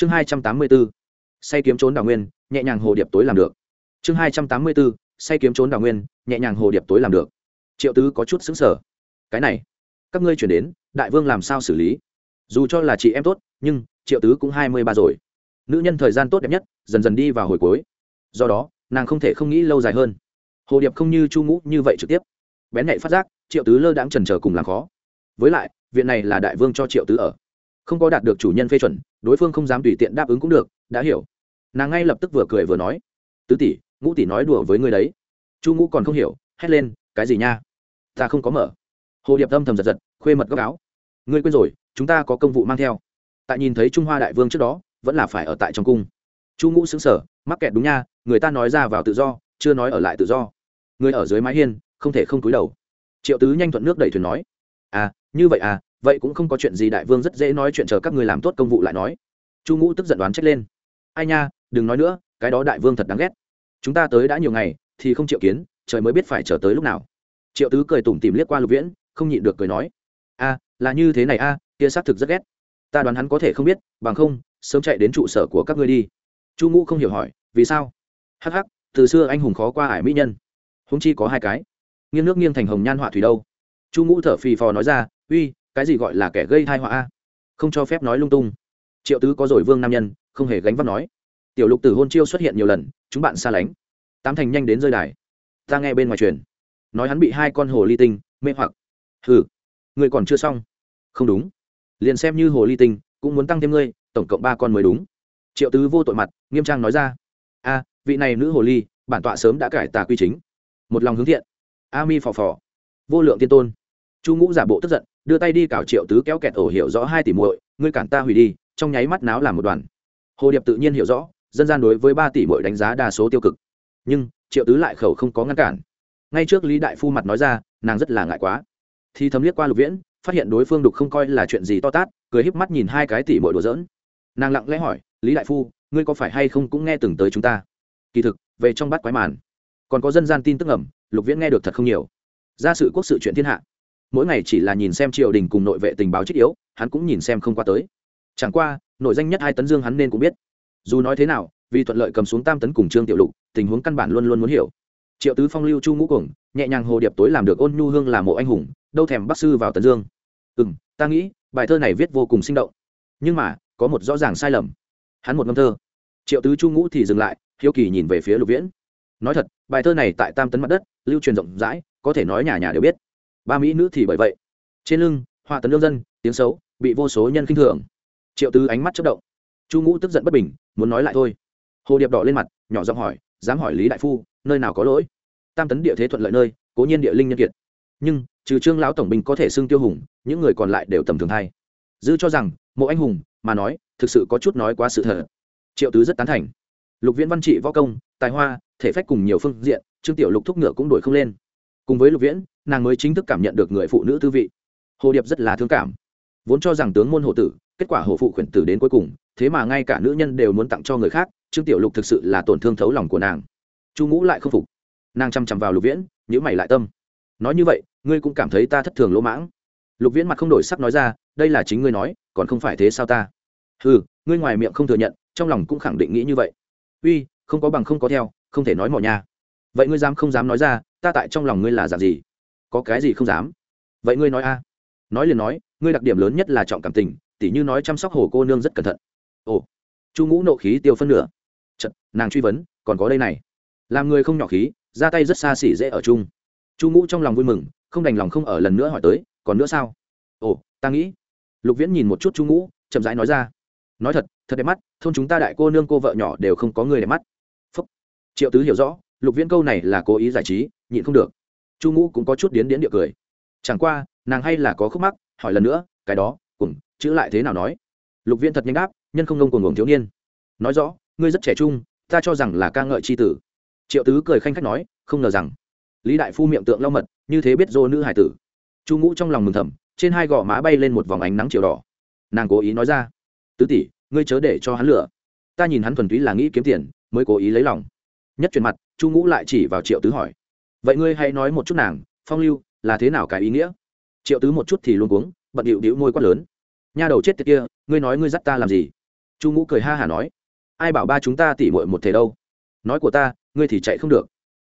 chương hai trăm tám mươi bốn say kiếm trốn đào nguyên, nhẹ nhàng hồ điệp tối làm được. Chương hai trăm tám mươi bốn say kiếm trốn đào nguyên, nhẹ nhàng hồ điệp tối làm được. Triệu tứ có chút xứng sở cái này, các ngươi chuyển đến, đại vương làm sao xử lý? Dù cho là chị em tốt, nhưng triệu tứ cũng hai mươi ba rồi. Nữ nhân thời gian tốt đẹp nhất, dần dần đi vào hồi cuối. Do đó, nàng không thể không nghĩ lâu dài hơn. Hồ điệp không như chu ngũ như vậy trực tiếp. Bén nhạy phát giác, triệu tứ lơ đãng trần trờ cùng làm khó. Với lại, viện này là đại vương cho triệu tứ ở không có đạt được chủ nhân phê chuẩn, đối phương không dám tùy tiện đáp ứng cũng được, đã hiểu. Nàng ngay lập tức vừa cười vừa nói, tứ tỷ, ngũ tỷ nói đùa với ngươi đấy. Chu ngũ còn không hiểu, hét lên, cái gì nha? Ta không có mở. Hồ điệp âm thầm giật giật, khuê mật góc áo ngươi quên rồi, chúng ta có công vụ mang theo. Tại nhìn thấy trung hoa đại vương trước đó, vẫn là phải ở tại trong cung. Chu ngũ xứng sở mắc kẹt đúng nha, người ta nói ra vào tự do, chưa nói ở lại tự do. Người ở dưới mái hiên, không thể không cúi đầu. Triệu tứ nhanh thuận nước đẩy thuyền nói à như vậy à vậy cũng không có chuyện gì, đại vương rất dễ nói chuyện, chờ các người làm tốt công vụ lại nói. Chu ngũ tức giận đoán trách lên. Ai nha, đừng nói nữa, cái đó đại vương thật đáng ghét. Chúng ta tới đã nhiều ngày, thì không triệu kiến, trời mới biết phải chờ tới lúc nào. Triệu tứ cười tủm tìm liếc qua lục viễn, không nhịn được cười nói. A là như thế này a, kia xác thực rất ghét. Ta đoán hắn có thể không biết, bằng không, sớm chạy đến trụ sở của các ngươi đi. Chu ngũ không hiểu hỏi, vì sao? Hắc hắc, từ xưa anh hùng khó qua ải mỹ nhân. Húng chi có hai cái. Nghiêng nước nghiêng thành hồng nhan họa thủy đâu. Chu ngũ thở phì phò nói ra, uy cái gì gọi là kẻ gây thai họa a? Không cho phép nói lung tung. Triệu tứ có rồi vương nam nhân, không hề gánh vác nói. Tiểu lục tử hôn chiêu xuất hiện nhiều lần, chúng bạn xa lánh. Tám thành nhanh đến rơi đài. Ta nghe bên ngoài truyền. Nói hắn bị hai con hồ ly tinh, mê hoặc. Hừ, người còn chưa xong. Không đúng. Liền xem như hồ ly tinh, cũng muốn tăng thêm ngươi, tổng cộng ba con mới đúng. Triệu tứ vô tội mặt, nghiêm trang nói ra. A, vị này nữ hồ ly, bản tọa sớm đã cải tà quy chính. Một lòng hướng thiện. A mi phò phò. Vô lượng tiên tôn. Chu ngũ giả bộ tức giận đưa tay đi cào triệu tứ kéo kẹt ổ hiểu rõ hai tỷ muội, ngươi cản ta hủy đi, trong nháy mắt náo làm một đoàn. Hồ điệp tự nhiên hiểu rõ, dân gian đối với ba tỷ muội đánh giá đa số tiêu cực. Nhưng, triệu tứ lại khẩu không có ngăn cản. Ngay trước lý đại phu mặt nói ra, nàng rất là ngại quá. Thì thấm liếc qua lục viễn, phát hiện đối phương đục không coi là chuyện gì to tát, cười híp mắt nhìn hai cái tỷ muội đùa giỡn. Nàng lặng lẽ hỏi, lý đại phu, ngươi có phải hay không cũng nghe từng tới chúng ta? Kỳ thực, về trong bát quái màn, còn có dân gian tin tức ẩm lục viễn nghe được thật không nhiều. Ra sự quốc sự chuyện thiên hạ mỗi ngày chỉ là nhìn xem triều đình cùng nội vệ tình báo trích yếu, hắn cũng nhìn xem không qua tới. Chẳng qua nội danh nhất hai tấn dương hắn nên cũng biết. Dù nói thế nào, vì thuận lợi cầm xuống tam tấn cùng trương tiểu lục, tình huống căn bản luôn luôn muốn hiểu. Triệu tứ phong, lưu chu ngũ cuồng nhẹ nhàng hồ điệp tối làm được ôn nhu hương là mộ anh hùng, đâu thèm bắc sư vào tấn dương. Ừ m ta nghĩ, bài thơ này viết vô cùng sinh động. Nhưng mà, có một rõ ràng sai lầm. Hắn một ngâm thơ. Triệu tứ chu ngũ thì dừng lại, hiếu kỳ nhìn về phía lục viễn. Nói thật, bài thơ này tại tam tấn mặt đất, lưu truyền rộng rãi, có thể nói nhà nhà đều biết ba mỹ nữ thì bởi vậy. Trên lưng, họa tấn lương dân, tiếng xấu, bị vô số nhân khinh thường. Triệu tứ ánh mắt chất động. Chu ngũ tức giận bất bình, muốn nói lại thôi. Hồ điệp đỏ lên mặt, nhỏ giọng hỏi, dám hỏi lý đại phu, nơi nào có lỗi? Tam tấn địa thế thuận lợi nơi, cố nhiên địa linh nhân kiệt. Nhưng, trừ trương lão tổng binh có thể xưng tiêu hùng, những người còn lại đều tầm thường thay. Dư cho rằng, mộ anh hùng, mà nói, thực sự có chút nói quá sự thật. Triệu tứ rất tán thành. Lục viễn văn trị võ công, tài hoa, thể phách cùng nhiều phương diện, trương tiểu lục thúc ngựa cũng đổi không lên. Cùng với lục viễn nàng mới chính thức cảm nhận được người phụ nữ tư vị. Hồ điệp rất là thương cảm. Vốn cho rằng tướng môn hộ tử, kết quả hộ phụ khuyển tử đến cuối cùng, thế mà ngay cả nữ nhân đều muốn tặng cho người khác, trương tiểu lục thực sự là tổn thương thấu lòng của nàng. Chu ngũ lại không phục. Nàng chăm chăm vào lục viễn nhữ mày lại tâm. Nói như vậy, ngươi cũng cảm thấy ta thất thường lỗ mãng. Lục viễn mặt không đổi sắc nói ra, đây là chính ngươi nói, còn không phải thế sao ta? Ừ ngươi ngoài miệng không thừa nhận, trong lòng cũng khẳng định nghĩ như vậy. Uy, không có bằng không có theo, không thể nói mỏ nha vậy ngươi dám không dám nói ra, ta tại trong lòng ngươi là dạng gì? Có cái gì không dám? Vậy ngươi nói a. Nói liền nói ngươi đặc điểm lớn nhất là trọng cảm tình tỉ như nói chăm sóc hồ cô nương rất cẩn thận. Ồ chu ngũ nộ khí tiêu phân nửa. Chật, nàng truy vấn còn có đây này. Làm người không nhỏ khí ra tay rất xa xỉ dễ ở chung. Chu ngũ trong lòng vui mừng không đành lòng không ở lần nữa hỏi tới còn nữa sao? Ồ ta nghĩ. Lục viễn nhìn một chút chu ngũ chậm rãi nói ra. Nói thật thật đẹp mắt thôn chúng ta đại cô nương cô vợ nhỏ đều không có người đẹp mắt. Phúc. triệu tứ hiểu rõ lục viễn câu này là cố ý giải trí nhịn không được chu ngũ cũng có chút điến điến địa cười. Chẳng qua, nàng hay là có khúc mắc, hỏi lần nữa, cái đó, cùng, chữ lại thế nào nói? Lục viễn thật nhanh đáp, nhân không ngông cùng ngồng thiếu niên. Nói rõ, ngươi rất trẻ trung, ta cho rằng là ca ngợi c h i tử. Triệu tứ cười khanh khách nói, không ngờ rằng. Lý đại phu miệng tượng lau mật, như thế biết dô nữ hải tử. Chu ngũ trong lòng mừng thầm, trên hai gò má bay lên một vòng ánh nắng chiều đỏ. Nàng cố ý nói ra, tứ tỷ, ngươi chớ để cho hắn lửa ta nhìn hắn thuần túy là nghĩ kiếm tiền, mới cố ý lấy lòng. Nhất chuyển mặt, chu ngũ lại chỉ vào triệu tứ hỏi vậy ngươi hãy nói một chút nàng, phong lưu, là thế nào cái ý nghĩa? Triệu tứ một chút thì luôn cuống, bận điệu điệu môi quát lớn. Nha đầu chết tiệt kia, ngươi nói ngươi dắt ta làm gì? Chu ngũ cười ha hả nói. Ai bảo ba chúng ta tỉ mội một thể đâu? Nói của ta, ngươi thì chạy không được.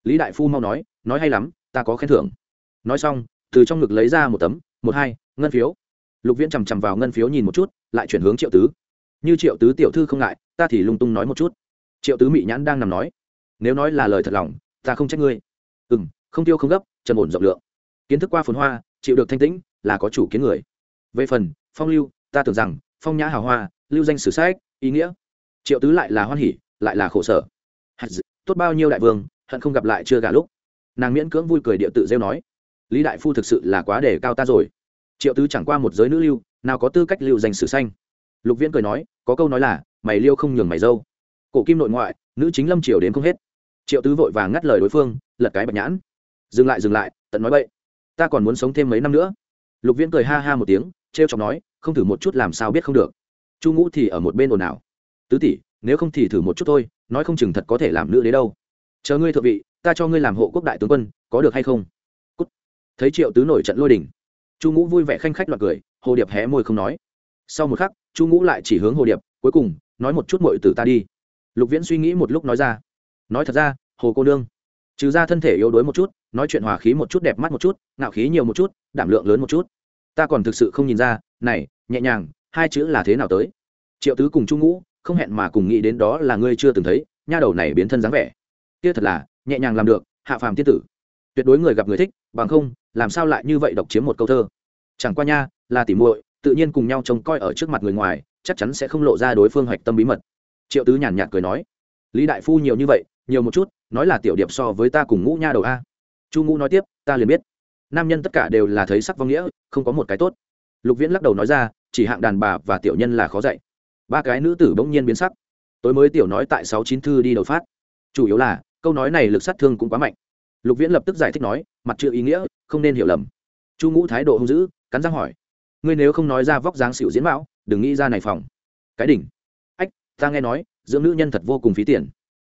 Lý đại phu mau nói nói hay lắm, ta có khen thưởng. Nói xong, từ trong ngực lấy ra một tấm, một hai, ngân phiếu. Lục viễn chằm chằm vào ngân phiếu nhìn một chút, lại chuyển hướng triệu tứ. Như triệu tứ tiểu thư không ngại, ta thì lung tung nói một chút. Triệu tứ mị nhãn đang nằm nói. Nếu nói là lời thật lòng, ta không trách ngươi ừ m không tiêu không gấp, trầm ổn rộng lượng. Kiến thức qua phồn hoa, chịu được thanh tĩnh, là có chủ kiến người. Về phần, phong lưu, ta tưởng rằng, phong nhã hào hoa, lưu danh sử sách, ý nghĩa. Triệu tứ lại là hoan hỉ, lại là khổ sở. Tốt bao nhiêu đại vương, hận không gặp lại chưa gà lúc. Nàng miễn cưỡng vui cười địa tự rêu nói. Lý đại phu thực sự là quá đề cao ta rồi. Triệu tứ chẳng qua một giới nữ lưu, nào có tư cách lưu danh sử xanh lục viễn cười nói, có câu nói là, mày liêu không nhường mày dâu. Cổ kim nội ngoại, nữ chính lâm triều đến không hết. Triệu tứ vội vàng ngắt lời đối phương lật cái bạch nhãn. Dừng lại dừng lại, tận nói vậy ta còn muốn sống thêm mấy năm nữa. Lục viễn cười ha ha một tiếng t r e o chọc nói, không thử một chút làm sao biết không được. Chu ngũ thì ở một bên ồn ào. Tứ tỷ, nếu không thì thử một chút thôi, nói không chừng thật có thể làm nữ đế đâu. Chờ ngươi thượng vị, ta cho ngươi làm hộ quốc đại tướng quân, có được hay không? Cút. thấy triệu tứ nổi trận lôi đình, chu ngũ vui vẻ khanh khách loạt cười, hồ điệp hé môi không nói. Sau một khắc, chu ngũ lại chỉ hướng hồ điệp, cuối cùng, nói một chút mội từ ta đi. Lục viễn suy nghĩ một lúc nói ra. Nói thật ra, hồ cô nương trừ ra thân thể yếu đuối một chút, nói chuyện hòa khí một chút, đẹp mắt một chút, ngạo khí nhiều một chút, đảm lượng lớn một chút. Ta còn thực sự không nhìn ra, này, nhẹ nhàng, hai chữ là thế nào tới? Triệu tứ cùng chu ngũ, không hẹn mà cùng nghĩ đến đó là ngươi chưa từng thấy, nha đầu này biến thân dáng vẻ. Kia thật là, nhẹ nhàng làm được, hạ phàm tiên tử. Tuyệt đối người gặp người thích, bằng không, làm sao lại như vậy độc chiếm một câu thơ? Chẳng qua nha, là tỉ muội, tự nhiên cùng nhau trông coi ở trước mặt người ngoài, chắc chắn sẽ không lộ ra đối phương hoạch tâm bí mật. Triệu tứ nhàn nhạt cười nói lý đại phu nhiều như vậy, nhiều một chút, nói là tiểu điệp so với ta cùng ngũ nha đầu a. Chu ngũ nói tiếp, ta liền biết. Nam nhân tất cả đều là thấy sắc vong nghĩa, không có một cái tốt. Lục viễn lắc đầu nói ra, chỉ hạng đàn bà và tiểu nhân là khó dạy. Ba cái nữ tử bỗng nhiên biến sắc. Tối mới tiểu nói tại sáu chín thư đi đầu phát. Chủ yếu là, câu nói này lực sát thương cũng quá mạnh. Lục viễn lập tức giải thích nói, mặt chưa ý nghĩa, không nên hiểu lầm. Chu ngũ thái độ hung dữ, cắn răng hỏi, ngươi nếu không nói ra vóc dáng xịu diễn mạo, đừng nghĩ ra này phòng. Cái đỉnh. Ách, ta nghe nói dưỡng nữ nhân thật vô cùng phí tiền.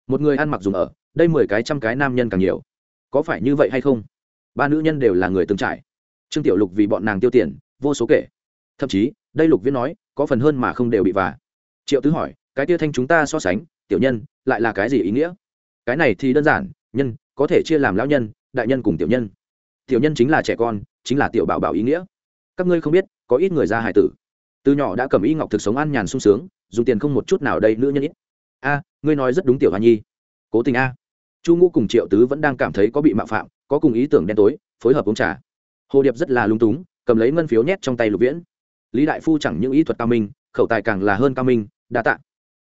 Một người ăn mặc dùng ở, đây mười cái trăm cái nam nhân càng nhiều. Có phải như vậy hay không? Ba nữ nhân đều là người từng trải. Trương tiểu lục vì bọn nàng tiêu tiền, vô số kể. Thậm chí, đây lục viễn nói, có phần hơn mà không đều bị vả. Triệu tứ hỏi, cái tia thanh chúng ta so sánh, tiểu nhân, lại là cái gì ý nghĩa? Cái này thì đơn giản, nhân, có thể chia làm lão nhân, đại nhân cùng tiểu nhân. Tiểu nhân chính là trẻ con, chính là tiểu bảo bảo ý nghĩa. Các ngươi không biết, có ít người ra hải tử từ nhỏ đã cầm y ngọc thực sống ăn nhàn sung sướng, dùng tiền không một chút nào đây, nữ nhân ít. A, ngươi nói rất đúng tiểu hoa nhi. Cố tình a. Chu ngũ cùng triệu tứ vẫn đang cảm thấy có bị mạo phạm, có cùng ý tưởng đen tối, phối hợp uống trà. Hồ điệp rất là lung túng, cầm lấy ngân phiếu nhét trong tay lục viễn. Lý đại phu chẳng những ý thuật cao minh, khẩu tài càng là hơn cao minh, đa tạ.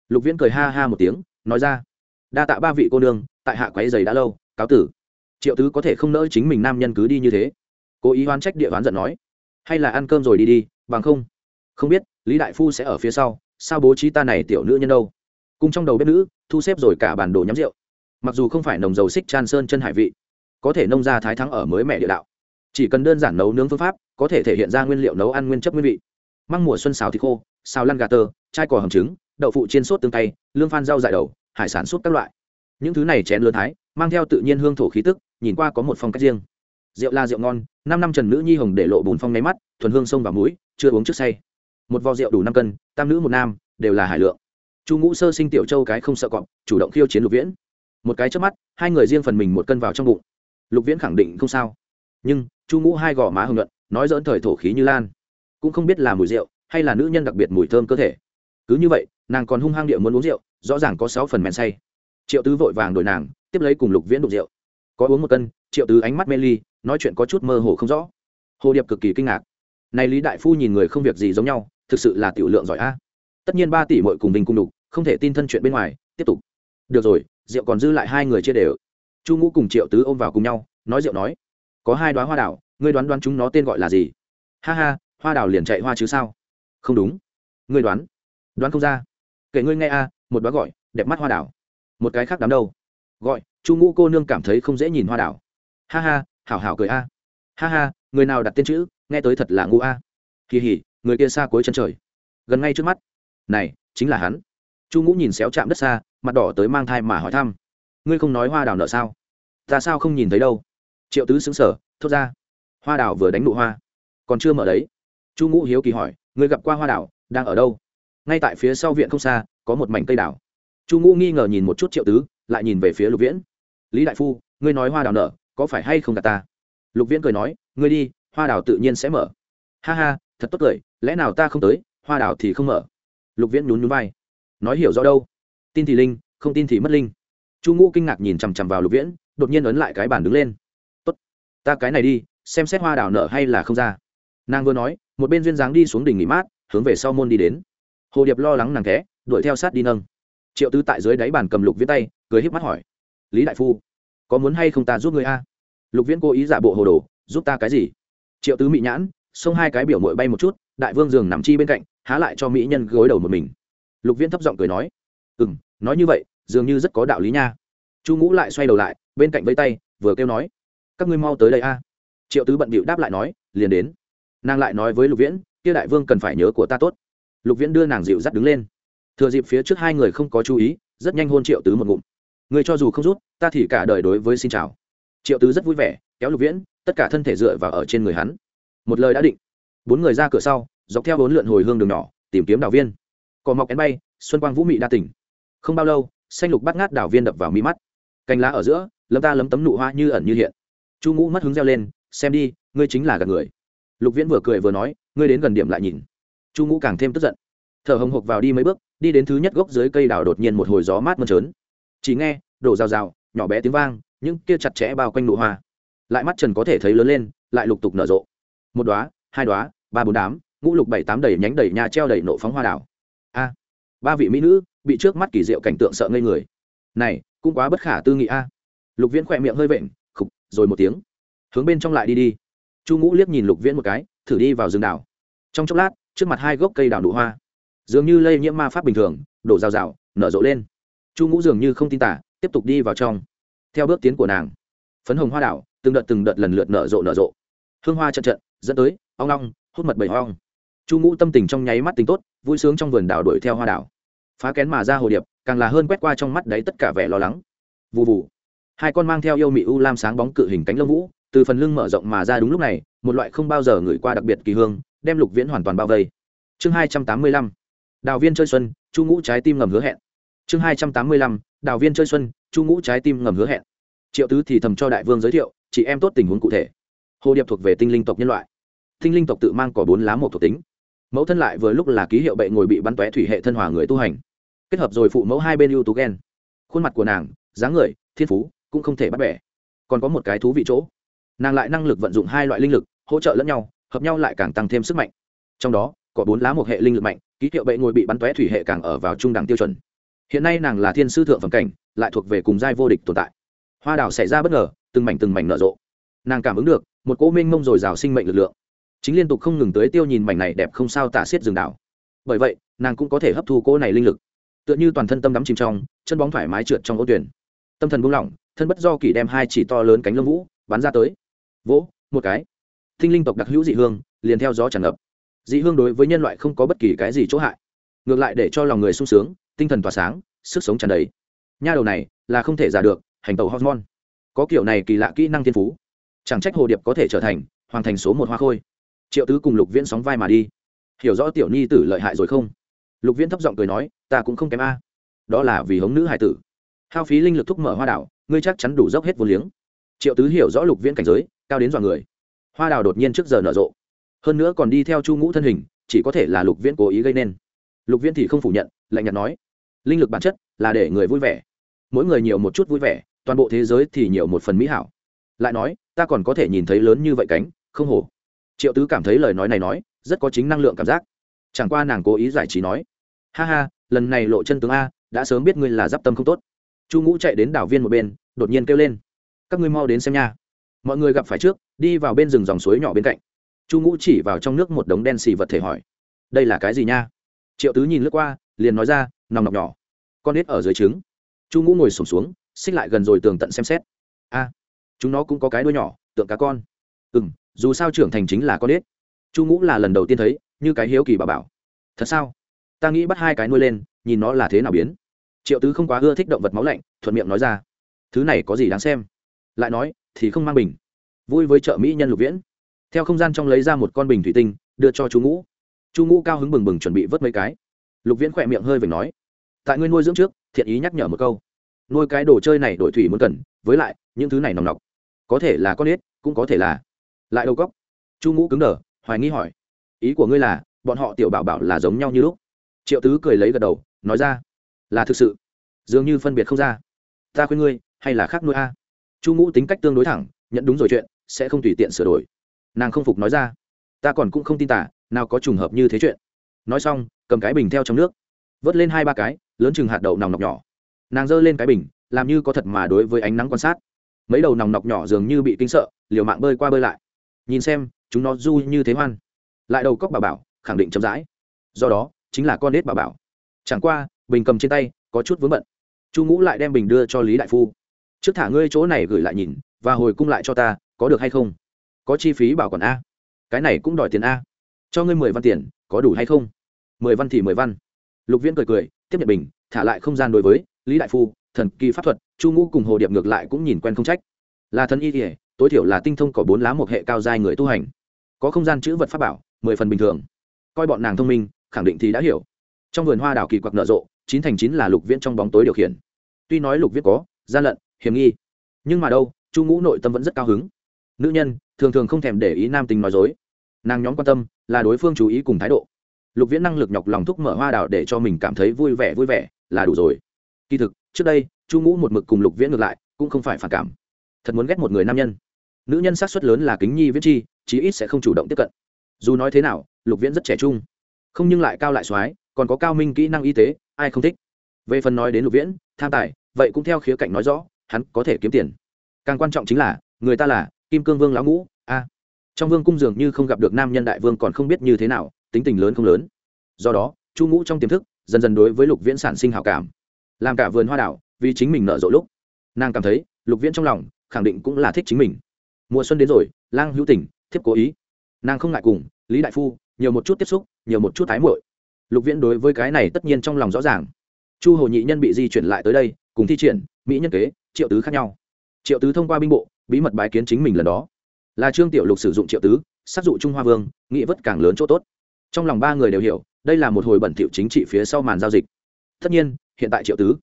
Lục viễn cười ha ha một tiếng, nói ra. Đa tạ ba vị cô nương, tại hạ quáy giày đã lâu, cáo tử. Triệu tứ có thể không nỡ chính mình nam nhân cứ đi như thế. Cố ý oán trách địa oán giận nói. Hay là ăn cơm rồi đi đi, bằng không không biết, lý đại phu sẽ ở phía sau, sao bố trí ta này tiểu nữ nhân đâu? Cùng trong đầu bếp nữ, thu xếp rồi cả bản đồ nhắm rượu. Mặc dù không phải nồng dầu xích tràn sơn chân hải vị, có thể nông ra thái thắng ở mới mẹ địa đạo. Chỉ cần đơn giản nấu nướng phương pháp, có thể thể hiện ra nguyên liệu nấu ăn nguyên chất nguyên vị. Măng mùa xuân xào thịt khô, xào lăn gà tơ, chai cò hầm trứng, đậu phụ chiên sốt tương tay, lương phan rau dại đầu, hải sản sốt các loại. Những thứ này chén lớn thái, mang theo tự nhiên hương thổ khí tức, nhìn qua có một phong cách riêng. Rượu là rượu ngon, năm năm trần nữ nhi hồng để lộ bùn phong nháy mắt, thuần hương sông và mũi, chưa uống trước say một vò rượu đủ năm cân, tam nữ một nam, đều là hải lượng. Chu ngũ sơ sinh tiểu châu cái không sợ cọp, chủ động khiêu chiến lục viễn. Một cái trước mắt, hai người riêng phần mình một cân vào trong bụng. Lục viễn khẳng định không sao. Nhưng, chu ngũ hai gò má hưng luận nói dỡn thời thổ khí như lan. Cũng không biết là mùi rượu, hay là nữ nhân đặc biệt mùi thơm cơ thể. Cứ như vậy, nàng còn hung hăng địa muốn uống rượu, rõ ràng có sáu phần men say. Triệu tứ vội vàng đổi nàng, tiếp lấy cùng lục viễn đục rượu. Có uống một cân, triệu tứ ánh mắt mê ly, nói chuyện có chút mơ hồ không rõ. Hồ điệp cực kỳ kinh ngạc. Này lý đại phu nhìn người không việc gì giống nhau thực sự là tiểu lượng giỏi a. Tất nhiên ba tỷ mội cùng bình cùng đục không thể tin thân chuyện bên ngoài, tiếp tục. Được rồi, rượu còn dư lại hai người chia đều. Chu ngũ cùng triệu tứ ôm vào cùng nhau, nói rượu nói. Có hai đoá hoa đảo, ngươi đoán đoán chúng nó tên gọi là gì? Ha ha, hoa đảo liền chạy hoa chứ sao? Không đúng. Ngươi đoán. Đoán không ra. Kể ngươi nghe a, một đoá gọi, đẹp mắt hoa đảo. Một cái khác đám đâu? Gọi, chu ngũ cô nương cảm thấy không dễ nhìn hoa đảo. Ha ha, hảo hảo cười a. Ha ha, người nào đặt tên chữ, nghe tới thật là ngu a. Kỳ hỉ người kia xa cuối chân trời. Gần ngay trước mắt. Này, chính là hắn. Chu ngũ nhìn xéo chạm đất xa, mặt đỏ tới mang thai mà hỏi thăm. Ngươi không nói hoa đào nợ sao? Ta sao không nhìn thấy đâu? Triệu tứ xứng sở thốt ra. Hoa đào vừa đánh nụ hoa. Còn chưa mở đấy. Chu ngũ hiếu kỳ hỏi, ngươi gặp qua hoa đào, đang ở đâu? Ngay tại phía sau viện không xa, có một mảnh cây đào. Chu ngũ nghi ngờ nhìn một chút triệu tứ, lại nhìn về phía lục viễn. Lý đại phu, ngươi nói hoa đào nở có phải hay không cả ta? Lục viễn cười nói, ngươi đi, hoa đào tự nhiên sẽ mở. Ha ha thật tốt cười, lẽ nào ta không tới, hoa đào thì không mở. Lục viễn nhún nhún vai. Nói hiểu rõ đâu. Tin thì linh, không tin thì mất linh. Chu ngũ kinh ngạc nhìn chằm chằm vào lục viễn, đột nhiên ấn lại cái bàn đứng lên. Tốt, ta cái này đi, xem xét hoa đào nở hay là không ra. Nàng vừa nói, một bên duyên dáng đi xuống đỉnh nghỉ mát, hướng về sau môn đi đến. Hồ điệp lo lắng nàng té đuổi theo sát đi nâng. Triệu tứ tại dưới đáy bàn cầm lục viễn tay, cười híp mắt hỏi. Lý đại phu, có muốn hay không ta giúp người a? Lục viễn cố ý giả bộ hồ đồ, giúp ta cái gì? Triệu tứ mị nhãn xông hai cái biểu mội bay một chút, đại vương giường nằm chi bên cạnh, há lại cho mỹ nhân gối đầu một mình. Lục viễn thấp giọng cười nói ừ m nói như vậy, dường như rất có đạo lý nha. Chu ngũ lại xoay đầu lại, bên cạnh vây tay, vừa kêu nói, các ngươi mau tới đây a. Triệu tứ bận bịu đáp lại nói, liền đến. Nàng lại nói với lục viễn, kia đại vương cần phải nhớ của ta tốt. Lục viễn đưa nàng dịu dắt đứng lên. Thừa dịp phía trước hai người không có chú ý, rất nhanh hôn triệu tứ một ngụm. Người cho dù không rút, ta thì cả đời đối với xin chào. Triệu tứ rất vui vẻ, kéo lục viễn, tất cả thân thể dựa vào ở trên người hắn một lời đã định. Bốn người ra cửa sau, dọc theo bốn lượn hồi hương đường nhỏ, tìm kiếm đào viên. Cỏ mọc én bay, xuân quang vũ mị đa tỉnh không bao lâu, xanh lục bắt ngát đào viên đập vào mi mắt. Cành lá ở giữa lâm ta lấm tấm nụ hoa như ẩn như hiện. Chu ngũ mất hứng reo lên, xem đi, ngươi chính là gạt người. Lục viễn vừa cười vừa nói, ngươi đến gần điểm lại nhìn. Chu ngũ càng thêm tức giận. Thở hồng hộc vào đi mấy bước, đi đến thứ nhất gốc dưới cây đào đột nhiên một hồi gió mát mơn trớn. Chỉ nghe, đổ rào rào, nhỏ bé tiếng vang, những kia chặt chẽ bao quanh nụ hoa. Lại mắt trần có thể thấy lớn lên, lại lục tục nở rộ một đoá, hai đoá, ba bốn đám, ngũ lục bảy tám đầy nhánh đầy nhà treo đầy nộ phóng hoa đảo. A, ba vị mỹ nữ bị trước mắt kỳ diệu cảnh tượng sợ ngây người. Này, cũng quá bất khả tư nghị a. Lục viễn khỏe miệng hơi vện, khục, rồi một tiếng. Hướng bên trong lại đi đi. Chu ngũ liếc nhìn lục viễn một cái, thử đi vào rừng đảo. Trong chốc lát, trước mặt hai gốc cây đảo nụ hoa, dường như lây nhiễm ma pháp bình thường, đổ rào rào, nở rộ lên. Chu ngũ dường như không tin tả, tiếp tục đi vào trong. Theo bước tiến của nàng, phấn hồng hoa đảo, từng đợt từng đợt lần lượt nở rộ nở rộ hương hoa trận trận, dẫn tới, ong long hút mật bầy hoang chu ngũ tâm tình trong nháy mắt tính tốt, vui sướng trong vườn đảo đuổi theo hoa đảo. Phá kén mà ra hồ điệp, càng là hơn quét qua trong mắt đấy tất cả vẻ lo lắng. Vụ vụ hai con mang theo yêu mị u lam sáng bóng cự hình cánh lông vũ, từ phần lưng mở rộng mà ra đúng lúc này, một loại không bao giờ ngửi qua đặc biệt kỳ hương, đem lục viễn hoàn toàn bao vây. Chương hai trăm tám mươi lăm. Đào viên chơi xuân, chu ngũ trái tim ngầm hứa hẹn. Chương hai trăm tám mươi lăm. Đào viên chơi xuân, chu ngũ trái tim ngầm hứa hẹn. Triệu tứ thì thầm cho đại vương giới thiệu, chị em tốt tình huống cụ thể hồ điệp thuộc về tinh linh tộc nhân loại. Tinh linh tộc tự mang có bốn lá một thuộc tính. Mẫu thân lại vừa lúc là ký hiệu bệ ngồi bị bắn tóe thủy hệ thân hòa người tu hành. Kết hợp rồi phụ mẫu hai bên ưu tú ghen khuôn mặt của nàng, dáng người, thiên phú cũng không thể bắt bẻ. Còn có một cái thú vị chỗ. Nàng lại năng lực vận dụng hai loại linh lực, hỗ trợ lẫn nhau, hợp nhau lại càng tăng thêm sức mạnh. Trong đó có bốn lá một hệ linh lực mạnh, ký hiệu bệ ngồi bị bắn tóe thủy hệ càng ở vào trung đẳng tiêu chuẩn. Hiện nay nàng là thiên sư thượng phẩm cảnh, lại thuộc về cùng giai vô địch tồn tại. Hoa đảo xảy ra bất ngờ, từng mảnh từng mảnh nở rộ. Nàng cảm ứng được một cỗ minh mông dồi dào sinh mệnh lực lượng. Chính liên tục không ngừng tới tiêu nhìn mảnh này đẹp không sao tả xiết rừng đảo. Bởi vậy, nàng cũng có thể hấp thu cỗ này linh lực. Tựa như toàn thân tâm đắm chìm trong, chân bóng thoải mái trượt trong ô tuyển. Tâm thần buông lỏng, thân bất do kỳ đem hai chỉ to lớn cánh lông vũ bắn ra tới. Vỗ, một cái. Thinh linh tộc đặc hữu dị hương, liền theo gió tràn ngập. Dị hương đối với nhân loại không có bất kỳ cái gì chỗ hại. Ngược lại để cho lòng người sung sướng, tinh thần tỏa sáng, sức sống tràn đầy. Nha đầu này là không thể giả được, hành tàu hormone. Có kiểu này kỳ lạ kỹ năng thiên phú chẳng trách hồ điệp có thể trở thành hoàn thành số một hoa khôi. Triệu tứ cùng lục viễn sóng vai mà đi. Hiểu rõ tiểu nhi tử lợi hại rồi không? Lục viễn thấp giọng cười nói, ta cũng không kém a. Đó là vì hống nữ hải tử. Hao phí linh lực thúc mở hoa đảo, ngươi chắc chắn đủ dốc hết vô liếng. Triệu tứ hiểu rõ lục viễn cảnh giới, cao đến dọa người. Hoa đào đột nhiên trước giờ nở rộ. Hơn nữa còn đi theo chu ngũ thân hình, chỉ có thể là lục viễn cố ý gây nên. Lục viễn thì không phủ nhận, lạnh nhạt nói, linh lực bản chất là để người vui vẻ. Mỗi người nhiều một chút vui vẻ, toàn bộ thế giới thì nhiều một phần mỹ hảo. Lại nói ta còn có thể nhìn thấy lớn như vậy cánh, không hổ. Triệu tứ cảm thấy lời nói này nói, rất có chính năng lượng cảm giác. Chẳng qua nàng cố ý giải trí nói, ha ha, lần này lộ chân tướng a, đã sớm biết ngươi là d i p tâm không tốt. Chu ngũ chạy đến đảo viên một bên, đột nhiên kêu lên, các ngươi mau đến xem nha. Mọi người gặp phải trước, đi vào bên rừng dòng suối nhỏ bên cạnh. Chu ngũ chỉ vào trong nước một đống đen xì vật thể hỏi, đây là cái gì nha? Triệu tứ nhìn lướt qua, liền nói ra, nòng nọc nhỏ, con nết ở dưới trứng. Chu ngũ ngồi sổm xuống, xích lại gần rồi tường tận xem xét. A chúng nó cũng có cái đuôi nhỏ, tượng cá con. Ừ m dù sao trưởng thành chính là con nết chu ngũ là lần đầu tiên thấy, như cái hiếu kỳ bà bảo. Thật sao? Ta nghĩ bắt hai cái nuôi lên, nhìn nó là thế nào biến. Triệu tứ không quá ưa thích động vật máu lạnh, thuận miệng nói ra. Thứ này có gì đáng xem? Lại nói, thì không mang bình. Vui với chợ mỹ nhân lục viễn. Theo không gian trong lấy ra một con bình thủy tinh, đưa cho chú ngũ. Chú ngũ cao hứng bừng bừng chuẩn bị vớt mấy cái. Lục viễn khỏe miệng hơi vểnh nói. Tại ngươi nuôi dưỡng trước, thiện ý nhắc nhở một câu. Nuôi cái đồ chơi này đổi thủy muốn cần, với lại, những thứ này nòng nọc có thể là con ếch cũng có thể là. Lại đầu cóc. Chu ngũ cứng đờ, hoài nghi hỏi. Ý của ngươi là, bọn họ tiểu bảo bảo là giống nhau như lúc. Triệu tứ cười lấy gật đầu, nói ra. Là thực sự. Dường như phân biệt không ra. Ta khuyên ngươi, hay là khác nuôi a? Chu ngũ tính cách tương đối thẳng, nhận đúng rồi chuyện, sẽ không tùy tiện sửa đổi. Nàng không phục nói ra. Ta còn cũng không tin tả nào có trùng hợp như thế chuyện. Nói xong, cầm cái bình theo trong nước. Vớt lên hai ba cái, lớn chừng hạt đậu nòng nọc nhỏ. Nàng giơ lên cái bình, làm như có thật mà đối với ánh nắng quan sát mấy đầu nòng nọc nhỏ dường như bị kinh sợ, liều mạng bơi qua bơi lại. Nhìn xem, chúng nó du như thế hoan. Lại đầu cóc bà bảo, khẳng định chậm rãi. Do đó, chính là con nết bà bảo. Chẳng qua, bình cầm trên tay, có chút vướng bận. Chu ngũ lại đem bình đưa cho lý đại phu. Trước thả ngươi chỗ này gửi lại nhìn, và hồi cung lại cho ta, có được hay không? Có chi phí bảo quản a. Cái này cũng đòi tiền a. Cho ngươi mười văn tiền, có đủ hay không? Mười văn thì mười văn. Lục viễn cười cười, tiếp nhận bình, thả lại không gian đối với lý đại phu thần kỳ pháp thuật, chu ngũ cùng hồ điệp ngược lại cũng nhìn quen không trách. Là thần y kỉa tối thiểu là tinh thông có bốn lá một hệ cao giai người tu hành. Có không gian chữ vật pháp bảo, mười phần bình thường. Coi bọn nàng thông minh, khẳng định thì đã hiểu. Trong vườn hoa đảo kỳ quặc nở rộ, chín thành chín là lục viễn trong bóng tối điều khiển. Tuy nói lục viễn có, gian lận, hiểm nghi, nhưng mà đâu, chu ngũ nội tâm vẫn rất cao hứng. Nữ nhân, thường thường không thèm để ý nam tính nói dối. Nàng nhóm quan tâm, là đối phương chú ý cùng thái độ. Lục viễn năng lực nhọc lòng thúc mở hoa đảo để cho mình cảm thấy vui vẻ vui vẻ, là đủ rồi. Kỳ thực trước đây, chu ngũ một mực cùng lục viễn ngược lại, cũng không phải phản cảm. Thật muốn ghét một người nam nhân. Nữ nhân sát xuất lớn là kính nhi viễn chi, chí ít sẽ không chủ động tiếp cận. Dù nói thế nào, lục viễn rất trẻ trung. Không nhưng lại cao lại soái, còn có cao minh kỹ năng y tế, ai không thích? Về phần nói đến lục viễn, tham tài, vậy cũng theo khía cạnh nói rõ, hắn có thể kiếm tiền. Càng quan trọng chính là, người ta là kim cương vương lão ngũ, a. Trong vương cung dường như không gặp được nam nhân đại vương còn không biết như thế nào, tính tình lớn không lớn. Do đó, chu ngũ trong tiềm thức, dần dần đối với lục viễn sản sinh hảo cảm làm cả vườn hoa đảo, vì chính mình nợ rộ lúc. Nàng cảm thấy, lục viễn trong lòng, khẳng định cũng là thích chính mình. Mùa xuân đến rồi, lang hữu tình thiếp cố ý. Nàng không ngại cùng, lý đại phu, nhiều một chút tiếp xúc, nhiều một chút thái muội. Lục viễn đối với cái này tất nhiên trong lòng rõ ràng. Chu hồ nhị nhân bị di chuyển lại tới đây, cùng thi triển, mỹ nhân kế, triệu tứ khác nhau. Triệu tứ thông qua binh bộ, bí mật bái kiến chính mình lần đó. Là trương tiểu lục sử dụng triệu tứ, sát dụ trung hoa vương nghĩ vất càng lớn chỗ tốt. Trong lòng ba người đều hiểu, đây là một hồi bẩn thiệu chính trị phía sau màn giao dịch. Tất nhiên hiện tại triệu tứ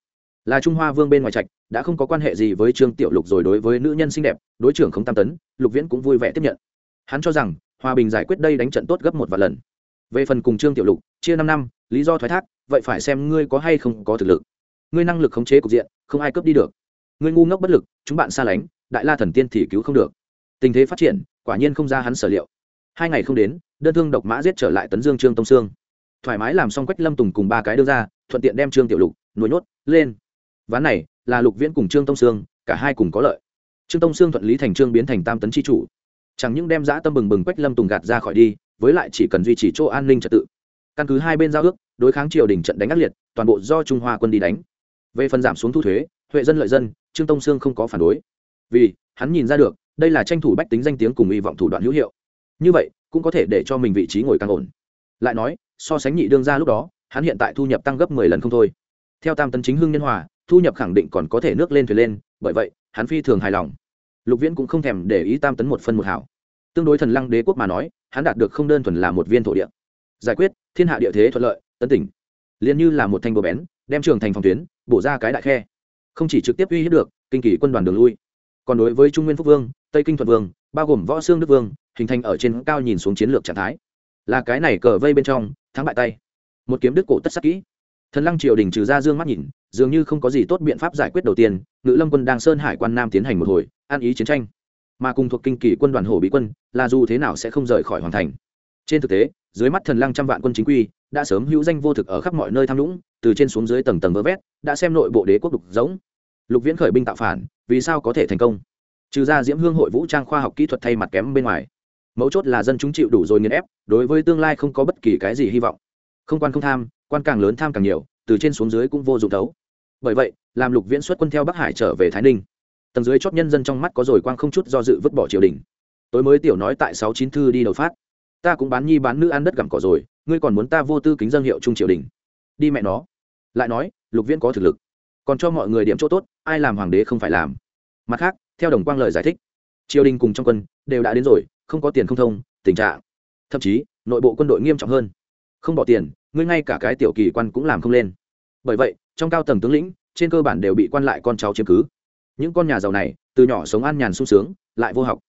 là trung hoa vương bên ngoài trạch, đã không có quan hệ gì với trương tiểu lục rồi đối với nữ nhân xinh đẹp, đối trưởng không tam tấn, lục viễn cũng vui vẻ tiếp nhận. Hắn cho rằng, hòa bình giải quyết đây đánh trận tốt gấp một vài lần. Về phần cùng trương tiểu lục, chia năm năm, lý do thoái thác, vậy phải xem ngươi có hay không có thực lực. Ngươi năng lực khống chế cục diện, không ai cướp đi được. Ngươi ngu ngốc bất lực, chúng bạn xa lánh, đại la thần tiên thì cứu không được. Tình thế phát triển, quả nhiên không ra hắn sở liệu. Hai ngày không đến, đơn thương độc mã giết trở lại tấn dương trương tông sương thoải mái làm xong quách lâm tùng cùng ba cái đưa ra, thuận tiện đem trương tiểu lục nuôi nhốt, lên. Ván này là lục viễn cùng trương tông sương, cả hai cùng có lợi. Trương tông sương thuận lý thành trương biến thành tam tấn tri chủ. Chẳng những đem giã tâm bừng bừng quách lâm tùng gạt ra khỏi đi, với lại chỉ cần duy trì chỗ an ninh trật tự. Căn cứ hai bên giao ước, đối kháng triều đình trận đánh ác liệt, toàn bộ do trung hoa quân đi đánh. Về phần giảm xuống thu thuế, huệ dân lợi dân, trương tông sương không có phản đối. Vì hắn nhìn ra được, đây là tranh thủ bách tính danh tiếng cùng hy vọng thủ đoạn hữu hiệu. Như vậy, cũng có thể để cho mình vị trí ngồi càng ổn. Lại nói, so sánh nhị đương ra lúc đó, hắn hiện tại thu nhập tăng gấp mười lần không thôi theo tam tấn chính hưng nhân hòa, thu nhập khẳng định còn có thể nước lên thuyền lên, bởi vậy, hắn phi thường hài lòng. Lục viễn cũng không thèm để ý tam tấn một phân một hảo. Tương đối thần lăng đế quốc mà nói, hắn đạt được không đơn thuần là một viên thổ địa. Giải quyết, thiên hạ địa thế thuận lợi, tấn tỉnh. Liền như là một thanh bờ bén, đem trường thành phòng tuyến, bổ ra cái đại khe. Không chỉ trực tiếp uy hiếp được, kinh kỳ quân đoàn đường lui. Còn đối với trung nguyên phúc vương, tây kinh thuận vương, bao gồm võ xương đức vương, hình thành ở trên cao nhìn xuống chiến lược trạng thái. Là cái này cờ vây bên trong, thắng bại tay. Một kiếm đức cổ tất sắc kỹ thần lăng triều đình trừ ra dương mắt nhìn, dường như không có gì tốt biện pháp giải quyết đầu tiên, ngự lâm quân đang sơn hải quan nam tiến hành một hồi, an ý chiến tranh. Mà cùng thuộc kinh kỳ quân đoàn hổ bị quân, là dù thế nào sẽ không rời khỏi hoàn thành. Trên thực tế, dưới mắt thần lăng trăm vạn quân chính quy, đã sớm hữu danh vô thực ở khắp mọi nơi tham lũng, từ trên xuống dưới tầng tầng vơ vét, đã xem nội bộ đế quốc đục giống lục viễn khởi binh tạo phản, vì sao có thể thành công? Trừ ra diễm hương hội vũ trang khoa học kỹ thuật thay mặt kém bên ngoài. Mấu chốt là dân chúng chịu đủ rồi nghiền ép, đối với tương lai không có bất kỳ cái gì hy vọng. Không quan không tham quan càng lớn tham càng nhiều, từ trên xuống dưới cũng vô dụng thấu. Bởi vậy, làm lục viễn xuất quân theo bắc hải trở về thái ninh. Tầng dưới chót nhân dân trong mắt có rồi quang không chút do dự vứt bỏ triều đình. Tối mới tiểu nói tại sáu chín thư đi đầu phát. Ta cũng bán nhi bán nữ ăn đất gặm cỏ rồi, ngươi còn muốn ta vô tư kính dân hiệu trung triều đình. Đi mẹ nó. Lại nói, lục viễn có thực lực. Còn cho mọi người điểm chỗ tốt, ai làm hoàng đế không phải làm. Mặt khác, theo đồng quang lời giải thích, triều đình cùng trong quân đều đã đến rồi, không có tiền không thông, tình trạng. Thậm chí, nội bộ quân đội nghiêm trọng hơn không bỏ tiền, ngươi ngay cả cái tiểu kỳ quan cũng làm không lên. Bởi vậy, trong cao tầng tướng lĩnh, trên cơ bản đều bị quan lại con cháu chiếm cứ. Những con nhà giàu này, từ nhỏ sống an nhàn sung sướng, lại vô học.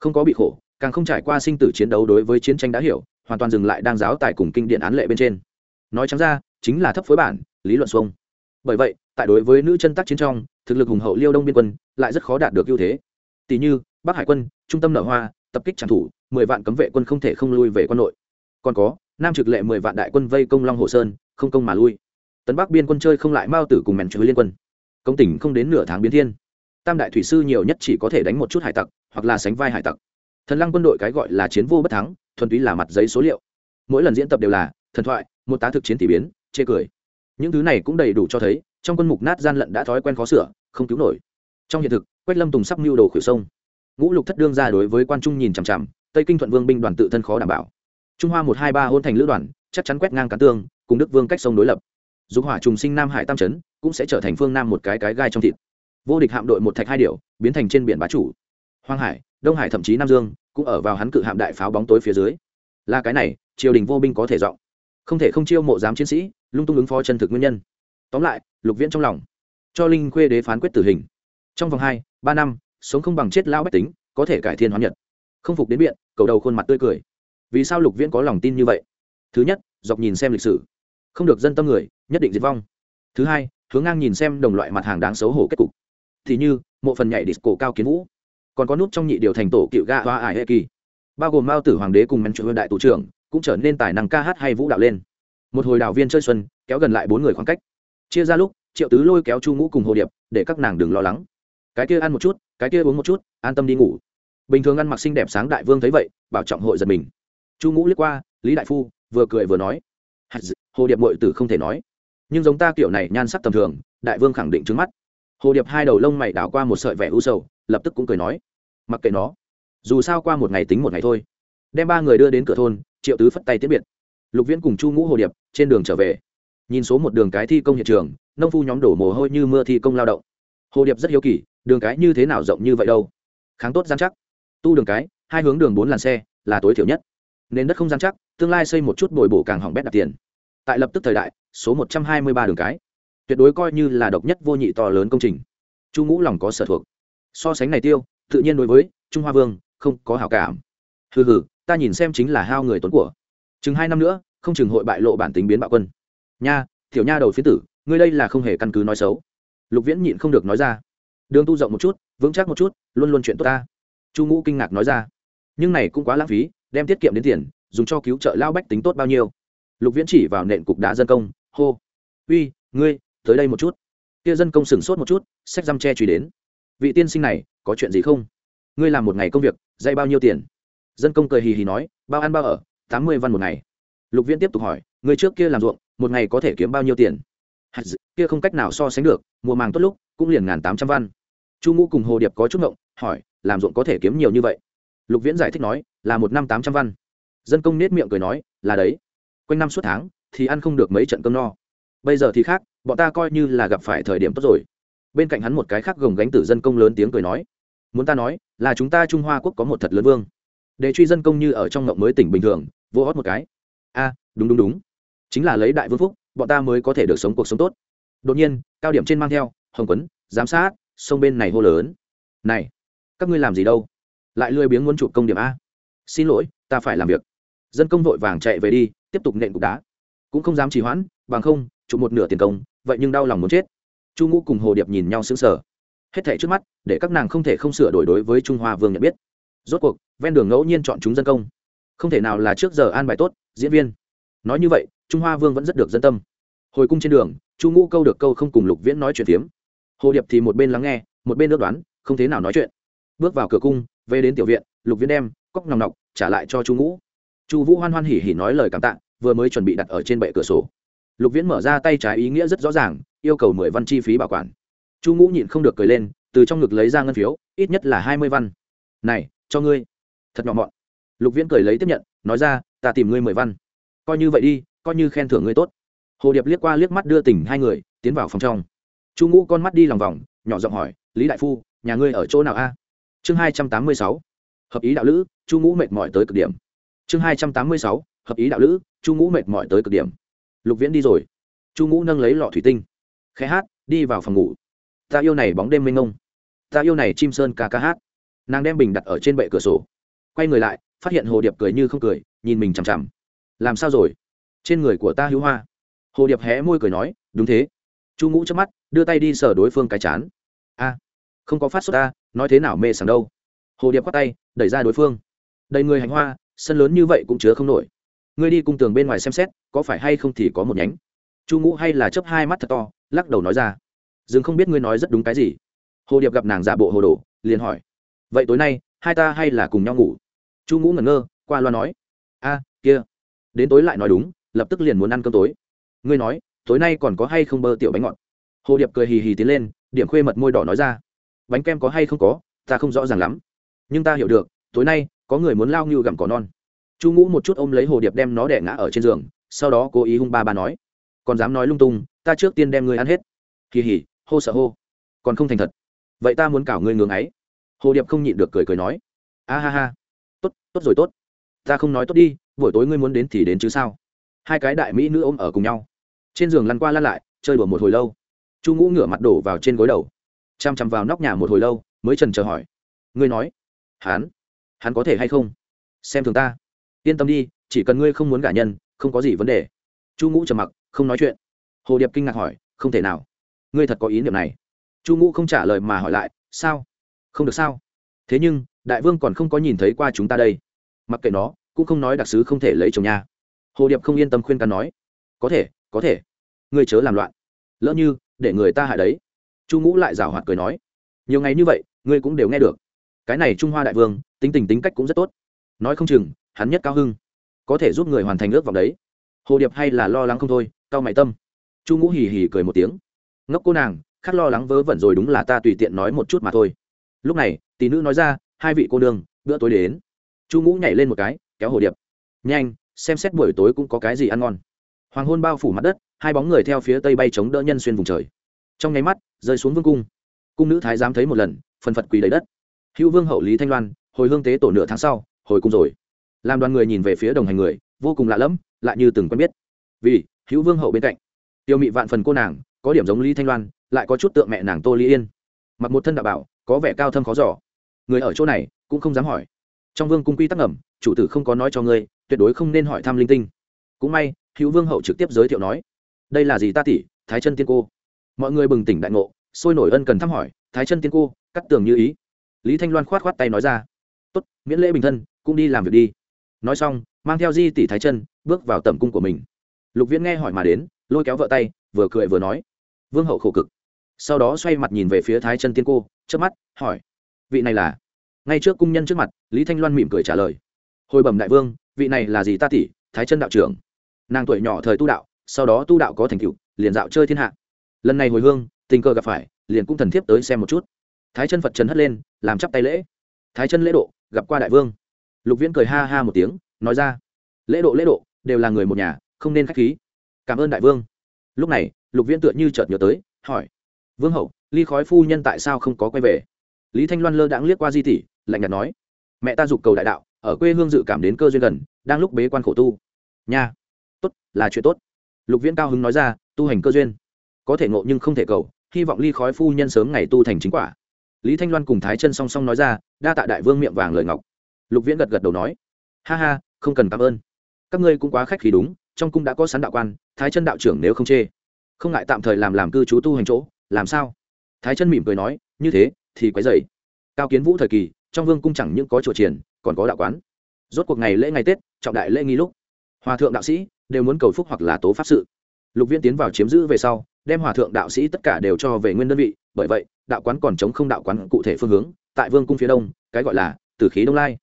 Không có bị khổ, càng không trải qua sinh tử chiến đấu đối với chiến tranh đã hiểu, hoàn toàn dừng lại đang giáo tài cùng kinh điện án lệ bên trên. Nói trắng ra, chính là thấp phối bản, lý luận xuông. Bởi vậy, tại đối với nữ chân tác chiến trong, thực lực hùng hậu liêu đông biên quân, lại rất khó đạt được ưu thế. Tỷ như, bắc hải quân, trung tâm nở hoa, tập kích trang thủ, mười vạn cấm vệ quân không thể không lui về quân nội. Còn có nam trực lệ mười vạn đại quân vây công long hồ sơn, không công mà lui. Tấn bắc biên quân chơi không lại mao tử cùng mèn chuối liên quân. Công tỉnh không đến nửa tháng biến thiên. Tam đại thủy sư nhiều nhất chỉ có thể đánh một chút hải tặc, hoặc là sánh vai hải tặc. Thần lăng quân đội cái gọi là chiến vô bất thắng, thuần túy là mặt giấy số liệu. Mỗi lần diễn tập đều là, thần thoại, một tá thực chiến tỷ biến, chê cười. Những thứ này cũng đầy đủ cho thấy, trong quân mục nát gian lận đã thói quen khó sửa, không cứu nổi. Trong hiện thực, quách lâm tùng sắp mưu đồ khử sông. Ngũ lục thất đương ra đối với quan trung nhìn chằm chằm, tây kinh thuận vương binh đoàn tự thân khó đảm bảo trung hoa một hai ba hôn thành lữ đoàn, chắc chắn quét ngang cán tương cùng đức vương cách sông đối lập. Dục hỏa trùng sinh nam hải tam trấn cũng sẽ trở thành phương nam một cái cái gai trong thịt. Vô địch hạm đội một thạch hai điệu biến thành trên biển bá chủ. Hoang hải, đông hải thậm chí nam dương, cũng ở vào hắn cự hạm đại pháo bóng tối phía dưới. Là cái này, triều đình vô binh có thể dọn không thể không chiêu mộ giám chiến sĩ, lung tung ứng phó chân thực nguyên nhân. Tóm lại, lục viễn trong lòng, cho linh khuê đế phán quyết tử hình. Trong vòng hai, ba năm, sống không bằng chết lao bách tính, có thể cải thiên hóa nhật. Không phục đến biện cầu đầu khuôn mặt tươi cười vì sao lục viễn có lòng tin như vậy? Thứ nhất, dọc nhìn xem lịch sử. Không được dân tâm người, nhất định diệt vong. Thứ hai, hướng ngang nhìn xem đồng loại mặt hàng đáng xấu hổ kết cục. Thì như, mộ phần nhảy disco cao kiến vũ. Còn có nút trong nhị điều thành tổ cựu ga hoa ải hệ kỳ. Bao gồm mao tử hoàng đế cùng men trợ đại tù trưởng, cũng trở nên tài năng ca hát hay vũ đạo lên. Một hồi đào viên chơi xuân, kéo gần lại bốn người khoảng cách. Chia ra lúc, triệu tứ lôi kéo chu ngũ cùng hồ điệp, để các nàng đừng lo lắng. Cái kia ăn một chút, cái kia uống một chút, an tâm đi ngủ. Bình thường ăn mặc xinh đẹp sáng đại vương thấy vậy, bảo trọng hội giật mình chu ngũ liếc qua, lý đại phu vừa cười vừa nói hồ điệp mội tử không thể nói. Nhưng giống ta kiểu này, nhan sắc tầm thường, đại vương khẳng định trứng mắt. Hồ điệp hai đầu lông mày đảo qua một sợi vẻ u sầu, lập tức cũng cười nói, mặc kệ nó, dù sao qua một ngày tính một ngày thôi. Đem ba người đưa đến cửa thôn, triệu tứ phất tay tiết biệt. Lục viễn cùng chu ngũ, hồ điệp trên đường trở về. Nhìn số một đường cái thi công hiện trường, nông phu nhóm đổ mồ hôi như mưa thi công lao động. Hồ điệp rất hiếu kỳ, đường cái như thế nào rộng như vậy đâu? Kháng tốt gian chắc. Tu đường cái, hai hướng đường bốn làn xe, là tối thiểu nhất nên đất không gian chắc, tương lai xây một chút bồi bổ càng hỏng bét đặt tiền. Tại lập tức thời đại, số một trăm hai mươi ba đường cái. Tuyệt đối coi như là độc nhất vô nhị to lớn công trình. Chu ngũ lòng có sở thuộc. So sánh này tiêu, tự nhiên đối với trung hoa vương không có hảo cảm. Hừ hừ, ta nhìn xem chính là hao người tốn của. Chừng hai năm nữa, không chừng hội bại lộ bản tính biến bạo quân. Nha thiểu nha đầu phía tử, ngươi đây là không hề căn cứ nói xấu. Lục viễn nhịn không được nói ra. Đường tu rộng một chút, vững chắc một chút, luôn luôn chuyện tốt ta. Chu ngũ kinh ngạc nói ra. Nhưng này cũng quá lãng phí đem tiết kiệm đến tiền, dùng cho cứu trợ lao bách tính tốt bao nhiêu. Lục viễn chỉ vào nện cục đá dân công, hô, uy, ngươi, tới đây một chút. Kia dân công sửng sốt một chút sách răm che truy đến. Vị tiên sinh này, có chuyện gì không? Ngươi làm một ngày công việc, dạy bao nhiêu tiền? Dân công cười hì hì nói, bao ăn bao ở, tám mươi văn một ngày. Lục viễn tiếp tục hỏi người trước kia làm ruộng, một ngày có thể kiếm bao nhiêu tiền? Hạt kia không cách nào so sánh được, mùa màng tốt lúc, cũng liền ngàn tám trăm văn. Chu ngũ cùng hồ điệp có chút ngộng, hỏi, làm ruộng có thể kiếm nhiều như vậy? Lục viễn giải thích nói, là một năm tám trăm văn. Dân công nết miệng cười nói, là đấy. Quanh năm suốt tháng, thì ăn không được mấy trận cơm no. Bây giờ thì khác, bọn ta coi như là gặp phải thời điểm tốt rồi. Bên cạnh hắn một cái khác gồng gánh tử dân công lớn tiếng cười nói, muốn ta nói, là chúng ta trung hoa quốc có một thật lớn vương. Để truy dân công như ở trong ngộng mới tỉnh bình thường, vô hót một cái. A, đúng đúng đúng. Chính là lấy đại vương phúc, bọn ta mới có thể được sống cuộc sống tốt. Đột nhiên, cao điểm trên mang theo, hồng quấn, giám sát, sông bên này hô lớn. Này, các ngươi làm gì đâu? Lại lười biếng muốn chụp công điểm a. Xin lỗi, ta phải làm việc. Dân công vội vàng chạy về đi, tiếp tục nện cục đá. Cũng không dám trì hoãn, bằng không, chụp một nửa tiền công, vậy nhưng đau lòng muốn chết. Chu ngũ cùng hồ điệp nhìn nhau sững sờ. Hết thảy trước mắt, để các nàng không thể không sửa đổi đối với trung hoa vương nhận biết. Rốt cuộc, ven đường ngẫu nhiên chọn chúng dân công. Không thể nào là trước giờ an bài tốt, diễn viên. Nói như vậy, trung hoa vương vẫn rất được dân tâm. Hồi cung trên đường, chu ngũ câu được câu không cùng lục viễn nói chuyện tiếm hồ điệp thì một bên lắng nghe, một bên ước đoán, không thế nào nói chuyện. Bước vào cửa cung về đến tiểu viện, lục viễn đem cóc nòng nọc trả lại cho chu ngũ. Chu vũ hoan hoan hỉ hỉ nói lời cảm tạ, vừa mới chuẩn bị đặt ở trên bệ cửa sổ. Lục viễn mở ra tay trái ý nghĩa rất rõ ràng, yêu cầu mười văn chi phí bảo quản. Chu ngũ nhịn không được cười lên, từ trong ngực lấy ra ngân phiếu, ít nhất là hai mươi văn. Này, cho ngươi. Thật nhỏ mọn. Lục viễn cười lấy tiếp nhận, nói ra, ta tìm ngươi mười văn. Coi như vậy đi, coi như khen thưởng ngươi tốt. Hồ điệp liếc qua liếc mắt đưa tỉnh hai người, tiến vào phòng trong. Chu ngũ con mắt đi lòng vòng, nhỏ giọng hỏi, lý đại phu, nhà ngươi ở chỗ nào a? Chương hai trăm tám mươi sáu, hợp ý đạo lữ, chu ngũ mệt mỏi tới cực điểm. Chương hai trăm tám mươi sáu, hợp ý đạo lữ, chu ngũ mệt mỏi tới cực điểm. Lục viễn đi rồi. Chu ngũ nâng lấy lọ thủy tinh. Khẽ hát, đi vào phòng ngủ. Ta yêu này bóng đêm mênh ngông ta yêu này chim sơn ca ca hát. Nàng đem bình đặt ở trên bệ cửa sổ. Quay người lại, phát hiện hồ điệp cười như không cười, nhìn mình chằm chằm. Làm sao rồi? Trên người của ta hữu hoa. Hồ điệp hé môi cười nói, đúng thế. Chu ngũ chớp mắt, đưa tay đi sờ đối phương cái chán không có phát xuất ta, nói thế nào mê sảng đâu. Hồ điệp khoác tay, đẩy ra đối phương. Đầy người hành hoa, sân lớn như vậy cũng chứa không nổi. Ngươi đi cung tường bên ngoài xem xét, có phải hay không thì có một nhánh. Chu ngũ hay là chớp hai mắt thật to, lắc đầu nói ra. Dừng không biết ngươi nói rất đúng cái gì. Hồ điệp gặp nàng giả bộ hồ đồ, liền hỏi. Vậy tối nay, hai ta hay là cùng nhau ngủ? Chu ngũ ngẩn ngơ, qua loa nói. A, kia. Đến tối lại nói đúng, lập tức liền muốn ăn cơm tối. Ngươi nói, tối nay còn có hay không bơ tiểu bánh ngọt? Hồ điệp cười hì hì tiến lên, điểm khuê mật môi đỏ nói ra bánh kem có hay không có, ta không rõ ràng lắm. Nhưng ta hiểu được, tối nay, có người muốn lao như gặm cỏ non. Chu ngũ một chút ôm lấy hồ điệp đem nó đẻ ngã ở trên giường, sau đó cố ý hung ba ba nói. Còn dám nói lung tung, ta trước tiên đem ngươi ăn hết. Kỳ hỉ hô sợ hô. Còn không thành thật. Vậy ta muốn cảo ngươi ngưỡng ấy. Hồ điệp không nhịn được cười cười nói. A ha ha. Tốt tốt rồi tốt. Ta không nói tốt đi, buổi tối ngươi muốn đến thì đến chứ sao? Hai cái đại mỹ nữ ôm ở cùng nhau. Trên giường lăn qua lăn lại, chơi đùa một hồi lâu. Chu ngũ ngửa mặt đổ vào trên gối đầu chăm chăm vào nóc nhà một hồi lâu, mới trần chờ hỏi. Ngươi nói, hắn hắn có thể hay không? Xem thường ta. Yên tâm đi, chỉ cần ngươi không muốn gả nhân, không có gì vấn đề. Chu ngũ trầm mặc, không nói chuyện. Hồ điệp kinh ngạc hỏi, không thể nào. Ngươi thật có ý niệm này. Chu ngũ không trả lời mà hỏi lại, sao? Không được sao? Thế nhưng, đại vương còn không có nhìn thấy qua chúng ta đây. Mặc kệ nó, cũng không nói đặc sứ không thể lấy chồng nhà. Hồ điệp không yên tâm khuyên cắn nói, có thể có thể. Ngươi chớ làm loạn. Lỡ như, để người ta hại đấy chu ngũ lại rào hoạt cười nói, nhiều ngày như vậy, ngươi cũng đều nghe được. Cái này trung hoa đại vương, tính tình tính cách cũng rất tốt. Nói không chừng, hắn nhất cao hưng, có thể giúp người hoàn thành ước vọng đấy. Hồ điệp hay là lo lắng không thôi cao mày tâm. Chu ngũ hì hì cười một tiếng, ngốc cô nàng, khát lo lắng vớ vẩn rồi đúng là ta tùy tiện nói một chút mà thôi. Lúc này, tỷ nữ nói ra, hai vị cô nương, bữa tối đến. Chu ngũ nhảy lên một cái, kéo hồ điệp, nhanh, xem xét buổi tối cũng có cái gì ăn ngon. Hoàng hôn bao phủ mặt đất, hai bóng người theo phía tây bay chống đỡ nhân xuyên vùng trời trong nháy mắt, rơi xuống vương cung. Cung nữ thái giám thấy một lần, phần phật quỳ lấy đất. Hữu vương hậu lý thanh loan, hồi hương tế tổ nửa tháng sau, hồi cung rồi. Làm đoàn người nhìn về phía đồng hành người, vô cùng lạ lẫm, lại như từng quen biết. Vì, hữu vương hậu bên cạnh. Tiêu mị vạn phần cô nàng, có điểm giống lý thanh loan, lại có chút tượng mẹ nàng tô lý yên. Mặc một thân đạo bảo, có vẻ cao thâm khó giỏ người ở chỗ này, cũng không dám hỏi. Trong vương cung quy tắc ẩm chủ tử không có nói cho ngươi, tuyệt đối không nên hỏi thăm linh tinh. Cũng may, hữu vương hậu trực tiếp giới thiệu nói, đây là gì ta tỷ, thái chân tiên cô? Mọi người bừng tỉnh đại ngộ, sôi nổi ân cần thăm hỏi, thái chân tiên cô, cắt tường như ý. Lý thanh loan khoát khoát tay nói ra, tốt, miễn lễ bình thân, cũng đi làm việc đi. Nói xong, mang theo di tỷ thái chân, bước vào tầm cung của mình. Lục viễn nghe hỏi mà đến, lôi kéo vợ tay, vừa cười vừa nói, vương hậu khổ cực. Sau đó xoay mặt nhìn về phía thái chân tiên cô trước mắt, hỏi, vị này là? Ngay trước cung nhân trước mặt, lý thanh loan mỉm cười trả lời, hồi bẩm đại vương, vị này là gì ta tỷ, thái chân đạo trưởng. Nàng tuổi nhỏ thời tu đạo, sau đó tu đạo có thành tựu, liền dạo chơi thiên hạ lần này hồi hương, tình cờ gặp phải, liền cũng thần thiếp tới xem một chút. Thái chân phật trần hất lên, làm chắp tay lễ. Thái chân lễ độ, gặp qua đại vương. Lục viễn cười ha ha một tiếng, nói ra, lễ độ lễ độ, đều là người một nhà, không nên k h á c h khí. Cảm ơn đại vương. Lúc này, lục viễn tựa như chợt nhớ tới, hỏi, vương hậu ly khói phu nhân tại sao không có quay về? Lý thanh loan lơ đãng liếc qua di tỷ, lạnh nhạt nói, mẹ ta giục cầu đại đạo, ở quê hương dự cảm đến cơ duyên gần, đang lúc bế quan khổ tu. Nha, tốt, là chuyện tốt. Lục viễn cao hứng nói ra, tu hành cơ duyên có thể ngộ nhưng không thể cầu, hy vọng ly khói phu nhân sớm ngày tu thành chính quả. Lý thanh loan cùng thái chân song song nói ra, đa tạ đại vương miệng vàng lời ngọc. Lục viễn gật gật đầu nói, ha ha, không cần cảm ơn. Các ngươi cũng quá khách khí đúng, trong cung đã có sán đạo quan, thái chân đạo trưởng nếu không chê. Không ngại tạm thời làm làm cư trú tu hành chỗ, làm sao? Thái chân mỉm cười nói, như thế, thì quái dày cao kiến vũ thời kỳ, trong vương cung chẳng những có chùa triển còn có đạo quán. Rốt cuộc ngày lễ ngày tết, trọng đại lễ nghi lúc, hòa thượng đạo sĩ đều muốn cầu phúc hoặc là tố pháp sự. Lục viễn tiến vào chiếm giữ về sau đem hòa thượng đạo sĩ tất cả đều cho về nguyên đơn vị, bởi vậy, đạo quán còn chống không đạo quán cụ thể phương hướng, tại vương cung phía đông, cái gọi là tử khí đông lai.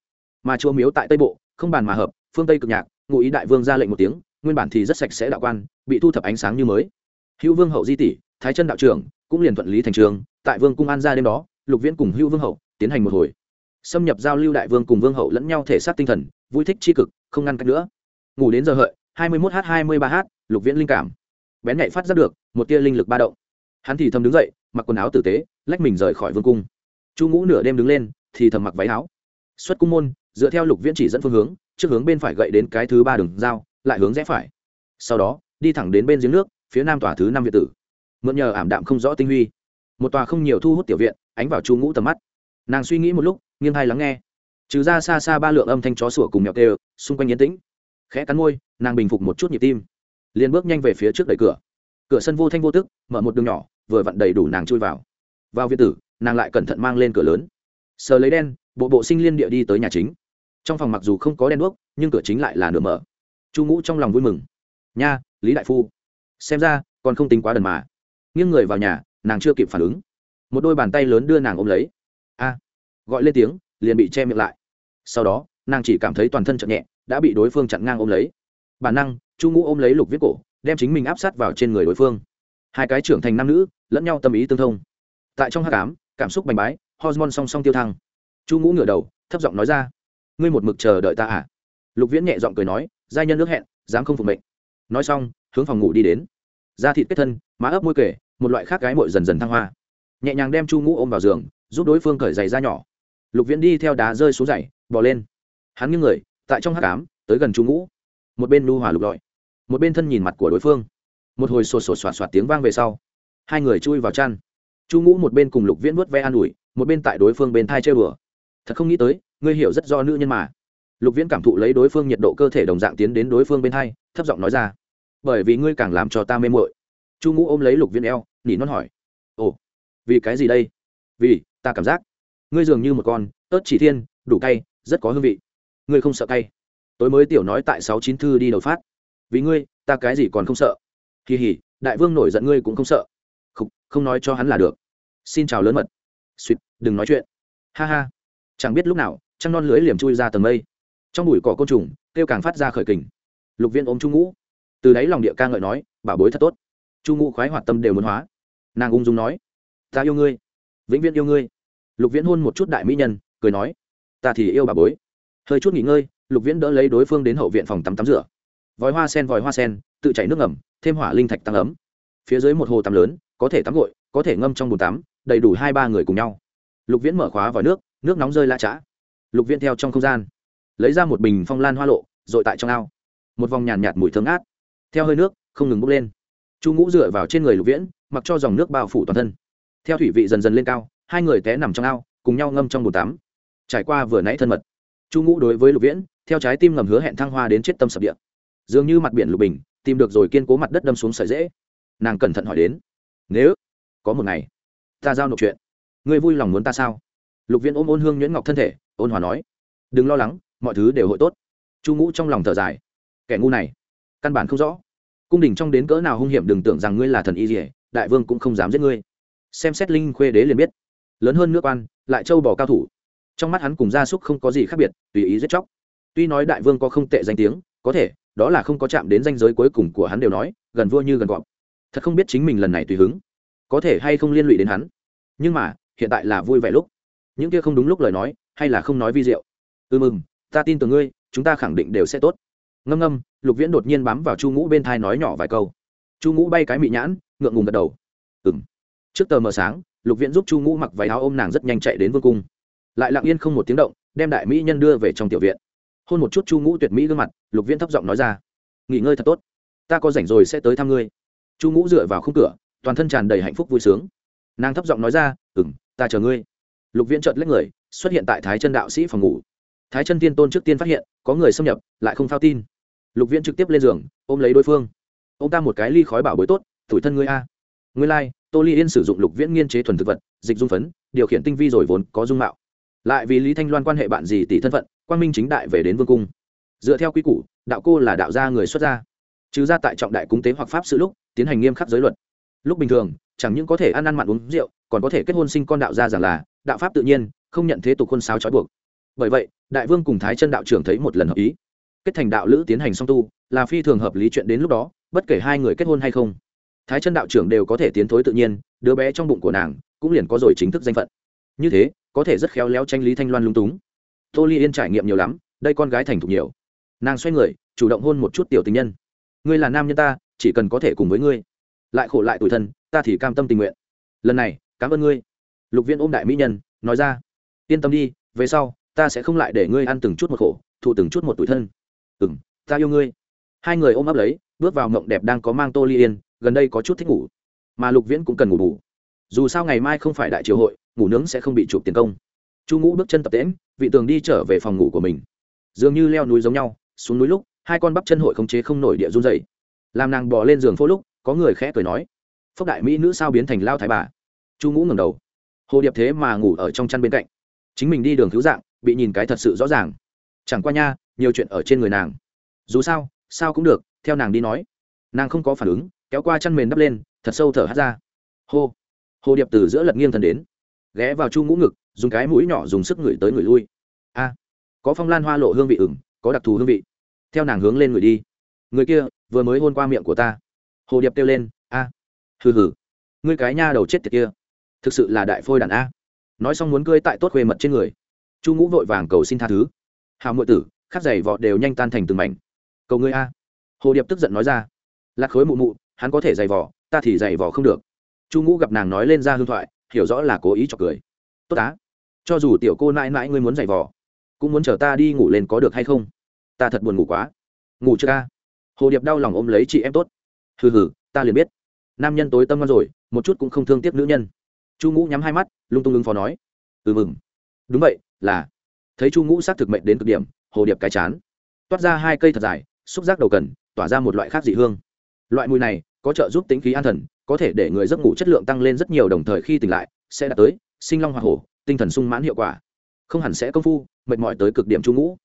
Mà chùa miếu tại tây bộ, không bàn mà hợp, phương tây cực nhạc, ngụ ý đại vương ra lệnh một tiếng, nguyên bản thì rất sạch sẽ đạo quan, bị thu thập ánh sáng như mới. Hữu vương hậu di tỷ, thái chân đạo trưởng, cũng liền thuận lý thành trường, tại vương cung an ra đêm đó, lục viễn cùng hữu vương hậu tiến hành một hồi. Xâm nhập giao lưu đại vương cùng vương hậu lẫn nhau thể xác tinh thần, vui thích c h i cực, không ngăn cách nữa. Ngủ đến giờ hợi, hai mươi mốt h hai mươi ba h lục viễn linh cảm bén nhạy phát giác được, một tia linh lực ba động. Hắn thì thầm đứng dậy, mặc quần áo tử tế, lách mình rời khỏi vương cung. Chu ngũ nửa đêm đứng lên, thì thầm mặc váy áo. Xuất cung môn, dựa theo lục viễn chỉ dẫn phương hướng, trước hướng bên phải gậy đến cái thứ ba đường dao lại hướng rẽ phải. Sau đó, đi thẳng đến bên giếng nước, phía nam tòa thứ năm viện tử. Mượn nhờ ảm đạm không rõ tinh huy. Một tòa không nhiều thu hút tiểu viện, ánh vào chu ngũ tầm mắt. Nàng suy nghĩ một lúc, nghiêng hai lắng nghe. Trừ ra xa xa ba lượng âm thanh chó sủa cùng mèo kêu, xung quanh yên tĩnh. Khẽ cắn môi, nàng bình phục một chút nhịp tim liền bước nhanh về phía trước đẩy cửa. Cửa sân vô thanh vô tức, mở một đường nhỏ, vừa vặn đầy đủ nàng chui vào. Vào viện tử, nàng lại cẩn thận mang lên cửa lớn. Sờ lấy đen, bộ bộ sinh liên địa đi tới nhà chính. Trong phòng mặc dù không có đen đuốc, nhưng cửa chính lại là nửa mở. Chu ngũ trong lòng vui mừng. Nha, lý đại phu, xem ra còn không tính quá đần mà. Nghiêng người vào nhà, nàng chưa kịp phản ứng. Một đôi bàn tay lớn đưa nàng ôm lấy. A, gọi lên tiếng, liền bị che miệng lại. Sau đó, nàng chỉ cảm thấy toàn thân chậm nhẹ, đã bị đối phương chặn ngang ôm lấy. Bản năng chu ngũ ôm lấy lục viết cổ, đem chính mình áp sát vào trên người đối phương. Hai cái trưởng thành nam nữ, lẫn nhau tâm ý tương thông. Tại trong hát cám cảm xúc bành bái, hormone song song tiêu thăng. Chu ngũ ngửa đầu, thấp giọng nói ra, ngươi một mực chờ đợi ta à? Lục viễn nhẹ giọng cười nói giai nhân nước hẹn, dám không phục mệnh. Nói xong, hướng phòng ngủ đi đến. Da thịt kết thân, má ấp môi kể, một loại khác gái mội dần dần thăng hoa. Nhẹ nhàng đem chu ngũ ôm vào giường, giúp đối phương cởi giày ra nhỏ. Lục viễn đi theo đá rơi xuống giày bỏ lên. Hắn nghiêng người, tại trong hát cám tới gần chu ngũ. Một bên nu hòa lục lọi một bên thân nhìn mặt của đối phương. Một hồi sột sột soạt soạt tiếng vang về sau, hai người chui vào chăn. Chu ngũ một bên cùng lục viễn vớt ve an ủi, một bên tại đối phương bên thai chơi bừa. Thật không nghĩ tới, ngươi hiểu rất do nữ nhân mà. Lục viễn cảm thụ lấy đối phương nhiệt độ cơ thể đồng dạng tiến đến đối phương bên thai, thấp giọng nói ra, bởi vì ngươi càng làm cho ta mê mội chu ngũ ôm lấy lục viễn eo, nỉ non hỏi, ồ, vì cái gì đây? Vì, ta cảm giác, ngươi dường như một con ớt chỉ thiên, đủ cay, rất có hương vị. Ngươi không sợ cay. Tối mới tiểu nói tại sáu chín thư đi đầu phát vì ngươi ta cái gì còn không sợ? Kỳ hỉ đại vương nổi giận ngươi cũng không sợ. Không, không nói cho hắn là được. Xin chào lớn mật. Suýt đừng nói chuyện. Ha ha. Chẳng biết lúc nào trăng non lưới liềm chui ra tầng mây. Trong bụi cỏ côn trùng kêu càng phát ra khởi kình. Lục viên ôm chu ngũ. Từ đáy lòng địa ca ngợi nói bà bối thật tốt. Chu ngũ khoái hoạt tâm đều muốn hóa. Nàng ung dung nói ta yêu ngươi. Vĩnh viễn yêu ngươi. Lục viễn hôn một chút đại mỹ nhân cười nói ta thì yêu bà bối. Hơi chút nghỉ ngơi lục viễn đỡ lấy đối phương đến hậu viện phòng tắm tắm rửa vòi hoa sen vòi hoa sen tự chảy nước ngầm thêm hỏa linh thạch tăng ấm. Phía dưới một hồ tắm lớn có thể tắm gội có thể ngâm trong bồn tắm đầy đủ hai ba người cùng nhau. Lục viễn mở khóa vòi nước nước nóng rơi la trã. Lục viễn theo trong không gian lấy ra một bình phong lan hoa lộ r ộ i tại trong ao. Một vòng nhàn nhạt, nhạt mùi thơm át theo hơi nước không ngừng bốc lên. Chu ngũ dựa vào trên người lục viễn mặc cho dòng nước bao phủ toàn thân. Theo thủy vị dần dần lên cao hai người té nằm trong ao cùng nhau ngâm trong bồn tắm. Trải qua vừa nãy thân mật chu ngũ đối với lục viễn theo trái tim ngầm hứa hẹn thăng hoa đến chết tâm sập địa dường như mặt biển lục bình, tìm được rồi kiên cố mặt đất đâm xuống sợi dễ. Nàng cẩn thận hỏi đến, nếu có một ngày ta giao nộp chuyện, ngươi vui lòng muốn ta sao? Lục viễn ôm ôn hương nhuyễn ngọc thân thể, ôn hòa nói, đừng lo lắng, mọi thứ đều hội tốt. Chu ngũ trong lòng thở dài, kẻ ngu này, căn bản không rõ. Cung đình trong đến cỡ nào hung hiểm đừng tưởng rằng ngươi là thần y dỉa đại vương cũng không dám giết ngươi. Xem xét linh khuê đế liền biết, lớn hơn nước quan, lại châu bò cao thủ. Trong mắt hắn cùng gia súc không có gì khác biệt, tùy ý giết chóc. Tuy nói đại vương có không tệ danh tiếng, có thể đó là không có chạm đến danh giới cuối cùng của hắn đều nói, gần vua như gần gọn thật không biết chính mình lần này tùy hứng, có thể hay không liên lụy đến hắn. Nhưng mà, hiện tại là vui vẻ lúc. Những kia không đúng lúc lời nói, hay là không nói vi diệu. Ừ mừng ta tin tưởng ngươi, chúng ta khẳng định đều sẽ tốt. Ngâm ngâm, lục viễn đột nhiên bám vào chu ngũ bên thai nói nhỏ vài câu. Chu ngũ bay cái mị nhãn, ngượng ngùng gật đầu. Ừ m trước tờ mờ sáng, lục viễn giúp chu ngũ mặc váy áo ôm nàng rất nhanh chạy đến vương cung. Lại lặng yên không một tiếng động, đem đại mỹ nhân đưa về trong tiểu viện hôn một chút chu ngũ tuyệt mỹ gương mặt lục viễn thấp giọng nói ra nghỉ ngơi thật tốt ta có rảnh rồi sẽ tới thăm ngươi. Chu ngũ dựa vào khung cửa toàn thân tràn đầy hạnh phúc vui sướng. Nàng thấp giọng nói ra ừ m ta chờ ngươi. Lục viễn trợt lấy người xuất hiện tại thái chân đạo sĩ phòng ngủ. Thái chân tiên tôn trước tiên phát hiện có người xâm nhập lại không phao tin. Lục viễn trực tiếp lên giường ôm lấy đối phương. Ô m ta một cái ly khói bảo bối tốt tuổi thân ngươi a. Ngươi lai、like, tô ly yên sử dụng lục viễn nghiên chế thuần thực vật dịch dung phấn điều khiển tinh vi rồi vốn có dung mạo. Lại vì lý thanh loan quan hệ bạn gì tỷ thân phận quang minh chính đại về đến vương cung. Dựa theo quy củ, đạo cô là đạo gia người xuất gia. Trừ ra tại trọng đại cúng tế hoặc pháp sự lúc, tiến hành nghiêm khắc giới luật. Lúc bình thường, chẳng những có thể ăn ăn mặn uống rượu, còn có thể kết hôn sinh con đạo gia rằng là, đạo pháp tự nhiên, không nhận thế tục quân sáo trói buộc. Bởi vậy, đại vương cùng thái chân đạo trưởng thấy một lần hợp ý. Kết thành đạo lữ tiến hành song tu, là phi thường hợp lý chuyện đến lúc đó, bất kể hai người kết hôn hay không. Thái chân đạo trưởng đều có thể tiến thối tự nhiên, đứa bé trong bụng của nàng cũng liền có rồi chính thức danh phận. Như thế, có thể rất khéo léo tranh lý thanh loan lung túng tô ly yên trải nghiệm nhiều lắm, đây con gái thành thục nhiều. Nàng xoay người, chủ động hôn một chút tiểu tình nhân. Ngươi là nam nhân ta, chỉ cần có thể cùng với ngươi. Lại khổ lại tủi thân, ta thì cam tâm tình nguyện. Lần này, cảm ơn ngươi. Lục viên ôm đại mỹ nhân, nói ra. Yên tâm đi, về sau, ta sẽ không lại để ngươi ăn từng chút một khổ, thụ từng chút một tủi thân. Ừ m ta yêu ngươi. Hai người ôm ấp lấy, bước vào mộng đẹp đang có mang tô ly yên, gần đây có chút thích ngủ. Mà lục viễn cũng cần ngủ bù. Dù sao ngày mai không phải đại triều hội, ngủ nướng sẽ không bị chụp tiền công chu ngũ bước chân tập tễm vị tường đi trở về phòng ngủ của mình. Dường như leo núi giống nhau, xuống núi lúc, hai con bắp chân hội khống chế không nổi địa run dày làm nàng bỏ lên giường phố lúc, có người khẽ cười nói, phúc đại mỹ nữ sao biến thành lao thái bà? Chu ngũ ngẩng đầu. Hồ điệp thế mà ngủ ở trong chăn bên cạnh. Chính mình đi đường cứu dạng, bị nhìn cái thật sự rõ ràng. Chẳng qua nha, nhiều chuyện ở trên người nàng. Dù sao sao cũng được, theo nàng đi nói. Nàng không có phản ứng, kéo qua chăn mền đắp lên, thật sâu thở hát ra. Hô. Hồ điệp từ giữa lật nghiêng thần đến ghé vào chu ngũ ngực, dùng cái mũi nhỏ dùng sức ngửi tới ngửi lui. A, có phong lan hoa lộ hương vị ửng, có đặc thù hương vị. Theo nàng hướng lên người đi. Người kia, vừa mới hôn qua miệng của ta. Hồ điệp kêu lên, a, hừ hừ, ngươi cái nha đầu chết tiệt kia, thực sự là đại phôi đàn a. Nói xong muốn cưới tại tốt khuê mật trên người. Chu ngũ vội vàng cầu xin tha thứ. Hào ngụy tử khắc giày vọt đều nhanh tan thành từng mảnh. Cầu ngươi a. Hồ điệp tức giận nói ra. Lạc khối mụ mụ, hắn có thể giày vỏ ta thì giày vỏ không được. Chu ngũ gặp nàng nói lên ra hương thoại hiểu rõ là cố ý cho cười. Tốt á. Cho dù tiểu cô nãi nãi ngươi muốn giày vò, cũng muốn chờ ta đi ngủ lên có được hay không? Ta thật buồn ngủ quá. Ngủ chưa ca? Hồ điệp đau lòng ôm lấy chị em tốt. Hừ hừ ta liền biết. Nam nhân tối tâm ngon rồi một chút cũng không thương tiếc nữ nhân. Chu ngũ nhắm hai mắt lung tung ứng phó nói. Ừ mừng. Đúng vậy là. Thấy chu ngũ xác thực mệnh đến cực điểm hồ điệp cái chán. Toát ra hai cây thật dài xúc giác đầu cần tỏa ra một loại khác dị hương. Loại mùi này có trợ giúp tính khí an thần, có thể để người giấc ngủ chất lượng tăng lên rất nhiều đồng thời khi tỉnh lại, sẽ đạt tới sinh long hoa hổ, tinh thần sung mãn hiệu quả. Không hẳn sẽ công phu, mệt mỏi tới cực điểm chu ngũ.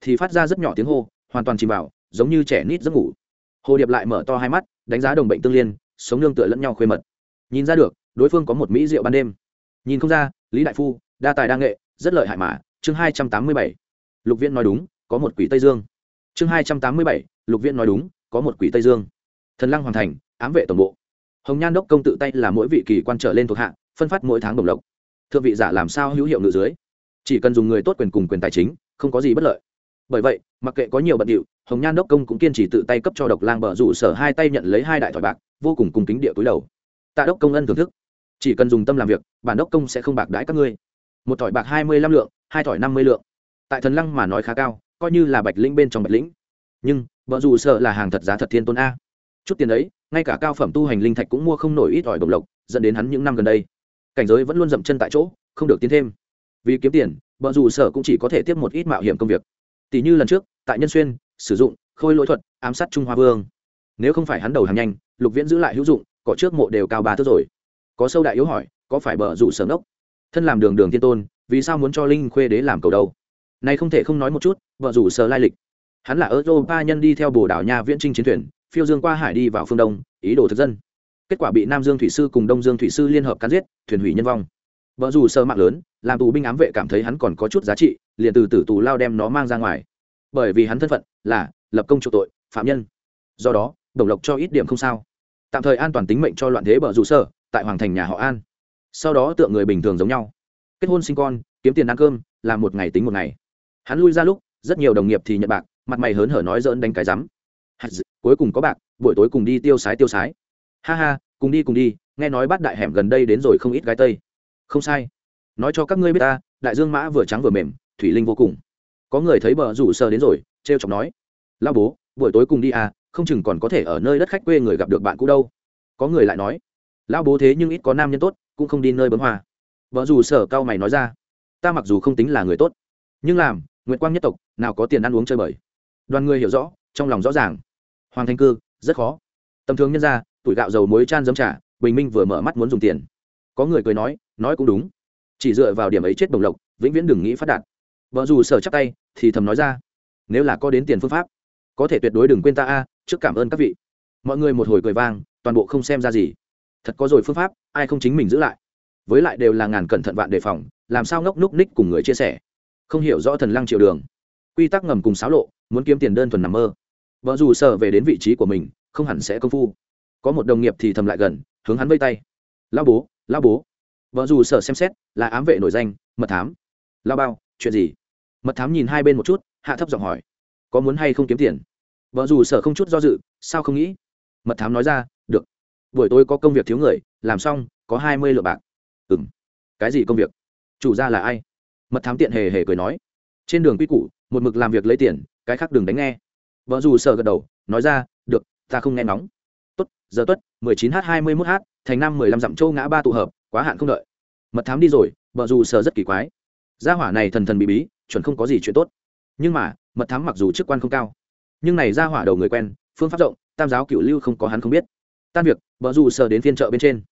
Thì phát ra rất nhỏ tiếng hô, hoàn toàn chìm vào, giống như trẻ nít giấc ngủ. Hồ điệp lại mở to hai mắt, đánh giá đồng bệnh tương liên, sống nương tựa lẫn nhau khuê mật. Nhìn ra được, đối phương có một mỹ rượu ban đêm. Nhìn không ra, lý đại phu, đa tài đa nghệ, rất lợi hại mà. Chương hai trăm tám mươi bảy. Lục viễn nói đúng, có một quỷ tây dương. Chương hai trăm tám mươi bảy, lục viễn nói đúng, có một quỷ tây dương. Thần lăng hoàn thành ám vệ tổng bộ. Hồng nhan đốc công tự tay là mỗi vị kỳ quan trở lên thuộc hạ, phân phát mỗi tháng đồng lộc. Thượng vị giả làm sao hữu hiệu ngự dưới? Chỉ cần dùng người tốt quyền cùng quyền tài chính, không có gì bất lợi. Bởi vậy, mặc kệ có nhiều bận điệu, hồng nhan đốc công cũng kiên trì tự tay cấp cho độc lang bờ rủ sở hai tay nhận lấy hai đại thỏi bạc, vô cùng cùng kính địa túi đầu. Tạ đốc công ân thưởng thức. Chỉ cần dùng tâm làm việc, bản đốc công sẽ không bạc đãi các ngươi. Một thỏi bạc hai mươi lăm lượng, hai thỏi năm mươi lượng. Tại thần lăng mà nói khá cao, coi như là bạch lĩnh bên trong bạch lĩnh. Nhưng vợ dù sợ là hàng thật giá thật thiên tôn a chút tiền ấy, ngay cả cao phẩm tu hành linh thạch cũng mua không nổi ít ỏi đồng lộc, dẫn đến hắn những năm gần đây. Cảnh giới vẫn luôn dậm chân tại chỗ, không được tiến thêm. Vì kiếm tiền vợ dù sở cũng chỉ có thể tiếp một ít mạo hiểm công việc. Tỷ như lần trước, tại nhân xuyên, sử dụng khôi lỗi thuật, ám sát trung hoa vương. Nếu không phải hắn đầu hàng nhanh, lục viễn giữ lại hữu dụng, cỏ trước mộ đều cao ba thước rồi. Có sâu đại yếu hỏi, có phải bờ rủ sở ngốc? Thân làm đường đường thiên tôn, vì sao muốn cho linh khuê đế làm cầu đầu này không thể không nói một chút vợ rủ sở lai lịch. Hắn là europa nhân đi theo bồ đảo nha viễn trinh chiến thuyền phiêu dương qua hải đi vào phương đông, ý đồ thực dân. Kết quả bị nam dương thủy sư cùng đông dương thủy sư liên hợp cắn giết, thuyền hủy nhân vong. Vợ dù sơ mạng lớn, làm tù binh ám vệ cảm thấy hắn còn có chút giá trị, liền từ tử tù lao đem nó mang ra ngoài. Bởi vì hắn thân phận là lập công chủ tội, phạm nhân. Do đó, đồng lộc cho ít điểm không sao. Tạm thời an toàn tính mệnh cho loạn thế bờ rủ sơ, tại hoàng thành nhà họ an. Sau đó tượng người bình thường giống nhau. Kết hôn sinh con, kiếm tiền ăn cơm làm một ngày tính một ngày. Hắn lui ra lúc, rất nhiều đồng nghiệp thì nhận bạc, mặt mày hớn hở nói dỡn đánh cái rắm cuối cùng có bạc, buổi tối cùng đi tiêu sái tiêu sái. Ha ha, cùng đi cùng đi, nghe nói bát đại hẻm gần đây đến rồi không ít gái tây. Không sai. Nói cho các ngươi biết ta, đại dương mã vừa trắng vừa mềm, thủy linh vô cùng. Có người thấy bờ rủ sờ đến rồi treo chọc nói lao bố, buổi tối cùng đi à không chừng còn có thể ở nơi đất khách quê người gặp được bạn cũ đâu. Có người lại nói lao bố thế nhưng ít có nam nhân tốt, cũng không đi nơi bấm hoa vợ dù sở cao mày nói ra, ta mặc dù không tính là người tốt, nhưng làm nguyện quang nhất tộc, nào có tiền ăn uống chơi bời. Đoàn người hiểu rõ, trong lòng rõ ràng hoàng thanh cư, rất khó. Tầm thường nhân ra tuổi gạo dầu muối chan dấm trả bình minh vừa mở mắt muốn dùng tiền. Có người cười nói nói cũng đúng. Chỉ dựa vào điểm ấy chết đồng lộc, vĩnh viễn đừng nghĩ phát đạt. Vợ dù sở chắc tay, thì thầm nói ra, nếu là có đến tiền phương pháp, có thể tuyệt đối đừng quên ta a, trước cảm ơn các vị. Mọi người một hồi cười vang, toàn bộ không xem ra gì. Thật có rồi phương pháp, ai không chính mình giữ lại. Với lại đều là ngàn cẩn thận vạn đề phòng, làm sao ngốc núc ních cùng người chia sẻ. Không hiểu rõ thần lăng triều đường. Quy tắc ngầm cùng xáo lộ, muốn kiếm tiền đơn thuần nằm mơ vợ dù sợ về đến vị trí của mình, không hẳn sẽ công phu. Có một đồng nghiệp thì thầm lại gần, hướng hắn vây tay. Lao bố lao bố. Vợ dù sợ xem xét, là ám vệ nổi danh, mật thám. Lao bao, chuyện gì? Mật thám nhìn hai bên một chút, hạ thấp giọng hỏi. Có muốn hay không kiếm tiền? Vợ dù sợ không chút do dự, sao không nghĩ? Mật thám nói ra, được. Buổi tối có công việc thiếu người, làm xong, có hai mươi lượng bạc. Ừ m cái gì công việc? Chủ ra là ai? Mật thám tiện hề hề cười nói. Trên đường quy củ, một mực làm việc lấy tiền, cái khác đừng đánh nghe vợ dù sợ gật đầu, nói ra, được, ta không nghe nóng tốt, giờ tuất, mười chín h hai mươi mốt h thành năm mười lăm dặm châu ngã ba tụ hợp, quá hạn không đợi. Mật thám đi rồi, vợ dù sợ rất kỳ quái. Gia hỏa này thần thần bí bí, chuẩn không có gì chuyện tốt. Nhưng mà, mật thám mặc dù chức quan không cao, nhưng này gia hỏa đầu người quen, phương pháp rộng, tam giáo cựu lưu không có hắn không biết. Tan việc, vợ dù sợ đến phiên chợ bên trên,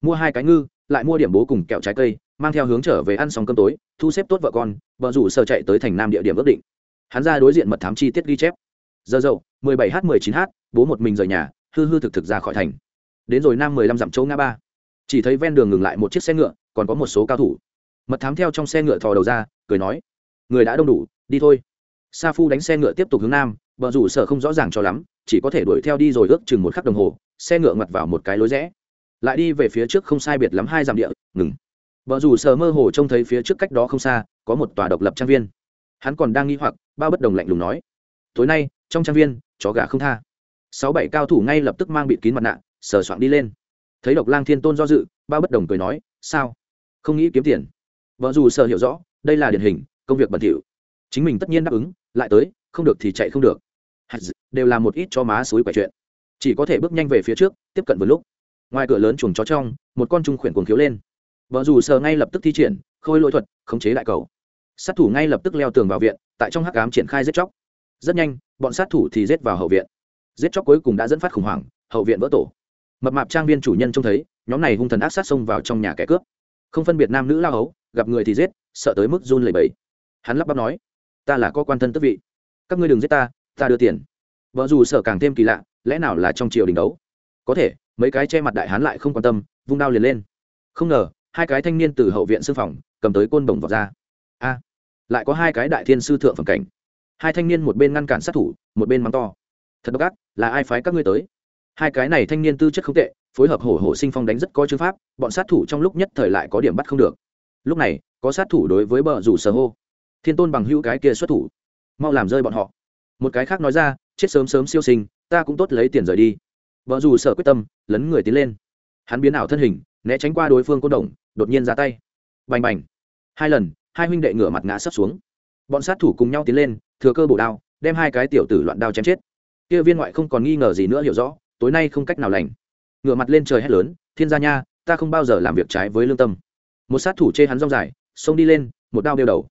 mua hai cái ngư, lại mua điểm bố cùng kẹo trái cây, mang theo hướng trở về ăn xong cơm tối, thu xếp tốt vợ con, vợ rủ sợ chạy tới thành nam địa điểm ước định. Hắn ra đối diện mật thám chi tiết ghi chép giờ dậu 17 h 19 h, bố một mình rời nhà, hư hư thực thực ra khỏi thành. Đến rồi nam 15 dặm chỗ ngã ba. Chỉ thấy ven đường ngừng lại một chiếc xe ngựa, còn có một số cao thủ. Mật thám theo trong xe ngựa thò đầu ra, cười nói, người đã đông đủ, đi thôi. Sa phu đánh xe ngựa tiếp tục hướng nam bờ rủ sợ không rõ ràng cho lắm, chỉ có thể đuổi theo đi rồi ước chừng một khắc đồng hồ, xe ngựa ngoặt vào một cái lối rẽ. Lại đi về phía trước không sai biệt lắm hai dặm địa, ngừng. Bờ rủ sở mơ hồ trông thấy phía trước cách đó không xa, có một tòa độc lập trang viên. Hắn còn đang nghi hoặc, bao bất đồng lạnh lùng nói, tối nay trong trang viên, chó gà không tha. Sáu bảy cao thủ ngay lập tức mang bịt kín mặt nạ, sờ soạn đi lên. Thấy độc lang thiên tôn do dự bao bất đồng cười nói, sao? Không nghĩ kiếm tiền. Vợ dù sợ hiểu rõ, đây là điển hình, công việc bẩn thỉu. Chính mình tất nhiên đáp ứng, lại tới, không được thì chạy không được. Đều là một ít cho má suối quẻ chuyện. Chỉ có thể bước nhanh về phía trước, tiếp cận vừa lúc. Ngoài cửa lớn chuồng chó trong, một con trung khuyển cuồng khiếu lên. Vợ dù sợ ngay lập tức thi triển, khôi lỗi thuật, khống chế đại cầu. Sát thủ ngay lập tức leo tường vào viện, tại trong hắc ám triển khai giết chóc rất nhanh, bọn sát thủ thì giết vào hậu viện. Giết chóc cuối cùng đã dẫn phát khủng hoảng, hậu viện vỡ tổ. Mập mạp trang viên chủ nhân trông thấy, nhóm này hung thần ác sát xông vào trong nhà kẻ cướp. Không phân biệt nam nữ lao hấu, gặp người thì giết, sợ tới mức run lẩy bẩy. Hắn lắp bắp nói, ta là có quan thân tức vị. Các ngươi đừng giết ta ta đưa tiền. Vợ dù sợ càng thêm kỳ lạ, lẽ nào là trong triều đình đấu? Có thể, mấy cái che mặt đại hán lại không quan tâm, vung đao liền lên. Không ngờ, hai cái thanh niên từ hậu viện sư phòng, cầm tới côn bổng vào ra. A, lại có hai cái đại thiên sư thượng phẩm cảnh hai thanh niên một bên ngăn cản sát thủ, một bên mắng to. Thật độc ác, là ai phái các ngươi tới? Hai cái này thanh niên tư chất không tệ, phối hợp hổ hổ sinh phong đánh rất có chữ pháp, bọn sát thủ trong lúc nhất thời lại có điểm bắt không được. Lúc này, có sát thủ đối với bờ rủ sở hô. Thiên tôn bằng hữu cái kia xuất thủ, mau làm rơi bọn họ. Một cái khác nói ra, chết sớm sớm siêu sinh, ta cũng tốt lấy tiền rời đi. Vợ dù sở quyết tâm, lấn người tiến lên. Hắn biến ảo thân hình, né tránh qua đối phương côn đồng, đột nhiên ra tay. Bành bành. Hai lần, hai huynh đệ ngửa mặt ngã sấp xuống. Bọn sát thủ cùng nhau tiến lên thừa cơ bổ đao, đem hai cái tiểu tử loạn đao chém chết. Kia viên ngoại không còn nghi ngờ gì nữa hiểu rõ, tối nay không cách nào lành. Ngửa mặt lên trời hét lớn, thiên gia nha, ta không bao giờ làm việc trái với lương tâm. Một sát thủ chê hắn rong dài, xông đi lên, một đao đeo đầu.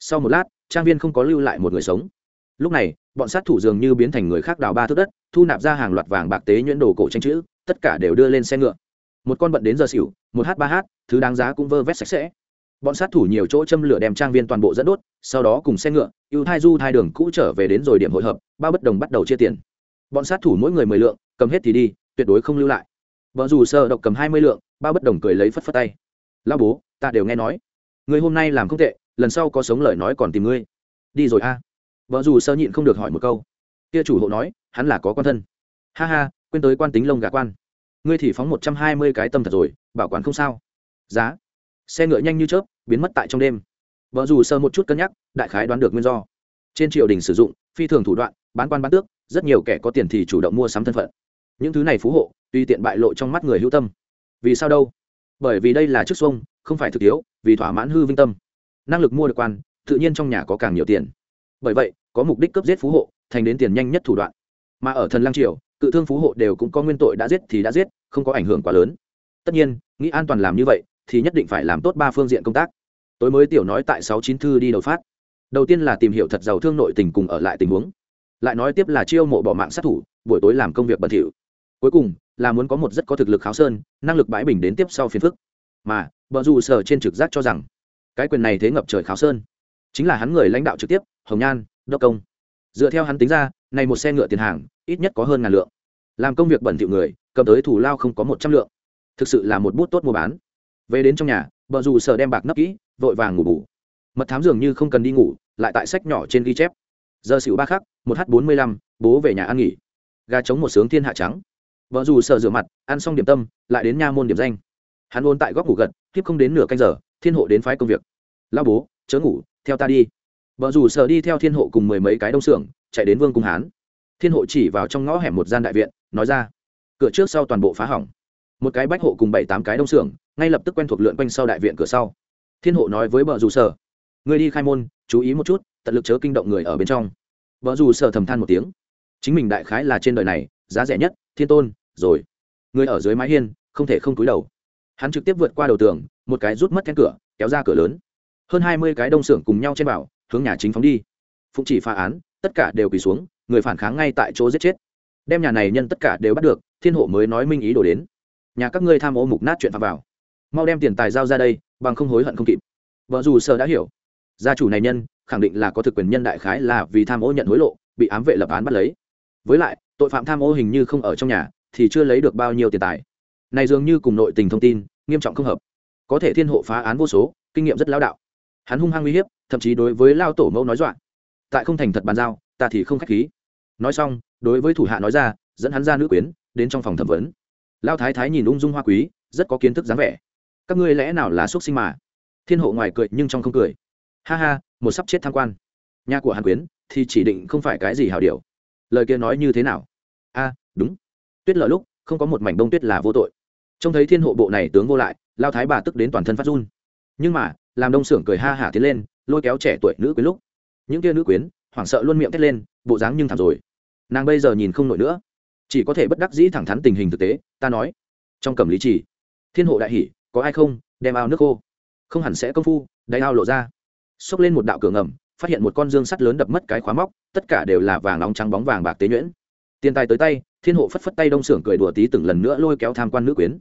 Sau một lát, trang viên không có lưu lại một người sống. Lúc này, bọn sát thủ dường như biến thành người khác đào ba thước đất, thu nạp ra hàng loạt vàng bạc tế nhuyễn đồ cổ tranh chữ, tất cả đều đưa lên xe ngựa. Một con bận đến giờ xỉu, một h ba h thứ đáng giá cũng vơ vét sạch sẽ bọn sát thủ nhiều chỗ châm lửa đem trang viên toàn bộ dẫn đốt, sau đó cùng xe ngựa, ưu thai du thai đường cũ trở về đến rồi điểm hội hợp, ba bất đồng bắt đầu chia tiền. Bọn sát thủ mỗi người mười lượng, cầm hết thì đi, tuyệt đối không lưu lại. Vợ dù sợ độc cầm hai mươi lượng, ba bất đồng cười lấy phất phất tay. Lao bố, ta đều nghe nói. Người hôm nay làm không tệ, lần sau có sống lời nói còn tìm ngươi. Đi rồi a. Vợ dù sơ nhịn không được hỏi một câu. Kia chủ hộ nói, hắn là có quan thân. Ha ha, quên tới quan tính lông gà quan. Ngươi thì phóng một trăm hai mươi cái tâm thật rồi, bảo quản không sao. Giá xe ngựa nhanh như chớp, biến mất tại trong đêm. Vợ dù sơ một chút cân nhắc, đại khái đoán được nguyên do. Trên triều đình sử dụng, phi thường thủ đoạn, bán quan bán tước, rất nhiều kẻ có tiền thì chủ động mua sắm thân phận. Những thứ này phú hộ, tuy tiện bại lộ trong mắt người hữu tâm. Vì sao đâu? Bởi vì đây là chức xuông, không phải thực yếu vì thỏa mãn hư vinh tâm. Năng lực mua được quan, tự nhiên trong nhà có càng nhiều tiền. Bởi vậy, có mục đích cấp giết phú hộ, thành đến tiền nhanh nhất thủ đoạn. Mà ở thần lang triều, cự thương phú hộ đều cũng có nguyên tội đã giết thì đã giết, không có ảnh hưởng quá lớn. Tất nhiên, nghĩ an toàn làm như vậy thì nhất định phải làm tốt ba phương diện công tác. Tối mới tiểu nói tại sáu chín thư đi đầu phát. Đầu tiên là tìm hiểu thật giàu thương nội tình cùng ở lại tình huống. Lại nói tiếp là chiêu mộ bỏ mạng sát thủ, buổi tối làm công việc bẩn thỉu. Cuối cùng, là muốn có một rất có thực lực kháo sơn, năng lực bãi bình đến tiếp sau phiền phức. Mà, bờ dù sở trên trực giác cho rằng, cái quyền này thế ngập trời kháo sơn. Chính là hắn người lãnh đạo trực tiếp, hồng nhan, đốc công. Dựa theo hắn tính ra, này một xe ngựa tiền hàng, ít nhất có hơn ngàn lượng. Làm công việc bẩn thỉu người, cầm tới thủ lao không có một trăm lượng. Thực sự là một bút tốt mua bán về đến trong nhà vợ dù sợ đem bạc nấp kỹ, vội vàng ngủ bù. Mật thám dường như không cần đi ngủ, lại tại sách nhỏ trên ghi chép. Giờ xỉu ba khắc, một h bốn mươi lăm, bố về nhà ăn nghỉ. Gà chống một sướng thiên hạ trắng. Vợ dù sợ rửa mặt, ăn xong điểm tâm, lại đến nha môn điểm danh. Hắn ôn tại góc ngủ gật, tiếp không đến nửa canh giờ, thiên hộ đến phái công việc. Lao bố, chớ ngủ, theo ta đi. Vợ dù sợ đi theo thiên hộ cùng mười mấy cái đông xưởng, chạy đến vương cung hán. Thiên hộ chỉ vào trong ngõ hẻm một gian đại viện, nói ra, cửa trước sau toàn bộ phá hỏng một cái bách hộ cùng bảy tám cái đông xưởng, ngay lập tức quen thuộc lượn quanh sau đại viện cửa sau. Thiên hộ nói với vợ dù sở người đi khai môn, chú ý một chút, tận lực chớ kinh động người ở bên trong. Vợ dù sở thầm than một tiếng, chính mình đại khái là trên đời này, giá rẻ nhất, thiên tôn, rồi. Người ở dưới mái hiên, không thể không túi đầu. Hắn trực tiếp vượt qua đầu tường, một cái rút mất then cửa, kéo ra cửa lớn. Hơn hai mươi cái đông xưởng cùng nhau trên bảo hướng nhà chính phóng đi. Phụng chỉ phá án, tất cả đều quỳ xuống, người phản kháng ngay tại chỗ giết chết. Đem nhà này nhân tất cả đều bắt được, thiên hộ mới nói minh ý đổ đến nhà các ngươi tham ô mục nát chuyện phạm vào. Mau đem tiền tài giao ra đây, bằng không hối hận không kịp. Vợ dù sợ đã hiểu. Gia chủ này nhân, khẳng định là có thực quyền nhân đại khái là vì tham ô nhận hối lộ, bị ám vệ lập án bắt lấy. Với lại, tội phạm tham ô hình như không ở trong nhà, thì chưa lấy được bao nhiêu tiền tài. Này dường như cùng nội tình thông tin, nghiêm trọng không hợp. Có thể thiên hộ phá án vô số, kinh nghiệm rất lao đạo. Hắn hung hăng uy hiếp, thậm chí đối với lao tổ mẫu nói dọa. Tại không thành thật bàn giao, ta thì không k h á c h khí. Nói xong, đối với thủ hạ nói ra, dẫn hắn ra nữ quyến, đến trong phòng thẩm vấn lao thái thái nhìn ung dung hoa quý, rất có kiến thức dáng vẻ. Các ngươi lẽ nào là x u ấ t sinh mà? Thiên hộ ngoài cười nhưng trong không cười. Ha ha, một sắp chết tham quan. Nhà của hàn quyến thì chỉ định không phải cái gì hào điều. Lời kia nói như thế nào? A, đúng. Tuyết lở lúc, không có một mảnh bông tuyết là vô tội. Trông thấy thiên hộ bộ này tướng vô lại lao thái bà tức đến toàn thân phát run. Nhưng mà, làm đông xưởng cười ha hả tiến lên, lôi kéo trẻ tuổi nữ quyến lúc. Những kia nữ quyến, hoảng sợ luôn miệng thét lên, bộ dáng nhưng thảm rồi. Nàng bây giờ nhìn không nổi nữa chỉ có thể bất đắc dĩ thẳng thắn tình hình thực tế, ta nói. Trong cầm lý chỉ thiên hộ đại hỷ, có ai không? Đem ao nước khô. Không hẳn sẽ công phu, đáy ao lộ ra. Xốc lên một đạo cửa ngầm, phát hiện một con dương sắt lớn đập mất cái khóa móc, tất cả đều là vàng nóng trắng bóng vàng bạc tế nhuyễn. Tiền tài tới tay, thiên hộ phất phất tay đông xưởng cười đùa tí từng lần nữa lôi kéo tham quan nữ quyến.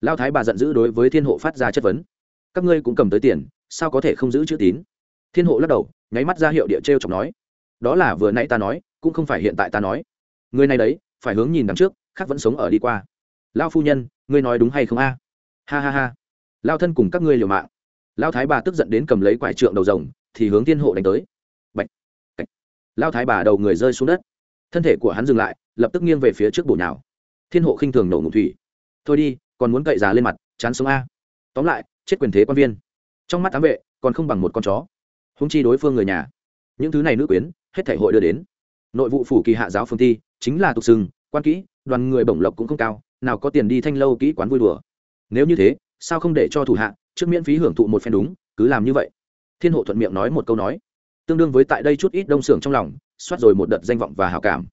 Lao thái bà giận dữ đối với thiên hộ phát ra chất vấn. Các ngươi cũng cầm tới tiền, sao có thể không giữ chữ tín? Thiên hộ lắc đầu, nháy mắt ra hiệu địa t r chọc nói. Đó là vừa nãy ta nói, cũng không phải hiện tại ta nói. Người này đấy phải hướng nhìn đằng trước, khác vẫn sống ở đi qua. Lao phu nhân, ngươi nói đúng hay không a? Ha ha ha. Lao thân cùng các ngươi liều mạng. Lao thái bà tức giận đến cầm lấy quải trượng đầu rồng, thì hướng thiên hộ đánh tới. Bạch. Cách. lao thái bà đầu người rơi xuống đất. Thân thể của hắn dừng lại, lập tức nghiêng về phía trước bổ nhào. Thiên hộ khinh thường nổ ngụm thủy. Thôi đi, còn muốn cậy già lên mặt, chán sống a. Tóm lại, chết quyền thế quan viên. Trong mắt ám vệ, còn không bằng một con chó. Húng chi đối phương người nhà. Những thứ này nữ quyến, hết thể hội đưa đến. Nội vụ phủ kỳ hạ giáo phương thi chính là tục sừng quan kỹ, đoàn người bổng lộc cũng không cao, nào có tiền đi thanh lâu kỹ quán vui đùa. Nếu như thế, sao không để cho thủ hạ, trước miễn phí hưởng thụ một phen đúng, cứ làm như vậy. Thiên hộ thuận miệng nói một câu nói. Tương đương với tại đây chút ít đông xưởng trong lòng, soát rồi một đợt danh vọng và hào cảm.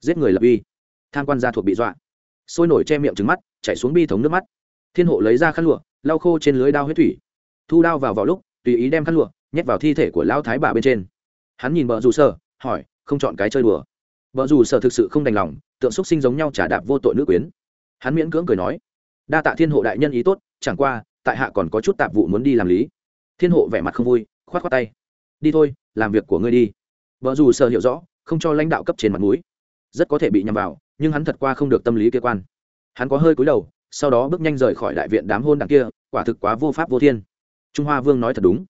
Giết người lập uy. Tham quan gia thuộc bị dọa. Sôi nổi che miệng trứng mắt, chảy xuống bi thống nước mắt. Thiên hộ lấy ra khăn lụa, lau khô trên lưới đao huyết thủy. Thu đao vào vào lúc, tùy ý đem khăn lụa nhét vào thi thể của lão thái bà bên trên. Hắn nhìn vợ dù sơ hỏi, không chọn cái chơi đùa vợ dù sở thực sự không đành lòng, tượng xúc sinh giống nhau trả đạp vô tội nữ quyến. Hắn miễn cưỡng cười nói, đa tạ thiên hộ đại nhân ý tốt, chẳng qua, tại hạ còn có chút tạp vụ muốn đi làm lý. Thiên hộ vẻ mặt không vui k h o á t k h o á tay, đi thôi, làm việc của ngươi đi. Vợ dù sợ hiểu rõ, không cho lãnh đạo cấp trên mặt m ũ i rất có thể bị nhầm vào, nhưng hắn thật qua không được tâm lý kế quan. Hắn có hơi cúi đầu, sau đó bước nhanh rời khỏi đại viện đám hôn đằng kia, quả thực quá vô pháp vô thiên. Trung hoa vương nói thật đúng.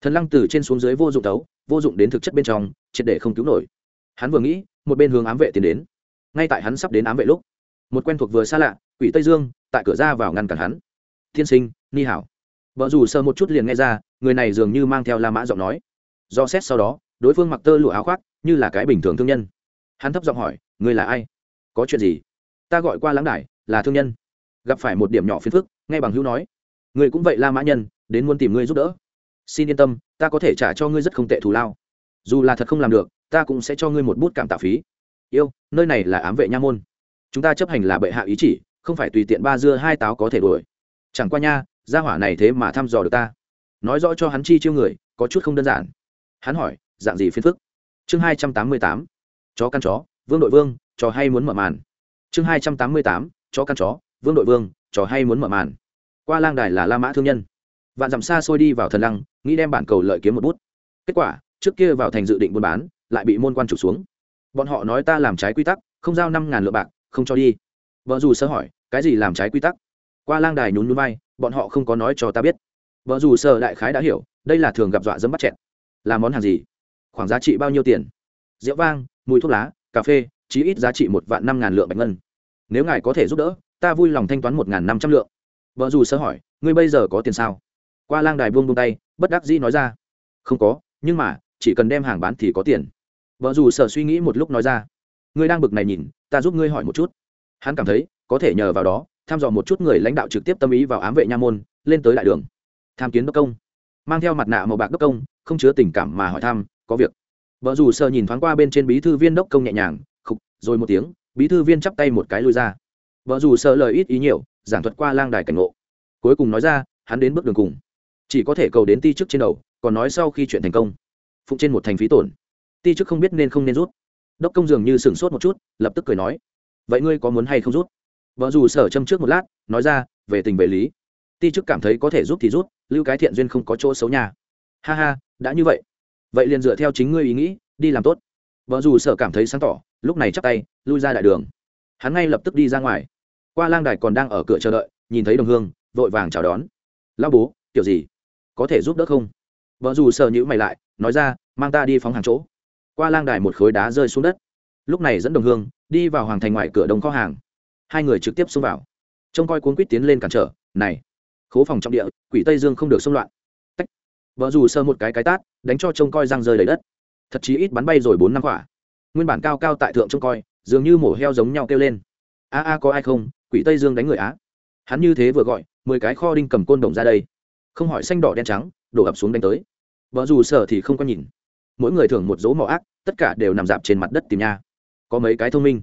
Thần lăng từ trên xuống dưới vô dụng tấu, vô dụng đến thực chất bên trong, triệt để không cứu nổi. Hắn vừa nghĩ một bên hướng ám vệ tiến đến. Ngay tại hắn sắp đến ám vệ lúc, một quen thuộc vừa xa lạ, quỷ tây dương, tại cửa ra vào ngăn cản hắn. Tiên sinh, ni hảo. Vợ dù sơ một chút liền nghe ra, người này dường như mang theo la mã giọng nói. Do xét sau đó, đối phương mặc tơ lụa áo khoác, như là cái bình thường thương nhân. Hắn thấp giọng hỏi người là ai? Có chuyện gì? Ta gọi qua lãng đài, là thương nhân. Gặp phải một điểm nhỏ phiền phức, nghe bằng hữu nói người cũng vậy la mã nhân, đến muốn tìm ngươi giúp đỡ. Xin yên tâm, ta có thể trả cho ngươi rất không tệ thù lao. Dù là thật không làm được ta cũng sẽ cho ngươi một bút cảm tạ phí. Yêu, nơi này là ám vệ nha môn. Chúng ta chấp hành là bệ hạ ý chỉ, không phải tùy tiện ba dưa hai táo có thể đuổi. Chẳng qua nha, gia hỏa này thế mà thăm dò được ta. Nói rõ cho hắn chi chiêu người, có chút không đơn giản. Hắn hỏi, dạng gì phiền phức? Chương hai trăm tám mươi tám, chó căn chó, vương đội vương trò hay muốn mở màn? Chương hai trăm tám mươi tám, chó căn chó, vương đội vương trò hay muốn mở màn? Qua lang đài là la mã thương nhân. Vạn dặm xa xôi đi vào thần lăng, nghĩ đem bản cầu lợi kiếm một bút. Kết quả, trước kia vào thành dự định buôn bán lại bị môn quan trục xuống. Bọn họ nói ta làm trái quy tắc, không giao năm ngàn lượng bạc, không cho đi. Vợ dù sơ hỏi, cái gì làm trái quy tắc? Qua lang đài nhún núi bay bọn họ không có nói cho ta biết. Vợ dù sơ đại khái đã hiểu, đây là thường gặp dọa dẫm bắt chẹn là món hàng gì? Khoảng giá trị bao nhiêu tiền? Rượu vang, mùi thuốc lá, cà phê, chí ít giá trị một vạn năm ngàn lượng bạch ngân. Nếu ngài có thể giúp đỡ, ta vui lòng thanh toán một ngàn năm trăm lượng. Vợ dù sơ hỏi, ngươi bây giờ có tiền sao? Qua lang đài buông buông tay, bất đắc dĩ nói ra, không có, nhưng mà, chỉ cần đem hàng bán thì có tiền vợ dù sở suy nghĩ một lúc nói ra, ngươi đang bực này nhìn, ta giúp ngươi hỏi một chút. Hắn cảm thấy, có thể nhờ vào đó thăm dò một chút người lãnh đạo trực tiếp tâm ý vào ám vệ nha môn, lên tới đại đường. Tham kiến đốc công. Mang theo mặt nạ màu bạc đốc công, không chứa tình cảm mà hỏi thăm, có việc? Vợ dù sợ nhìn thoáng qua bên trên bí thư viên đốc công nhẹ nhàng, khục, rồi một tiếng, bí thư viên chắp tay một cái lui ra. Vợ dù sợ lời ít ý nhiều, giảng thuật qua lang đài cảnh ngộ. Cuối cùng nói ra, hắn đến bước đường cùng. Chỉ có thể cầu đến ti chức trên đầu, còn nói sau khi chuyện thành công. Phụng trên một thành phí tổn ti chức không biết nên không nên rút. Đốc công dường như sửng sốt một chút, lập tức cười nói, vậy ngươi có muốn hay không rút? Vợ dù sở châm trước một lát, nói ra, về tình về lý. Ti chức cảm thấy có thể rút thì rút, lưu cái thiện duyên không có chỗ xấu nhà ha ha, đã như vậy. Vậy liền dựa theo chính ngươi ý nghĩ, đi làm tốt. Vợ dù sở cảm thấy sáng tỏ, lúc này chắp tay, lui ra đại đường. Hắn ngay lập tức đi ra ngoài. Qua lang đài còn đang ở cửa chờ đợi, nhìn thấy đồng hương, vội vàng chào đón. Lao bố kiểu gì? Có thể giúp đỡ không? Vợ dù sợ nhữ mày lại, nói ra, mang ta đi phóng hàng chỗ qua lang đài một khối đá rơi xuống đất. Lúc này dẫn đồng hương, đi vào hoàng thành ngoài cửa đông kho hàng. Hai người trực tiếp xông vào. Trông coi cuốn quýt tiến lên cản trở, này, khố phòng trọng địa, quỷ tây dương không được xông loạn. Tách. vợ dù sơ một cái cái tát, đánh cho trông coi răng rơi đầy đất. Thật chí ít bắn bay rồi bốn năm quả. Nguyên bản cao cao tại thượng trông coi, dường như mổ heo giống nhau kêu lên. A a, có ai không? Quỷ tây dương đánh người á. Hắn như thế vừa gọi, mười cái kho đinh cầm côn đồng ra đây. Không hỏi xanh đỏ đen trắng, đổ ập xuống đánh tới. Vợ dù sợ thì không có nhìn mỗi người thường một dỗ mỏ ác, tất cả đều nằm dạp trên mặt đất tìm nha. Có mấy cái thông minh.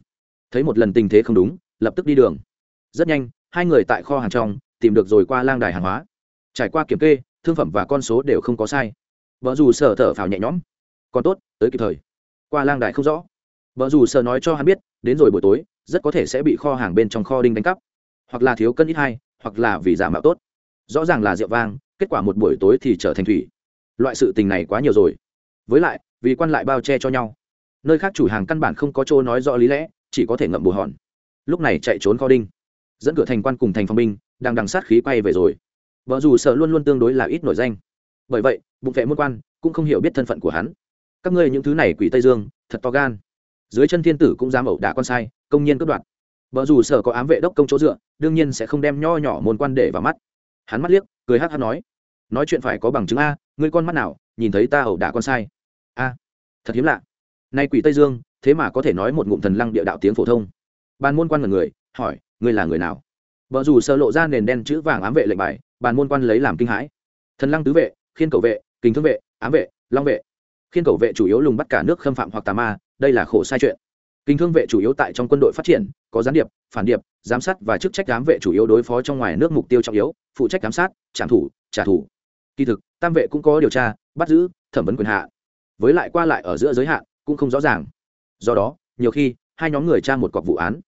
Thấy một lần tình thế không đúng, lập tức đi đường. Rất nhanh, hai người tại kho hàng trong, tìm được rồi qua lang đài hàng hóa. Trải qua kiểm kê, thương phẩm và con số đều không có sai. Vợ dù sợ thở phào nhẹ nhõm. Còn tốt, tới kịp thời. Qua lang đài không rõ. Vợ dù sợ nói cho hắn biết, đến rồi buổi tối, rất có thể sẽ bị kho hàng bên trong kho đinh đánh cắp. Hoặc là thiếu cân ít hai, hoặc là vì giả mạo tốt. Rõ ràng là rượu vang, kết quả một buổi tối thì trở thành thủy. Loại sự tình này quá nhiều rồi với lại, vì quan lại bao che cho nhau. Nơi khác chủ hàng căn bản không có chỗ nói rõ lý lẽ, chỉ có thể ngậm bù hòn. Lúc này chạy trốn kho đinh. Dẫn cửa thành quan cùng thành phòng binh, đang đằng sát khí quay về rồi. Vợ dù sợ luôn luôn tương đối là ít nổi danh. Bởi vậy, bụng vệ môn quan cũng không hiểu biết thân phận của hắn. Các ngươi những thứ này quỷ tây dương, thật to gan. Dưới chân thiên tử cũng dám ẩu đả con sai, công nhiên cướp đoạt. Vợ dù sở có ám vệ đốc công chỗ dựa, đương nhiên sẽ không đem nho nhỏ môn quan để vào mắt. Hắn mắt liếc, cười hát hát nói. Nói chuyện phải có bằng chứng a, ngươi con mắt nào, nhìn thấy ta ẩu đả con sai a, thật hiếm lạ. Nay quỷ tây dương, thế mà có thể nói một ngụm thần lăng địa đạo tiếng phổ thông. Ban môn quan là người, hỏi, ngươi là người nào? Vợ dù sơ lộ ra nền đen chữ vàng ám vệ lệnh bài, bàn môn quan lấy làm kinh hãi. Thần lăng tứ vệ, khiên cầu vệ kính thương vệ, ám vệ, long vệ. Khiên cầu vệ chủ yếu lùng bắt cả nước khâm phạm hoặc tà ma, đây là khổ sai chuyện. Kinh thương vệ chủ yếu tại trong quân đội phát triển, có gián điệp, phản điệp, giám sát và chức trách giám vệ chủ yếu đối phó trong ngoài nước mục tiêu trọng yếu, phụ trách giám sát trảm thủ trả thủ kỳ thực, tam vệ cũng có điều tra, bắt giữ, thẩm vấn quyền hạ với lại qua lại ở giữa giới hạn cũng không rõ ràng. Do đó, nhiều khi, hai nhóm người tra một cọc vụ án,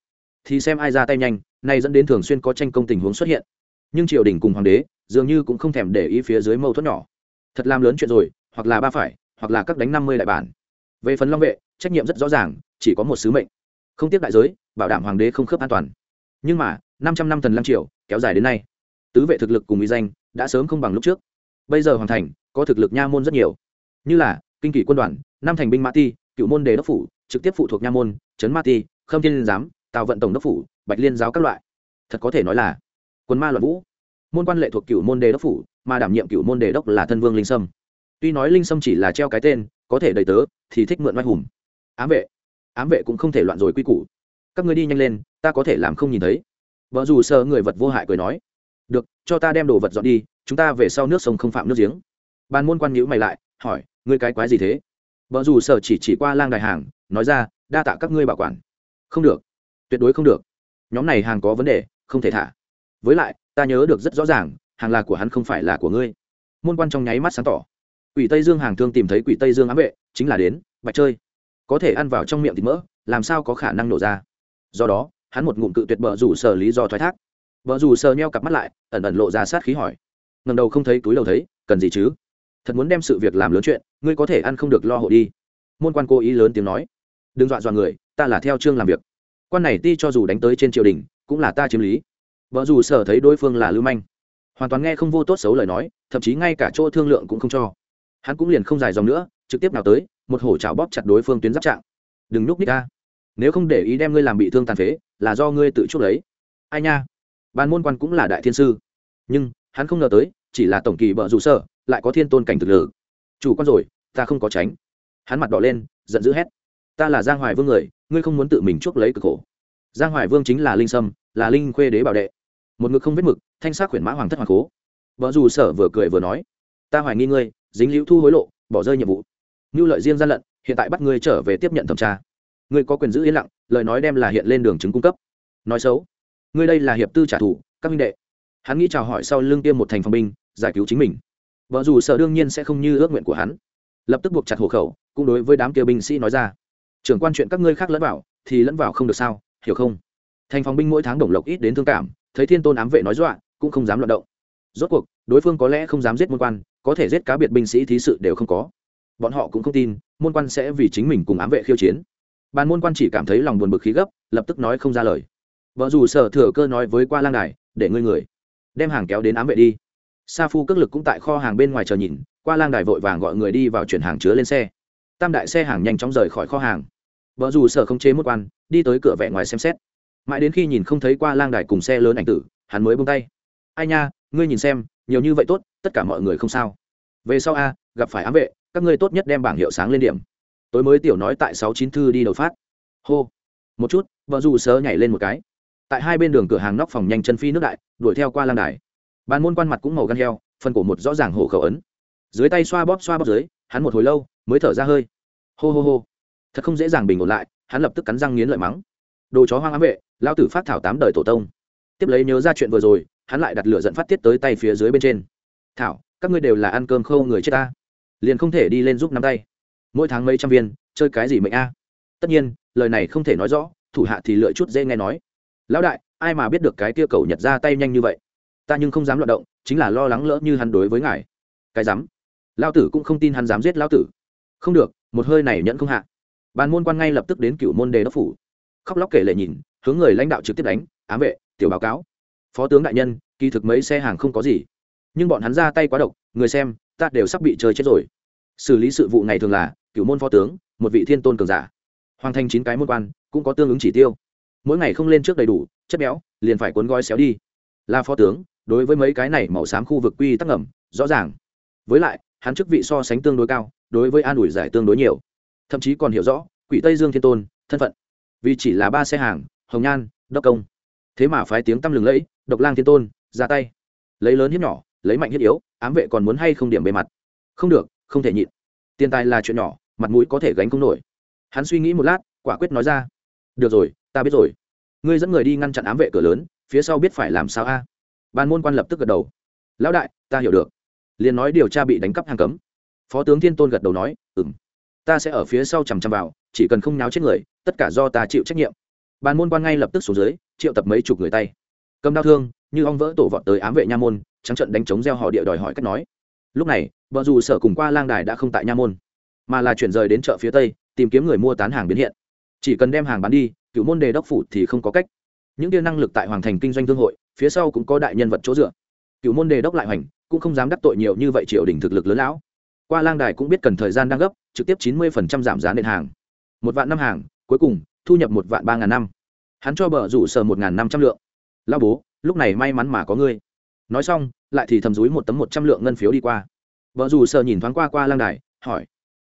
thì xem ai ra tay nhanh, nay dẫn đến thường xuyên có tranh công tình huống xuất hiện. Nhưng triều đình cùng hoàng đế dường như cũng không thèm để ý phía dưới mâu thuẫn nhỏ. Thật làm lớn chuyện rồi, hoặc là ba phải, hoặc là các đánh năm mươi đại bản. Về phần long vệ, trách nhiệm rất rõ ràng, chỉ có một sứ mệnh. Không tiếp đại giới, bảo đảm hoàng đế không khớp an toàn. Nhưng mà, năm trăm năm thần lăng triều, kéo dài đến nay. Tứ vệ thực lực cùng uy danh đã sớm không bằng lúc trước. Bây giờ hoàn thành, có thực lực nha môn rất nhiều. Như là kinh kỳ quân đoàn, năm thành binh ma ti, cựu môn đề đốc phủ, trực tiếp phụ thuộc nha môn, trấn ma ti, khâm thiên giám, tào vận tổng đốc phủ, bạch liên giáo các loại. Thật có thể nói là quân ma loạn vũ. Môn quan lệ thuộc cựu môn đề đốc phủ, mà đảm nhiệm cựu môn đề đốc là thân vương linh sâm. Tuy nói linh sâm chỉ là treo cái tên, có thể đầy tớ, thì thích mượn oai hùng. Ám vệ ám vệ cũng không thể loạn rồi quy củ. Các người đi nhanh lên, ta có thể làm không nhìn thấy. Vợ dù sợ người vật vô hại cười nói, được, cho ta đem đồ vật dọn đi, chúng ta về sau nước sông không phạm nước giếng. Ban môn quan nhữ mày lại hỏi, ngươi cái quái gì thế? Vợ dù sở chỉ chỉ qua lang đài hàng, nói ra, đa tạ các ngươi bảo quản. Không được. Tuyệt đối không được. Nhóm này hàng có vấn đề, không thể thả. Với lại, ta nhớ được rất rõ ràng, hàng là của hắn không phải là của ngươi. Môn quan trong nháy mắt sáng tỏ. Quỷ tây dương hàng thương tìm thấy quỷ tây dương ám vệ, chính là đến, bạch chơi. Có thể ăn vào trong miệng thịt mỡ, làm sao có khả năng nổ ra. Do đó, hắn một ngụm cự tuyệt bờ rủ sở lý do thoái thác. Vợ rủ sở nheo cặp mắt lại, ẩn ẩn lộ ra sát khí hỏi. Ngần đầu không thấy túi đầu thấy, cần gì chứ? Thật muốn đem sự việc làm lớn chuyện, ngươi có thể ăn không được lo hộ đi. Môn quan cố ý lớn tiếng nói. Đừng dọa dọa người, ta là theo chương làm việc. Quan này ti cho dù đánh tới trên triều đình, cũng là ta chiếm lý. Vợ dù sở thấy đối phương là lưu manh, hoàn toàn nghe không vô tốt xấu lời nói, thậm chí ngay cả chỗ thương lượng cũng không cho. Hắn cũng liền không dài dòng nữa, trực tiếp nào tới, một hổ chảo bóp chặt đối phương tuyến giáp trạng. Đừng núp nít ta. Nếu không để ý đem ngươi làm bị thương tàn phế, là do ngươi tự chuốc lấy. Ai nha. Ban môn quan cũng là đại thiên sư. Nhưng, hắn không ngờ tới, chỉ là tổng kỳ bợ rủ sở lại có thiên tôn cảnh thực lực. Chủ quan rồi, ta không có tránh. Hắn mặt đỏ lên, giận dữ hét. Ta là giang hoài vương người, ngươi không muốn tự mình chuốc lấy cực khổ. Giang hoài vương chính là linh sâm, là linh khuê đế bảo đệ. Một ngực không vết mực, thanh sắc khuyển mã hoàng thất hoàng cố. Vợ dù sở vừa cười vừa nói, ta hoài nghi ngươi, dính liễu thu hối lộ, bỏ rơi nhiệm vụ. Như lợi riêng gian lận, hiện tại bắt ngươi trở về tiếp nhận thẩm tra. Ngươi có quyền giữ yên lặng, lời nói đem là hiện lên đường chứng cung cấp. Nói xấu, ngươi đây là hiệp tư trả thù, các minh đệ. Hắn nghĩ chào hỏi sau lưng tiêm một thành phòng binh, giải cứu chính mình vợ dù sợ đương nhiên sẽ không như ước nguyện của hắn. Lập tức buộc chặt hộ khẩu, cũng đối với đám kia binh sĩ nói ra. Trưởng quan chuyện các ngươi khác lẫn vào, thì lẫn vào không được sao, hiểu không? Thành phòng binh mỗi tháng đồng lộc ít đến thương cảm, thấy thiên tôn ám vệ nói dọa, cũng không dám loạn động. Rốt cuộc, đối phương có lẽ không dám giết môn quan, có thể giết cá biệt binh sĩ thí sự đều không có. Bọn họ cũng không tin, môn quan sẽ vì chính mình cùng ám vệ khiêu chiến. Bàn môn quan chỉ cảm thấy lòng buồn bực khí gấp, lập tức nói không ra lời. Vợ dù sở thừa cơ nói với qua lang đài, để ngươi người, đem hàng kéo đến ám vệ đi sa phu cước lực cũng tại kho hàng bên ngoài chờ nhìn, qua lang đài vội vàng gọi người đi vào chuyển hàng chứa lên xe. Tam đại xe hàng nhanh chóng rời khỏi kho hàng. Vợ dù sở không chế một quan, đi tới cửa vẻ ngoài xem xét. Mãi đến khi nhìn không thấy qua lang đài cùng xe lớn ảnh tử, hắn mới bông tay. Ai nha, ngươi nhìn xem, nhiều như vậy tốt, tất cả mọi người không sao. Về sau a, gặp phải ám vệ, các ngươi tốt nhất đem bảng hiệu sáng lên điểm. Tối mới tiểu nói tại sáu chín thư đi đầu phát. Hô. Một chút vợ dù sớ nhảy lên một cái. Tại hai bên đường cửa hàng nóc phòng nhanh chân phi nước đại, đuổi theo qua lang đài bàn môn quan mặt cũng màu gan heo, phần cổ một rõ ràng hổ khẩu ấn. Dưới tay xoa bóp xoa bóp dưới, hắn một hồi lâu mới thở ra hơi. Hô hô hô. Thật không dễ dàng bình ổn lại, hắn lập tức cắn răng nghiến lợi mắng. Đồ chó hoang ám vệ lao tử phát thảo tám đời tổ tông. Tiếp lấy nhớ ra chuyện vừa rồi, hắn lại đặt lửa dẫn phát tiết tới tay phía dưới bên trên. Thảo, các ngươi đều là ăn cơm khâu người chết ta. Liền không thể đi lên giúp nắm tay. Mỗi tháng mấy trăm viên, chơi cái gì mệnh a? Tất nhiên, lời này không thể nói rõ, thủ hạ thì lựa chút dễ nghe nói. Lão đại, ai mà biết được cái tia cầu nhật ra tay nhanh như vậy? Ta nhưng không dám loạn động, chính là lo lắng lỡ như hắn đối với ngài. Cái dám? Lao tử cũng không tin hắn dám giết lao tử. Không được, một hơi này nhận không hạ. Bàn môn quan ngay lập tức đến cựu môn đề đốc phủ. Khóc lóc kể lệ nhìn, hướng người lãnh đạo trực tiếp đánh, ám vệ, tiểu báo cáo. Phó tướng đại nhân, kỳ thực mấy xe hàng không có gì. Nhưng bọn hắn ra tay quá độc, người xem, ta đều sắp bị chơi chết rồi. Xử lý sự vụ này thường là, cựu môn phó tướng, một vị thiên tôn cường giả. Hoàn thành chín cái môn quan, cũng có tương ứng chỉ tiêu. Mỗi ngày không lên trước đầy đủ, chất béo, liền phải cuốn gói xéo đi. Là phó tướng đối với mấy cái này màu xám khu vực quy tắc ngầm, rõ ràng. Với lại, hắn chức vị so sánh tương đối cao, đối với an ủi giải tương đối nhiều. Thậm chí còn hiểu rõ, quỷ tây dương thiên tôn, thân phận. Vì chỉ là ba xe hàng, hồng nhan, đốc công. Thế mà phái tiếng tăm lừng lẫy, độc lang thiên tôn, ra tay. Lấy lớn hiếp nhỏ, lấy mạnh hiếp yếu, ám vệ còn muốn hay không điểm bề mặt. Không được, không thể nhịn. Tiền tài là chuyện nhỏ, mặt mũi có thể gánh không nổi. Hắn suy nghĩ một lát, quả quyết nói ra. Được rồi, ta biết rồi. Ngươi dẫn người đi ngăn chặn ám vệ cửa lớn, phía sau biết phải làm sao a? à? Ban môn quan lập tức gật đầu. Lão đại, ta hiểu được. Liền nói điều tra bị đánh cắp hàng cấm. Phó tướng thiên tôn gật đầu nói ừng ta sẽ ở phía sau chằm chằm vào, chỉ cần không náo chết người, tất cả do ta chịu trách nhiệm. Ban môn quan ngay lập tức xuống dưới, triệu tập mấy chục người tay. Cầm đau thương, như ong vỡ tổ vọt tới ám vệ nha môn, trắng trận đánh chống gieo họ địa đòi hỏi cách nói. Lúc này vợ dù sở cùng qua lang đài đã không tại nha môn, mà là chuyển rời đến chợ phía tây, tìm kiếm người mua tán hàng biến hiện. Chỉ cần đem hàng bán đi, cựu môn đề đốc phủ thì không có cách. Những tiêu năng lực tại hoàng thành kinh doanh thương hội phía sau cũng có đại nhân vật chỗ dựa. Cựu môn đề đốc lại hoành, cũng không dám đắc tội nhiều như vậy triều đình thực lực lớn lão. Qua lang đài cũng biết cần thời gian đang gấp, trực tiếp chín mươi giảm giá nền hàng. Một vạn năm hàng, cuối cùng, thu nhập một vạn ba ngàn năm. Hắn cho bờ rủ sờ một ngàn năm trăm lượng. Lao bố, lúc này may mắn mà có ngươi. Nói xong, lại thì thầm dúi một tấm một trăm lượng ngân phiếu đi qua. Vợ dù sợ nhìn thoáng qua qua lang đài, hỏi,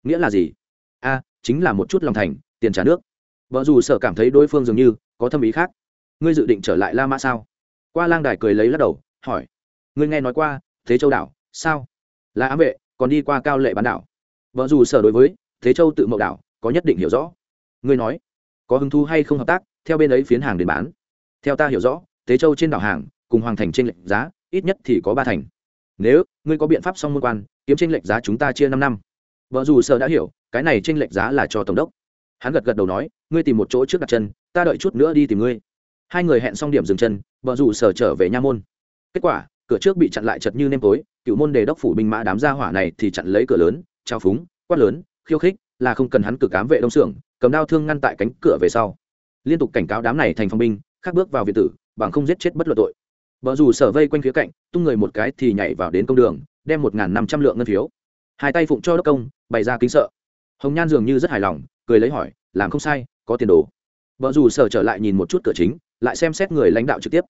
nghĩa là gì? A, chính là một chút lòng thành, tiền trả nước. Vợ dù sợ cảm thấy đối phương dường như có thâm ý khác. Ngươi dự định trở lại la mã sao? Qua lang đài cười lấy lắc đầu, hỏi, ngươi nghe nói qua, thế châu đảo, sao? Là ám vệ, còn đi qua cao lệ bán đảo. Vợ dù sở đối với, thế châu tự mậu đảo, có nhất định hiểu rõ. Ngươi nói, có hứng thú hay không hợp tác, theo bên ấy phiến hàng đến bán. Theo ta hiểu rõ, thế châu trên đảo hàng, cùng hoàng thành trên lệnh giá, ít nhất thì có ba thành. Nếu, ngươi có biện pháp xong môn quan, kiếm trên lệnh giá chúng ta chia năm năm. Vợ dù sở đã hiểu, cái này trên lệnh giá là cho tổng đốc. Hắn gật gật đầu nói, ngươi tìm một chỗ trước đặt chân, ta đợi chút nữa đi tìm ngươi hai người hẹn xong điểm dừng chân, vợ rủ sở trở về nha môn. Kết quả, cửa trước bị chặn lại chật như nêm tối, cựu môn đề đốc phủ binh mã đám gia hỏa này thì chặn lấy cửa lớn, trao phúng, quát lớn, khiêu khích, là không cần hắn cử cám vệ đông xưởng cầm đao thương ngăn tại cánh cửa về sau. Liên tục cảnh cáo đám này thành phong binh, khác bước vào viện tử, bằng không giết chết bất luận tội. Vợ dù sở vây quanh phía cạnh, tung người một cái thì nhảy vào đến công đường, đem một năm trăm lượng ngân phiếu. Hai tay phụng cho đốc công, bày ra kính sợ. Hồng nhan dường như rất hài lòng, cười lấy hỏi, làm không sai, có tiền đồ vợ dù sở trở lại nhìn một chút cửa chính, lại xem xét người lãnh đạo trực tiếp.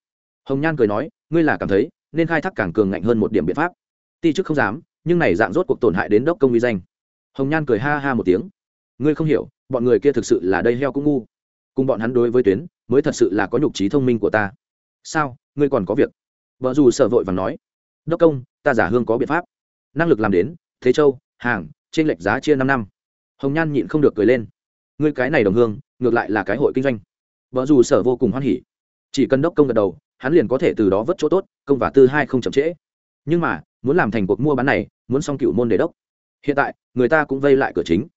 Hồng nhan cười nói, ngươi là cảm thấy, nên khai thác càng cường ngạnh hơn một điểm biện pháp. Ti chức không dám, nhưng này dạng rốt cuộc tổn hại đến đốc công uy danh. Hồng nhan cười ha ha một tiếng. Ngươi không hiểu, bọn người kia thực sự là đây heo cũng ngu. Cùng bọn hắn đối với tuyến, mới thật sự là có nhục trí thông minh của ta. Sao, ngươi còn có việc? Vợ dù sở vội và nói. Đốc công, ta giả hương có biện pháp. Năng lực làm đến, thế châu, hàng trên lệch giá chia năm năm. Hồng nhan nhịn không được cười lên ngươi cái này đồng hương, ngược lại là cái hội kinh doanh. Vợ dù sở vô cùng hoan hỉ. Chỉ cần đốc công gật đầu, hắn liền có thể từ đó vớt chỗ tốt, công và tư hai không chậm trễ. Nhưng mà, muốn làm thành cuộc mua bán này, muốn xong cựu môn đề đốc. Hiện tại, người ta cũng vây lại cửa chính.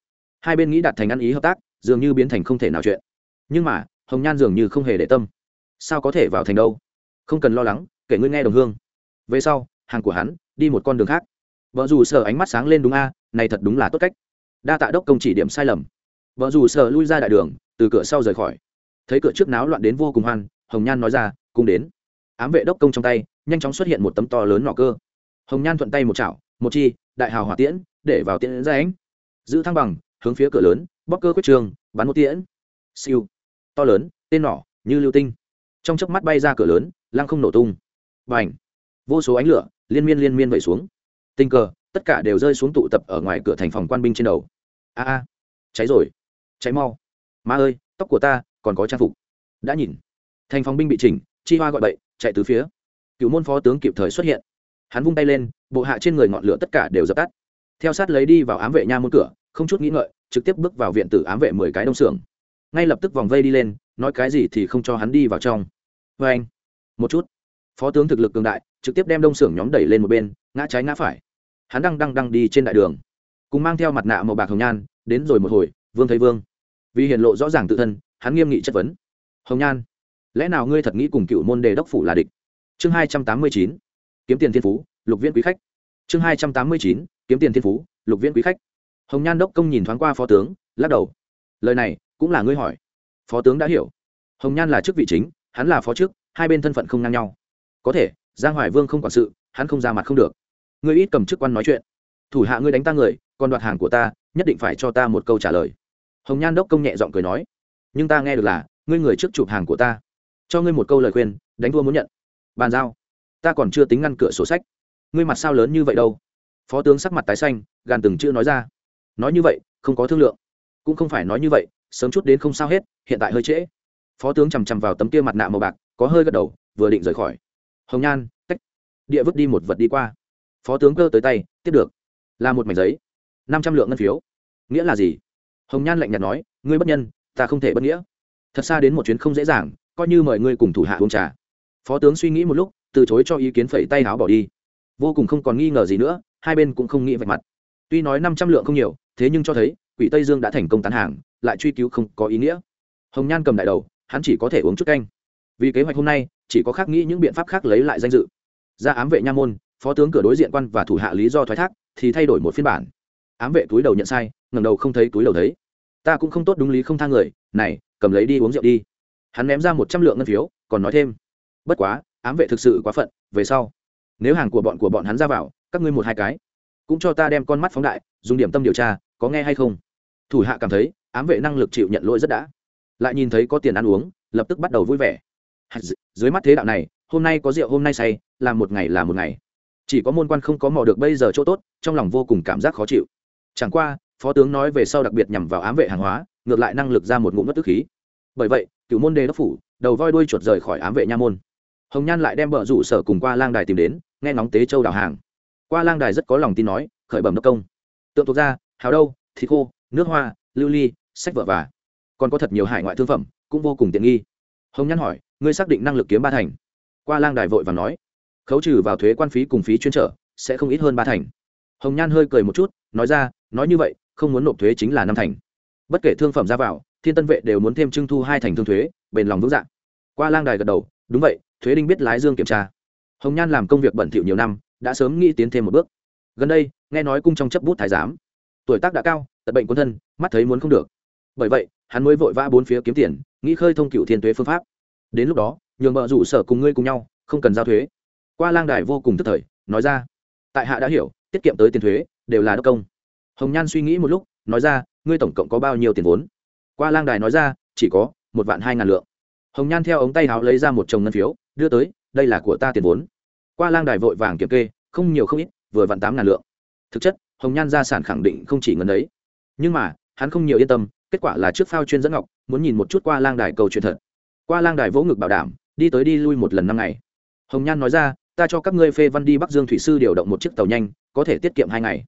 Hai bên nghĩ đạt thành ăn ý hợp tác, dường như biến thành không thể nào chuyện. Nhưng mà, hồng nhan dường như không hề để tâm. Sao có thể vào thành đâu? Không cần lo lắng, kể ngươi nghe đồng hương. Về sau, hàng của hắn, đi một con đường khác. Vợ dù sở ánh mắt sáng lên đúng a, này thật đúng là tốt cách. Đa tạ đốc công chỉ điểm sai lầm vợ dù sợ lui ra đại đường, từ cửa sau rời khỏi. Thấy cửa trước náo loạn đến vô cùng hoan, hồng nhan nói ra cùng đến. Ám vệ đốc công trong tay, nhanh chóng xuất hiện một tấm to lớn nọ cơ. Hồng nhan thuận tay một chảo, một chi, đại hào hỏa tiễn, để vào tiễn ra ánh. Giữ thăng bằng, hướng phía cửa lớn bóc cơ quyết trường, bắn một tiễn. Siêu. To lớn, tên nỏ, như lưu tinh. Trong chớp mắt bay ra cửa lớn, lăng không nổ tung. B à n h vô số ánh lửa, liên miên liên miên vẩy xuống. Tình cờ, tất cả đều rơi xuống tụ tập ở ngoài cửa thành phòng quan binh trên đầu. A a. Cháy rồi cháy mau. Má ơi, tóc của ta còn có trang phục. Đã nhìn. Thành phòng binh bị chỉnh, chi hoa gọi bậy, chạy từ phía. Cựu môn phó tướng kịp thời xuất hiện. Hắn vung tay lên, bộ hạ trên người ngọn lửa tất cả đều dập tắt. Theo sát lấy đi vào ám vệ nha môn cửa, không chút nghĩ ngợi, trực tiếp bước vào viện tử ám vệ mười cái đông xưởng. Ngay lập tức vòng vây đi lên, nói cái gì thì không cho hắn đi vào trong. Vê anh, một chút. Phó tướng thực lực cường đại, trực tiếp đem đông xưởng nhóm đẩy lên một bên, ngã trái ngã phải. Hắn đang đang đang đi trên đại đường, cùng mang theo mặt nạ màu bạc hồng nhan, đến rồi một hồi, vương thấy vương vì hiện lộ rõ ràng tự thân, hắn nghiêm nghị chất vấn. Hồng nhan, lẽ nào ngươi thật nghĩ cùng cựu môn đề đốc phủ là địch? Chương hai trăm tám mươi chín, kiếm tiền thiên phú, lục viên quý khách. Chương hai trăm tám mươi chín, kiếm tiền thiên phú, lục viên quý khách. Hồng nhan đốc công nhìn thoáng qua phó tướng, lắc đầu. Lời này cũng là ngươi hỏi. Phó tướng đã hiểu. Hồng nhan là chức vị chính, hắn là phó chức hai bên thân phận không ngang nhau. Có thể, giang hoài vương không quản sự, hắn không ra mặt không được. Ngươi ít cầm chức quan nói chuyện. Thủ hạ ngươi đánh ta người, còn đoạt hàng của ta, nhất định phải cho ta một câu trả lời hồng nhan đốc công nhẹ giọng cười nói, nhưng ta nghe được là, ngươi người trước chụp hàng của ta. Cho ngươi một câu lời khuyên, đánh thua muốn nhận. Bàn giao. Ta còn chưa tính ngăn cửa sổ sách. Ngươi mặt sao lớn như vậy đâu? Phó tướng sắc mặt tái xanh, gàn từng chữ nói ra. Nói như vậy, không có thương lượng. Cũng không phải nói như vậy, sớm chút đến không sao hết, hiện tại hơi trễ. Phó tướng chằm chằm vào tấm kia mặt nạ màu bạc, có hơi gật đầu, vừa định rời khỏi. Hồng nhan, tách. địa vứt đi một vật đi qua. Phó tướng cơ tới tay, tiếp được. Là một mảnh giấy. Năm trăm lượng ngân phiếu. Nghĩa là gì? Hồng nhan lạnh nhạt nói, ngươi bất nhân, ta không thể bất nghĩa. Thật xa đến một chuyến không dễ dàng, coi như mời ngươi cùng thủ hạ uống trà. Phó tướng suy nghĩ một lúc, từ chối cho ý kiến phẩy tay áo bỏ đi. Vô cùng không còn nghi ngờ gì nữa, hai bên cũng không nghĩ vạch mặt. Tuy nói năm trăm lượng không nhiều, thế nhưng cho thấy, quỷ tây dương đã thành công tán hàng, lại truy cứu không có ý nghĩa. Hồng nhan cầm đại đầu, hắn chỉ có thể uống chút canh. Vì kế hoạch hôm nay, chỉ có khác nghĩ những biện pháp khác lấy lại danh dự. Ra ám vệ nha môn, phó tướng cửa đối diện quan và thủ hạ lý do thoái thác, thì thay đổi một phiên bản. Ám vệ túi đầu nhận sai ngẩng đầu không thấy túi đầu thấy. Ta cũng không tốt đúng lý không tha người, này, cầm lấy đi uống rượu đi. Hắn ném ra một trăm lượng ngân phiếu, còn nói thêm. Bất quá, ám vệ thực sự quá phận, về sau, nếu hàng của bọn của bọn hắn ra vào, các ngươi một hai cái, cũng cho ta đem con mắt phóng đại, dùng điểm tâm điều tra, có nghe hay không? Thủ hạ cảm thấy, ám vệ năng lực chịu nhận lỗi rất đã. Lại nhìn thấy có tiền ăn uống, lập tức bắt đầu vui vẻ. Dưới mắt thế đạo này, hôm nay có rượu hôm nay say làm một ngày là một ngày. Chỉ có môn quan không có mò được bây giờ chỗ tốt, trong lòng vô cùng cảm giác khó chịu. Chẳng qua phó tướng nói về sau đặc biệt nhằm vào ám vệ hàng hóa, ngược lại năng lực ra một ngụm mất tức khí. Bởi vậy, cựu môn đề đốc phủ, đầu voi đuôi chuột rời khỏi ám vệ nha môn. Hồng nhan lại đem bờ rủ sở cùng qua lang đài tìm đến, nghe nóng tế châu đào hàng. Qua lang đài rất có lòng tin nói, khởi bẩm đốc công. Tượng thuộc ra hào đâu thịt khô, nước hoa, lưu ly, sách vợ và. Còn có thật nhiều hải ngoại thương phẩm, cũng vô cùng tiện nghi. Hồng nhan hỏi, ngươi xác định năng lực kiếm ba thành? Qua lang đài vội và nói, khấu trừ vào thuế quan phí cùng phí chuyên trở, sẽ không ít hơn ba thành. Hồng nhan hơi cười một chút, nói ra, nói như vậy không muốn nộp thuế chính là năm thành. Bất kể thương phẩm ra vào, thiên tân vệ đều muốn thêm trưng thu hai thành thương thuế, bền lòng vững dạng qua lang đài gật đầu, đúng vậy, thuế đinh biết lái dương kiểm tra. Hồng nhan làm công việc bẩn thỉu nhiều năm, đã sớm nghĩ tiến thêm một bước. Gần đây, nghe nói cung trong chấp bút thái giám. Tuổi tác đã cao, tật bệnh quân thân, mắt thấy muốn không được. Bởi vậy, hắn mới vội vã bốn phía kiếm tiền, nghĩ khơi thông cựu thiên thuế phương pháp. Đến lúc đó, nhường vợ rủ sở cùng ngươi cùng nhau, không cần giao thuế. Qua lang đài vô cùng tức thời, nói ra, tại hạ đã hiểu, tiết kiệm tới tiền thuế, đều là đốc công hồng nhan suy nghĩ một lúc, nói ra, ngươi tổng cộng có bao nhiêu tiền vốn? Qua lang đài nói ra, chỉ có một vạn hai ngàn lượng. Hồng nhan theo ống tay áo lấy ra một chồng ngân phiếu, đưa tới, đây là của ta tiền vốn. Qua lang đài vội vàng kiểm kê, không nhiều không ít, vừa vặn tám ngàn lượng. Thực chất, hồng nhan gia sản khẳng định không chỉ ngân ấy. Nhưng mà, hắn không nhiều yên tâm, kết quả là trước phao chuyên dẫn ngọc, muốn nhìn một chút qua lang đài cầu chuyện thật. Qua lang đài vỗ ngực bảo đảm, đi tới đi lui một lần năm ngày. Hồng nhan nói ra, ta cho các ngươi phê văn đi bắc dương thủy sư điều động một chiếc tàu nhanh, có thể tiết kiệm hai ngày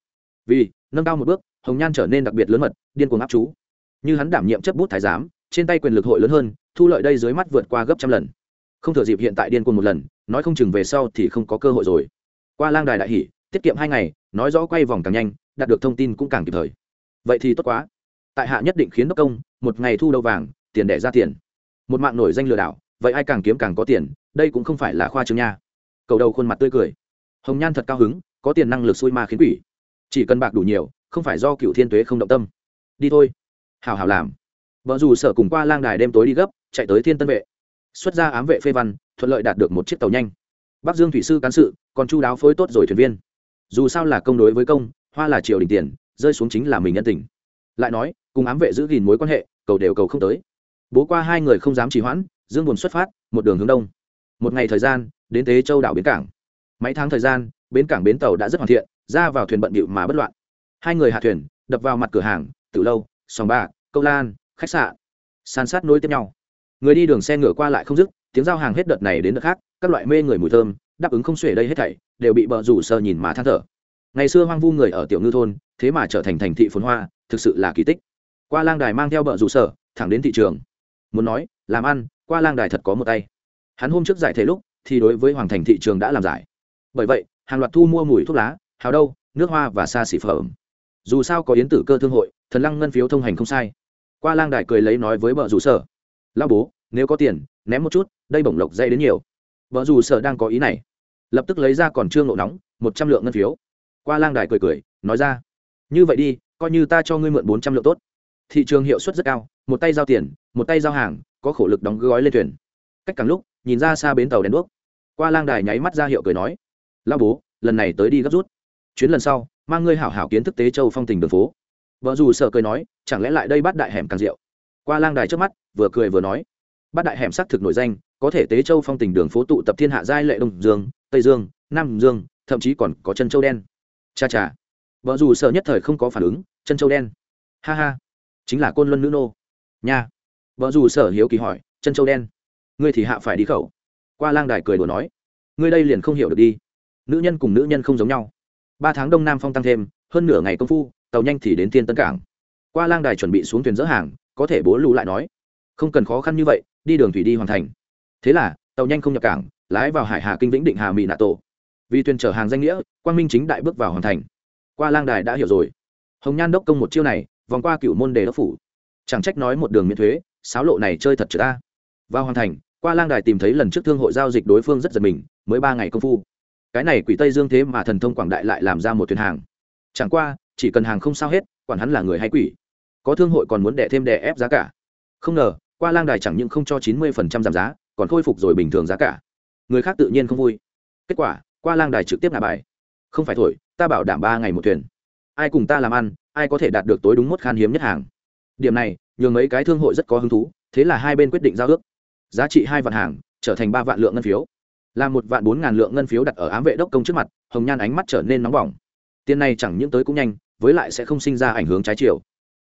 vì nâng cao một bước, hồng nhan trở nên đặc biệt lớn mật, điên cuồng áp chú. Như hắn đảm nhiệm chấp bút thái giám, trên tay quyền lực hội lớn hơn, thu lợi đây dưới mắt vượt qua gấp trăm lần. Không thừa dịp hiện tại điên cuồng một lần, nói không chừng về sau thì không có cơ hội rồi. Qua lang đài đại hỷ, tiết kiệm hai ngày, nói rõ quay vòng càng nhanh, đạt được thông tin cũng càng kịp thời. Vậy thì tốt quá. Tại hạ nhất định khiến đốc công, một ngày thu đầu vàng, tiền đẻ ra tiền. Một mạng nổi danh lừa đảo, vậy ai càng kiếm càng có tiền, đây cũng không phải là khoa trương nha. Cầu đầu khuôn mặt tươi cười. Hồng nhan thật cao hứng, có tiền năng lực xui ma khiến quỷ chỉ cần bạc đủ nhiều, không phải do cựu thiên tuế không động tâm. Đi thôi. Hào hào làm. Vợ dù sở cùng qua lang đài đêm tối đi gấp, chạy tới thiên tân vệ. Xuất ra ám vệ phê văn, thuận lợi đạt được một chiếc tàu nhanh. Bắc dương thủy sư cán sự, còn chu đáo phối tốt rồi thuyền viên. Dù sao là công đối với công, hoa là triều đình tiền, rơi xuống chính là mình nhân tình. Lại nói, cùng ám vệ giữ gìn mối quan hệ, cầu đều cầu không tới. Bố qua hai người không dám trì hoãn, dương buồn xuất phát, một đường hướng đông. Một ngày thời gian, đến tế châu đảo bến cảng. Mấy tháng thời gian, bến cảng bến tàu đã rất hoàn thiện ra vào thuyền bận bịu mà bất loạn. Hai người hạ thuyền, đập vào mặt cửa hàng từ lâu, sòng bạc, câu lan, khách sạn. San sát nối tiếp nhau. Người đi đường xe ngựa qua lại không dứt, tiếng giao hàng hết đợt này đến đợt khác, các loại mê người mùi thơm, đáp ứng không xuể đây hết thảy, đều bị bờ rủ sơ nhìn mà than thở. Ngày xưa hoang vu người ở tiểu ngư thôn, thế mà trở thành thành thị phồn hoa, thực sự là kỳ tích. Qua lang đài mang theo bờ rủ sở thẳng đến thị trường. Muốn nói, làm ăn, qua lang đài thật có một tay. Hắn hôm trước giải thể lúc, thì đối với hoàng thành thị trường đã làm giải. Bởi vậy, hàng loạt thu mua mùi thuốc lá hào đâu, nước hoa và xa xỉ phẩm. Dù sao có yến tử cơ thương hội, thần lăng ngân phiếu thông hành không sai. Qua lang đài cười lấy nói với vợ rủ sở. Lao bố, nếu có tiền, ném một chút, đây bổng lộc dây đến nhiều. Vợ rủ sở đang có ý này. Lập tức lấy ra còn trương nộ nóng, một trăm lượng ngân phiếu. Qua lang đài cười cười, nói ra. Như vậy đi, coi như ta cho ngươi mượn bốn trăm lượng tốt. Thị trường hiệu suất rất cao, một tay giao tiền, một tay giao hàng, có khổ lực đóng gói lên thuyền. Cách càng lúc, nhìn ra xa bến tàu đèn đuốc. Qua lang đài nháy mắt ra hiệu cười nói. Lao bố, lần này tới đi gấp rút chuyến lần sau, mang ngươi hảo hảo kiến thức tế châu phong tình đường phố. Vợ dù sợ cười nói, chẳng lẽ lại đây bắt đại hẻm càng rượu qua lang đài trước mắt, vừa cười vừa nói, bắt đại hẻm xác thực nổi danh, có thể tế châu phong tình đường phố tụ tập thiên hạ giai lệ đông dương, tây dương, nam dương, thậm chí còn có chân châu đen. Cha cha. Vợ dù sợ nhất thời không có phản ứng, chân châu đen. Ha ha. Chính là côn luân nữ nô. Nha. Vợ dù sở hiếu kỳ hỏi, chân châu đen. Ngươi thì hạ phải đi khẩu. Qua lang đài cười đùa nói, ngươi đây liền không hiểu được đi. Nữ nhân cùng nữ nhân không giống nhau ba tháng đông nam phong tăng thêm, hơn nửa ngày công phu, tàu nhanh thì đến tiên tân cảng. Qua lang đài chuẩn bị xuống thuyền dỡ hàng, có thể bố lũ lại nói. Không cần khó khăn như vậy, đi đường thủy đi hoàn thành. Thế là, tàu nhanh không nhập cảng, lái vào hải hà kinh vĩnh định hà mỹ nạ tổ. Vì thuyền chở hàng danh nghĩa, quang minh chính đại bước vào hoàn thành. Qua lang đài đã hiểu rồi. Hồng nhan đốc công một chiêu này, vòng qua cựu môn đề đốc phủ. Chẳng trách nói một đường miễn thuế, sáo lộ này chơi thật trừ ta. Vào hoàn thành, qua lang đài tìm thấy lần trước thương hội giao dịch đối phương rất giật mình, mới ba ngày công phu cái này quỷ tây dương thế mà thần thông quảng đại lại làm ra một thuyền hàng. Chẳng qua, chỉ cần hàng không sao hết, quản hắn là người hay quỷ. Có thương hội còn muốn đẻ thêm đẻ ép giá cả. Không ngờ, qua lang đài chẳng những không cho chín mươi phần trăm giảm giá, còn khôi phục rồi bình thường giá cả. Người khác tự nhiên không vui. Kết quả, qua lang đài trực tiếp ngả bài. Không phải thổi, ta bảo đảm ba ngày một thuyền. Ai cùng ta làm ăn, ai có thể đạt được tối đúng mốt khan hiếm nhất hàng. Điểm này, nhường mấy cái thương hội rất có hứng thú, thế là hai bên quyết định giao ước. Giá trị hai vạn hàng, trở thành ba vạn lượng ngân phiếu là một vạn bốn ngàn lượng ngân phiếu đặt ở ám vệ đốc công trước mặt, hồng nhan ánh mắt trở nên nóng bỏng. Tiền này chẳng những tới cũng nhanh, với lại sẽ không sinh ra ảnh hưởng trái chiều.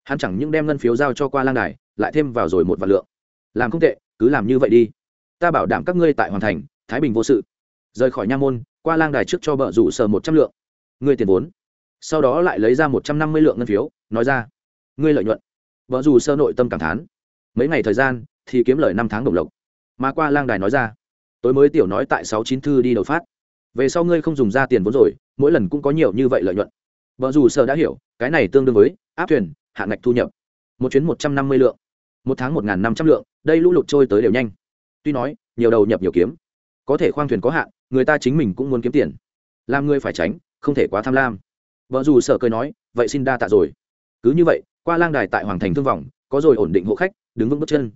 Hắn chẳng những đem ngân phiếu giao cho qua lang đài, lại thêm vào rồi một vạn lượng. Làm không tệ, cứ làm như vậy đi. Ta bảo đảm các ngươi tại hoàn thành, thái bình vô sự. Rời khỏi nha môn, qua lang đài trước cho bợ rủ sờ một trăm lượng. Ngươi tiền vốn. Sau đó lại lấy ra một trăm năm mươi lượng ngân phiếu, nói ra. Ngươi lợi nhuận. Vợ dù sơ nội tâm cảm thán. Mấy ngày thời gian, thì kiếm lời năm tháng đồng lộc. Mà qua lang đài nói ra tối mới tiểu nói tại sáu chín thư đi đầu phát. Về sau ngươi không dùng ra tiền vốn rồi, mỗi lần cũng có nhiều như vậy lợi nhuận. Vợ dù sợ đã hiểu, cái này tương đương với áp thuyền hạn ngạch thu nhập. Một chuyến một trăm năm mươi lượng. Một tháng một n g h n năm trăm lượng, đây lũ lụt trôi tới đều nhanh. Tuy nói, nhiều đầu nhập nhiều kiếm. Có thể khoang thuyền có hạn, người ta chính mình cũng muốn kiếm tiền. Làm ngươi phải tránh, không thể quá tham lam. Vợ dù sợ cười nói, vậy xin đa tạ rồi. Cứ như vậy, qua lang đài tại hoàng thành thương vọng, có rồi ổn định hộ khách, đứng vững bước chân.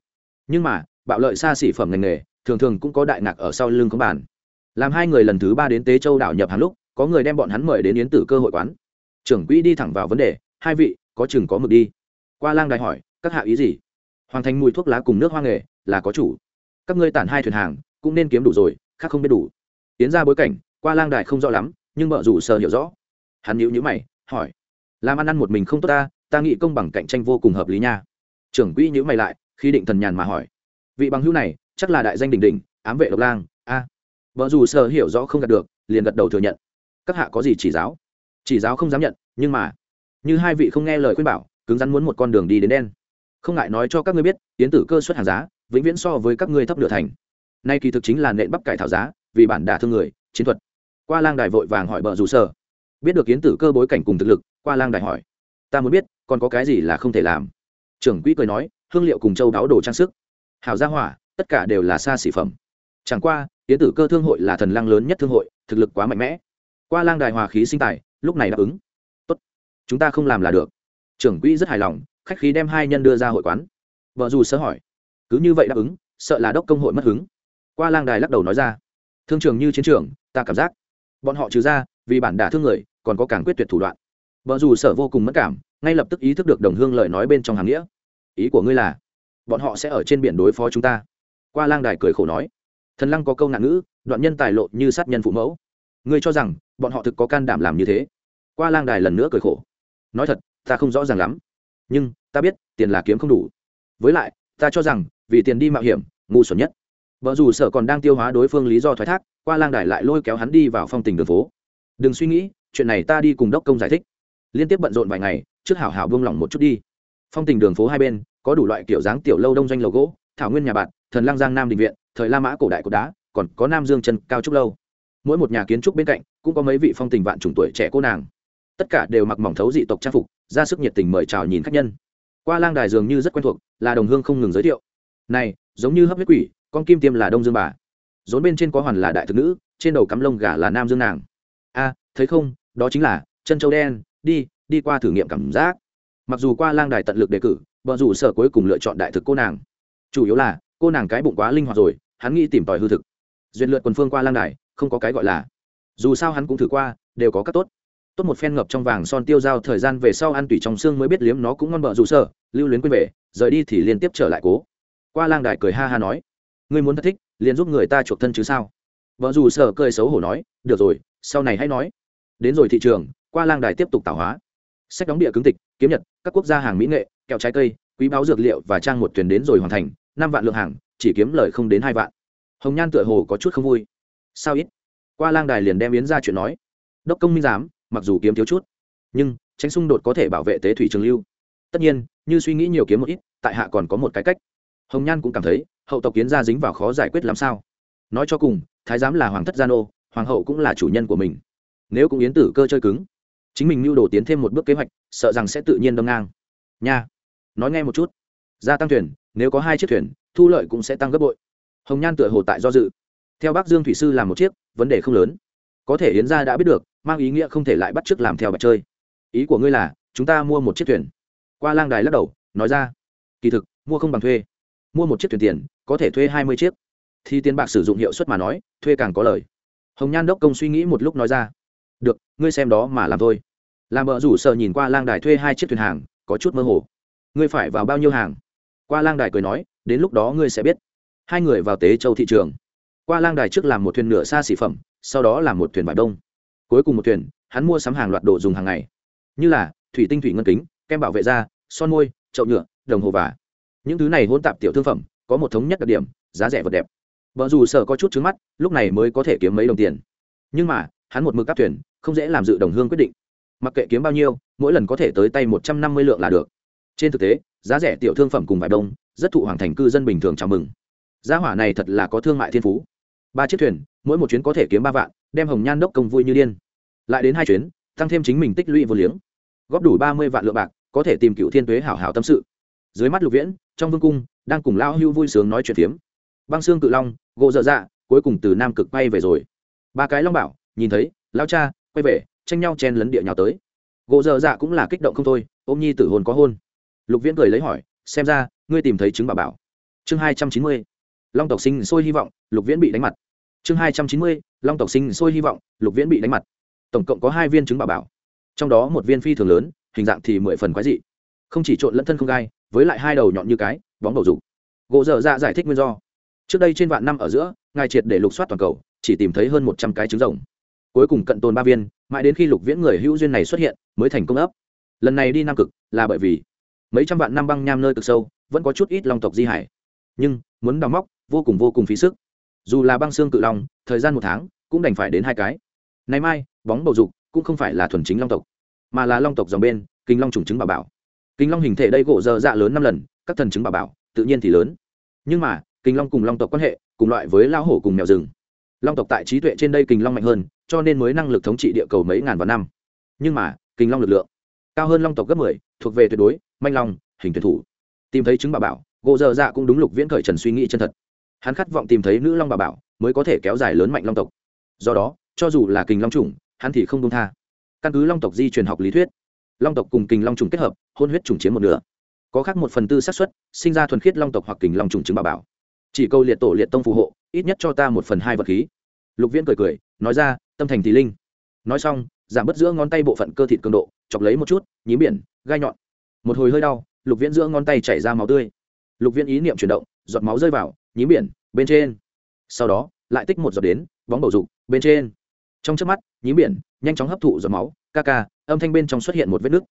Nhưng mà, bạo lợi xa xỉ phẩm ngành nghề thường thường cũng có đại ngạc ở sau lưng có bàn. Làm hai người lần thứ ba đến tế châu đảo nhập hàng lúc, có người đem bọn hắn mời đến yến tử cơ hội quán. Trưởng quỹ đi thẳng vào vấn đề, hai vị, có chừng có mực đi. Qua lang đài hỏi, các hạ ý gì? Hoàng thành mùi thuốc lá cùng nước hoa nghề, là có chủ. Các ngươi tản hai thuyền hàng, cũng nên kiếm đủ rồi, khác không biết đủ. Tiến ra bối cảnh, qua lang đài không rõ lắm, nhưng mợ rủ sờ hiểu rõ. Hắn nhíu nhíu mày, hỏi, làm ăn ăn một mình không tốt ta ta nghĩ công bằng cạnh tranh vô cùng hợp lý nha. Trưởng quỹ nhíu mày lại khi định thần nhàn mà hỏi, vị bằng hữu này chắc là đại danh đỉnh đỉnh, ám vệ độc lang, a. Vợ dù sờ hiểu rõ không gạt được, liền gật đầu thừa nhận. Các hạ có gì chỉ giáo? Chỉ giáo không dám nhận, nhưng mà, như hai vị không nghe lời khuyên bảo, cứng rắn muốn một con đường đi đến đen. Không ngại nói cho các ngươi biết, tiến tử cơ suất hàng giá, vĩnh viễn so với các ngươi thấp nửa thành. Nay kỳ thực chính là nện bắp cải thảo giá, vì bản đả thương người, chiến thuật. Qua lang đài vội vàng hỏi bờ rủ sở biết được kiến tử cơ bối cảnh cùng thực lực, qua lang đài hỏi. Ta muốn biết, còn có cái gì là không thể làm? Trưởng quỹ cười nói, hương liệu cùng châu đáo đồ trang sức. Hào gia hỏa tất cả đều là xa xỉ phẩm. Chẳng qua, yến tử cơ thương hội là thần lang lớn nhất thương hội, thực lực quá mạnh mẽ. Qua lang đài hòa khí sinh tài, lúc này đáp ứng. Tốt, chúng ta không làm là được. Trưởng quỹ rất hài lòng, khách khí đem hai nhân đưa ra hội quán. Vợ dù sơ hỏi. Cứ như vậy đáp ứng, sợ là đốc công hội mất hứng. Qua lang đài lắc đầu nói ra. Thương trường như chiến trường, ta cảm giác bọn họ trừ ra, vì bản đả thương người, còn có càng quyết tuyệt thủ đoạn. Vợ dù sở vô cùng mất cảm, ngay lập tức ý thức được đồng hương lời nói bên trong hàng nghĩa. Ý của ngươi là, bọn họ sẽ ở trên biển đối phó chúng ta qua lang đài cười khổ nói, thần lăng có câu nạn ngữ, đoạn nhân tài lộ như sát nhân phụ mẫu. Ngươi cho rằng, bọn họ thực có can đảm làm như thế? Qua lang đài lần nữa cười khổ, nói thật, ta không rõ ràng lắm. Nhưng, ta biết, tiền là kiếm không đủ. Với lại, ta cho rằng, vì tiền đi mạo hiểm, ngu xuẩn nhất. Vợ dù sở còn đang tiêu hóa đối phương lý do thoái thác, qua lang đài lại lôi kéo hắn đi vào phong tình đường phố. Đừng suy nghĩ, chuyện này ta đi cùng đốc công giải thích. Liên tiếp bận rộn vài ngày, trước hảo hảo buông lỏng một chút đi. Phong tình đường phố hai bên, có đủ loại kiểu dáng tiểu lâu đông doanh lầu gỗ, thảo nguyên nhà bạn thần lang giang nam định viện, thời la mã cổ đại cột đá, còn có nam dương chân cao trúc lâu. Mỗi một nhà kiến trúc bên cạnh, cũng có mấy vị phong tình vạn chủng tuổi trẻ cô nàng. Tất cả đều mặc mỏng thấu dị tộc trang phục, ra sức nhiệt tình mời chào nhìn khách nhân. Qua lang đài dường như rất quen thuộc, là đồng hương không ngừng giới thiệu. Này, giống như hấp huyết quỷ, con kim tiêm là đông dương bà. Rốn bên trên có hoàn là đại thực nữ, trên đầu cắm lông gà là nam dương nàng. A, thấy không, đó chính là, chân châu đen, đi đi qua thử nghiệm cảm giác. Mặc dù qua lang đài tận lực đề cử vợ rủ sở cuối cùng lựa chọn đại thực cô nàng. Chủ yếu là cô nàng cái bụng quá linh hoạt rồi, hắn nghĩ tìm tòi hư thực. Duyệt lượt quần phương qua lang đài, không có cái gọi là. Dù sao hắn cũng thử qua, đều có các tốt. Tốt một phen ngập trong vàng son tiêu dao thời gian về sau ăn tủy trong xương mới biết liếm nó cũng ngon bợ dù sợ, lưu luyến quên về, rời đi thì liên tiếp trở lại cố. Qua lang đài cười ha ha nói, ngươi muốn thật thích, liền giúp người ta chuộc thân chứ sao? Vợ dù sợ cười xấu hổ nói, được rồi, sau này hãy nói. Đến rồi thị trường, qua lang đài tiếp tục tạo hóa. Sách đóng địa cứng tịch, kiếm nhật, các quốc gia hàng mỹ nghệ, kẹo trái cây, quý báo dược liệu và trang một thuyền đến rồi hoàn thành năm vạn lượng hàng, chỉ kiếm lời không đến hai vạn. Hồng nhan tựa hồ có chút không vui. Sao ít? Qua lang đài liền đem yến ra chuyện nói. Đốc công minh giám, mặc dù kiếm thiếu chút, nhưng tránh xung đột có thể bảo vệ tế thủy trường lưu. Tất nhiên, như suy nghĩ nhiều kiếm một ít, tại hạ còn có một cái cách. Hồng nhan cũng cảm thấy, hậu tộc kiến gia dính vào khó giải quyết làm sao. Nói cho cùng, thái giám là hoàng thất gia nô, hoàng hậu cũng là chủ nhân của mình. Nếu cũng yến tử cơ chơi cứng, chính mình mưu đồ tiến thêm một bước kế hoạch, sợ rằng sẽ tự nhiên đâm ngang. Nha, nói nghe một chút. Gia tăng thuyền nếu có hai chiếc thuyền, thu lợi cũng sẽ tăng gấp bội. Hồng nhan tựa hồ tại do dự. Theo bác dương thủy sư làm một chiếc, vấn đề không lớn. Có thể yến gia đã biết được, mang ý nghĩa không thể lại bắt chước làm theo bạch chơi. Ý của ngươi là, chúng ta mua một chiếc thuyền. Qua lang đài lắc đầu, nói ra. Kỳ thực, mua không bằng thuê. Mua một chiếc thuyền tiền, có thể thuê hai mươi chiếc. Thì tiền bạc sử dụng hiệu suất mà nói, thuê càng có lời. Hồng nhan đốc công suy nghĩ một lúc nói ra. Được, ngươi xem đó mà làm thôi. Làm vợ rủ sợ nhìn qua lang đài thuê hai chiếc thuyền hàng, có chút mơ hồ. Ngươi phải vào bao nhiêu hàng? Qua lang đài cười nói, đến lúc đó ngươi sẽ biết. Hai người vào tế châu thị trường. Qua lang đài trước làm một thuyền nửa xa xỉ phẩm, sau đó làm một thuyền vải đông. Cuối cùng một thuyền, hắn mua sắm hàng loạt đồ dùng hàng ngày. Như là, thủy tinh thủy ngân kính, kem bảo vệ da, son môi, chậu nhựa, đồng hồ và. Những thứ này hỗn tạp tiểu thương phẩm, có một thống nhất đặc điểm, giá rẻ vật đẹp. Vợ dù sợ có chút trứng mắt, lúc này mới có thể kiếm mấy đồng tiền. Nhưng mà, hắn một mực các thuyền, không dễ làm dự đồng hương quyết định. Mặc kệ kiếm bao nhiêu, mỗi lần có thể tới tay một trăm năm mươi lượng là được trên thực tế, giá rẻ tiểu thương phẩm cùng vải đông, rất thụ hoàng thành cư dân bình thường chào mừng. Giá hỏa này thật là có thương mại thiên phú. Ba chiếc thuyền, mỗi một chuyến có thể kiếm ba vạn, đem hồng nhan đốc công vui như điên. Lại đến hai chuyến, tăng thêm chính mình tích lũy vô liếng. Góp đủ ba mươi vạn lượng bạc, có thể tìm cựu thiên tuế hảo hảo tâm sự. Dưới mắt lục viễn, trong vương cung, đang cùng lao hưu vui sướng nói chuyện phiếm. Băng xương cự long, gỗ dở dạ cuối cùng từ nam cực bay về rồi. Ba cái long bảo, nhìn thấy lao cha, quay về, tranh nhau chen lấn địa nhào tới. Gỗ dở dạ cũng là kích động không thôi, ôm nhi tử hồn có hôn lục viễn cười lấy hỏi, xem ra, ngươi tìm thấy chứng bà bảo. Chương hai trăm chín mươi, long tộc sinh sôi hy vọng, lục viễn bị đánh mặt. Chương hai trăm chín mươi, long tộc sinh sôi hy vọng, lục viễn bị đánh mặt. Tổng cộng có hai viên chứng bà bảo. Trong đó một viên phi thường lớn, hình dạng thì mười phần quái dị. Không chỉ trộn lẫn thân không gai, với lại hai đầu nhọn như cái, bóng đầu dục. Gỗ dở dạ giải thích nguyên do. Trước đây trên vạn năm ở giữa, ngài triệt để lục soát toàn cầu, chỉ tìm thấy hơn một trăm cái trứng rồng. Cuối cùng cận tồn ba viên, mãi đến khi lục viễn người hữu duyên này xuất hiện, mới thành công ấp. Lần này đi nam cực là bởi vì mấy trăm vạn năm băng nham nơi cực sâu, vẫn có chút ít long tộc di hải. Nhưng, muốn đào móc, vô cùng vô cùng phí sức. Dù là băng xương cự long, thời gian một tháng, cũng đành phải đến hai cái. Nay mai, bóng bầu dục, cũng không phải là thuần chính long tộc, mà là long tộc dòng bên, kinh long trùng trứng bà bảo. Kinh long hình thể đây gỗ dơ dạ lớn năm lần, các thần trứng bà bảo, tự nhiên thì lớn. Nhưng mà, kinh long cùng long tộc quan hệ, cùng loại với lao hổ cùng mèo rừng. Long tộc tại trí tuệ trên đây kinh long mạnh hơn, cho nên mới năng lực thống trị địa cầu mấy ngàn vạn năm. Nhưng mà, kinh long lực lượng, cao hơn long tộc gấp mười, thuộc về tuyệt đối manh long, hình tuyển thủ. Tìm thấy chứng bà bảo, gỗ dơ dạ cũng đúng lục viễn khởi trần suy nghĩ chân thật. Hắn khát vọng tìm thấy nữ long bà bảo, mới có thể kéo dài lớn mạnh long tộc. Do đó, cho dù là kình long trùng hắn thì không công tha. Căn cứ long tộc di truyền học lý thuyết, long tộc cùng kình long trùng kết hợp, hôn huyết trùng chiếm một nửa. Có khác một phần tư xác suất, sinh ra thuần khiết long tộc hoặc kình long trùng chứng bà bảo. Chỉ câu liệt tổ liệt tông phù hộ, ít nhất cho ta một phần hai vật khí. Lục viễn cười cười, nói ra, tâm thành thì linh. Nói xong, giảm bớt giữa ngón tay bộ phận cơ thịt cường độ, chọc lấy một chút nhí biển, gai nhọn một hồi hơi đau, lục viễn giữa ngón tay chảy ra máu tươi. Lục viễn ý niệm chuyển động, giọt máu rơi vào, nhím biển, bên trên. Sau đó, lại tích một giọt đến, bóng bầu dục, bên trên. Trong trước mắt, nhím biển, nhanh chóng hấp thụ giọt máu, ca ca, âm thanh bên trong xuất hiện một vết nứt.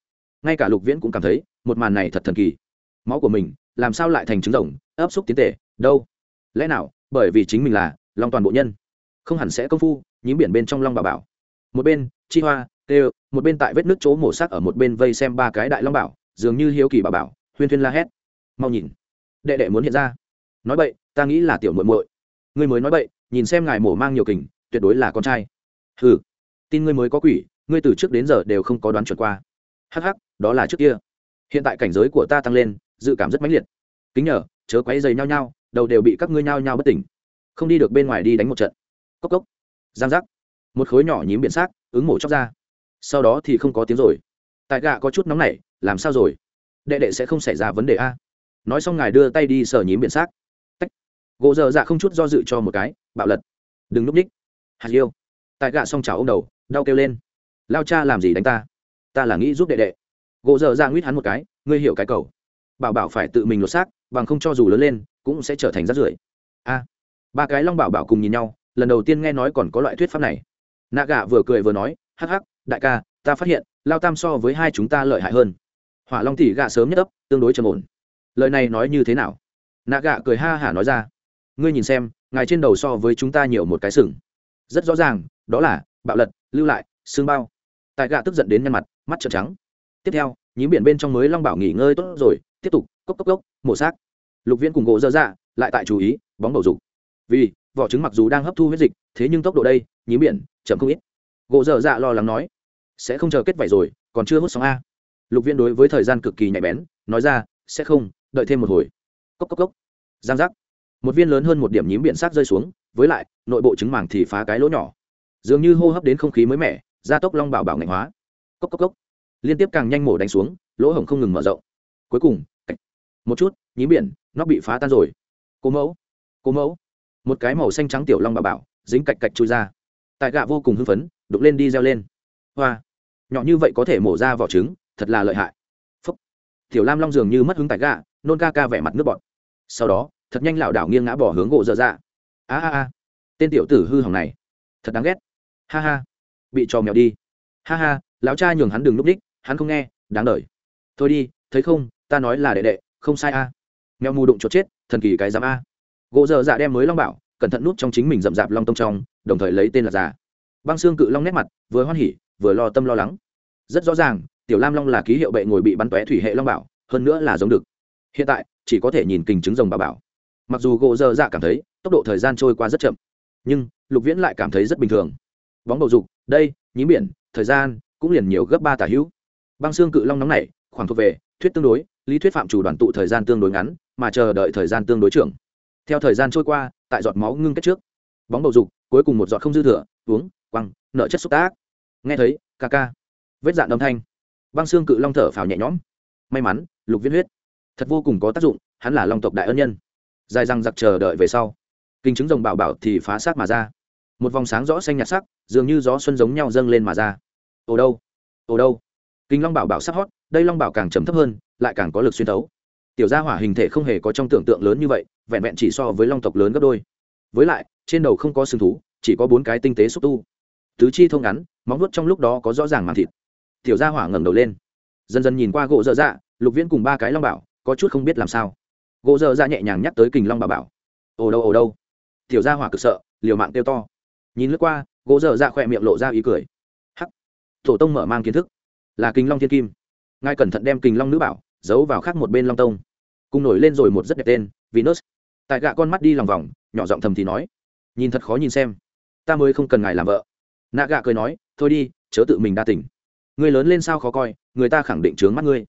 Ngay cả lục viễn cũng cảm thấy, một màn này thật thần kỳ. Máu của mình, làm sao lại thành trứng rồng, ấp xúc tiến tể đâu? Lẽ nào, bởi vì chính mình là long toàn bộ nhân, không hẳn sẽ công phu, nhím biển bên trong long bà bảo. Một bên, chi hoa, tê một bên tại vết nước chỗ mổ sắc ở một bên vây xem ba cái đại long bảo dường như hiếu kỳ bà bảo, huyên thuyên la hét. Mau nhìn. Đệ đệ muốn hiện ra. Nói vậy ta nghĩ là tiểu muội muội. Ngươi mới nói vậy nhìn xem ngài mổ mang nhiều kình, tuyệt đối là con trai. Hừ, tin ngươi mới có quỷ, ngươi từ trước đến giờ đều không có đoán chuẩn qua. Hắc hắc, đó là trước kia. Hiện tại cảnh giới của ta tăng lên, dự cảm rất mãnh liệt. Kính nhờ, chớ quấy dày nhau nhau, đầu đều bị các ngươi nhao nhao bất tỉnh. Không đi được bên ngoài đi đánh một trận. Cốc cốc. Giang giác. Một khối nhỏ nhím biển xác, ứng mổ chóc ra. Sau đó thì không có tiếng rồi. Tại gạ có chút nóng nảy làm sao rồi? Đệ đệ sẽ không xảy ra vấn đề a. Nói xong ngài đưa tay đi sờ nhím biển xác. Tách. Gỗ dở dạ không chút do dự cho một cái, bạo lật. Đừng núp ních. Hạt yêu. Tại gạ xong chảo ông đầu, đau kêu lên. Lao cha làm gì đánh ta? Ta là nghĩ giúp đệ đệ. Gỗ dở dạ nguyết hắn một cái, ngươi hiểu cái cầu. Bảo bảo phải tự mình lột xác, bằng không cho dù lớn lên, cũng sẽ trở thành rát rưởi. A. Ba cái long bảo bảo cùng nhìn nhau, lần đầu tiên nghe nói còn có loại thuyết pháp này. Nạ gạ vừa cười vừa nói, hắc hắc, đại ca, ta phát hiện, lao tam so với hai chúng ta lợi hại hơn hỏa long tỉ gạ sớm nhất ấp, tương đối trầm ổn. Lời này nói như thế nào? Nạ gạ cười ha hả nói ra. Ngươi nhìn xem, ngài trên đầu so với chúng ta nhiều một cái sừng. Rất rõ ràng, đó là bạo lật, lưu lại, xương bao. Tại gạ tức giận đến nhăn mặt, mắt trợn trắng. Tiếp theo, nhím biển bên trong mới long bảo nghỉ ngơi tốt rồi, tiếp tục, cốc cốc cốc, mổ xác. Lục viên cùng gỗ dơ dạ lại tại chú ý, bóng bầu dục. Vì, vỏ trứng mặc dù đang hấp thu huyết dịch, thế nhưng tốc độ đây, nhím biển, chậm không ít. Gỗ Dơ dạ lo lắng nói, sẽ không chờ kết vảy rồi, còn chưa hút sóng a lục viên đối với thời gian cực kỳ nhạy bén, nói ra, sẽ không, đợi thêm một hồi. Cốc cốc cốc. Giang giác. Một viên lớn hơn một điểm nhím biển sắc rơi xuống, với lại, nội bộ trứng màng thì phá cái lỗ nhỏ. Dường như hô hấp đến không khí mới mẻ, gia tốc long bảo bảo ngạnh hóa. Cốc cốc cốc. Liên tiếp càng nhanh mổ đánh xuống, lỗ hổng không ngừng mở rộng. Cuối cùng một chút, nhím biển, nó bị phá tan rồi. Cố mẫu cố mẫu. Một cái màu xanh trắng tiểu long Bảo bảo, dính cạch cạch chui ra. Tại gạ vô cùng hưng phấn, đục lên đi reo lên. Hoa. Nhỏ như vậy có thể mổ ra vỏ trứng thật là lợi hại. Phúc. Tiểu lam long dường như mất hứng tại gà nôn ca ca vẻ mặt nước bọt. Sau đó, thật nhanh lảo đảo nghiêng ngã bỏ hướng gỗ dở dạ. A a a. Tên tiểu tử hư hỏng này. Thật đáng ghét. Ha ha. Bị trò mèo đi. Ha ha, lão cha nhường hắn đừng núp đích, hắn không nghe, đáng đ thôi đi, thấy không, ta nói là đệ đệ, không sai a. Mèo mù đụng chốt chết, thần kỳ cái dám a. Gỗ dở dạ đem mới long bảo, cẩn thận nút trong chính mình rậm rạp long tông trong, đồng thời lấy tên là già. Băng xương cự long nét mặt, vừa hoan hỉ, vừa lo tâm lo lắng. Rất rõ ràng tiểu lam long là ký hiệu bệ ngồi bị bắn tóe thủy hệ long bảo, hơn nữa là giống được. Hiện tại, chỉ có thể nhìn kình chứng rồng bà bảo. Mặc dù gỗ dơ dạ cảm thấy, tốc độ thời gian trôi qua rất chậm, nhưng lục viễn lại cảm thấy rất bình thường. Bóng bầu dục, đây, nhí biển, thời gian, cũng liền nhiều gấp ba tả hữu. Băng xương cự long nóng này khoảng thuộc về, thuyết tương đối, lý thuyết phạm chủ đoàn tụ thời gian tương đối ngắn, mà chờ đợi thời gian tương đối trưởng. Theo thời gian trôi qua, tại giọt máu ngưng kết trước, bóng bầu dục, cuối cùng một giọt không dư thừa, uống, quăng, nợ chất xúc tác. Nghe thấy, ca ca. Vết dạn âm thanh băng xương cự long thở phào nhẹ nhõm. May mắn, lục viễn huyết. Thật vô cùng có tác dụng, hắn là long tộc đại ân nhân. Dài răng giặc chờ đợi về sau, kinh chứng rồng bảo bảo thì phá sát mà ra. Một vòng sáng rõ xanh nhạt sắc, dường như gió xuân giống nhau dâng lên mà ra. Ồ đâu? Ồ đâu? Kinh long bảo bảo sắc hót, đây long bảo càng chấm thấp hơn, lại càng có lực xuyên thấu. Tiểu gia hỏa hình thể không hề có trong tưởng tượng lớn như vậy, vẹn vẹn chỉ so với long tộc lớn gấp đôi. Với lại, trên đầu không có sừng thú, chỉ có bốn cái tinh tế xúc tu. Tứ chi thông ngắn, móng vuốt trong lúc đó có rõ ràng màng thịt tiểu gia hỏa ngẩng đầu lên. Dần dần nhìn qua gỗ dở dạ lục viễn cùng ba cái long bảo, có chút không biết làm sao. Gỗ dở dạ nhẹ nhàng nhắc tới kình long bà bảo. Ồ đâu ồ đâu. Tiểu gia hỏa cực sợ, liều mạng kêu to. Nhìn lướt qua, gỗ dở dạ khỏe miệng lộ ra ý cười. Hắc. Tổ tông mở mang kiến thức. Là kình long thiên kim. Ngài cẩn thận đem kình long nữ bảo, giấu vào khác một bên long tông. Cùng nổi lên rồi một rất đẹp tên, venus. Tại gạ con mắt đi lòng vòng, nhỏ giọng thầm thì nói. Nhìn thật khó nhìn xem. Ta mới không cần ngài làm vợ. Nạ gạ cười nói, thôi đi, chớ tự mình đa tỉnh người lớn lên sao khó coi, người ta khẳng định trướng mắt ngươi.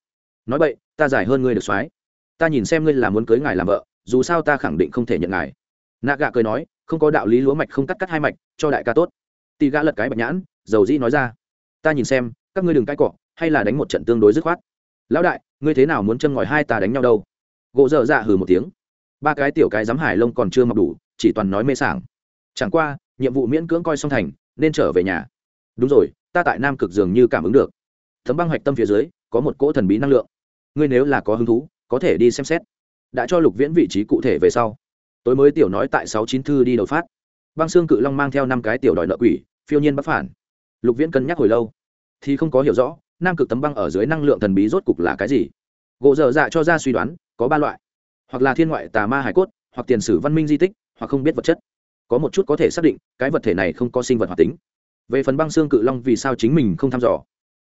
Nói vậy ta giải hơn ngươi được soái. Ta nhìn xem ngươi là muốn cưới ngài làm vợ, dù sao ta khẳng định không thể nhận ngài. Nạ gạ cười nói, không có đạo lý lúa mạch không cắt cắt hai mạch, cho đại ca tốt. Tì gã lật cái bạch nhãn, dầu dĩ nói ra. Ta nhìn xem, các ngươi đừng cãi cọ, hay là đánh một trận tương đối dứt khoát. Lão đại, ngươi thế nào muốn châm ngòi hai ta đánh nhau đâu? Gỗ dở dạ hừ một tiếng. Ba cái tiểu cái dám hải lông còn chưa mọc đủ, chỉ toàn nói mê sảng. Chẳng qua, nhiệm vụ miễn cưỡng coi xong thành, nên trở về nhà. Đúng rồi ta tại nam cực dường như cảm ứng được. Thấm băng hoạch tâm phía dưới, có một cỗ thần bí năng lượng. Ngươi nếu là có hứng thú, có thể đi xem xét. Đã cho lục viễn vị trí cụ thể về sau. Tối mới tiểu nói tại sáu chín thư đi đầu phát. Băng xương cự long mang theo năm cái tiểu đòi nợ quỷ, phiêu nhiên bắc phản. Lục viễn cân nhắc hồi lâu. Thì không có hiểu rõ, nam cực tấm băng ở dưới năng lượng thần bí rốt cục là cái gì? Gỗ dở dạ cho ra suy đoán, có ba loại. Hoặc là thiên ngoại tà ma hải cốt, hoặc tiền sử văn minh di tích, hoặc không biết vật chất. Có một chút có thể xác định, cái vật thể này không có sinh vật hoạt tính về phần băng xương cự long vì sao chính mình không thăm dò?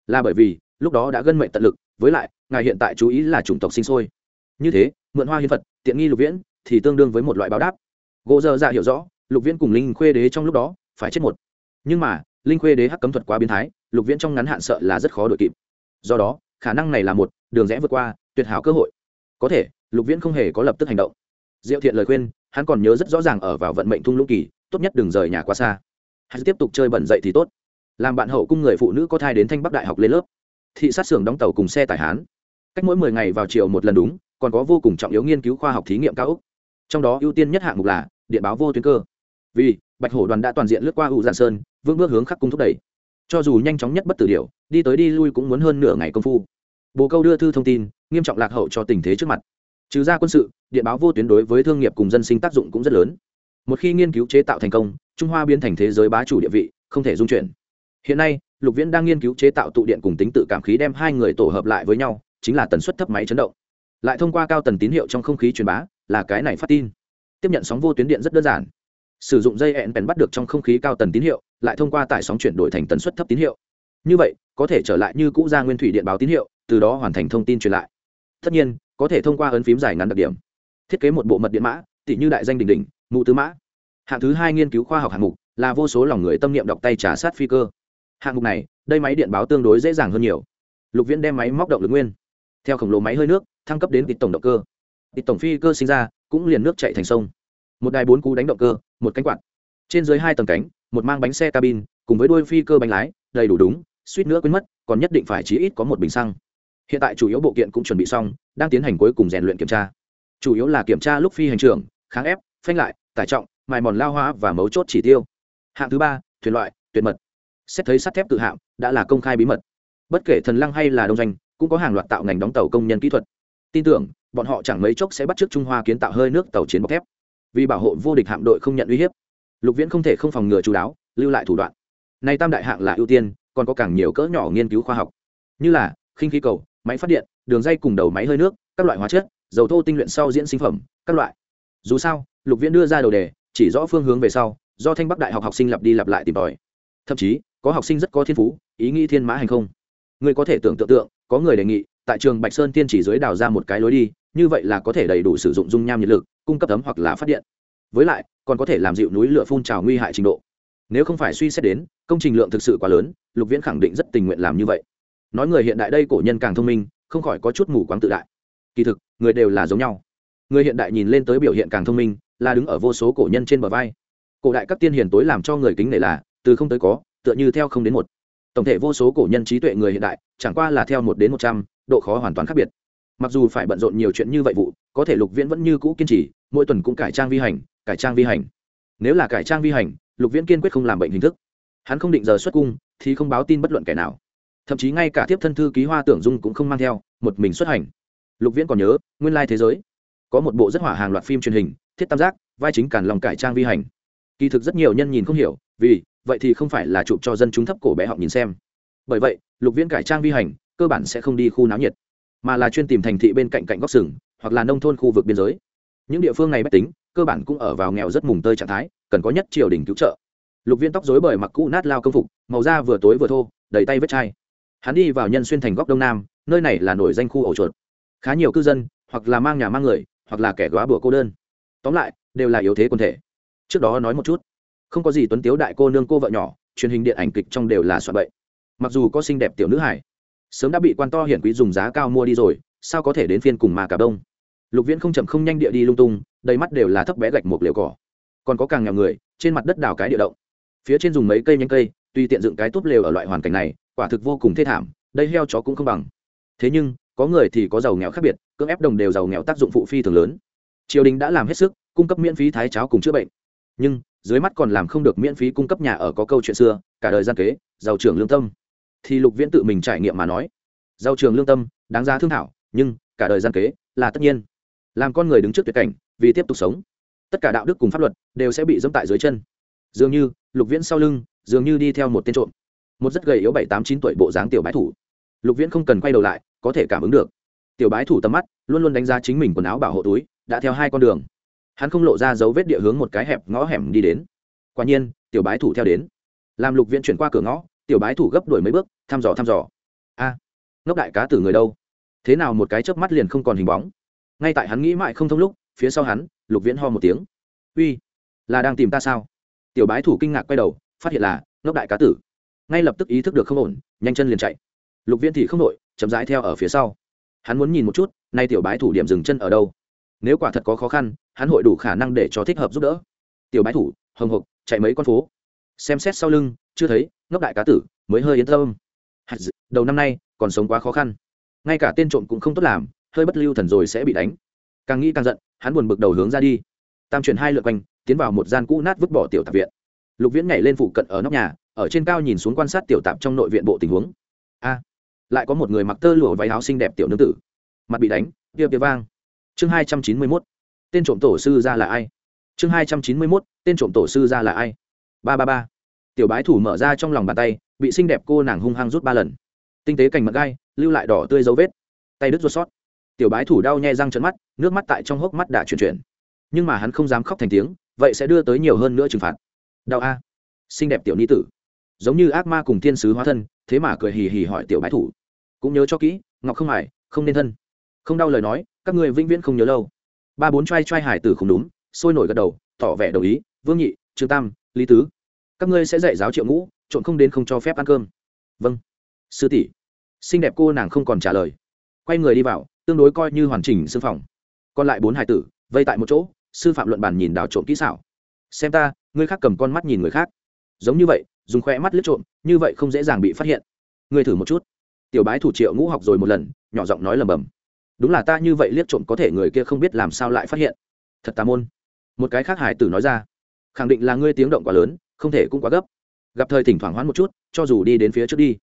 Là bởi vì, lúc đó đã gân mệnh tận lực, với lại, ngài hiện tại chú ý là chủng tộc sinh sôi. Như thế, mượn hoa hiến phật, tiện nghi lục viễn, thì tương đương với một loại báo đáp. Gỗ dơ dạ hiểu rõ, lục viễn cùng linh khuê đế trong lúc đó, phải chết một. Nhưng mà, linh khuê đế hắc cấm thuật quá biến thái, lục viễn trong ngắn hạn sợ là rất khó đội kịp. Do đó, khả năng này là một, đường rẽ vượt qua, tuyệt hảo cơ hội. Có thể, lục viễn không hề có lập tức hành động. Diệu thiện lời khuyên, hắn còn nhớ rất rõ ràng ở vào vận mệnh thung lũng kỳ, tốt nhất đừng rời nhà quá xa hãy tiếp tục chơi bẩn dậy thì tốt. Làm bạn hậu cung người phụ nữ có thai đến thanh bắc đại học lên lớp. Thị sát xưởng đóng tàu cùng xe tải hán. Cách mỗi mười ngày vào chiều một lần đúng, còn có vô cùng trọng yếu nghiên cứu khoa học thí nghiệm cao ốc trong đó ưu tiên nhất hạng mục là điện báo vô tuyến cơ. Vì bạch hổ đoàn đã toàn diện lướt qua u giản sơn, vững bước hướng khắc cung thúc đẩy. Cho dù nhanh chóng nhất bất tử điều đi tới đi lui cũng muốn hơn nửa ngày công phu. Bồ câu đưa thư thông tin, nghiêm trọng lạc hậu cho tình thế trước mặt. Trừ ra quân sự, điện báo vô tuyến đối với thương nghiệp cùng dân sinh tác dụng cũng rất lớn một khi nghiên cứu chế tạo thành công, trung hoa biến thành thế giới bá chủ địa vị, không thể dung chuyển. Hiện nay, lục viễn đang nghiên cứu chế tạo tụ điện cùng tính tự cảm khí đem hai người tổ hợp lại với nhau, chính là tần suất thấp máy chấn động. Lại thông qua cao tần tín hiệu trong không khí truyền bá, là cái này phát tin. Tiếp nhận sóng vô tuyến điện rất đơn giản. Sử dụng dây hẹn bèn bắt được trong không khí cao tần tín hiệu, lại thông qua tải sóng chuyển đổi thành tần suất thấp tín hiệu. Như vậy, có thể trở lại như cũ ra nguyên thủy điện báo tín hiệu, từ đó hoàn thành thông tin truyền lại. Tất nhiên, có thể thông qua ấn phím dài ngắn đặc điểm. Thiết kế một bộ mật điện mã tỷ như đại danh đình đình mụ tứ mã. Hạng thứ hai nghiên cứu khoa học hạng mục, là vô số lòng người tâm niệm đọc tay trả sát phi cơ. Hạng mục này, đây máy điện báo tương đối dễ dàng hơn nhiều. Lục viễn đem máy móc động lực nguyên. Theo khổng lồ máy hơi nước, thăng cấp đến tịt tổng động cơ. Tịt tổng phi cơ sinh ra, cũng liền nước chạy thành sông. Một đài bốn cú đánh động cơ, một cánh quạt. Trên dưới hai tầng cánh, một mang bánh xe cabin, cùng với đuôi phi cơ bánh lái, đầy đủ đúng, suýt nữa quên mất, còn nhất định phải chí ít có một bình xăng. Hiện tại chủ yếu bộ kiện cũng chuẩn bị xong, đang tiến hành cuối cùng rèn luyện kiểm tra. Chủ yếu là kiểm tra lúc phi hành trường kháng ép phanh lại, tải trọng, mài mòn lao hóa và mấu chốt chỉ tiêu. Hạng thứ ba, thuyền loại, tuyệt mật. Xét thấy sắt thép tự hạng đã là công khai bí mật. Bất kể thần lăng hay là đông doanh, cũng có hàng loạt tạo ngành đóng tàu công nhân kỹ thuật. Tin tưởng, bọn họ chẳng mấy chốc sẽ bắt t r ư ớ c trung hoa kiến tạo hơi nước tàu chiến bọc thép. Vì bảo hộ vô địch hạm đội không nhận uy hiếp, lục viễn không thể không phòng ngừa chú đáo, lưu lại thủ đoạn. Nay tam đại hạng là ưu tiên, còn có càng nhiều cỡ nhỏ nghiên cứu khoa học. Như là, khinh khí cầu, máy phát điện, đường dây cùng đầu máy hơi nước, các loại hóa chất, dầu thô tinh luyện sau diễn sinh phẩm, các loại. Dù sao lục viễn đưa ra đầu đề, chỉ rõ phương hướng về sau, do thanh bắc đại học học sinh lặp đi lặp lại tìm tòi. Thậm chí, có học sinh rất có thiên phú, ý nghĩ thiên mã hành không. Người có thể tưởng tượng tượng, có người đề nghị, tại trường bạch sơn tiên chỉ dưới đào ra một cái lối đi, như vậy là có thể đầy đủ sử dụng dung nham nhiệt lực, cung cấp tấm hoặc là phát điện. Với lại, còn có thể làm dịu núi lửa phun trào nguy hại trình độ. Nếu không phải suy xét đến, công trình lượng thực sự quá lớn, lục viễn khẳng định rất tình nguyện làm như vậy. Nói người hiện đại đây cổ nhân càng thông minh, không khỏi có chút mù quáng tự đại. Kỳ thực, người đều là giống nhau. Người hiện đại nhìn lên tới biểu hiện càng thông minh là đứng ở vô số cổ nhân trên bờ vai. Cổ đại các tiên hiền tối làm cho người kính nể là, từ không tới có, tựa như theo không đến một. Tổng thể vô số cổ nhân trí tuệ người hiện đại, chẳng qua là theo một đến một trăm, độ khó hoàn toàn khác biệt. Mặc dù phải bận rộn nhiều chuyện như vậy vụ, có thể lục viễn vẫn như cũ kiên trì, mỗi tuần cũng cải trang vi hành, cải trang vi hành. Nếu là cải trang vi hành, lục viễn kiên quyết không làm bệnh hình thức. Hắn không định giờ xuất cung, thì không báo tin bất luận kẻ nào. Thậm chí ngay cả tiếp thân thư ký hoa tưởng dung cũng không mang theo, một mình xuất hành. Lục viễn còn nhớ, nguyên lai thế giới. Có một bộ rất hỏa hàng loạt phim truyền hình thiết tam giác, vai chính càn lòng cải trang vi hành. Kỳ thực rất nhiều nhân nhìn không hiểu, vì vậy thì không phải là chụp cho dân chúng thấp cổ bé họ nhìn xem. Bởi vậy, lục viễn cải trang vi hành, cơ bản sẽ không đi khu náo nhiệt, mà là chuyên tìm thành thị bên cạnh cạnh góc sừng, hoặc là nông thôn khu vực biên giới. Những địa phương này bách tính, cơ bản cũng ở vào nghèo rất mùng tơi trạng thái, cần có nhất triều đình cứu trợ. Lục viên tóc dối bởi mặc cũ nát lao công phục, màu da vừa tối vừa thô, đầy tay vết chai. Hắn đi vào nhân xuyên thành góc đông nam, nơi này là nổi danh khu ổ chuột. Khá nhiều cư dân, hoặc là mang nhà mang người, hoặc là kẻ góa bụa cô đơn tóm lại, đều là yếu thế quân thể. Trước đó nói một chút, không có gì tuấn tiếu đại cô nương cô vợ nhỏ, truyền hình điện ảnh kịch trong đều là soạn bậy. Mặc dù có xinh đẹp tiểu nữ hải sớm đã bị quan to hiển quý dùng giá cao mua đi rồi, sao có thể đến phiên cùng mà cả đông? Lục viễn không chậm không nhanh địa đi lung tung, đầy mắt đều là thấp bé gạch một liều cỏ. Còn có càng nghèo người, trên mặt đất đào cái địa động. Phía trên dùng mấy cây nhánh cây tuy tiện dựng cái tốt lều ở loại hoàn cảnh này, quả thực vô cùng thê thảm, đây heo chó cũng không bằng. Thế nhưng, có người thì có giàu nghèo khác biệt, cưỡng ép đồng đều giàu nghèo tác dụng phụ phi thường lớn triều đình đã làm hết sức cung cấp miễn phí thái cháo cùng chữa bệnh nhưng dưới mắt còn làm không được miễn phí cung cấp nhà ở có câu chuyện xưa cả đời gian kế giàu trưởng lương tâm thì lục viễn tự mình trải nghiệm mà nói giàu trường lương tâm đáng giá thương thảo nhưng cả đời gian kế là tất nhiên làm con người đứng trước tuyệt cảnh vì tiếp tục sống tất cả đạo đức cùng pháp luật đều sẽ bị dẫm tại dưới chân dường như lục viễn sau lưng dường như đi theo một tên trộm một rất gầy yếu bảy tám chín tuổi bộ dáng tiểu bái thủ lục viễn không cần quay đầu lại có thể cảm ứng được tiểu bái thủ tầm mắt luôn luôn đánh giá chính mình quần áo bảo hộ túi đã theo hai con đường. Hắn không lộ ra dấu vết địa hướng một cái hẹp ngõ hẻm đi đến. Quả nhiên, tiểu bái thủ theo đến. Làm lục viễn chuyển qua cửa ngõ, tiểu bái thủ gấp đuổi mấy bước, thăm dò thăm dò. A, ngốc đại cá tử người đâu? Thế nào một cái chớp mắt liền không còn hình bóng? Ngay tại hắn nghĩ mãi không thông lúc, phía sau hắn, lục viễn ho một tiếng. Uy, là đang tìm ta sao? Tiểu bái thủ kinh ngạc quay đầu, phát hiện là ngốc đại cá tử. Ngay lập tức ý thức được không ổn, nhanh chân liền chạy. Lục viễn thì không đội, chậm rãi theo ở phía sau. Hắn muốn nhìn một chút, nay tiểu bái thủ điểm dừng chân ở đâu? Nếu quả thật có khó khăn, hắn hội đủ khả năng để cho thích hợp giúp đỡ. Tiểu bái thủ, hồng hộc, chạy mấy con phố. Xem xét sau lưng, chưa thấy, ngốc đại cá tử, mới hơi yên tâm. Đầu năm nay, còn sống quá khó khăn. Ngay cả tên trộm cũng không tốt làm, hơi bất lưu thần rồi sẽ bị đánh. Càng nghĩ càng giận, hắn buồn bực đầu hướng ra đi. Tam chuyển hai lượt quanh, tiến vào một gian cũ nát vứt bỏ tiểu tạp viện. Lục viễn nhảy lên phụ cận ở nóc nhà, ở trên cao nhìn xuống quan sát tiểu tạp trong nội viện bộ tình huống. A, lại có một người mặc tơ lụa váy áo xinh đẹp tiểu nương tử. Mặt bị đánh kia kia vang chương hai trăm chín mươi mốt, tên trộm tổ sư ra là ai? Chương hai trăm chín mươi mốt, tên trộm tổ sư ra là ai? Ba ba ba. Tiểu bái thủ mở ra trong lòng bàn tay, bị xinh đẹp cô nàng hung hăng rút ba lần. Tinh tế cành mật gai, lưu lại đỏ tươi dấu vết. Tay đứt ruột sót. Tiểu bái thủ đau nhè răng trận mắt, nước mắt tại trong hốc mắt đã chuyển chuyển. Nhưng mà hắn không dám khóc thành tiếng, vậy sẽ đưa tới nhiều hơn nữa trừng phạt. Đau a. Xinh đẹp tiểu ni tử. Giống như ác ma cùng thiên sứ hóa thân, thế mà cười hì hì hỏi tiểu bái thủ. Cũng nhớ cho kỹ, ngọc không hải không nên thân không đau lời nói, các người vĩnh viễn không nhớ lâu. Ba bốn trai trai hải tử không đúng sôi nổi gật đầu, tỏ vẻ đồng ý. Vương nhị, trương tam, lý tứ, các ngươi sẽ dạy giáo triệu ngũ, trộn không đến không cho phép ăn cơm. Vâng. Sư tỷ. Xinh đẹp cô nàng không còn trả lời. Quay người đi vào, tương đối coi như hoàn chỉnh xương phòng. Còn lại bốn hải tử, vây tại một chỗ, sư phạm luận bàn nhìn đào trộm kỹ xảo. Xem ta, ngươi khác cầm con mắt nhìn người khác. Giống như vậy, dùng khoe mắt lướt trộm, như vậy không dễ dàng bị phát hiện. Ngươi thử một chút. Tiểu bái thủ triệu ngũ học rồi một lần, nhỏ giọng nói lầm bầm đúng là ta như vậy liếc trộm có thể người kia không biết làm sao lại phát hiện. Thật tà môn. Một cái khác hải tử nói ra. Khẳng định là ngươi tiếng động quá lớn, không thể cũng quá gấp. Gặp thời thỉnh thoảng hoãn một chút, cho dù đi đến phía trước đi.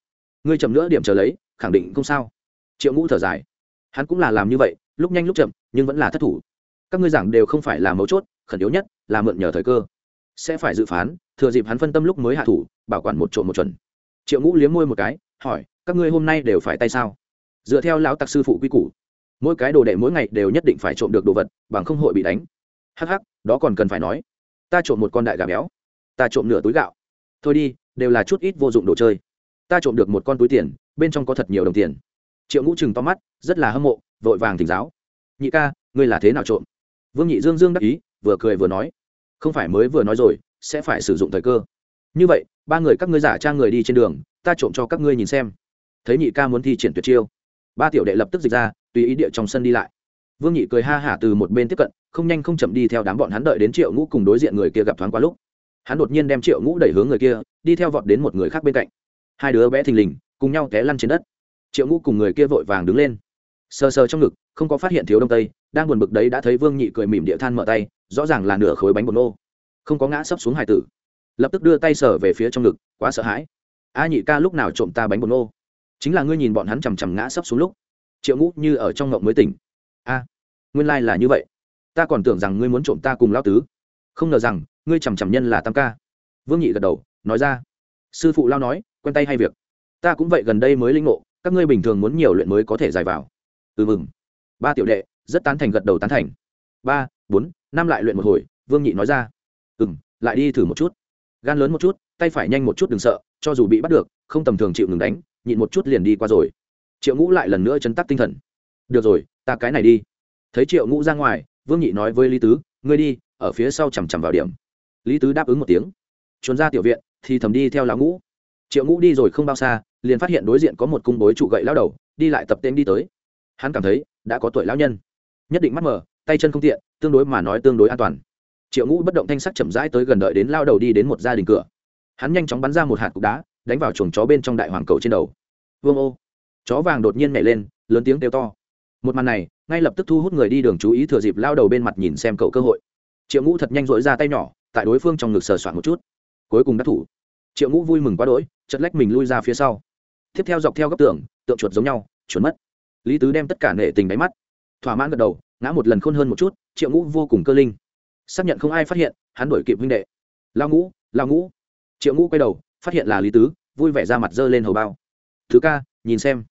Ngươi chậm nữa điểm chờ lấy, khẳng định không sao. Triệu ngũ thở dài. Hắn cũng là làm như vậy, lúc nhanh lúc chậm, nhưng vẫn là thất thủ. Các ngươi giảng đều không phải là mấu chốt, khẩn yếu nhất là mượn nhờ thời cơ. Sẽ phải dự phán, thừa dịp hắn phân tâm lúc mới hạ thủ, bảo quản một trộm một chuẩn. Triệu ngũ liếm môi một cái, hỏi, các ngươi hôm nay đều phải tay sao? Dựa theo lão tặc sư phụ quy củ mỗi cái đồ đệ mỗi ngày đều nhất định phải trộm được đồ vật, bằng không hội bị đánh. Hắc hắc, đó còn cần phải nói. Ta trộm một con đại gà béo, ta trộm nửa túi gạo. Thôi đi, đều là chút ít vô dụng đồ chơi. Ta trộm được một con túi tiền, bên trong có thật nhiều đồng tiền. Triệu ngũ chừng to mắt, rất là hâm mộ, vội vàng thỉnh giáo. Nhị ca, ngươi là thế nào trộm? Vương nhị dương dương đắc ý, vừa cười vừa nói. Không phải mới vừa nói rồi, sẽ phải sử dụng thời cơ. Như vậy, ba người các ngươi giả trang người đi trên đường, ta trộm cho các ngươi nhìn xem. Thấy nhị ca muốn thi triển tuyệt chiêu, ba tiểu đệ lập tức dịch ra tùy ý địa trong sân đi lại. Vương nhị cười ha hả từ một bên tiếp cận, không nhanh không chậm đi theo đám bọn hắn đợi đến triệu ngũ cùng đối diện người kia gặp thoáng qua lúc. Hắn đột nhiên đem triệu ngũ đẩy hướng người kia, đi theo vọt đến một người khác bên cạnh. Hai đứa bé thình lình, cùng nhau té lăn trên đất. Triệu ngũ cùng người kia vội vàng đứng lên. Sờ sờ trong ngực, không có phát hiện thiếu đông tây, đang buồn bực đấy đã thấy vương nhị cười mỉm địa than mở tay, rõ ràng là nửa khối bánh bột nô. Không có ngã sấp xuống hải tử. Lập tức đưa tay sờ về phía trong ngực, quá sợ hãi. A nhị ca lúc nào trộm ta bánh bột nô? Chính là ngươi nhìn bọn hắn chằm chằm ngã sấp xuống lúc triệu ngũ như ở trong ngộng mới tỉnh. A, nguyên lai、like、là như vậy. Ta còn tưởng rằng ngươi muốn trộm ta cùng lao tứ. Không ngờ rằng, ngươi chằm chằm nhân là tam ca. Vương nhị gật đầu, nói ra. Sư phụ lao nói, quen tay hay việc. Ta cũng vậy gần đây mới linh ngộ, các ngươi bình thường muốn nhiều luyện mới có thể dài vào. Ừ mừng. Ba tiểu đệ, rất tán thành gật đầu tán thành. Ba, bốn, năm lại luyện một hồi, vương nhị nói ra. Ừ m lại đi thử một chút. Gan lớn một chút, tay phải nhanh một chút đừng sợ, cho dù bị bắt được, không tầm thường chịu ngừng đánh, nhịn một chút liền đi qua rồi triệu ngũ lại lần nữa chấn tắc tinh thần. Được rồi ta cái này đi. Thấy triệu ngũ ra ngoài vương nhị nói với lý tứ ngươi đi ở phía sau chằm chằm vào điểm. Lý tứ đáp ứng một tiếng. Trốn ra tiểu viện thì thầm đi theo lão ngũ. Triệu ngũ đi rồi không bao xa liền phát hiện đối diện có một cung bối trụ gậy lao đầu đi lại tập tên đi tới. Hắn cảm thấy đã có tuổi lão nhân. Nhất định mắt mờ, tay chân không tiện tương đối mà nói tương đối an toàn. Triệu ngũ bất động thanh sắc chậm rãi tới gần đợi đến lao đầu đi đến một gia đình cửa. Hắn nhanh chóng bắn ra một hạt cục đá đánh vào chuồng chó bên trong đại hoàng cầu trên đầu. Vương ô chó vàng đột nhiên nhảy lên, lớn tiếng kêu to. Một màn này, ngay lập tức thu hút người đi đường chú ý thừa dịp lao đầu bên mặt nhìn xem cậu cơ hội. Triệu ngũ thật nhanh dội ra tay nhỏ, tại đối phương trong ngực sờ soạn một chút. Cuối cùng đắc thủ. Triệu ngũ vui mừng quá đỗi chật lách mình lui ra phía sau. Tiếp theo dọc theo góc tường, tượng chuột giống nhau chuột mất. Lý tứ đem tất cả nệ tình đáy mắt. Thỏa mãn gật đầu, ngã một lần khôn hơn một chút, triệu ngũ vô cùng cơ linh. Xác nhận không ai phát hiện, hắn đổi kịp huynh đệ. Lao ngũ lao ngũ. Triệu ngũ quay đầu, phát hiện là lý tứ, vui vẻ ra mặt dơ lên hầu bao. Thứ ca, nhìn xem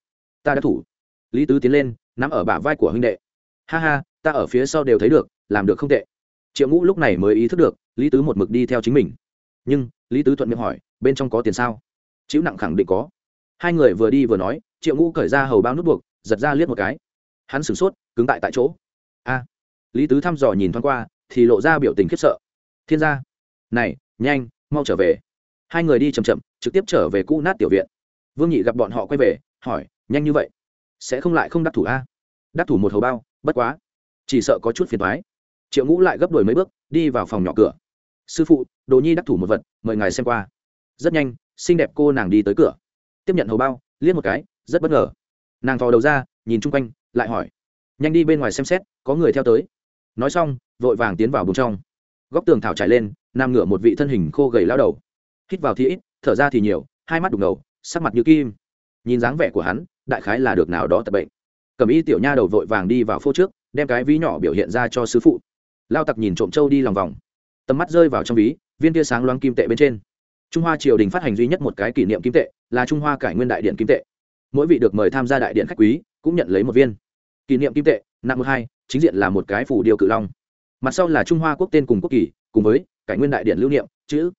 ta đã thủ. Lý tứ tiến lên, nắm ở bả vai của huynh đệ. Ha ha, ta ở phía sau đều thấy được, làm được không tệ. Triệu ngũ lúc này mới ý thức được, lý tứ một mực đi theo chính mình. Nhưng, lý tứ thuận miệng hỏi, bên trong có tiền sao? Chịu nặng khẳng định có. Hai người vừa đi vừa nói, triệu ngũ cởi ra hầu bao nút buộc, giật ra liếc một cái. Hắn sửng sốt, cứng tại tại chỗ. A. Lý tứ thăm dò nhìn thoáng qua, thì lộ ra biểu tình khiếp sợ. Thiên gia. Này, nhanh, mau trở về. Hai người đi chầm chậm, trực tiếp trở về cũ nát tiểu viện. Vương nhị gặp bọn họ quay về, hỏi nhanh như vậy, sẽ không lại không đắc thủ a. Đắc thủ một hầu bao, bất quá, chỉ sợ có chút phiền thoái triệu ngũ lại gấp đuổi mấy bước, đi vào phòng nhỏ cửa. Sư phụ, đồ nhi đắc thủ một vật, mời ngài xem qua. Rất nhanh, xinh đẹp cô nàng đi tới cửa. Tiếp nhận hầu bao, liếc một cái, rất bất ngờ. Nàng thò đầu ra, nhìn chung quanh, lại hỏi. Nhanh đi bên ngoài xem xét, có người theo tới. Nói xong, vội vàng tiến vào bùng trong. Góc tường thảo trải lên, nam ngửa một vị thân hình khô gầy lao đầu. Hít vào thì ít, thở ra thì nhiều, hai mắt đục ngầu, sắc mặt như kim. Nhìn dáng vẻ của hắn đại khái là được nào đó tập bệnh. Cầm y tiểu nha đầu vội vàng đi vào phô trước, đem cái ví nhỏ biểu hiện ra cho sứ phụ. Lao tặc nhìn trộm trâu đi lòng vòng. Tầm mắt rơi vào trong ví, viên tia sáng loáng kim tệ bên trên. Trung hoa triều đình phát hành duy nhất một cái kỷ niệm kim tệ, là trung hoa cải nguyên đại điện kim tệ. Mỗi vị được mời tham gia đại điện khách quý, cũng nhận lấy một viên. Kỷ niệm kim tệ, nặng một hai, chính diện là một cái phủ điều cự long. Mặt sau là trung hoa quốc tên cùng quốc kỳ, cùng với cải nguyên đại điện lưu niệm, chữ.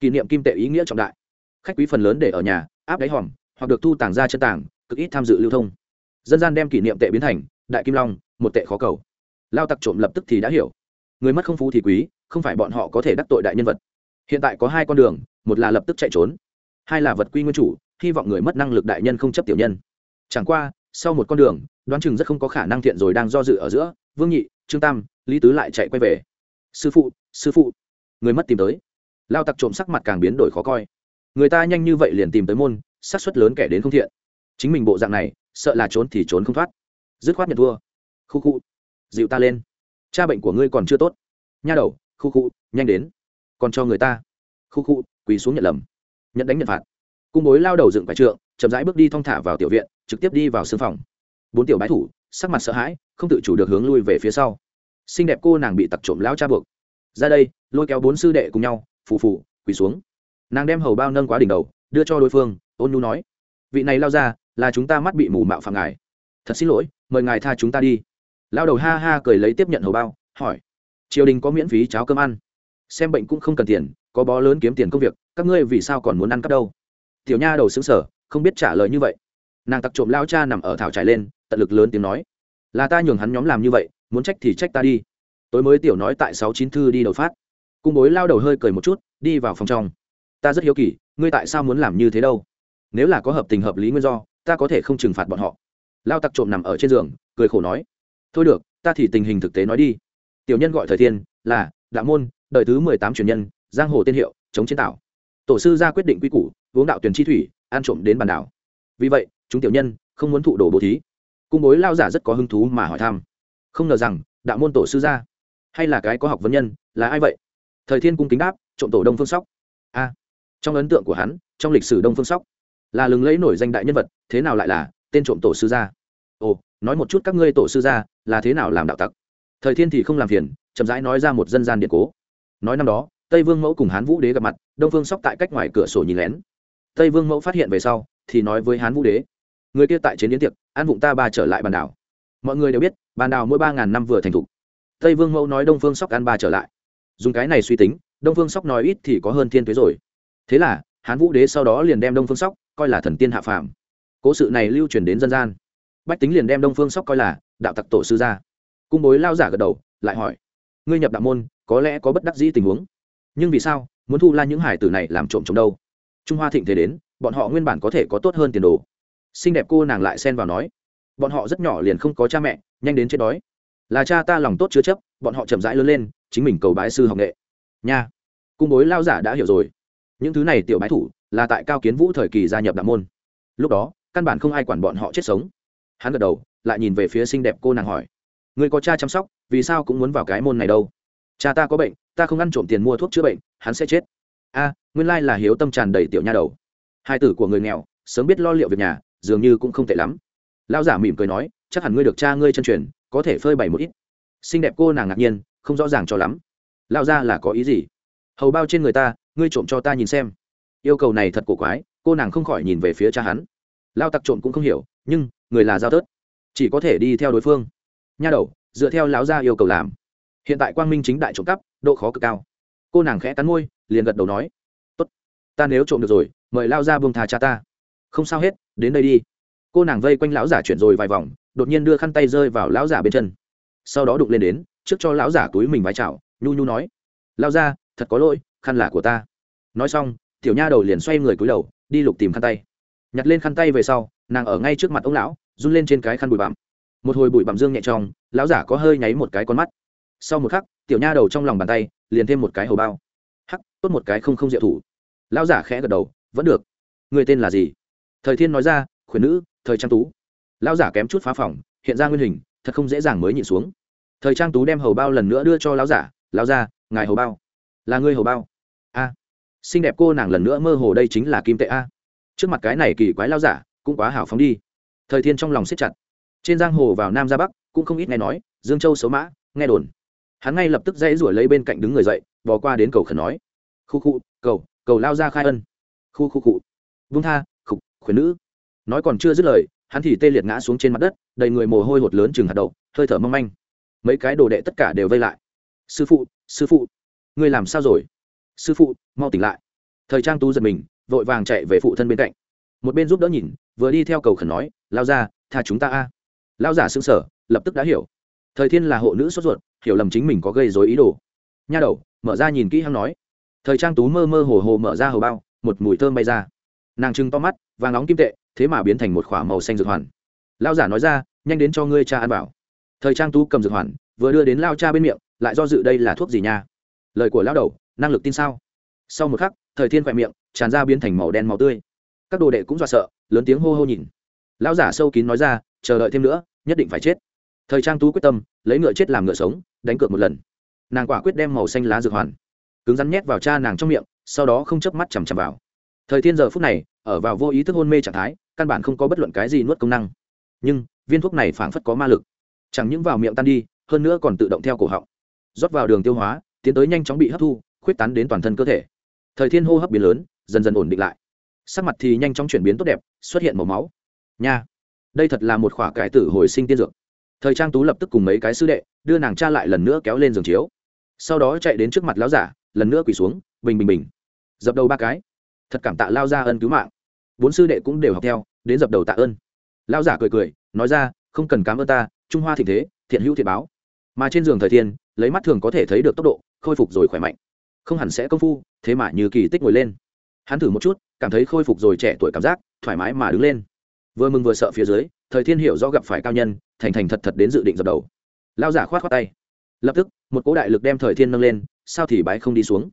Kỷ niệm kim tệ ý nghĩa trọng đại. Khách quý phần lớn để ở nhà, áp đáy hòm, hoặc được thu tàng ra chân tàng cực ít tham dự lưu thông. Dân gian đem kỷ niệm tệ biến thành, đại kim long, một tệ khó cầu. Lao tặc trộm lập tức thì đã hiểu. Người mất không phú thì quý, không phải bọn họ có thể đắc tội đại nhân vật. Hiện tại có hai con đường, một là lập tức chạy trốn, hai là vật quy nguyên chủ, hy vọng người mất năng lực đại nhân không chấp tiểu nhân. Chẳng qua, sau một con đường, đoán chừng rất không có khả năng thiện rồi đang do dự ở giữa, vương nhị, trương tam, lý tứ lại chạy quay về. Sư phụ sư phụ. Người mất tìm tới. Lao tặc trộm sắc mặt càng biến đổi khó coi. Người ta nhanh như vậy liền tìm tới môn, xác suất lớn kẻ đến không thiện chính mình bộ dạng này, sợ là trốn thì trốn không thoát. Dứt khoát nhận thua. Khu khu. Dịu ta lên. Cha bệnh của ngươi còn chưa tốt. Nha đầu, khu khu, nhanh đến. Còn cho người ta. Khu khu, quỳ xuống nhận lầm. Nhận đánh nhận phạt. Cung bối lao đầu dựng phải trượng, chậm rãi bước đi thong thả vào tiểu viện, trực tiếp đi vào sưng phòng. Bốn tiểu bái thủ, sắc mặt sợ hãi, không tự chủ được hướng lui về phía sau. Xinh đẹp cô nàng bị tặc trộm lao cha buộc. Ra đây, lôi kéo bốn sư đệ cùng nhau, phù phù, quỳ xuống. Nàng đem hầu bao nâng quá đỉnh đầu, đưa cho đối phương, ôn nhu nói. Vị này lao ra là chúng ta mắt bị mù mạo phạm ngài. Thật xin lỗi, mời ngài tha chúng ta đi. Lao đầu ha ha cười lấy tiếp nhận hầu bao, hỏi, triều đình có miễn phí cháo cơm ăn? Xem bệnh cũng không cần tiền, có bó lớn kiếm tiền công việc, các ngươi vì sao còn muốn ăn cắp đâu? Tiểu nha đầu xứng sở không biết trả lời như vậy. Nàng tặc trộm lao cha nằm ở thảo trải lên, tận lực lớn tiếng nói, là ta nhường hắn nhóm làm như vậy, muốn trách thì trách ta đi. Tối mới tiểu nói tại sáu chín thư đi đầu phát. Cung bối lao đầu hơi cười một chút, đi vào phòng trong. Ta rất hiếu kỳ, ngươi tại sao muốn làm như thế đâu? Nếu là có hợp tình hợp lý nguyên do ta có thể không trừng phạt bọn họ. Lao tặc trộm nằm ở trên giường, cười khổ nói, thôi được, ta thì tình hình thực tế nói đi. Tiểu nhân gọi thời thiên, là, đạo môn, đời thứ mười tám truyền nhân, giang hồ tiên hiệu, chống chiến tạo. Tổ sư ra quyết định quy củ, uống đạo tuyển chi thủy, ăn trộm đến bàn đảo. Vì vậy, chúng tiểu nhân không muốn thụ đồ bố thí. Cung bối lao giả rất có hứng thú mà hỏi thăm. Không ngờ rằng, đạo môn tổ sư gia hay là cái có học vấn nhân, là ai vậy? Thời thiên cung kính đáp, trộm tổ đông phương sóc. A, trong ấn tượng của hắn, trong lịch sử đông phương sóc, là lừng lẫy nổi danh đại nhân vật thế nào lại là tên trộm tổ sư gia? Ồ, nói một chút các ngươi tổ sư gia là thế nào làm đạo tặc? Thời thiên thì không làm phiền, chậm rãi nói ra một dân gian điện cố. Nói năm đó, tây vương mẫu cùng hán vũ đế gặp mặt, đông phương sóc tại cách ngoài cửa sổ nhìn lén. Tây vương mẫu phát hiện về sau, thì nói với hán vũ đế, người kia tại chiến yến tiệc, an vụng ta ba trở lại bàn đảo. Mọi người đều biết, bàn đảo mỗi ba ngàn năm vừa thành thục. Tây vương mẫu nói đông phương sóc ăn ba trở lại. Dùng cái này suy tính, đông phương sóc nói ít thì có hơn thiên thuế rồi. Thế là, hán vũ đế sau đó liền đem đông phương sóc coi là thần tiên hạ phàm cố sự này lưu truyền đến dân gian. Bách tính liền đem đông phương sóc coi là đạo tặc tổ sư gia. Cung bối lao giả gật đầu, lại hỏi, ngươi nhập đạo môn, có lẽ có bất đắc dĩ tình huống. Nhưng vì sao, muốn thu la những hải tử này làm trộm trộm đâu? Trung hoa thịnh thế đến, bọn họ nguyên bản có thể có tốt hơn tiền đồ. Xinh đẹp cô nàng lại xen vào nói, bọn họ rất nhỏ liền không có cha mẹ, nhanh đến chết đói. Là cha ta lòng tốt chứa chấp, bọn họ chậm rãi lớn lên, chính mình cầu bái sư học nghệ. Nha. Cung bối lao giả đã hiểu rồi. Những thứ này tiểu bái thủ là tại cao kiến vũ thời kỳ gia nhập đạo môn. Lúc đó căn bản không ai quản bọn họ chết sống. Hắn gật đầu, lại nhìn về phía xinh đẹp cô nàng hỏi. Người có cha chăm sóc, vì sao cũng muốn vào cái môn này đâu? Cha ta có bệnh, ta không ăn trộm tiền mua thuốc chữa bệnh, hắn sẽ chết. A, nguyên lai là hiếu tâm tràn đầy tiểu nha đầu. Hai tử của người nghèo, sớm biết lo liệu việc nhà, dường như cũng không tệ lắm. Lão giả mỉm cười nói, chắc hẳn ngươi được cha ngươi chân truyền, có thể phơi bày một ít. Xinh đẹp cô nàng ngạc nhiên, không rõ ràng cho lắm. Lão gia là có ý gì? Hầu bao trên người ta, ngươi trộm cho ta nhìn xem. Yêu cầu này thật cổ quái, cô nàng không khỏi nhìn về phía cha hắn lao tặc trộm cũng không hiểu, nhưng người là giao tớt, chỉ có thể đi theo đối phương. Nha đầu, dựa theo lão gia yêu cầu làm. Hiện tại quang minh chính đại trộm cắp, độ khó cực cao. Cô nàng khẽ cắn môi, liền gật đầu nói, tốt, ta nếu trộm được rồi, mời lao ra buông thà cha ta. Không sao hết, đến đây đi. Cô nàng vây quanh lão giả chuyển rồi vài vòng, đột nhiên đưa khăn tay rơi vào lão giả bên chân. Sau đó đụng lên đến, trước cho lão giả túi mình vái chào, nhu nhu nói lao ra thật có lỗi, khăn là của ta. Nói xong, tiểu nha đầu liền xoay người cúi đầu, đi lục tìm khăn tay nhặt lên khăn tay về sau, nàng ở ngay trước mặt ông lão, run lên trên cái khăn bụi bặm. Một hồi bụi bặm dương nhẹ trong lão giả có hơi nháy một cái con mắt. Sau một khắc, tiểu nha đầu trong lòng bàn tay, liền thêm một cái hầu bao. Hắc, tốt một cái không không diệu thủ. Lão giả khẽ gật đầu, vẫn được. Người tên là gì? Thời thiên nói ra, khuyển nữ, thời trang tú. Lão giả kém chút phá phòng, hiện ra nguyên hình, thật không dễ dàng mới nhịn xuống. Thời trang tú đem hầu bao lần nữa đưa cho lão giả, lão gia, ngài hầu bao. Là ngươi hầu bao. A. Xinh đẹp cô nàng lần nữa mơ hồ đây chính là kim tệ a trước mặt cái này kỳ quái lao giả, cũng quá hảo phóng đi. Thời thiên trong lòng siết chặt. Trên giang hồ vào nam ra bắc, cũng không ít nghe nói, dương châu xấu mã, nghe đồn. Hắn ngay lập tức dãy rủi lấy bên cạnh đứng người dậy, bò qua đến cầu khẩn nói. Khu khu, cầu cầu lao ra khai ân. Khu khu cụ vung tha, khục khuyến nữ. Nói còn chưa dứt lời, hắn thì tê liệt ngã xuống trên mặt đất, đầy người mồ hôi hột lớn chừng hạt đậu, hơi thở mong manh. Mấy cái đồ đệ tất cả đều vây lại. Sư phụ sư phụ, ngươi làm sao rồi? Sư phụ, mau tỉnh lại. Thời trang tú giật mình vội vàng chạy về phụ thân bên cạnh. Một bên giúp đỡ nhìn, vừa đi theo cầu khẩn nói, lao ra tha chúng ta a. Lao giả xương sở lập tức đã hiểu. Thời thiên là hộ nữ sốt ruột, hiểu lầm chính mình có gây dối ý đồ. Nha đầu, mở ra nhìn kỹ hăng nói. Thời trang tú mơ mơ hồ hồ mở ra hầu bao, một mùi thơm bay ra. Nàng trưng to mắt và nóng kim tệ, thế mà biến thành một k h ỏ a màu xanh dược hoàn. Lao giả nói ra, nhanh đến cho ngươi cha ăn bảo. Thời trang tú cầm dược hoàn, vừa đưa đến lao cha bên miệng, lại do dự đây là thuốc gì nha? Lời của lao đầu, năng lực tin sao? Sau một khắc thời thiên khỏe miệng, tràn ra biến thành màu đen màu tươi. Các đồ đệ cũng dọa sợ, lớn tiếng hô hô nhìn. Lão giả sâu kín nói ra, chờ đợi thêm nữa, nhất định phải chết. Thời trang tú quyết tâm, lấy ngựa chết làm ngựa sống, đánh cược một lần. Nàng quả quyết đem màu xanh lá dược hoàn, cứng rắn nhét vào cha nàng trong miệng, sau đó không chớp mắt chằm chằm vào. Thời thiên giờ phút này, ở vào vô ý thức hôn mê trạng thái, căn bản không có bất luận cái gì nuốt công năng. Nhưng, viên thuốc này phảng phất có ma lực. Chẳng những vào miệng tan đi, hơn nữa còn tự động theo cổ họng. Rót vào đường tiêu hóa, tiến tới nhanh chóng bị hấp thu, khuyết tán đến toàn thân cơ thể thời thiên hô hấp biến lớn, dần dần ổn định lại. Sắc mặt thì nhanh chóng chuyển biến tốt đẹp, xuất hiện màu máu. Nha, đây thật là một khoả cải tử hồi sinh tiên dược. Thời trang tú lập tức cùng mấy cái sư đệ, đưa nàng cha lại lần nữa kéo lên giường chiếu. Sau đó chạy đến trước mặt lão giả, lần nữa quỳ xuống, bình bình bình. Dập đầu ba cái. Thật cảm tạ lao ra ân cứu mạng. Bốn sư đệ cũng đều học theo, đến dập đầu tạ ơn. Lao giả cười cười, nói ra, không cần cám ơn ta, trung hoa thịnh thế, thiện hữu thiện báo. Mà trên giường thời thiên, lấy mắt thường có thể thấy được tốc độ, khôi phục rồi khỏe mạnh không hẳn sẽ công phu, thế mà như kỳ tích ngồi lên. Hắn thử một chút, cảm thấy khôi phục rồi trẻ tuổi cảm giác, thoải mái mà đứng lên. Vừa mừng vừa sợ phía dưới, thời thiên hiểu do gặp phải cao nhân, thành thành thật thật đến dự định dập đầu. Lao giả khoát khoát tay. Lập tức, một cỗ đại lực đem thời thiên nâng lên, sao thì bái không đi xuống?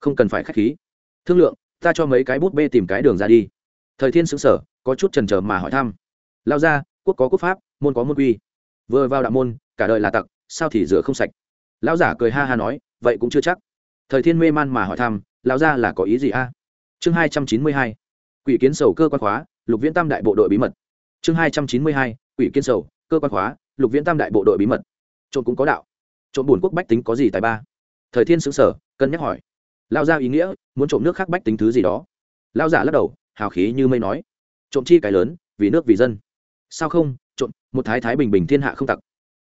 Không cần phải k h á c h khí. Thương lượng, ta cho mấy cái bút bê tìm cái đường ra đi. Thời thiên xứng sở có chút trần trờ mà hỏi thăm. Lao ra quốc có quốc pháp, môn có môn quy. Vừa vào đạo môn, cả đời là tặc, sao thì rửa không sạch? Lão giả cười ha ha nói, vậy cũng chưa chắc thời thiên mê man mà hỏi thăm, lão gia là có ý gì a? Chương hai trăm chín mươi hai, quỷ kiến sầu cơ quan khóa, lục viễn tam đại bộ đội bí mật. Chương hai trăm chín mươi hai, quỷ kiến sầu cơ quan khóa, lục viễn tam đại bộ đội bí mật. Trộm cũng có đạo. Trộm buồn quốc bách tính có gì tài ba? Thời thiên xứng sở cân nhắc hỏi. Lao ra ý nghĩa, muốn trộm nước khác bách tính thứ gì đó? Lao giả lắc đầu, hào khí như mây nói. Trộm chi cái lớn, vì nước vì dân. Sao không, trộm, một thái thái bình bình thiên hạ không tặc.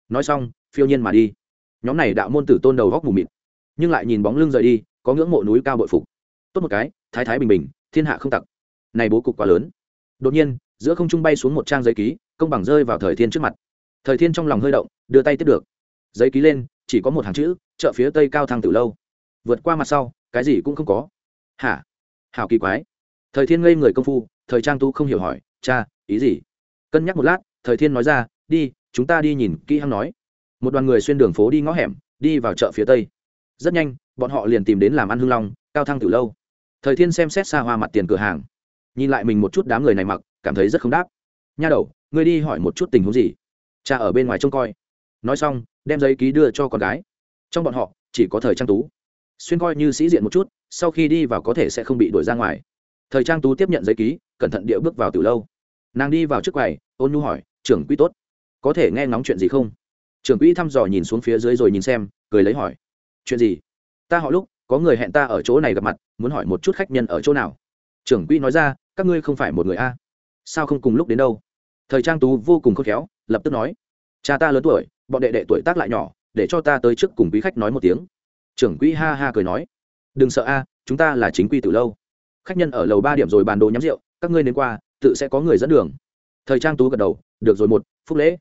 Nói xong, phiêu nhiên mà đi. Nhóm này đạo môn tử tôn đầu góc mù mịt nhưng lại nhìn bóng lưng rời đi, có ngưỡng mộ núi cao bội phục. Tốt một cái, thái thái bình bình, thiên hạ không tặc. Này bố cục quá lớn. Đột nhiên, giữa không trung bay xuống một trang giấy ký, công bằng rơi vào thời thiên trước mặt. Thời thiên trong lòng hơi động, đưa tay tiếp được. Giấy ký lên, chỉ có một hàng chữ, chợ phía tây cao thăng từ lâu. Vượt qua mặt sau, cái gì cũng không có. Hả? Hảo kỳ quái. Thời thiên ngây người công phu, thời trang tu không hiểu hỏi, cha, ý gì? Cân nhắc một lát, thời thiên nói ra, đi, chúng ta đi nhìn kỹ hăng nói. Một đoàn người xuyên đường phố đi ngõ hẻm, đi vào chợ phía tây rất nhanh, bọn họ liền tìm đến làm ăn hưng long, cao thăng từ lâu. Thời thiên xem xét xa hoa mặt tiền cửa hàng, nhìn lại mình một chút đám người này mặc, cảm thấy rất không đáp. Nha đầu, ngươi đi hỏi một chút tình huống gì? Cha ở bên ngoài trông coi. Nói xong, đem giấy ký đưa cho con gái. Trong bọn họ, chỉ có thời trang tú. Xuyên coi như sĩ diện một chút, sau khi đi vào có thể sẽ không bị đuổi ra ngoài. Thời trang tú tiếp nhận giấy ký, cẩn thận địa bước vào từ lâu. Nàng đi vào trước quầy, ôn nhu hỏi, trưởng quỹ tốt, có thể nghe ngóng chuyện gì không? Trưởng quỹ thăm dò nhìn xuống phía dưới rồi nhìn xem, cười lấy hỏi chuyện gì? Ta họ lúc có người hẹn ta ở chỗ này gặp mặt, muốn hỏi một chút khách nhân ở chỗ nào? Trưởng quỹ nói ra, các ngươi không phải một người a. Sao không cùng lúc đến đâu? Thời trang tú vô cùng khôn khéo, lập tức nói, cha ta lớn tuổi, bọn đệ đệ tuổi tác lại nhỏ, để cho ta tới trước cùng quý khách nói một tiếng. Trưởng quỹ ha ha cười nói, đừng sợ a, chúng ta là chính quy từ lâu. Khách nhân ở lầu ba điểm rồi bàn đồ nhắm rượu, các ngươi đến qua, tự sẽ có người dẫn đường. Thời trang tú gật đầu, được rồi một, phúc lễ.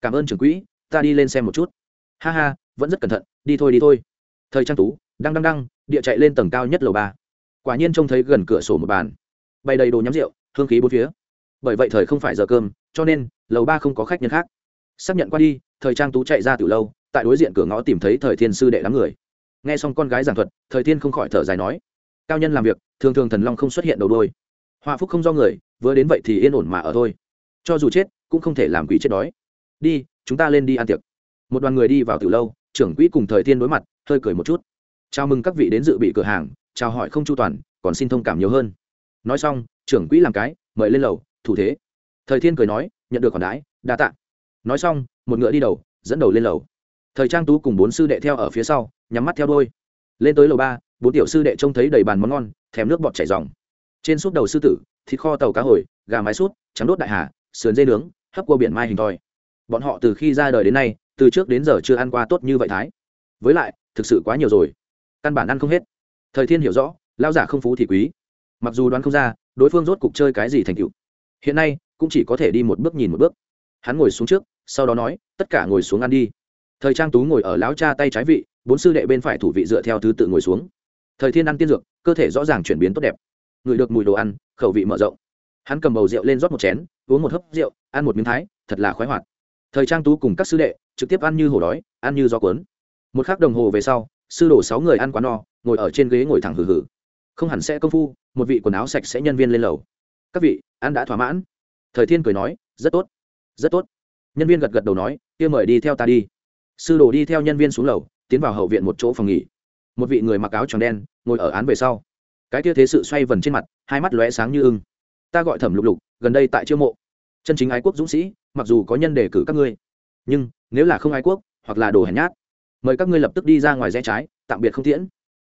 Cảm ơn trưởng quỹ, ta đi lên xem một chút. Ha ha, vẫn rất cẩn thận, đi thôi đi thôi thời trang tú, đăng đăng đăng, địa chạy lên tầng cao nhất lầu ba. Quả nhiên trông thấy gần cửa sổ một bàn. Bày đầy đồ nhắm rượu, hương khí bốn phía. Bởi vậy thời không phải giờ cơm, cho nên lầu ba không có khách nhân khác. Xác nhận qua đi, thời trang tú chạy ra từ lâu, tại đối diện cửa ngõ tìm thấy thời thiên sư đệ đám người. Nghe xong con gái giảng thuật, thời thiên không khỏi thở dài nói, cao nhân làm việc, thường thường thần long không xuất hiện đầu đôi họa phúc không do người, vừa đến vậy thì yên ổn mà ở thôi. Cho dù chết, cũng không thể làm quỷ chết đói. Đi, chúng ta lên đi ăn tiệc. Một đoàn người đi vào từ lâu, trưởng quỹ cùng thời thiên đối mặt hơi cười một chút. Chào mừng các vị đến dự bị cửa hàng, chào hỏi không chu toàn, còn xin thông cảm nhiều hơn. Nói xong, trưởng quỹ làm cái, mời lên lầu, thủ thế. Thời thiên cười nói, nhận được còn đái đa tạ. Nói xong, một ngựa đi đầu, dẫn đầu lên lầu. Thời trang tú cùng bốn sư đệ theo ở phía sau, nhắm mắt theo đôi lên tới lầu ba, bốn tiểu sư đệ trông thấy đầy bàn món ngon, thèm nước bọt chảy dòng trên súp đầu sư tử, thịt kho tàu cá hồi, gà mái sút trắng đốt đại hà, sườn dây nướng, hấp cua biển mai hình thòi bọn họ từ khi ra đời đến nay, từ trước đến giờ chưa ăn qua tốt như vậy thái. Với lại thực sự quá nhiều rồi. Căn bản ăn không hết. Thời thiên hiểu rõ lao giả không phú thì quý. Mặc dù đoán không ra, đối phương rốt cục chơi cái gì thành tựu. Hiện nay, cũng chỉ có thể đi một bước nhìn một bước. Hắn ngồi xuống trước, sau đó nói, tất cả ngồi xuống ăn đi. Thời trang tú ngồi ở lão cha tay trái vị, bốn sư đệ bên phải thủ vị dựa theo thứ tự ngồi xuống. Thời thiên ăn tiên dược, cơ thể rõ ràng chuyển biến tốt đẹp. Ngửi được mùi đồ ăn, khẩu vị mở rộng. Hắn cầm bầu rượu lên rót một chén, uống một hớp rượu, ăn một miếng thái, thật là khoái hoạt. Thời trang tú cùng các sư đệ trực tiếp ăn như hổ đói, ăn như gió cuốn một k h ắ c đồng hồ về sau, sư đổ sáu người ăn quá no, ngồi ở trên ghế ngồi thẳng hử hử không hẳn sẽ công phu, một vị quần áo sạch sẽ nhân viên lên lầu. Các vị, ăn đã thỏa mãn. Thời thiên cười nói, rất tốt rất tốt. Nhân viên gật gật đầu nói, kia mời đi theo ta đi. Sư đồ đi theo nhân viên xuống lầu, tiến vào hậu viện một chỗ phòng nghỉ. Một vị người mặc áo tròn đen, ngồi ở án về sau. Cái kia thế sự xoay vần trên mặt, hai mắt lóe sáng như ưng. Ta gọi thẩm lục lục, gần đây tại chiêu mộ. Chân chính ái quốc dũng sĩ, mặc dù có nhân đề cử các ngươi, nhưng nếu là không ái quốc, hoặc là đồ hèn nhát mời các ngươi lập tức đi ra ngoài rẽ trái, tạm biệt không tiễn.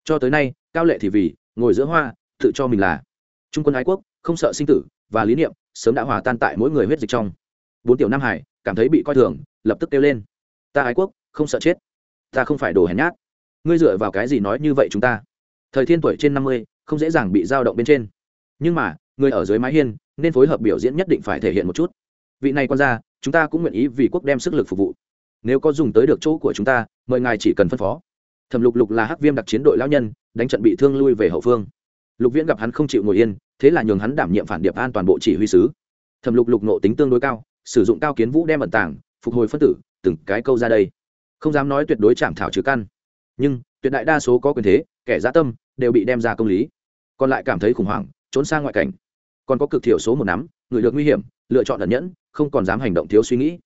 Cho tới nay, cao lệ thì vì, ngồi giữa hoa, tự cho mình là. Trung quân ái quốc, không sợ sinh tử, và lý niệm, sớm đã hòa tan tại mỗi người huyết dịch trong. Bốn tiểu nam hải, cảm thấy bị coi thường, lập tức kêu lên. Ta ái quốc, không sợ chết. Ta không phải đồ hèn nhát. Ngươi dựa vào cái gì nói như vậy chúng ta? Thời thiên tuổi trên năm mươi, không dễ dàng bị dao động bên trên. Nhưng mà, người ở dưới mái hiên, nên phối hợp biểu diễn nhất định phải thể hiện một chút. Vị này quan ra chúng ta cũng nguyện ý vì quốc đem sức lực phục vụ nếu có dùng tới được chỗ của chúng ta mời ngài chỉ cần phân phó. Thẩm lục lục là hắc viêm đặc chiến đội lão nhân đánh trận bị thương lui về hậu phương. Lục viễn gặp hắn không chịu ngồi yên thế là nhường hắn đảm nhiệm phản điệp an toàn bộ chỉ huy sứ. Thẩm lục lục nộ tính tương đối cao sử dụng cao kiến vũ đem ẩn tảng, phục hồi phân tử từng cái câu ra đây. Không dám nói tuyệt đối chạm thảo trừ căn. Nhưng tuyệt đại đa số có quyền thế kẻ dã tâm đều bị đem ra công lý. Còn lại cảm thấy khủng hoảng trốn sang ngoại cảnh. Còn có cực thiểu số một nắm người được nguy hiểm lựa chọn ẩn nhẫn không còn dám hành động thiếu suy nghĩ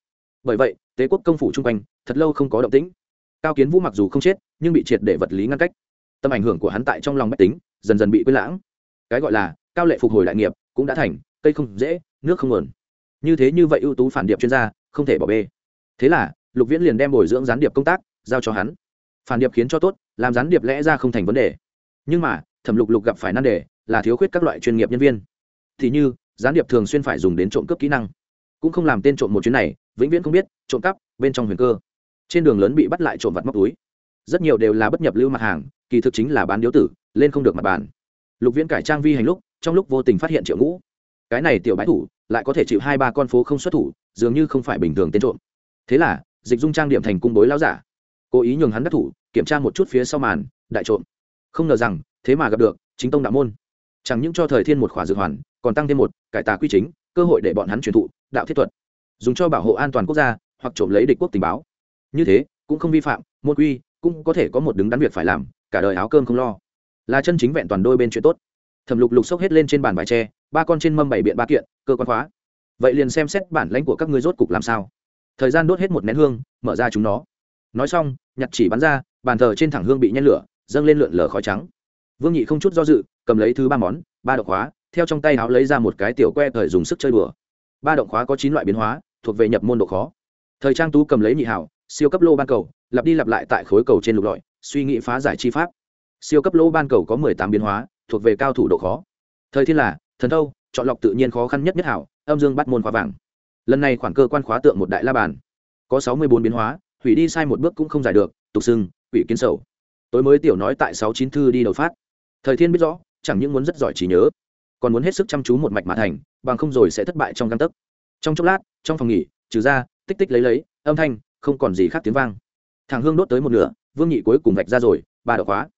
bởi vậy, tế quốc công phủ chung quanh, thật lâu không có động tĩnh. Cao kiến vũ mặc dù không chết, nhưng bị triệt để vật lý ngăn cách. Tâm ảnh hưởng của hắn tại trong lòng mách tính, dần dần bị quên lãng. Cái gọi là, cao lệ phục hồi đại nghiệp, cũng đã thành, cây không dễ, nước không nguồn. Như thế như vậy ưu tú phản điệp chuyên gia, không thể bỏ bê. Thế là, lục viễn liền đem bồi dưỡng gián điệp công tác, giao cho hắn. Phản điệp khiến cho tốt, làm gián điệp lẽ ra không thành vấn đề. Nhưng mà, thẩm lục lục gặp phải nan đề, là thiếu khuyết các loại chuyên nghiệp nhân viên. Thì như, gián điệp thường xuyên phải dùng đến trộm cướp kỹ năng cũng không làm tên trộm một chuyến này, vĩnh viễn không biết, trộm cắp, bên trong huyền cơ. Trên đường lớn bị bắt lại trộm vặt móc túi. Rất nhiều đều là bất nhập lưu mặt hàng, kỳ thực chính là bán điếu tử, lên không được mặt bàn. Lục viễn cải trang vi hành lúc, trong lúc vô tình phát hiện triệu ngũ. Cái này tiểu bãi thủ, lại có thể chịu hai ba con phố không xuất thủ, dường như không phải bình thường tên trộm. Thế là, dịch dung trang điểm thành cung bối lao giả. Cố ý nhường hắn đắc thủ, kiểm tra một chút phía sau màn, đại trộm. Không ngờ rằng, thế mà gặp được, chính tông đạo môn. Chẳng những cho thời thiên một khỏa dược hoàn, còn tăng thêm một, cải tà quy chính cơ hội để bọn hắn truyền thụ đạo thiết thuật, dùng cho bảo hộ an toàn quốc gia hoặc trộm lấy địch quốc tình báo. Như thế, cũng không vi phạm, môn quy cũng có thể có một đứng đắn việc phải làm, cả đời áo cơm không lo. Là chân chính vẹn toàn đôi bên chuyện tốt. Thẩm lục lục xốc hết lên trên bàn bài tre, ba con trên mâm bảy biện ba kiện, cơ quan khóa. Vậy liền xem xét bản lãnh của các ngươi rốt cục làm sao. Thời gian đốt hết một nén hương, mở ra chúng nó. Nói xong, nhặt chỉ bắn ra, bàn thờ trên thẳng hương bị nhen lửa, dâng lên lượn lờ khói trắng. Vương nhị không chút do dự, cầm lấy thứ ba món, ba độc hóa theo trong tay áo lấy ra một cái tiểu que thời dùng sức chơi đùa. Ba động khóa có chín loại biến hóa, thuộc về nhập môn độ khó. Thời trang tú cầm lấy nhị hảo, siêu cấp lô ban cầu, lặp đi lặp lại tại khối cầu trên lục lọi, suy nghĩ phá giải chi pháp. Siêu cấp lô ban cầu có mười tám biến hóa, thuộc về cao thủ độ khó. Thời thiên là, thần thâu, chọn lọc tự nhiên khó khăn nhất nhất hảo, âm dương bắt môn khóa vàng. Lần này khoảng cơ quan khóa tượng một đại la bàn. Có sáu mươi bốn biến hóa, hủy đi sai một bước cũng không giải được, tục xưng, quỷ kiến sầu. Tối mới tiểu nói tại sáu chín thư đi đầu phát. Thời thiên biết rõ, chẳng những muốn rất giỏi trí nhớ còn muốn hết sức chăm chú một mạch mà thành, bằng không rồi sẽ thất bại trong găng tấc. Trong chốc lát, trong phòng nghỉ, trừ ra, tích tích lấy lấy, âm thanh, không còn gì khác tiếng vang. Thằng hương đốt tới một nửa, vương nhị cuối cùng vạch ra rồi, ba đậu khóa.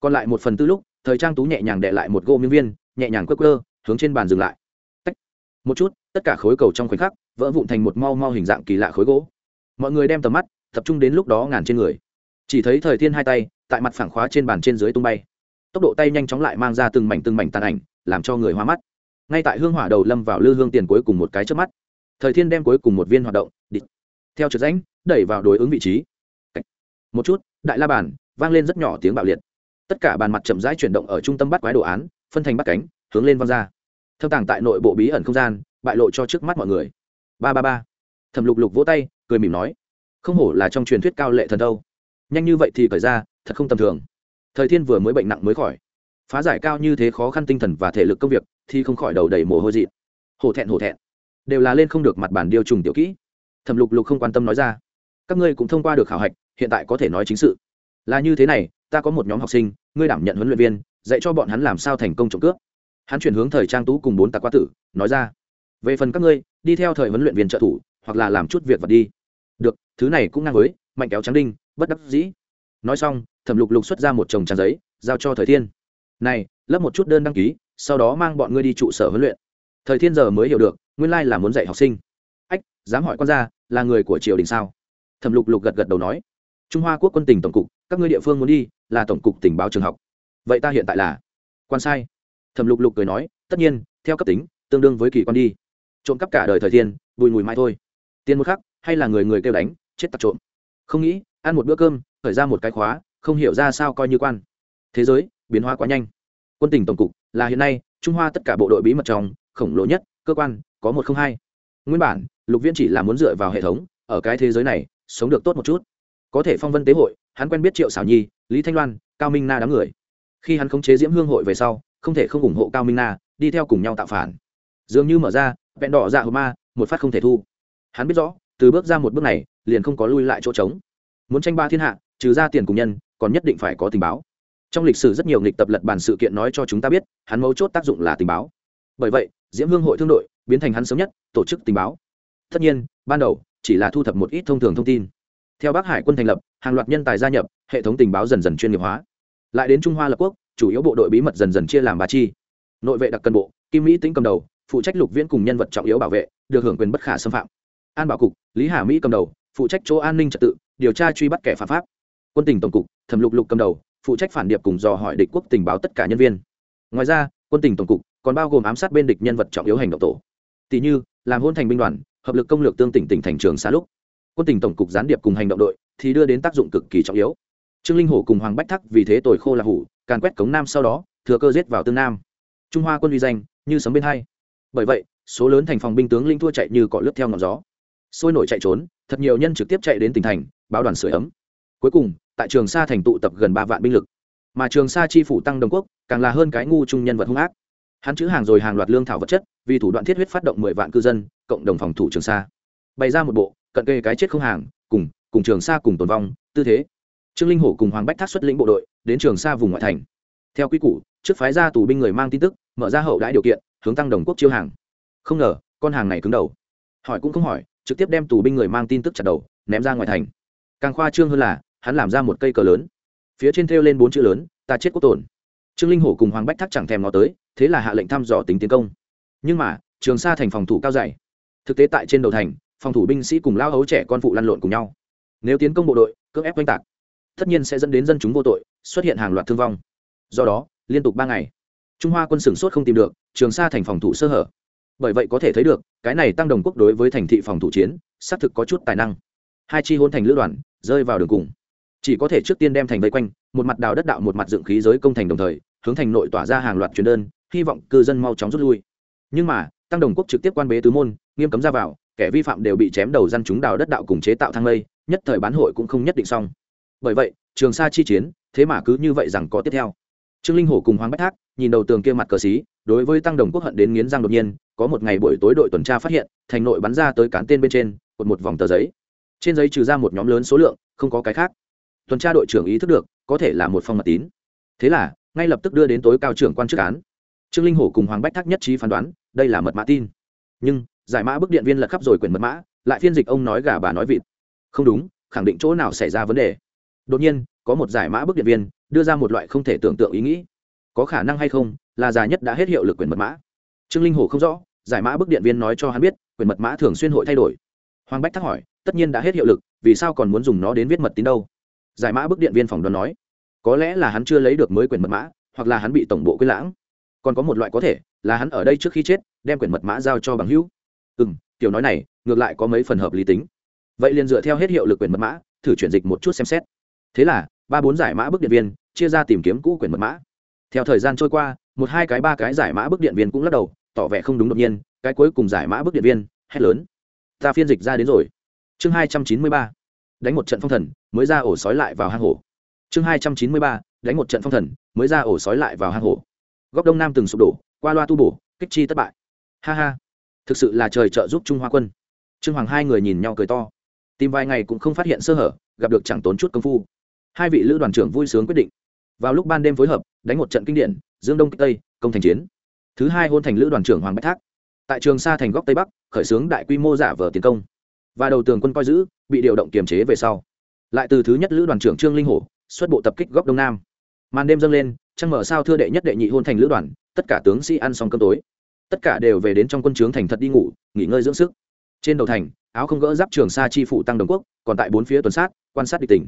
Còn lại một phần tư lúc, thời trang tú nhẹ nhàng đệ lại một gỗ miếng viên, nhẹ nhàng quơ quơ, hướng trên bàn dừng lại. Tách. một chút, tất cả khối cầu trong khoảnh khắc, vỡ vụn thành một mau mau hình dạng kỳ lạ khối gỗ. Mọi người đem tầm mắt, tập trung đến lúc đó ngàn trên người. Chỉ thấy thời thiên hai tay, tại mặt phẳng khóa trên bàn trên dưới tung bay. Tốc độ tay nhanh chóng lại mang ra từng mảnh từng mảnh tàn ảnh làm cho người hoa mắt. Ngay tại hương hỏa đầu lâm vào lư hương tiền cuối cùng một cái trước mắt, thời thiên đem cuối cùng một viên hoạt động địch theo trượt rãnh, đẩy vào đối ứng vị trí. Một chút, đại la bàn, vang lên rất nhỏ tiếng bạo liệt. Tất cả bàn mặt chậm rãi chuyển động ở trung tâm bắt quái đồ án, phân thành bắt cánh, hướng lên văng ra. Thâm tàng tại nội bộ bí ẩn không gian, bại lộ cho trước mắt mọi người. Ba ba ba. Thẩm lục lục vỗ tay, cười mỉm nói, không hổ là trong truyền thuyết cao lệ thần đâu nhanh như vậy thì khởi ra, thật không tầm thường. Thời thiên vừa mới bệnh nặng mới khỏi phá giải cao như thế khó khăn tinh thần và thể lực công việc, thì không khỏi đầu đầy mồ hôi dị. Hổ thẹn hổ thẹn. Đều là lên không được mặt bản điều trùng tiểu kỹ. Thẩm lục lục không quan tâm nói ra. Các ngươi cũng thông qua được khảo hạch, hiện tại có thể nói chính sự. Là như thế này, ta có một nhóm học sinh, ngươi đảm nhận huấn luyện viên, dạy cho bọn hắn làm sao thành công trộm cướp. Hắn chuyển hướng thời trang tú cùng bốn tạc quá tử, nói ra. Về phần các ngươi, đi theo thời huấn luyện viên trợ thủ, hoặc là làm chút việc vật đi. Được, thứ này cũng ngang với, mạnh kéo trắng đinh, bất đắc dĩ. Nói xong, thẩm lục lục xuất ra một chồng trang giấy, giao cho thời thiên này lấp một chút đơn đăng ký, sau đó mang bọn ngươi đi trụ sở huấn luyện. Thời thiên giờ mới hiểu được, nguyên lai là muốn dạy học sinh. Ách, dám hỏi con ra, là người của triều đình sao? Thẩm lục lục gật gật đầu nói. Trung hoa quốc quân tỉnh tổng cục, các ngươi địa phương muốn đi, là tổng cục tình báo trường học. Vậy ta hiện tại là quan sai. Thẩm lục lục cười nói, tất nhiên, theo cấp tính, tương đương với kỳ quan đi. Trộm cắp cả đời thời thiên, bùi mùi mai thôi. Tiền một khắc, hay là người người kêu đánh, chết tặc trộm. Không nghĩ, ăn một bữa cơm, khởi ra một cái khóa, không hiểu ra sao coi như quan. Thế giới biến hóa quá nhanh. Quân tình tổng cục, là hiện nay, trung hoa tất cả bộ đội bí mật trong, khổng lồ nhất, cơ quan, có một không hai. Nguyên bản, lục viễn chỉ là muốn dựa vào hệ thống, ở cái thế giới này, sống được tốt một chút. Có thể phong vân tế hội, hắn quen biết triệu xảo nhi, lý thanh loan, cao minh na đám người. Khi hắn khống chế diễm hương hội về sau, không thể không ủng hộ cao minh na, đi theo cùng nhau tạo phản. Dường như mở ra, vẹn đỏ dạ hờ ma, một phát không thể thu. Hắn biết rõ, từ bước ra một bước này, liền không có lui lại chỗ trống. Muốn tranh ba thiên hạ, trừ ra tiền cùng nhân, còn nhất định phải có tình báo trong lịch sử rất nhiều nghịch tập lật bản sự kiện nói cho chúng ta biết, hắn mấu chốt tác dụng là tình báo. Bởi vậy, diễm hương hội thương đội biến thành hắn sớm nhất tổ chức tình báo. Tất nhiên, ban đầu chỉ là thu thập một ít thông thường thông tin. Theo bắc hải quân thành lập, hàng loạt nhân tài gia nhập, hệ thống tình báo dần dần chuyên nghiệp hóa. Lại đến trung hoa lập quốc, chủ yếu bộ đội bí mật dần dần chia làm ba chi. Nội vệ đặc cân bộ, kim mỹ tính cầm đầu, phụ trách lục viễn cùng nhân vật trọng yếu bảo vệ, được hưởng quyền bất khả xâm phạm. An bảo cục, lý hà mỹ cầm đầu, phụ trách chỗ an ninh trật tự, điều tra truy bắt kẻ phạm pháp. Quân tình tổng cục, thẩm lục lục cầm đầu phụ trách phản điệp cùng dò hỏi địch quốc tình báo tất cả nhân viên. Ngoài ra, quân tình tổng cục còn bao gồm ám sát bên địch nhân vật trọng yếu hành động tổ. Tỷ như, làm hôn thành binh đoàn, hợp lực công lược tương tỉnh tỉnh thành trường xa lúc. Quân tình tổng cục gián điệp cùng hành động đội thì đưa đến tác dụng cực kỳ trọng yếu. Trương linh hổ cùng hoàng bách thắc vì thế tồi khô là hủ, càn quét cống nam sau đó, thừa cơ giết vào tương nam. Trung hoa quân uy danh, như sấm bên hai. Bởi vậy, số lớn thành phòng binh tướng linh thua chạy như cọ lướt theo ngọn gió. Sôi nổi chạy trốn, thật nhiều nhân trực tiếp chạy đến tỉnh thành, báo đoàn sửa ấm. Cuối cùng tại trường sa thành tụ tập gần ba vạn binh lực. Mà trường sa chi phủ tăng đồng quốc, càng là hơn cái ngu trung nhân vật hung ác. Hắn chữ hàng rồi hàng loạt lương thảo vật chất, vì thủ đoạn thiết huyết phát động mười vạn cư dân, cộng đồng phòng thủ trường sa. Bày ra một bộ, cận kề cái chết không hàng, cùng cùng trường sa cùng tồn vong, tư thế. Trương linh hổ cùng hoàng bách thác xuất lĩnh bộ đội, đến trường sa vùng ngoại thành. Theo quy củ, trước phái ra tù binh người mang tin tức, mở ra hậu đãi điều kiện, hướng tăng đồng quốc chiêu hàng. Không ngờ, con hàng này cứng đầu. Hỏi cũng không hỏi, trực tiếp đem tù binh người mang tin tức chặt đầu, ném ra ngoài thành. Càng khoa trương hơn là hắn làm ra một cây cờ lớn. Phía trên thêu lên bốn chữ lớn, ta chết quốc tổn trương linh hổ cùng hoàng bách thác chẳng thèm nó tới, thế là hạ lệnh thăm dò tính tiến công. Nhưng mà, trường sa thành phòng thủ cao dày. Thực tế tại trên đầu thành, phòng thủ binh sĩ cùng lao hấu trẻ con phụ lăn lộn cùng nhau. Nếu tiến công bộ đội, cưỡng ép oanh tạc, tất nhiên sẽ dẫn đến dân chúng vô tội, xuất hiện hàng loạt thương vong. Do đó, liên tục ba ngày, trung hoa quân sửng sốt không tìm được, trường sa thành phòng thủ sơ hở. Bởi vậy có thể thấy được, cái này tăng đồng quốc đối với thành thị phòng thủ chiến, xác thực có chút tài năng. Hai chi hôn thành lữ đoàn, rơi vào đường cùng chỉ có thể trước tiên đem thành vây quanh, một mặt đào đất đạo một mặt dựng khí giới công thành đồng thời, hướng thành nội tỏa ra hàng loạt truyền đơn, hy vọng cư dân mau chóng rút lui. Nhưng mà, tăng đồng quốc trực tiếp quan bế tứ môn, nghiêm cấm ra vào, kẻ vi phạm đều bị chém đầu dân chúng đào đất đạo cùng chế tạo thang lây, nhất thời bán hội cũng không nhất định xong. Bởi vậy, trường sa chi chiến, thế mà cứ như vậy rằng có tiếp theo. Trương linh hổ cùng hoàng bách thác, nhìn đầu tường kia mặt cờ xí, đối với tăng đồng quốc hận đến nghiến răng đột nhiên, có một ngày buổi tối đội tuần tra phát hiện, thành nội bắn ra tới cán tên bên trên, cột một vòng tờ giấy. Trên giấy trừ ra một nhóm lớn số lượng, không có cái khác tuần tra đội trưởng ý thức được, có thể là một phong mật tín. Thế là, ngay lập tức đưa đến tối cao trưởng quan chức án. Trương linh hổ cùng hoàng bách thác nhất trí phán đoán, đây là mật mã tin. Nhưng, giải mã bức điện viên lật khắp rồi quyển mật mã, lại phiên dịch ông nói gà bà nói vịt. Không đúng, khẳng định chỗ nào xảy ra vấn đề. Đột nhiên, có một giải mã bức điện viên đưa ra một loại không thể tưởng tượng ý nghĩ. Có khả năng hay không, là già nhất đã hết hiệu lực quyền mật mã. Trương linh hồ không rõ, giải mã bức điện viên nói cho hắn biết quyền mật mã thường xuyên hội thay đổi. Hoàng bách thắc hỏi, tất nhiên đã hết hiệu lực, vì sao còn muốn dùng nó đến viết mật tín đâu? Giải mã bức điện viên phòng đoán nói, có lẽ là hắn chưa lấy được mới quyền mật mã, hoặc là hắn bị tổng bộ quên lãng. Còn có một loại có thể, là hắn ở đây trước khi chết, đem quyền mật mã giao cho bằng hữu. Ừ m tiểu nói này, ngược lại có mấy phần hợp lý tính. Vậy liền dựa theo hết hiệu lực quyền mật mã, thử chuyển dịch một chút xem xét. Thế là, ba bốn giải mã bức điện viên chia ra tìm kiếm cũ quyền mật mã. Theo thời gian trôi qua, một hai cái ba cái giải mã bức điện viên cũng lắc đầu, tỏ vẻ không đúng đột nhiên, cái cuối cùng giải mã bức điện viên, hét lớn. Ta phiên dịch ra đến rồi. Chương hai trăm chín mươi ba đánh một trận phong thần, mới ra ổ sói lại vào hang hổ. Chương hai trăm chín mươi ba, đánh một trận phong thần, mới ra ổ sói lại vào hang hổ. Góc đông nam từng sụp đổ, qua loa tu bổ, kích chi thất bại. Ha ha. Thực sự là trời trợ giúp trung hoa quân. Trương hoàng hai người nhìn nhau cười to. Tìm vài ngày cũng không phát hiện sơ hở, gặp được chẳng tốn chút công phu. Hai vị lữ đoàn trưởng vui sướng quyết định. Vào lúc ban đêm phối hợp, đánh một trận kinh điển, dương đông kích tây, công thành chiến. Thứ hai hôn thành lữ đoàn trưởng hoàng bách thác. Tại trường sa thành góc tây bắc, khởi xướng đại quy mô giả vờ tiến công và đầu tường quân coi giữ, bị điều động kiềm chế về sau. Lại từ thứ nhất lữ đoàn trưởng trương linh hổ, xuất bộ tập kích góc đông nam. Màn đêm dâng lên, trăng mở sao thưa đệ nhất đệ nhị hôn thành lữ đoàn, tất cả tướng sĩ ăn xong cơm tối. Tất cả đều về đến trong quân trướng thành thật đi ngủ, nghỉ ngơi dưỡng sức. Trên đầu thành, áo không gỡ giáp trường sa chi phụ tăng đồng quốc, còn tại bốn phía tuần sát, quan sát địch tỉnh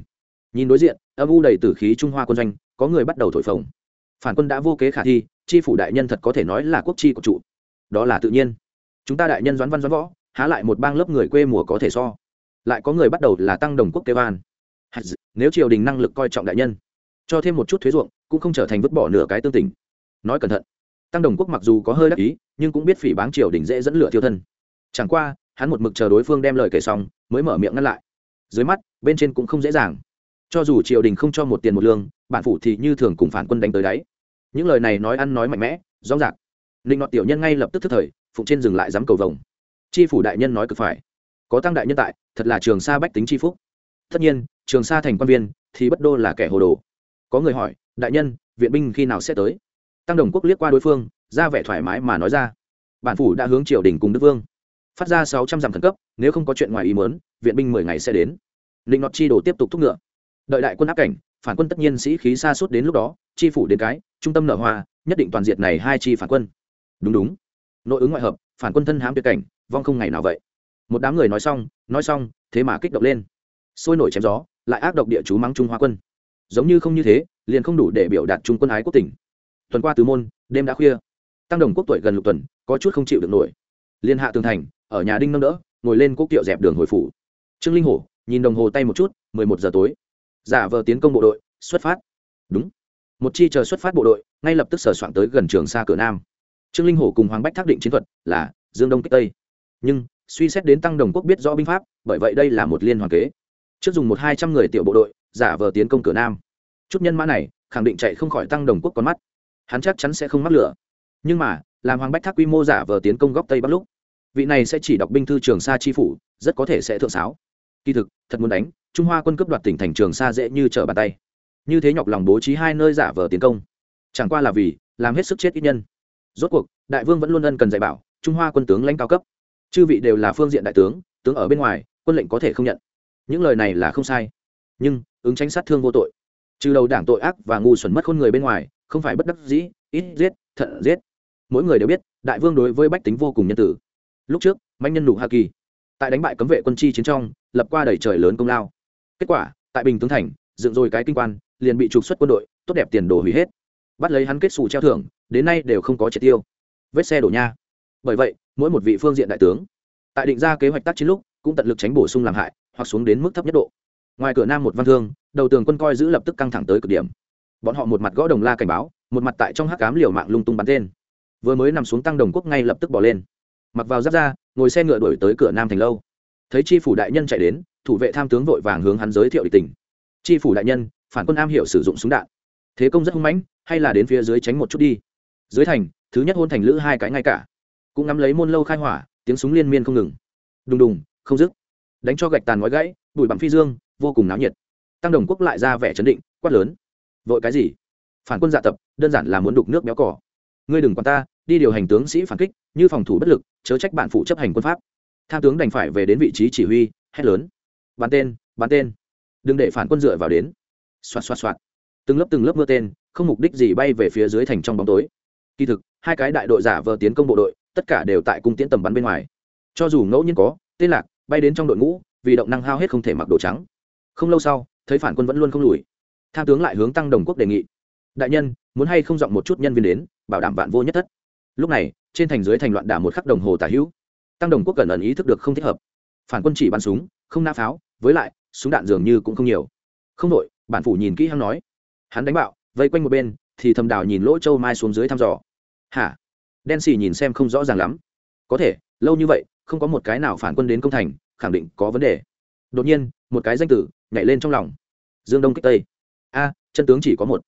nhìn đối diện, âm u đầy tử khí trung hoa quân doanh, có người bắt đầu thổi phồng. Phản quân đã vô kế khả thi, chi phủ đại nhân thật có thể nói là quốc chi của trụ. Đó là tự nhiên. Chúng ta đại nhân doãn văn doãn võ há lại một bang lớp người quê mùa có thể so. Lại có người bắt đầu là tăng đồng quốc kêu an. Nếu triều đình năng lực coi trọng đại nhân, cho thêm một chút thuế ruộng, cũng không trở thành vứt bỏ nửa cái tương tình. Nói cẩn thận, tăng đồng quốc mặc dù có hơi đắc ý, nhưng cũng biết phỉ báng triều đình dễ dẫn lửa thiêu thân. Chẳng qua, hắn một mực chờ đối phương đem lời kể xong, mới mở miệng ngăn lại. Dưới mắt, bên trên cũng không dễ dàng. Cho dù triều đình không cho một tiền một lương, bản phủ thì như thường cùng phản quân đánh tới đáy. Những lời này nói ăn nói mạnh mẽ, rõ ràng. Ninh nọt tiểu nhân ngay lập tức thức thời, phụng trên dừng lại dám cầu vồng chi phủ đại nhân nói cực phải. Có tăng đại nhân tại, thật là trường sa bách tính tri phúc. Tất nhiên, trường sa thành quan viên, thì bất đô là kẻ hồ đồ. Có người hỏi, đại nhân, viện binh khi nào sẽ tới? Tăng đồng quốc liếc qua đối phương, ra vẻ thoải mái mà nói ra. Bản phủ đã hướng triều đình cùng đức vương. Phát ra sáu trăm dặm khẩn cấp, nếu không có chuyện ngoài ý mớn viện binh mười ngày sẽ đến. Ninh nọt chi đồ tiếp tục thúc ngựa. Đợi đại quân áp cảnh, phản quân tất nhiên sĩ khí xa suốt đến lúc đó, chi phủ đến cái, trung tâm nở hoa, nhất định toàn diệt này hai chi phản quân. Đúng đúng. Nội ứng ngoại hợp, phản quân thân hám tuyệt cảnh vong không ngày nào vậy? Một đám người nói xong nói xong, thế mà kích động lên. Sôi nổi chém gió, lại ác độc địa chú mắng trung hoa quân. Giống như không như thế, liền không đủ để biểu đạt trung quân ái quốc tỉnh tuần qua tứ môn, đêm đã khuya. Tăng đồng quốc tuổi gần lục tuần, có chút không chịu được nổi. Liên hạ tường thành, ở nhà đinh nâng đỡ, ngồi lên quốc kiệu dẹp đường hồi phủ. Trương linh hổ, nhìn đồng hồ tay một chút, mười một giờ tối. Giả vờ tiến công bộ đội, xuất phát. Đúng. Một chi chờ xuất phát bộ đội, ngay lập tức sờ soạn tới gần trường xa cửa nam. Trương linh hổ cùng hoàng bách thác định chiến thuật, là dương đông kích tây nhưng suy xét đến tăng đồng quốc biết rõ binh pháp, bởi vậy đây là một liên hoàn kế. Trước dùng một hai trăm người tiểu bộ đội, giả vờ tiến công cửa nam. Chút nhân mã này, khẳng định chạy không khỏi tăng đồng quốc con mắt. Hắn chắc chắn sẽ không mắc lửa. Nhưng mà, làm hoàng bách thác quy mô giả vờ tiến công góc tây bắc lúc, vị này sẽ chỉ đọc binh thư trường sa chi phủ, rất có thể sẽ thượng sáo. Kỳ thực, thật muốn đánh, trung hoa quân cấp đoạt tỉnh thành trường sa dễ như trở bàn tay. Như thế nhọc lòng bố trí hai nơi giả vờ tiến công. Chẳng qua là vì, làm hết sức chết ít nhân. Rốt cuộc, đại vương vẫn luôn ân cần dạy bảo, trung hoa quân tướng lãnh cao cấp chư vị đều là phương diện đại tướng tướng ở bên ngoài, quân lệnh có thể không nhận. Những lời này là không sai. Nhưng, ứng tránh sát thương vô tội. Trừ đầu đảng tội ác và ngu xuẩn mất khôn người bên ngoài, không phải bất đắc dĩ, ít giết, thận giết. Mỗi người đều biết, đại vương đối với bách tính vô cùng nhân tử. Lúc trước mạnh nhân nụ hạ kỳ. Tại đánh bại cấm vệ quân chi chiến trong, lập qua đầy trời lớn công lao. Kết quả, tại bình tướng thành, dựng rồi cái kinh quan, liền bị trục xuất quân đội, tốt đẹp tiền đồ hủy hết. Bắt lấy hắn kết xù treo thưởng, đến nay đều không có triệt tiêu. Vết xe đổ nha bởi vậy, mỗi một vị phương diện đại tướng, tại định ra kế hoạch tác chiến lúc, cũng tận lực tránh bổ sung làm hại, hoặc xuống đến mức thấp nhất độ. Ngoài cửa nam một văn thương, đầu tường quân coi giữ lập tức căng thẳng tới cực điểm. Bọn họ một mặt gõ đồng la cảnh báo, một mặt tại trong hắc cám liều mạng lung tung bắn tên. Vừa mới nằm xuống tăng đồng quốc ngay lập tức bỏ lên. Mặc vào giáp ra, ngồi xe ngựa đuổi tới cửa nam thành lâu. Thấy tri phủ đại nhân chạy đến, thủ vệ tham tướng vội vàng hướng hắn giới thiệu địch tình. Tri phủ đại nhân, phản quân am hiểu sử dụng súng đạn. Thế công rất hung mãnh, hay là đến phía dưới tránh một chút đi. Dưới thành, thứ nhất hôn thành lữ hai cái ngay cả cũng nắm lấy môn lâu khai hỏa, tiếng súng liên miên không ngừng. Đùng đùng, không dứt. Đánh cho gạch tàn ngói gãy, bụi bặm phi dương, vô cùng náo nhiệt. Tăng đồng quốc lại ra vẻ chấn định, quát lớn. Vội cái gì? Phản quân dạ tập, đơn giản là muốn đục nước béo cỏ. Ngươi đừng quan ta, đi điều hành tướng sĩ phản kích, như phòng thủ bất lực, chớ trách bạn phụ chấp hành quân pháp. Tham tướng đành phải về đến vị trí chỉ huy, hét lớn. Bắn tên bắn tên. Đừng để phản quân dựa vào đến. Xoạt xoạt xoạt. Từng lớp từng lớp mưa tên, không mục đích gì bay về phía dưới thành trong bóng tối. Kỳ thực, hai cái đại đội giả vờ tiến công bộ đội tất cả đều tại cung tiễn tầm bắn bên ngoài. Cho dù ngẫu nhiên có, tên lạc bay đến trong đội ngũ, vì động năng hao hết không thể mặc đồ trắng. Không lâu sau, thấy phản quân vẫn luôn không lùi. Tham tướng lại hướng tăng đồng quốc đề nghị. Đại nhân, muốn hay không dọn một chút nhân viên đến, bảo đảm vạn vô nhất thất. Lúc này, trên thành dưới thành loạn đả một khắc đồng hồ tả hữu. Tăng đồng quốc cần ẩn ý thức được không thích hợp. Phản quân chỉ bắn súng, không nã pháo, với lại, súng đạn dường như cũng không nhiều. Không đội bản phủ nhìn kỹ hắn nói. Hắn đánh bạo, vây quanh một bên, thì thầm đào nhìn lỗ châu mai xuống dưới thăm dò. Hả? Đen xì nhìn xem không rõ ràng lắm. Có thể, lâu như vậy, không có một cái nào phản quân đến công thành, khẳng định có vấn đề. Đột nhiên, một cái danh tử nhảy lên trong lòng. Dương đông kích tây. A, chân tướng chỉ có một.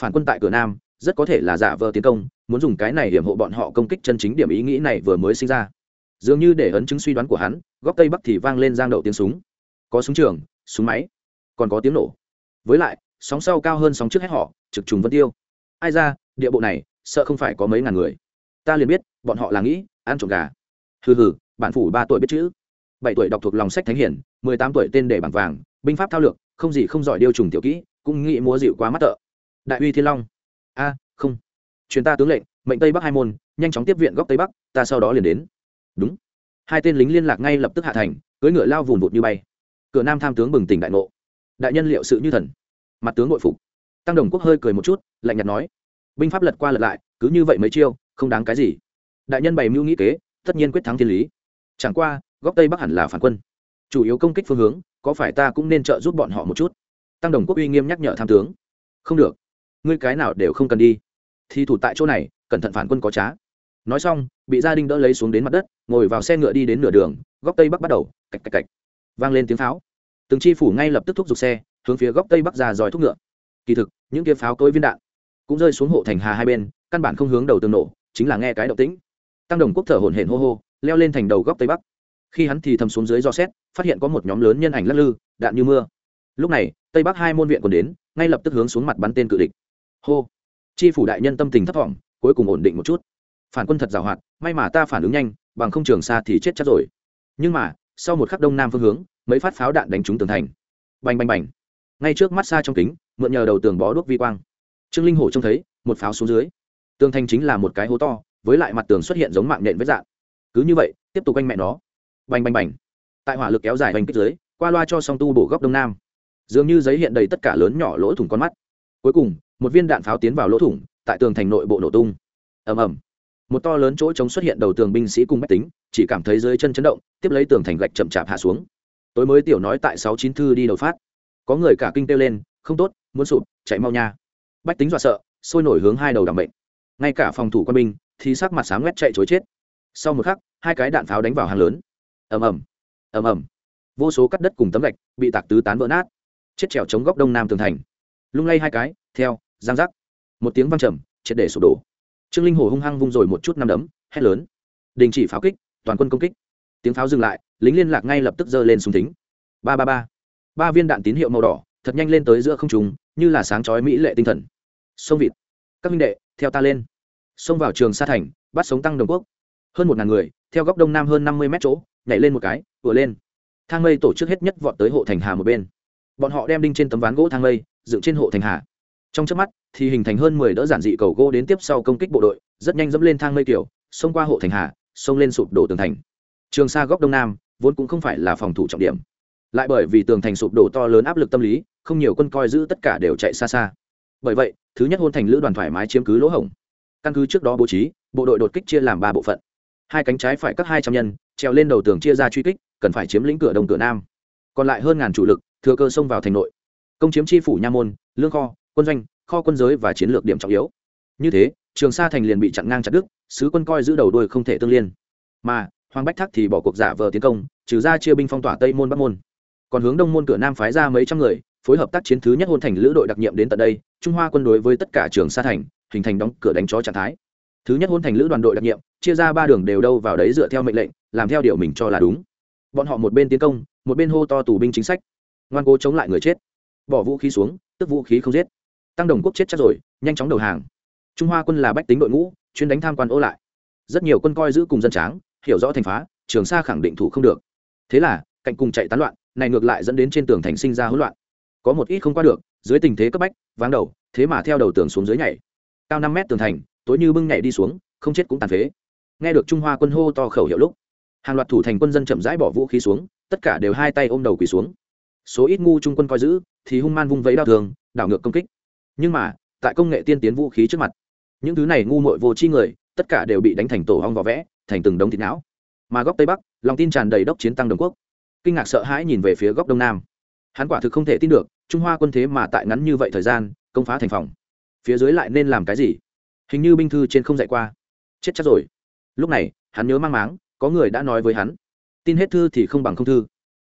Phản quân tại cửa nam, rất có thể là giả vờ tiến công, muốn dùng cái này hiểm hộ bọn họ công kích chân chính điểm ý nghĩ này vừa mới sinh ra. Dường như để ấn chứng suy đoán của hắn, góc tây bắc thì vang lên giang đậu tiếng súng. Có súng trường, súng máy, còn có tiếng nổ. Với lại, sóng sau cao hơn sóng trước hết họ, trực trùng vân tiêu. Ai ra, địa bộ này, sợ không phải có mấy ngàn người ta liền biết, bọn họ là nghĩ, ăn trộm gà. Hừ hừ, bản phủ ba tuổi biết chữ. Bảy tuổi đọc thuộc lòng sách thánh hiển, mười tám tuổi tên để bảng vàng, binh pháp thao lược, không gì không giỏi điêu trùng tiểu kỹ, cũng nghĩ múa dịu quá mắt tợ. Đại uy thiên long. A, không. Chuyến ta tướng lệnh, mệnh tây bắc hai môn, nhanh chóng tiếp viện góc tây bắc, ta sau đó liền đến. Đúng. Hai tên lính liên lạc ngay lập tức hạ thành, cưỡi ngựa lao vùn vụt như bay. Cửa nam tham tướng bừng tỉnh đại ngộ. Đại nhân liệu sự như thần. Mặt tướng nội phục. Tăng đồng quốc hơi cười một chút, lạnh nhạt nói. Binh pháp lật qua lật lại, cứ như vậy mấy chiêu không đáng cái gì. Đại nhân bày mưu nghĩ kế, tất nhiên quyết thắng thiên lý. Chẳng qua, góc tây bắc hẳn là phản quân. Chủ yếu công kích phương hướng, có phải ta cũng nên trợ giúp bọn họ một chút? Tăng đồng quốc uy nghiêm nhắc nhở tham tướng. Không được. Ngươi cái nào đều không cần đi. Thì thủ tại chỗ này, cẩn thận phản quân có trá. Nói xong, bị gia đình đỡ lấy xuống đến mặt đất, ngồi vào xe ngựa đi đến nửa đường, góc tây bắc bắt đầu, cạch cạch cạch, vang lên tiếng pháo. Từng chi phủ ngay lập tức thúc giục xe, hướng phía góc tây bắc ra dòi thúc ngựa. Kỳ thực, những kia pháo tối viên đạn cũng rơi xuống hộ thành hà hai bên, căn bản không hướng đầu tường nổ chính là nghe cái động tĩnh. Tăng đồng quốc thở hổn hển hô hô, leo lên thành đầu góc tây bắc. Khi hắn thì thầm xuống dưới do xét, phát hiện có một nhóm lớn nhân ảnh lắc lư, đạn như mưa. Lúc này, tây bắc hai môn viện còn đến, ngay lập tức hướng xuống mặt bắn tên cự địch. Hô! Chi phủ đại nhân tâm tình thấp thỏm, cuối cùng ổn định một chút. Phản quân thật giàu hoạt, may mà ta phản ứng nhanh, bằng không trường xa thì chết chắc rồi. Nhưng mà, sau một khắc đông nam phương hướng, mấy phát pháo đạn đánh trúng tường thành. Bành bành bành. Ngay trước mắt xa trong kính, mượn nhờ đầu tường bó đuốc vi quang. Trương linh hổ trông thấy, một pháo xuống dưới tường thành chính là một cái hố to, với lại mặt tường xuất hiện giống mạng nện với dạng cứ như vậy, tiếp tục quanh mẹ nó. Bành bành bành. Tại hỏa lực kéo dài bành kích dưới, qua loa cho song tu bổ góc đông nam. Dường như giấy hiện đầy tất cả lớn nhỏ lỗ thủng con mắt. Cuối cùng, một viên đạn pháo tiến vào lỗ thủng, tại tường thành nội bộ nổ tung. Ầm ầm. Một to lớn chỗ trống xuất hiện đầu tường binh sĩ cùng bách tính, chỉ cảm thấy dưới chân chấn động, tiếp lấy tường thành gạch chậm chạp hạ xuống. Tối mới tiểu nói tại sáu chín thư đi đầu phát. Có người cả kinh kêu lên, không tốt, muốn sụp, chạy mau nha. Bách tính dọa sợ, sôi nổi hướng hai đầu đảm bệnh ngay cả phòng thủ quân binh thì sắc mặt sáng quét chạy chối chết. Sau một khắc, hai cái đạn pháo đánh vào hàng lớn. Ầm ầm ầm ầm. Vô số cắt đất cùng tấm gạch bị tạc tứ tán vỡ nát. Chết trèo chống góc đông nam tường thành. Lung lay hai cái, theo, giang giác. Một tiếng vang trầm, triệt để sụp đổ. Trương linh hồ hung hăng vung rồi một chút năm đấm, hét lớn. Đình chỉ pháo kích, toàn quân công kích. Tiếng pháo dừng lại, lính liên lạc ngay lập tức giơ lên súng thính. Ba ba ba. Ba viên đạn tín hiệu màu đỏ, thật nhanh lên tới giữa không trùng như là sáng chói mỹ lệ tinh thần. Sông vịt. Các minh đệ theo ta lên. Xông vào trường sa thành, bắt sống tăng đồng quốc. Hơn một ngàn người, theo góc đông nam hơn năm mươi mét chỗ, nhảy lên một cái, vừa lên. Thang mây tổ chức hết nhất vọt tới hộ thành hà một bên. Bọn họ đem đinh trên tấm ván gỗ thang mây, dựng trên hộ thành hà. Trong trước mắt, thì hình thành hơn mười đỡ giản dị cầu gỗ đến tiếp sau công kích bộ đội, rất nhanh dẫm lên thang mây kiểu, xông qua hộ thành hà, xông lên sụp đổ tường thành. Trường sa góc đông nam, vốn cũng không phải là phòng thủ trọng điểm. Lại bởi vì tường thành sụp đổ to lớn áp lực tâm lý, không nhiều quân coi giữ tất cả đều chạy xa xa bởi vậy, thứ nhất hôn thành lữ đoàn thoải mái chiếm cứ lỗ hổng. Căn cứ trước đó bố trí, bộ đội đột kích chia làm ba bộ phận. Hai cánh trái phải các hai trăm nhân treo lên đầu tường chia ra truy kích, cần phải chiếm lĩnh cửa đông, cửa nam. Còn lại hơn ngàn chủ lực, thừa cơ xông vào thành nội. Công chiếm chi phủ nha môn, lương kho, quân doanh, kho quân giới và chiến lược điểm trọng yếu. Như thế, trường sa thành liền bị chặn ngang chặt đứt, sứ quân coi giữ đầu đuôi không thể tương liên. Mà, hoàng bách thác thì bỏ cuộc giả vờ tiến công, trừ ra chia binh phong tỏa tây môn bắc môn. Còn hướng đông môn cửa nam phái ra mấy trăm người phối hợp tác chiến thứ nhất hôn thành lữ đội đặc nhiệm đến tận đây, trung hoa quân đối với tất cả trường sa thành, hình thành đóng cửa đánh chó trạng thái. Thứ nhất hôn thành lữ đoàn đội đặc nhiệm, chia ra ba đường đều đâu vào đấy dựa theo mệnh lệnh, làm theo điều mình cho là đúng. Bọn họ một bên tiến công, một bên hô to tù binh chính sách. Ngoan cố chống lại người chết. Bỏ vũ khí xuống, tức vũ khí không giết. Tăng đồng quốc chết chắc rồi, nhanh chóng đầu hàng. Trung hoa quân là bách tính đội ngũ, chuyên đánh tham quan ô lại. Rất nhiều quân coi giữ cùng dân tráng, hiểu rõ thành phá, trường sa khẳng định thủ không được. Thế là, cạnh cùng chạy tán loạn, này ngược lại dẫn đến trên tường thành sinh ra hỗn loạn có một ít không qua được, dưới tình thế cấp bách, váng đầu, thế mà theo đầu tường xuống dưới nhảy. Cao năm mét tường thành, tối như bưng nhảy đi xuống, không chết cũng tàn phế. Nghe được trung hoa quân hô to khẩu hiệu lúc, hàng loạt thủ thành quân dân chậm rãi bỏ vũ khí xuống, tất cả đều hai tay ôm đầu quỳ xuống. Số ít ngu trung quân coi giữ, thì hung man vung vẫy đao thường, đảo ngược công kích. Nhưng mà, tại công nghệ tiên tiến vũ khí trước mặt, những thứ này ngu muội vô chi người, tất cả đều bị đánh thành tổ hong vỏ vẽ, thành từng đống thịt não. Mà góc tây bắc, lòng tin tràn đầy đốc chiến tăng đồng quốc. Kinh ngạc sợ hãi nhìn về phía góc đông nam hắn quả thực không thể tin được, trung hoa quân thế mà tại ngắn như vậy thời gian, công phá thành phòng. Phía dưới lại nên làm cái gì? Hình như binh thư trên không dạy qua. Chết chắc rồi. Lúc này, hắn nhớ mang máng, có người đã nói với hắn. Tin hết thư thì không bằng không thư.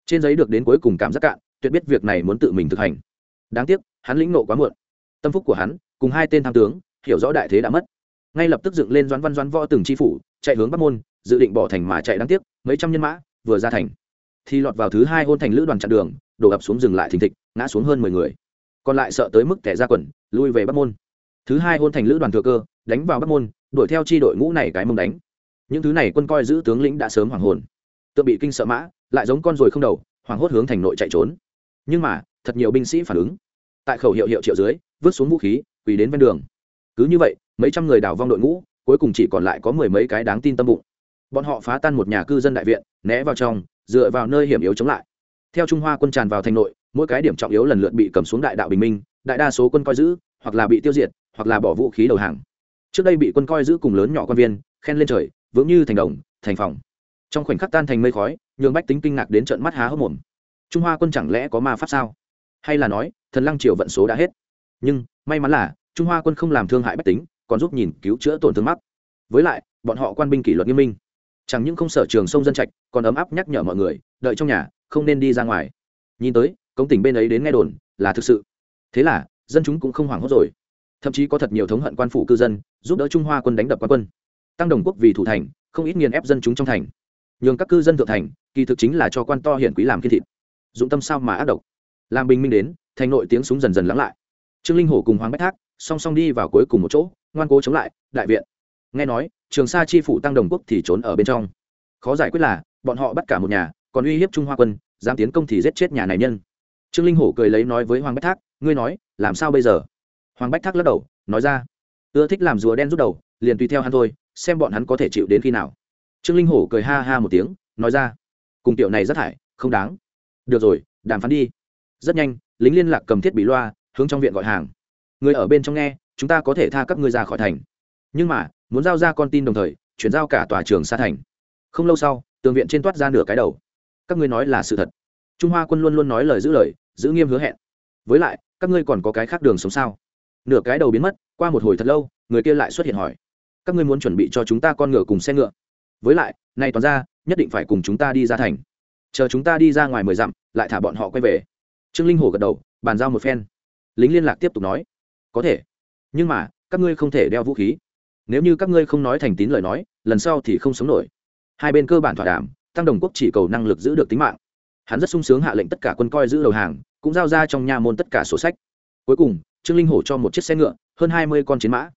Trên giấy được đến cuối cùng cảm giác cạn, tuyệt biết việc này muốn tự mình thực hành. Đáng tiếc, hắn lĩnh nộ quá muộn. Tâm phúc của hắn, cùng hai tên tham tướng, hiểu rõ đại thế đã mất. Ngay lập tức dựng lên doãn văn doãn võ từng tri phủ, chạy hướng bắc môn, dự định bỏ thành mà chạy đáng tiếc, mấy trăm nhân mã, vừa ra thành. Thì lọt vào thứ hai hôn thành lữ đoàn chặn đường đổ ập xuống dừng lại thình thịch, ngã xuống hơn mười người. Còn lại sợ tới mức kẻ ra quần, lui về bắc môn. Thứ hai hôn thành lữ đoàn thừa cơ, đánh vào bắc môn, đuổi theo chi đội ngũ này cái mông đánh. Những thứ này quân coi giữ tướng lĩnh đã sớm hoàng hồn. Tự bị kinh sợ mã, lại giống con ruồi không đầu, hoảng hốt hướng thành nội chạy trốn. Nhưng mà, thật nhiều binh sĩ phản ứng. Tại khẩu hiệu hiệu triệu dưới, vứt xuống vũ khí, quỳ đến ven đường. Cứ như vậy, mấy trăm người đào vong đội ngũ, cuối cùng chỉ còn lại có mười mấy cái đáng tin tâm bụng. Bọn họ phá tan một nhà cư dân đại viện, né vào trong, dựa vào nơi hiểm yếu chống lại theo trung hoa quân tràn vào thành nội, mỗi cái điểm trọng yếu lần lượt bị cầm xuống đại đạo bình minh, đại đa số quân coi giữ, hoặc là bị tiêu diệt, hoặc là bỏ vũ khí đầu hàng. Trước đây bị quân coi giữ cùng lớn nhỏ quan viên, khen lên trời, vững như thành đồng, thành phòng. Trong khoảnh khắc tan thành mây khói, nhường bách tính kinh ngạc đến trận mắt há hốc mồm. Trung hoa quân chẳng lẽ có ma pháp sao? Hay là nói, thần lăng triều vận số đã hết? Nhưng, may mắn là, trung hoa quân không làm thương hại bách tính, còn giúp nhìn cứu chữa tổn thương mắc. Với lại, bọn họ quan binh kỷ luật nghiêm minh. Chẳng những không sở trường sông dân trạch, còn ấm áp nhắc nhở mọi người, đợi trong nhà không nên đi ra ngoài. Nhìn tới công tỉnh bên ấy đến nghe đồn, là thực sự. Thế là, dân chúng cũng không hoảng hốt rồi. Thậm chí có thật nhiều thống hận quan phủ cư dân, giúp đỡ trung hoa quân đánh đập quan quân. Tăng đồng quốc vì thủ thành, không ít nghiền ép dân chúng trong thành. Nhường các cư dân thượng thành, kỳ thực chính là cho quan to hiển quý làm kiên thịt. Dụng tâm sao mà ác độc. Làm bình minh đến, thành nội tiếng súng dần dần lắng lại. Trương linh hổ cùng hoàng bách thác, song song đi vào cuối cùng một chỗ, ngoan cố chống lại, đại viện. Nghe nói, trường sa chi phủ tăng đồng quốc thì trốn ở bên trong. Khó giải quyết là, bọn họ bắt cả một nhà còn uy hiếp trung hoa quân dám tiến công thì giết chết nhà này nhân. Trương linh hổ cười lấy nói với hoàng bách thác ngươi nói làm sao bây giờ? Hoàng bách thác lắc đầu nói ra ưa thích làm rùa đen rút đầu liền tùy theo hắn thôi xem bọn hắn có thể chịu đến khi nào. Trương linh hổ cười ha ha một tiếng nói ra cùng tiểu này rất hại, không đáng. Được rồi đàm phán đi. Rất nhanh lính liên lạc cầm thiết bị loa hướng trong viện gọi hàng. Người ở bên trong nghe chúng ta có thể tha các ngươi ra khỏi thành. Nhưng mà muốn giao ra con tin đồng thời chuyển giao cả tòa trường xa thành. Không lâu sau tường viện trên toát ra nửa cái đầu các ngươi nói là sự thật. Trung hoa quân luôn luôn nói lời giữ lời, giữ nghiêm hứa hẹn. Với lại, các ngươi còn có cái khác đường sống sao? Nửa cái đầu biến mất, qua một hồi thật lâu, người kia lại xuất hiện hỏi. Các ngươi muốn chuẩn bị cho chúng ta con ngựa cùng xe ngựa. Với lại nay toàn ra, nhất định phải cùng chúng ta đi ra thành. Chờ chúng ta đi ra ngoài mười dặm, lại thả bọn họ quay về. Trương linh hồ gật đầu, bàn giao một phen. Lính liên lạc tiếp tục nói. Có thể. Nhưng mà, các ngươi không thể đeo vũ khí. Nếu như các ngươi không nói thành tín lời nói, lần sau thì không sống nổi. Hai bên cơ bản thỏa đàm tăng đồng quốc chỉ cầu năng lực giữ được tính mạng. Hắn rất sung sướng hạ lệnh tất cả quân coi giữ đầu hàng, cũng giao ra trong nhà môn tất cả sổ sách. Cuối cùng, trương linh hổ cho một chiếc xe ngựa, hơn hai mươi con chiến mã,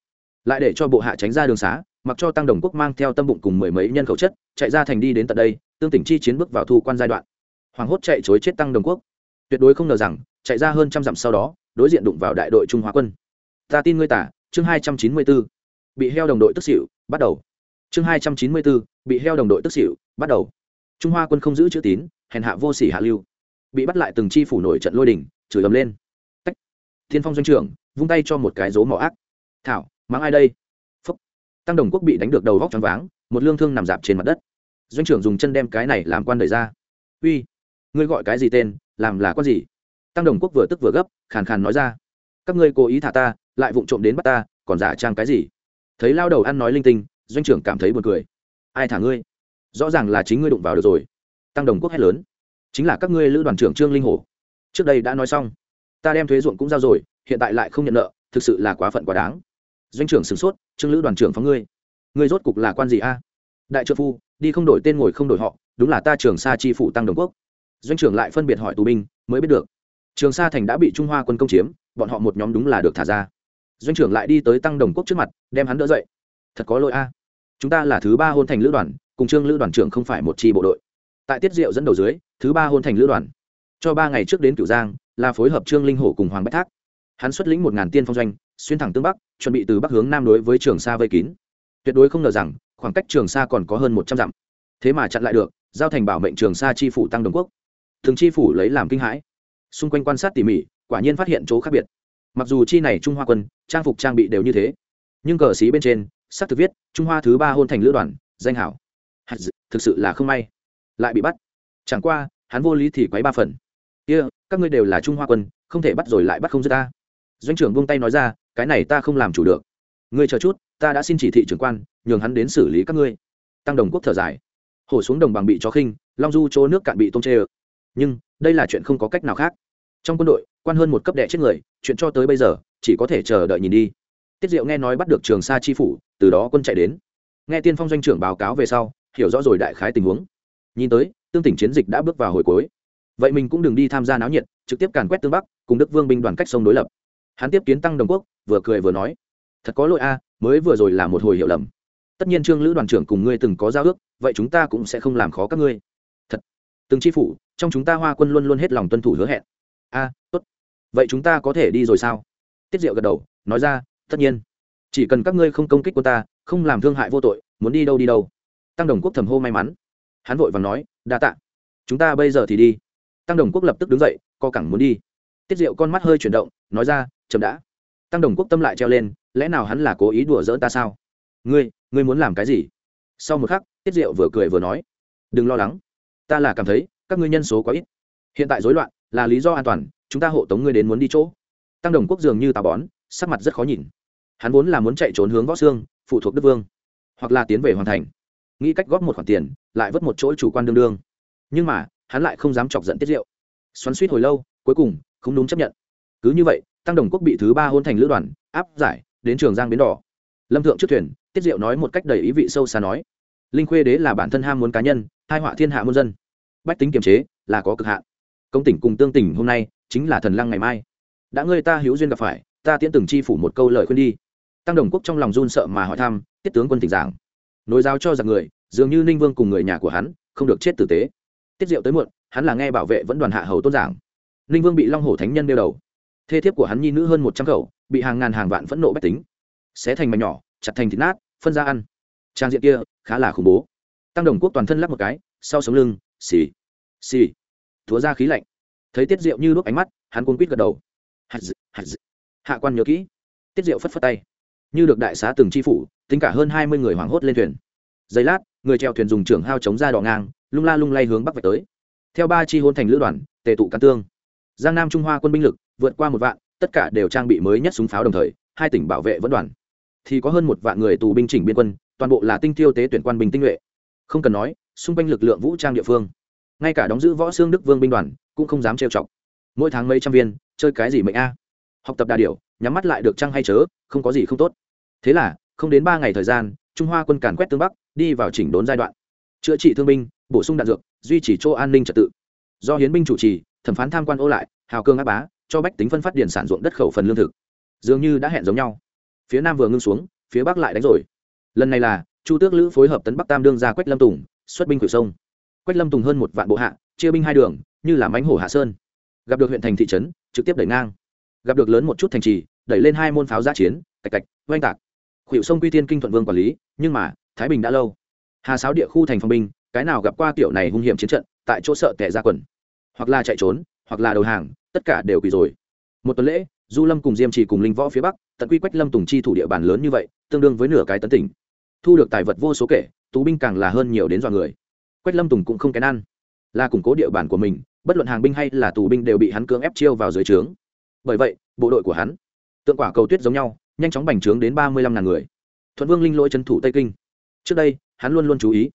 lại để cho bộ hạ tránh ra đường xá, mặc cho tăng đồng quốc mang theo tâm bụng cùng mười mấy nhân khẩu chất, chạy ra thành đi đến tận đây, tương tỉnh chi chiến bước vào thu quan giai đoạn. Hoàng hốt chạy chối chết tăng đồng quốc. Tuyệt đối không ngờ rằng, chạy ra hơn trăm dặm sau đó, đối diện đụng vào đại đội trung hóa quân. Ta tin ngươi tả, chương hai trăm chín mươi bốn bị heo đồng đội tức xỉu, bắt đầu. Chương hai trăm chín mươi bốn bị heo đồng đội tức xỉu, bắt đầu trung hoa quân không giữ chữ tín hèn hạ vô sỉ hạ lưu. Bị bắt lại từng chi phủ nổi trận lôi đình, chửi ầm lên. Tách. Thiên phong doanh trưởng vung tay cho một cái dấu mỏ ác. Thảo mắng ai đây? Phúc. Tăng đồng quốc bị đánh được đầu vóc choáng váng một lương thương nằm dạp trên mặt đất. Doanh trưởng dùng chân đem cái này làm quan đẩy ra. Uy ngươi gọi cái gì tên làm là con gì? Tăng đồng quốc vừa tức vừa gấp khàn khàn nói ra. Các ngươi cố ý thả ta lại vụng trộm đến bắt ta còn giả trang cái gì? Thấy lao đầu ăn nói linh tinh doanh trưởng cảm thấy buồn cười. Ai thả ngươi? Rõ ràng là chính ngươi đụng vào được rồi. Tăng đồng quốc hét lớn. Chính là các ngươi lữ đoàn trưởng trương linh hổ. Trước đây đã nói xong. Ta đem thuế ruộng cũng giao rồi, hiện tại lại không nhận nợ, thực sự là quá phận quá đáng. Doanh trưởng sửng sốt, trương lữ đoàn trưởng phóng ngươi. Ngươi rốt cục là quan gì a? Đại trợ phu, đi không đổi tên ngồi không đổi họ, đúng là ta trường sa chi phủ tăng đồng quốc. Doanh trưởng lại phân biệt hỏi tù binh, mới biết được, trường sa thành đã bị trung hoa quân công chiếm, bọn họ một nhóm đúng là được thả ra. Doanh trưởng lại đi tới tăng đồng quốc trước mặt, đem hắn đỡ dậy. Thật có lỗi a. Chúng ta là thứ ba hôn thành lữ đoàn cùng trương lữ đoàn trưởng không phải một chi bộ đội. Tại tiết diệu dẫn đầu dưới, thứ ba hôn thành lữ đoàn. Cho ba ngày trước đến cửu giang, là phối hợp trương linh hổ cùng hoàng bách thác. Hắn xuất lĩnh một ngàn tiên phong doanh, xuyên thẳng tương bắc, chuẩn bị từ bắc hướng nam đối với trường sa vây kín. Tuyệt đối không ngờ rằng, khoảng cách trường sa còn có hơn một trăm dặm. Thế mà chặn lại được, giao thành bảo mệnh trường sa chi phủ tăng đồng quốc. Thường chi phủ lấy làm kinh hãi. Xung quanh quan sát tỉ mỉ, quả nhiên phát hiện chỗ khác biệt. Mặc dù chi này trung hoa quân, trang phục trang bị đều như thế. Nhưng cờ xí bên trên, sắc thực viết, trung hoa thứ ba hôn thành lữ đoàn, danh hảo thực sự là không may. Lại bị bắt. Chẳng qua hắn vô lý thì quấy ba phần. Kia、yeah, các ngươi đều là trung hoa quân không thể bắt rồi lại bắt không dứt ta. Doanh trưởng buông tay nói ra cái này ta không làm chủ được. Ngươi chờ chút ta đã xin chỉ thị trưởng quan nhường hắn đến xử lý các ngươi. Tăng đồng quốc thở dài. Hổ xuống đồng bằng bị chó khinh long du chỗ nước cạn bị tôm chê ơ. Nhưng đây là chuyện không có cách nào khác. Trong quân đội quan hơn một cấp đệ chết người chuyện cho tới bây giờ chỉ có thể chờ đợi nhìn đi. Tiết diệu nghe nói bắt được trường sa chi phủ từ đó quân chạy đến. Nghe tiên phong doanh trưởng báo cáo về sau hiểu rõ rồi đại khái tình huống. Nhìn tới, tương tỉnh chiến dịch đã bước vào hồi cuối. Vậy mình cũng đừng đi tham gia náo nhiệt, trực tiếp càn quét tương bắc, cùng đức vương binh đoàn cách sông đối lập. Hắn tiếp kiến tăng đồng quốc, vừa cười vừa nói, thật có lỗi a, mới vừa rồi là một hồi hiểu lầm. Tất nhiên trương lữ đoàn trưởng cùng ngươi từng có giao ước, vậy chúng ta cũng sẽ không làm khó các ngươi. Thật. Từng chi phủ, trong chúng ta hoa quân luôn luôn hết lòng tuân thủ hứa hẹn. A, tốt. Vậy chúng ta có thể đi rồi sao? Tiết diệu gật đầu, nói ra, tất nhiên. Chỉ cần các ngươi không công kích quân ta, không làm thương hại vô tội, muốn đi đâu đi đâu tăng đồng quốc thầm hô may mắn. Hắn vội và nói, đa tạ. Chúng ta bây giờ thì đi. Tăng đồng quốc lập tức đứng dậy, co cẳng muốn đi. Tiết diệu con mắt hơi chuyển động, nói ra, chậm đã. Tăng đồng quốc tâm lại treo lên, lẽ nào hắn là cố ý đùa giỡn ta sao? Ngươi ngươi muốn làm cái gì? Sau một khắc, tiết diệu vừa cười vừa nói, đừng lo lắng. Ta là cảm thấy, các ngươi nhân số quá ít. Hiện tại rối loạn, là lý do an toàn, chúng ta hộ tống ngươi đến muốn đi chỗ. Tăng đồng quốc dường như tà bón, sắc mặt rất khó nhìn. Hắn vốn là muốn chạy trốn hướng võ xương, phụ thuộc đức vương, hoặc là tiến về hoàn thành nghĩ cách góp một khoản tiền, lại vớt một chỗ chủ quan đương đương. Nhưng mà, hắn lại không dám chọc giận tiết diệu. Xoắn suýt hồi lâu, cuối cùng, không đúng chấp nhận. Cứ như vậy, tăng đồng quốc bị thứ ba hôn thành lữ đoàn, áp giải, đến trường giang bến đỏ. Lâm thượng trước thuyền, tiết diệu nói một cách đầy ý vị sâu xa nói, linh khuê đế là bản thân ham muốn cá nhân, hai họa thiên hạ muôn dân. Bách tính kiềm chế, là có cực hạn. Công tỉnh cùng tương tỉnh hôm nay, chính là thần lăng ngày mai. Đã ngươi ta hữu duyên gặp phải, ta tiễn từng chi phủ một câu lời khuyên đi. Tăng đồng quốc trong lòng run sợ mà hỏi thăm, tiết tướng quân tỉnh giảng nối giáo cho rằng người, dường như ninh vương cùng người nhà của hắn không được chết tử tế. Tiết diệu tới muộn, hắn là nghe bảo vệ vẫn đoàn hạ hầu tôn giảng. Ninh vương bị long hổ thánh nhân đeo đầu. Thê thiếp của hắn nhi nữ hơn một trăm khẩu, bị hàng ngàn hàng vạn phẫn nộ bách tính. Xé thành mảnh nhỏ, chặt thành thịt nát, phân ra ăn. Trang diện kia khá là khủng bố. Tăng đồng quốc toàn thân lắp một cái, sau sống lưng, xì xì. Thúa ra khí lạnh. Thấy tiết diệu như đuốc ánh mắt, hắn cuốn quýt gật đầu. Hạ quan nhớ kỹ. Tiết diệu phất phất tay. Như được đại xá từng chi phủ tính cả hơn hai mươi người hoảng hốt lên thuyền. Giây lát người treo thuyền dùng trưởng hao chống ra đỏ ngang lung la lung lay hướng bắc về tới. Theo ba chi hôn thành lữ đoàn tề tụ cán tương. Giang nam trung hoa quân binh lực vượt qua một vạn tất cả đều trang bị mới nhất súng pháo đồng thời hai tỉnh bảo vệ vẫn đoàn. Thì có hơn một vạn người tù binh chỉnh biên quân toàn bộ là tinh thiêu tế tuyển quan binh tinh nhuệ. Không cần nói xung quanh lực lượng vũ trang địa phương. Ngay cả đóng giữ võ xương đức vương binh đoàn cũng không dám trêu chọc. Mỗi tháng mấy trăm viên chơi cái gì mệnh a? Học tập đà điều, nhắm mắt lại được chăng hay chớ không có gì không tốt. Thế là không đến ba ngày thời gian, trung hoa quân càn quét tương bắc, đi vào chỉnh đốn giai đoạn. Chữa trị thương binh, bổ sung đạn dược, duy trì chỗ an ninh trật tự. Do hiến binh chủ trì, thẩm phán tham quan ô lại, hào cương áp bá, cho bách tính phân phát điển sản ruộng đất khẩu phần lương thực. Dường như đã hẹn giống nhau. Phía nam vừa ngưng xuống, phía bắc lại đánh rồi. Lần này là, chu tước lữ phối hợp tấn bắc tam đương ra quách lâm tùng, xuất binh cửa sông. Quách lâm tùng hơn một vạn bộ hạ, chia binh hai đường, như là mánh hổ hạ sơn. Gặp được huyện thành thị trấn, trực tiếp đẩy ngang. Gặp được lớn một chút thành trì, đẩy lên hai môn pháo giã chiến, cạch cạch, oanh tạc khuỵu sông quy tiên kinh thuận vương quản lý, nhưng mà, thái bình đã lâu. Hà sáo địa khu thành phòng binh, cái nào gặp qua kiểu này hung hiểm chiến trận, tại chỗ sợ tẻ ra quần. Hoặc là chạy trốn, hoặc là đầu hàng, tất cả đều quỳ rồi. Một tuần lễ, du lâm cùng diêm trì cùng linh võ phía bắc, tận quy quách lâm tùng chi thủ địa bàn lớn như vậy, tương đương với nửa cái tấn tỉnh. Thu được tài vật vô số kể, tú binh càng là hơn nhiều đến dọa người. Quách lâm tùng cũng không kén ăn. Là củng cố địa bàn của mình, bất luận hàng binh hay là tù binh đều bị hắn cưỡng ép chiêu vào dưới trướng. Bởi vậy, bộ đội của hắn, tượng quả cầu tuyết giống nhau nhanh chóng bành trướng đến ba mươi lăm ngàn người. Thuận vương linh lỗi trấn thủ tây kinh. Trước đây, hắn luôn luôn chú ý.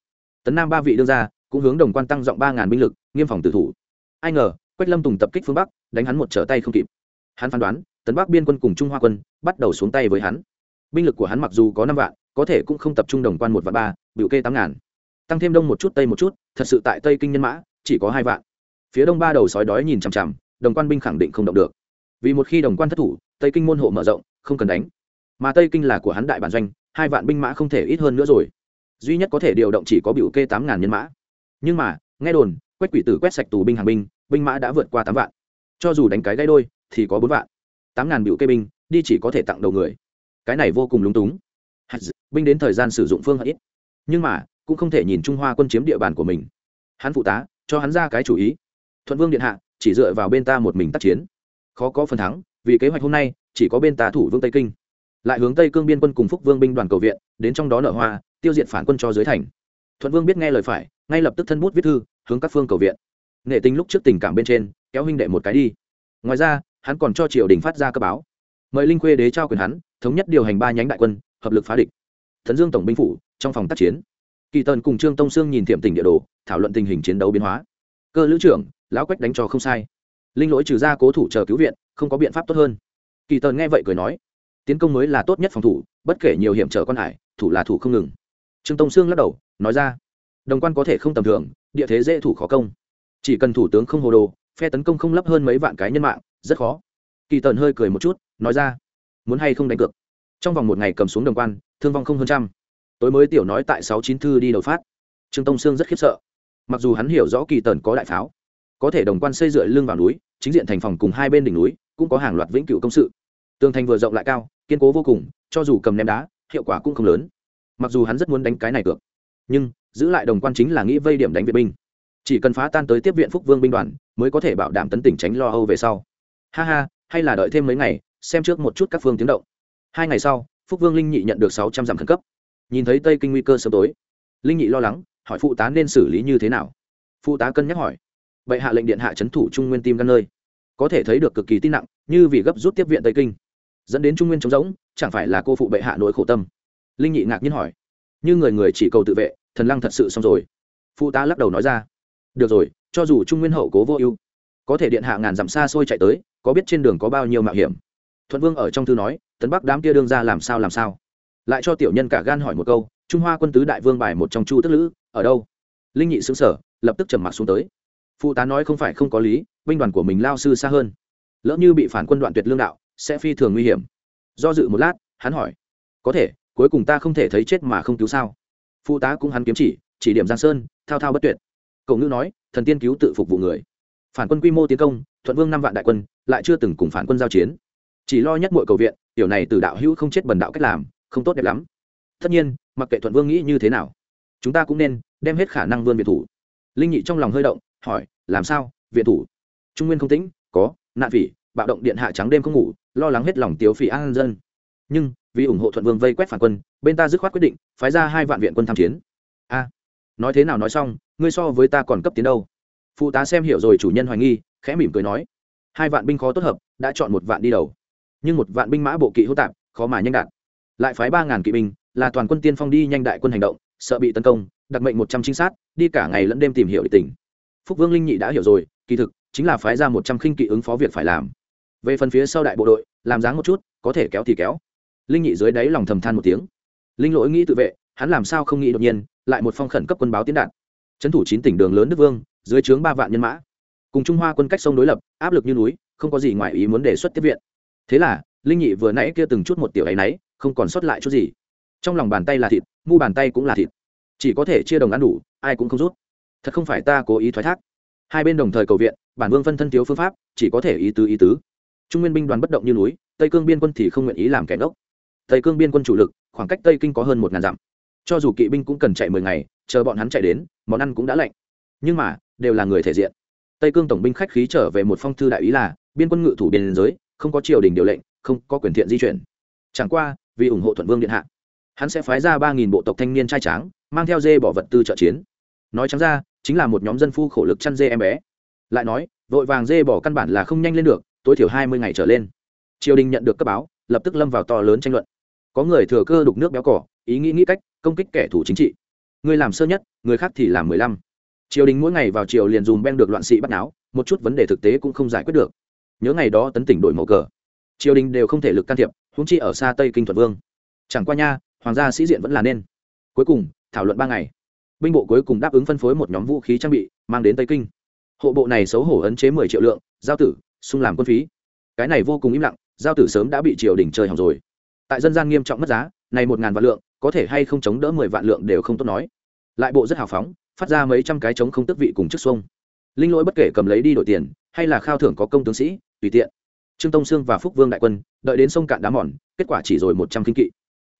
Tấn nam ba vị đương ra cũng hướng đồng quan tăng rộng ba ngàn binh lực, nghiêm phòng tử thủ. Ai ngờ, quách lâm tùng tập kích phương bắc, đánh hắn một trở tay không kịp. Hắn phán đoán, tấn bắc biên quân cùng trung hoa quân bắt đầu xuống tay với hắn. Binh lực của hắn mặc dù có năm vạn, có thể cũng không tập trung đồng quan một và ba, biểu kê tám ngàn. Tăng thêm đông một chút, tây một chút, thật sự tại tây kinh nhân mã, chỉ có hai vạn. Phía đông ba đầu sói đói nhìn chằm chằm, đồng quan binh khẳng định không động được. Vì một khi đồng quan thất thủ tây kinh môn hộ mở rộng, không cần đánh. Mà tây kinh là của hắn đại bản doanh, hai vạn binh mã không thể ít hơn nữa rồi. Duy nhất có thể điều động chỉ có biểu kê tám ngàn nhân mã. Nhưng mà, nghe đồn, quách quỷ tử quét sạch tù binh hàng binh binh mã đã vượt qua tám vạn. Cho dù đánh cái gãy đôi, thì có bốn vạn. Tám ngàn biểu kê binh, đi chỉ có thể tặng đầu người. Cái này vô cùng lúng túng. Binh đến thời gian sử dụng phương ít. Nhưng mà, cũng không thể nhìn trung hoa quân chiếm địa bàn của mình. Hắn phụ tá, cho hắn ra cái chủ ý. Thuận vương điện hạ, chỉ dựa vào bên ta một mình tác chiến. Khó có phần thắng vì kế hoạch hôm nay, chỉ có bên tà thủ vương tây kinh. Lại hướng tây cương biên quân cùng phúc vương binh đoàn cầu viện, đến trong đó nợ hoa, tiêu diệt phản quân cho dưới thành. Thuận vương biết nghe lời phải, ngay lập tức thân bút viết thư, hướng các phương cầu viện. Nghệ tính lúc trước tình cảm bên trên, kéo huynh đệ một cái đi. Ngoài ra, hắn còn cho triều đình phát ra cơ báo. Mời linh khuê đế trao quyền hắn, thống nhất điều hành ba nhánh đại quân, hợp lực phá địch. Thần dương tổng binh phủ, trong phòng tác chiến. Kỳ tần cùng trương tông sương nhìn thiệm tỉnh địa đồ, thảo luận tình hình chiến đấu biến hóa. Cơ lữ trưởng, lão quách đánh cho không sai. Linh lỗi trừ ra cố thủ chờ cứu viện không có biện pháp tốt hơn. Kỳ tần nghe vậy cười nói, tiến công mới là tốt nhất phòng thủ, bất kể nhiều hiểm trở con hải, thủ là thủ không ngừng. Trương tông sương lắc đầu, nói ra, đồng quan có thể không tầm thường, địa thế dễ thủ khó công. Chỉ cần thủ tướng không hồ đồ, phe tấn công không lấp hơn mấy vạn cái nhân mạng, rất khó. Kỳ tần hơi cười một chút, nói ra, muốn hay không đánh cược? Trong vòng một ngày cầm xuống đồng quan, thương vong không hơn trăm. Tối mới tiểu nói tại sáu chín thư đi đầu phát. Trương tông sương rất khiếp sợ. Mặc dù hắn hiểu rõ kỳ tần có đại pháo, có thể đồng quan xây dựa lưng vào núi, chính diện thành phòng cùng hai bên đỉnh núi cũng có hàng loạt vĩnh cửu công sự. Tường thành vừa rộng lại cao, kiên cố vô cùng, cho dù cầm ném đá, hiệu quả cũng không lớn. Mặc dù hắn rất muốn đánh cái này cược, nhưng giữ lại đồng quan chính là nghĩ vây điểm đánh viện binh. Chỉ cần phá tan tới tiếp viện phúc vương binh đoàn, mới có thể bảo đảm tấn tỉnh tránh lo âu về sau. Ha ha, hay là đợi thêm mấy ngày, xem trước một chút các phương tiếng động. Hai ngày sau, phúc vương linh nhị nhận được sáu trăm dặm khẩn cấp. Nhìn thấy tây kinh nguy cơ sớm tối, linh nhị lo lắng, hỏi phụ tá nên xử lý như thế nào? Phụ tá cân nhắc hỏi. Bệ hạ lệnh điện hạ c thủ trung nguyên tim gan nơi có thể thấy được cực kỳ tin nặng, như vì gấp rút tiếp viện tây kinh. Dẫn đến trung nguyên trống rỗng, chẳng phải là cô phụ bệ hạ nỗi khổ tâm? Linh nhị ngạc nhiên hỏi. Như người người chỉ cầu tự vệ, thần lăng thật sự xong rồi. Phụ tá lắc đầu nói ra. Được rồi, cho dù trung nguyên hậu cố vô ưu, có thể điện hạ ngàn dặm xa xôi chạy tới, có biết trên đường có bao nhiêu mạo hiểm? Thuận vương ở trong thư nói, tấn bắc đám kia đương ra làm sao làm sao? Lại cho tiểu nhân cả gan hỏi một câu, trung hoa quân tứ đại vương bài một trong chu tức lữ, ở đâu? Linh nhị xứng sở lập tức trầm mặc xuống tới phụ tá nói không phải không có lý, binh đoàn của mình lao sư xa hơn. Lỡ như bị phản quân đoạn tuyệt lương đạo, sẽ phi thường nguy hiểm. Do dự một lát, hắn hỏi, có thể, cuối cùng ta không thể thấy chết mà không cứu sao? Phụ tá cũng hắn kiếm chỉ chỉ điểm giang sơn, thao thao bất tuyệt. Cậu ngữ nói, thần tiên cứu tự phục vụ người. Phản quân quy mô tiến công, thuận vương năm vạn đại quân, lại chưa từng cùng phản quân giao chiến. Chỉ lo nhất mọi cầu viện, tiểu này từ đạo hữu không chết bần đạo cách làm, không tốt đẹp lắm. Tất nhiên, mặc kệ thuận vương nghĩ như thế nào, chúng ta cũng nên đem hết khả năng vươn biệt thủ. Linh nhị trong lòng hơi động hỏi, làm sao? Viện thủ? Trung nguyên không tĩnh, có, nạn phỉ, bạo động điện hạ trắng đêm không ngủ, lo lắng hết lòng tiếu phỉ an dân. Nhưng, vì ủng hộ thuận vương vây quét phản quân, bên ta dứt khoát quyết định phái ra hai vạn viện quân tham chiến. A, nói thế nào nói xong, ngươi so với ta còn cấp tiến đâu? Phụ tá xem hiểu rồi chủ nhân hoài nghi, khẽ mỉm cười nói, hai vạn binh khó tốt hợp, đã chọn một vạn đi đầu. Nhưng một vạn binh mã bộ kỵ hữu tạp, khó mà nhanh đạt. Lại phái ba ngàn kỵ binh, là toàn quân tiên phong đi nhanh đại quân hành động, sợ bị tấn công, đặc mệnh một trăm trinh sát, đi cả ngày lẫn đêm tìm hiểu địa tình phúc vương linh nhị đã hiểu rồi, kỳ thực, chính là phái ra một trăm khinh kỵ ứng phó việc phải làm. Về phần phía sau đại bộ đội, làm dáng một chút, có thể kéo thì kéo. Linh nhị dưới đáy lòng thầm than một tiếng. Linh lỗi nghĩ tự vệ, hắn làm sao không nghĩ đột nhiên, lại một phong khẩn cấp quân báo tiến đạt. Trấn thủ chín tỉnh đường lớn đức vương, dưới trướng ba vạn nhân mã. Cùng trung hoa quân cách sông đối lập, áp lực như núi, không có gì ngoài ý muốn đề xuất tiếp viện. Thế là, linh nhị vừa nãy kia từng chút một tiểu ấy nấy không còn sót lại chút gì. Trong lòng bàn tay là thịt, mu bàn tay cũng là thịt. Chỉ có thể chia đồng ăn đủ, ai cũng không rút thật không phải ta cố ý thoái thác. Hai bên đồng thời cầu viện, bản vương phân thân thiếu phương pháp, chỉ có thể ý tứ ý tứ. Trung nguyên binh đoàn bất động như núi, tây cương biên quân thì không nguyện ý làm kẻ ngốc. Tây cương biên quân chủ lực, khoảng cách tây kinh có hơn một ngàn dặm. Cho dù kỵ binh cũng cần chạy mười ngày, chờ bọn hắn chạy đến, món ăn cũng đã lạnh. Nhưng mà, đều là người thể diện. Tây cương tổng binh khách khí trở về một phong thư đại ý là, biên quân ngự thủ biên giới, không có triều đình điều lệnh, không có quyền thiện di chuyển. Chẳng qua, vì ủng hộ thuận vương điện hạ, hắn sẽ phái ra ba nghìn bộ tộc thanh niên trai tráng, mang theo dê bỏ vật tư trợ chiến nói trắng ra, chính là một nhóm dân phu khổ lực chăn dê em bé. Lại nói, vội vàng dê bỏ căn bản là không nhanh lên được, tối thiểu hai mươi ngày trở lên. Triều đình nhận được cấp báo, lập tức lâm vào to lớn tranh luận. Có người thừa cơ đục nước béo cỏ, ý nghĩ nghĩ cách, công kích kẻ thù chính trị. Người làm sơ nhất, người khác thì làm mười lăm. Triều đình mỗi ngày vào triều liền dùm beng được loạn sĩ bắt náo, một chút vấn đề thực tế cũng không giải quyết được. Nhớ ngày đó tấn tỉnh đổi màu cờ. Triều đình đều không thể lực can thiệp húng chi ở xa tây kinh thuật vương. Chẳng qua nha, hoàng gia sĩ diện vẫn là nên. Cuối cùng, thảo luận ba ngày binh bộ cuối cùng đáp ứng phân phối một nhóm vũ khí trang bị, mang đến tây kinh. Hộ bộ này xấu hổ ấn chế mười triệu lượng, giao tử xung làm quân phí. Cái này vô cùng im lặng, giao tử sớm đã bị triều đình chơi hỏng rồi. Tại dân gian nghiêm trọng mất giá, này một ngàn vạn lượng, có thể hay không chống đỡ mười vạn lượng đều không tốt nói. Lại bộ rất hào phóng, phát ra mấy trăm cái chống không tức vị cùng chức xuông linh lỗi bất kể cầm lấy đi đổi tiền, hay là khao thưởng có công tướng sĩ, tùy tiện. Trương tông sương và phúc vương đại quân, đợi đến sông cạn đá mòn, kết quả chỉ rồi một trăm kinh kỵ.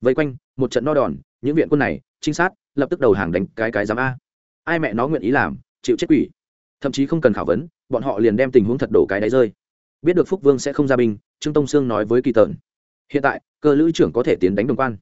Vây quanh, một trận no đòn, những viện quân này, trinh sát lập tức đầu hàng đánh cái cái giám a. Ai mẹ nó nguyện ý làm, chịu chết quỷ. Thậm chí không cần khảo vấn, bọn họ liền đem tình huống thật đổ cái đáy rơi. Biết được phúc vương sẽ không ra binh, trương tông sương nói với kỳ tần. Hiện tại, cơ lữ trưởng có thể tiến đánh đồng quan.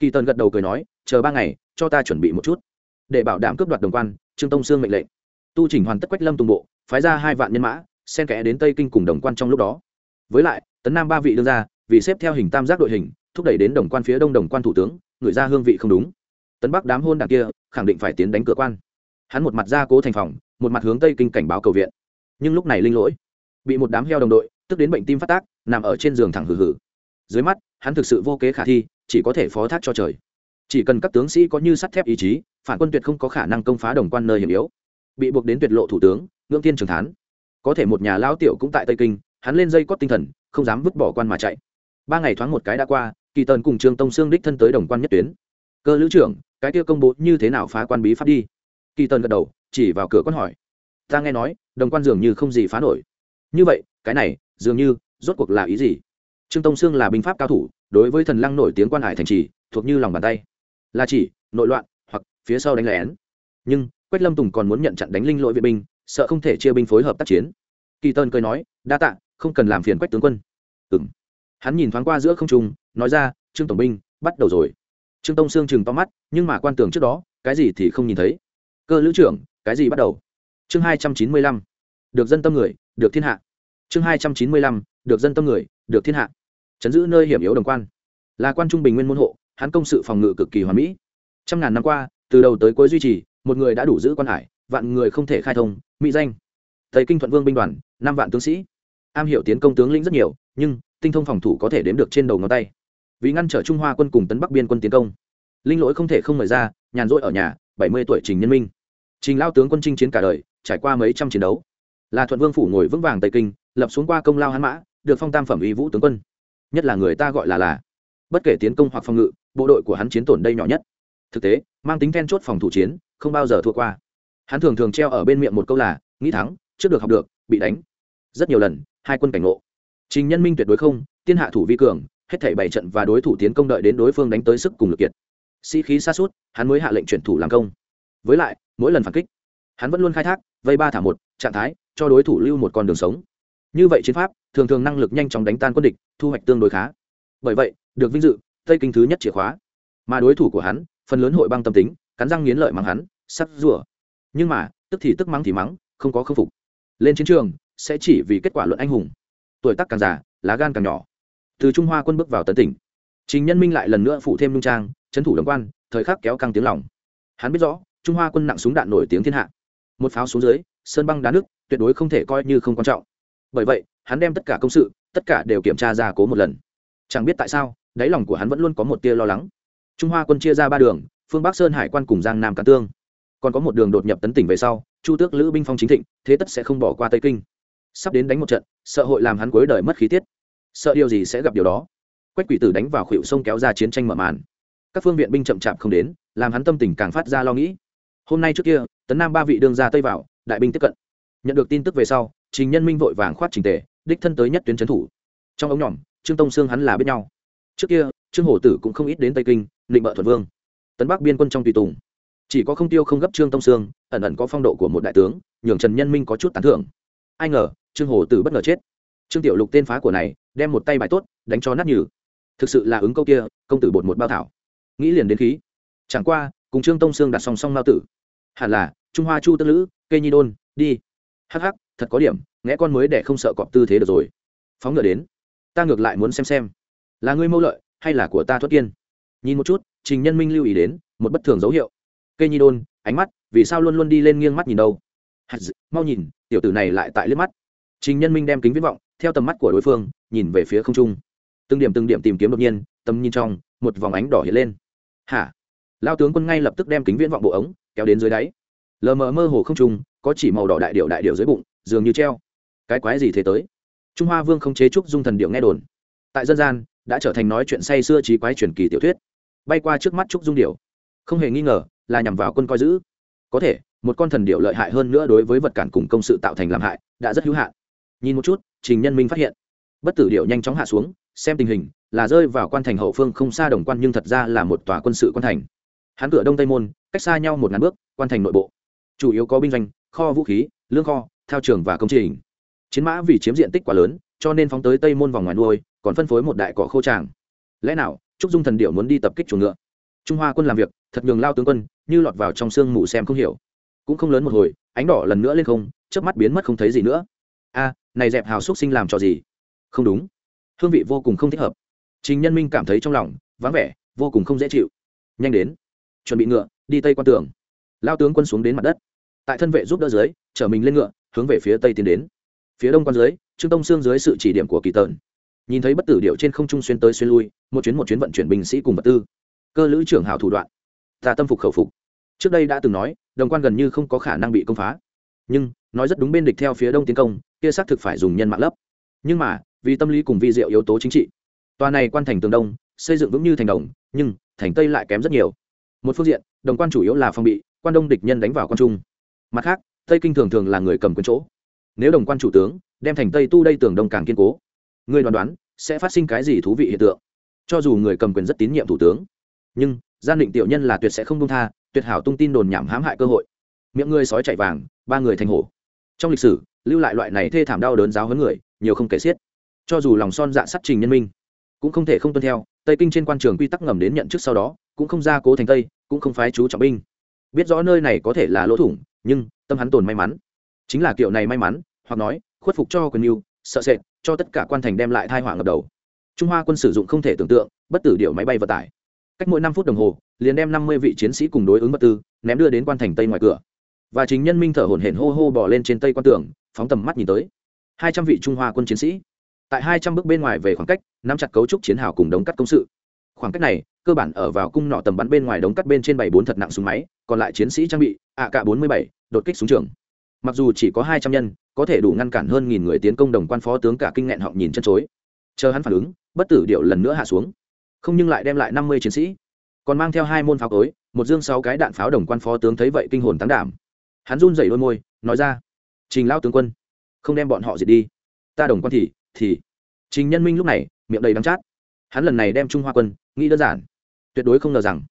Kỳ tần gật đầu cười nói, chờ ba ngày, cho ta chuẩn bị một chút. Để bảo đảm cướp đoạt đồng quan, trương tông sương mệnh lệnh. Tu chỉnh hoàn tất quách lâm tùng bộ, phái ra hai vạn nhân mã, xen kẽ đến tây kinh cùng đồng quan trong lúc đó. Với lại, tấn nam ba vị đương ra vì xếp theo hình tam giác đội hình, thúc đẩy đến đồng quan phía đông đồng quan thủ tướng, người ra hương vị không đúng tấn bắc đám hôn đảng kia khẳng định phải tiến đánh cửa quan. Hắn một mặt ra cố thành phòng, một mặt hướng tây kinh cảnh báo cầu viện. Nhưng lúc này linh lỗi, bị một đám heo đồng đội, tức đến bệnh tim phát tác, nằm ở trên giường thẳng hử hử dưới mắt, hắn thực sự vô kế khả thi, chỉ có thể phó thác cho trời. Chỉ cần các tướng sĩ có như sắt thép ý chí, phản quân tuyệt không có khả năng công phá đồng quan nơi hiểm yếu. Bị buộc đến tuyệt lộ thủ tướng, ngưỡng thiên trường thán. Có thể một nhà lão tiểu cũng tại tây kinh, hắn lên dây cót tinh thần, không dám vứt bỏ quan mà chạy. Ba ngày thoáng một cái đã qua, kỳ tần cùng trương tông sương đích thân tới đồng quan nhất tuyến. Cơ lữ trưởng cái kia công bố như thế nào phá quan bí pháp đi. Kỳ tần gật đầu, chỉ vào cửa quan hỏi. Ta nghe nói, đồng quan dường như không gì phá nổi. Như vậy, cái này, dường như, rốt cuộc là ý gì? Trương tông sương là binh pháp cao thủ, đối với thần lăng nổi tiếng quan hải thành trì, thuộc như lòng bàn tay. Là chỉ, nội loạn, hoặc phía sau đánh lén. Nhưng, quách lâm tùng còn muốn nhận chặn đánh linh lội vệ binh, sợ không thể chia binh phối hợp tác chiến. Kỳ tơn cười nói, đa tạ, không cần làm phiền quách tướng quân. Ừng hắn nhìn thoáng qua giữa không trung, nói ra, trương tổng binh, bắt đầu rồi trương tông sương chừng to mắt, nhưng mà quan tưởng trước đó, cái gì thì không nhìn thấy. Cơ lữ trưởng, cái gì bắt đầu? Chương hai trăm chín mươi lăm. Được dân tâm người, được thiên hạ. Chương hai trăm chín mươi lăm. Được dân tâm người, được thiên hạ. Chấn giữ nơi hiểm yếu đồng quan. Là quan trung bình nguyên môn hộ, hắn công sự phòng ngự cực kỳ hoàn mỹ. Trăm ngàn năm qua, từ đầu tới cuối duy trì, một người đã đủ giữ quan hải, vạn người không thể khai thông mỹ danh. Thầy kinh thuận vương binh đoàn, năm vạn tướng sĩ. Am hiểu tiến công tướng lĩnh rất nhiều, nhưng tinh thông phòng thủ có thể đếm được trên đầu ngón tay vì ngăn trở trung hoa quân cùng tấn bắc biên quân tiến công linh lỗi không thể không mời ra nhàn rỗi ở nhà bảy mươi tuổi trình nhân minh trình lao tướng quân chinh chiến cả đời trải qua mấy trăm chiến đấu là thuận vương phủ ngồi vững vàng tây kinh lập xuống qua công lao hán mã được phong tam phẩm Y vũ tướng quân nhất là người ta gọi là là bất kể tiến công hoặc phòng ngự bộ đội của hắn chiến tổn đây nhỏ nhất thực tế mang tính then chốt phòng thủ chiến không bao giờ thua qua hắn thường thường treo ở bên miệng một câu là nghĩ thắng trước được học được bị đánh rất nhiều lần hai quân cảnh ngộ trình nhân minh tuyệt đối không tiên hạ thủ vi cường hết thảy bảy trận và đối thủ tiến công đợi đến đối phương đánh tới sức cùng lực kiệt. Khí xa suốt, hắn mới hạ lệnh chuyển thủ làm công. Với lại, mỗi lần phản kích, hắn vẫn luôn khai thác, vây ba thả một, trạng thái, cho đối thủ lưu một con đường sống. Như vậy chiến pháp, thường thường năng lực nhanh chóng đánh tan quân địch, thu hoạch tương đối khá. Bởi vậy, được vinh dự, tây kinh thứ nhất chìa khóa. Mà đối thủ của hắn, phần lớn hội băng tâm tính, cắn răng nghiến lợi mắng hắn, sắp rủa nhưng mà, tức thì tức mắng thì mắng, không có khâm phục. Lên chiến trường, sẽ chỉ vì kết quả luận anh hùng. Tuổi tác càng già, lá gan càng nhỏ từ trung hoa quân bước vào tấn tỉnh. Trình nhân minh lại lần nữa phụ thêm nung trang, trấn thủ đồng quan, thời khắc kéo căng tiếng lòng. Hắn biết rõ, trung hoa quân nặng súng đạn nổi tiếng thiên hạ. Một pháo xuống dưới, sơn băng đá nước tuyệt đối không thể coi như không quan trọng. Bởi vậy, hắn đem tất cả công sự, tất cả đều kiểm tra ra cố một lần. Chẳng biết tại sao, đáy lòng của hắn vẫn luôn có một tia lo lắng. Trung hoa quân chia ra ba đường, phương bắc sơn hải quan cùng giang nam cán tương. Còn có một đường đột nhập tấn tỉnh về sau, chu tước lữ binh phong chính thịnh, thế tất sẽ không bỏ qua tây kinh. Sắp đến đánh một trận, sợ hội làm hắn cuối đời mất khí tiết sợ điều gì sẽ gặp điều đó. Quách quỷ tử đánh vào khuỷu sông kéo ra chiến tranh mở màn. Các phương viện binh chậm chạp không đến, làm hắn tâm tình càng phát ra lo nghĩ. Hôm nay trước kia, tấn nam ba vị đương ra tây vào đại binh tiếp cận. Nhận được tin tức về sau, trình nhân minh vội vàng khoát trình tề, đích thân tới nhất tuyến trấn thủ. Trong ống nhỏm, trương tông sương hắn là biết nhau. Trước kia, trương hổ tử cũng không ít đến tây kinh định bợ thuận vương. Tấn bắc biên quân trong tùy tùng. Chỉ có không tiêu không gấp trương tông sương, ẩn ẩn có phong độ của một đại tướng, nhường trần nhân minh có chút tán thưởng. Ai ngờ, trương hổ tử bất ngờ chết trương tiểu lục tên phá của này, đem một tay bài tốt, đánh cho nát nhừ. Thực sự là ứng câu kia, công tử bột một bao thảo. Nghĩ liền đến khí. Chẳng qua, cùng trương tông sương đặt song song mao tử. Hẳn là, trung hoa chu tư lữ cây nhi đôn, đi. Hắc hắc, thật có điểm, ngẽ con mới để không sợ cọp tư thế được rồi. Phóng ngựa đến. Ta ngược lại muốn xem xem. Là ngươi mâu lợi, hay là của ta thoát kiên? Nhìn một chút, trình nhân minh lưu ý đến, một bất thường dấu hiệu. Cây nhi đôn, ánh mắt, vì sao luôn luôn đi lên nghiêng mắt nhìn đâu? Mau nhìn, tiểu tử này lại tại liếc mắt trình nhân minh đem kính viễn vọng theo tầm mắt của đối phương nhìn về phía không trung. Từng điểm từng điểm tìm kiếm đột nhiên, tầm nhìn trong, một vòng ánh đỏ hiện lên. Hả? Lão tướng quân ngay lập tức đem kính viễn vọng bộ ống kéo đến dưới đáy. Lờ mờ mơ hồ không trung, có chỉ màu đỏ đại điệu đại điệu dưới bụng, dường như treo. Cái quái gì thế tới? Trung hoa vương không chế trúc dung thần điệu nghe đồn. Tại dân gian, đã trở thành nói chuyện say xưa trí quái truyền kỳ tiểu thuyết. Bay qua trước mắt trúc dung điệu không hề nghi ngờ là nhằm vào quân coi giữ. Có thể, một con thần điệu lợi hại hơn nữa đối với vật cản cùng công sự tạo thành làm hại, đã rất hữu hạn nhìn một chút, trình nhân minh phát hiện, bất tử điệu nhanh chóng hạ xuống, xem tình hình, là rơi vào quan thành hậu phương không xa đồng quan nhưng thật ra là một tòa quân sự quan thành. Hắn cửa đông tây môn, cách xa nhau một ngàn bước, quan thành nội bộ. Chủ yếu có binh doanh, kho vũ khí, lương kho, thao trường và công trình. Chiến mã vì chiếm diện tích quá lớn, cho nên phóng tới tây môn vòng ngoài nuôi, còn phân phối một đại cỏ khô tràng. Lẽ nào, trúc dung thần điệu muốn đi tập kích chuồng ngựa? Trung hoa quân làm việc, thật nhường lao tướng quân, như lọt vào trong sương mù xem không hiểu. Cũng không lớn một hồi, ánh đỏ lần nữa lên không, chớp mắt biến mất không thấy gì nữa. A này dẹp hào xúc sinh làm cho gì? Không đúng. Hương vị vô cùng không thích hợp. Trình nhân minh cảm thấy trong lòng vắng vẻ, vô cùng không dễ chịu. Nhanh đến. Chuẩn bị ngựa, đi tây quan tường. Lao tướng quân xuống đến mặt đất. Tại thân vệ giúp đỡ dưới, chở mình lên ngựa, hướng về phía tây tiến đến. Phía đông quan dưới, trương tông xương dưới sự chỉ điểm của kỳ tợn. Nhìn thấy bất tử điệu trên không trung xuyên tới xuyên lui, một chuyến một chuyến vận chuyển binh sĩ cùng vật tư. Cơ lữ trưởng hảo thủ đoạn. Ta tâm phục khẩu phục. Trước đây đã từng nói, đồng quan gần như không có khả năng bị công phá. Nhưng, nói rất đúng bên địch theo phía đông tiến công kia xác thực phải dùng nhân mạng lấp. Nhưng mà, vì tâm lý cùng vi diệu yếu tố chính trị, tòa này quan thành tường đông, xây dựng vững như thành đồng, nhưng thành tây lại kém rất nhiều. Một phương diện, đồng quan chủ yếu là phòng bị, quan đông địch nhân đánh vào quan trung. Mặt khác, tây kinh thường thường là người cầm quyền chỗ. Nếu đồng quan chủ tướng đem thành tây tu đây tường đông càng kiên cố, người đoán đoán sẽ phát sinh cái gì thú vị hiện tượng. Cho dù người cầm quyền rất tín nhiệm thủ tướng, nhưng gian định tiểu nhân là tuyệt sẽ không công tha, tuyệt hảo tung tin đồn nhảm hãm hại cơ hội. Miệng người sói chạy vàng, ba người thành hổ. Trong lịch sử lưu lại loại này thê thảm đau đớn giáo hơn người, nhiều không kể xiết. Cho dù lòng son dạ sắt trình nhân minh, cũng không thể không tuân theo, tây kinh trên quan trường quy tắc ngầm đến nhận chức sau đó, cũng không ra cố thành tây, cũng không phái chú trọng binh. Biết rõ nơi này có thể là lỗ thủng, nhưng tâm hắn tồn may mắn. Chính là kiểu này may mắn, hoặc nói, khuất phục cho quyền yêu sợ sệt, cho tất cả quan thành đem lại thai họa ngập đầu. Trung hoa quân sử dụng không thể tưởng tượng, bất tử điệu máy bay vận tải. Cách mỗi năm phút đồng hồ, liền đem năm mươi vị chiến sĩ cùng đối ứng vật tư, ném đưa đến quan thành tây ngoài cửa và chính nhân minh thở hổn hển hô hô bỏ lên trên tây quan tường, phóng tầm mắt nhìn tới. Hai trăm vị trung hoa quân chiến sĩ, tại hai trăm bước bên ngoài về khoảng cách, nắm chặt cấu trúc chiến hào cùng đống cắt công sự. Khoảng cách này, cơ bản ở vào cung nọ tầm bắn bên ngoài đống cắt bên trên bảy bốn thật nặng súng máy, còn lại chiến sĩ trang bị ạ cả bốn mươi bảy, đột kích súng trường. Mặc dù chỉ có hai trăm nhân, có thể đủ ngăn cản hơn nghìn người tiến công đồng quan phó tướng cả kinh nghẹn họng nhìn chân chối. Chờ hắn phản ứng, bất tử điệu lần nữa hạ xuống. Không nhưng lại đem lại năm mươi chiến sĩ. Còn mang theo hai môn pháo cối một dương sáu cái đạn pháo đồng quan phó tướng thấy vậy kinh hồn tăng đảm hắn run rẩy đôi môi, nói ra, trình lao tướng quân, không đem bọn họ diệt đi. Ta đồng quan thì thì. Trình nhân minh lúc này, miệng đầy đắng chát. Hắn lần này đem trung hoa quân, nghĩ đơn giản. Tuyệt đối không ngờ rằng,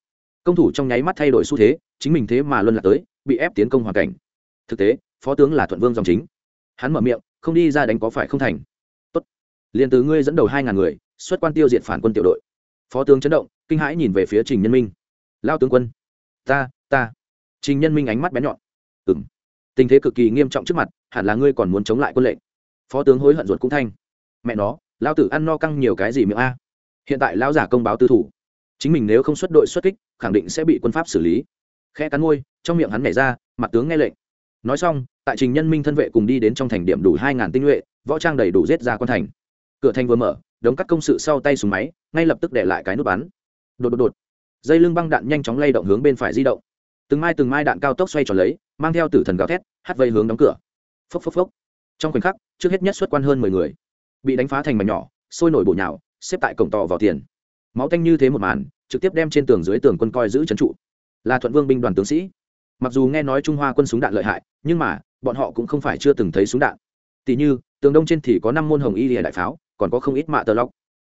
công thủ trong nháy mắt thay đổi xu thế, chính mình thế mà luân lạc tới, bị ép tiến công hoàn cảnh. Thực tế, phó tướng là thuận vương dòng chính. Hắn mở miệng, không đi ra đánh có phải không thành? Tốt. Liền từ ngươi dẫn đầu hai ngàn người, xuất quan tiêu diệt phản quân tiểu đội. Phó tướng chấn động, kinh hãi nhìn về phía trình nhân minh. Lao tướng quân, ta ta. Trình nhân minh ánh mắt bé nhọn ừng tình thế cực kỳ nghiêm trọng trước mặt, hẳn là ngươi còn muốn chống lại quân lệnh. Phó tướng hối hận ruột cũng thanh. Mẹ nó lao tử ăn no căng nhiều cái gì miệng a? Hiện tại lao giả công báo tư thủ. Chính mình nếu không xuất đội xuất kích, khẳng định sẽ bị quân pháp xử lý. Khe cắn môi, trong miệng hắn nhảy ra, mặt tướng nghe lệnh. Nói xong, tại trình nhân minh thân vệ cùng đi đến trong thành điểm đủ hai ngàn tinh nhuệ, võ trang đầy đủ giết ra quân thành. Cửa thành vừa mở, đống cắt công sự sau tay súng máy, ngay lập tức để lại cái nút bắn. Đột đột đột. Dây lưng băng đạn nhanh chóng lay động hướng bên phải di động. Từng mai từng mai đạn cao tốc xoay tròn lấy mang theo tử thần gào thét hắt vây hướng đóng cửa. Phốc phốc phốc. Trong khoảnh khắc, trước hết nhất xuất quan hơn mười người, bị đánh phá thành mảnh nhỏ, sôi nổi bổ nhào, xếp tại cổng tò vào tiền. Máu tanh như thế một màn, trực tiếp đem trên tường dưới tường quân coi giữ trấn trụ. Là thuận vương binh đoàn tướng sĩ. Mặc dù nghe nói trung hoa quân súng đạn lợi hại, nhưng mà, bọn họ cũng không phải chưa từng thấy súng đạn. Tỷ như, tường đông trên thì có năm môn hồng y lìa đại pháo, còn có không ít mạ tờ lóc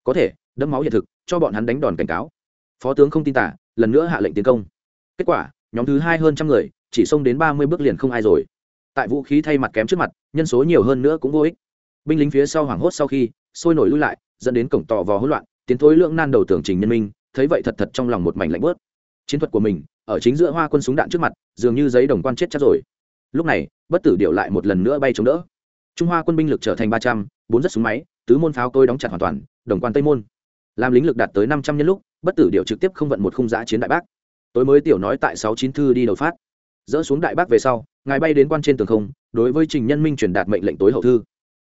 có thể, đẫm máu hiện thực, cho bọn hắn đánh đòn cảnh cáo. Phó tướng không tin tả, lần nữa hạ lệnh tiến công. Kết quả, nhóm thứ hai hơn trăm người chỉ xông đến ba mươi bước liền không ai rồi. Tại vũ khí thay mặt kém trước mặt, nhân số nhiều hơn nữa cũng vô ích. Binh lính phía sau hoảng hốt sau khi, sôi nổi lui lại, dẫn đến cổng tỏ vò hỗn loạn, tiến thối lưỡng nan đầu tưởng trình nhân minh, thấy vậy thật thật trong lòng một mảnh lạnh bớt chiến thuật của mình, ở chính giữa hoa quân súng đạn trước mặt, dường như giấy đồng quan chết chắc rồi. Lúc này, bất tử điệu lại một lần nữa bay chống đỡ. Trung hoa quân binh lực trở thành ba trăm, bốn rất súng máy, tứ môn pháo tôi đóng chặt hoàn toàn, đồng quan tây môn. Làm lính lực đạt tới năm trăm nhân lúc, bất tử điệu trực tiếp không vận một khung giã chiến đại bác. Tối mới tiểu nói tại sáu chín thư đi đầu phát dỡ xuống đại bác về sau, ngài bay đến quan trên tường không, đối với trình nhân minh truyền đạt mệnh lệnh tối hậu thư.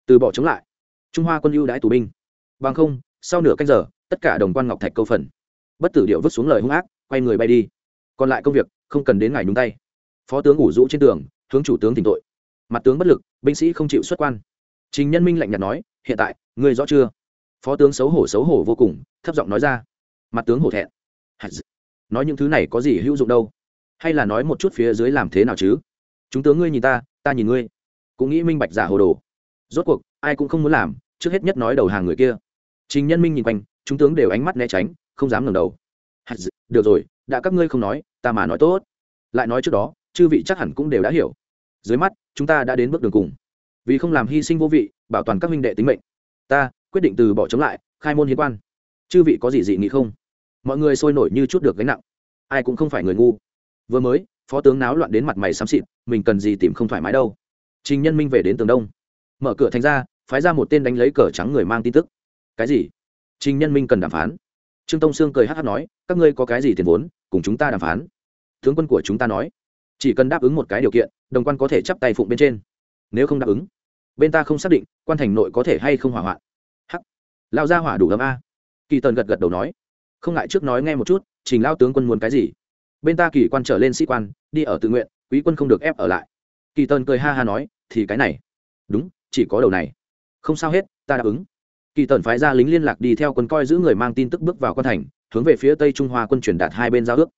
Từ bỏ chống lại. Trung hoa quân ưu đãi tù binh. Bằng không, sau nửa canh giờ, tất cả đồng quan ngọc thạch câu phần. Bất tử điệu vứt xuống lời hung ác, quay người bay đi. Còn lại công việc, không cần đến ngài nhúng tay. Phó tướng ngủ rũ trên tường, hướng chủ tướng tỉnh tội. Mặt tướng bất lực, binh sĩ không chịu xuất quan. Trình nhân minh lạnh nhạt nói, hiện tại người rõ chưa? Phó tướng xấu hổ xấu hổ vô cùng, thấp giọng nói ra. Mặt tướng hổ thẹn. Nói những thứ này có gì hữu dụng đâu? Hay là nói một chút phía dưới làm thế nào chứ? Chúng tướng ngươi nhìn ta ta nhìn ngươi. Cũng nghĩ minh bạch giả hồ đồ. Rốt cuộc, ai cũng không muốn làm, trước hết nhất nói đầu hàng người kia. Trình nhân minh nhìn quanh, chúng tướng đều ánh mắt né tránh, không dám ngẩng đầu. Được rồi, đã các ngươi không nói, ta mà nói tốt. Lại nói trước đó, chư vị chắc hẳn cũng đều đã hiểu. Dưới mắt, chúng ta đã đến bước đường cùng. Vì không làm hy sinh vô vị, bảo toàn các minh đệ tính mệnh. Ta, quyết định từ bỏ chống lại, khai môn hiến quan. Chư vị có gì dị nghị không? Mọi người sôi nổi như chút được gánh nặng. Ai cũng không phải người ngu vừa mới, phó tướng náo loạn đến mặt mày xám xịt, mình cần gì tìm không thoải mái đâu. Trình nhân minh về đến tường đông. Mở cửa thành ra, phái ra một tên đánh lấy cờ trắng người mang tin tức. Cái gì? Trình nhân minh cần đàm phán. Trương tông sương cười hát hát nói, các ngươi có cái gì tiền vốn, cùng chúng ta đàm phán. Tướng quân của chúng ta nói, chỉ cần đáp ứng một cái điều kiện, đồng quan có thể chắp tay phụng bên trên. Nếu không đáp ứng, bên ta không xác định, quan thành nội có thể hay không hỏa hoạn. Hắc. Lao ra hỏa đủ ấm a. Kỳ tần gật gật đầu nói, không ngại trước nói nghe một chút, trình lao tướng quân muốn cái gì? Bên ta kỳ quan trở lên sĩ quan, đi ở tự nguyện, quý quân không được ép ở lại. Kỳ tần cười ha ha nói, thì cái này. Đúng, chỉ có đầu này. Không sao hết, ta đáp ứng. Kỳ tần phái ra lính liên lạc đi theo quân coi giữ người mang tin tức bước vào quan thành, hướng về phía tây trung hoa quân truyền đạt hai bên giao ước.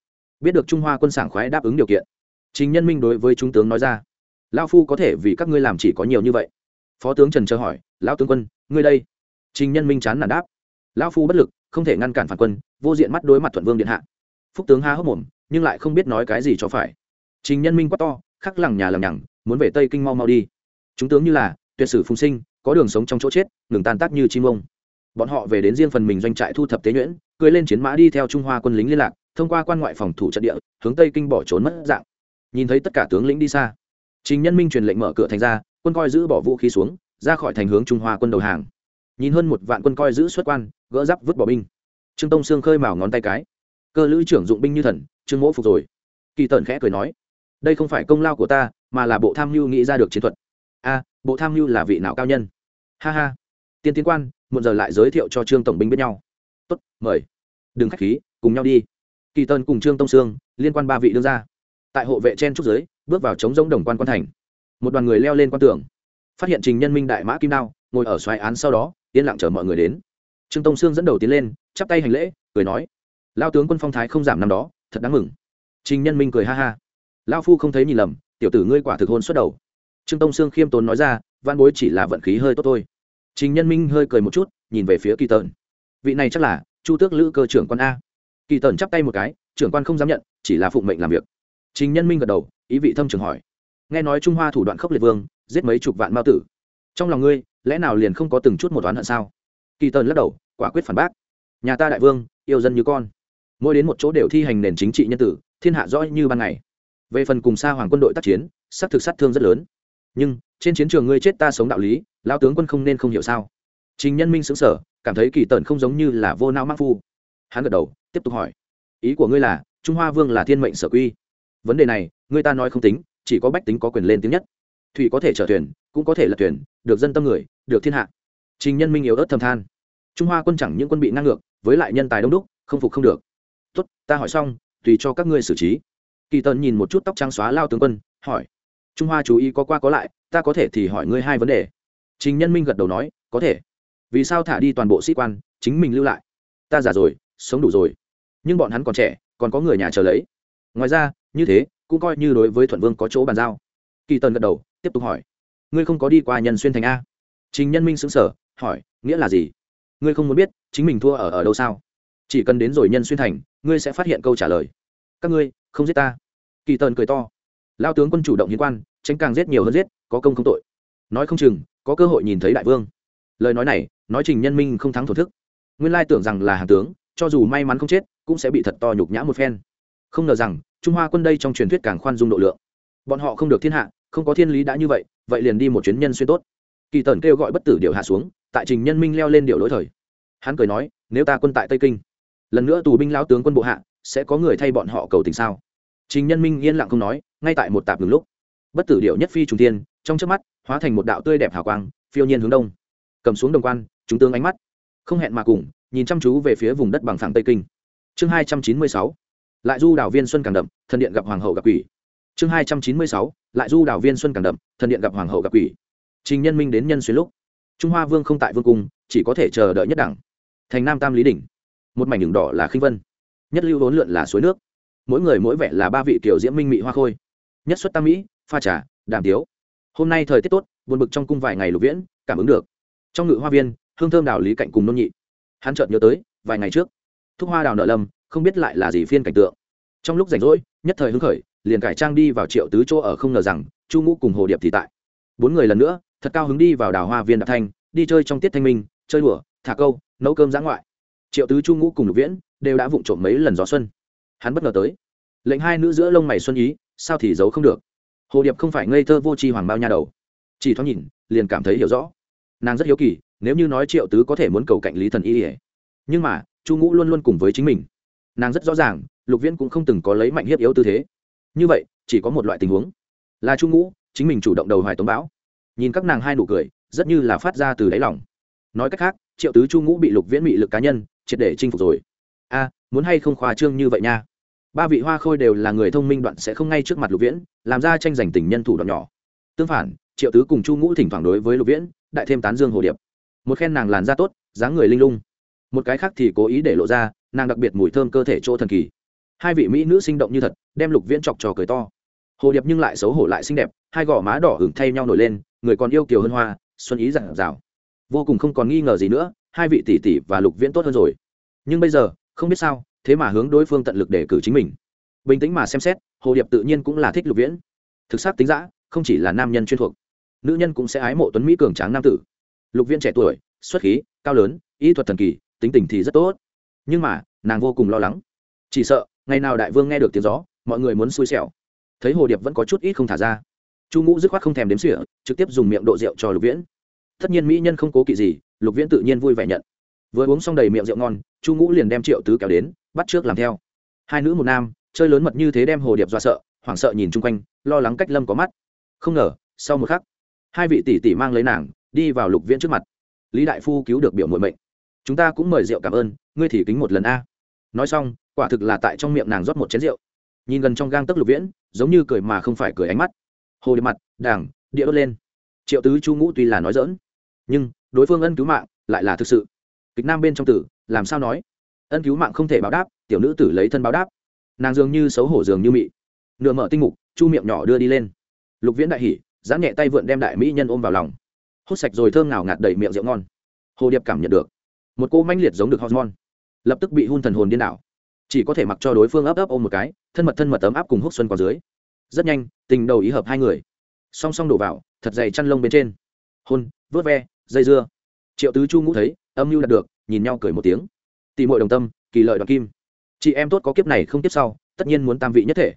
Biết được trung hoa quân sảng khoái đáp ứng điều kiện. Trình nhân minh đối với trung tướng nói ra lao phu có thể vì các ngươi làm chỉ có nhiều như vậy. Phó tướng trần chờ hỏi, lão tướng quân, ngươi đây? Trình nhân minh chán nản đáp, lão phu bất lực, không thể ngăn cản phản quân, vô diện mắt đối mặt thuận vương điện hạ. Phúc tướng ha hốc mồm nhưng lại không biết nói cái gì cho phải. Trình nhân minh quá to, khắc lẳng nhà lằng nhằng, muốn về tây kinh mau mau đi. Chúng tướng như là, tuyệt sử phùng sinh, có đường sống trong chỗ chết, ngừng tan tác như chim ông. Bọn họ về đến riêng phần mình doanh trại thu thập tế nhuyễn, cưới lên chiến mã đi theo trung hoa quân lính liên lạc, thông qua quan ngoại phòng thủ trận địa, hướng tây kinh bỏ trốn mất dạng. Nhìn thấy tất cả tướng lĩnh đi xa, trình nhân minh truyền lệnh mở cửa thành ra, quân coi giữ bỏ vũ khí xuống, ra khỏi thành hướng trung hoa quân đầu hàng. Nhìn hơn một vạn quân coi giữ xuất quan, gỡ giáp vứt bỏ binh. Trương tông sương khơi mào ngón tay cái. Cơ lữ trưởng dụng binh như thần trương mỗ phục rồi. Kỳ tần khẽ cười nói, đây không phải công lao của ta, mà là bộ tham mưu nghĩ ra được chiến thuật. A, bộ tham mưu là vị nào cao nhân? Ha ha. Tiên tiến quan một giờ lại giới thiệu cho trương tổng binh biết nhau. Tốt, mời. Đừng k h á c h khí, cùng nhau đi. Kỳ tần cùng trương tông sương liên quan ba vị đương ra tại hộ vệ trên trúc giới bước vào chống giống đồng quan quan thành. Một đoàn người leo lên quan tường. Phát hiện trình nhân minh đại mã kim đao, ngồi ở xoài án sau đó, yên lặng chờ mọi người đến. Trương tông sương dẫn đầu tiến lên, chắp tay hành lễ, cười nói, lao tướng quân phong thái không giảm năm đó thật đáng mừng. Trình nhân minh cười ha ha. Lao phu không thấy nhìn lầm, tiểu tử ngươi quả thực hôn xuất đầu. Trương tông sương khiêm tốn nói ra, văn bối chỉ là vận khí hơi tốt thôi. Trình nhân minh hơi cười một chút, nhìn về phía kỳ tợn vị này chắc là chu tước lữ cơ trưởng quan a. Kỳ tợn chắp tay một cái, trưởng quan không dám nhận, chỉ là phụng mệnh làm việc. Trình nhân minh gật đầu, ý vị thâm trường hỏi. Nghe nói trung hoa thủ đoạn khốc liệt vương, giết mấy chục vạn mao tử. Trong lòng ngươi, lẽ nào liền không có từng chút một oán hận sao? Kỳ tần lắc đầu, quả quyết phản bác. Nhà ta đại vương, yêu dân như con mỗi đến một chỗ đều thi hành nền chính trị nhân tử, thiên hạ rõ như ban ngày. Về phần cùng xa hoàng quân đội tác chiến sát thực sát thương rất lớn. Nhưng, trên chiến trường ngươi chết ta sống đạo lý lao tướng quân không nên không hiểu sao. Trình nhân minh xứng sở cảm thấy kỳ tần không giống như là vô não mắc phu. Hắn gật đầu, tiếp tục hỏi. Ý của ngươi là, trung hoa vương là thiên mệnh sở quy. Vấn đề này người ta nói không tính, chỉ có bách tính có quyền lên tiếng nhất. Thủy có thể trở thuyền, cũng có thể là thuyền, được dân tâm người, được thiên hạ. Trình nhân minh yếu ớt thầm than. Trung hoa quân chẳng những quân bị ngang ngược, với lại nhân tài đông đúc, không phục không được tốt, ta hỏi xong, tùy cho các ngươi xử trí. Kỳ tần nhìn một chút tóc trắng xóa lao tướng quân, hỏi, trung hoa chú ý có qua có lại, ta có thể thì hỏi ngươi hai vấn đề. Trình nhân minh gật đầu nói, có thể. Vì sao thả đi toàn bộ sĩ quan, chính mình lưu lại? Ta già rồi, sống đủ rồi. Nhưng bọn hắn còn trẻ, còn có người nhà chờ lấy. Ngoài ra, như thế, cũng coi như đối với thuận vương có chỗ bàn giao. Kỳ tần gật đầu, tiếp tục hỏi, ngươi không có đi qua nhân xuyên thành a? Trình nhân minh xứng sở hỏi, nghĩa là gì? Ngươi không muốn biết, chính mình thua ở ở đâu sao? Chỉ cần đến rồi nhân xuyên thành, ngươi sẽ phát hiện câu trả lời. Các ngươi, không giết ta. Kỳ tần cười to. Lao tướng quân chủ động hiến quan, tránh càng giết nhiều hơn giết, có công không tội. Nói không chừng, có cơ hội nhìn thấy đại vương. Lời nói này, nói trình nhân minh không thắng thổ thức. Nguyên lai tưởng rằng là hàng tướng, cho dù may mắn không chết, cũng sẽ bị thật to nhục nhã một phen. Không ngờ rằng, trung hoa quân đây trong truyền thuyết càng khoan dung độ lượng. Bọn họ không được thiên hạ, không có thiên lý đã như vậy vậy liền đi một chuyến nhân xuyên tốt. Kỳ tần kêu gọi bất tử điệu hạ xuống, tại trình nhân minh leo lên điệu lỗi thời. Hắn cười nói, nếu ta quân tại tây kinh lần nữa tù binh lao tướng quân bộ hạ, sẽ có người thay bọn họ cầu tình sao? Trình nhân minh yên lặng không nói, ngay tại một tạp ngừng lúc, bất tử điệu nhất phi trùng tiên trong trước mắt, hóa thành một đạo tươi đẹp hào quang, phiêu nhiên hướng đông. Cầm xuống đồng quan, chúng tướng ánh mắt không hẹn mà cùng, nhìn chăm chú về phía vùng đất bằng phẳng tây kinh. Chương hai trăm chín mươi sáu, lại du đảo viên xuân càng đậm, thần điện gặp hoàng hậu gặp quỷ. Chương hai trăm chín mươi sáu, lại du đảo viên xuân càng đậm, thần điện gặp hoàng hậu gặp quỷ. Trình nhân minh đến nhân xuyên lúc, trung hoa vương không tại vương cung, chỉ có thể chờ đợi nhất đẳng. Thành nam tam lý đỉnh một mảnh đường đỏ là khinh vân, nhất lưu vốn lượn là suối nước, mỗi người mỗi vẻ là ba vị kiểu diễm minh mị hoa khôi, nhất xuất tam mỹ, pha trà, đàm tiếu. Hôm nay thời tiết tốt, buồn bực trong cung vài ngày lục viễn, cảm ứng được. Trong ngự hoa viên, hương thơm đào lý cạnh cùng nôn nhị. Hắn chợt nhớ tới, vài ngày trước, thúc hoa đào nợ lâm, không biết lại là gì phiên cảnh tượng. Trong lúc rảnh rỗi, nhất thời hứng khởi, liền cải trang đi vào triệu tứ chỗ ở không ngờ rằng, chu ngũ cùng hồ điệp thì tại. Bốn người lần nữa, thật cao hứng đi vào đào hoa viên đạp thanh, đi chơi trong tiết thanh minh, chơi đùa, thả câu, nấu cơm giã ngoại triệu tứ chu ngũ cùng lục viễn đều đã vụng trộm mấy lần gió xuân. Hắn bất ngờ tới. Lệnh hai nữ giữa lông mày xuân ý, sao thì giấu không được? Hồ điệp không phải ngây thơ vô tri hoàng bao nha đầu. Chỉ thoáng nhìn, liền cảm thấy hiểu rõ. Nàng rất hiếu kỳ, nếu như nói triệu tứ có thể muốn cầu cạnh lý thần y ỉa nhưng mà, chu ngũ luôn luôn cùng với chính mình. Nàng rất rõ ràng, lục viễn cũng không từng có lấy mạnh hiếp yếu tư thế. Như vậy, chỉ có một loại tình huống. Là chu ngũ, chính mình chủ động đầu hoài tống bão. nhìn các nàng hai nụ cười, rất như là phát ra từ đáy lòng nói cách khác, triệu tứ chu ngũ bị lục viễn bị lực cá nhân, triệt để chinh phục rồi. A, muốn hay không khoa trương như vậy nha? Ba vị hoa khôi đều là người thông minh đoạn sẽ không ngay trước mặt lục viễn, làm ra tranh giành tình nhân thủ đoạn nhỏ. Tương phản, triệu tứ cùng chu ngũ thỉnh thoảng đối với lục viễn, đại thêm tán dương hồ điệp. Một khen nàng làn da tốt, dáng người linh lung. Một cái khác thì cố ý để lộ ra, nàng đặc biệt mùi thơm cơ thể chỗ thần kỳ. Hai vị mỹ nữ sinh động như thật, đem lục viễn chọc trò cười to. Hồ điệp nhưng lại xấu hổ lại xinh đẹp, hai gò má đỏ hưởng thay nhau nổi lên, người còn yêu kiều hơn hoa, xuân ý dặn rào vô cùng không còn nghi ngờ gì nữa, hai vị tỷ tỷ và lục viễn tốt hơn rồi. Nhưng bây giờ, không biết sao, thế mà hướng đối phương tận lực để cử chính mình. Bình tĩnh mà xem xét, hồ điệp tự nhiên cũng là thích lục viễn. Thực xác tính giã không chỉ là nam nhân chuyên thuộc, nữ nhân cũng sẽ ái mộ tuấn mỹ cường tráng nam tử. Lục viễn trẻ tuổi, xuất khí, cao lớn ý thuật thần kỳ, tính tình thì rất tốt. Nhưng mà, nàng vô cùng lo lắng. Chỉ sợ, ngày nào đại vương nghe được tiếng gió, mọi người muốn xui xẻo. Thấy hồ điệp vẫn có chút ít không thả ra. Chu ngũ dứt khoát không thèm đếm xỉa, trực tiếp dùng miệng độ rượu cho lục viễn tất nhiên mỹ nhân không cố kỵ gì, lục viễn tự nhiên vui vẻ nhận. Vừa uống xong đầy miệng rượu ngon, chu ngũ liền đem triệu tứ kéo đến, bắt trước làm theo. Hai nữ một nam, chơi lớn mật như thế đem hồ điệp do sợ, hoảng sợ nhìn chung quanh, lo lắng cách lâm có mắt. Không ngờ, sau một khắc, hai vị tỷ tỷ mang lấy nàng, đi vào lục viễn trước mặt. Lý đại phu cứu được biểu muội mệnh. Chúng ta cũng mời rượu cảm ơn, ngươi thì kính một lần a. Nói xong, quả thực là tại trong miệng nàng rót một chén rượu. Nhìn gần trong gang tấc lục viễn, giống như cười mà không phải cười ánh mắt. Hồ điệp mặt đảng địa đốt lên. Triệu tứ chu ngũ tuy là nói dỡn nhưng đối phương ân cứu mạng lại là thực sự. Kịch nam bên trong tử, làm sao nói? Ân cứu mạng không thể báo đáp, tiểu nữ tử lấy thân báo đáp. Nàng dường như xấu hổ dường như mị. Nửa mở tinh mục, chu miệng nhỏ đưa đi lên. Lục viễn đại hỉ dán nhẹ tay vượn đem đại mỹ nhân ôm vào lòng. Hút sạch rồi thơm nào ngạt đầy miệng rượu ngon. Hồ điệp cảm nhận được. Một cô manh liệt giống được hormone. Lập tức bị hun thần hồn điên đảo. Chỉ có thể mặc cho đối phương ấp ấp ôm một cái, thân mật thân mật ấm áp cùng hút xuân qua dưới. Rất nhanh, tình đầu ý hợp hai người. Song song đổ vào, thật dày chăn lông bên trên. Hôn, vớt ve dây dưa. Triệu tứ chu ngũ thấy, âm mưu đạt được, nhìn nhau cười một tiếng. Tỉ mọi đồng tâm, kỳ lợi đoàn kim. Chị em tốt có kiếp này không kiếp sau, tất nhiên muốn tam vị nhất thể.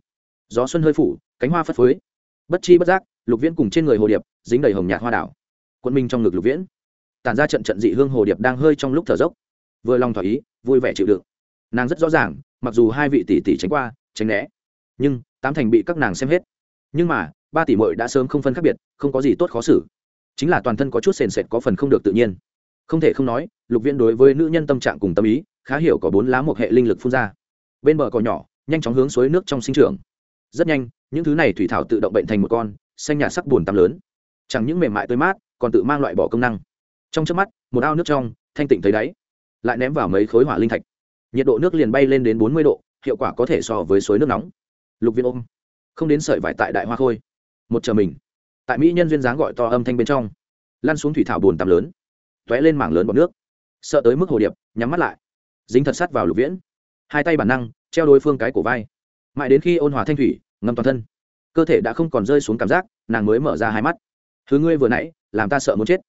Gió xuân hơi phủ, cánh hoa phất phới. Bất chi bất giác, lục viễn cùng trên người hồ điệp, dính đầy hồng nhạt hoa đảo. Quân minh trong ngực lục viễn. Tàn ra trận trận dị hương hồ điệp đang hơi trong lúc thở dốc. Vừa lòng thỏa ý, vui vẻ chịu đựng. Nàng rất rõ ràng, mặc dù hai vị tỷ tỷ tránh qua, tránh né, nhưng tám thành bị các nàng xem hết. Nhưng mà, ba tỷ mội đã sớm không phân khác biệt, không có gì tốt khó xử chính là toàn thân có chút sền sệt có phần không được tự nhiên. Không thể không nói, lục viễn đối với nữ nhân tâm trạng cùng tâm ý, khá hiểu có bốn lá một hệ linh lực phun ra. Bên bờ cỏ nhỏ, nhanh chóng hướng suối nước trong sinh trưởng. Rất nhanh, những thứ này thủy thảo tự động bệnh thành một con, xanh nhạt sắc buồn tắm lớn. Chẳng những mềm mại tươi mát, còn tự mang loại bỏ công năng. Trong trước mắt, một ao nước trong, thanh tịnh thấy đáy. Lại ném vào mấy khối hỏa linh thạch. Nhiệt độ nước liền bay lên đến bốn mươi độ, hiệu quả có thể so với suối nước nóng. Lục viên ôm. Không đến sợi vải tại đại hoa khôi. Một chờ mình tại mỹ nhân duyên dáng gọi to âm thanh bên trong, lăn xuống thủy thảo bồn tắm lớn t ó é lên mảng lớn bọc nước, sợ tới mức hồ điệp, nhắm mắt lại, dính thật sát vào lục viễn, hai tay bản năng, treo đối phương cái cổ vai, mãi đến khi ôn hòa thanh thủy, ngâm toàn thân, cơ thể đã không còn rơi xuống cảm giác, nàng mới mở ra hai mắt. Thứ ngươi vừa nãy, làm ta sợ muốn chết.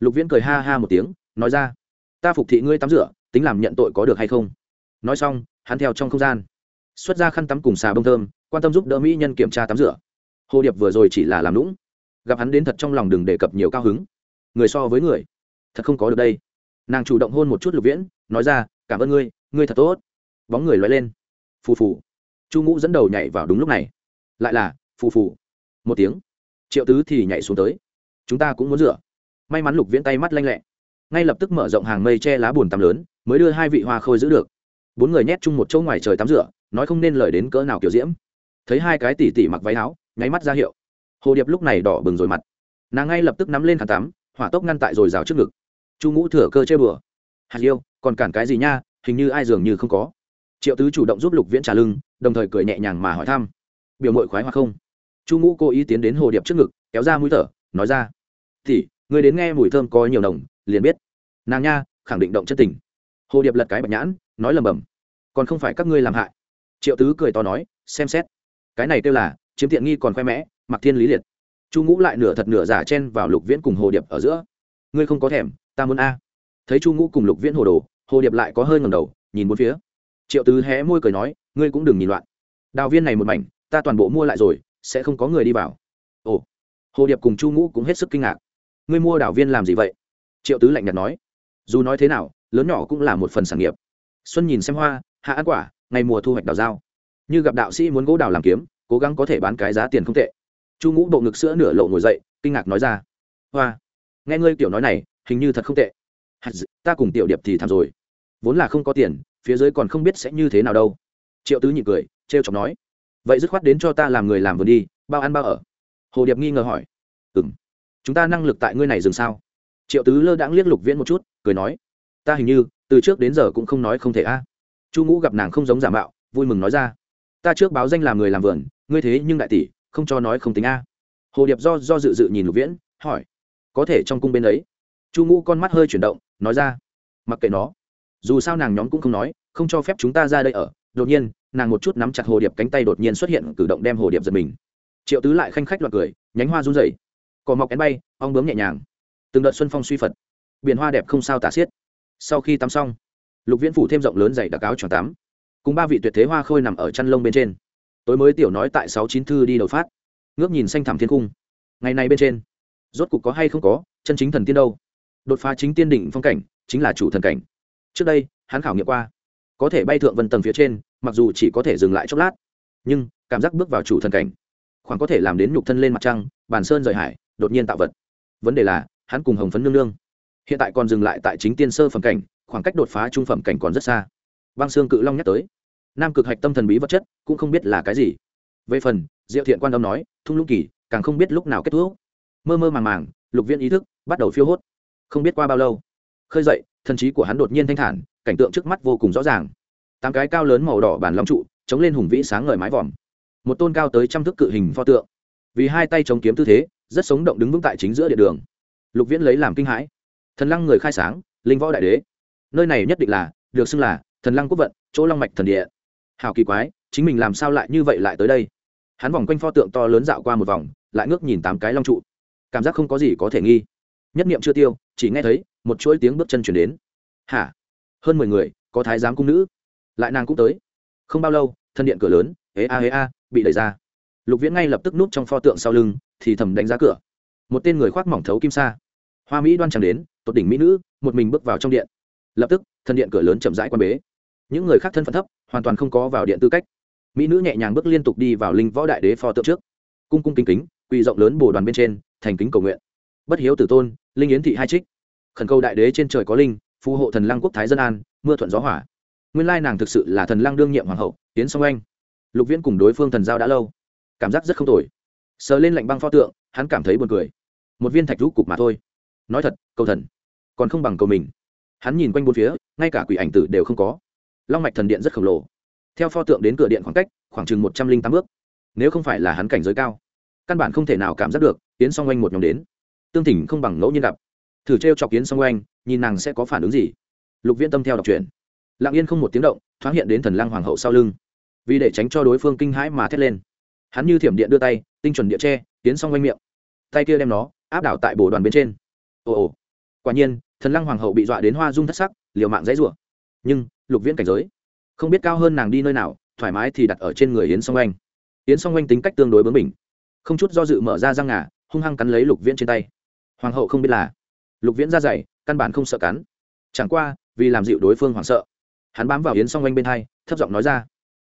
Lục viễn cười ha ha một tiếng, nói ra, ta phục thị ngươi tắm rửa, tính làm nhận tội có được hay không? Nói xong, hắn theo trong không gian, xuất ra khăn tắm cùng xà bông thơm, quan tâm giúp đỡ mỹ nhân kiểm tra tắm rửa. Hồ điệp vừa rồi chỉ là làm lũng gặp hắn đến thật trong lòng đừng đề cập nhiều cao hứng. Người so với người, thật không có được đây. Nàng chủ động hôn một chút lục viễn, nói ra, cảm ơn ngươi ngươi thật tốt. Bóng người loay lên. Phù phù. Chu ngũ dẫn đầu nhảy vào đúng lúc này. Lại là, phù phù. Một tiếng. Triệu tứ thì nhảy xuống tới. Chúng ta cũng muốn rửa. May mắn lục viễn tay mắt lanh lẹ. Ngay lập tức mở rộng hàng mây che lá bùn tắm lớn, mới đưa hai vị hoa khôi giữ được. Bốn người nhét chung một chỗ ngoài trời tắm rửa, nói không nên lời đến cỡ nào kiểu diễm. Thấy hai cái tỉ tỉ mặc váy áo, nháy mắt ra hiệu hồ điệp lúc này đỏ bừng rồi mặt. Nàng ngay lập tức nắm lên khăn tắm, hỏa tốc ngăn tại rồi rào trước ngực. Chu ngũ thừa cơ chơi bừa hạt yêu còn cản cái gì nha, hình như ai dường như không có. Triệu tứ chủ động giúp lục viễn trả lưng, đồng thời cười nhẹ nhàng mà hỏi thăm. Biểu mội khoái hoặc không? Chu ngũ cố ý tiến đến hồ điệp trước ngực, kéo ra mũi thở, nói ra. Thì người đến nghe mùi thơm có nhiều nồng, liền biết. Nàng nha, khẳng định động chất tình. Hồ điệp lật cái bạch nhãn, nói lầm bầm còn không phải các ngươi làm hại. Triệu tứ cười to nói, xem xét. Cái này kêu là, chiếm tiện nghi còn khoe mẽ mặc thiên lý liệt. Chu ngũ lại nửa thật nửa giả chen vào lục viễn cùng hồ điệp ở giữa. Ngươi không có thèm, ta muốn a. Thấy chu ngũ cùng lục viễn hồ đồ, hồ điệp lại có hơi ngầm đầu, nhìn bốn phía. Triệu tứ hé môi cười nói, ngươi cũng đừng nhìn loạn. Đào viên này một mảnh, ta toàn bộ mua lại rồi, sẽ không có người đi vào. Ồ. Hồ điệp cùng chu ngũ cũng hết sức kinh ngạc. Ngươi mua đào viên làm gì vậy? Triệu tứ lạnh nhạt nói. Dù nói thế nào, lớn nhỏ cũng là một phần sản nghiệp. Xuân nhìn xem hoa, hạ ăn quả, ngày mùa thu hoạch đào dao như gặp đạo sĩ muốn gỗ đào làm kiếm, cố gắng có thể bán cái giá tiền không tệ chu ngũ bộ ngực sữa nửa lộ ngồi dậy, kinh ngạc nói ra, hoa, nghe ngươi tiểu nói này, hình như thật không tệ. Ta cùng tiểu điệp thì thảm rồi. Vốn là không có tiền, phía dưới còn không biết sẽ như thế nào đâu. Triệu tứ nhị cười, trêu chọc nói, vậy dứt khoát đến cho ta làm người làm vườn đi, bao ăn bao ở. Hồ điệp nghi ngờ hỏi ừ m chúng ta năng lực tại ngươi này dừng sao? Triệu tứ lơ đãng liếc lục viễn một chút, cười nói, ta hình như, từ trước đến giờ cũng không nói không thể a. Chu ngũ gặp nàng không giống giả mạo, vui mừng nói ra, ta trước báo danh làm người làm vườn, ngươi thế nhưng đại tỷ không cho nói không tính a. Hồ điệp do do dự dự nhìn lục viễn, hỏi, có thể trong cung bên ấy? Chu ngũ con mắt hơi chuyển động, nói ra, mặc kệ nó. Dù sao nàng nhóm cũng không nói, không cho phép chúng ta ra đây ở. Đột nhiên, nàng một chút nắm chặt hồ điệp cánh tay đột nhiên xuất hiện, cử động đem hồ điệp giật mình. Triệu tứ lại khanh khách loạt cười, nhánh hoa run rẩy. Cỏ mọc én bay, ong bướm nhẹ nhàng. Từng đợt xuân phong suy phật. Biển hoa đẹp không sao tả xiết. Sau khi tắm xong, lục viễn phủ thêm rộng lớn dày đặc áo choàng tắm. Cùng ba vị tuyệt thế hoa khôi nằm ở chăn lông bên trên tối mới tiểu nói tại sáu chín thư đi đầu phát. Ngước nhìn xanh thẳm thiên cung ngày này bên trên, rốt cục có hay không có, chân chính thần tiên đâu? Đột phá chính tiên đỉnh phong cảnh, chính là chủ thần cảnh. Trước đây, hắn khảo nghiệm qua. Có thể bay thượng vân tầng phía trên, mặc dù chỉ có thể dừng lại chốc lát, nhưng cảm giác bước vào chủ thần cảnh, khoảng có thể làm đến nhục thân lên mặt trăng, bàn sơn rời hải, đột nhiên tạo vật. Vấn đề là, hắn cùng hồng phấn nương nương, hiện tại còn dừng lại tại chính tiên sơ phẩm cảnh, khoảng cách đột phá trung phẩm cảnh còn rất xa. Băng xương cự long nhắc tới nam cực hạch tâm thần bí vật chất, cũng không biết là cái gì. Về phần, diệu thiện quan tâm nói, thung lũng kỳ, càng không biết lúc nào kết thúc. Mơ mơ màng màng, lục viên ý thức bắt đầu phiêu hốt. Không biết qua bao lâu, khơi dậy, thần trí của hắn đột nhiên thanh thản, cảnh tượng trước mắt vô cùng rõ ràng. Tám cái cao lớn màu đỏ bản long trụ, chống lên hùng vĩ sáng ngời mái vòm. Một tôn cao tới trăm thước cự hình pho tượng. Vì hai tay chống kiếm tư thế, rất sống động đứng vững tại chính giữa địa đường. Lục viễn lấy làm kinh hãi. Thần lăng người khai sáng, linh võ đại đế. Nơi này nhất định là, được xưng là thần lăng quốc vận, chỗ long mạch thần địa hào kỳ quái, chính mình làm sao lại như vậy lại tới đây? Hắn vòng quanh pho tượng to lớn dạo qua một vòng, lại ngước nhìn tám cái long trụ. Cảm giác không có gì có thể nghi. Nhất niệm chưa tiêu, chỉ nghe thấy một chuỗi tiếng bước chân chuyển đến. Hả? Hơn mười người, có thái giám cung nữ. Lại nàng cũng tới. Không bao lâu, thân điện cửa lớn, ế a ế a, bị đẩy ra. Lục viễn ngay lập tức núp trong pho tượng sau lưng, thì thầm đánh giá cửa. Một tên người khoác mỏng thấu kim sa. Hoa mỹ đoan chẳng đến, tột đỉnh mỹ nữ, một mình bước vào trong điện. Lập tức, thân điện cửa lớn chậm rãi quan bế những người khác thân phận thấp, hoàn toàn không có vào điện tư cách. Mỹ nữ nhẹ nhàng bước liên tục đi vào linh võ đại đế pho tượng trước. Cung cung kính kính, quỳ rộng lớn bồ đoàn bên trên, thành kính cầu nguyện. Bất hiếu tử tôn, linh yến thị hai trích. Khẩn cầu đại đế trên trời có linh, phù hộ thần lăng quốc thái dân an, mưa thuận gió hỏa nguyên lai nàng thực sự là thần lăng đương nhiệm hoàng hậu, tiến song anh lục viễn cùng đối phương thần giao đã lâu. Cảm giác rất không tồi. Sờ lên lạnh băng pho tượng, hắn cảm thấy buồn cười. Một viên thạch rũ cục mà thôi. Nói thật, cầu thần còn không bằng cầu mình. Hắn nhìn quanh bốn phía, ngay cả quỷ ảnh tử đều không có long mạch thần điện rất khổng lồ. Theo pho tượng đến cửa điện khoảng cách, khoảng chừng một trăm linh tám bước. Nếu không phải là hắn cảnh giới cao, căn bản không thể nào cảm giác được yến song oanh một nhóm đến. Tương thỉnh không bằng ngẫu nhiên gặp. Thử t r e o chọc yến song oanh, nhìn nàng sẽ có phản ứng gì? Lục viễn tâm theo đọc truyện. Lặng yên không một tiếng động, thoáng hiện đến thần Lang hoàng hậu sau lưng. Vì để tránh cho đối phương kinh hãi mà thét lên. Hắn như thiểm điện đưa tay, tinh chuẩn địa tre tiến xong Oanh miệng. Tay kia đem nó áp đảo tại bồ đoàn bên trên. Ồ ồ. Quả nhiên, thần lăng hoàng hậu bị dọa đến hoa dung thất sắc, liều mạng dãy rủa. Nhưng lục viễn cảnh giới. Không biết cao hơn nàng đi nơi nào, thoải mái thì đặt ở trên người yến song oanh. Yến song oanh tính cách tương đối bướng bỉnh. Không chút do dự mở ra răng ngà, hung hăng cắn lấy lục viễn trên tay. Hoàng hậu không biết là. Lục viễn ra dày, căn bản không sợ cắn. Chẳng qua, vì làm dịu đối phương hoảng sợ. Hắn bám vào yến song oanh bên hai, thấp giọng nói ra.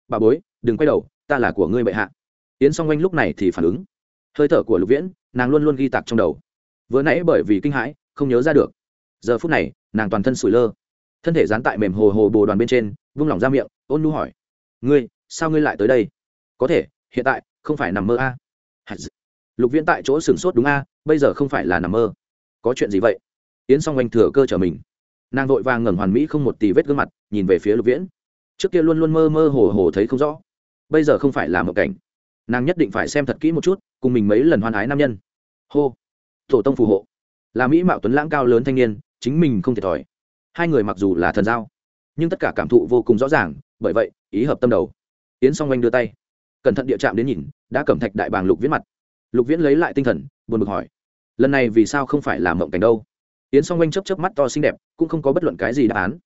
Bà bối, đừng quay đầu, ta là của ngươi bệ hạ. Yến song oanh lúc này thì phản ứng. Hơi thở của lục viễn, nàng luôn luôn ghi tạc trong đầu. Vừa nãy bởi vì kinh hãi, không nhớ ra được. Giờ phút này, nàng toàn thân sủi lơ thân thể dán tại mềm hồ hồ bồ đoàn bên trên, vung lỏng ra miệng, ôn nu hỏi, ngươi, sao ngươi lại tới đây? Có thể, hiện tại, không phải nằm mơ a. À? lục viễn tại chỗ sửng sốt đúng a, bây giờ không phải là nằm mơ. Có chuyện gì vậy? Yến song oanh thừa cơ trở mình. Nàng vội vàng ngẩng hoàn mỹ không một tì vết gương mặt, nhìn về phía lục viễn. Trước kia luôn luôn mơ mơ hồ hồ thấy không rõ, bây giờ không phải là một cảnh. Nàng nhất định phải xem thật kỹ một chút, cùng mình mấy lần hoan ái nam nhân. Hô. Tổ tông phù hộ. Là mỹ mạo tuấn lãng cao lớn thanh niên, chính mình không thiệt thòi hai người mặc dù là thần giao, nhưng tất cả cảm thụ vô cùng rõ ràng, bởi vậy, ý hợp tâm đầu. Yến song oanh đưa tay, cẩn thận địa chạm đến nhìn, đã cẩm thạch đại bàng lục viễn mặt. Lục viễn lấy lại tinh thần, buồn bực hỏi, lần này vì sao không phải làm mộng cảnh đâu? Yến song oanh chấp chấp mắt to xinh đẹp, cũng không có bất luận cái gì đáp án.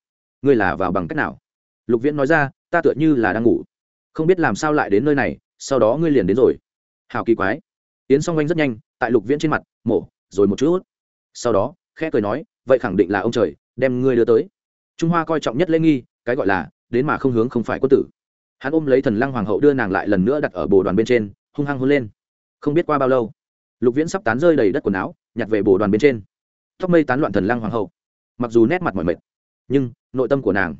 Ngươi là vào bằng cách nào? Lục viễn nói ra, ta tựa như là đang ngủ. Không biết làm sao lại đến nơi này, sau đó ngươi liền đến rồi. Hào kỳ quái. Yến song oanh rất nhanh, tại lục viễn trên mặt, mổ, rồi một chút. Sau đó, khẽ cười nói, vậy khẳng định là ông trời đem ngươi đưa tới. Trung hoa coi trọng nhất lễ nghi, cái gọi là, đến mà không hướng không phải quân tử. Hắn ôm lấy thần lăng hoàng hậu đưa nàng lại lần nữa đặt ở bồ đoàn bên trên, hung hăng hôn lên. Không biết qua bao lâu, lục viễn sắp tán rơi đầy đất quần áo, nhặt về bồ đoàn bên trên. Tóc mây tán loạn thần lăng hoàng hậu. Mặc dù nét mặt mỏi mệt, nhưng nội tâm của nàng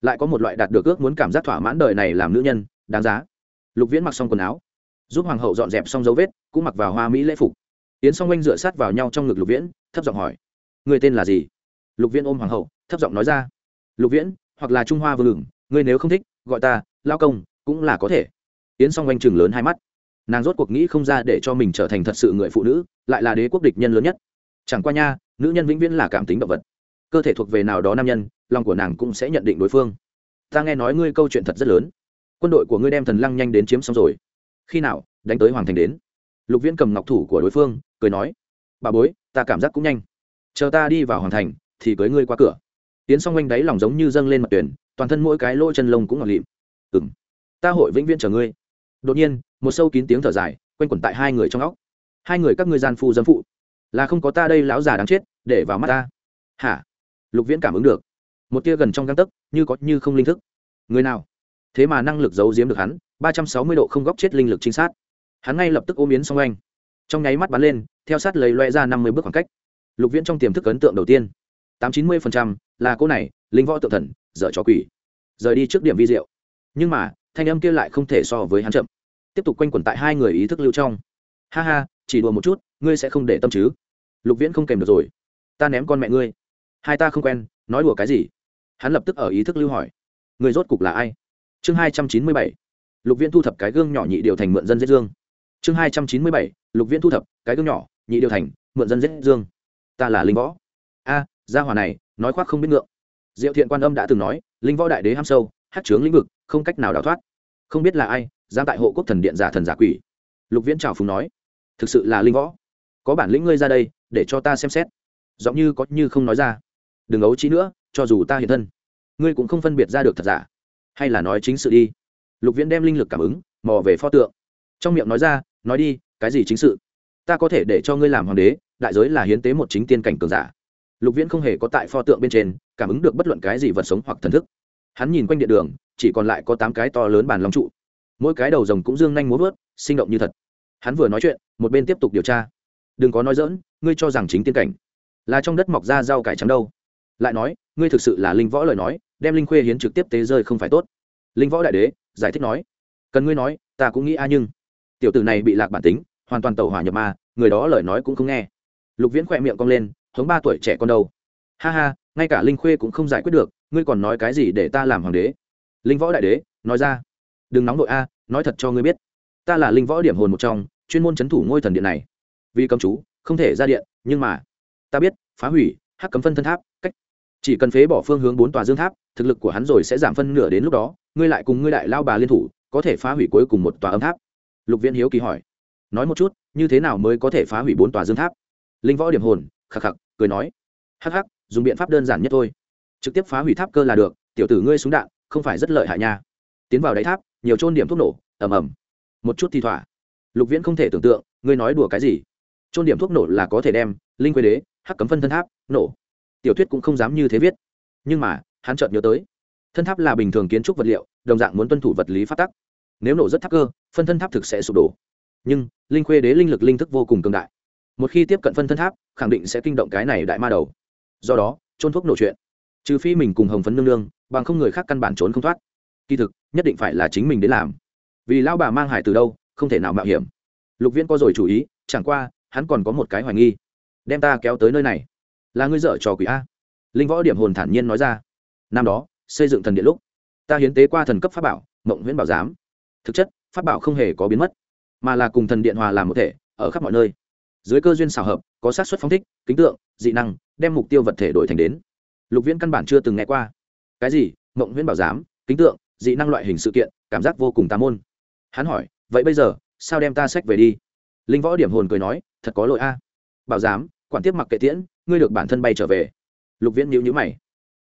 lại có một loại đạt được ước muốn cảm giác thỏa mãn đời này làm nữ nhân, đáng giá. Lục viễn mặc xong quần áo, giúp hoàng hậu dọn dẹp xong dấu vết, cũng mặc vào hoa mỹ lễ phục. Yến song oanh dựa sát vào nhau trong ngực lục viễn, thấp giọng hỏi, người tên là gì? Lục viễn ôm hoàng hậu, thấp giọng nói ra. Lục viễn, hoặc là trung hoa vương ngừng ngươi nếu không thích, gọi ta lao công, cũng là có thể. Yến song oanh chừng lớn hai mắt. Nàng rốt cuộc nghĩ không ra để cho mình trở thành thật sự người phụ nữ, lại là đế quốc địch nhân lớn nhất. Chẳng qua nha, nữ nhân vĩnh viễn là cảm tính động vật. Cơ thể thuộc về nào đó nam nhân, lòng của nàng cũng sẽ nhận định đối phương. Ta nghe nói ngươi câu chuyện thật rất lớn. Quân đội của ngươi đem thần lăng nhanh đến chiếm xong rồi. Khi nào, đánh tới hoàng thành đến? Lục viễn cầm ngọc thủ của đối phương, cười nói. Bà bối, ta cảm giác cũng nhanh. Chờ ta đi vào hoàng thành thì cưới ngươi qua cửa. Tiến xong quanh đáy lòng giống như dâng lên mặt tuyển, toàn thân mỗi cái lỗ chân lông cũng ngọt lịm. Ừng ta hội vĩnh viễn chờ ngươi. Đột nhiên, một sâu kín tiếng thở dài, quanh quẩn tại hai người trong óc. Hai người các ngươi gian phu dâm phụ, là không có ta đây lão già đáng chết, để vào mắt ta. Hả? Lục viễn cảm ứng được. Một tia gần trong găng tấc, như có như không linh thức. Người nào? Thế mà năng lực giấu giếm được hắn, ba trăm sáu mươi độ không góc chết linh lực trinh sát. Hắn ngay lập tức ôm yến xong anh trong nháy mắt bắn lên, theo sát lấy loe ra năm mươi bước khoảng cách. Lục viễn trong tiềm thức ấn tượng đầu tiên tám chín mươi phần trăm là cô này, linh võ tự thần, dở cho quỷ. Rời đi trước điểm vi diệu. Nhưng mà, thanh âm kia lại không thể so với hắn chậm. Tiếp tục quanh quẩn tại hai người ý thức lưu trong. Ha ha, chỉ đùa một chút, ngươi sẽ không để tâm chứ? Lục viễn không kèm được rồi. Ta ném con mẹ ngươi. Hai ta không quen, nói đùa cái gì? Hắn lập tức ở ý thức lưu hỏi. Người rốt cục là ai? Chương hai trăm chín mươi bảy. Lục viễn thu thập cái gương nhỏ nhị điều thành mượn dân dễ dương. Chương hai trăm chín mươi bảy. Lục viễn thu thập cái gương nhỏ nhị điều thành mượn dân dễ dương. Ta là linh võ. A gia hòa này, nói khoác không biết ngượng. Diệu thiện quan âm đã từng nói, linh võ đại đế ham sâu, hát trướng lĩnh vực, không cách nào đào thoát. Không biết là ai, giang tại hộ quốc thần điện giả thần giả quỷ. Lục viễn trào phùng nói, thực sự là linh võ. Có bản lĩnh ngươi ra đây, để cho ta xem xét. Giọng như có như không nói ra. Đừng ấu trí nữa, cho dù ta hiện thân, ngươi cũng không phân biệt ra được thật giả. Hay là nói chính sự đi. Lục viễn đem linh lực cảm ứng, mò về pho tượng. Trong miệng nói ra, nói đi, cái gì chính sự? Ta có thể để cho ngươi làm hoàng đế, đại giới là hiến tế một chính tiên cảnh cường giả lục viễn không hề có tại pho tượng bên trên, cảm ứng được bất luận cái gì vật sống hoặc thần thức. Hắn nhìn quanh điện đường, chỉ còn lại có tám cái to lớn bàn long trụ. Mỗi cái đầu rồng cũng dương nhanh muốn vớt, sinh động như thật. Hắn vừa nói chuyện, một bên tiếp tục điều tra. Đừng có nói dỡn ngươi cho rằng chính tiên cảnh là trong đất mọc ra rau cải trắng đâu. Lại nói, ngươi thực sự là linh võ lời nói, đem linh khuê hiến trực tiếp tế rơi không phải tốt. Linh võ đại đế, giải thích nói, cần ngươi nói, ta cũng nghĩ a nhưng. Tiểu tử này bị lạc bản tính, hoàn toàn tàu hỏa nhập ma, người đó lời nói cũng không nghe. Lục viễn khỏe miệng cong lên hống ba tuổi trẻ con đâu? Ha ha, ngay cả linh khuê cũng không giải quyết được, ngươi còn nói cái gì để ta làm hoàng đế? Linh võ đại đế, nói ra. Đừng nóng nội a, nói thật cho ngươi biết. Ta là linh võ điểm hồn một trong, chuyên môn c h ấ n thủ ngôi thần điện này. Vì cầm chú, không thể ra điện, nhưng mà, ta biết, phá hủy, hắc cấm phân thân tháp, cách. Chỉ cần phế bỏ phương hướng bốn tòa dương tháp, thực lực của hắn rồi sẽ giảm phân nửa đến lúc đó, ngươi lại cùng ngươi đại lao bà liên thủ, có thể phá hủy cuối cùng một tòa âm tháp. Lục viễn hiếu kỳ hỏi. Nói một chút, như thế nào mới có thể phá hủy bốn tòa dương tháp? Linh võ điểm hồn khắc khắc cười nói, hắc hắc, dùng biện pháp đơn giản nhất thôi. Trực tiếp phá hủy tháp cơ là được, tiểu tử ngươi súng đạn, không phải rất lợi hại nha. Tiến vào đáy tháp, nhiều trôn điểm thuốc nổ, ầm ầm. Một chút thì thỏa. Lục viễn không thể tưởng tượng, ngươi nói đùa cái gì? Trôn điểm thuốc nổ là có thể đem linh quê đế, hắc cấm phân thân tháp, nổ. Tiểu thuyết cũng không dám như thế viết. Nhưng mà, hắn chợt nhớ tới, thân tháp là bình thường kiến trúc vật liệu, đồng dạng muốn tuân thủ vật lý phát tắc. Nếu nổ rất tháp cơ, phân thân tháp thực sẽ sụp đổ. Nhưng linh khuê đế linh lực linh thức vô cùng cường đại một khi tiếp cận phân thân tháp, khẳng định sẽ kinh động cái này đại ma đầu. Do đó trôn thuốc nổ chuyện. Trừ phi mình cùng hồng phấn nương nương, bằng không người khác căn bản trốn không thoát. Kỳ thực, nhất định phải là chính mình đến làm. Vì lão bà mang hải từ đâu, không thể nào mạo hiểm. Lục viễn có rồi chủ ý, chẳng qua, hắn còn có một cái hoài nghi. Đem ta kéo tới nơi này. Là ngươi dở trò quỷ a. Linh võ điểm hồn thản nhiên nói ra. Năm đó, xây dựng thần điện lúc, ta hiến tế qua thần cấp pháp bảo, mộng nguyễn bảo giám. Thực chất, pháp bảo không hề có biến mất, mà là cùng thần điện hòa làm một thể, ở khắp mọi nơi dưới cơ duyên xào hợp, có sát xuất phóng thích, kính tượng, dị năng, đem mục tiêu vật thể đổi thành đến. Lục viễn căn bản chưa từng nghe qua. Cái gì? Mộng viễn bảo giám, kính tượng, dị năng loại hình sự kiện, cảm giác vô cùng tà môn. Hắn hỏi, vậy bây giờ, sao đem ta sách về đi? Linh võ điểm hồn cười nói, thật có lỗi a. Bảo giám, quản tiếp mặc kệ tiễn, ngươi được bản thân bay trở về. Lục viễn nhíu nhíu mày.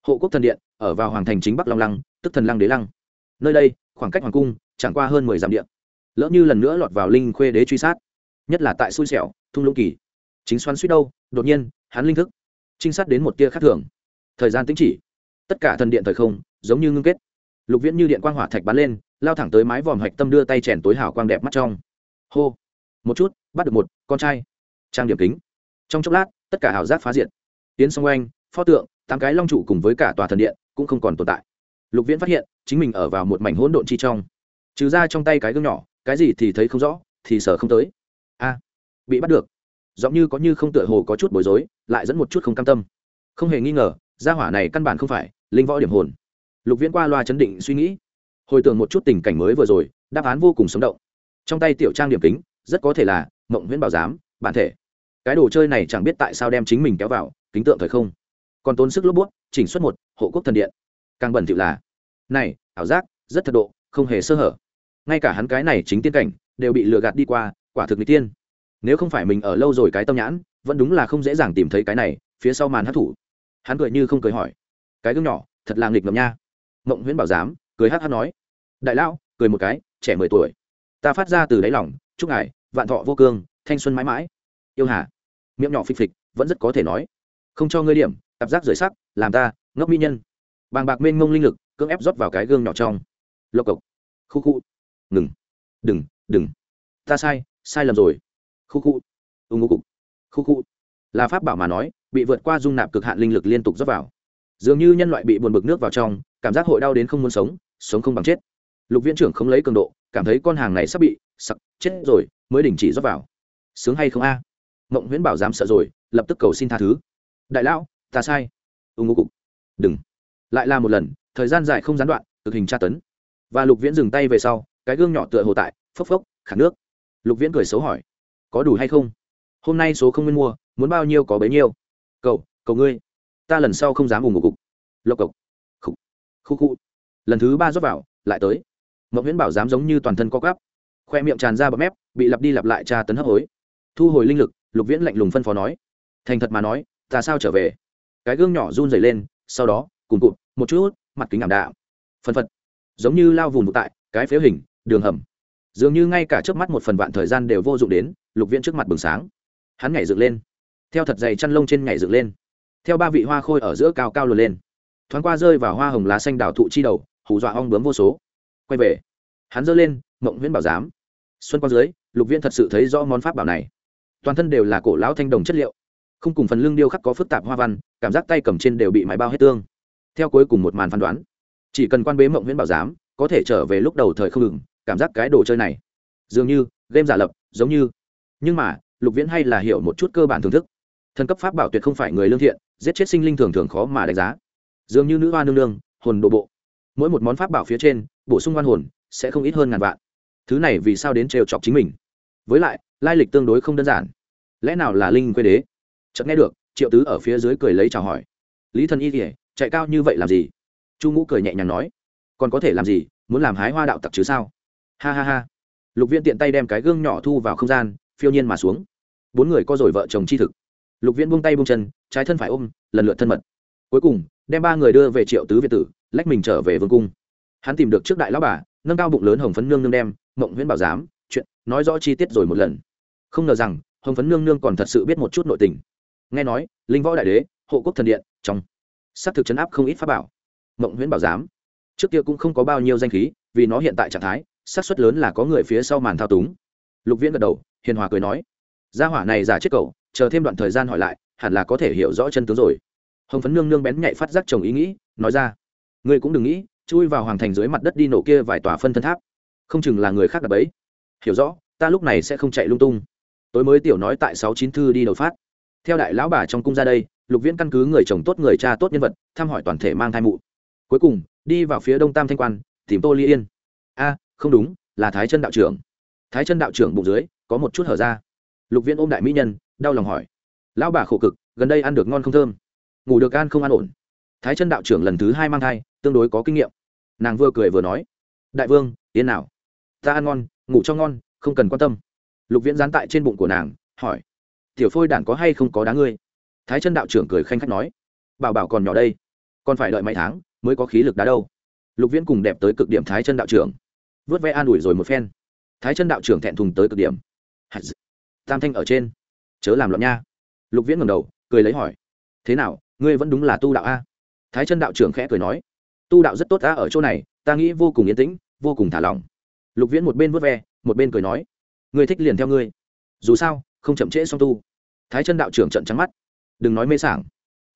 Hộ quốc thần điện, ở vào hoàng thành chính bắc long lăng, tức thần lăng đế lăng. Nơi đây, khoảng cách hoàng cung, chẳng qua hơn mười dặm điện lỡ như lần nữa lọt vào linh khuê đế truy sát, nhất là tại xui xẻo thung lũng kỳ. Chính xoắn suýt đâu, đột nhiên, hắn linh thức trinh sát đến một tia khác thường. Thời gian tính chỉ. Tất cả thần điện thời không giống như ngưng kết. Lục viễn như điện quang hỏa thạch bắn lên, lao thẳng tới mái vòm hạch tâm đưa tay chèn tối hào quang đẹp mắt trong. Hô. Một chút, bắt được một, con trai. Trang điểm kính. Trong chốc lát, tất cả hào giác phá diệt. Tiến xung oanh, pho tượng, tám cái long trụ cùng với cả tòa thần điện cũng không còn tồn tại. Lục viễn phát hiện, chính mình ở vào một mảnh hỗn độn chi trong. Trừ ra trong tay cái gương nhỏ, cái gì thì thấy không rõ, thì sở không tới. A bị bắt được. Giọng như có như không tựa hồ có chút bối rối, lại dẫn một chút không cam tâm. Không hề nghi ngờ, gia hỏa này căn bản không phải linh võ điểm hồn. Lục viễn qua loa chấn định suy nghĩ, hồi tưởng một chút tình cảnh mới vừa rồi, đáp án vô cùng sống động. Trong tay tiểu trang điểm kính, rất có thể là mộng viễn bảo giám, bản thể. Cái đồ chơi này chẳng biết tại sao đem chính mình kéo vào, kính tượng thời không. Còn tốn sức lốp bút, chỉnh xuất một hộ quốc thần điện. Càng bẩn thỉu là, này, ảo giác, rất thật độ, không hề sơ hở. Ngay cả hắn cái này chính tiên cảnh, đều bị lừa gạt đi qua, quả thực n tiên nếu không phải mình ở lâu rồi cái tâm nhãn, vẫn đúng là không dễ dàng tìm thấy cái này, phía sau màn hát thủ. Hắn cười như không cười hỏi. Cái gương nhỏ, thật là nghịch ngầm nha. Mộng huyễn bảo giám, cười hát hát nói. Đại lão, cười một cái, trẻ mười tuổi. Ta phát ra từ đáy lòng, chúc ngài, vạn thọ vô cương, thanh xuân mãi mãi. Yêu hà. Miệng nhỏ phịch phịch, vẫn rất có thể nói. Không cho ngươi điểm tạp giác rời sắc, làm ta, ngốc mỹ nhân. Bàng bạc mênh mông linh lực, cưỡng ép rót vào cái gương nhỏ trong. Lộc cộc. Khu khu. Ngừng. Đừng đừng. Ta sai sai lầm rồi khu khu. Ưng ngô cục. Khu khu. Là pháp bảo mà nói, bị vượt qua dung nạp cực hạn linh lực liên tục dốc vào. Dường như nhân loại bị buồn bực nước vào trong, cảm giác hội đau đến không muốn sống sống không bằng chết. Lục viễn trưởng không lấy cường độ, cảm thấy con hàng này sắp bị sặc, chết rồi, mới đình chỉ rót vào. Sướng hay không a? À? mộng huyễn bảo dám sợ rồi, lập tức cầu xin tha thứ. Đại lão, ta sai. Ưng ngô cục. Đừng. Lại là một lần, thời gian dài không gián đoạn thực hình tra tấn. Và lục viễn dừng tay về sau, cái gương nhỏ tựa hồ tại, phốc phốc, khả nước. Lục viễn cười xấu hỏi có đủ hay không? Hôm nay số không nên mua, muốn bao nhiêu có bấy nhiêu. Cậu cậu ngươi, ta lần sau không dám ủng một cục. Lộc cộc. Khúc khúc khụ lần thứ ba rót vào, lại tới. Mậu nguyễn bảo dám giống như toàn thân co cắp khoe miệng tràn ra bậm mép, bị lặp đi lặp lại tra tấn hấp hối. Thu hồi linh lực, lục viễn lạnh lùng phân phó nói. Thành thật mà nói, ta sao trở về? Cái gương nhỏ run rẩy lên, sau đó, cùng cụt, một chút, mặt kính ảm đạm. Phân phật. Giống như lao vùng tại, cái phế hình, đường hầm. Dường như ngay cả trước mắt một phần vạn thời gian đều vô dụng đến lục viễn trước mặt bừng sáng. Hắn nhảy dựng lên. Theo thật dày chăn lông trên nhảy dựng lên. Theo ba vị hoa khôi ở giữa cao cao luồn lên. Thoáng qua rơi vào hoa hồng lá xanh đào thụ chi đầu, hù dọa ong bướm vô số. Quay về. Hắn giơ lên, mộng viễn bảo giám. Xuân quang dưới, lục viễn thật sự thấy rõ món pháp bảo này. Toàn thân đều là cổ lão thanh đồng chất liệu. Không cùng phần lưng điêu khắc có phức tạp hoa văn, cảm giác tay cầm trên đều bị máy bao hết tương. Theo cuối cùng một màn phán đoán, chỉ cần quan bế mộng viễn bảo giám, có thể trở về lúc đầu thời không ngừng, cảm giác cái đồ chơi này. Dường như, game giả lập, giống như nhưng mà, lục viễn hay là hiểu một chút cơ bản thưởng thức. Thần cấp pháp bảo tuyệt không phải người lương thiện, giết chết sinh linh thường thường khó mà đánh giá. Dường như nữ hoa nương nương, hồn độ bộ. Mỗi một món pháp bảo phía trên, bổ sung văn hồn, sẽ không ít hơn ngàn vạn. Thứ này vì sao đến trêu chọc chính mình? Với lại, lai lịch tương đối không đơn giản. Lẽ nào là linh quê đế? Chợt nghe được, triệu tứ ở phía dưới cười lấy chào hỏi. Lý thần y kỉa chạy cao như vậy làm gì? Chu ngũ cười nhẹ nhàng nói. Còn có thể làm gì? Muốn làm hái hoa đạo tặc chứ sao? Ha ha ha. Lục viên tiện tay đem cái gương nhỏ thu vào không gian phiêu nhiên mà xuống. Bốn người co rồi vợ chồng chi thực. Lục viễn buông tay buông chân, trái thân phải ôm, lần lượt thân mật. Cuối cùng, đem ba người đưa về triệu tứ việt tử, lách mình trở về vương cung. Hắn tìm được trước đại lão bà, nâng cao bụng lớn hồng phấn nương nương đem, mộng huyễn bảo giám, chuyện, nói rõ chi tiết rồi một lần. Không ngờ rằng, hồng phấn nương nương còn thật sự biết một chút nội tình. Nghe nói, linh võ đại đế, hộ quốc thần điện, trong s á c thực chấn áp không ít pháp bảo. Mộng huyễn bảo giám, trước kia cũng không có bao nhiêu danh khí, vì nó hiện tại trạng thái, xác suất lớn là có người phía sau màn thao túng. Lục viễn gật đầu hiền hòa cười nói, gia hỏa này giả chết cậu, chờ thêm đoạn thời gian hỏi lại, hẳn là có thể hiểu rõ chân tướng rồi. Hồng phấn nương nương bén nhạy phát giác chồng ý nghĩ, nói ra, ngươi cũng đừng nghĩ, chui vào hoàng thành dưới mặt đất đi nổ kia vài tòa phân thân tháp, không chừng là người khác đập ấy hiểu rõ, ta lúc này sẽ không chạy lung tung. Tối mới tiểu nói tại sáu chín thư đi đầu phát. Theo đại lão bà trong cung ra đây, lục viễn căn cứ người chồng tốt, người cha tốt nhân vật, thăm hỏi toàn thể mang thai mụ. Cuối cùng, đi vào phía đông tam thanh quan, tìm tô ly yên. A, không đúng, là thái chân đạo trưởng. Thái chân đạo trưởng bụng dưới có một chút hở ra. Lục viễn ôm đại mỹ nhân, đau lòng hỏi, lão bà khổ cực, gần đây ăn được ngon không thơm? Ngủ được ăn không ăn ổn? Thái chân đạo trưởng lần thứ hai mang thai, tương đối có kinh nghiệm. Nàng vừa cười vừa nói, đại vương, yên nào. Ta ăn ngon, ngủ cho ngon, không cần quan tâm. Lục viễn dán tại trên bụng của nàng, hỏi, tiểu phôi đản có hay không có đá ngươi? Thái chân đạo trưởng cười khanh khách nói, bảo bảo còn nhỏ đây, còn phải đợi mấy tháng mới có khí lực đá đâu. Lục viễn cùng đẹp tới cực điểm thái chân đạo trưởng. Vớt ve an ủi rồi một phen. Thái chân đạo trưởng thẹn thùng tới cực điểm tam thanh ở trên. Chớ làm loạn nha. Lục viễn ngầm đầu, cười lấy hỏi. Thế nào, ngươi vẫn đúng là tu đạo a? Thái chân đạo trưởng khẽ cười nói. Tu đạo rất tốt a ở chỗ này, ta nghĩ vô cùng yên tĩnh, vô cùng thả lỏng. Lục viễn một bên vớt ve, một bên cười nói. Ngươi thích liền theo ngươi. Dù sao, không chậm trễ song tu. Thái chân đạo trưởng trận trắng mắt. Đừng nói mê sảng.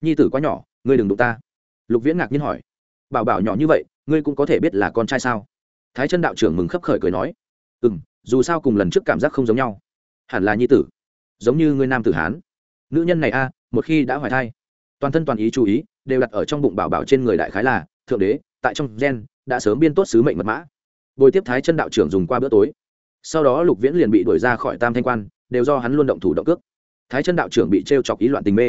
Nhi tử quá nhỏ, ngươi đừng đụng ta. Lục viễn ngạc nhiên hỏi. Bảo bảo nhỏ như vậy, ngươi cũng có thể biết là con trai sao? Thái chân đạo trưởng mừng khấp khởi cười nói. Ừ m dù sao cùng lần trước cảm giác không giống nhau. Hẳn là nhi tử. Giống như người nam tử hán. Nữ nhân này a, một khi đã hoài thai, toàn thân toàn ý chú ý, đều đặt ở trong bụng bảo bảo trên người đại khái là, thượng đế, tại trong gen, đã sớm biên tốt sứ mệnh mật mã. Bồi tiếp thái chân đạo trưởng dùng qua bữa tối. Sau đó lục viễn liền bị đuổi ra khỏi tam thanh quan, đều do hắn luôn động thủ động cước. Thái chân đạo trưởng bị t r e o chọc ý loạn tình mê.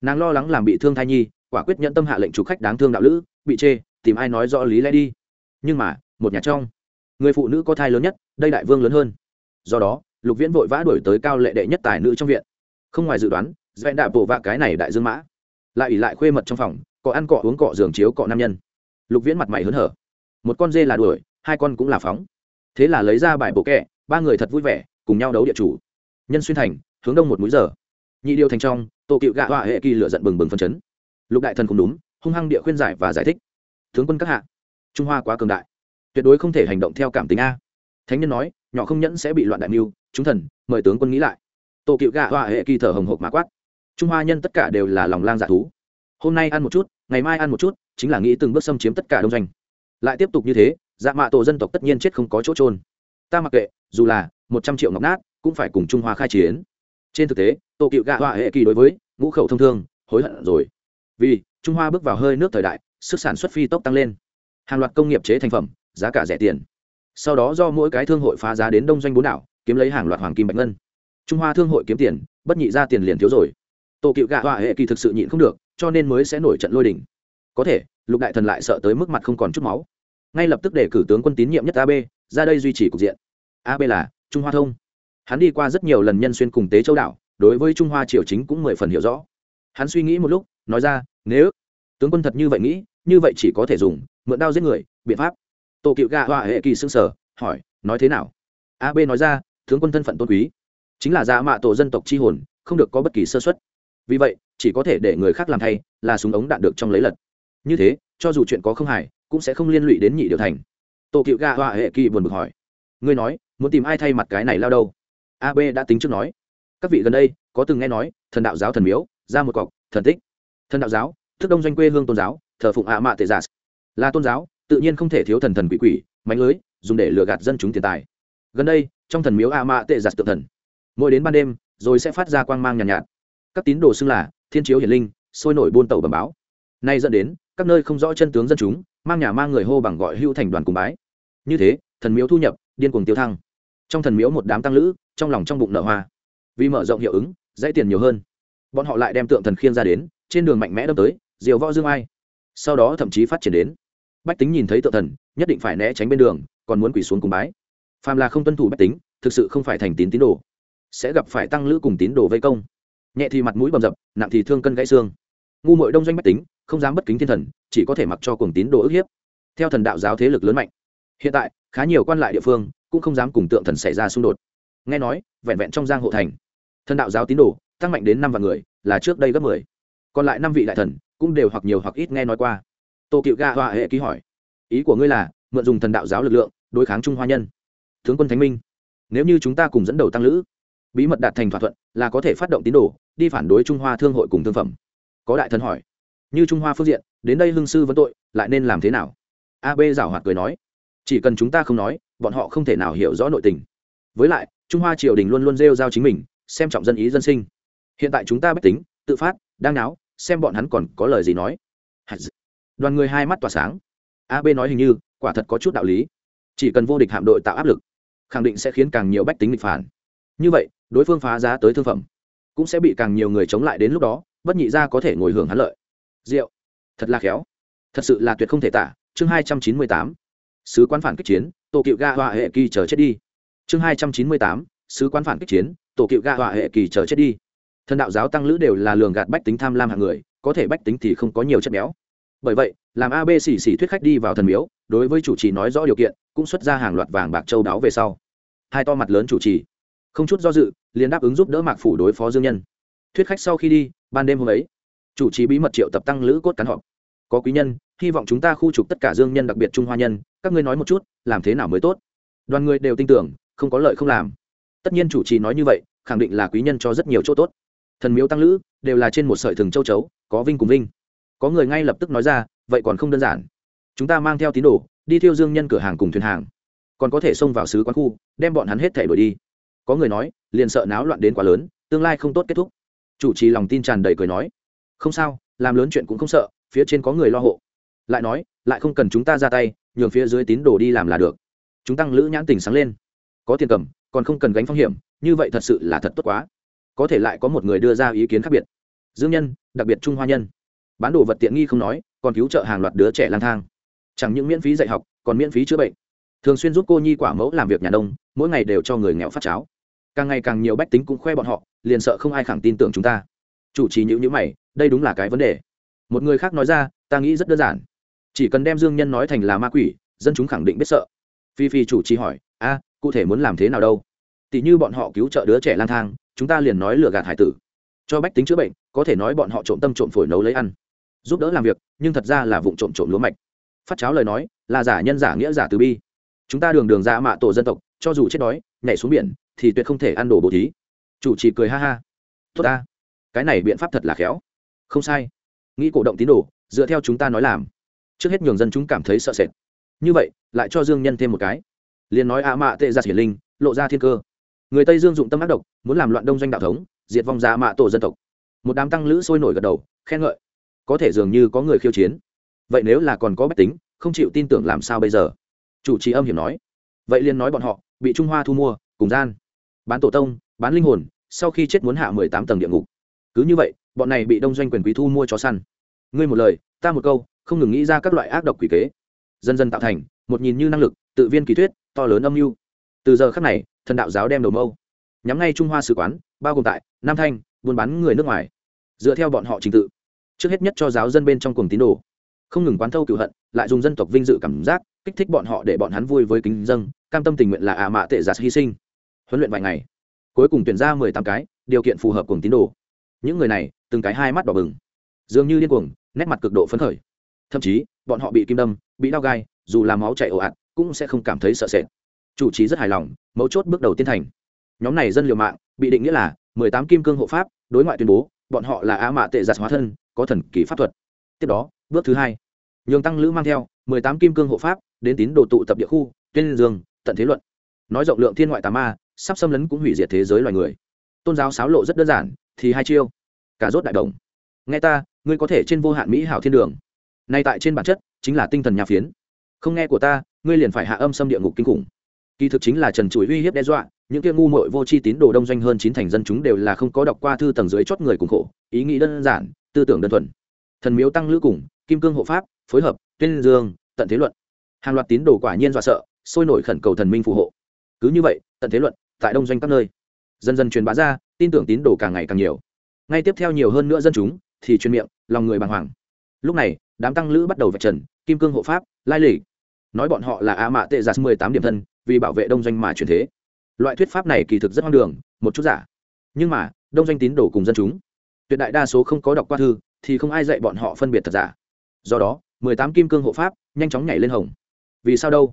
Nàng lo lắng làm bị thương thai nhi, quả quyết nhận tâm hạ lệnh chủ khách đáng thương đạo lữ, bị chê, tìm ai nói rõ lý lẽ đi. Nhưng mà, một nhà trong người phụ nữ có thai lớn nhất, đây đại vương lớn hơn. Do đó, lục viễn vội vã đuổi tới cao lệ đệ nhất tài nữ trong viện. Không ngoài dự đoán, dẹn đạp bộ vạ cái này đại dương mã, lại ỉ lại khuê mật trong phòng, cọ ăn cọ uống cọ giường chiếu cọ nam nhân. Lục viễn mặt mày hớn hở. Một con dê là đuổi, hai con cũng là phóng. Thế là lấy ra bài bộ kẹ, ba người thật vui vẻ, cùng nhau đấu địa chủ. Nhân xuyên thành, hướng đông một múi giờ. Nhị điều thành trong tổ cựu gạ họa hệ kỳ lựa giận bừng bừng phân chấn. Lục đại thần cũng đúng, hung hăng địa khuyên giải và giải thích. Tướng quân các hạ, trung hoa quá cường đại tuyệt đối không thể hành động theo cảm tính a. Thánh nhân nói, nhỏ không nhẫn sẽ bị loạn đại mưu, chúng thần, mời tướng quân nghĩ lại. Tổ cựu gạ họa hệ kỳ thở hồng hộc mã quát. Trung hoa nhân tất cả đều là lòng lang dạ thú. Hôm nay ăn một chút, ngày mai ăn một chút, chính là nghĩ từng bước xâm chiếm tất cả đông doanh. Lại tiếp tục như thế dạ mạ tổ dân tộc tất nhiên chết không có chỗ trôn ta mặc kệ, dù là một trăm triệu ngọc nát, cũng phải cùng trung hoa khai chiến. Trên thực tế tổ cựu gạ họa hệ kỳ đối với ngũ khẩu thông thương, hối hận rồi. Vì trung hoa bước vào hơi nước thời đại, sức sản xuất phi tốc tăng lên. Hàng loạt công nghiệp chế thành phẩm giá cả rẻ tiền. Sau đó do mỗi cái thương hội phá giá đến đông doanh bốn đảo, kiếm lấy hàng loạt hoàng kim bạch ngân. Trung hoa thương hội kiếm tiền, bất nhị ra tiền liền thiếu rồi. Tổ cựu gạ họa hệ kỳ thực sự nhịn không được, cho nên mới sẽ nổi trận lôi đình. Có thể, lục đại thần lại sợ tới mức mặt không còn chút máu. Ngay lập tức để cử tướng quân tín nhiệm nhất ab ra đây duy trì cục diện. Ab là trung hoa thông. Hắn đi qua rất nhiều lần nhân xuyên cùng tế châu đảo, đối với trung hoa triều chính cũng mười phần hiểu rõ. Hắn suy nghĩ một lúc, nói ra, nếu tướng quân thật như vậy nghĩ, như vậy chỉ có thể dùng, mượn đao giết người, biện pháp tổ cựu gạ hoa hệ kỳ xương sở hỏi, nói thế nào? Ab nói ra, tướng quân thân phận tôn quý, chính là dạ mạ tổ dân tộc c h i hồn, không được có bất kỳ sơ xuất vì vậy, chỉ có thể để người khác làm thay, là súng ống đạn được trong lấy lật. Như thế, cho dù chuyện có không hài, cũng sẽ không liên lụy đến nhị điều thành. Tổ cựu gạ hoa hệ kỳ buồn bực hỏi, ngươi nói, muốn tìm ai thay mặt cái này lao đâu? Ab đã tính trước nói, các vị gần đây, có từng nghe nói, thần đạo giáo thần miếu, ra một cọc, thần tích. Thần đạo giáo, thức đông doanh quê hương tôn giáo, thờ phụng ạ mạ tệ dạ giả là tôn giáo tự nhiên không thể thiếu thần thần quỷ quỷ mánh lưới dùng để lừa gạt dân chúng tiền tài. Gần đây trong thần miếu a mạ tệ giặt tự thần. Mỗi đến ban đêm rồi sẽ phát ra quang mang nhàn nhạt, nhạt. Các tín đồ xưng là thiên chiếu hiển linh sôi nổi buôn tàu bầm báo. Nay dẫn đến các nơi không rõ chân tướng dân chúng mang nhà mang người hô bằng gọi hưu thành đoàn cùng bái. Như thế thần miếu thu nhập điên cuồng tiêu thăng. Trong thần miếu một đám tăng lữ trong lòng trong bụng nở hoa. Vì mở rộng hiệu ứng dãy tiền nhiều hơn. Bọn họ lại đem tượng thần khiên ra đến trên đường mạnh mẽ đâm tới diều võ dương ai. Sau đó thậm chí phát triển đến bách tính nhìn thấy tượng thần, nhất định phải né tránh bên đường, còn muốn quỳ xuống cùng bái. Phàm là không tuân thủ bách tính, thực sự không phải thành tín tín đồ. Sẽ gặp phải tăng lữ cùng tín đồ vây công. Nhẹ thì mặt mũi bầm dập, nặng thì thương cân gãy xương. Ngu mội đông doanh bách tính, không dám bất kính thiên thần, chỉ có thể mặc cho cùng tín đồ ức hiếp. Theo thần đạo giáo thế lực lớn mạnh, hiện tại, khá nhiều quan lại địa phương cũng không dám cùng tượng thần xảy ra xung đột. Nghe nói, vẹn vẹn trong giang hộ thành, thần đạo giáo tín đồ tăng mạnh đến năm vạn người, là trước đây gấp mười. Còn lại năm vị đại thần cũng đều hoặc nhiều hoặc ít nghe nói qua tô cựu ga hoa hệ ký hỏi, ý của ngươi là mượn dùng thần đạo giáo lực lượng đối kháng trung hoa nhân? Tướng quân thánh minh, nếu như chúng ta cùng dẫn đầu tăng lữ, bí mật đạt thành thỏa thuận là có thể phát động tín đồ, đi phản đối trung hoa thương hội cùng thương phẩm. Có đại thần hỏi, như trung hoa phương diện, đến đây hương sư vấn tội, lại nên làm thế nào? Ab giảo hoạt cười nói, chỉ cần chúng ta không nói, bọn họ không thể nào hiểu rõ nội tình. Với lại, trung hoa triều đình luôn luôn rêu giao chính mình, xem trọng dân ý dân sinh. Hiện tại chúng ta bách tính, tự phát, đang náo, xem bọn hắn còn có lời gì nói đoàn người hai mắt tỏa sáng. Ab nói hình như, quả thật có chút đạo lý. Chỉ cần vô địch hạm đội tạo áp lực, khẳng định sẽ khiến càng nhiều bách tính địch phản. Như vậy, đối phương phá giá tới thương phẩm, cũng sẽ bị càng nhiều người chống lại đến lúc đó, bất nhị ra có thể ngồi hưởng hắn lợi. Rượu. Thật là khéo. Thật sự là tuyệt không thể tả. Chương hai trăm chín mươi tám. Sứ quán phản kích chiến tổ cựu ga họa hệ kỳ chờ chết đi. Chương hai trăm chín mươi tám. Sứ quán phản kích chiến tổ cựu ga họa hệ kỳ chờ chết đi. Thần đạo giáo tăng lữ đều là lường gạt bách tính tham lam hạng người, có thể bách tính thì không có nhiều chất béo bởi vậy, làm ab xì xì thuyết khách đi vào thần miếu, đối với chủ trì nói rõ điều kiện, cũng xuất ra hàng loạt vàng bạc châu đáo về sau. Hai to mặt lớn chủ trì. Không chút do dự, liền đáp ứng giúp đỡ mạc phủ đối phó dương nhân. Thuyết khách sau khi đi, ban đêm hôm ấy, chủ trì bí mật triệu tập tăng lữ cốt cán họp. Có quý nhân, hy vọng chúng ta khu trục tất cả dương nhân đặc biệt trung hoa nhân, các ngươi nói một chút, làm thế nào mới tốt? Đoàn người đều tin tưởng, không có lợi không làm. Tất nhiên chủ trì nói như vậy, khẳng định là quý nhân cho rất nhiều chỗ tốt. Thần miếu tăng lữ, đều là trên một sợi thừng châu chấu, có vinh cùng vinh có người ngay lập tức nói ra, vậy còn không đơn giản. Chúng ta mang theo tín đồ, đi thiêu dương nhân cửa hàng cùng thuyền hàng. Còn có thể xông vào sứ quán khu, đem bọn hắn hết thể đuổi đi. Có người nói, liền sợ náo loạn đến quá lớn, tương lai không tốt kết thúc. Chủ trì lòng tin tràn đầy cười nói, không sao, làm lớn chuyện cũng không sợ, phía trên có người lo hộ. Lại nói, lại không cần chúng ta ra tay, nhường phía dưới tín đồ đi làm là được. Chúng tăng lữ nhãn tình sáng lên. Có tiền cầm, còn không cần gánh phong hiểm, như vậy thật sự là thật tốt quá. Có thể lại có một người đưa ra ý kiến khác biệt. Dương nhân, đặc biệt trung hoa nhân bán đồ vật tiện nghi không nói, còn cứu trợ hàng loạt đứa trẻ lang thang. Chẳng những miễn phí dạy học, còn miễn phí chữa bệnh. Thường xuyên giúp cô nhi quả mẫu làm việc nhà đông mỗi ngày đều cho người nghèo phát cháo. Càng ngày càng nhiều bách tính cũng khoe bọn họ, liền sợ không ai khẳng tin tưởng chúng ta. Chủ trì nhữ nhữ mày, đây đúng là cái vấn đề. Một người khác nói ra, ta nghĩ rất đơn giản. Chỉ cần đem dương nhân nói thành là ma quỷ, dân chúng khẳng định biết sợ. Phi phi chủ trì hỏi, a, cụ thể muốn làm thế nào đâu? Tỷ như bọn họ cứu trợ đứa trẻ lang thang, chúng ta liền nói lừa gạt hải tử. Cho bách tính chữa bệnh, có thể nói bọn họ trộm tâm trộm phổi nấu lấy ăn giúp đỡ làm việc, nhưng thật ra là vụ trộm trộm lúa mạch. Phát cháo lời nói, là giả nhân giả nghĩa giả từ bi. Chúng ta đường đường ra mạ tổ dân tộc, cho dù chết đói, nhảy xuống biển, thì tuyệt không thể ăn đồ bồ thí. Chủ trì cười ha ha. Tốt ta. Cái này biện pháp thật là khéo. Không sai. Nghĩ cổ động tín đồ, dựa theo chúng ta nói làm. Trước hết nhường dân chúng cảm thấy sợ sệt. Như vậy, lại cho dương nhân thêm một cái. Liền nói ạ mạ tệ ra hiển linh, lộ ra thiên cơ. Người tây dương dụng tâm ác độc, muốn làm loạn đông doanh đạo thống, diệt vong giả mạ tổ dân tộc. Một đám tăng lữ sôi nổi gật đầu, khen ngợi có thể dường như có người khiêu chiến. Vậy nếu là còn có bách tính, không chịu tin tưởng làm sao bây giờ? Chủ trì âm hiểm nói. Vậy liền nói bọn họ, bị trung hoa thu mua, cùng gian. Bán tổ tông, bán linh hồn, sau khi chết muốn hạ mười tám tầng địa ngục. Cứ như vậy, bọn này bị đông doanh quyền quý thu mua cho săn. Ngươi một lời, ta một câu, không ngừng nghĩ ra các loại ác độc quỷ kế. Dần dần tạo thành, một nhìn như năng lực, tự viên kỳ thuyết, to lớn âm mưu. Từ giờ khắc này, thần đạo giáo đem đầu mâu. Nhắm ngay trung hoa sứ quán, bao gồm tại nam thanh, buôn bán người nước ngoài. Dựa theo bọn họ trình tự trước hết nhất cho giáo dân bên trong cùng tín đồ. Không ngừng quán thâu cựu hận, lại dùng dân tộc vinh dự cảm giác, kích thích bọn họ để bọn hắn vui với kính dân, cam tâm tình nguyện là ả mạ tệ giạt hy sinh. Huấn luyện vài ngày, cuối cùng tuyển ra mười tám cái, điều kiện phù hợp cùng tín đồ. Những người này, từng cái hai mắt đỏ bừng, dường như điên cuồng, nét mặt cực độ phấn khởi. Thậm chí, bọn họ bị kim đâm, bị đau gai, dù làm máu chảy ồ ạt, cũng sẽ không cảm thấy sợ sệt. Chủ trí rất hài lòng, mấu chốt bước đầu tiên thành. Nhóm này dân liều mạng, bị định nghĩa là mười tám kim cương hộ pháp, đối ngoại tuyên bố, bọn họ là á mạ tệ giặt hóa thân có thần kỳ pháp thuật. Tiếp đó, bước thứ hai. Nhường tăng lữ mang theo mười tám kim cương hộ pháp đến tín đồ tụ tập địa khu, tuyên dương, tận thế luận. Nói rộng lượng thiên ngoại tà ma, sắp xâm lấn cũng hủy diệt thế giới loài người. Tôn giáo sáo lộ rất đơn giản, thì hai chiêu. Cả rốt đại đồng. Nghe ta, ngươi có thể trên vô hạn mỹ hảo thiên đường. Nay tại trên bản chất, chính là tinh thần nhà phiến. Không nghe của ta, ngươi liền phải hạ âm xâm địa ngục kinh khủng. Kỳ thực chính là trần chuỗi uy hiếp đe dọa, những kia ngu muội vô tri tín đồ đông doanh hơn chín thành dân chúng đều là không có đọc qua thư tầng dưới chót người cùng khổ, ý nghĩ đơn giản tư tưởng đơn thuần. Thần miếu tăng lữ cùng, kim cương hộ pháp, phối hợp, tuyên dương, tận thế luận. Hàng loạt tín đồ quả nhiên dọa sợ, sôi nổi khẩn cầu thần minh phù hộ. Cứ như vậy, tận thế luận, tại đông doanh các nơi. Dần dần truyền bá ra, tin tưởng tín đồ càng ngày càng nhiều. Ngay tiếp theo nhiều hơn nữa dân chúng, thì truyền miệng, lòng người bàng hoàng. Lúc này, đám tăng lữ bắt đầu vạch trần, kim cương hộ pháp, lai lịch. Nói bọn họ là a mạ tệ giả mười tám điểm thân, vì bảo vệ đông doanh mà truyền thế. Loại thuyết pháp này kỳ thực rất hoang đường, một chút giả. Nhưng mà, đông doanh tín đồ cùng dân chúng tuyệt đại đa số không có đọc qua thư, thì không ai dạy bọn họ phân biệt thật giả. Do đó, mười tám kim cương hộ pháp nhanh chóng nhảy lên hồng. Vì sao đâu?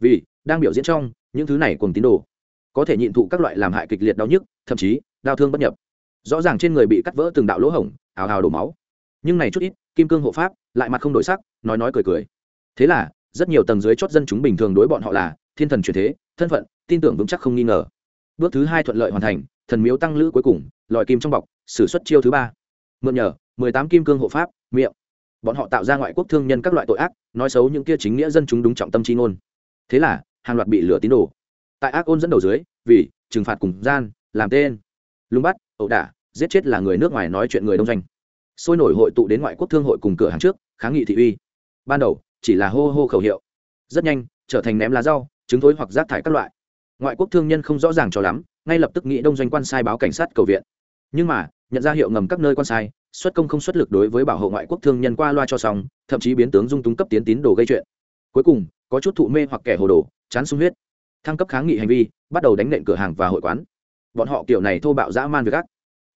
Vì, đang biểu diễn trong, những thứ này cùng tín đồ, có thể nhịn thụ các loại làm hại kịch liệt đau nhức, thậm chí, đau thương bất nhập. Rõ ràng trên người bị cắt vỡ từng đạo lỗ hổng ào ào đổ máu. Nhưng này chút ít, kim cương hộ pháp, lại mặt không đổi sắc, nói nói cười cười. Thế là, rất nhiều tầng dưới chót dân chúng bình thường đối bọn họ là, thiên thần truyền thế, thân phận, tin tưởng vững chắc không nghi ngờ. Bước thứ hai thuận lợi hoàn thành, thần miếu tăng lữ cuối cùng lòi kim trong bọc xử suất chiêu thứ ba. Mượn nhờ, mười tám kim cương hộ pháp, miệng. Bọn họ tạo ra ngoại quốc thương nhân các loại tội ác, nói xấu những kia chính nghĩa dân chúng đúng trọng tâm trí ngôn. Thế là, hàng loạt bị lửa tín đồ. Tại ác ôn dẫn đầu dưới, vì trừng phạt cùng gian, làm tên. Lùng bắt, ẩu đả, giết chết là người nước ngoài nói chuyện người đông doanh. Sôi nổi hội tụ đến ngoại quốc thương hội cùng cửa hàng trước, kháng nghị thị uy. Ban đầu, chỉ là hô hô khẩu hiệu. Rất nhanh, trở thành ném lá rau, trứng thối hoặc rác thải các loại ngoại quốc thương nhân không rõ ràng cho lắm, ngay lập tức nghĩ đông doanh quan sai báo cảnh sát cầu viện. Nhưng mà, nhận ra hiệu ngầm các nơi quan sai, xuất công không xuất lực đối với bảo hộ ngoại quốc thương nhân qua loa cho xong, thậm chí biến tướng dung túng cấp tiến tín đồ gây chuyện. Cuối cùng, có chút thụ mê hoặc kẻ hồ đồ, chán sung huyết. Thăng cấp kháng nghị hành vi, bắt đầu đánh nện cửa hàng và hội quán. Bọn họ kiểu này thô bạo dã man việc ác.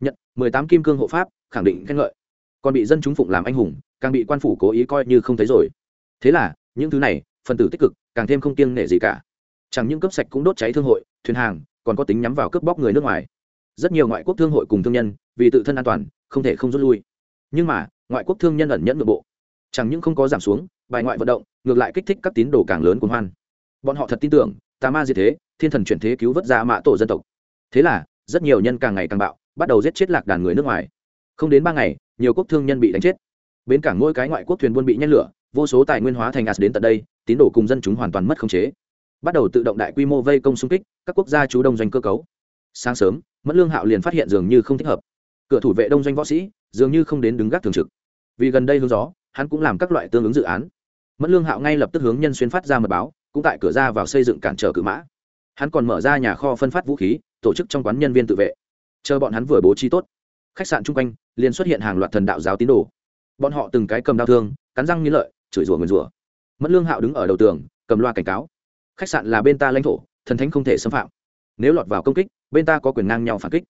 Nhận, mười tám kim cương hộ pháp, khẳng định khen ngợi. Còn bị dân chúng phụng làm anh hùng, càng bị quan phủ cố ý coi như không thấy rồi. Thế là, những thứ này, phần tử tích cực, càng thêm không kiêng nể gì cả chẳng những cấp sạch cũng đốt cháy thương hội, thuyền hàng, còn có tính nhắm vào cướp bóc người nước ngoài. Rất nhiều ngoại quốc thương hội cùng thương nhân, vì tự thân an toàn, không thể không rút lui. Nhưng mà, ngoại quốc thương nhân ẩn nhẫn nội bộ. Chẳng những không có giảm xuống, bài ngoại vận động, ngược lại kích thích các tín đồ càng lớn của hoan. Bọn họ thật tin tưởng, tà ma gì thế, thiên thần chuyển thế cứu vớt ra mã tổ dân tộc. Thế là, rất nhiều nhân càng ngày càng bạo, bắt đầu giết chết lạc đàn người nước ngoài. Không đến ba ngày, nhiều quốc thương nhân bị đánh chết. Bến cảng mỗi cái ngoại quốc thuyền buôn bị nhét lửa, vô số tài nguyên hóa thành as đến tận đây, tín đồ cùng dân chúng hoàn toàn mất khống chế bắt đầu tự động đại quy mô vây công xung kích, các quốc gia chú đông doanh cơ cấu. Sáng sớm, mẫn lương hạo liền phát hiện dường như không thích hợp. Cửa thủ vệ đông doanh võ sĩ dường như không đến đứng gác thường trực. Vì gần đây hướng gió, hắn cũng làm các loại tương ứng dự án. Mẫn lương hạo ngay lập tức hướng nhân xuyên phát ra mật báo, cũng tại cửa ra vào xây dựng cản trở cự mã. Hắn còn mở ra nhà kho phân phát vũ khí, tổ chức trong quán nhân viên tự vệ. Chờ bọn hắn vừa bố trí tốt, khách sạn chung quanh liền xuất hiện hàng loạt thần đạo giáo tín đồ. Bọn họ từng cái cầm đau thương, cắn răng nghĩ lợi, chửi rủa nguyền rủa. Mẫn lương hạo đứng ở đầu tường, cầm loa cảnh cáo khách sạn là bên ta lãnh thổ, thần thánh không thể xâm phạm. Nếu lọt vào công kích, bên ta có quyền ngang nhau phản kích.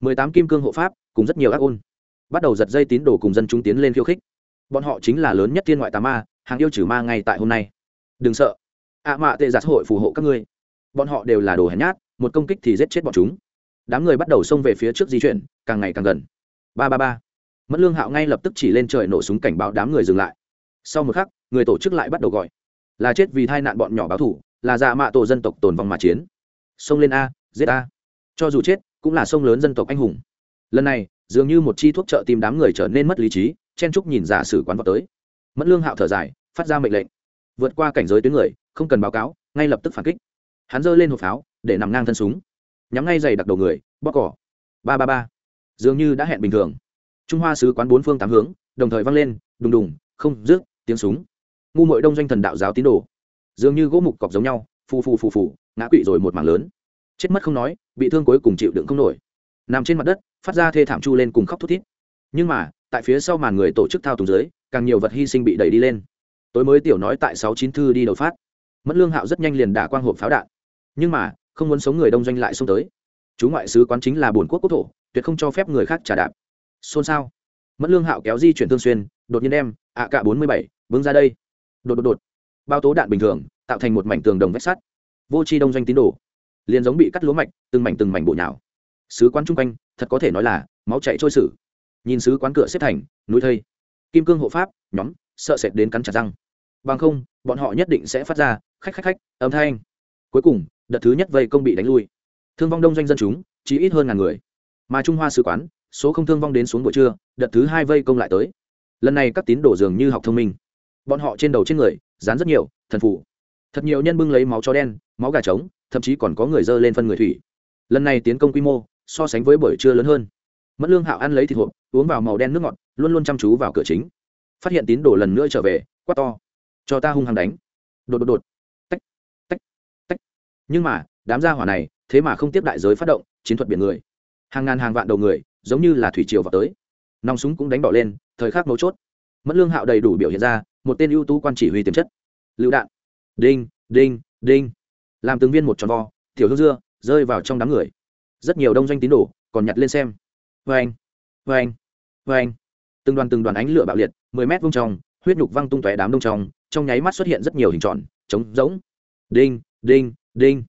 Mười tám kim cương hộ pháp, cùng rất nhiều ác ôn. Bắt đầu giật dây tín đồ cùng dân chúng tiến lên khiêu khích. Bọn họ chính là lớn nhất thiên ngoại tà ma, hàng yêu trừ ma ngay tại hôm nay. Đừng sợ. Ạ à mạ tệ giặt hội phù hộ các ngươi. Bọn họ đều là đồ hèn nhát, một công kích thì giết chết bọn chúng. Đám người bắt đầu xông về phía trước di chuyển, càng ngày càng gần. Ba ba ba. Mất lương hạo ngay lập tức chỉ lên trời nổ súng cảnh báo đám người dừng lại. Sau một khắc, người tổ chức lại bắt đầu gọi. Là chết vì tai nạn bọn nhỏ báo thủ là dạ mạ tổ dân tộc tồn vong mà chiến. Xông lên a, giết a. Cho dù chết, cũng là sông lớn dân tộc anh hùng. Lần này, dường như một chi thuốc trợ tìm đám người trở nên mất lý trí, chen trúc nhìn giả sử quán vào tới. Mẫn lương hạo thở dài, phát ra mệnh lệnh. Vượt qua cảnh giới tuyến người, không cần báo cáo, ngay lập tức phản kích. Hắn giơ lên hộp pháo, để nằm ngang thân súng. Nhắm ngay giày đặc đầu người bóc cỏ. Ba ba ba. Dường như đã hẹn bình thường. Trung hoa sứ quán bốn phương tám hướng, đồng thời vang lên, đùng đùng, không rước tiếng súng. Ngu mội đông doanh thần đạo giáo tín đồ dường như gỗ mục cọc giống nhau, phù phù phù phù, ngã quỵ rồi một mảng lớn. Chết mất không nói, bị thương cuối cùng chịu đựng không nổi. Nằm trên mặt đất, phát ra thê thảm chu lên cùng khóc thút thít. Nhưng mà, tại phía sau màn người tổ chức thao túng dưới, càng nhiều vật hy sinh bị đẩy đi lên. Tối mới tiểu nói tại sáu chín thư đi đầu phát. Mất lương hạo rất nhanh liền đả quang hộp pháo đạn. Nhưng mà, không muốn sống người đông doanh lại xông tới. Chú ngoại sứ quán chính là bồn quốc quốc thổ, tuyệt không cho phép người khác trả đạp. Xôn xao. Mất lương hạo kéo di chuyển thương xuyên, đột nhiên đem, ạ cả bốn mươi bảy vâng ra đây. Đột đột đột bao tố đạn bình thường, tạo thành một mảnh tường đồng vách sắt. Vô c đông doanh tín đồ, liền giống bị cắt lúa mạch, từng mảnh từng mảnh bộ nhào. Sứ quán chung quanh, thật có thể nói là máu chạy trôi sử nhìn sứ quán cửa xếp thành, núi thây. Kim cương hộ pháp, nhóm, sợ sệt đến cắn chặt răng. Bằng không, bọn họ nhất định sẽ phát ra khách khách khách, âm thanh. Cuối cùng, đợt thứ nhất vây công bị đánh lui. Thương vong đông doanh dân chúng, chỉ ít hơn ngàn người. Mà trung hoa sứ quán, số không thương vong đến xuống buổi trưa, đợt thứ hai vây công lại tới. Lần này các tín đồ dường như học thông minh. Bọn họ trên đầu trên người dán rất nhiều, thần phủ. Thật nhiều nhân bưng lấy máu chó đen, máu gà trống, thậm chí còn có người dơ lên phân người thủy. Lần này tiến công quy mô, so sánh với buổi trưa lớn hơn. Mất lương hạo ăn lấy thịt hộp, uống vào màu đen nước ngọt, luôn luôn chăm chú vào cửa chính. Phát hiện tín đồ lần nữa trở về, quát to. Cho ta hung hăng đánh. Đột đột đột. Tách tách tách. Nhưng mà, đám gia hỏa này, thế mà không tiếp đại giới phát động, chiến thuật biển người. Hàng ngàn hàng vạn đầu người, giống như là thủy triều vào tới. Nòng súng cũng đánh đỏ lên, thời khắc mấu chốt. Mất lương hạo đầy đủ biểu hiện ra một tên ưu tú quan chỉ huy tiềm chất. Lựu đạn. Đinh đinh đinh. Làm từng viên một tròn vo, tiểu hương dưa, rơi vào trong đám người. Rất nhiều đông doanh tín đồ còn nhặt lên xem. Vê anh vê anh vê anh từng đoàn từng đoàn ánh lửa bạo liệt, mười mét vung trong, huyết nhục văng tung tóe đám đông trong trong nháy mắt xuất hiện rất nhiều hình tròn, trống rỗng. Đinh đinh đinh.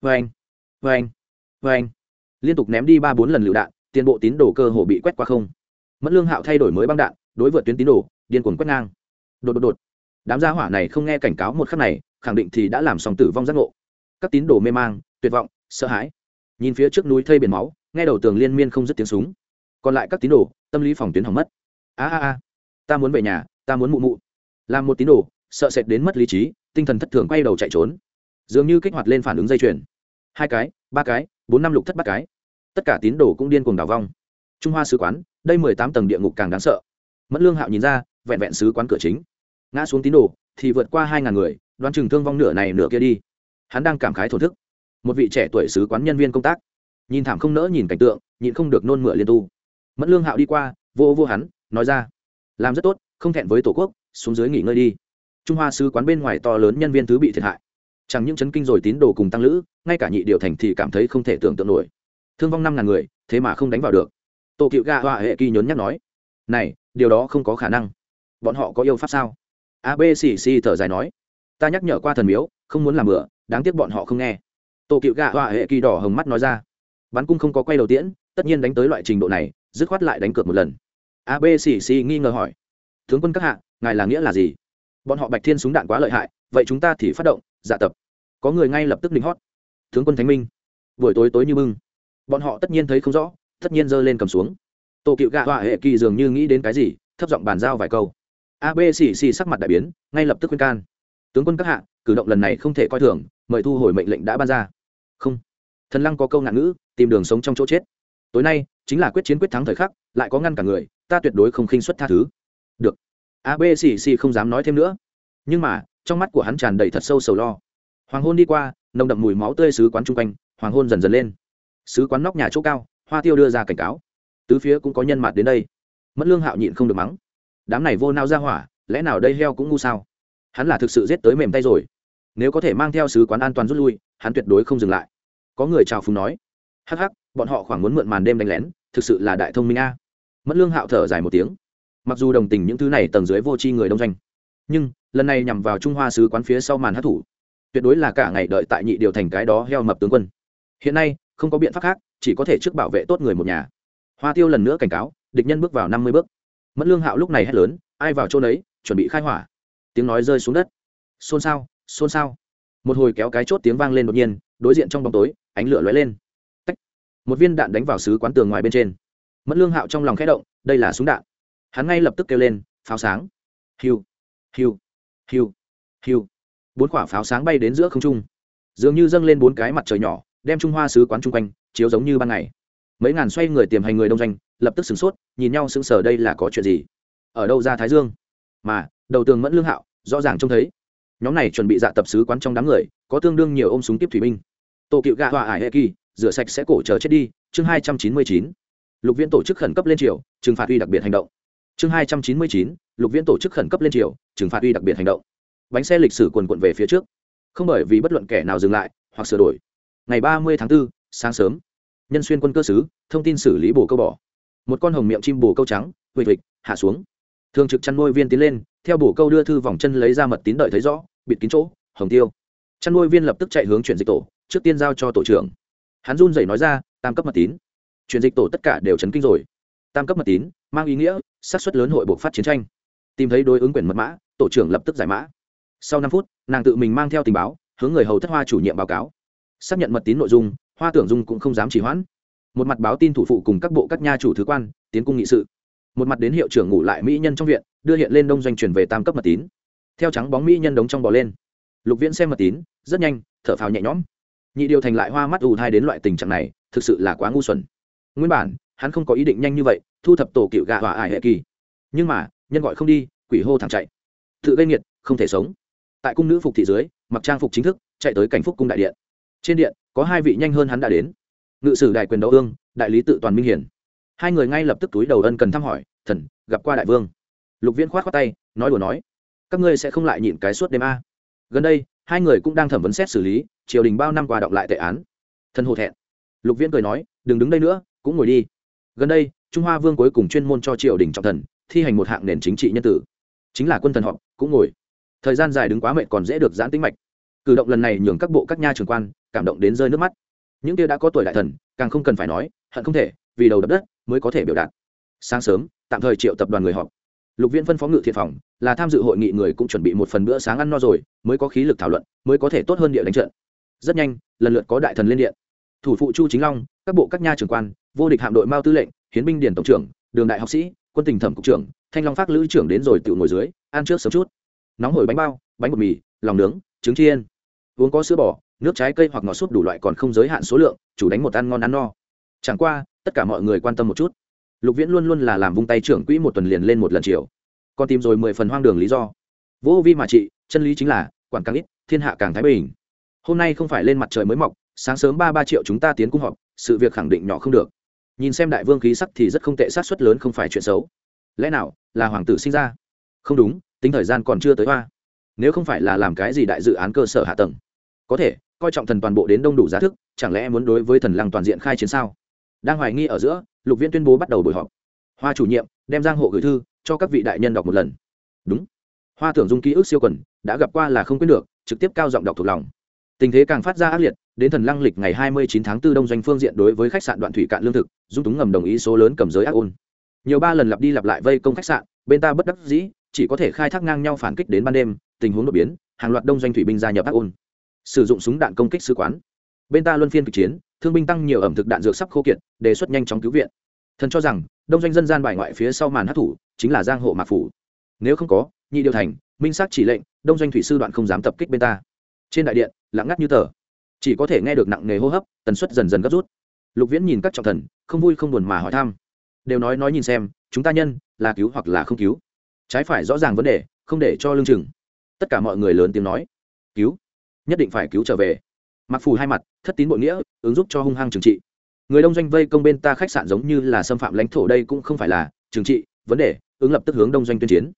Vê anh vê anh vê anh liên tục ném đi ba bốn lần lựu đạn, tiền bộ tín đồ cơ hồ bị quét qua không. Mẫn lương hạo thay đổi mới băng đạn, đối vượt tuyến tín đồ, điên cuồng quét ngang đột đột đột. Đám gia hỏa này không nghe cảnh cáo một khắc này, khẳng định thì đã làm xong tử vong giác ngộ. Các tín đồ mê mang, tuyệt vọng, sợ hãi. Nhìn phía trước núi thây biển máu, nghe đầu tường liên miên không dứt tiếng súng. Còn lại các tín đồ, tâm lý phòng tuyến hỏng mất. A a a, ta muốn về nhà, ta muốn mụ mụ. Làm một tín đồ, sợ sệt đến mất lý trí, tinh thần thất thường quay đầu chạy trốn. Dường như kích hoạt lên phản ứng dây chuyền. Hai cái, ba cái, bốn năm lục thất bát cái. Tất cả tín đồ cũng điên cuồng đào vong. Trung hoa sứ quán, đây mười tám tầng địa ngục càng đáng sợ. Mẫn lương hạo nhìn ra, vẹn vẹn sứ quán cửa chính ngã xuống tín đồ, thì vượt qua hai ngàn người, đoán chừng thương vong nửa này nửa kia đi. Hắn đang cảm khái thổ thức. Một vị trẻ tuổi sứ quán nhân viên công tác. Nhìn thảm không nỡ nhìn cảnh tượng, nhịn không được nôn mửa liên tu. Mẫn lương hạo đi qua, vô vô hắn, nói ra, làm rất tốt, không thẹn với tổ quốc, xuống dưới nghỉ ngơi đi. Trung hoa sứ quán bên ngoài to lớn nhân viên thứ bị thiệt hại. Chẳng những chấn kinh rồi tín đồ cùng tăng lữ, ngay cả nhị điều thành thì cảm thấy không thể tưởng tượng nổi. Thương vong năm ngàn người, thế mà không đánh vào được. Tổ cựu ga họa hệ kỳ nhốn nhắc nói, này, điều đó không có khả năng. Bọn họ có yêu pháp sao? Abcc thở dài nói. Ta nhắc nhở qua thần miếu, không muốn làm bừa, đáng tiếc bọn họ không nghe. Tổ cựu gạ họa hệ kỳ đỏ hồng mắt nói ra. Bắn cung không có quay đầu tiễn, tất nhiên đánh tới loại trình độ này, dứt khoát lại đánh cược một lần. Abcc nghi ngờ hỏi. Tướng quân các hạ, ngài là nghĩa là gì? Bọn họ bạch thiên súng đạn quá lợi hại, vậy chúng ta thì phát động dạ tập. Có người ngay lập tức lính hót. Tướng quân thánh minh. Buổi tối tối như bưng bọn họ tất nhiên thấy không rõ, tất nhiên giơ lên cầm xuống. Tổ cựu gạ họa hệ kỳ dường như nghĩ đến cái gì, thấp giọng bàn giao vài câu abcc sắc mặt đại biến, ngay lập tức khuyên can. Tướng quân các hạ, cử động lần này không thể coi thường, mời thu hồi mệnh lệnh đã ban ra. Không. Thần lăng có câu ngạn ngữ, tìm đường sống trong chỗ chết. Tối nay, chính là quyết chiến quyết thắng thời khắc, lại có ngăn cả người, ta tuyệt đối không khinh xuất tha thứ. Được. Abcc không dám nói thêm nữa. Nhưng mà, trong mắt của hắn tràn đầy thật sâu sầu lo. Hoàng hôn đi qua, nồng đậm mùi máu tươi sứ quán chung quanh, hoàng hôn dần dần lên. Sứ quán nóc nhà chỗ cao, hoa tiêu đưa ra cảnh cáo. Tứ phía cũng có nhân mặt đến đây. Mất lương hạo nhịn không được mắng đám này vô nao ra hỏa, lẽ nào đây heo cũng ngu sao? Hắn là thực sự giết tới mềm tay rồi. Nếu có thể mang theo sứ quán an toàn rút lui, hắn tuyệt đối không dừng lại. Có người chào phúng nói, hắc hắc, bọn họ khoảng muốn mượn màn đêm đánh lén, thực sự là đại thông minh a. Mất lương hạo thở dài một tiếng. Mặc dù đồng tình những thứ này tầng dưới vô tri người đông doanh, nhưng lần này nhằm vào trung hoa sứ quán phía sau màn hát thủ tuyệt đối là cả ngày đợi tại nhị điều thành cái đó heo mập tướng quân. Hiện nay, không có biện pháp khác, chỉ có thể trước bảo vệ tốt người một nhà. Hoa tiêu lần nữa cảnh cáo, địch nhân bước vào năm mươi bước. Mẫn lương hạo lúc này hét lớn, ai vào chỗ đấy chuẩn bị khai hỏa. Tiếng nói rơi xuống đất. Xôn xao xôn xao. Một hồi kéo cái chốt tiếng vang lên đột nhiên, đối diện trong bóng tối, ánh lửa lóe lên. Tách. một viên đạn đánh vào xứ quán tường ngoài bên trên. Mẫn lương hạo trong lòng khẽ động, đây là súng đạn. Hắn ngay lập tức kêu lên, pháo sáng. Hiu hiu hiu hiu. Bốn quả pháo sáng bay đến giữa không trung. Dường như dâng lên bốn cái mặt trời nhỏ, đem trung hoa sứ quán chung quanh, chiếu giống như ban ngày. Mấy ngàn xoay người tiềm hành người đông doanh, lập tức sửng sốt nhìn nhau sững sờ đây là có chuyện gì? Ở đâu ra thái dương? Mà đầu tường mẫn lương hạo rõ ràng trông thấy. Nhóm này chuẩn bị dạ tập sứ quán trong đám người có tương đương nhiều ôm súng tiếp thủy binh. Tổ cựu gạ hòa ải hệ kỳ rửa sạch sẽ cổ chờ chết đi chương hai trăm chín mươi chín. Lục viễn tổ chức khẩn cấp lên triều trừng phạt uy đặc biệt hành động. Chương hai trăm chín mươi chín lục viễn tổ chức khẩn cấp lên triều trừng phạt uy đặc biệt hành động. Bánh xe lịch sử quần quận về phía trước. Không bởi vì bất luận kẻ nào dừng lại hoặc sửa đổi. Ngày ba mươi tháng 4, sáng sớm nhân xuyên quân cơ sứ thông tin xử lý bồ câu bỏ một con hồng miệng chim bồ câu trắng, huỵch vịt hạ xuống. Thường trực chăn nuôi viên tiến lên, theo bổ câu đưa thư vòng chân lấy ra mật tín đợi thấy rõ, bịt kín chỗ, hồng tiêu. Chăn nuôi viên lập tức chạy hướng chuyển dịch tổ, trước tiên giao cho tổ trưởng. Hắn run rẩy nói ra, tam cấp mật tín. Chuyển dịch tổ tất cả đều chấn kinh rồi. Tam cấp mật tín, mang ý nghĩa, xác suất lớn hội buộc phát chiến tranh. Tìm thấy đối ứng quyền mật mã, tổ trưởng lập tức giải mã. Sau năm phút, nàng tự mình mang theo tình báo, hướng người hầu thất hoa chủ nhiệm báo cáo. Xác nhận mật tín nội dung, hoa tưởng dung cũng không dám chỉ hoãn một mặt báo tin thủ phụ cùng các bộ các nha chủ thứ quan, tiến cung nghị sự. Một mặt đến hiệu trưởng ngủ lại mỹ nhân trong viện, đưa hiện lên đông doanh chuyển về tam cấp mật tín. Theo trắng bóng mỹ nhân đống trong bò lên. Lục viễn xem mật tín, rất nhanh, thở phào nhẹ nhõm. Nhị điều thành lại hoa mắt ù thai đến loại tình trạng này, thực sự là quá ngu xuẩn. Nguyên bản, hắn không có ý định nhanh như vậy, thu thập tổ cựu gạ hỏa ải hệ kỳ. Nhưng mà, nhân gọi không đi, quỷ hô thẳng chạy. Tự gây nghiệt, không thể sống. Tại cung nữ phục thị dưới, mặc trang phục chính thức, chạy tới cảnh phúc cung đại điện. Trên điện, có hai vị nhanh hơn hắn đã đến ngự sử đại quyền đấu ương đại lý tự toàn minh hiển. Hai người ngay lập tức túi đầu ân cần thăm hỏi, thần, gặp qua đại vương. Lục viễn khoát khoát tay, nói đùa nói, các ngươi sẽ không lại nhịn cái suốt đêm a. Gần đây, hai người cũng đang thẩm vấn xét xử lý, triều đình bao năm qua đọc lại tệ án. Thân hồ thẹn. Lục viễn cười nói, đừng đứng đây nữa, cũng ngồi đi. Gần đây, trung hoa vương cuối cùng chuyên môn cho triều đình trọng thần, thi hành một hạng nền chính trị nhân tử. Chính là quân thần họp, cũng ngồi. Thời gian dài đứng quá mệt còn dễ được giãn tính mạch. Cử động lần này nhường các bộ các nha trường quan cảm động đến rơi nước mắt những kia đã có tuổi đại thần, càng không cần phải nói, hận không thể, vì đầu đập đất mới có thể biểu đạt. Sáng sớm, tạm thời triệu tập đoàn người họp. Lục viễn phân phó ngự thiện phòng, là tham dự hội nghị người cũng chuẩn bị một phần bữa sáng ăn no rồi, mới có khí lực thảo luận, mới có thể tốt hơn địa đánh trận. Rất nhanh, lần lượt có đại thần lên điện. Thủ phụ chu chính long, các bộ các nha trưởng quan, vô địch hạm đội mao tư lệnh, hiến binh điển tổng trưởng, đường đại học sĩ, quân tình thẩm cục trưởng, thanh long phát lữ trưởng đến rồi tự ngồi dưới, ăn trước sớm chút. Nóng hổi bánh bao, bánh bột mì, lòng nướng, trứng chiên. Uống có sữa bò nước trái cây hoặc ngọt súp đủ loại còn không giới hạn số lượng, chủ đánh một ăn ngon ăn no. Chẳng qua, tất cả mọi người quan tâm một chút. Lục viễn luôn luôn là làm vung tay trưởng quỹ một tuần liền lên một lần chiều. Còn tìm rồi mười phần hoang đường lý do. Vô vi mà trị, chân lý chính là, quản càng ít, thiên hạ càng thái bình. Hôm nay không phải lên mặt trời mới mọc, sáng sớm ba ba triệu chúng ta tiến cung họp, sự việc khẳng định nhỏ không được. Nhìn xem đại vương khí sắc thì rất không tệ sát xuất lớn không phải chuyện xấu. Lẽ nào, là hoàng tử sinh ra? Không đúng, tính thời gian còn chưa tới hoa. Nếu không phải là làm cái gì đại dự án cơ sở hạ tầng. Có thể coi trọng thần toàn bộ đến đông đủ giá thức, chẳng lẽ muốn đối với thần lăng toàn diện khai chiến sao? Đang hoài nghi ở giữa, lục viên tuyên bố bắt đầu buổi họp. Hoa chủ nhiệm, đem giang hộ gửi thư, cho các vị đại nhân đọc một lần. Đúng. Hoa tưởng dung ký ức siêu quần, đã gặp qua là không quyết được, trực tiếp cao giọng đọc thuộc lòng. Tình thế càng phát ra ác liệt, đến thần lăng lịch ngày 29 tháng 4 đông doanh phương diện đối với khách sạn đoạn thủy cạn lương thực, dung túng ngầm đồng ý số lớn cầm giới ác ôn. Nhiều ba lần lặp đi lặp lại vây công khách sạn, bên ta bất đắc dĩ, chỉ có thể khai thác ngang nhau phản kích đến ban đêm, tình huống đột biến, hàng loạt đông doanh thủy binh gia nhập ác ôn sử dụng súng đạn công kích sứ quán. Bên ta luân phiên kịch chiến, thương binh tăng nhiều ẩm thực đạn dược sắp khô kiệt, đề xuất nhanh chóng cứu viện. Thần cho rằng, đông doanh dân gian bài ngoại phía sau màn hát thủ chính là giang hộ mạc phủ. Nếu không có, nhị điều thành, minh xác chỉ lệnh, đông doanh thủy sư đoạn không dám tập kích bên ta. Trên đại điện, lặng ngắt như tờ. Chỉ có thể nghe được nặng nề hô hấp, tần suất dần dần gấp rút. Lục viễn nhìn các trọng thần, không vui không buồn mà hỏi thăm. Đều nói nói nhìn xem, chúng ta nhân, là cứu hoặc là không cứu? Trái phải rõ ràng vấn đề, không để cho lương chừng. Tất cả mọi người lớn tiếng nói. Cứu nhất định phải cứu trở về. Mặc phù hai mặt, thất tín bội nghĩa, ứng giúp cho hung hăng trừng trị. Người đông doanh vây công bên ta khách sạn giống như là xâm phạm lãnh thổ đây cũng không phải là trừng trị, vấn đề, ứng lập tức hướng đông doanh tuyên chiến.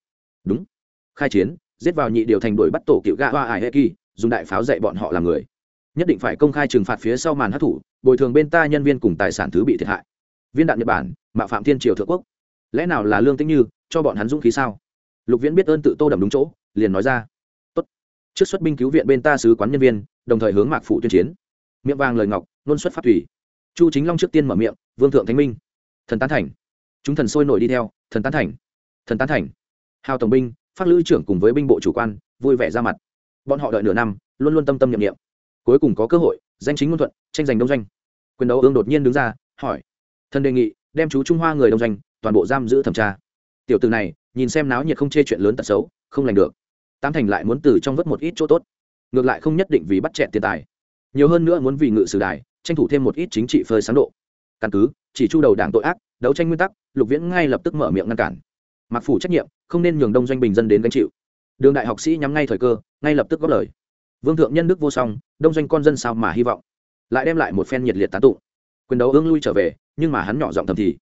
Đúng. Khai chiến, giết vào nhị điều thành đuổi bắt tổ cựu gã hoa ải hệ kỳ dùng đại pháo dạy bọn họ làm người. Nhất định phải công khai trừng phạt phía sau màn hát thủ bồi thường bên ta nhân viên cùng tài sản thứ bị thiệt hại. Viên đạn nhật bản, mạo phạm thiên triều thượng quốc. Lẽ nào là lương tĩnh như, cho bọn hắn dũng khí sao? Lục viễn biết ơn tự tô đầm đúng chỗ, liền nói ra trước xuất binh cứu viện bên ta sứ quán nhân viên, đồng thời hướng mạc phụ tuyên chiến. Miệng vàng lời ngọc, nôn xuất phát thủy. Chu chính long trước tiên mở miệng, vương thượng thánh minh. Thần tán thành. Chúng thần sôi nổi đi theo, thần tán thành, thần tán thành. Hào tổng binh phát lữ trưởng cùng với binh bộ chủ quan, vui vẻ ra mặt. Bọn họ đợi nửa năm, luôn luôn tâm tâm nhiệm nghiệm cuối cùng có cơ hội, danh chính ngôn thuận, tranh giành đông doanh. Quyền đấu ương đột nhiên đứng ra, hỏi, thần đề nghị, đem chú trung hoa người đông doanh, toàn bộ giam giữ thẩm tra. Tiểu từ này, nhìn xem náo nhiệt không chê chuyện lớn tật xấu, không lành được tam thành lại muốn từ trong vớt một ít chỗ tốt. Ngược lại không nhất định vì bắt chẹn tiền tài. Nhiều hơn nữa muốn vì ngự sử đài, tranh thủ thêm một ít chính trị phơi sáng độ. Căn cứ, chỉ chu đầu đảng tội ác, đấu tranh nguyên tắc, lục viễn ngay lập tức mở miệng ngăn cản. Mặc phủ trách nhiệm, không nên nhường đông doanh bình dân đến gánh chịu. Đường đại học sĩ nhắm ngay thời cơ, ngay lập tức góp lời. Vương thượng nhân đức vô song, đông doanh con dân sao mà hy vọng? Lại đem lại một phen nhiệt liệt tán tụng. Quyền đấu ương lui trở về, nhưng mà hắn nhỏ giọng thầm thì.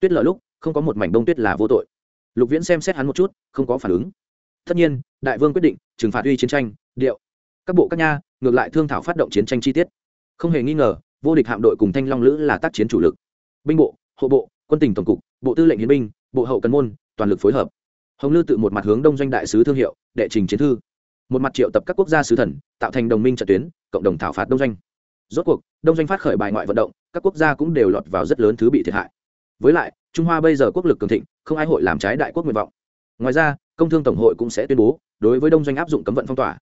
Tuyết lở lúc, không có một mảnh đông tuyết là vô tội. Lục viễn xem xét hắn một chút, không có phản ứng tất nhiên, đại vương quyết định, trừng phạt uy chiến tranh, điệu. Các bộ các nha, ngược lại thương thảo phát động chiến tranh chi tiết. Không hề nghi ngờ, vô địch hạm đội cùng thanh long lữ là tác chiến chủ lực. Binh bộ, hộ bộ, quân tình tổng cục, bộ tư lệnh hiến binh, bộ hậu cần môn, toàn lực phối hợp. Hồng lư tự một mặt hướng đông doanh đại sứ thương hiệu, đệ trình chiến thư. Một mặt triệu tập các quốc gia sứ thần, tạo thành đồng minh trận tuyến, cộng đồng thảo phạt đông doanh. Rốt cuộc, đông doanh phát khởi bài ngoại vận động, các quốc gia cũng đều lọt vào rất lớn thứ bị thiệt hại. Với lại, trung hoa bây giờ quốc lực cường thịnh, không ai hội làm trái đại quốc nguyện vọng. Ngoài ra công thương tổng hội cũng sẽ tuyên bố, đối với đông doanh áp dụng cấm vận phong tỏa.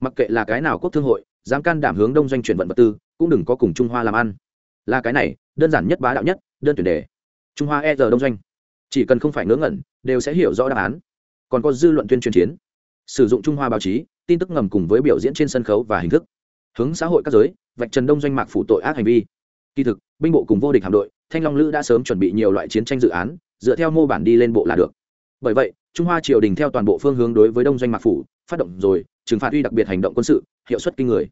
Mặc kệ là cái nào quốc thương hội, dám can đảm hướng đông doanh chuyển vận vật tư, cũng đừng có cùng trung hoa làm ăn. Là cái này, đơn giản nhất bá đạo nhất, đơn tuyển đề. Trung hoa e giờ đông doanh. Chỉ cần không phải ngớ ngẩn, đều sẽ hiểu rõ đáp án. Còn có dư luận tuyên truyền chiến. Sử dụng trung hoa báo chí, tin tức ngầm cùng với biểu diễn trên sân khấu và hình thức. Hướng xã hội các giới, vạch trần đông doanh mạc phủ tội ác hành vi. Kỳ thực, binh bộ cùng vô địch hạm đội, thanh long lữ đã sớm chuẩn bị nhiều loại chiến tranh dự án, dựa theo mô bản đi lên bộ là được. Bởi vậy trung hoa triều đình theo toàn bộ phương hướng đối với đông doanh mạc phủ, phát động rồi, trừng phạt uy đặc biệt hành động quân sự, hiệu suất kinh người.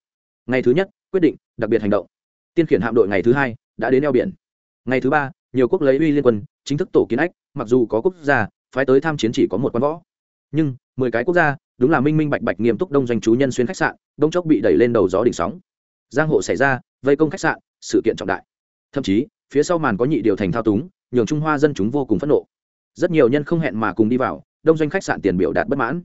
Ngày thứ nhất, quyết định, đặc biệt hành động. Tiên khiển hạm đội ngày thứ hai, đã đến eo biển. Ngày thứ ba, nhiều quốc lấy uy liên quân, chính thức tổ kiến ách, mặc dù có quốc gia, phái tới tham chiến chỉ có một quan võ. Nhưng, mười cái quốc gia, đúng là minh minh bạch bạch nghiêm túc đông doanh chú nhân xuyên khách sạn, đông chốc bị đẩy lên đầu gió đỉnh sóng. Giang hộ xảy ra, vây công khách sạn, sự kiện trọng đại. Thậm chí, phía sau màn có nhị điều thành thao túng, nhường trung hoa dân chúng vô cùng phẫn nộ. Rất nhiều nhân không hẹn mà cùng đi vào đông doanh khách sạn tiền biểu đạt bất mãn.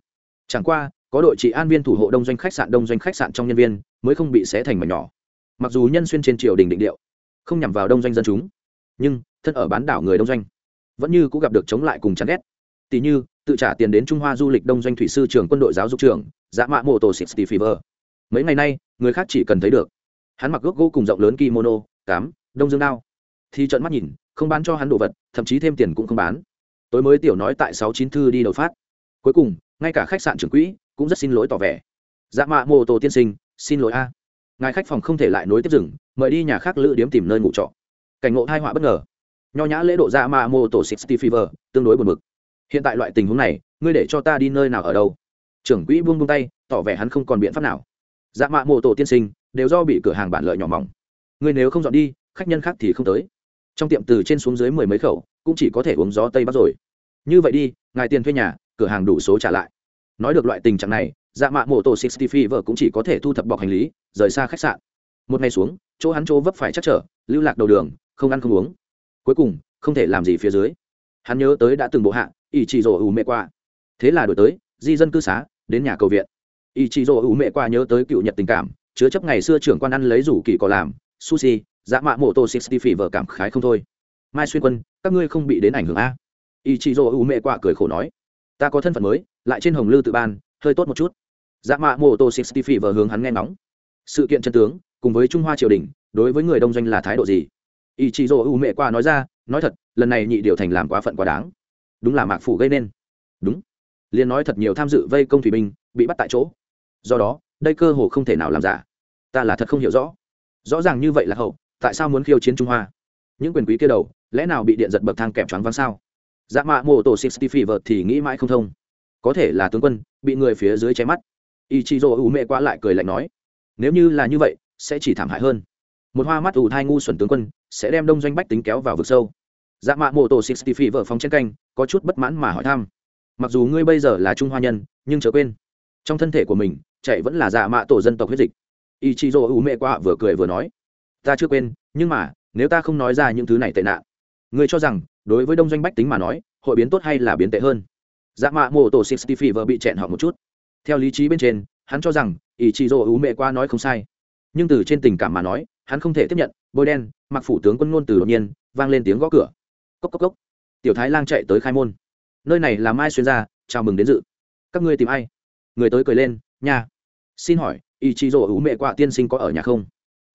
Chẳng qua, có đội trị an viên thủ hộ đông doanh khách sạn đông doanh khách sạn trong nhân viên, mới không bị xé thành mảnh nhỏ. Mặc dù nhân xuyên trên triều đình định điệu, không nhằm vào đông doanh dân chúng, nhưng thân ở bán đảo người đông doanh, vẫn như cũng gặp được chống lại cùng chán ghét. Tỷ như, tự trả tiền đến trung hoa du lịch đông doanh thủy sư trưởng quân đội giáo dục trưởng dã mạ mô tô sixty fever mấy ngày nay, người khác chỉ cần thấy được. Hắn mặc gốc gỗ cùng rộng lớn kimono, cám, đông dương đao. Thì trận mắt nhìn, không bán cho hắn đồ vật, thậm chí thêm tiền cũng không bán tối mới tiểu nói tại sáu chín thư đi đầu phát. Cuối cùng, ngay cả khách sạn trưởng quỹ cũng rất xin lỗi tỏ vẻ. Dạ mạ mô tô tiên sinh, xin lỗi a. Ngài khách phòng không thể lại nối tiếp rừng, mời đi nhà khác lữ điếm tìm nơi ngủ trọ. Cảnh ngộ hai họa bất ngờ. Nho nhã lễ độ dạ mạ mô tô sixty fever tương đối buồn mực hiện tại loại tình huống này, ngươi để cho ta đi nơi nào ở đâu? Trưởng quỹ buông buông tay, tỏ vẻ hắn không còn biện pháp nào. Dạ mạ mô tổ tiên sinh, đều do bị cửa hàng bản lợi nhỏ mỏng. Ngươi nếu không dọn đi, khách nhân khác thì không tới. Trong tiệm từ trên xuống dưới mười mấy khẩu cũng chỉ có thể uống gió tây bắc rồi. Như vậy đi, ngài tiền thuê nhà, cửa hàng đủ số trả lại. Nói được loại tình trạng này dạ mạ mô tổ sixty phi vợ cũng chỉ có thể thu thập bọc hành lý, rời xa khách sạn. Một ngày xuống, chỗ hắn chỗ vấp phải chắc trở, lưu lạc đầu đường, không ăn không uống. Cuối cùng, không thể làm gì phía dưới. Hắn nhớ tới đã từng bộ hạ ỷ chỉ rổ ủ mẹ qua thế là đổi tới, di dân cư xá, đến nhà cầu viện. Ỷ chỉ rổ ủ mẹ qua nhớ tới cựu nhật tình cảm, chứa chấp ngày xưa trưởng quan ăn lấy rủ kỳ có làm, sushi dã mạ mô tô sixty phỉ vợ cảm khái không thôi mai xuyên quân, các ngươi không bị đến ảnh hưởng a? Ý chị dỗ ưu mẹ qua cười khổ nói. Ta có thân phận mới, lại trên hồng lư tự ban, hơi tốt một chút. Dạ mạ mô tô sixty phỉ vờ hướng hắn nghe ngóng. Sự kiện chân tướng, cùng với trung hoa triều đình, đối với người đông doanh là thái độ gì? Ý chị dỗ u mẹ qua nói ra, nói thật, lần này nhị điều thành làm quá phận quá đáng. Đúng là mạc phủ gây nên. Đúng. Liên nói thật nhiều tham dự vây công thủy binh, bị bắt tại chỗ. Do đó, đây cơ hồ không thể nào làm giả. Ta là thật không hiểu rõ. Rõ ràng như vậy là hậu, tại sao muốn khiêu chiến trung hoa? Những quyền quý kia đầu, lẽ nào bị điện giật bậc thang kẹp choáng vắng sao? Dạ mạ mô tổ sixty fever thì nghĩ mãi không thông. Có thể là tướng quân, bị người phía dưới cháy mắt. Y chi Dỗ u mẹ qua lại cười lạnh nói, nếu như là như vậy, sẽ chỉ thảm hại hơn. Một hoa mắt ủ thai ngu xuẩn tướng quân, sẽ đem đông doanh bách tính kéo vào vực sâu. Dạ mạ mô tổ sixty phi vợ phóng trên canh, có chút bất mãn mà hỏi thăm, mặc dù ngươi bây giờ là trung hoa nhân, nhưng chớ quên, trong thân thể của mình, chạy vẫn là dạ mạ tổ dân tộc huyết dịch. Y chị dỗ ủ mẹ qua vừa cười vừa nói, ta chưa quên, nhưng mà nếu ta không nói ra những thứ này tệ nạn người cho rằng đối với đông doanh bách tính mà nói hội biến tốt hay là biến tệ hơn? Dạ mạ mô tổ sixty phi vợ bị chẹn họ một chút. Theo lý trí bên trên hắn cho rằng ý chị dỗ ú mẹ qua nói không sai. Nhưng từ trên tình cảm mà nói hắn không thể tiếp nhận bôi đen mặc phủ tướng quân ngôn từ đột nhiên vang lên tiếng gõ cửa. Cốc cốc cốc. Tiểu thái lang chạy tới khai môn. Nơi này là mai xuyên ra chào mừng đến dự. Các ngươi tìm ai? Người tới cười lên nhà xin hỏi ý chị dỗ ú mẹ qua tiên sinh có ở nhà không?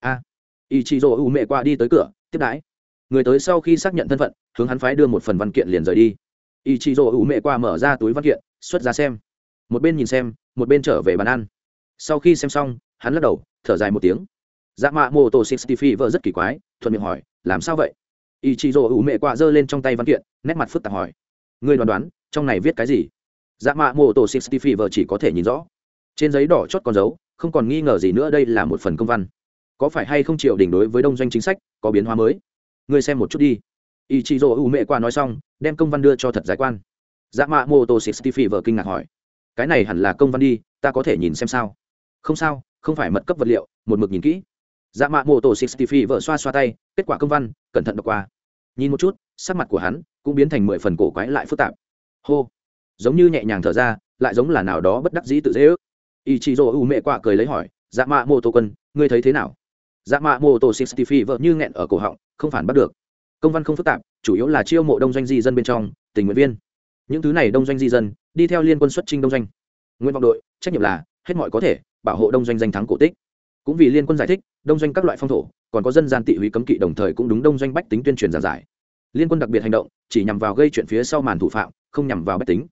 A. à, ý chí rỗ ủ mẹ qua đi tới cửa, tiếp đãi. Người tới sau khi xác nhận thân phận, hướng hắn phái đưa một phần văn kiện liền rời đi. Ý chí rỗ ủ mẹ qua mở ra túi văn kiện, xuất ra xem. Một bên nhìn xem, một bên trở về bàn ăn. Sau khi xem xong, hắn lắc đầu, thở dài một tiếng. Dạ mạ mô tô sixty phi vợ rất kỳ quái, thuận miệng hỏi, làm sao vậy? Ý chí rỗ ủ mẹ qua giơ lên trong tay văn kiện, nét mặt phức tạp hỏi, ngươi đoán đoán, trong này viết cái gì? Dạ mạ mô tô sixty phi vợ chỉ có thể nhìn rõ. Trên giấy đỏ chót con dấu, không còn nghi ngờ gì nữa, đây là một phần công văn có phải hay không chịu đỉnh đối với đông doanh chính sách có biến hóa mới? Ngươi xem một chút đi. Ý chị Dỗ ủ mẹ quạ nói xong, đem công văn đưa cho thật giải quan. Dạ mạ mô tô sixty phi vợ kinh ngạc hỏi. Cái này hẳn là công văn đi, ta có thể nhìn xem sao? Không sao, không phải mật cấp vật liệu, một mực nhìn kỹ. Dạ mạ mô tô sixty phi vợ xoa xoa tay, kết quả công văn, cẩn thận đọc qua. Nhìn một chút, sắc mặt của hắn cũng biến thành mười phần cổ quái lại phức tạp. Hô. Giống như nhẹ nhàng thở ra, lại giống là nào đó bất đắc dĩ tự dễ ước. Ý chị dỗ u mẹ quạ cười lấy hỏi dạ mạ mô tô quân, ngươi thấy thế nào? Dạ mạ mô tô sixty phi vợ như nghẹn ở cổ họng, không phản bắt được. Công văn không phức tạp, chủ yếu là chiêu mộ đông doanh di dân bên trong, tình nguyện viên. Những thứ này đông doanh di dân, đi theo liên quân xuất trinh đông doanh. Nguyên vọng đội, trách nhiệm là, hết mọi có thể, bảo hộ đông doanh danh thắng cổ tích. Cũng vì liên quân giải thích, đông doanh các loại phong thổ, còn có dân gian tị húy cấm kỵ đồng thời cũng đúng đông doanh bách tính tuyên truyền giảng giải. Liên quân đặc biệt hành động, chỉ nhằm vào gây chuyện phía sau màn thủ phạm, không nhằm vào bách tính.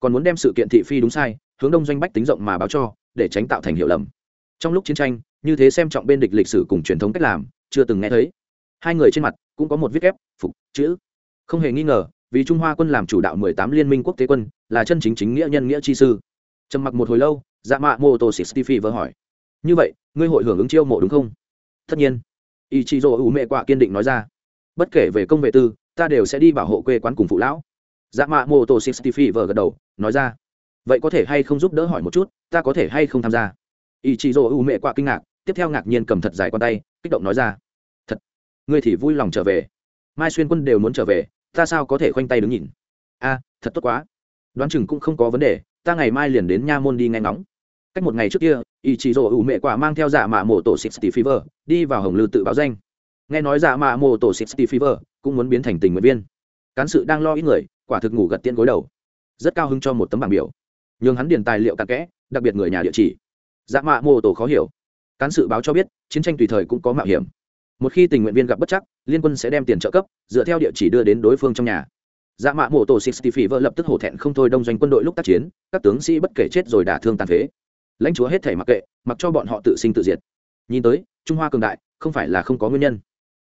Còn muốn đem sự kiện thị phi đúng sai, hướng đông doanh bách tính rộng mà báo cho, để tránh tạo thành hiệu lầm. Trong lúc chiến tranh như thế xem trọng bên địch lịch sử cùng truyền thống cách làm, chưa từng nghe thấy. Hai người trên mặt cũng có một viết ép phục, chữ. Không hề nghi ngờ, vì trung hoa quân làm chủ đạo mười tám liên minh quốc tế quân, là chân chính chính nghĩa nhân nghĩa chi sư. Trầm mặc một hồi lâu dạ mạ mô tô Sĩ stephi vỡ hỏi. Như vậy, ngươi hội hưởng ứng chiêu mộ đúng không? Tất nhiên. Ý chị dỗ ủ mẹ quạ kiên định nói ra. Bất kể về công vệ tư, ta đều sẽ đi bảo hộ quê quán cùng phụ lão. Dạ mạ mô tô Sĩ stephi vỡ gật đầu, nói ra. Vậy có thể hay không giúp đỡ hỏi một chút, ta có thể hay không tham gia? Ý chị dỗ ủ mẹ quạ kinh ngạc tiếp theo ngạc nhiên cầm thật dài con tay, kích động nói ra, thật, ngươi thì vui lòng trở về. Mai xuyên quân đều muốn trở về, ta sao có thể khoanh tay đứng nhìn? A, thật tốt quá. Đoán chừng cũng không có vấn đề, ta ngày mai liền đến nha môn đi nghe ngóng. Cách một ngày trước kia ý chỉ rổ ủ mẹ quả mang theo dạ mạ mổ tổ sixty fever, đi vào hồng lư tự báo danh. Nghe nói dạ mạ mổ tổ sixty fever cũng muốn biến thành tình nguyện viên. Cán sự đang lo ít người, quả thực ngủ gật tiên gối đầu. Rất cao hứng cho một tấm bảng biểu. Nhường hắn điền tài liệu cặn kẽ, đặc biệt người nhà địa chỉ. Dạ mạ mô tổ khó hiểu cán sự báo cho biết, chiến tranh tùy thời cũng có mạo hiểm. Một khi tình nguyện viên gặp bất chắc, liên quân sẽ đem tiền trợ cấp, dựa theo địa chỉ đưa đến đối phương trong nhà. Dạ mạ mộ tổ sixty phỉ vợ lập tức hổ thẹn không thôi đông doanh quân đội lúc tác chiến, các tướng sĩ bất kể chết rồi đả thương tàn phế. Lãnh chúa hết thể mặc kệ, mặc cho bọn họ tự sinh tự diệt. Nhìn tới, trung hoa cường đại, không phải là không có nguyên nhân.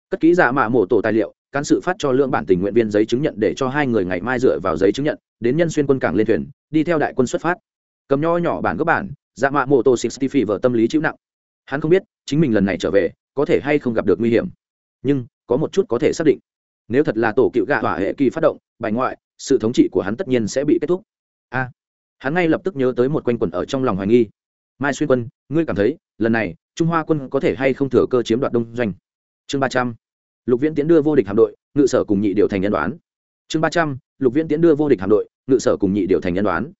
Cất ký dạ mạ mộ tổ tài liệu, cán sự phát cho lượng bản tình nguyện viên giấy chứng nhận để cho hai người ngày mai dựa vào giấy chứng nhận, đến nhân xuyên quân cảng lên thuyền, đi theo đại quân xuất phát. Cầm nho nhỏ bản gốc bản dạ mạ mộ tổ sixty phỉ vợ tâm lý chịu nặng hắn không biết chính mình lần này trở về có thể hay không gặp được nguy hiểm. Nhưng, có một chút có thể xác định. Nếu thật là tổ cựu gạ hỏa hệ kỳ phát động, bài ngoại, sự thống trị của hắn tất nhiên sẽ bị kết thúc. A. Hắn ngay lập tức nhớ tới một quanh quẩn ở trong lòng hoài nghi. Mai xuyên quân, ngươi cảm thấy, lần này, trung hoa quân có thể hay không thừa cơ chiếm đoạt đông doanh? Chương ba trăm. Lục viễn tiến đưa vô địch hạm đội, ngự sở cùng nhị điều thành nhân đoán. Chương ba trăm. Lục viễn tiến đưa vô địch hạm đội, ngự sở cùng nhị điều thành nhân đoán.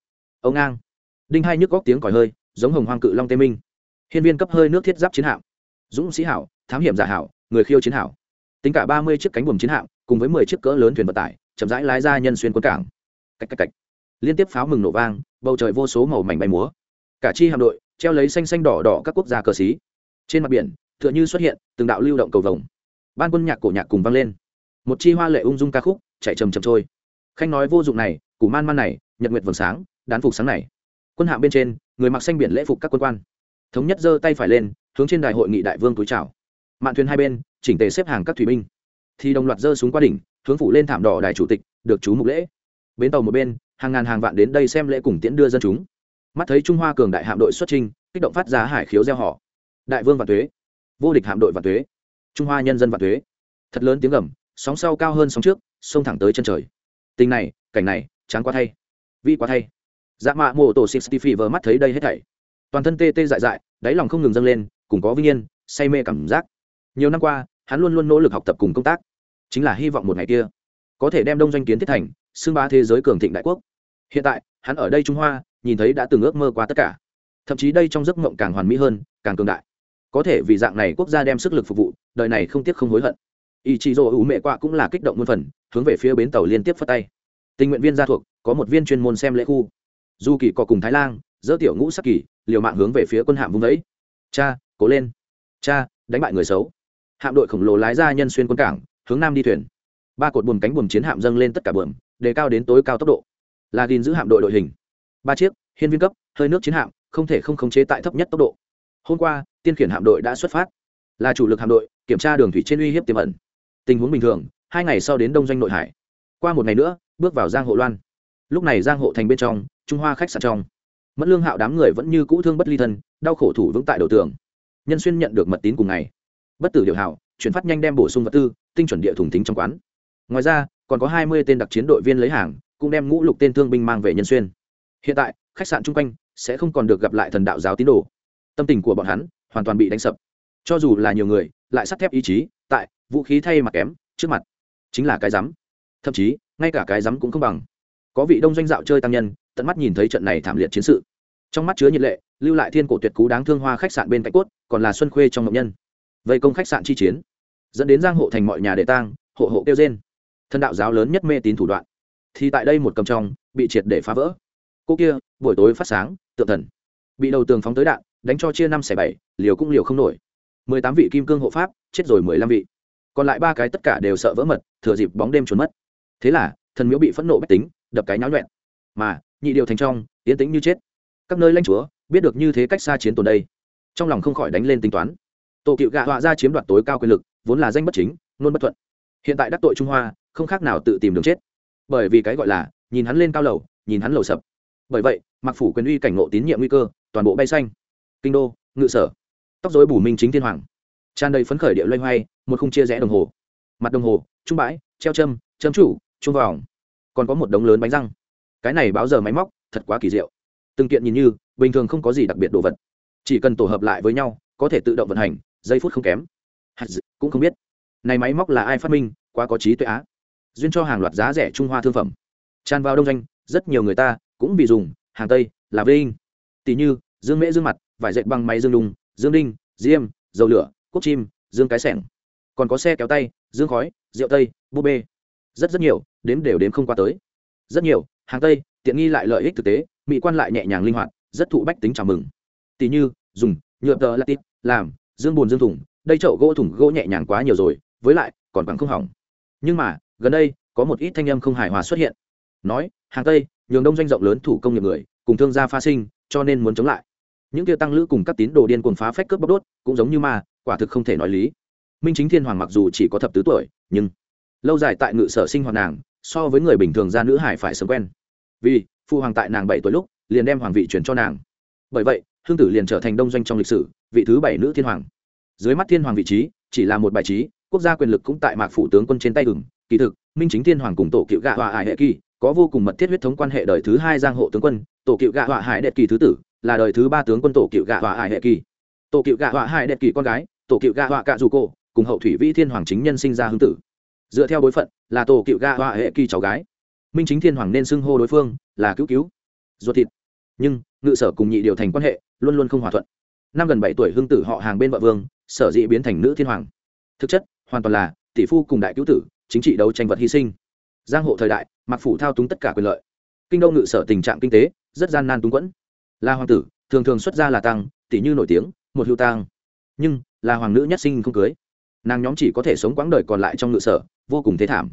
Ông ngang. Đinh hai nhức góc tiếng còi hơi, giống hồng hoang cự long tê minh hiên viên cấp hơi nước thiết giáp chiến hạm. Dũng sĩ hảo, thám hiểm giả hảo, người khiêu chiến hảo. Tính cả ba mươi chiếc cánh buồm chiến hạm, cùng với mười chiếc cỡ lớn thuyền vận tải, chậm rãi lái ra nhân xuyên quân cảng. Cách cách cách. Liên tiếp pháo mừng nổ vang, bầu trời vô số màu mảnh bay múa. Cả chi hạm đội, treo lấy xanh xanh đỏ đỏ các quốc gia cờ xí. Trên mặt biển, tựa như xuất hiện từng đạo lưu động cầu vồng. Ban quân nhạc cổ nhạc cùng vang lên. Một chi hoa lệ ung dung ca khúc, chạy trầm trầm trôi. Khanh nói vô dụng này, củ man man này, nhật nguyệt vầng sáng, đán phục sáng này. Quân hạm bên trên, người mặc xanh biển lễ phục các quân quan thống nhất giơ tay phải lên, hướng trên đài hội nghị đại vương túi chào. Mạn thuyền hai bên, chỉnh tề xếp hàng các thủy binh. Thì đồng loạt giơ súng qua đỉnh, hướng phủ lên thảm đỏ đài chủ tịch, được chú mục lễ. Bến tàu một bên, hàng ngàn hàng vạn đến đây xem lễ cùng tiễn đưa dân chúng. Mắt thấy trung hoa cường đại hạm đội xuất trình kích động phát giá hải khiếu gieo họ. Đại vương vạn thuế vô địch hạm đội vạn thuế trung hoa nhân dân vạn thuế thật lớn tiếng gầm, sóng sau cao hơn sóng trước, xông thẳng tới chân trời. Tình này, cảnh này, tráng quá thay. Vi quá thay. Dạ mạ mô tổ sixty phi vừa mắt thấy đây hết thảy toàn thân tê tê dại dại, đáy lòng không ngừng dâng lên, cùng có vinh yên, say mê cảm giác. Nhiều năm qua, hắn luôn luôn nỗ lực học tập cùng công tác. Chính là hy vọng một ngày kia, có thể đem đông doanh kiến thiết thành, xưng ba thế giới cường thịnh đại quốc. Hiện tại, hắn ở đây trung hoa, nhìn thấy đã từng ước mơ qua tất cả. Thậm chí đây trong giấc mộng càng hoàn mỹ hơn, càng cường đại. Có thể vì dạng này quốc gia đem sức lực phục vụ, đời này không tiếc không hối hận. Ý chí dỗ ủ mẹ quạ cũng là kích động muôn phần, hướng về phía bến tàu liên tiếp phất tay. Tình nguyện viên gia thuộc, có một viên chuyên môn xem lễ khu. Du kỳ có cùng thái lan, dỡ tiểu ngũ sắc kỳ liều mạng hướng về phía quân hạm vung vẫy. Cha, cố lên. Cha, đánh bại người xấu. Hạm đội khổng lồ lái ra nhân xuyên quân cảng, hướng nam đi thuyền. Ba cột buồm cánh buồm chiến hạm dâng lên tất cả buồm, đề cao đến tối cao tốc độ. Là gìn giữ hạm đội đội hình. Ba chiếc, hiên viên cấp, hơi nước chiến hạm, không thể không khống chế tại thấp nhất tốc độ. Hôm qua, tiên khiển hạm đội đã xuất phát. Là chủ lực hạm đội, kiểm tra đường thủy trên uy hiếp tiềm ẩn. Tình huống bình thường, hai ngày sau đến đông doanh nội hải. Qua một ngày nữa, bước vào giang hộ loan. Lúc này giang hộ thành bên trong, trung hoa khách sạn trong mẫn lương hạo đám người vẫn như cũ thương bất ly thân, đau khổ thủ vững tại đầu tường. Nhân xuyên nhận được mật tín cùng ngày. Bất tử điều hảo chuyển phát nhanh đem bổ sung vật tư, tinh chuẩn địa thùng tính trong quán. Ngoài ra, còn có hai mươi tên đặc chiến đội viên lấy hàng, cũng đem ngũ lục tên thương binh mang về nhân xuyên. Hiện tại, khách sạn chung quanh sẽ không còn được gặp lại thần đạo giáo tín đồ. Tâm tình của bọn hắn hoàn toàn bị đánh sập. Cho dù là nhiều người, lại sắt thép ý chí, tại, vũ khí thay mặt kém, trước mặt. Chính là cái rắm thậm chí, ngay cả cái rắm cũng không bằng. Có vị đông doanh dạo chơi tăng nhân tận mắt nhìn thấy trận này thảm liệt chiến sự. Trong mắt chứa nhiệt lệ, lưu lại thiên cổ tuyệt cú đáng thương hoa khách sạn bên cạnh cốt, còn là xuân khuê trong ngọc nhân. Vây công khách sạn chi chiến, dẫn đến giang hộ thành mọi nhà để tang, hộ hộ kêu trên thân đạo giáo lớn nhất mê tín thủ đoạn. Thì tại đây một cầm trong, bị triệt để phá vỡ. Cô kia, buổi tối phát sáng, tượng thần. Bị đầu tường phóng tới đạn, đánh cho chia năm xẻ bảy, liều cũng liều không nổi. Mười tám vị kim cương hộ pháp, chết rồi mười lăm vị. Còn lại ba cái tất cả đều sợ vỡ mật, thừa dịp bóng đêm trốn mất. Thế là, thần miếu bị phẫn nộ bách tính, đập cái nháo nhuẹn. Mà nhị điều thành trong, yên tĩnh như chết. Các nơi lãnh chúa, biết được như thế cách xa chiến tồn đây. Trong lòng không khỏi đánh lên tính toán. Tổ cựu gạ họa ra chiếm đoạt tối cao quyền lực, vốn là danh bất chính, luôn bất thuận. Hiện tại đắc tội trung hoa, không khác nào tự tìm đường chết. Bởi vì cái gọi là, nhìn hắn lên cao lầu, nhìn hắn lầu sập. Bởi vậy mặc phủ quyền uy cảnh ngộ tín nhiệm nguy cơ, toàn bộ bay xanh. Kinh đô, ngự sở. Tóc dối bù minh chính thiên hoàng. Tràn đầy phấn khởi địa loay hoay, một khung chia rẽ đồng hồ. Mặt đồng hồ, trung bãi, treo châm châm chủ trung vòng. Còn có một đống lớn bánh răng cái này báo giờ máy móc, thật quá kỳ diệu. Từng kiện nhìn như, bình thường không có gì đặc biệt đồ vật. Chỉ cần tổ hợp lại với nhau, có thể tự động vận hành, giây phút không kém. Cũng không biết. Này máy móc là ai phát minh, quá có trí tuệ á. Duyên cho hàng loạt giá rẻ trung hoa thương phẩm. Tràn vào đông doanh, rất nhiều người ta cũng bị dùng, hàng tây, là vinh. Tỷ như, dương mễ dương mặt, vải dệt bằng máy dương đùng, dương đinh, diêm, dầu lửa, quốc chim, dương cái sẻng. Còn có xe kéo tay, dương khói, rượu tây, búp bê. Rất rất nhiều, đếm đều đếm không qua tới. Rất nhiều hàng tây, tiện nghi lại lợi ích thực tế, mỹ quan lại nhẹ nhàng linh hoạt, rất thụ bách tính chào mừng. Tỷ như, dùng, nhựa tờ latit làm, dương bùn dương thủng đây chậu gỗ thủng gỗ nhẹ nhàng quá nhiều rồi, với lại, còn bằng không hỏng. Nhưng mà, gần đây, có một ít thanh âm không hài hòa xuất hiện. Nói, hàng tây, nhường đông doanh rộng lớn thủ công nghiệp người, cùng thương gia pha sinh, cho nên muốn chống lại. Những tiêu tăng lữ cùng các tín đồ điên cuồng phá phách cướp bóc đốt, cũng giống như ma, quả thực không thể nói lý. Minh chính thiên hoàng mặc dù chỉ có thập tứ tuổi, nhưng lâu dài tại ngự sở sinh hoạt nàng so với người bình thường ra nữ hải phải sớm quen. Vì phụ hoàng tại nàng bảy tuổi lúc, liền đem hoàng vị chuyển cho nàng. Bởi vậy, hương tử liền trở thành đông doanh trong lịch sử, vị thứ bảy nữ thiên hoàng. Dưới mắt thiên hoàng vị trí, chỉ là một bài trí, quốc gia quyền lực cũng tại mạc phủ tướng quân trên tay ửng kỳ thực, minh chính thiên hoàng cùng tổ cựu gạ hòa ải hệ kỳ có vô cùng mật thiết huyết thống quan hệ đời thứ hai giang hộ tướng quân, tổ cựu gạ hòa hải đệ kỳ thứ tử, là đời thứ ba tướng quân tổ cựu gạ hòa hải hệ kỳ. Tổ cựu gạ hòa hải đệ kỳ con gái, tổ cựu gạ hòa cạ dù cô cùng hậu thủy vĩ thiên hoàng chính nhân sinh ra hương tử. Dựa theo bối phận là tổ cựu ga hoa hệ kỳ cháu gái. Minh chính thiên hoàng nên xưng hô đối phương là cứu cứu. Ruột thịt. Nhưng, ngự sở cùng nhị điều thành quan hệ luôn luôn không hòa thuận. Năm gần bảy tuổi hương tử họ hàng bên vợ vương, sở dĩ biến thành nữ thiên hoàng. Thực chất, hoàn toàn là tỷ phu cùng đại cứu tử, chính trị đấu tranh vật hy sinh. Giang hộ thời đại mặc phủ thao túng tất cả quyền lợi. Kinh đô ngự sở tình trạng kinh tế, rất gian nan túng quẫn. Là hoàng tử, thường thường xuất ra là tăng, tỷ như nổi tiếng, một hưu tang. Nhưng, là hoàng nữ nhất sinh không cưới. Nàng nhóm chỉ có thể sống quãng đời còn lại trong ngự sở vô cùng thế thảm.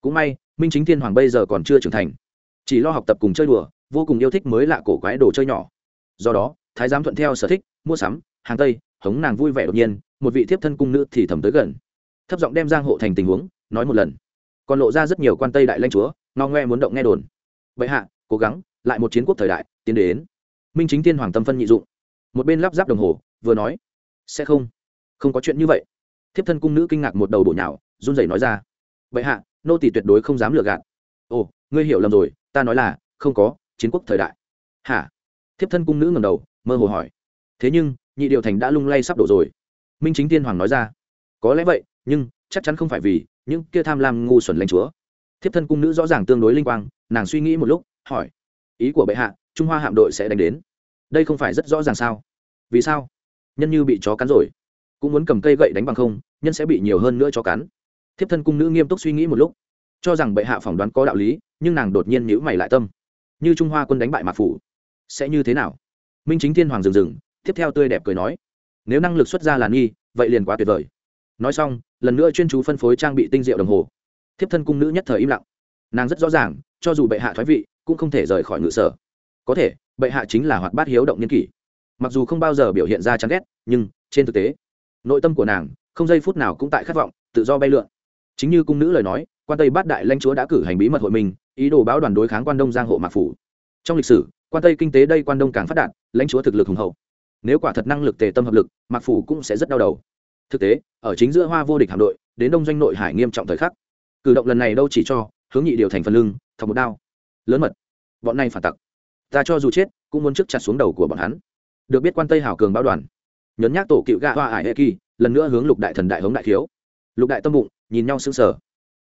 Cũng may, minh chính thiên hoàng bây giờ còn chưa trưởng thành. Chỉ lo học tập cùng chơi đùa, vô cùng yêu thích mới lạ cổ quái đồ chơi nhỏ. Do đó, thái giám thuận theo sở thích, mua sắm, hàng tây, hống nàng vui vẻ đột nhiên, một vị thiếp thân cung nữ thì thầm tới gần. Thấp giọng đem giang hộ thành tình huống, nói một lần. Còn lộ ra rất nhiều quan tây đại lanh chúa, ngao ngoe muốn động nghe đồn. Vậy hạ, cố gắng, lại một chiến quốc thời đại, tiến đến. Minh chính Thiên hoàng tâm phân nhị dụng. Một bên lắp ráp đồng hồ, vừa nói, sẽ không không có chuyện như vậy. Thiếp thân cung nữ kinh ngạc một đầu bổ nhào, run rẩy nói ra vậy hạ, nô tỷ tuyệt đối không dám lừa gạt. Ồ, ngươi hiểu lầm rồi, ta nói là, không có, chiến quốc thời đại. Hả? Thiếp thân cung nữ ngầm đầu, mơ hồ hỏi. Thế nhưng, nhị điều thành đã lung lay sắp đổ rồi. Minh chính tiên hoàng nói ra. Có lẽ vậy, nhưng, chắc chắn không phải vì, những kia tham lam ngu xuẩn lãnh chúa. Thiếp thân cung nữ rõ ràng tương đối linh quang, nàng suy nghĩ một lúc, hỏi. Ý của bệ hạ, trung hoa hạm đội sẽ đánh đến. Đây không phải rất rõ ràng sao? Vì sao? Nhân như bị chó cắn rồi. Cũng muốn cầm cây gậy đánh bằng không, nhân sẽ bị nhiều hơn nữa chó cắn thiếp thân cung nữ nghiêm túc suy nghĩ một lúc, cho rằng bệ hạ phỏng đoán có đạo lý, nhưng nàng đột nhiên nhữ mày lại tâm. Như trung hoa quân đánh bại mạc phủ, sẽ như thế nào? Minh chính thiên hoàng dừng dừng tiếp theo tươi đẹp cười nói, nếu năng lực xuất ra là nghi, vậy liền quá tuyệt vời. Nói xong, lần nữa chuyên chú phân phối trang bị tinh diệu đồng hồ. Thiếp thân cung nữ nhất thời im lặng. Nàng rất rõ ràng, cho dù bệ hạ thoái vị, cũng không thể rời khỏi ngự sở. Có thể, bệ hạ chính là hoạt bát hiếu động nhân kỷ. Mặc dù không bao giờ biểu hiện ra chán ghét, nhưng, trên thực tế, nội tâm của nàng, không giây phút nào cũng tại khát vọng, tự do bay lượn chính như cung nữ lời nói, quan tây bát đại lãnh chúa đã cử hành bí mật hội mình, ý đồ báo đoàn đối kháng quan đông giang hộ mạc phủ. Trong lịch sử, quan tây kinh tế đây quan đông càng phát đạt, lãnh chúa thực lực hùng hậu. Nếu quả thật năng lực tề tâm hợp lực, mạc phủ cũng sẽ rất đau đầu. Thực tế, ở chính giữa hoa vô địch hạm đội, đến đông doanh nội hải nghiêm trọng thời khắc. Cử động lần này đâu chỉ cho, hướng nhị điều thành phần lưng, thọc một đao. Lớn mật. Bọn này phản tặc. Ta cho dù chết, cũng muốn trước chặt xuống đầu của bọn hắn. Được biết quan tây hảo cường báo đoàn. Nhấn nhác tổ cựu gạ hoa ải hệ kỳ, lần nữa hướng lục đại thần đại hống đại thiếu. Lục đại tâm bụng nhìn nhau sững sờ.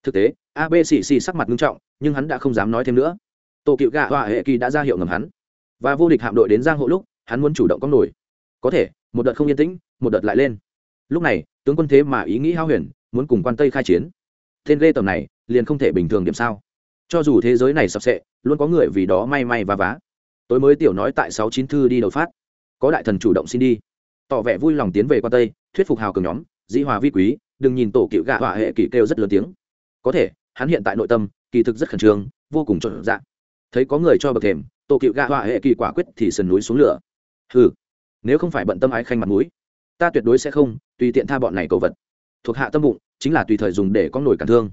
Thực tế abcc xì sắc mặt nghiêm trọng, nhưng hắn đã không dám nói thêm nữa. Tổ cựu gạ hoa hệ kỳ đã ra hiệu ngầm hắn. Và vô địch hạm đội đến giang hộ lúc, hắn muốn chủ động có nổi. Có thể, một đợt không yên tĩnh, một đợt lại lên. Lúc này, tướng quân thế mà ý nghĩ hao huyền, muốn cùng quan tây khai chiến. Tên lê tầm này, liền không thể bình thường điểm sao? Cho dù thế giới này sập sệ, luôn có người vì đó may may và vá. Tối mới tiểu nói tại sáu chín thư đi đầu phát. Có đại thần chủ động xin đi. Tỏ vẻ vui lòng tiến về quan tây, thuyết phục hào cường nhóm, dĩ hòa vi quý đừng nhìn tổ cựu gạ họa hệ kỳ kêu rất lớn tiếng. Có thể, hắn hiện tại nội tâm, kỳ thực rất khẩn trương, vô cùng trộn dạ. Thấy có người cho bậc thềm, tổ cựu gạ họa hệ kỳ quả quyết thì sườn núi xuống lửa. Ừ nếu không phải bận tâm ái khanh mặt mũi, ta tuyệt đối sẽ không tùy tiện tha bọn này cầu vật. Thuộc hạ tâm bụng, chính là tùy thời dùng để con nổi cản thương.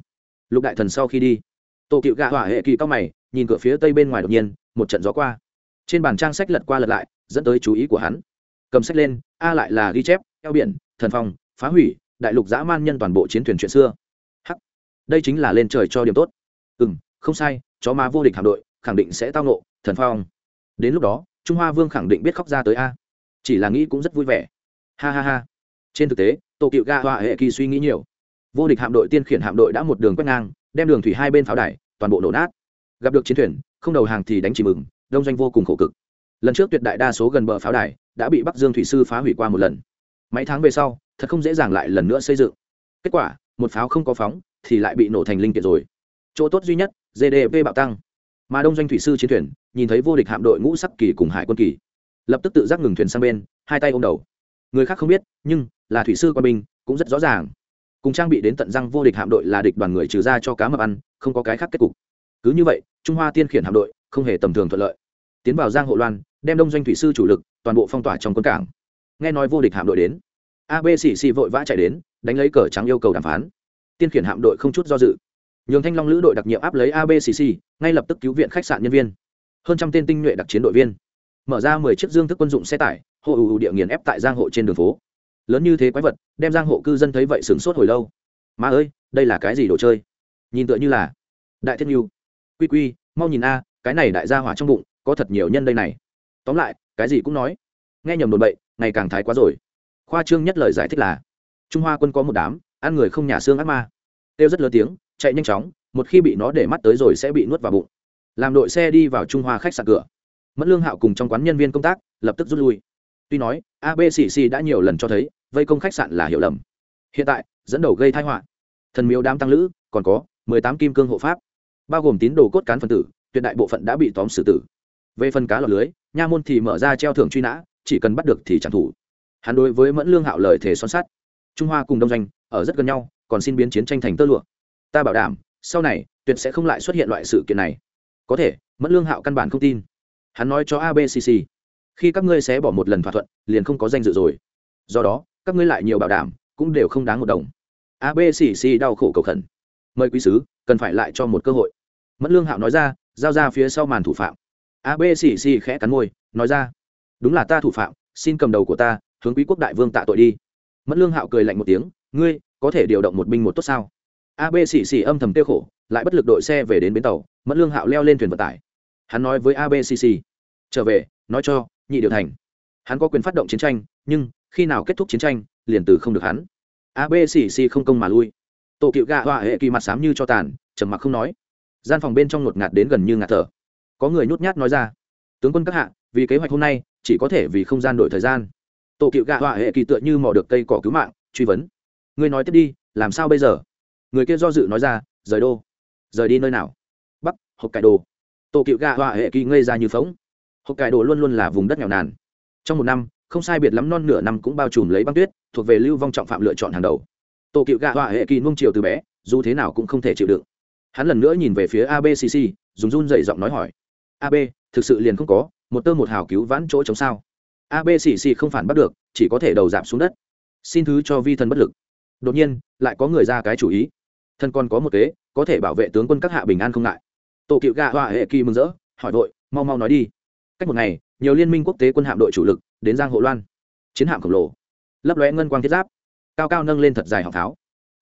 Lục đại thần sau khi đi, tổ cựu gạ hỏa hệ kỳ cao mày, nhìn cửa phía tây bên ngoài đột nhiên, một trận gió qua. Trên bàn trang sách lật qua lật lại, dẫn tới chú ý của hắn. Cầm sách lên, a lại là ghi chép, eo biển, thần phong, phá hủy đại lục dã man nhân toàn bộ chiến thuyền chuyện xưa. Hắc. Đây chính là lên trời cho điểm tốt. Ừ m không sai, chó má vô địch hạm đội, khẳng định sẽ tao nộ thần phong. Đến lúc đó, trung hoa vương khẳng định biết khóc ra tới a. Chỉ là nghĩ cũng rất vui vẻ. Ha ha ha. Trên thực tế tổ cựu ga họa hệ kỳ suy nghĩ nhiều. Vô địch hạm đội, tiên khiển hạm đội đã một đường quét ngang, đem đường thủy hai bên pháo đài, toàn bộ nổ nát. Gặp được chiến thuyền, không đầu hàng thì đánh chỉ mừng, đông doanh vô cùng khổ cực. Lần trước tuyệt đại đa số gần bờ pháo đài đã bị bắc dương thủy sư phá hủy qua một lần mấy tháng về sau, thật không dễ dàng lại lần nữa xây dựng. Kết quả, một pháo không có phóng, thì lại bị nổ thành linh kiện rồi. Chỗ tốt duy nhất gdp bạo tăng. Mà đông doanh thủy sư chiến thuyền, nhìn thấy vô địch hạm đội ngũ sắc kỳ cùng hải quân kỳ, lập tức tự giác ngừng thuyền sang bên, hai tay ôm đầu. Người khác không biết, nhưng là thủy sư quân binh, cũng rất rõ ràng. Cùng trang bị đến tận răng vô địch hạm đội là địch đoàn người trừ ra cho cá mập ăn, không có cái khác kết cục. Cứ như vậy, trung hoa tiên khiển hạm đội không hề tầm thường thuận lợi. Tiến vào giang hộ loan, đem đông doanh thủy sư chủ lực, toàn bộ phong tỏa trong quân cảng nghe nói vô địch hạm đội đến. ABCC vội vã chạy đến, đánh lấy cờ trắng yêu cầu đàm phán. Tiên khiển hạm đội không chút do dự. Nhường thanh long lữ đội đặc nhiệm áp lấy abcc ngay lập tức cứu viện khách sạn nhân viên. Hơn trăm tên tinh nhuệ đặc chiến đội viên. Mở ra mười chiếc dương thức quân dụng xe tải hộ ủ địa nghiền ép tại giang hộ trên đường phố. Lớn như thế quái vật, đem giang hộ cư dân thấy vậy sửng sốt hồi lâu. Mà ơi, đây là cái gì đồ chơi? Nhìn tựa như là đại thiên nhu. Quy quy, mau nhìn a, cái này đại gia hỏa trong bụng, có thật nhiều nhân đây này. Tóm lại, cái gì cũng nói nghe nhầm đồn bậy, ngày càng thái quá rồi. Khoa trương nhất lời giải thích là, trung hoa quân có một đám, ăn người không nhà xương ác ma. Kêu rất lớn tiếng, chạy nhanh chóng, một khi bị nó để mắt tới rồi sẽ bị nuốt vào bụng. Làm đội xe đi vào trung hoa khách sạn cửa. Mẫn lương hạo cùng trong quán nhân viên công tác, lập tức rút lui. Tuy nói abcc đã nhiều lần cho thấy, vây công khách sạn là hiểu lầm. Hiện tại, dẫn đầu gây thái họa. Thần miếu đám tăng lữ, còn có mười tám kim cương hộ pháp, bao gồm tín đồ cốt cán phần tử, tuyệt đại bộ phận đã bị tóm xử tử. Về phần cá lọt lưới, nha môn thì mở ra treo thưởng truy nã chỉ cần bắt được thì chẳng thủ. Hắn đối với mẫn lương hạo lời thề son sắt. Trung hoa cùng đông doanh, ở rất gần nhau, còn xin biến chiến tranh thành tơ lụa. Ta bảo đảm, sau này, tuyệt sẽ không lại xuất hiện loại sự kiện này. Có thể, mẫn lương hạo căn bản không tin. Hắn nói cho abcc khi các ngươi sẽ bỏ một lần thỏa thuận, liền không có danh dự rồi. Do đó, các ngươi lại nhiều bảo đảm, cũng đều không đáng một đồng. Abcc đau khổ cầu khẩn. Mời quý sứ, cần phải lại cho một cơ hội. Mẫn lương hạo nói ra, giao ra phía sau màn thủ phạm. Abcc khẽ cắn môi, nói ra đúng là ta thủ phạm, xin cầm đầu của ta, hướng quý quốc đại vương tạ tội đi. Mẫn lương hạo cười lạnh một tiếng, ngươi, có thể điều động một binh một tốt sao? Abcc âm thầm tiêu khổ, lại bất lực đội xe về đến bến tàu, mẫn lương hạo leo lên thuyền vận tải. Hắn nói với abcc trở về, nói cho, nhị điều thành. Hắn có quyền phát động chiến tranh, nhưng, khi nào kết thúc chiến tranh, liền từ không được hắn. Abcc không công mà lui. Tổ cựu gạ họa hệ kỳ mặt xám như cho tàn, trầm mặc không nói. Gian phòng bên trong ngột ngạt đến gần như ngạt thở. Có người nhút nhát nói ra, tướng quân các hạ vì kế hoạch hôm nay, chỉ có thể vì không gian đổi thời gian. Tổ cựu gạ họa hệ kỳ tựa như mò được cây cỏ cứu mạng, truy vấn. Ngươi nói tiếp đi, làm sao bây giờ? Người kia do dự nói ra, rời đô. Rời đi nơi nào? Bắc hộp cải đồ. Tổ cựu gạ họa hệ kỳ ngây ra như phóng. Hộp cải đồ luôn luôn là vùng đất nghèo nàn. Trong một năm, không sai biệt lắm non nửa năm cũng bao trùm lấy băng tuyết, thuộc về lưu vong trọng phạm lựa chọn hàng đầu. Tổ cựu gạ họa hệ kỳ nung chiều từ bé, dù thế nào cũng không thể chịu đựng. Hắn lần nữa nhìn về phía abcc dùng run dậy giọng nói hỏi. Ab thực sự liền không có một tơ một hào cứu vãn chỗ chống sao? Abcc không phản bắt được, chỉ có thể đầu giảm xuống đất. Xin thứ cho vi thần bất lực. Đột nhiên, lại có người ra cái chủ ý. Thân còn có một kế, có thể bảo vệ tướng quân các hạ bình an không ngại. Tổ cựu gạ họa hệ kỳ mừng rỡ, hỏi vội, mau mau nói đi. Cách một ngày, nhiều liên minh quốc tế quân hạm đội chủ lực đến giang hộ loan. Chiến hạm khổng lồ. Lấp lóe ngân quang thiết giáp. Cao cao nâng lên thật dài học tháo.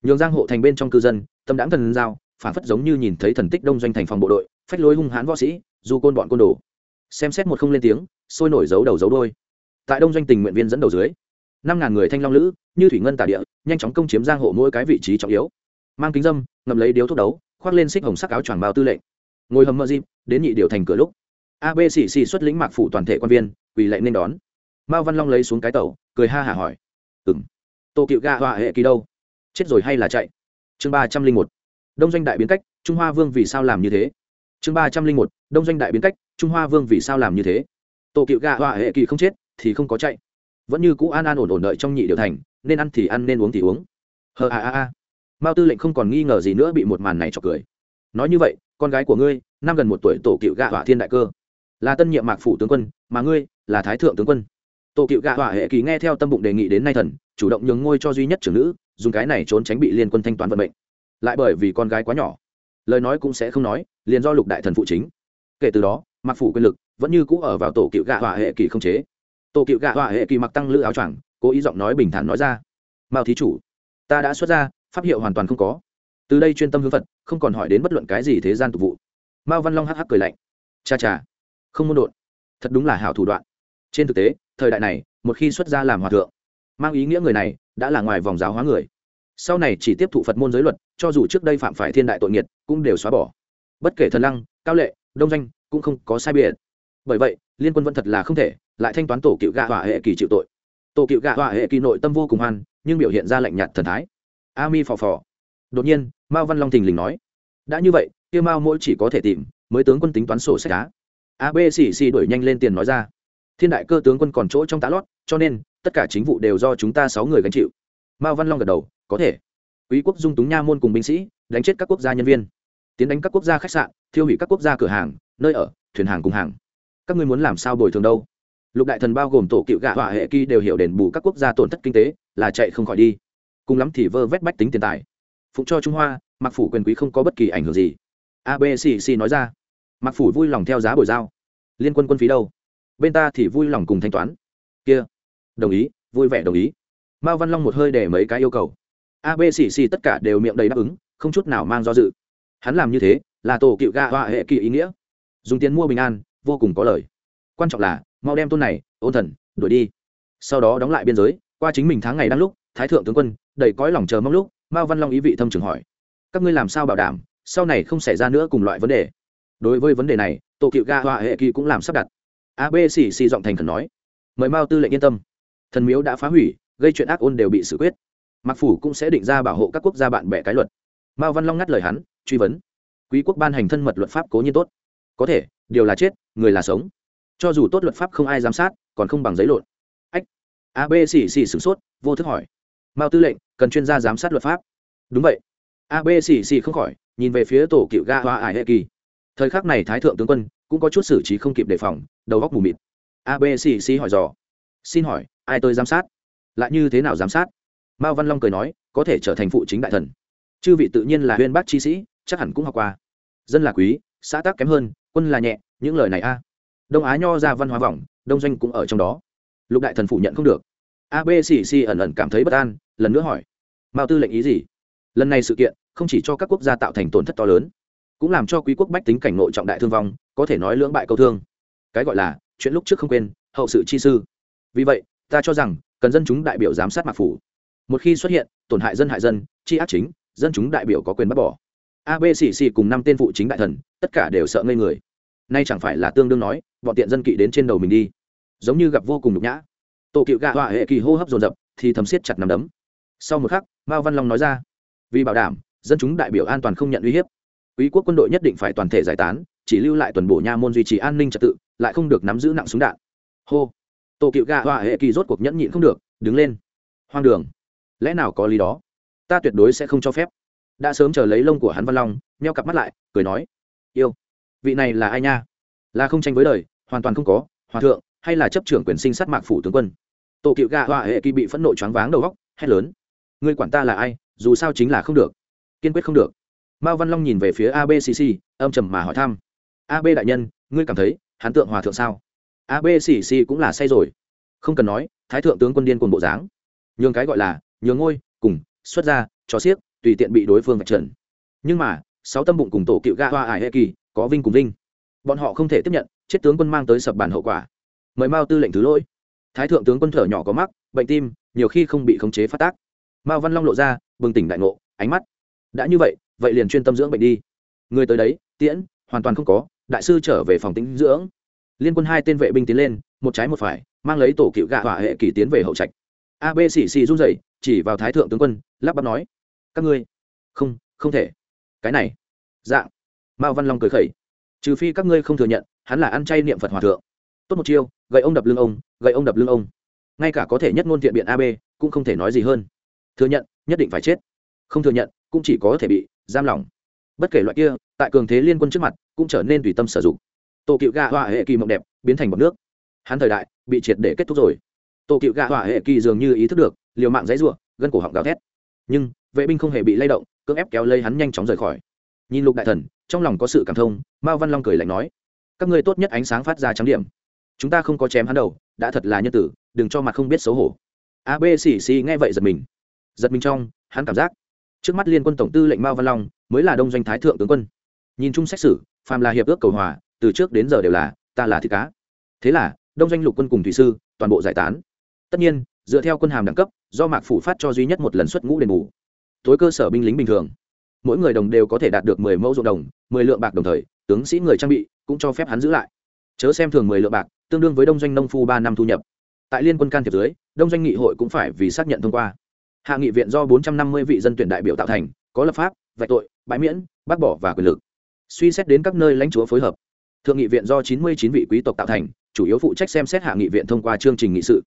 Nhường giang hộ thành bên trong cư dân, tâm đáng thần giao, phản phất giống như nhìn thấy thần tích đông doanh thành phòng bộ đội, phách lối hung hãn võ sĩ, du côn bọn côn đồ xem xét một không lên tiếng, sôi nổi dấu đầu dấu đôi tại đông doanh tình nguyện viên dẫn đầu dưới, năm ngàn người thanh long lữ, như thủy ngân tả địa, nhanh chóng công chiếm giang hộ mỗi cái vị trí trọng yếu. Mang kính dâm, ngậm lấy điếu thuốc đấu, khoác lên xích hồng sắc áo choàng bao tư lệnh. Ngồi hầm mơ dịp, đến nhị điều thành cửa lúc abcc xuất lĩnh mạc phủ toàn thể quan viên, quỳ lệnh nên đón. Mao văn long lấy xuống cái tàu cười ha hả hỏi. Ừng tô cựu ga họa hệ kỳ đâu? Chết rồi hay là chạy? Chương ba trăm linh một. Đông doanh đại biến cách, trung hoa vương vì sao làm như thế? Chương ba trăm linh một, đông doanh đại biến cách, trung hoa vương vì sao làm như thế? Tổ cựu gạ họa hệ kỳ không chết, thì không có chạy. Vẫn như cũ an an ổn ổn đợi trong nhị điều thành, nên ăn thì ăn, nên uống thì uống. Hờ a a a. Mao tư lệnh không còn nghi ngờ gì nữa bị một màn này chọc cười. Nói như vậy, con gái của ngươi, năm gần một tuổi tổ cựu gạ họa thiên đại cơ. Là tân nhiệm mạc phủ tướng quân, mà ngươi là thái thượng tướng quân. Tổ cựu gạ họa hệ kỳ nghe theo tâm bụng đề nghị đến nay thần, chủ động nhường ngôi cho duy nhất trưởng nữ, dùng cái này trốn tránh bị liên quân thanh toán vận mệnh. Lại bởi vì con gái quá nhỏ lời nói cũng sẽ không nói, liền do lục đại thần phụ chính. Kể từ đó mặc phủ quyền lực vẫn như cũ ở vào tổ cựu gạ hỏa hệ kỳ không chế. Tổ cựu gạ hỏa hệ kỳ mặc tăng lữ áo choàng, cố ý giọng nói bình thản nói ra. Mao thí chủ, ta đã xuất ra, pháp hiệu hoàn toàn không có. Từ đây chuyên tâm hướng phật, không còn hỏi đến bất luận cái gì thế gian tục vụ. Mao văn long hắc hắc cười lạnh. Cha cha, không muốn đột thật đúng là hảo thủ đoạn. Trên thực tế, thời đại này, một khi xuất gia làm hòa thượng, mang ý nghĩa người này đã là ngoài vòng giáo hóa người sau này chỉ tiếp thụ phật môn giới luật, cho dù trước đây phạm phải thiên đại tội nghiệt, cũng đều xóa bỏ. Bất kể thần lăng, cao lệ, đông danh cũng không có sai biệt. Bởi vậy, liên quân vẫn thật là không thể, lại thanh toán tổ cựu gạ hỏa hệ kỳ chịu tội. Tổ cựu gạ hỏa hệ kỳ nội tâm vô cùng hoan, nhưng biểu hiện ra lạnh nhạt thần thái. A mi phò phò. Đột nhiên, mao văn long thình lình nói, đã như vậy, kia mao mỗi chỉ có thể tìm, mới tướng quân tính toán sổ sách cá a b xì xì đuổi nhanh lên tiền nói ra, thiên đại cơ tướng quân còn chỗ trong tá lót, cho nên, tất cả chính vụ đều do chúng ta sáu người gánh chịu. Mao văn long gật đầu có thể. Quý quốc dung túng nha môn cùng binh sĩ, đánh chết các quốc gia nhân viên. Tiến đánh các quốc gia khách sạn, thiêu hủy các quốc gia cửa hàng, nơi ở, thuyền hàng cùng hàng. Các ngươi muốn làm sao bồi thường đâu? Lục đại thần bao gồm tổ cựu gạ hỏa hệ kỳ đều hiểu đền bù các quốc gia tổn thất kinh tế, là chạy không khỏi đi. Cùng lắm thì vơ vét bách tính tiền tài. Phụng cho trung hoa mặc phủ quyền quý không có bất kỳ ảnh hưởng gì. Abcc nói ra. Mặc phủ vui lòng theo giá bồi giao. Liên quân quân phí đâu? Bên ta thì vui lòng cùng thanh toán. Kia. Đồng ý, vui vẻ đồng ý. Mao văn long một hơi để mấy cái yêu cầu abcc tất cả đều miệng đầy đáp ứng, không chút nào mang do dự. Hắn làm như thế là tổ cựu ga họa hệ kỳ ý nghĩa. Dùng tiền mua bình an, vô cùng có lời. Quan trọng là, mau đem tôn này, ôn thần, đuổi đi. Sau đó đóng lại biên giới, qua chính mình tháng ngày đang lúc, thái thượng tướng quân, đầy cõi lòng chờ mong lúc, mao văn long ý vị thâm trường hỏi. Các ngươi làm sao bảo đảm, sau này không xảy ra nữa cùng loại vấn đề? Đối với vấn đề này, tổ cựu ga họa hệ kỳ cũng làm sắp đặt. Abcc giọng thành khẩn nói. Mời mao tư lệnh yên tâm. Thần miếu đã phá hủy, gây chuyện ác ôn đều bị xử quyết mặc phủ cũng sẽ định ra bảo hộ các quốc gia bạn bè cái luật. Mao văn long ngắt lời hắn, truy vấn. Quý quốc ban hành thân mật luật pháp cố nhiên tốt. Có thể, điều là chết, người là sống. Cho dù tốt luật pháp không ai giám sát, còn không bằng giấy lộn. Ách. Ab xì xì sửng sốt, vô thức hỏi. Mao tư lệnh, cần chuyên gia giám sát luật pháp. Đúng vậy. Ab xì xì không khỏi, nhìn về phía tổ cựu ga hoa ải hệ kỳ. Thời khắc này thái thượng tướng quân cũng có chút xử trí không kịp đề phòng, đầu góc mù mịt. Abcc hỏi dò. Xin hỏi, ai tôi giám sát? Lại như thế nào giám sát? Mao văn long cười nói, có thể trở thành phụ chính đại thần. Chư vị tự nhiên là huyên bác chi sĩ, chắc hẳn cũng học qua. Dân là quý, xã tác kém hơn, quân là nhẹ, những lời này a. Đông á nho ra văn hóa vòng đông doanh cũng ở trong đó. Lục đại thần phủ nhận không được. Abcc ẩn ẩn cảm thấy bất an, lần nữa hỏi. Mao tư lệnh ý gì? Lần này sự kiện, không chỉ cho các quốc gia tạo thành tổn thất to lớn, cũng làm cho quý quốc bách tính cảnh nội trọng đại thương vong, có thể nói lưỡng bại câu thương. Cái gọi là, chuyện lúc trước không quên, hậu sự chi sư. Vì vậy, ta cho rằng, cần dân chúng đại biểu giám sát mạc phủ một khi xuất hiện, tổn hại dân hại dân, chi ác chính, dân chúng đại biểu có quyền bắt bỏ. Abcc cùng năm tên phụ chính đại thần, tất cả đều sợ ngây người. Nay chẳng phải là tương đương nói, bọn tiện dân kỵ đến trên đầu mình đi. Giống như gặp vô cùng nhục nhã. Tổ cựu gạ họa hệ kỳ hô hấp dồn dập, thì thầm siết chặt nằm đấm. Sau một khắc, mao văn long nói ra, vì bảo đảm, dân chúng đại biểu an toàn không nhận uy hiếp. Quý quốc quân đội nhất định phải toàn thể giải tán, chỉ lưu lại tuần bổ nha môn duy trì an ninh trật tự, lại không được nắm giữ nặng súng đạn. Hô. Tổ cựu gạ họa hệ kỳ rốt cuộc nhẫn nhịn không được, đứng lên. Hoang đường lẽ nào có lý đó? Ta tuyệt đối sẽ không cho phép. Đã sớm chờ lấy lông của hắn văn long neo cặp mắt lại, cười nói, yêu, vị này là ai nha? Là không tranh với đời, hoàn toàn không có, hòa thượng, hay là chấp trưởng quyền sinh sát mạc phủ tướng quân? Tổ cựu gạ họa hệ kỳ bị phẫn nộ choáng váng đầu góc hét lớn, ngươi quản ta là ai, dù sao chính là không được, kiên quyết không được. Mao văn long nhìn về phía abcc âm trầm mà hỏi thăm ab đại nhân, ngươi cảm thấy hắn tượng hòa thượng sao? Abcc cũng là say rồi, không cần nói, thái thượng tướng quân điên cùng bộ dáng. Nhường cái gọi là nhường ngôi, cùng, xuất ra, cho xiếc tùy tiện bị đối phương vạch trần. Nhưng mà, sáu tâm bụng cùng tổ cựu ga hoa ải hệ kỳ có vinh cùng vinh. Bọn họ không thể tiếp nhận, chết tướng quân mang tới sập bản hậu quả. Mời mao tư lệnh thứ lỗi. Thái thượng tướng quân thở nhỏ có mắc, bệnh tim, nhiều khi không bị khống chế phát tác. Mao văn long lộ ra, bừng tỉnh đại ngộ, ánh mắt. Đã như vậy vậy liền chuyên tâm dưỡng bệnh đi. Người tới đấy, tiễn, hoàn toàn không có, đại sư trở về phòng tính dưỡng. Liên quân hai tên vệ binh tiến lên, một trái một phải, mang lấy tổ cựu gạ hỏa hệ kỳ tiến về hậu trạch ab xì xì run rẩy, chỉ vào thái thượng tướng quân, lắp bắp nói, các ngươi, không không thể. Cái này. Dạng. Mao văn long cười khẩy, trừ phi các ngươi không thừa nhận, hắn là ăn chay niệm phật hòa thượng. Tốt một chiêu, gậy ông đập lưng ông, gậy ông đập lưng ông. Ngay cả có thể nhất ngôn thiện biện ab cũng không thể nói gì hơn. Thừa nhận, nhất định phải chết. Không thừa nhận, cũng chỉ có thể bị giam lỏng. Bất kể loại kia, tại cường thế liên quân trước mặt, cũng trở nên tùy tâm sử dụng. Tổ cựu gạ họa hệ kỳ mộng đẹp, biến thành bọc nước. Hắn thời đại, bị triệt để kết thúc rồi tổ cựu gạ hỏa hệ kỳ dường như ý thức được, liều mạng dãy r u ộ gân cổ họng gào thét. Nhưng, vệ binh không hề bị lay động, cưỡng ép kéo lây hắn nhanh chóng rời khỏi. Nhìn lục đại thần, trong lòng có sự cảm thông, mao văn long cười lạnh nói, các ngươi tốt nhất ánh sáng phát ra trắng điểm. Chúng ta không có chém hắn đầu, đã thật là nhân tử, đừng cho mặt không biết xấu hổ. A xì xì nghe vậy giật mình. Giật mình trong, hắn cảm giác, trước mắt liên quân tổng tư lệnh mao văn long mới là đông doanh thái thượng tướng quân. Nhìn chung xét xử, phàm là hiệp ước cầu hòa, từ trước đến giờ đều là, ta là thịt cá. Thế là, đông doanh lục quân cùng thủy sư, toàn bộ giải tán tất nhiên, dựa theo quân hàm đẳng cấp, do mạc phủ phát cho duy nhất một lần xuất ngũ đền bù. Tối cơ sở binh lính bình thường. Mỗi người đồng đều có thể đạt được mười mẫu ruộng đồng, mười lượng bạc đồng thời, tướng sĩ người trang bị cũng cho phép hắn giữ lại. Chớ xem thường mười lượng bạc, tương đương với đông doanh nông phu ba năm thu nhập. Tại liên quân can thiệp dưới, đông doanh nghị hội cũng phải vì xác nhận thông qua. Hạ nghị viện do bốn trăm năm mươi vị dân tuyển đại biểu tạo thành, có lập pháp, vạch tội, bãi miễn, bác bỏ và quyền lực. Suy xét đến các nơi lãnh chúa phối hợp. Thượng nghị viện do chín mươi chín vị quý tộc tạo thành, chủ yếu phụ trách xem xét hạ nghị viện thông qua chương trình nghị sự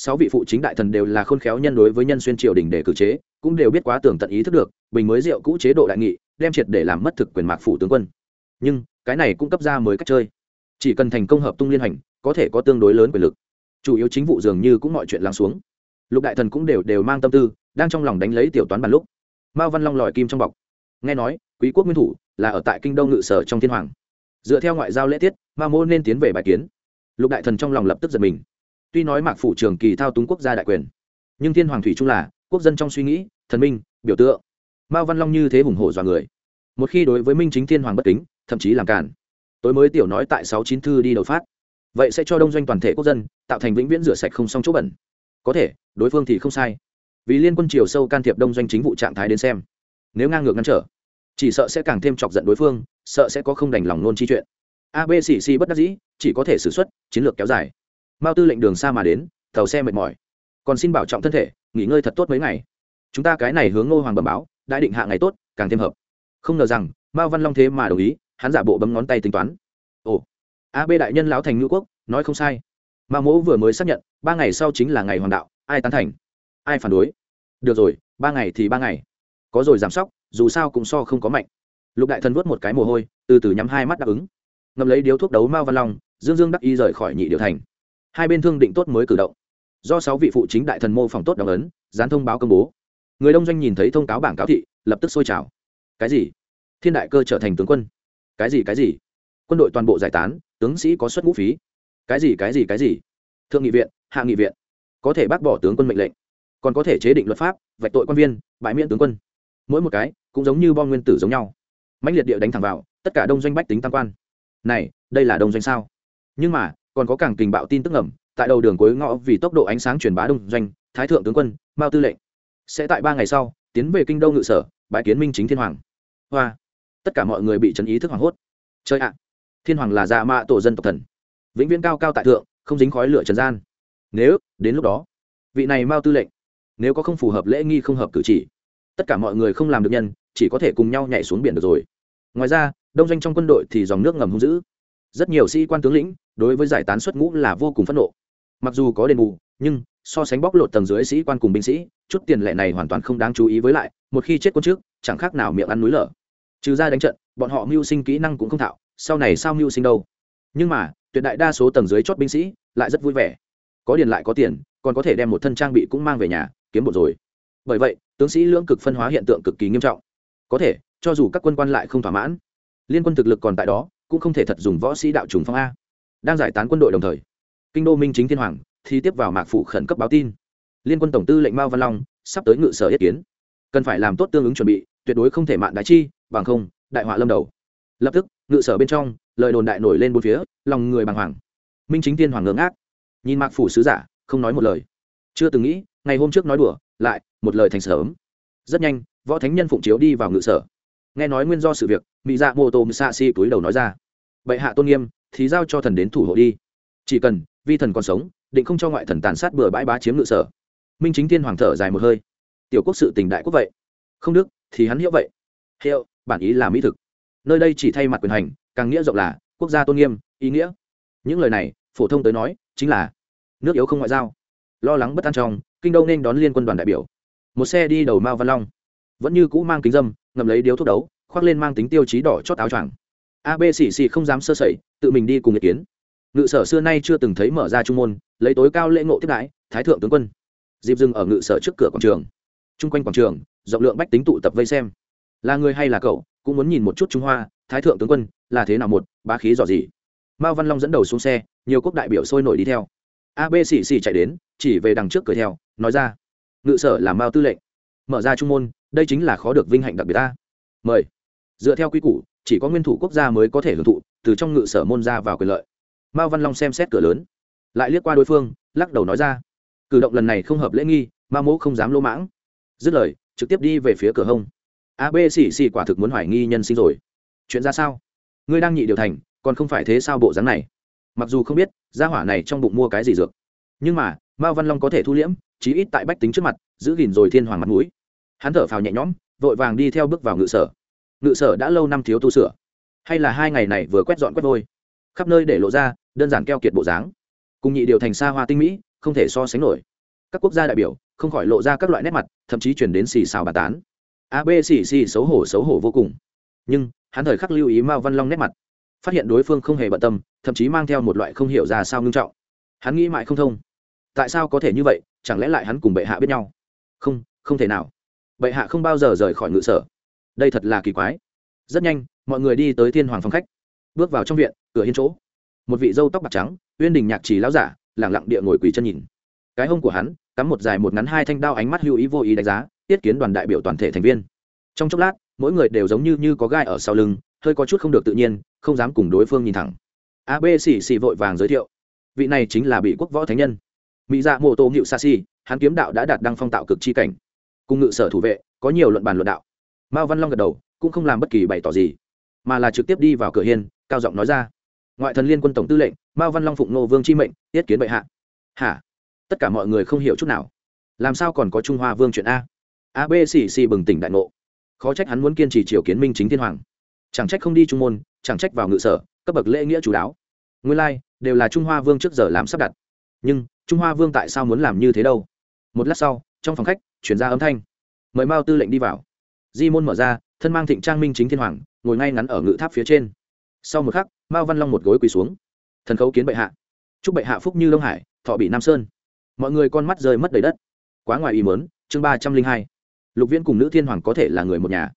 sáu vị phụ chính đại thần đều là khôn khéo nhân đối với nhân xuyên triều đình để cử chế, cũng đều biết quá tưởng tận ý thức được, bình mới rượu cũ chế độ đại nghị, đem triệt để làm mất thực quyền mạc phủ tướng quân. Nhưng, cái này cũng cấp ra mới cách chơi. Chỉ cần thành công hợp tung liên hành, có thể có tương đối lớn quyền lực. Chủ yếu chính vụ dường như cũng mọi chuyện lắng xuống. Lục đại thần cũng đều đều mang tâm tư, đang trong lòng đánh lấy tiểu toán bàn lúc. Mao văn long lòi kim trong bọc. Nghe nói, quý quốc nguyên thủ là ở tại kinh đông ngự sở trong thiên hoàng. Dựa theo ngoại giao lễ tiết ma mô nên tiến về bài kiến. Lục đại thần trong lòng lập tức giật mình tuy nói mạc phủ trường kỳ thao túng quốc gia đại quyền, nhưng thiên hoàng thủy trung là, quốc dân trong suy nghĩ, thần minh, biểu tượng. Mao văn long như thế hùng hổ dọa người. Một khi đối với minh chính thiên hoàng bất kính, thậm chí làm cản tối mới tiểu nói tại sáu chín thư đi đầu phát. Vậy sẽ cho đông doanh toàn thể quốc dân, tạo thành vĩnh viễn rửa sạch không xong chỗ bẩn. Có thể, đối phương thì không sai. Vì liên quân triều sâu can thiệp đông doanh chính vụ trạng thái đến xem. Nếu ngang ngược ngăn trở, chỉ sợ sẽ càng thêm chọc giận đối phương, sợ sẽ có không đành lòng nôn chi chuyện. Abcc bất đắc dĩ, chỉ có thể xử suất, chiến lược kéo dài mao tư lệnh đường xa mà đến, tàu xe mệt mỏi. Còn xin bảo trọng thân thể, nghỉ ngơi thật tốt mấy ngày. Chúng ta cái này hướng ngô hoàng bẩm báo, đã định hạ ngày tốt, càng thêm hợp. Không ngờ rằng, mao văn long thế mà đồng ý, hắn giả bộ bấm ngón tay tính toán. Ồ, a b đại nhân lão thành ngữ quốc, nói không sai. Mao mỗ vừa mới xác nhận, ba ngày sau chính là ngày hoàng đạo, ai tán thành? Ai phản đối? Được rồi, ba ngày thì ba ngày. Có rồi giảm sóc, dù sao cũng so không có mạnh. Lục đại thần vớt một cái mồ hôi, từ từ nhắm hai mắt đáp ứng. Ngầm lấy điếu thuốc đấu mao văn long, dương dương đắc y rời khỏi nhị điều thành hai bên thương định tốt mới cử động. Do sáu vị phụ chính đại thần mô phỏng tốt đóng ấn, dán thông báo công bố. Người đông doanh nhìn thấy thông cáo bảng cáo thị, lập tức sôi trào. Cái gì? Thiên đại cơ trở thành tướng quân. Cái gì cái gì? Quân đội toàn bộ giải tán, tướng sĩ có suất ngũ phí. Cái gì cái gì cái gì? Thượng nghị viện, hạ nghị viện. Có thể bác bỏ tướng quân mệnh lệnh. Còn có thể chế định luật pháp, vạch tội quan viên, bãi miễn tướng quân. Mỗi một cái, cũng giống như bom nguyên tử giống nhau. Mạnh liệt địa đánh thẳng vào, tất cả đông doanh bách tính tam quan. Này, đây là đông doanh sao? Nhưng mà còn có càng tình bạo tin tức ngầm, tại đầu đường cuối ngõ vì tốc độ ánh sáng truyền bá đông doanh, thái thượng tướng quân, mao tư lệnh. Sẽ tại ba ngày sau, tiến về kinh đô ngự sở, bãi kiến minh chính thiên hoàng. Hoa. Tất cả mọi người bị trấn ý thức hoảng hốt. Chơi ạ. Thiên hoàng là dạ mạ tổ dân tộc thần. Vĩnh viễn cao cao tại thượng, không dính khói lửa trần gian. Nếu, đến lúc đó, vị này mao tư lệnh, nếu có không phù hợp lễ nghi không hợp cử chỉ, tất cả mọi người không làm được nhân, chỉ có thể cùng nhau nhảy xuống biển được rồi. Ngoài ra, đông doanh trong quân đội thì dòng nước ngầm hung dữ. Rất nhiều sĩ quan tướng lĩnh đối với giải tán xuất ngũ là vô cùng phẫn nộ. Mặc dù có đền bù, nhưng so sánh bóc lột tầng dưới sĩ quan cùng binh sĩ, chút tiền lệ này hoàn toàn không đáng chú ý với lại, một khi chết quân trước, chẳng khác nào miệng ăn núi lở. Trừ ra đánh trận, bọn họ mưu sinh kỹ năng cũng không thạo, sau này sao mưu sinh đâu? Nhưng mà, tuyệt đại đa số tầng dưới chót binh sĩ lại rất vui vẻ. Có điền lại có tiền, còn có thể đem một thân trang bị cũng mang về nhà, kiếm một rồi. Bởi vậy, tướng sĩ lưỡng cực phân hóa hiện tượng cực kỳ nghiêm trọng. Có thể, cho dù các quân quan lại không thỏa mãn, liên quân thực lực còn tại đó, cũng không thể thật dùng võ sĩ đạo trùng phong a đang giải tán quân đội đồng thời. Kinh đô minh chính thiên hoàng thì tiếp vào mạc Phủ khẩn cấp báo tin. Liên quân tổng tư lệnh mao văn long sắp tới ngự sở yết kiến. Cần phải làm tốt tương ứng chuẩn bị, tuyệt đối không thể mạn đại chi, bằng không, đại họa lâm đầu. Lập tức, ngự sở bên trong, lời đồn đại nổi lên bốn phía, lòng người bàng hoàng. Minh chính thiên hoàng ngưỡng ác nhìn mạc phủ sứ giả, không nói một lời. Chưa từng nghĩ, ngày hôm trước nói đùa, lại, một lời thành sớm. Rất nhanh, võ thánh nhân phụng chiếu đi vào ngự sở. Nghe nói nguyên do sự việc mỹ dạ mô tô xạ si túi đầu nói ra. Bệ hạ tôn nghiêm thì giao cho thần đến thủ hộ đi. Chỉ cần, vi thần còn sống, định không cho ngoại thần tàn sát bừa bãi bá chiếm ngự sở. Minh chính thiên hoàng thở dài một hơi. Tiểu quốc sự tình đại quốc vậy. Không đức, thì hắn hiểu vậy. Hiệu, bản ý là mỹ thực. Nơi đây chỉ thay mặt quyền hành, càng nghĩa rộng là, quốc gia tôn nghiêm, ý nghĩa. Những lời này, phổ thông tới nói, chính là, nước yếu không ngoại giao. Lo lắng bất an trong, kinh đô nên đón liên quân đoàn đại biểu. Một xe đi đầu mao văn long. Vẫn như cũ mang kính dâm ngầm lấy điếu thuốc đấu, khoác lên mang tính tiêu chí đỏ chót áo choàng abcc không dám sơ sẩy, tự mình đi cùng ý kiến. Ngự sở xưa nay chưa từng thấy mở ra trung môn, lấy tối cao lễ ngộ tiếp đãi, thái thượng tướng quân. Dịp dừng ở ngự sở trước cửa quảng trường. Chung quanh quảng trường, rộng lượng bách tính tụ tập vây xem. Là người hay là cậu, cũng muốn nhìn một chút trung hoa, thái thượng tướng quân, là thế nào một, bá khí dò gì mao văn long dẫn đầu xuống xe, nhiều quốc đại biểu sôi nổi đi theo. Ab xì xì chạy đến, chỉ về đằng trước cửa theo, nói ra. Ngự sở là mao tư lệnh. Mở ra trung môn, đây chính là khó được vinh hạnh đặc biệt ta. Mời. Dựa theo quy củ chỉ có nguyên thủ quốc gia mới có thể hưởng thụ, từ trong ngự sở môn ra vào quyền lợi. Mao văn long xem xét cửa lớn, lại liếc qua đối phương, lắc đầu nói ra, cử động lần này không hợp lễ nghi, ma mẫu không dám lỗ mãng. Dứt lời, trực tiếp đi về phía cửa hông. Ab xì xì quả thực muốn hoài nghi nhân sinh rồi. Chuyện ra sao? Ngươi đang nhị điều thành, còn không phải thế sao bộ dáng này? Mặc dù không biết, gia hỏa này trong bụng mua cái gì dược. Nhưng mà, mao văn long có thể thu liễm, chí ít tại bách tính trước mặt, giữ gìn rồi thiên hoàng mặt mũi. Hắn thở phào nhẹ nhõm, vội vàng đi theo bước vào ngự sở ngự sở đã lâu năm thiếu tu sửa. Hay là hai ngày này vừa quét dọn quét vôi. Khắp nơi để lộ ra, đơn giản keo kiệt bộ dáng. Cùng nhị điều thành xa hoa tinh mỹ, không thể so sánh nổi. Các quốc gia đại biểu, không khỏi lộ ra các loại nét mặt, thậm chí chuyển đến xì xào bà tán. Ab xì xì xấu hổ xấu hổ vô cùng. Nhưng, hắn thời khắc lưu ý mao văn long nét mặt. Phát hiện đối phương không hề bận tâm, thậm chí mang theo một loại không hiểu ra sao ngưng trọng. Hắn nghĩ mãi không thông. Tại sao có thể như vậy, chẳng lẽ lại hắn cùng bệ hạ biết nhau? Không không thể nào. Bệ hạ không bao giờ rời khỏi ngự sở đây thật là kỳ quái. Rất nhanh, mọi người đi tới thiên hoàng phòng khách. Bước vào trong viện, cửa hiên chỗ. Một vị dâu tóc bạc trắng, uyên đình nhạc trì lão giả, lẳng lặng địa ngồi quỳ chân nhìn. Cái hông của hắn, cắm một dài một ngắn hai thanh đao ánh mắt hữu ý vô ý đánh giá, tiết kiến đoàn đại biểu toàn thể thành viên. Trong chốc lát, mỗi người đều giống như như có gai ở sau lưng, hơi có chút không được tự nhiên, không dám cùng đối phương nhìn thẳng. Ab xì xì vội vàng giới thiệu. Vị này chính là bị quốc võ thánh nhân. Mỹ dạ mô tô ngự sa si, hắn kiếm đạo đã đạt đăng phong tạo cực chi cảnh. Cùng ngự sở thủ vệ, có nhiều luận bàn luận đạo mao văn long gật đầu cũng không làm bất kỳ bày tỏ gì mà là trực tiếp đi vào cửa hiên cao giọng nói ra ngoại thần liên quân tổng tư lệnh mao văn long phụng nô vương chi mệnh tiết kiến bệ hạ hả tất cả mọi người không hiểu chút nào làm sao còn có trung hoa vương chuyện a ab xì xì bừng tỉnh đại ngộ khó trách hắn muốn kiên trì triều kiến minh chính thiên hoàng chẳng trách không đi trung môn chẳng trách vào ngự sở cấp bậc lễ nghĩa chú đáo nguyên lai、like, đều là trung hoa vương trước giờ làm sắp đặt nhưng trung hoa vương tại sao muốn làm như thế đâu một lát sau trong phòng khách chuyển ra âm thanh mời mao tư lệnh đi vào di môn mở ra, thân mang thịnh trang minh chính thiên hoàng, ngồi ngay ngắn ở ngự tháp phía trên. Sau một khắc, mao văn long một gối quỳ xuống. Thần khấu kiến bệ hạ. Chúc bệ hạ phúc như đông hải, thọ bị nam sơn. Mọi người con mắt rơi mất đầy đất. Quá ngoài ý mớn chương ba trăm linh hai. Lục viễn cùng nữ thiên hoàng có thể là người một nhà.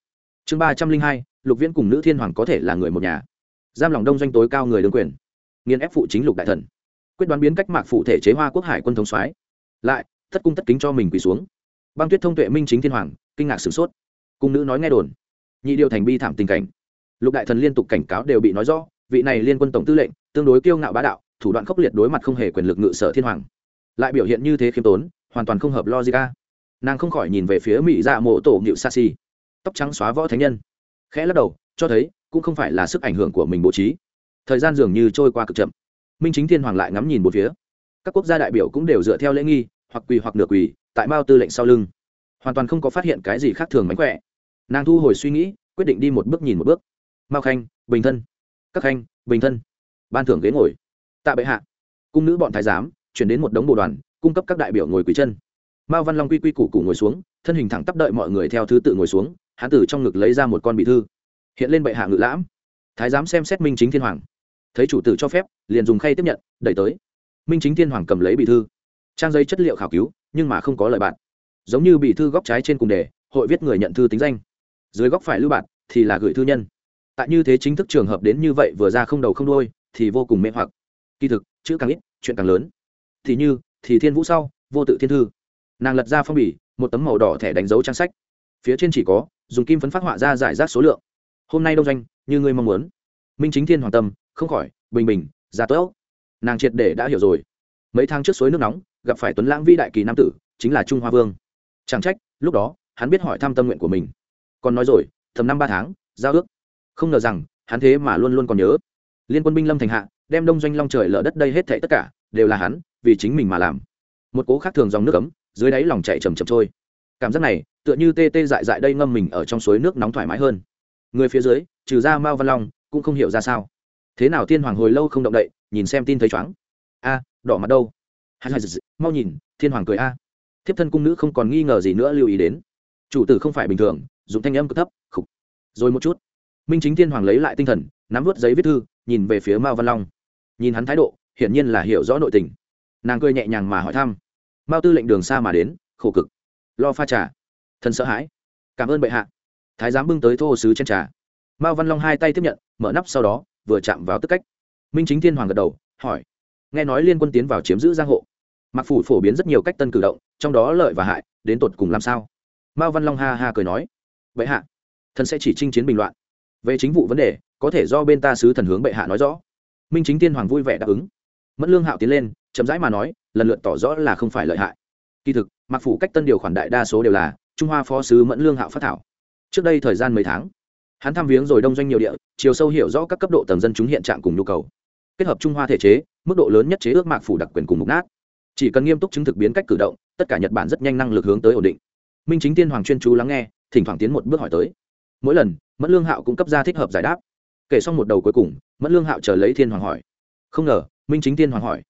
Chương ba trăm linh hai, lục viễn cùng nữ thiên hoàng có thể là người một nhà. Giam lòng đông doanh tối cao người đương quyền. Nghiên ép phụ chính lục đại thần. Quyết đoán biến cách mạc phụ thể chế hoa quốc hải quân thống soái. Lại, thất cung tất kính cho mình quỳ xuống. Băng tuyết thông tuệ minh chính thiên hoàng, kinh ngạc sửng sốt cung nữ nói nghe đồn. Nhị điều thành bi thảm tình cảnh. Lục đại thần liên tục cảnh cáo đều bị nói rõ, vị này liên quân tổng tư lệnh, tương đối kiêu ngạo bá đạo, thủ đoạn khốc liệt đối mặt không hề quyền lực ngự sở thiên hoàng. Lại biểu hiện như thế khiêm tốn, hoàn toàn không hợp logica nàng không khỏi nhìn về phía mỹ dạ mộ tổ nhịu sa si. Tóc trắng xóa võ thánh nhân. Khẽ lắc đầu, cho thấy, cũng không phải là sức ảnh hưởng của mình bố trí. Thời gian dường như trôi qua cực chậm. Minh chính thiên hoàng lại ngắm nhìn một phía. Các quốc gia đại biểu cũng đều dựa theo lễ nghi, hoặc quỳ hoặc nửa quỳ, tại mao tư lệnh sau lưng. Hoàn toàn không có phát hiện cái gì khác thường mánh khỏe nàng thu hồi suy nghĩ, quyết định đi một bước nhìn một bước. Mao khanh, bình thân. Các khanh, bình thân. Ban thưởng ghế ngồi. Tạ bệ hạ. Cung nữ bọn thái giám, chuyển đến một đống bộ đoàn, cung cấp các đại biểu ngồi quỳ chân. Mao văn long quy quy củ củ ngồi xuống, thân hình thẳng tắp đợi mọi người theo thứ tự ngồi xuống hán tử trong ngực lấy ra một con bị thư. Hiện lên bệ hạ ngự lãm. Thái giám xem xét minh chính thiên hoàng. Thấy chủ tử cho phép, liền dùng khay tiếp nhận, đẩy tới. Minh chính thiên hoàng cầm lấy bị thư. Trang giấy chất liệu khảo cứu, nhưng mà không có lời bạn. Giống như bị thư góc trái trên cùng đề, hội viết người nhận thư tính danh dưới góc phải lưu bạn thì là gửi thư nhân. Tại như thế chính thức trường hợp đến như vậy vừa ra không đầu không đôi thì vô cùng mê hoặc. Kỳ thực, chữ càng ít, chuyện càng lớn. Thì như, thì thiên vũ sau, vô tự thiên thư. Nàng lật ra phong bì, một tấm màu đỏ thẻ đánh dấu trang sách. Phía trên chỉ có, dùng kim phấn phát họa ra giải rác số lượng. Hôm nay đông doanh, như ngươi mong muốn. Minh chính thiên hoàng tâm, không khỏi, bình bình, ra tốt. Nàng triệt để đã hiểu rồi. Mấy tháng trước suối nước nóng, gặp phải tuấn lãng vi đại kỳ nam tử, chính là trung hoa vương. Chẳng trách, lúc đó, hắn biết hỏi thăm tâm nguyện của mình còn nói rồi, thầm năm ba tháng, giao ước. Không ngờ rằng, hắn thế mà luôn luôn còn nhớ. Liên quân binh lâm thành hạ, đem đông doanh long trời lở đất đây hết thệ tất cả, đều là hắn, vì chính mình mà làm. Một cố khác thường dòng nước ấm, dưới đáy lòng chạy chầm chầm trôi. Cảm giác này, tựa như tê tê dại dại đây ngâm mình ở trong suối nước nóng thoải mái hơn. Người phía dưới, trừ ra mao văn long, cũng không hiểu ra sao. Thế nào thiên hoàng hồi lâu không động đậy, nhìn xem tin thấy chóng a, đỏ mặt đâu? Hai mau nhìn, thiên hoàng cười a. Thiếp thân cung nữ không còn nghi ngờ gì nữa, lưu ý đến. Chủ tử không phải bình thường dùng thanh âm cực thấp, khục. Rồi một chút, minh chính thiên hoàng lấy lại tinh thần, nắm vớt giấy viết thư, nhìn về phía mao văn long. Nhìn hắn thái độ, hiển nhiên là hiểu rõ nội tình. Nàng cười nhẹ nhàng mà hỏi thăm. Mao tư lệnh đường xa mà đến, khổ cực. Lo pha trà. Thân sợ hãi. Cảm ơn bệ hạ. Thái giám bưng tới thô sứ trên trà. Mao văn long hai tay tiếp nhận, mở nắp sau đó, vừa chạm vào tức cách. Minh chính thiên hoàng gật đầu, hỏi. Nghe nói liên quân tiến vào chiếm giữ giang hộ. Mặc phủ phổ biến rất nhiều cách tân cử động, trong đó lợi và hại, đến tột cùng làm sao? Mao văn long ha ha cười nói bệ hạ. Thần sẽ chỉ chinh chiến bình loạn. Về chính vụ vấn đề, có thể do bên ta sứ thần hướng bệ hạ nói rõ. Minh chính tiên hoàng vui vẻ đáp ứng. Mẫn lương hạo tiến lên, chậm rãi mà nói, lần lượt tỏ rõ là không phải lợi hại. Kỳ thực mặc phủ cách tân điều khoản đại đa số đều là trung hoa phó sứ mẫn lương hạo phát thảo. Trước đây thời gian mấy tháng, hắn thăm viếng rồi đông doanh nhiều địa, chiều sâu hiểu rõ các cấp độ tầng dân chúng hiện trạng cùng nhu cầu. Kết hợp trung hoa thể chế, mức độ lớn nhất chế ước mạc phủ đặc quyền cùng mục nát. Chỉ cần nghiêm túc chứng thực biến cách cử động, tất cả nhật bản rất nhanh năng lực hướng tới ổn định. Minh chính tiên hoàng chuyên chú lắng nghe thỉnh thoảng tiến một bước hỏi tới. Mỗi lần, mẫn lương hạo cũng cấp ra thích hợp giải đáp. Kể xong một đầu cuối cùng, mẫn lương hạo chờ lấy thiên hoàng hỏi. Không ngờ, minh chính Thiên hoàng hỏi.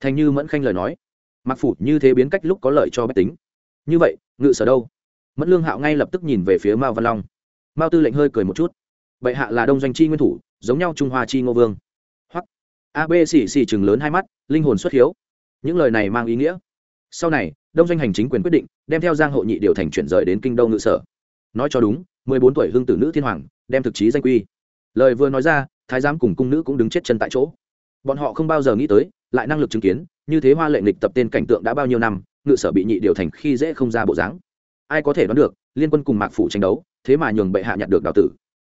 Thành như mẫn khanh lời nói. Mặc phủ như thế biến cách lúc có lợi cho bách tính. Như vậy, ngự sở đâu? Mẫn lương hạo ngay lập tức nhìn về phía mao văn long. Mao tư lệnh hơi cười một chút. Bệ hạ là đông doanh chi nguyên thủ, giống nhau trung hoa chi ngô vương. Hoặc ab xì xì chừng lớn hai mắt, linh hồn xuất hiếu. Những lời này mang ý nghĩa. Sau này, đông doanh hành chính quyền quyết định, đem theo giang hộ nhị điều thành chuyển rời đến kinh đô ngự sở nói cho đúng, mười bốn tuổi hương tử nữ thiên hoàng, đem thực chí danh quy. Lời vừa nói ra, thái giám cùng cung nữ cũng đứng chết chân tại chỗ. Bọn họ không bao giờ nghĩ tới, lại năng lực chứng kiến, như thế hoa lệ nghịch tập tên cảnh tượng đã bao nhiêu năm, ngự sở bị nhị điều thành khi dễ không ra bộ dáng. Ai có thể đoán được, liên quân cùng mạc phủ tranh đấu, thế mà nhường bệ hạ nhặt được đào tử.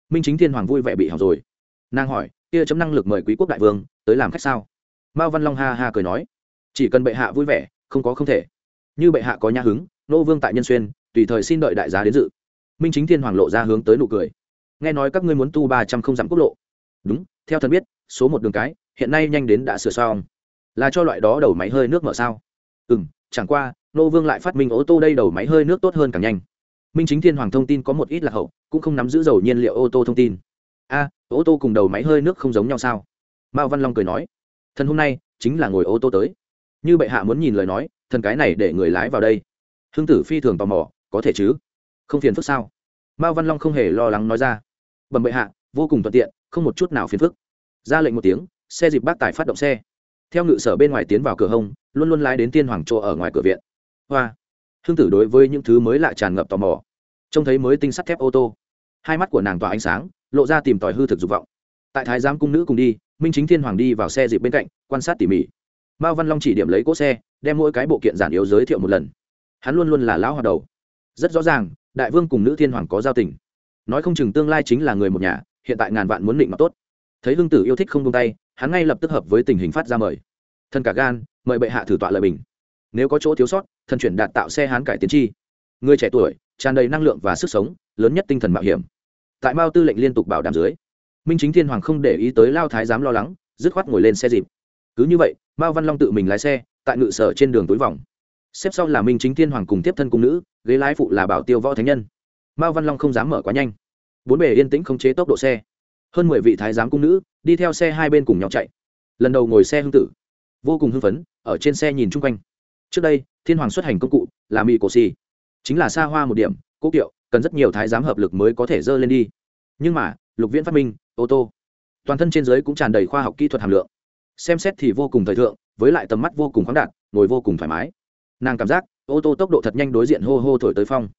Minh chính thiên hoàng vui vẻ bị hỏng rồi. Nàng hỏi, kia chấm năng lực mời quý quốc đại vương, tới làm khách sao? Mao văn long ha ha cười nói, chỉ cần bệ hạ vui vẻ, không có không thể. Như bệ hạ có nhã hứng, nô vương tại nhân xuyên, tùy thời xin đợi đại giá đến dự minh chính thiên hoàng lộ ra hướng tới nụ cười. Nghe nói các ngươi muốn tu ba trăm không dặm quốc lộ. Đúng, theo thần biết, số một đường cái, hiện nay nhanh đến đã sửa xong. Là cho loại đó đầu máy hơi nước mở sao? Ừ m chẳng qua, nô vương lại phát minh ô tô đây đầu máy hơi nước tốt hơn càng nhanh. Minh chính thiên hoàng thông tin có một ít lạc hậu, cũng không nắm giữ dầu nhiên liệu ô tô thông tin. A, ô tô cùng đầu máy hơi nước không giống nhau sao? Mao văn long cười nói. Thần hôm nay, chính là ngồi ô tô tới. Như bệ hạ muốn nhìn lời nói, thần cái này để người lái vào đây. Hương tử phi thường tò mò, có thể chứ? Không phiền phức sao? Mao văn long không hề lo lắng nói ra. Bẩm bệ hạ, vô cùng thuận tiện, không một chút nào phiền phức. Ra lệnh một tiếng, xe dịp bác tài phát động xe. Theo ngự sở bên ngoài tiến vào cửa hông, luôn luôn lái đến tiên hoàng chỗ ở ngoài cửa viện. Hoa! Hương tử đối với những thứ mới lạ tràn ngập tò mò. Trông thấy mới tinh sắt thép ô tô. Hai mắt của nàng tỏa ánh sáng, lộ ra tìm tòi hư thực dục vọng. Tại thái giám cung nữ cùng đi, minh chính thiên hoàng đi vào xe dịp bên cạnh, quan sát tỉ mỉ. Mao văn long chỉ điểm lấy cỗ xe, đem mỗi cái bộ kiện giản yếu giới thiệu một lần. Hắn luôn luôn là lão hoạt đầu. Rất rõ ràng đại vương cùng nữ thiên hoàng có giao tình. Nói không chừng tương lai chính là người một nhà, hiện tại ngàn vạn muốn định mặc tốt. Thấy hương tử yêu thích không tung tay, hắn ngay lập tức hợp với tình hình phát ra mời. Thân cả gan, mời bệ hạ thử tọa lợi bình. Nếu có chỗ thiếu sót thần chuyển đạt tạo xe hán cải tiến chi. Người trẻ tuổi, tràn đầy năng lượng và sức sống, lớn nhất tinh thần mạo hiểm. Tại mao tư lệnh liên tục bảo đảm dưới, minh chính thiên hoàng không để ý tới lao thái giám lo lắng, dứt khoát ngồi lên xe dịp. Cứ như vậy, mao văn long tự mình lái xe, tại ngự sở trên đường túi vòng xếp sau là minh chính thiên hoàng cùng tiếp thân cung nữ, ghế lái phụ là bảo tiêu võ thánh nhân. Mao văn long không dám mở quá nhanh. Bốn bề yên tĩnh không chế tốc độ xe. Hơn mười vị thái giám cung nữ đi theo xe hai bên cùng nhau chạy. Lần đầu ngồi xe hương tử. Vô cùng hưng phấn, ở trên xe nhìn chung quanh. Trước đây, thiên hoàng xuất hành công cụ là mỹ cổ xì. Chính là xa hoa một điểm, cố kiệu, cần rất nhiều thái giám hợp lực mới có thể dơ lên đi. Nhưng mà, lục viễn phát minh, ô tô. Toàn thân trên giới cũng tràn đầy khoa học kỹ thuật hàm lượng. Xem xét thì vô cùng thời thượng, với lại tầm mắt vô cùng khoáng đạt, ngồi vô cùng thoải mái nàng cảm giác ô tô tốc độ thật nhanh đối diện hô hô thổi tới phong.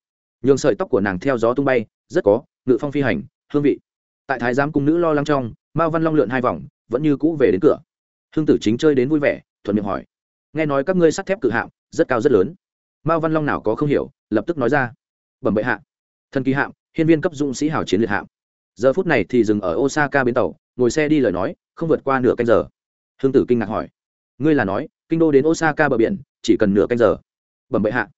Nhường sợi tóc của nàng theo gió tung bay, rất có, ngự phong phi hành, hương vị. Tại thái giám cung nữ lo lắng trong, mao văn long lượn hai vòng, vẫn như cũ về đến cửa. Hương tử chính chơi đến vui vẻ, thuận miệng hỏi. Nghe nói các ngươi sắt thép cự hạm, rất cao rất lớn. Mao văn long nào có không hiểu, lập tức nói ra. Bẩm bệ hạ. Thần kỳ hạm, hiên viên cấp dũng sĩ hào chiến liệt hạm. Giờ phút này thì dừng ở osaka bến tàu, ngồi xe đi lời nói, không vượt qua nửa canh giờ. Hương tử kinh ngạc hỏi. Ngươi là nói kinh đô đến osaka bờ biển, chỉ cần nửa canh giờ. Bẩm bệ hạ.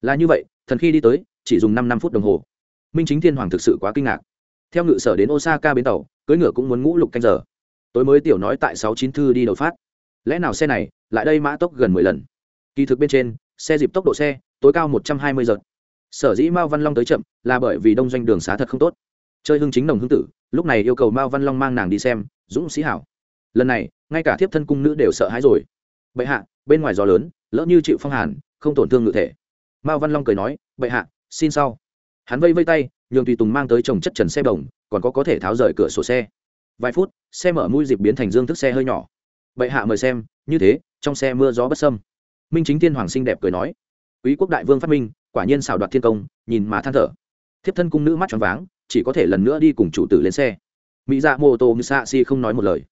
Là như vậy, thần khi đi tới, chỉ dùng năm năm phút đồng hồ. Minh chính thiên hoàng thực sự quá kinh ngạc. Theo ngự sở đến osaka bến tàu, cưỡi ngựa cũng muốn ngũ lục canh giờ. Tối mới tiểu nói tại sáu chín thư đi đầu phát. Lẽ nào xe này, lại đây mã tốc gần mười lần? Kỳ thực bên trên, xe dịp tốc độ xe, tối cao một trăm hai mươi giờ. Sở dĩ mao văn long tới chậm, là bởi vì đông doanh đường xá thật không tốt. Chơi hưng chính đồng hưng tử, lúc này yêu cầu mao văn long mang nàng đi xem, dũng sĩ hảo. Lần này, ngay cả thiếp thân cung nữ đều sợ hãi rồi bệ hạ, bên ngoài gió lớn, lỡ như chịu phong hàn, không tổn thương ngự thể. Mao văn long cười nói, bệ hạ, xin sau. Hắn vây vây tay, nhường tùy tùng mang tới trồng chất trần xe bồng, còn có có thể tháo rời cửa sổ xe. Vài phút, xe mở mũi dịp biến thành dương thức xe hơi nhỏ. Bệ hạ mời xem, như thế, trong xe mưa gió bất sâm minh chính thiên hoàng xinh đẹp cười nói. Quý quốc đại vương phát minh, quả nhiên xảo đoạt thiên công, nhìn mà than thở. Thiếp thân cung nữ mắt tròn váng, chỉ có thể lần nữa đi cùng chủ tử lên xe. Mỹ dạ mô tô như xạ si không nói một lời.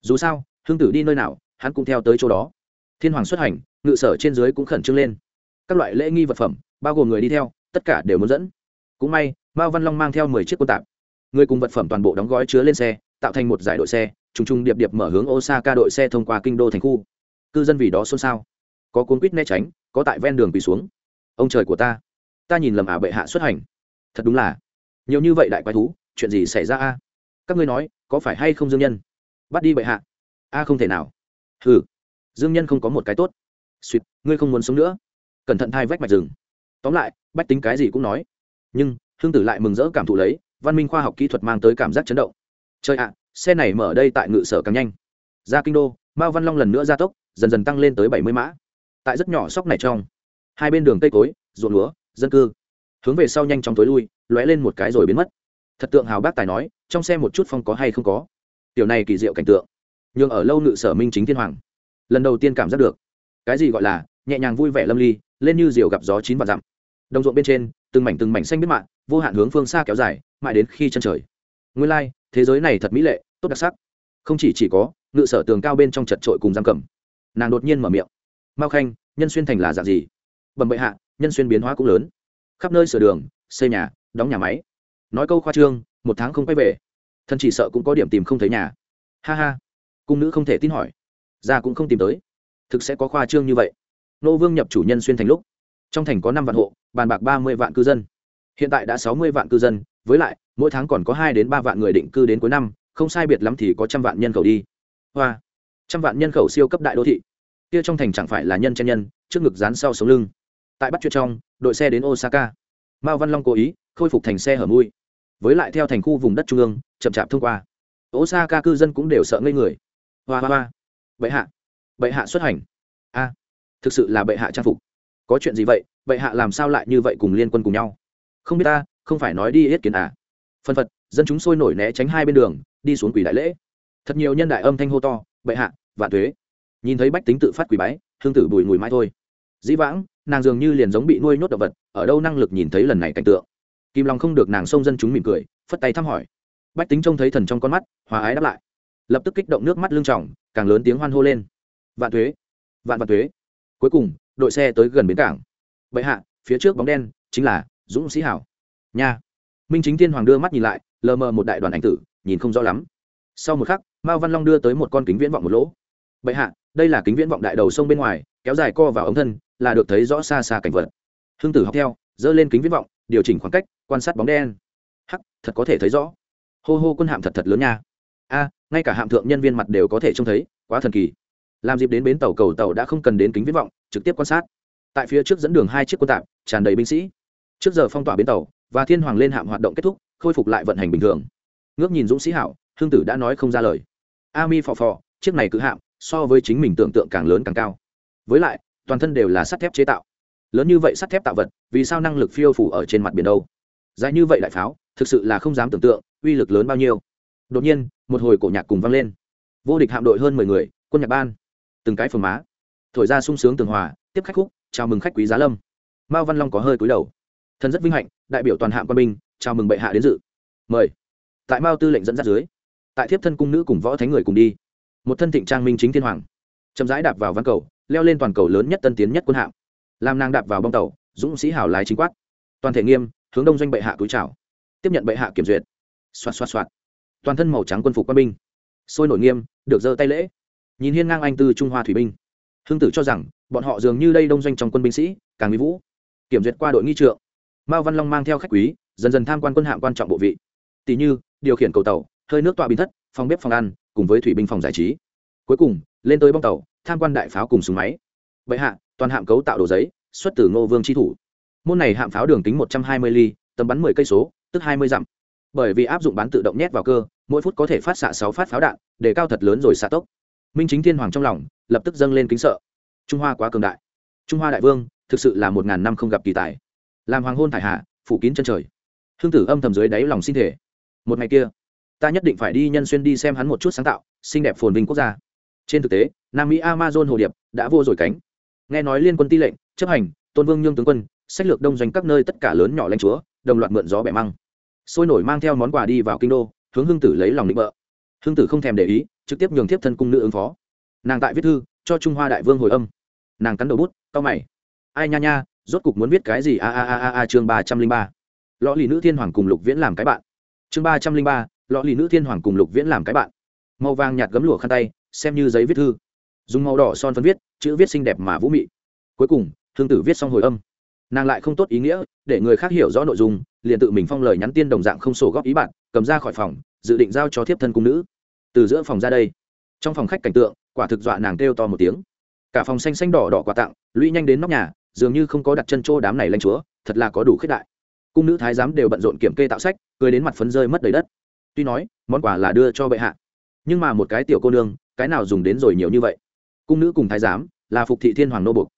Dù sao, hương tử đi nơi nào, hắn cũng theo tới chỗ đó thiên hoàng xuất hành, ngự sở trên dưới cũng khẩn trương lên. Các loại lễ nghi vật phẩm, bao gồm người đi theo, tất cả đều muốn dẫn. Cũng may, mao văn long mang theo mười chiếc quân tạp. Người cùng vật phẩm toàn bộ đóng gói chứa lên xe, tạo thành một giải đội xe, trùng trùng điệp điệp mở hướng osaka đội xe thông qua kinh đô thành khu. Cư dân vì đó xôn xao. Có cuốn quýt né tránh, có tại ven đường quỳ xuống. Ông trời của ta ta nhìn lầm ả bệ hạ xuất hành. Thật đúng là. Nhiều như vậy đại quái thú, chuyện gì xảy ra a? Các ngươi nói, có phải hay không dương nhân? Bắt đi bệ hạ. A không thể nào. Ừ dương nhân không có một cái tốt. Suýt ngươi không muốn sống nữa. Cẩn thận thai vách mạch rừng. Tóm lại, bách tính cái gì cũng nói. Nhưng hương tử lại mừng rỡ cảm thụ lấy, văn minh khoa học kỹ thuật mang tới cảm giác chấn động. Trời ạ, xe này mở đây tại ngự sở càng nhanh. Ra kinh đô, mao văn long lần nữa gia tốc, dần dần tăng lên tới bảy mươi mã. Tại rất nhỏ sóc này trong, hai bên đường cây cối, ruộng lúa, dân cư. Hướng về sau nhanh chóng tối lui, lóe lên một cái rồi biến mất. Thật tượng hào bác tài nói, trong xe một chút phong có hay không có. Tiểu này kỳ diệu cảnh tượng. Nhưng ở lâu ngự sở minh chính thiên hoàng lần đầu tiên cảm giác được. Cái gì gọi là nhẹ nhàng vui vẻ lâm ly lên như diều gặp gió chín và dặm. Đồng ruộng bên trên từng mảnh từng mảnh xanh biết mạng vô hạn hướng phương xa kéo dài mãi đến khi chân trời. Nguyên lai、like, thế giới này thật mỹ lệ tốt đặc sắc. Không chỉ chỉ có ngự sở tường cao bên trong chật trội cùng giam cầm. Nàng đột nhiên mở miệng. Mao khanh nhân xuyên thành là dạng gì? Bẩm bệ hạ nhân xuyên biến hóa cũng lớn. Khắp nơi sửa đường xây nhà đóng nhà máy. Nói câu khoa trương một tháng không quay về. Thân chỉ sợ cũng có điểm tìm không thấy nhà. Ha ha. Cung nữ không thể tin hỏi ra cũng không tìm tới. Thực sẽ có khoa trương như vậy. Nô vương nhập chủ nhân xuyên thành lúc, trong thành có năm vạn hộ, bàn bạc ba mươi vạn cư dân. Hiện tại đã sáu mươi vạn cư dân, với lại, mỗi tháng còn có hai đến ba vạn người định cư đến cuối năm, không sai biệt lắm thì có trăm vạn nhân khẩu đi. Hoa, trăm vạn nhân khẩu siêu cấp đại đô thị. Kia trong thành chẳng phải là nhân chen nhân, trước ngực dán sau sống lưng. Tại bắt chuyện trong, đội xe đến osaka. Mao văn long cố ý khôi phục thành xe hở mui. Với lại theo thành khu vùng đất trung ương, chậm chạp thông qua. Osaka cư dân cũng đều sợ ngây người. Hoa hoa hoa bệ hạ bệ hạ xuất hành. A, thực sự là bệ hạ trang phục. Có chuyện gì vậy? Bệ hạ làm sao lại như vậy cùng liên quân cùng nhau? Không biết ta, không phải nói đi yết kiến à? Phân phật, dân chúng sôi nổi né tránh hai bên đường, đi xuống quỷ đại lễ. Thật nhiều nhân đại âm thanh hô to, bệ hạ, vạn thuế nhìn thấy bách tính tự phát quỷ bái, hương tử bùi mùi mai thôi. Dĩ vãng, nàng dường như liền giống bị nuôi nhốt động vật, ở đâu năng lực nhìn thấy lần này cảnh tượng. Kim long không được nàng xông dân chúng mỉm cười, phất tay thăm hỏi. Bách tính trông thấy thần trong con mắt, hòa ái đáp lại lập tức kích động nước mắt lưng trọng càng lớn tiếng hoan hô lên. Vạn thuế, vạn vạn thuế. Cuối cùng, đội xe tới gần bến cảng. Bệ hạ, phía trước bóng đen chính là dũng sĩ hảo. Nha. Minh chính thiên hoàng đưa mắt nhìn lại, lờ mờ một đại đoàn ảnh tử, nhìn không rõ lắm. Sau một khắc, mao văn long đưa tới một con kính viễn vọng một lỗ. Bệ hạ, đây là kính viễn vọng đại đầu sông bên ngoài, kéo dài co vào ống thân, là được thấy rõ xa xa cảnh vật. Hương tử học theo dơ lên kính viễn vọng, điều chỉnh khoảng cách, quan sát bóng đen. Hắc, thật có thể thấy rõ. Hô hô quân hạm thật thật lớn nha. A ngay cả hạm thượng nhân viên mặt đều có thể trông thấy, quá thần kỳ. Làm dịp đến bến tàu cầu tàu đã không cần đến kính viễn vọng, trực tiếp quan sát. Tại phía trước dẫn đường hai chiếc quân tạm tràn đầy binh sĩ. Trước giờ phong tỏa bến tàu, và thiên hoàng lên hạm hoạt động kết thúc, khôi phục lại vận hành bình thường. Ngước nhìn dũng sĩ hảo, hương tử đã nói không ra lời. A mi phò phò, chiếc này cứ hạm, so với chính mình tưởng tượng càng lớn càng cao. Với lại, toàn thân đều là sắt thép chế tạo. Lớn như vậy sắt thép tạo vật, vì sao năng lực phiêu phủ ở trên mặt biển đâu? Dài như vậy đại pháo, thực sự là không dám tưởng tượng, uy lực lớn bao nhiêu đột nhiên, một hồi cổ nhạc cùng vang lên. Vô địch hạm đội hơn mười người, quân nhạc ban. Từng cái phường má thổi ra sung sướng tường hòa, tiếp khách khúc, chào mừng khách quý giá lâm. Mao văn long có hơi cúi đầu. Thần rất vinh hạnh, đại biểu toàn hạm quân binh, chào mừng bệ hạ đến dự. Mời. Tại mao tư lệnh dẫn dắt dưới, tại thiếp thân cung nữ cùng võ thánh người cùng đi. Một thân thịnh trang minh chính thiên hoàng. Chậm rãi đạp vào văn cầu, leo lên toàn cầu lớn nhất tân tiến nhất quân hạm. Làm nàng đạp vào bong tàu, dũng sĩ hảo lái chính quát. Toàn thể nghiêm, hướng đông doanh bệ hạ túi trào tiếp nhận bệ hạ kiểm duyệt. Xoạt xoạt xoạt toàn thân màu trắng quân phục quân binh. Sôi nổi nghiêm, được giơ tay lễ. Nhìn hiên ngang anh tư trung hoa thủy binh. Hương tử cho rằng, bọn họ dường như đây đông doanh trong quân binh sĩ, càng mỹ vũ. Kiểm duyệt qua đội nghi trượng. Mao văn long mang theo khách quý, dần dần tham quan quân hạng quan trọng bộ vị. Tỷ như, điều khiển cầu tàu, hơi nước tọa bình thất, phòng bếp phòng ăn, cùng với thủy binh phòng giải trí. Cuối cùng, lên tới bong tàu, tham quan đại pháo cùng súng máy. Vậy hạ, toàn hạm cấu tạo đồ giấy, xuất từ ngô vương tri thủ. Môn này hạm pháo đường kính một trăm hai mươi ly tầm bắn mười cây số, tức hai mươi dặm. Bởi vì áp dụng bán tự động nhét vào cơ mỗi phút có thể phát xạ sáu phát pháo đạn, để cao thật lớn rồi xạ tốc. Minh chính thiên hoàng trong lòng lập tức dâng lên kính sợ. Trung hoa quá cường đại. Trung hoa đại vương, thực sự là một ngàn năm không gặp kỳ tài. Làm hoàng hôn thải hạ, phủ kín chân trời. Hương tử âm thầm dưới đáy lòng xin thể. Một ngày kia, ta nhất định phải đi nhân xuyên đi xem hắn một chút sáng tạo, xinh đẹp phồn vinh quốc gia. Trên thực tế, nam mỹ amazon hồ điệp đã vô rồi cánh. Nghe nói liên quân ti lệnh, chấp hành, tôn vương nhương tướng quân, sách lược đông doanh các nơi tất cả lớn nhỏ lãnh chúa, đồng loạt mượn gió bẻ măng. Sôi nổi mang theo món quà đi vào kinh đô hướng hưng tử lấy lòng định bợ. Hương tử không thèm để ý, trực tiếp nhường tiếp thân cung nữ ứng phó. Nàng tại viết thư, cho trung hoa đại vương hồi âm. Nàng cắn đầu bút, cau mày. Ai nha nha, rốt cục muốn viết cái gì? A a a a a, chương ba trăm linh ba. Lõ lì nữ thiên hoàng cùng lục viễn làm cái bạn. Chương ba trăm linh ba lọ lì nữ thiên hoàng cùng lục viễn làm cái bạn. Màu vàng nhạt gấm lụa khăn tay, xem như giấy viết thư. Dùng màu đỏ son phân viết, chữ viết xinh đẹp mà vũ mị. Cuối cùng thương tử viết xong hồi âm. Nàng lại không tốt ý nghĩa, để người khác hiểu rõ nội dung liền tự mình phong lời nhắn tiên đồng dạng không sổ góp ý bạn, cầm ra khỏi phòng, dự định giao cho thiếp thân cung nữ. Từ giữa phòng ra đây, trong phòng khách cảnh tượng, quả thực dọa nàng kêu to một tiếng. Cả phòng xanh xanh đỏ đỏ quà tặng, lũy nhanh đến nóc nhà, dường như không có đặt chân chỗ đám này lanh chúa, thật là có đủ khuyết đại. Cung nữ thái giám đều bận rộn kiểm kê tạo sách, cười đến mặt phấn rơi mất đầy đất. Tuy nói, món quà là đưa cho bệ hạ, nhưng mà một cái tiểu cô nương, cái nào dùng đến rồi nhiều như vậy? Cung nữ cùng thái giám là phục thị thiên hoàng nô bục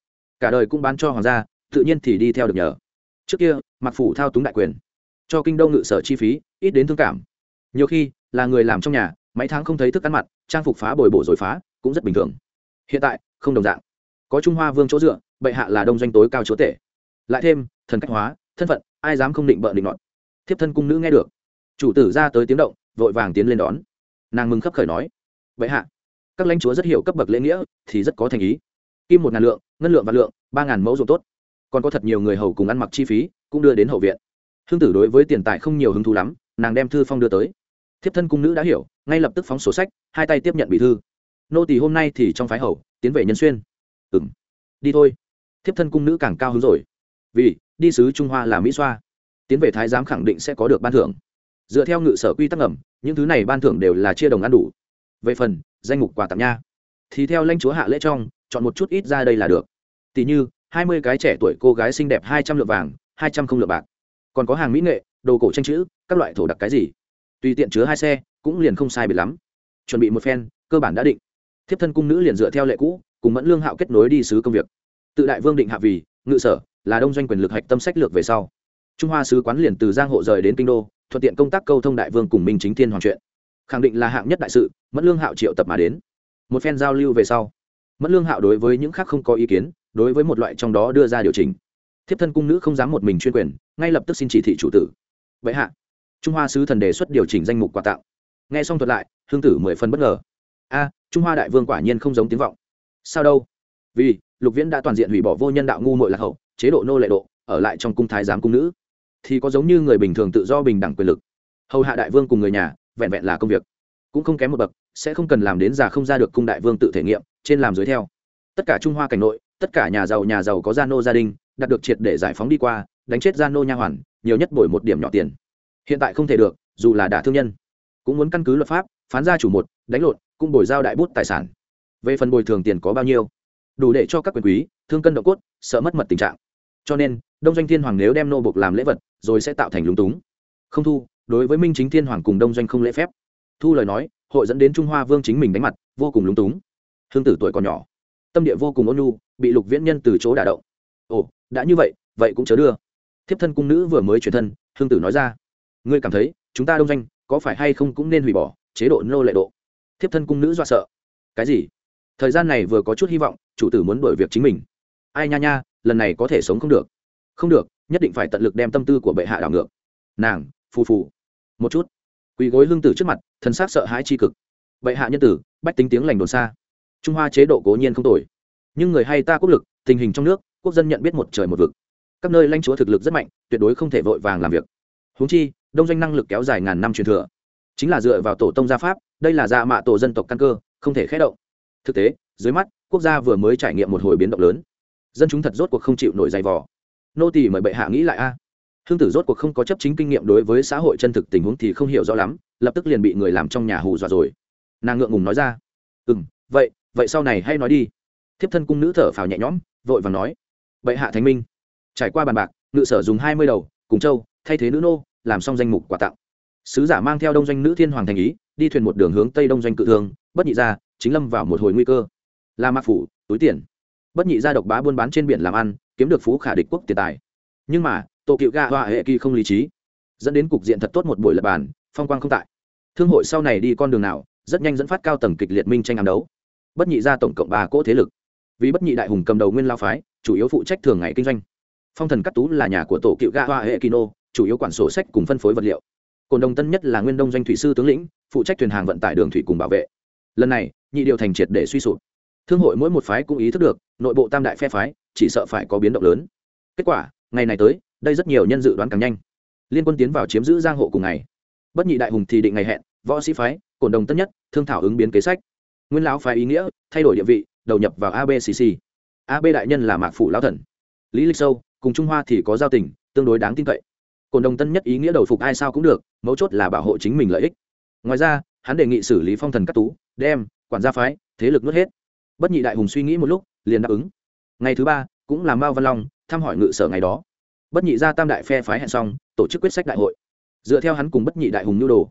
cả đời cũng bán cho hoàng gia, tự nhiên thì đi theo được nhờ trước kia mặc phủ thao túng đại quyền cho kinh đông ngự sở chi phí ít đến thương cảm. Nhiều khi là người làm trong nhà mấy tháng không thấy thức ăn mặt, trang phục phá bồi bổ rồi phá cũng rất bình thường. Hiện tại không đồng dạng. Có trung hoa vương chỗ dựa bệ hạ là đông doanh tối cao chúa tể. Lại thêm thần cách hóa thân phận ai dám không định bợ định nọt. Thiếp thân cung nữ nghe được. Chủ tử ra tới tiếng động vội vàng tiến lên đón. Nàng mừng khấp khởi nói bệ hạ các lãnh chúa rất hiểu cấp bậc lễ nghĩa thì rất có thành ý. Kim một ngàn lượng ngân lượng và lượng ba ngàn mẫu dụng tốt còn có thật nhiều người hầu cùng ăn mặc chi phí, cũng đưa đến hậu viện. Hương tử đối với tiền tài không nhiều hứng thú lắm, nàng đem thư phong đưa tới. Thiếp thân cung nữ đã hiểu, ngay lập tức phóng sổ sách, hai tay tiếp nhận bị thư. Nô tỳ hôm nay thì trong phái hầu, tiến về nhân xuyên. Ừ m đi thôi. Thiếp thân cung nữ càng cao hứng rồi. Vì, đi sứ trung hoa là mỹ xoa. Tiến về thái giám khẳng định sẽ có được ban thưởng. Dựa theo ngự sở quy tắc ẩm những thứ này ban thưởng đều là chia đồng ăn đủ. Về phần, danh mục quà tặng nha. Thì theo lãnh chúa hạ lễ trong, chọn một chút ít ra đây là được. Tỷ như hai mươi cái trẻ tuổi cô gái xinh đẹp hai trăm lượng vàng, hai trăm không lượng bạc. Còn có hàng mỹ nghệ, đồ cổ tranh chữ, các loại thổ đặc cái gì. Tùy tiện chứa hai xe, cũng liền không sai biệt lắm. Chuẩn bị một phen, cơ bản đã định. Thiếp thân cung nữ liền dựa theo lệ cũ, cùng mẫn lương hạo kết nối đi sứ công việc. Tự đại vương định hạ vì, ngự sở, là đông doanh quyền lực hạch tâm sách lược về sau. Trung hoa sứ quán liền từ giang hộ rời đến kinh đô, thuận tiện công tác câu thông đại vương cùng minh chính thiên hoàng chuyện. Khẳng định là hạng nhất đại sự, mẫn lương hạo triệu tập mà đến. Một phen giao lưu về sau, mẫn lương hạo đối với những khác không có ý kiến đối với một loại trong đó đưa ra điều chỉnh. Thiếp thân cung nữ không dám một mình chuyên quyền, ngay lập tức xin chỉ thị chủ tử. Vậy hạ, trung hoa sứ thần đề xuất điều chỉnh danh mục quà tặng. Nghe xong thuật lại, hương tử mười phần bất ngờ. A, trung hoa đại vương quả nhiên không giống tiếng vọng. Sao đâu? Vì, lục viễn đã toàn diện hủy bỏ vô nhân đạo ngu mội lạc hậu, chế độ nô lệ độ, ở lại trong cung thái giám cung nữ. Thì có giống như người bình thường tự do bình đẳng quyền lực. Hầu hạ đại vương cùng người nhà, vẹn vẹn là công việc. Cũng không kém một bậc, sẽ không cần làm đến già không ra được cung đại vương tự thể nghiệm, trên làm dưới theo. Tất cả trung hoa cảnh nội tất cả nhà giàu nhà giàu có gia nô gia đình, đạt được triệt để giải phóng đi qua, đánh chết gia nô nha hoàn, nhiều nhất bồi một điểm nhỏ tiền. Hiện tại không thể được, dù là đả thương nhân, cũng muốn căn cứ luật pháp, phán ra chủ một, đánh lộn, cũng bồi giao đại bút tài sản. Về phần bồi thường tiền có bao nhiêu, đủ để cho các quyền quý, thương cân độ cốt, sợ mất mật tình trạng. Cho nên, đông doanh thiên hoàng nếu đem nô bộc làm lễ vật, rồi sẽ tạo thành lúng túng. Không thu, đối với minh chính thiên hoàng cùng đông doanh không lễ phép. Thu lời nói, hội dẫn đến trung hoa vương chính mình đánh mặt, vô cùng lúng túng. Hương tử tuổi còn nhỏ, tâm địa vô cùng ôn nhu bị lục viễn nhân từ chỗ đả động. Ồ, đã như vậy vậy cũng chớ đưa. Thiếp thân cung nữ vừa mới chuyển thân, hương tử nói ra. Ngươi cảm thấy, chúng ta đông doanh, có phải hay không cũng nên hủy bỏ, chế độ nô lệ độ? Thiếp thân cung nữ do sợ. Cái gì? Thời gian này vừa có chút hy vọng, chủ tử muốn đổi việc chính mình. Ai nha nha, lần này có thể sống không được. Không được, nhất định phải tận lực đem tâm tư của bệ hạ đảo ngược. Nàng, phù phù. Một chút. Quỳ gối lương tử trước mặt, thần s á c sợ hãi tri cực. Bệ hạ nhân tử, bách tính tiếng lành đồn xa. Trung hoa chế độ cố nhiên không tồi nhưng người hay ta quốc lực, tình hình trong nước, quốc dân nhận biết một trời một vực. Các nơi lãnh chúa thực lực rất mạnh, tuyệt đối không thể vội vàng làm việc. Húng chi, đông doanh năng lực kéo dài ngàn năm truyền thừa. Chính là dựa vào tổ tông gia pháp, đây là gia mạ tổ dân tộc căn cơ, không thể khé động. Thực tế, dưới mắt, quốc gia vừa mới trải nghiệm một hồi biến động lớn. Dân chúng thật rốt cuộc không chịu nổi dày vò. Nô tỳ mời bệ hạ nghĩ lại a. À. hương tử rốt cuộc không có chấp chính kinh nghiệm đối với xã hội chân thực tình huống thì không hiểu rõ lắm, lập tức liền bị người làm trong nhà hù dọa rồi. Nàng ngượng ngùng nói ra. Ừ vậy vậy sau này hay nói đi thiếp thân cung nữ thở phào nhẹ nhõm, vội và nói, bệ hạ thánh minh, trải qua bàn bạc, ngự sở dùng hai mươi đầu, cùng châu, thay thế nữ nô, làm xong danh mục quà tặng. Sứ giả mang theo đông doanh nữ thiên hoàng thành ý, đi thuyền một đường hướng tây đông doanh cự thương, bất nhị ra, chính lâm vào một hồi nguy cơ. Là mạc phủ, túi tiền. Bất nhị ra độc bá buôn bán trên biển làm ăn, kiếm được phú khả địch quốc tiền tài. Nhưng mà, tổ cựu ga hoa hệ kỳ không lý trí. Dẫn đến cục diện thật tốt một buổi lập bàn, phong quang không tại. Thương hội sau này đi con đường nào, rất nhanh dẫn phát cao tầng kịch liệt minh tranh ám đấu. Bất nhị ra tổng cộng ba cỗ thế lực vì bất nhị đại hùng cầm đầu nguyên lao phái, chủ yếu phụ trách thường ngày kinh doanh. Phong thần cắt tú là nhà của tổ cựu ga hoa hệ kino chủ yếu quản sổ sách cùng phân phối vật liệu. Cồn đồng tân nhất là nguyên đông doanh thủy sư tướng lĩnh, phụ trách thuyền hàng vận tải đường thủy cùng bảo vệ. Lần này, nhị điều thành triệt để suy sụp. Thương hội mỗi một phái cũng ý thức được, nội bộ tam đại phe phái chỉ sợ phải có biến động lớn. Kết quả, ngày này tới, đây rất nhiều nhân dự đoán càng nhanh. Liên quân tiến vào chiếm giữ giang hộ cùng ngày. Bất nhị đại hùng thì định ngày hẹn, võ sĩ phái cổn đồng tân nhất, thương thảo ứng biến kế sách. Nguyên lão phái ý nghĩa, thay đổi địa vị đầu nhập vào abcc ab đại nhân là mạc phủ lão thần. Lý lịch sâu, cùng trung hoa thì có giao tình, tương đối đáng tin cậy. Cổn đồng tân nhất ý nghĩa đầu phục ai sao cũng được, mấu chốt là bảo hộ chính mình lợi ích. Ngoài ra, hắn đề nghị xử lý phong thần Cát tú, đem, quản gia phái, thế lực nuốt hết. Bất nhị đại hùng suy nghĩ một lúc, liền đáp ứng. Ngày thứ ba, cũng là mao văn long, thăm hỏi ngự sở ngày đó. Bất nhị ra tam đại phe phái hẹn xong, tổ chức quyết sách đại hội. Dựa theo hắn cùng bất nhị đại hùng nhu đồ,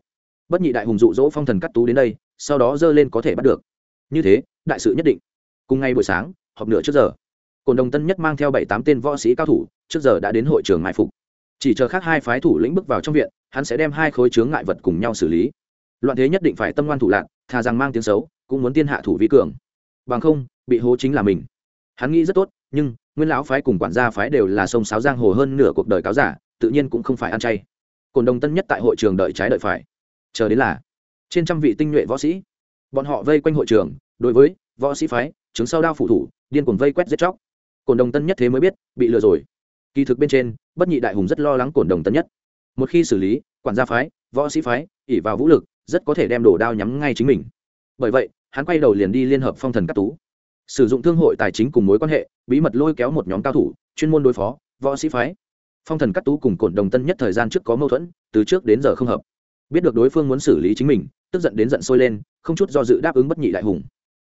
bất nhị đại hùng dụ dỗ phong thần cắt tú đến đây, sau đó dơ lên có thể bắt được. Như thế, đại sự nhất định cùng ngày buổi sáng, họp nửa trước giờ. Cồn đồng tân nhất mang theo bảy tám tên võ sĩ cao thủ, trước giờ đã đến hội trường mai phục. Chỉ chờ khác hai phái thủ lĩnh bước vào trong viện, hắn sẽ đem hai khối chướng ngại vật cùng nhau xử lý. Loạn thế nhất định phải tâm ngoan thủ lạc thà rằng mang tiếng xấu, cũng muốn tiên hạ thủ vi cường. Bằng không, bị hố chính là mình. Hắn nghĩ rất tốt, nhưng nguyên lão phái cùng quản gia phái đều là sông sáo giang hồ hơn nửa cuộc đời cáo giả, tự nhiên cũng không phải ăn chay. Cồn đồng tân nhất tại hội trường đợi trái đợi phải. Chờ đến là, trên trăm vị tinh nhuệ võ sĩ, bọn họ vây quanh hội trường, đối với võ sĩ phái chứng sau đao phủ thủ, điên cuồng vây quét giết chóc. Cổn đồng tân nhất thế mới biết, bị lừa rồi. Kỳ thực bên trên, bất nhị đại hùng rất lo lắng cổn đồng tân nhất. Một khi xử lý, quản gia phái, võ sĩ phái ỉ vào vũ lực, rất có thể đem đổ đao nhắm ngay chính mình. Bởi vậy, hắn quay đầu liền đi liên hợp phong thần các tú. Sử dụng thương hội tài chính cùng mối quan hệ, bí mật lôi kéo một nhóm cao thủ, chuyên môn đối phó, võ sĩ phái. Phong thần cắt tú cùng cổn đồng tân nhất thời gian trước có mâu thuẫn, từ trước đến giờ không hợp. Biết được đối phương muốn xử lý chính mình, tức giận đến giận sôi lên, không chút do dự đáp ứng bất nhị đại hùng.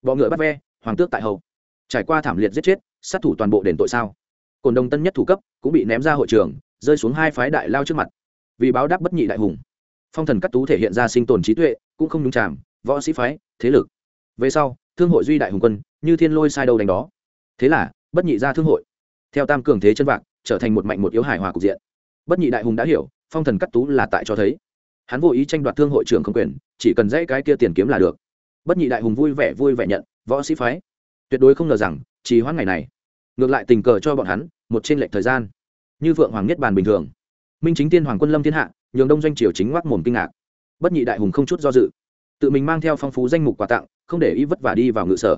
Bọ ngựa bắt ve hoàng tước tại hậu trải qua thảm liệt giết chết, sát thủ toàn bộ đền tội sao? Cổn đồng tân nhất thủ cấp cũng bị ném ra hội trường, rơi xuống hai phái đại lao trước mặt. Vì báo đáp bất nhị đại hùng, phong thần cắt tú thể hiện ra sinh tồn trí tuệ, cũng không nhúng chàm, võ sĩ phái, thế lực. Về sau, thương hội duy đại hùng quân, như thiên lôi sai đầu đánh đó. Thế là, bất nhị ra thương hội. Theo tam cường thế chân vạc, trở thành một mạnh một yếu hài hòa cục diện. Bất nhị đại hùng đã hiểu, phong thần cắt tú là tại cho thấy. Hắn vô ý tranh đoạt thương hội trưởng không quyền, chỉ cần dãy cái kia tiền kiếm là được bất nhị đại hùng vui vẻ vui vẻ nhận, võ sĩ phái. Tuyệt đối không ngờ rằng chỉ hoãn ngày này, ngược lại tình cờ cho bọn hắn một trên lệnh thời gian. Như vượng hoàng nhất bàn bình thường, minh chính tiên hoàng quân lâm thiên hạ, nhường đông doanh triều chính ngoác mồm kinh ngạc. Bất nhị đại hùng không chút do dự, tự mình mang theo phong phú danh mục quà tặng, không để ý vất vả đi vào ngự sở.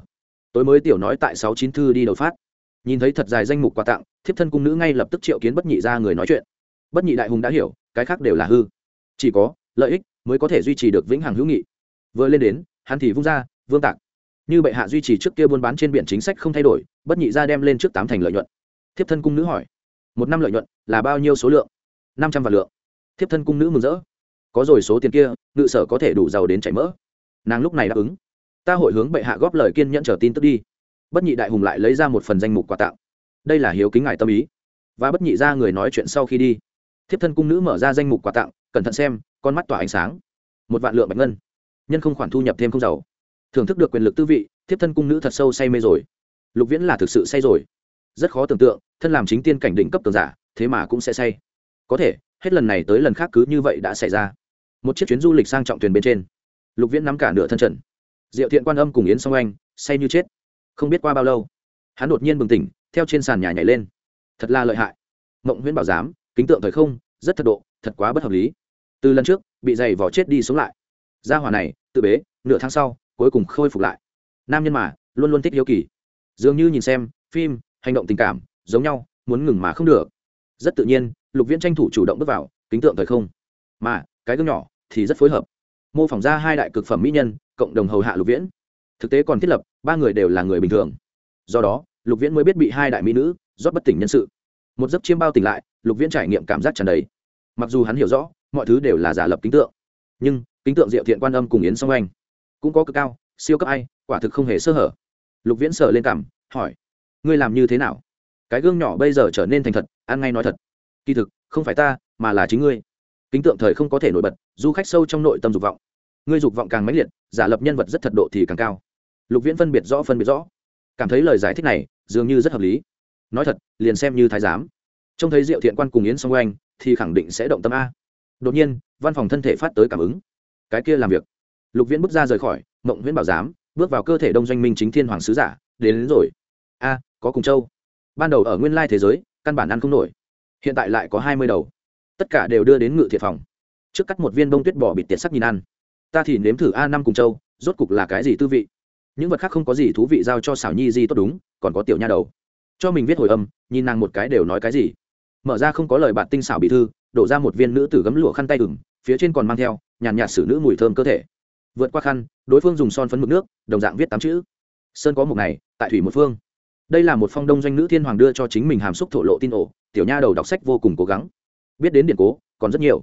Tối mới tiểu nói tại sáu chín thư đi đầu phát. Nhìn thấy thật dài danh mục quà tặng, thiếp thân cung nữ ngay lập tức triệu kiến bất nhị ra người nói chuyện. Bất nhị đại hùng đã hiểu, cái khác đều là hư. Chỉ có, lợi ích mới có thể duy trì được vĩnh hằng hữu nghị. Vừa lên đến hắn thì vung ra, vương tạc. Như bệ hạ duy trì trước kia buôn bán trên biển chính sách không thay đổi, bất nhị ra đem lên trước tám thành lợi nhuận. Thiếp thân cung nữ hỏi, một năm lợi nhuận là bao nhiêu số lượng? Năm trăm vạn lượng. Thiếp thân cung nữ mừng rỡ, có rồi số tiền kia, ngự sở có thể đủ giàu đến chảy mỡ. Nàng lúc này đáp ứng, ta hội hướng bệ hạ góp lời kiên nhẫn trở tin tức đi. Bất nhị đại hùng lại lấy ra một phần danh mục quà tặng. Đây là hiếu kính ngài tâm ý. Và bất nhị ra người nói chuyện sau khi đi, thiếp thân cung nữ mở ra danh mục quà tặng, cẩn thận xem, con mắt tỏa ánh sáng. Một vạn lượng bạch ngân nhân không khoản thu nhập thêm không giàu. Thưởng thức được quyền lực tư vị, thiếp thân cung nữ thật sâu say mê rồi. Lục viễn là thực sự say rồi. Rất khó tưởng tượng, thân làm chính tiên cảnh đỉnh cấp tường giả, thế mà cũng sẽ say. Có thể, hết lần này tới lần khác cứ như vậy đã xảy ra. Một chiếc chuyến du lịch sang trọng thuyền bên trên, lục viễn nắm cả nửa thân trần. Diệu thiện quan âm cùng yến song anh, say như chết. Không biết qua bao lâu, hắn đột nhiên bừng tỉnh, theo trên sàn nhà nhảy lên. Thật là lợi hại. Mộng huyễn bảo giám, kính tượng thời không, rất thật độ, thật quá bất hợp lý. Từ lần trước, bị giày vỏ chết đi xuống lại gia hỏa này, tự bế, nửa tháng sau, cuối cùng khôi phục lại. Nam nhân mà, luôn luôn thích hiếu kỳ. Dường như nhìn xem, phim, hành động tình cảm, giống nhau, muốn ngừng mà không được. Rất tự nhiên, lục viễn tranh thủ chủ động bước vào, kính tượng thời không. Mà, cái gương nhỏ thì rất phối hợp. Mô phỏng ra hai đại cực phẩm mỹ nhân, cộng đồng hầu hạ lục viễn. Thực tế còn thiết lập, ba người đều là người bình thường. Do đó, lục viễn mới biết bị hai đại mỹ nữ rót bất tỉnh nhân sự. Một giấc chiêm bao tỉnh lại, lục viễn trải nghiệm cảm giác tràn đầy. Mặc dù hắn hiểu rõ, mọi thứ đều là giả lập kính tượng. Nhưng kính tượng diệu thiện quan âm cùng yến song anh. Cũng có cực cao, siêu cấp ai, quả thực không hề sơ hở. Lục viễn sợ lên cảm, hỏi, ngươi làm như thế nào? Cái gương nhỏ bây giờ trở nên thành thật, ăn ngay nói thật. Kỳ thực, không phải ta, mà là chính ngươi. Kính tượng thời không có thể nổi bật, du khách sâu trong nội tâm dục vọng. Ngươi dục vọng càng mãnh liệt, giả lập nhân vật rất thật độ thì càng cao. Lục viễn phân biệt rõ phân biệt rõ. Cảm thấy lời giải thích này, dường như rất hợp lý. Nói thật, liền xem như thái giám. Trông thấy diệu thiện quan cùng yến song oanh thì khẳng định sẽ động tâm a. Đột nhiên, văn phòng thân thể phát tới cảm ứng cái kia làm việc. Lục viễn bước ra rời khỏi mộng viễn bảo giám bước vào cơ thể đông doanh minh chính thiên hoàng sứ giả đến, đến rồi. A có cùng châu. Ban đầu ở nguyên lai thế giới căn bản ăn không nổi. Hiện tại lại có hai mươi đầu. Tất cả đều đưa đến ngự thiệt phòng. Trước cắt một viên bông tuyết bỏ bịt tiệt sắc nhìn ăn. Ta thì nếm thử a năm cùng châu rốt cục là cái gì tư vị? Những vật khác không có gì thú vị giao cho xảo nhi di tốt đúng còn có tiểu nha đầu. Cho mình viết hồi âm nhìn nàng một cái đều nói cái gì? Mở ra không có lời bạn tinh xảo bị thư đổ ra một viên nữ tử gấm lụa khăn tay ửng phía trên còn mang theo nhàn nhạt xử nữ mùi thơm cơ thể. Vượt qua khăn, đối phương dùng son phấn mực nước, đồng dạng viết tám chữ. Sơn có một ngày, tại thủy một phương. Đây là một phong đông doanh nữ thiên hoàng đưa cho chính mình hàm xúc thổ lộ tin ổ, tiểu nha đầu đọc sách vô cùng cố gắng. Biết đến điện cố, còn rất nhiều.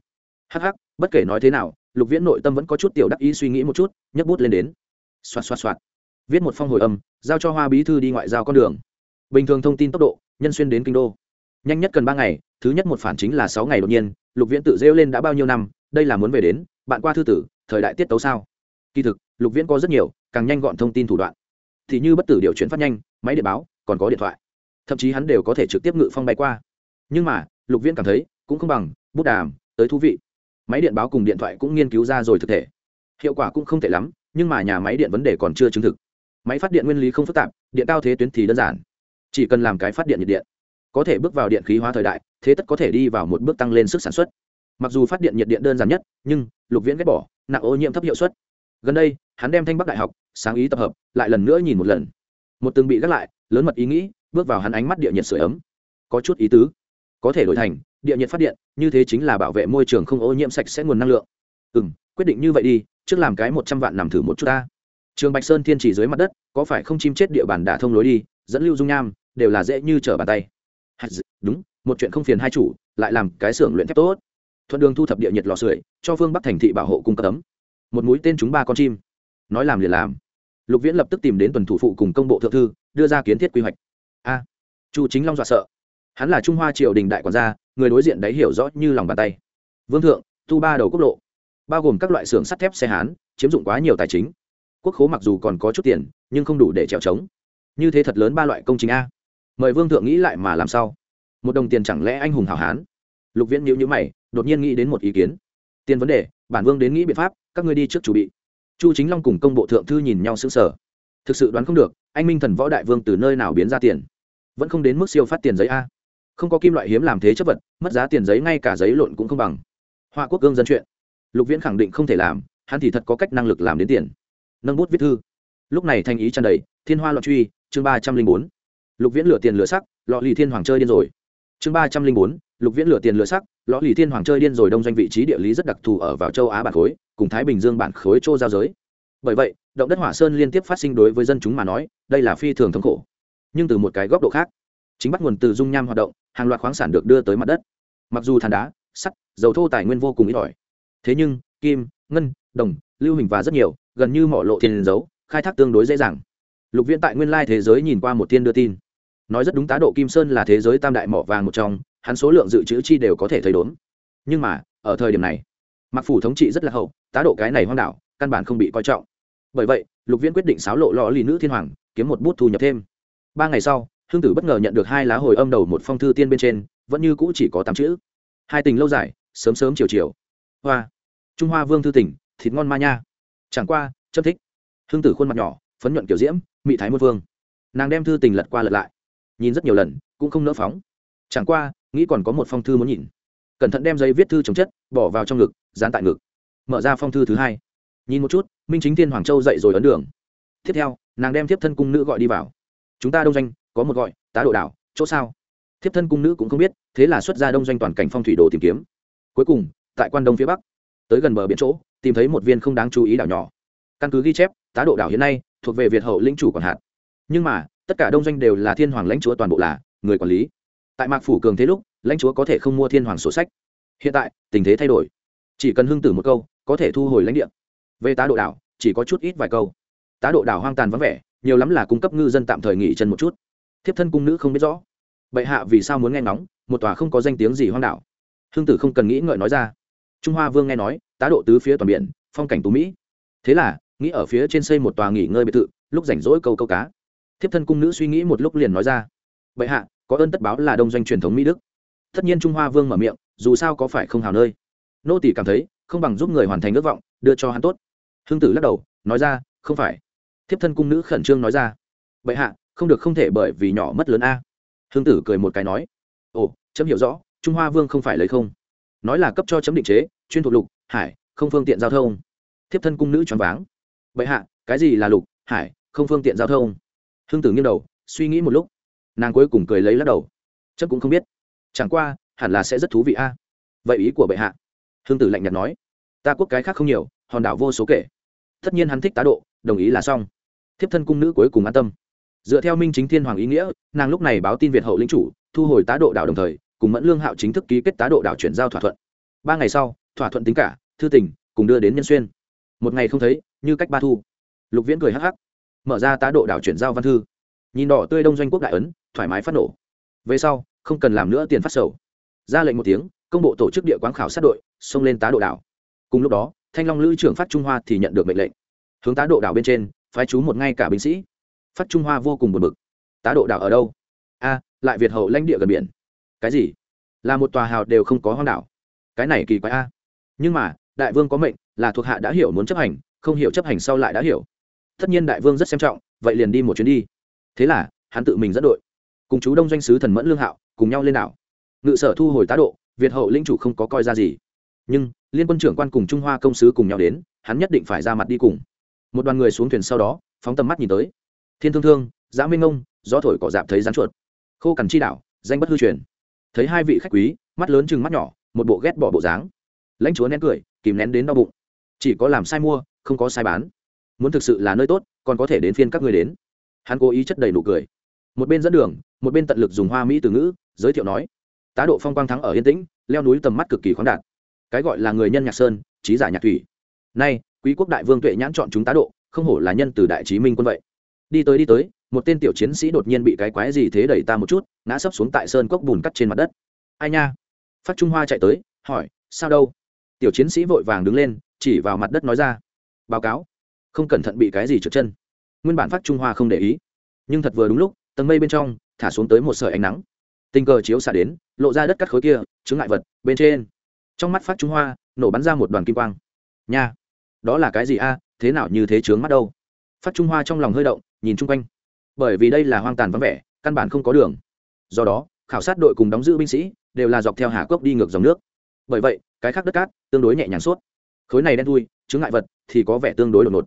Hh bất kể nói thế nào, lục viễn nội tâm vẫn có chút tiểu đắc ý suy nghĩ một chút, nhấc bút lên đến. Xoạt xoạt xoạt. Viết một phong hồi âm, giao cho hoa bí thư đi ngoại giao con đường. Bình thường thông tin tốc độ, nhân xuyên đến kinh đô. Nhanh nhất cần ba ngày, thứ nhất một phản chính là sáu ngày đột nhiên, lục viễn tự rêu lên đã bao nhiêu năm, đây là muốn về đến bạn qua thư tử, thời đại tiết tấu sao? Kỳ thực, lục viễn có rất nhiều, càng nhanh gọn thông tin thủ đoạn. Thì như bất tử điều chuyển phát nhanh, máy điện báo, còn có điện thoại. Thậm chí hắn đều có thể trực tiếp ngự phong bay qua. Nhưng mà, lục viễn cảm thấy, cũng không bằng, bút đàm, tới thú vị. Máy điện báo cùng điện thoại cũng nghiên cứu ra rồi thực thể. Hiệu quả cũng không tệ lắm, nhưng mà nhà máy điện vấn đề còn chưa chứng thực. Máy phát điện nguyên lý không phức tạp, điện cao thế tuyến thì đơn giản. Chỉ cần làm cái phát điện nhiệt điện, có thể bước vào điện khí hóa thời đại, thế tất có thể đi vào một bước tăng lên sức sản xuất mặc dù phát điện nhiệt điện đơn giản nhất, nhưng lục viễn ghét bỏ, nặng ô nhiễm thấp hiệu suất. Gần đây, hắn đem thanh bắc đại học, sáng ý tập hợp, lại lần nữa nhìn một lần. Một từng bị gác lại, lớn mật ý nghĩ, bước vào hắn ánh mắt địa nhiệt sửa ấm. Có chút ý tứ. Có thể đổi thành, địa nhiệt phát điện, như thế chính là bảo vệ môi trường không ô nhiễm sạch sẽ nguồn năng lượng. Ừ m quyết định như vậy đi, trước làm cái một trăm vạn nằm thử một chút ta. Trường bạch sơn thiên chỉ dưới mặt đất, có phải không chim chết địa bàn đả thông lối đi, dẫn lưu dung nham, đều là dễ như trở bàn tay. Đúng, một chuyện không phiền hai chủ, lại làm cái xưởng luyện thép tốt thuận đường thu thập địa nhiệt lò sưởi, cho phương bắc thành thị bảo hộ cung cấp ấm. Một mũi tên chúng ba con chim. Nói làm liền làm. Lục viễn lập tức tìm đến tuần thủ phụ cùng công bộ thượng thư, đưa ra kiến thiết quy hoạch. A, chu chính long dọa sợ. Hắn là trung hoa triều đình đại quản gia, người đối diện đấy hiểu rõ như lòng bàn tay. Vương thượng tu ba đầu quốc lộ. Bao gồm các loại xưởng sắt thép xe hán, chiếm dụng quá nhiều tài chính. Quốc khố mặc dù còn có chút tiền, nhưng không đủ để trèo trống. Như thế thật lớn ba loại công trình a. Mời vương thượng nghĩ lại mà làm sao? Một đồng tiền chẳng lẽ anh hùng hảo hán? Lục viễn nhữ nhữ mày đột nhiên nghĩ đến một ý kiến. Tiền vấn đề, bản vương đến nghĩ biện pháp, các ngươi đi trước chủ bị. Chu chính long cùng công bộ thượng thư nhìn nhau xứng sở thực sự đoán không được, anh minh thần võ đại vương từ nơi nào biến ra tiền. Vẫn không đến mức siêu phát tiền giấy a. Không có kim loại hiếm làm thế chấp vật, mất giá tiền giấy ngay cả giấy lộn cũng không bằng. Hoa quốc gương dân chuyện. Lục viễn khẳng định không thể làm, hắn thì thật có cách năng lực làm đến tiền. Nâng bút viết thư. Lúc này thanh ý tràn đầy, thiên hoa loạn truy, chương ba trăm linh bốn. Lục viễn lửa tiền lửa sắc, lọ lì thiên hoàng chơi điên rồi. Chương ba trăm linh bốn, lục viễn lửa tiền lửa sắc lõ lì thiên hoàng chơi điên rồi đông doanh vị trí địa lý rất đặc thù ở vào châu á bản khối cùng thái bình dương bản khối châu giao giới. bởi vậy động đất hỏa sơn liên tiếp phát sinh đối với dân chúng mà nói đây là phi thường thống khổ. nhưng từ một cái góc độ khác chính bắt nguồn từ dung nham hoạt động hàng loạt khoáng sản được đưa tới mặt đất. mặc dù than đá sắt dầu thô tài nguyên vô cùng ít ỏi. thế nhưng kim ngân đồng lưu hình và rất nhiều gần như mỏ lộ tiền giấu, khai thác tương đối dễ dàng. lục viễn tại nguyên lai thế giới nhìn qua một tiên đưa tin. nói rất đúng tá độ kim sơn là thế giới tam đại mỏ vàng một trong hắn số lượng dự trữ chi đều có thể thấy đốn. Nhưng mà, ở thời điểm này mặc phủ thống trị rất là hậu, tá độ cái này hoang đảo, căn bản không bị coi trọng. Bởi vậy, lục viễn quyết định xáo lộ lò lì nữ thiên hoàng, kiếm một bút thu nhập thêm. Ba ngày sau, hương tử bất ngờ nhận được hai lá hồi âm đầu một phong thư tiên bên trên, vẫn như cũ chỉ có tám chữ. Hai tình lâu dài, sớm sớm chiều chiều. Hoa. Trung hoa vương thư tỉnh, thịt ngon ma nha. Chẳng qua chấm thích. Hương tử khuôn mặt nhỏ, phấn nhuận kiểu diễm, mị thái một vương. Nàng đem thư tình lật qua lật lại. Nhìn rất nhiều lần, cũng không nỡ phóng. Chẳng qua nghĩ còn có một phong thư muốn nhìn. Cẩn thận đem giấy viết thư chống chất, bỏ vào trong ngực, dán tại ngực. Mở ra phong thư thứ hai. Nhìn một chút, minh chính tiên hoàng châu dậy rồi ấn đường. Tiếp theo, nàng đem tiếp thân cung nữ gọi đi vào. Chúng ta đông doanh, có một gọi, tá độ đảo, chỗ sao? Thiếp thân cung nữ cũng không biết, thế là xuất ra đông doanh toàn cảnh phong thủy đồ tìm kiếm. Cuối cùng, tại quan đông phía bắc, tới gần bờ biển chỗ, tìm thấy một viên không đáng chú ý đảo nhỏ. Căn cứ ghi chép, tá độ đảo hiện nay thuộc về việt hậu lĩnh chủ quản hạt. Nhưng mà, tất cả đông doanh đều là thiên hoàng lãnh chúa toàn bộ là người quản lý tại mạc phủ cường thế lúc, lãnh chúa có thể không mua thiên hoàng sổ sách. Hiện tại, tình thế thay đổi. Chỉ cần hưng tử một câu, có thể thu hồi lãnh địa. Về tá độ đảo, chỉ có chút ít vài câu. Tá độ đảo hoang tàn vắng vẻ, nhiều lắm là cung cấp ngư dân tạm thời nghỉ chân một chút. Thiếp thân cung nữ không biết rõ. Bệ hạ vì sao muốn nghe ngóng, một tòa không có danh tiếng gì hoang đảo. Hương tử không cần nghĩ ngợi nói ra. Trung hoa vương nghe nói, tá độ tứ phía toàn biển, phong cảnh tú mỹ. Thế là, nghĩ ở phía trên xây một tòa nghỉ ngơi biệt thự, lúc rảnh rỗi câu câu cá. Thiếp thân cung nữ suy nghĩ một lúc liền nói ra. Bệ hạ có ơn tất báo là đông doanh truyền thống mỹ đức. Tất nhiên trung hoa vương mở miệng, dù sao có phải không hào nơi. Nô tỷ cảm thấy, không bằng giúp người hoàn thành ước vọng, đưa cho hắn tốt. Hương tử lắc đầu, nói ra, không phải. Thiếp thân cung nữ khẩn trương nói ra, bệ hạ, không được không thể bởi vì nhỏ mất lớn a. Hương tử cười một cái nói, ồ, chấm hiểu rõ, trung hoa vương không phải lấy không. Nói là cấp cho chấm định chế, chuyên thuộc lục, hải, không phương tiện giao thông. Thiếp thân cung nữ choáng váng, bệ hạ, cái gì là lục, hải, không phương tiện giao thông? Hương tử nghiêng đầu, suy nghĩ một lúc nàng cuối cùng cười lấy lắc đầu. Chấm cũng không biết. Chẳng qua, hẳn là sẽ rất thú vị a. Vậy ý của bệ hạ? Hương tử lạnh nhạt nói. Ta quốc cái khác không nhiều, hòn đảo vô số kể. Tất nhiên hắn thích tá độ, đồng ý là xong. Thiếp thân cung nữ cuối cùng an tâm. Dựa theo minh chính thiên hoàng ý nghĩa, nàng lúc này báo tin việt hậu lĩnh chủ, thu hồi tá độ đảo đồng thời, cùng mẫn lương hạo chính thức ký kết tá độ đảo chuyển giao thỏa thuận. Ba ngày sau, thỏa thuận tính cả, thư tình, cùng đưa đến nhân xuyên. Một ngày không thấy, như cách ba thu. Lục viễn cười hắc hắc. Mở ra tá độ đảo chuyển giao văn thư nhìn đỏ tươi đông doanh quốc đại ấn, thoải mái phát nổ. Về sau, không cần làm nữa tiền phát sầu. Ra lệnh một tiếng, công bộ tổ chức địa quán khảo sát đội, xông lên tá độ đảo. Cùng lúc đó, thanh long lữ trưởng phát trung hoa thì nhận được mệnh lệnh. Hướng tá độ đảo bên trên, phái chú một ngay cả binh sĩ. Phát trung hoa vô cùng buồn bực. Tá độ đảo ở đâu? A, lại việt hậu lãnh địa gần biển. Cái gì? Là một tòa hào đều không có hoang đảo. Cái này kỳ quái a. Nhưng mà, đại vương có mệnh, là thuộc hạ đã hiểu muốn chấp hành, không hiểu chấp hành sau lại đã hiểu. Tất nhiên đại vương rất xem trọng, vậy liền đi một chuyến đi thế là, hắn tự mình dẫn đội. Cùng chú đông doanh sứ thần mẫn lương hạo cùng nhau lên đảo. Ngự sở thu hồi tá độ, việt hậu linh chủ không có coi ra gì. Nhưng, liên quân trưởng quan cùng trung hoa công sứ cùng nhau đến, hắn nhất định phải ra mặt đi cùng. Một đoàn người xuống thuyền sau đó, phóng tầm mắt nhìn tới. Thiên thương thương, giã minh ông gió thổi cỏ dạp thấy rắn chuột. Khô cằn chi đảo, danh bất hư truyền. Thấy hai vị khách quý, mắt lớn chừng mắt nhỏ, một bộ ghét bỏ bộ dáng. Lãnh chúa nén cười, kìm nén đến đau bụng. Chỉ có làm sai mua, không có sai bán. Muốn thực sự là nơi tốt, còn có thể đến phiên các người đến hắn cố ý chất đầy nụ cười. Một bên dẫn đường, một bên tận lực dùng hoa mỹ từ ngữ, giới thiệu nói, tá độ phong quang thắng ở yên tĩnh, leo núi tầm mắt cực kỳ khoáng đạt. Cái gọi là người nhân nhạc sơn, trí giả nhạc thủy. Nay, quý quốc đại vương tuệ nhãn chọn chúng tá độ, không hổ là nhân từ đại trí minh quân vậy. Đi tới đi tới, một tên tiểu chiến sĩ đột nhiên bị cái quái gì thế đẩy ta một chút, ngã sấp xuống tại sơn cốc bùn cắt trên mặt đất. Ai nha? Phát trung hoa chạy tới, hỏi, sao đâu? Tiểu chiến sĩ vội vàng đứng lên, chỉ vào mặt đất nói ra, báo cáo, không cẩn thận bị cái gì trượt chân nguyên bản phát trung hoa không để ý. Nhưng thật vừa đúng lúc, tầng mây bên trong thả xuống tới một sợi ánh nắng. Tình cờ chiếu xả đến, lộ ra đất cắt khối kia chứng ngại vật, bên trên. Trong mắt phát trung hoa, nổ bắn ra một đoàn kim quang. Nha, đó là cái gì a? Thế nào như thế chướng mắt đâu? Phát trung hoa trong lòng hơi động, nhìn chung quanh. Bởi vì đây là hoang tàn vắng vẻ, căn bản không có đường. Do đó, khảo sát đội cùng đóng giữ binh sĩ, đều là dọc theo hà cốc đi ngược dòng nước. Bởi vậy, cái khác đất cát, tương đối nhẹ nhàng suốt khối này đen thui chứng ngại vật, thì có vẻ tương đối đột ngột.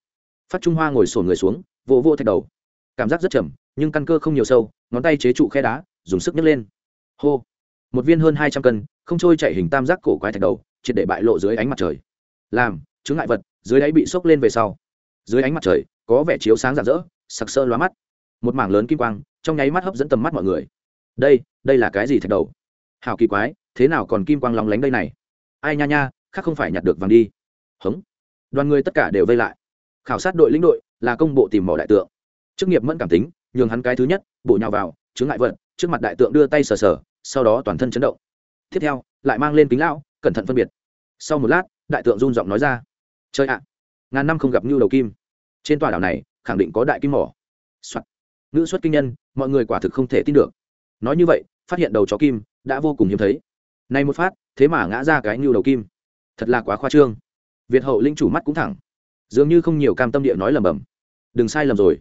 Phát trung hoa ngồi sổn người xuống vỗ vỗ thạch đầu. Cảm giác rất chậm nhưng căn cơ không nhiều sâu, ngón tay chế trụ khe đá, dùng sức nhấc lên. Hô. Một viên hơn hai trăm cân, không trôi chạy hình tam giác cổ quái thạch đầu, triệt để bại lộ dưới ánh mặt trời. Làm chứng ngại vật, dưới đáy bị sốc lên về sau. Dưới ánh mặt trời, có vẻ chiếu sáng rạng rỡ, sặc sơ lóa mắt. Một mảng lớn kim quang, trong nháy mắt hấp dẫn tầm mắt mọi người. Đây đây là cái gì thạch đầu? Hào kỳ quái, thế nào còn kim quang lóng lánh đây này? Ai nha nha, khác không phải nhặt được vàng đi. Hống. Đoàn người tất cả đều vây lại. Khảo sát đội lĩnh đội là công bộ tìm mỏ đại tượng. Chức nghiệp mẫn cảm tính, nhường hắn cái thứ nhất bộ nhào vào chứng ngại vật, trước mặt đại tượng đưa tay sờ sờ, sau đó toàn thân chấn động. Tiếp theo, lại mang lên kính lão, cẩn thận phân biệt. Sau một lát, đại tượng run giọng nói ra chơi ạ, ngàn năm không gặp nhu đầu kim. Trên tòa đảo này, khẳng định có đại kim mỏ、Soạn. ngữ xuất kinh nhân, mọi người quả thực không thể tin được. Nói như vậy, phát hiện đầu chó kim, đã vô cùng hiếm thấy. Nay một phát, thế mà ngã ra cái nhu đầu kim. Thật là quá khoa trương. Việt hậu linh chủ mắt cũng thẳng. Dường như không nhiều cam tâm địa nói lầm bầm đừng sai lầm rồi.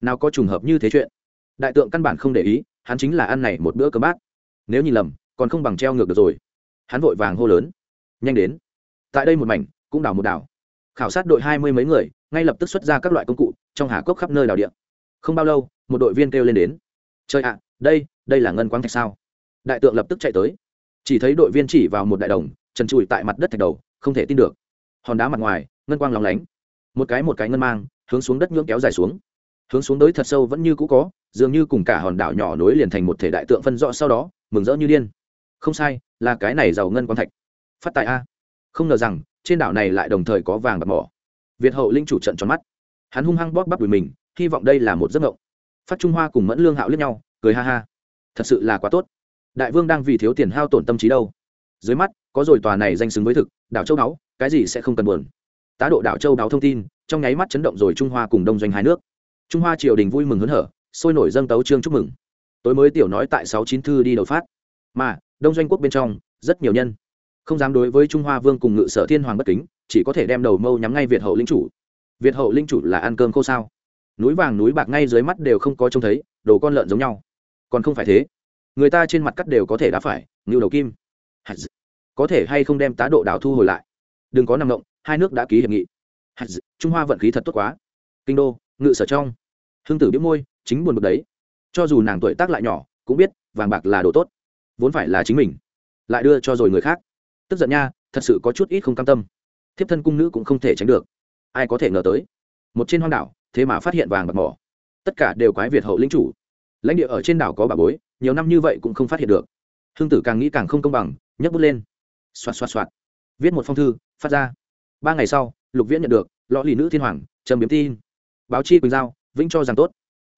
Nào có trùng hợp như thế chuyện. Đại tượng căn bản không để ý, hắn chính là ăn này một bữa cơm bát. Nếu nhìn lầm, còn không bằng treo ngược được rồi. Hắn vội vàng hô lớn. Nhanh đến. Tại đây một mảnh, cũng đào một đảo. Khảo sát đội hai mươi mấy người, ngay lập tức xuất ra các loại công cụ, trong hà cốc khắp nơi đào điện không bao lâu, một đội viên kêu lên đến. Trời ạ, đây đây là ngân quang thạch sao? Đại tượng lập tức chạy tới. Chỉ thấy đội viên chỉ vào một đại đồng, trần trụi tại mặt đất thạch đầu, không thể tin được. Hòn đá mặt ngoài, ngân quang lóng lánh. Một cái một cái ngân mang hướng xuống đất nhưỡng kéo dài xuống. Hướng xuống đới thật sâu vẫn như cũ có, dường như cùng cả hòn đảo nhỏ nối liền thành một thể đại tượng phân rõ sau đó, mừng rỡ như điên. Không sai, là cái này giàu ngân quang thạch. Phát tài a. Không ngờ rằng, trên đảo này lại đồng thời có vàng bạc mỏ. Việt hậu linh chủ trận tròn mắt. Hắn hung hăng bóp bắp đùi mình, hy vọng đây là một giấc mộng. Phát trung hoa cùng mẫn lương hạo lướt nhau, cười ha ha. Thật sự là quá tốt. Đại vương đang vì thiếu tiền hao tổn tâm trí đâu. Dưới mắt, có rồi tòa này danh xứng với thực, đảo châu đáo cái gì sẽ không cần buồn. Tá độ đảo châu đáo thông tin trong nháy mắt chấn động rồi trung hoa cùng đông doanh hai nước. Trung hoa triều đình vui mừng hớn hở, sôi nổi dâng tấu trương chúc mừng. Tối mới tiểu nói tại sáu chín thư đi đầu phát. Mà, đông doanh quốc bên trong, rất nhiều nhân. Không dám đối với trung hoa vương cùng ngự sở thiên hoàng bất kính, chỉ có thể đem đầu mâu nhắm ngay việt hậu linh chủ. Việt hậu linh chủ là ăn cơm khô sao? Núi vàng núi bạc ngay dưới mắt đều không có trông thấy, đồ con lợn giống nhau. Còn không phải thế. Người ta trên mặt cắt đều có thể đã phải, ngưu đầu kim. Có thể hay không đem tá độ đảo thu hồi lại? Đừng có nằm động, hai nước đã ký hiệp nghị trung hoa vận khí thật tốt quá. Kinh đô, ngự sở trong. Hương tử biết môi, chính buồn bực đấy. Cho dù nàng tuổi tác lại nhỏ, cũng biết vàng bạc là đồ tốt. Vốn phải là chính mình, lại đưa cho rồi người khác. Tức giận nha, thật sự có chút ít không cam tâm. Thiếp thân cung nữ cũng không thể tránh được. Ai có thể ngờ tới? Một trên hoang đảo, thế mà phát hiện vàng bạc mỏ. Tất cả đều quái việt hậu lĩnh chủ. Lãnh địa ở trên đảo có bà bối, nhiều năm như vậy cũng không phát hiện được. Hương tử càng nghĩ càng không công bằng, nhấc bút lên. Xoạt xoạt xoạt. Viết một phong thư, phát ra. Ba ngày sau lục viễn nhận được lõ lì nữ thiên hoàng, trầm biếm tin. Báo chi quỳnh giao, vĩnh cho rằng tốt.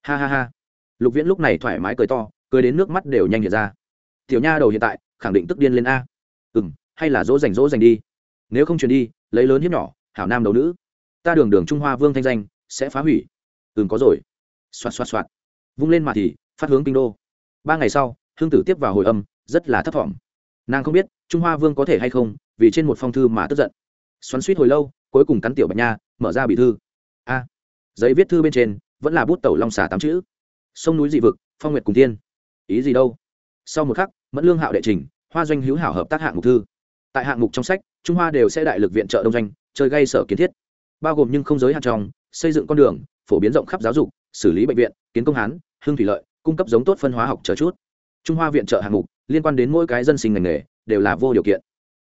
Ha ha ha. Lục viễn lúc này thoải mái cười to, cười đến nước mắt đều nhanh hiện ra. Tiểu nha đầu hiện tại, khẳng định tức điên lên a. Ừ m hay là dỗ dành dỗ dành đi. Nếu không truyền đi, lấy lớn hiếp nhỏ, hảo nam đầu nữ. Ta đường đường trung hoa vương thanh danh, sẽ phá hủy. Ừ m có rồi. Xoạt xoạt xoạt. Vung lên mà thì, phát hướng kinh đô. Ba ngày sau, hương tử tiếp vào hồi âm, rất là thấp t nàng không biết, trung hoa vương có thể hay không, vì trên một phong thư mà tức giận. Xoắn suýt hồi lâu cuối cùng cắn tiểu bạch nha, mở ra bị thư. A, giấy viết thư bên trên vẫn là bút tẩu long xà tám chữ. Sông núi dị vực, phong nguyệt cùng tiên ý gì đâu? Sau một khắc, mẫn lương hạo đệ trình, hoa doanh hữu hảo hợp tác hạng mục thư. Tại hạng mục trong sách, trung hoa đều sẽ đại lực viện trợ đông doanh, chơi gây sở kiến thiết. Bao gồm nhưng không giới hạn trong, xây dựng con đường, phổ biến rộng khắp giáo dục, xử lý bệnh viện, kiến công hán, hương thủy lợi, cung cấp giống tốt phân hóa học chờ chút. Trung hoa viện trợ hạng mục, liên quan đến mỗi cái dân sinh ngành nghề, đều là vô điều kiện.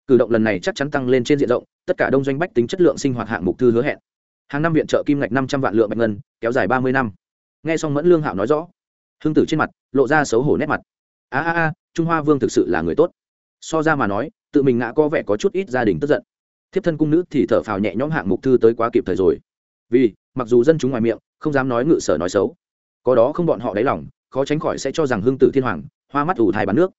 Cử động lần này chắc chắn tăng lên trên diện rộng tất cả đông doanh bách tính chất lượng sinh hoạt hạng mục thư hứa hẹn. Hàng năm viện trợ kim ngạch năm trăm vạn lượng bạch ngân, kéo dài ba mươi năm. Nghe xong mẫn lương hạo nói rõ hương tử trên mặt, lộ ra xấu hổ nét mặt. A a a, trung hoa vương thực sự là người tốt. So ra mà nói, tự mình ngã có vẻ có chút ít gia đình tức giận. Thiếp thân cung nữ thì thở phào nhẹ nhõm hạng mục thư tới quá kịp thời rồi. Vì, mặc dù dân chúng ngoài miệng, không dám nói ngự sở nói xấu. Có đó không bọn họ đáy lòng, khó tránh khỏi sẽ cho rằng hương tử thiên hoàng, hoa mắt ủ thai bán nước.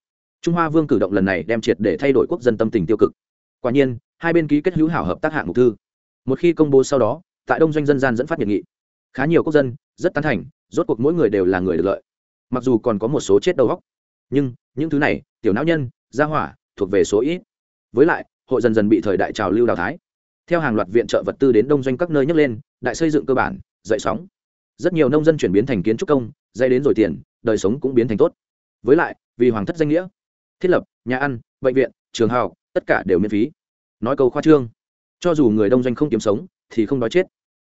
Trung hoa vương cử động lần này đem triệt để thay đổi quốc dân tâm tình tiêu cực. Quả nhiên hai bên ký kết hữu hảo hợp tác hạng mục thư. Một khi công bố sau đó, tại đông doanh dân gian dẫn phát nhiệt nghị. Khá nhiều quốc dân, rất tán thành, rốt cuộc mỗi người đều là người được lợi. Mặc dù còn có một số chết đầu góc nhưng, những thứ này, tiểu não nhân, gia hỏa, thuộc về số ít. Với lại, hội dần dần bị thời đại trào lưu đào thái theo hàng loạt viện trợ vật tư đến đông doanh các nơi nhấc lên, đại xây dựng cơ bản, dậy sóng. Rất nhiều nông dân chuyển biến thành kiến trúc công, dây đến rồi tiền, đời sống cũng biến thành tốt. Với lại, vì hoàng thất danh nghĩa, thiết lập, nhà ăn, bệnh viện, trường học, tất cả đều miễn phí nói câu khoa trương. Cho dù người đông doanh không kiếm sống, thì không đói chết.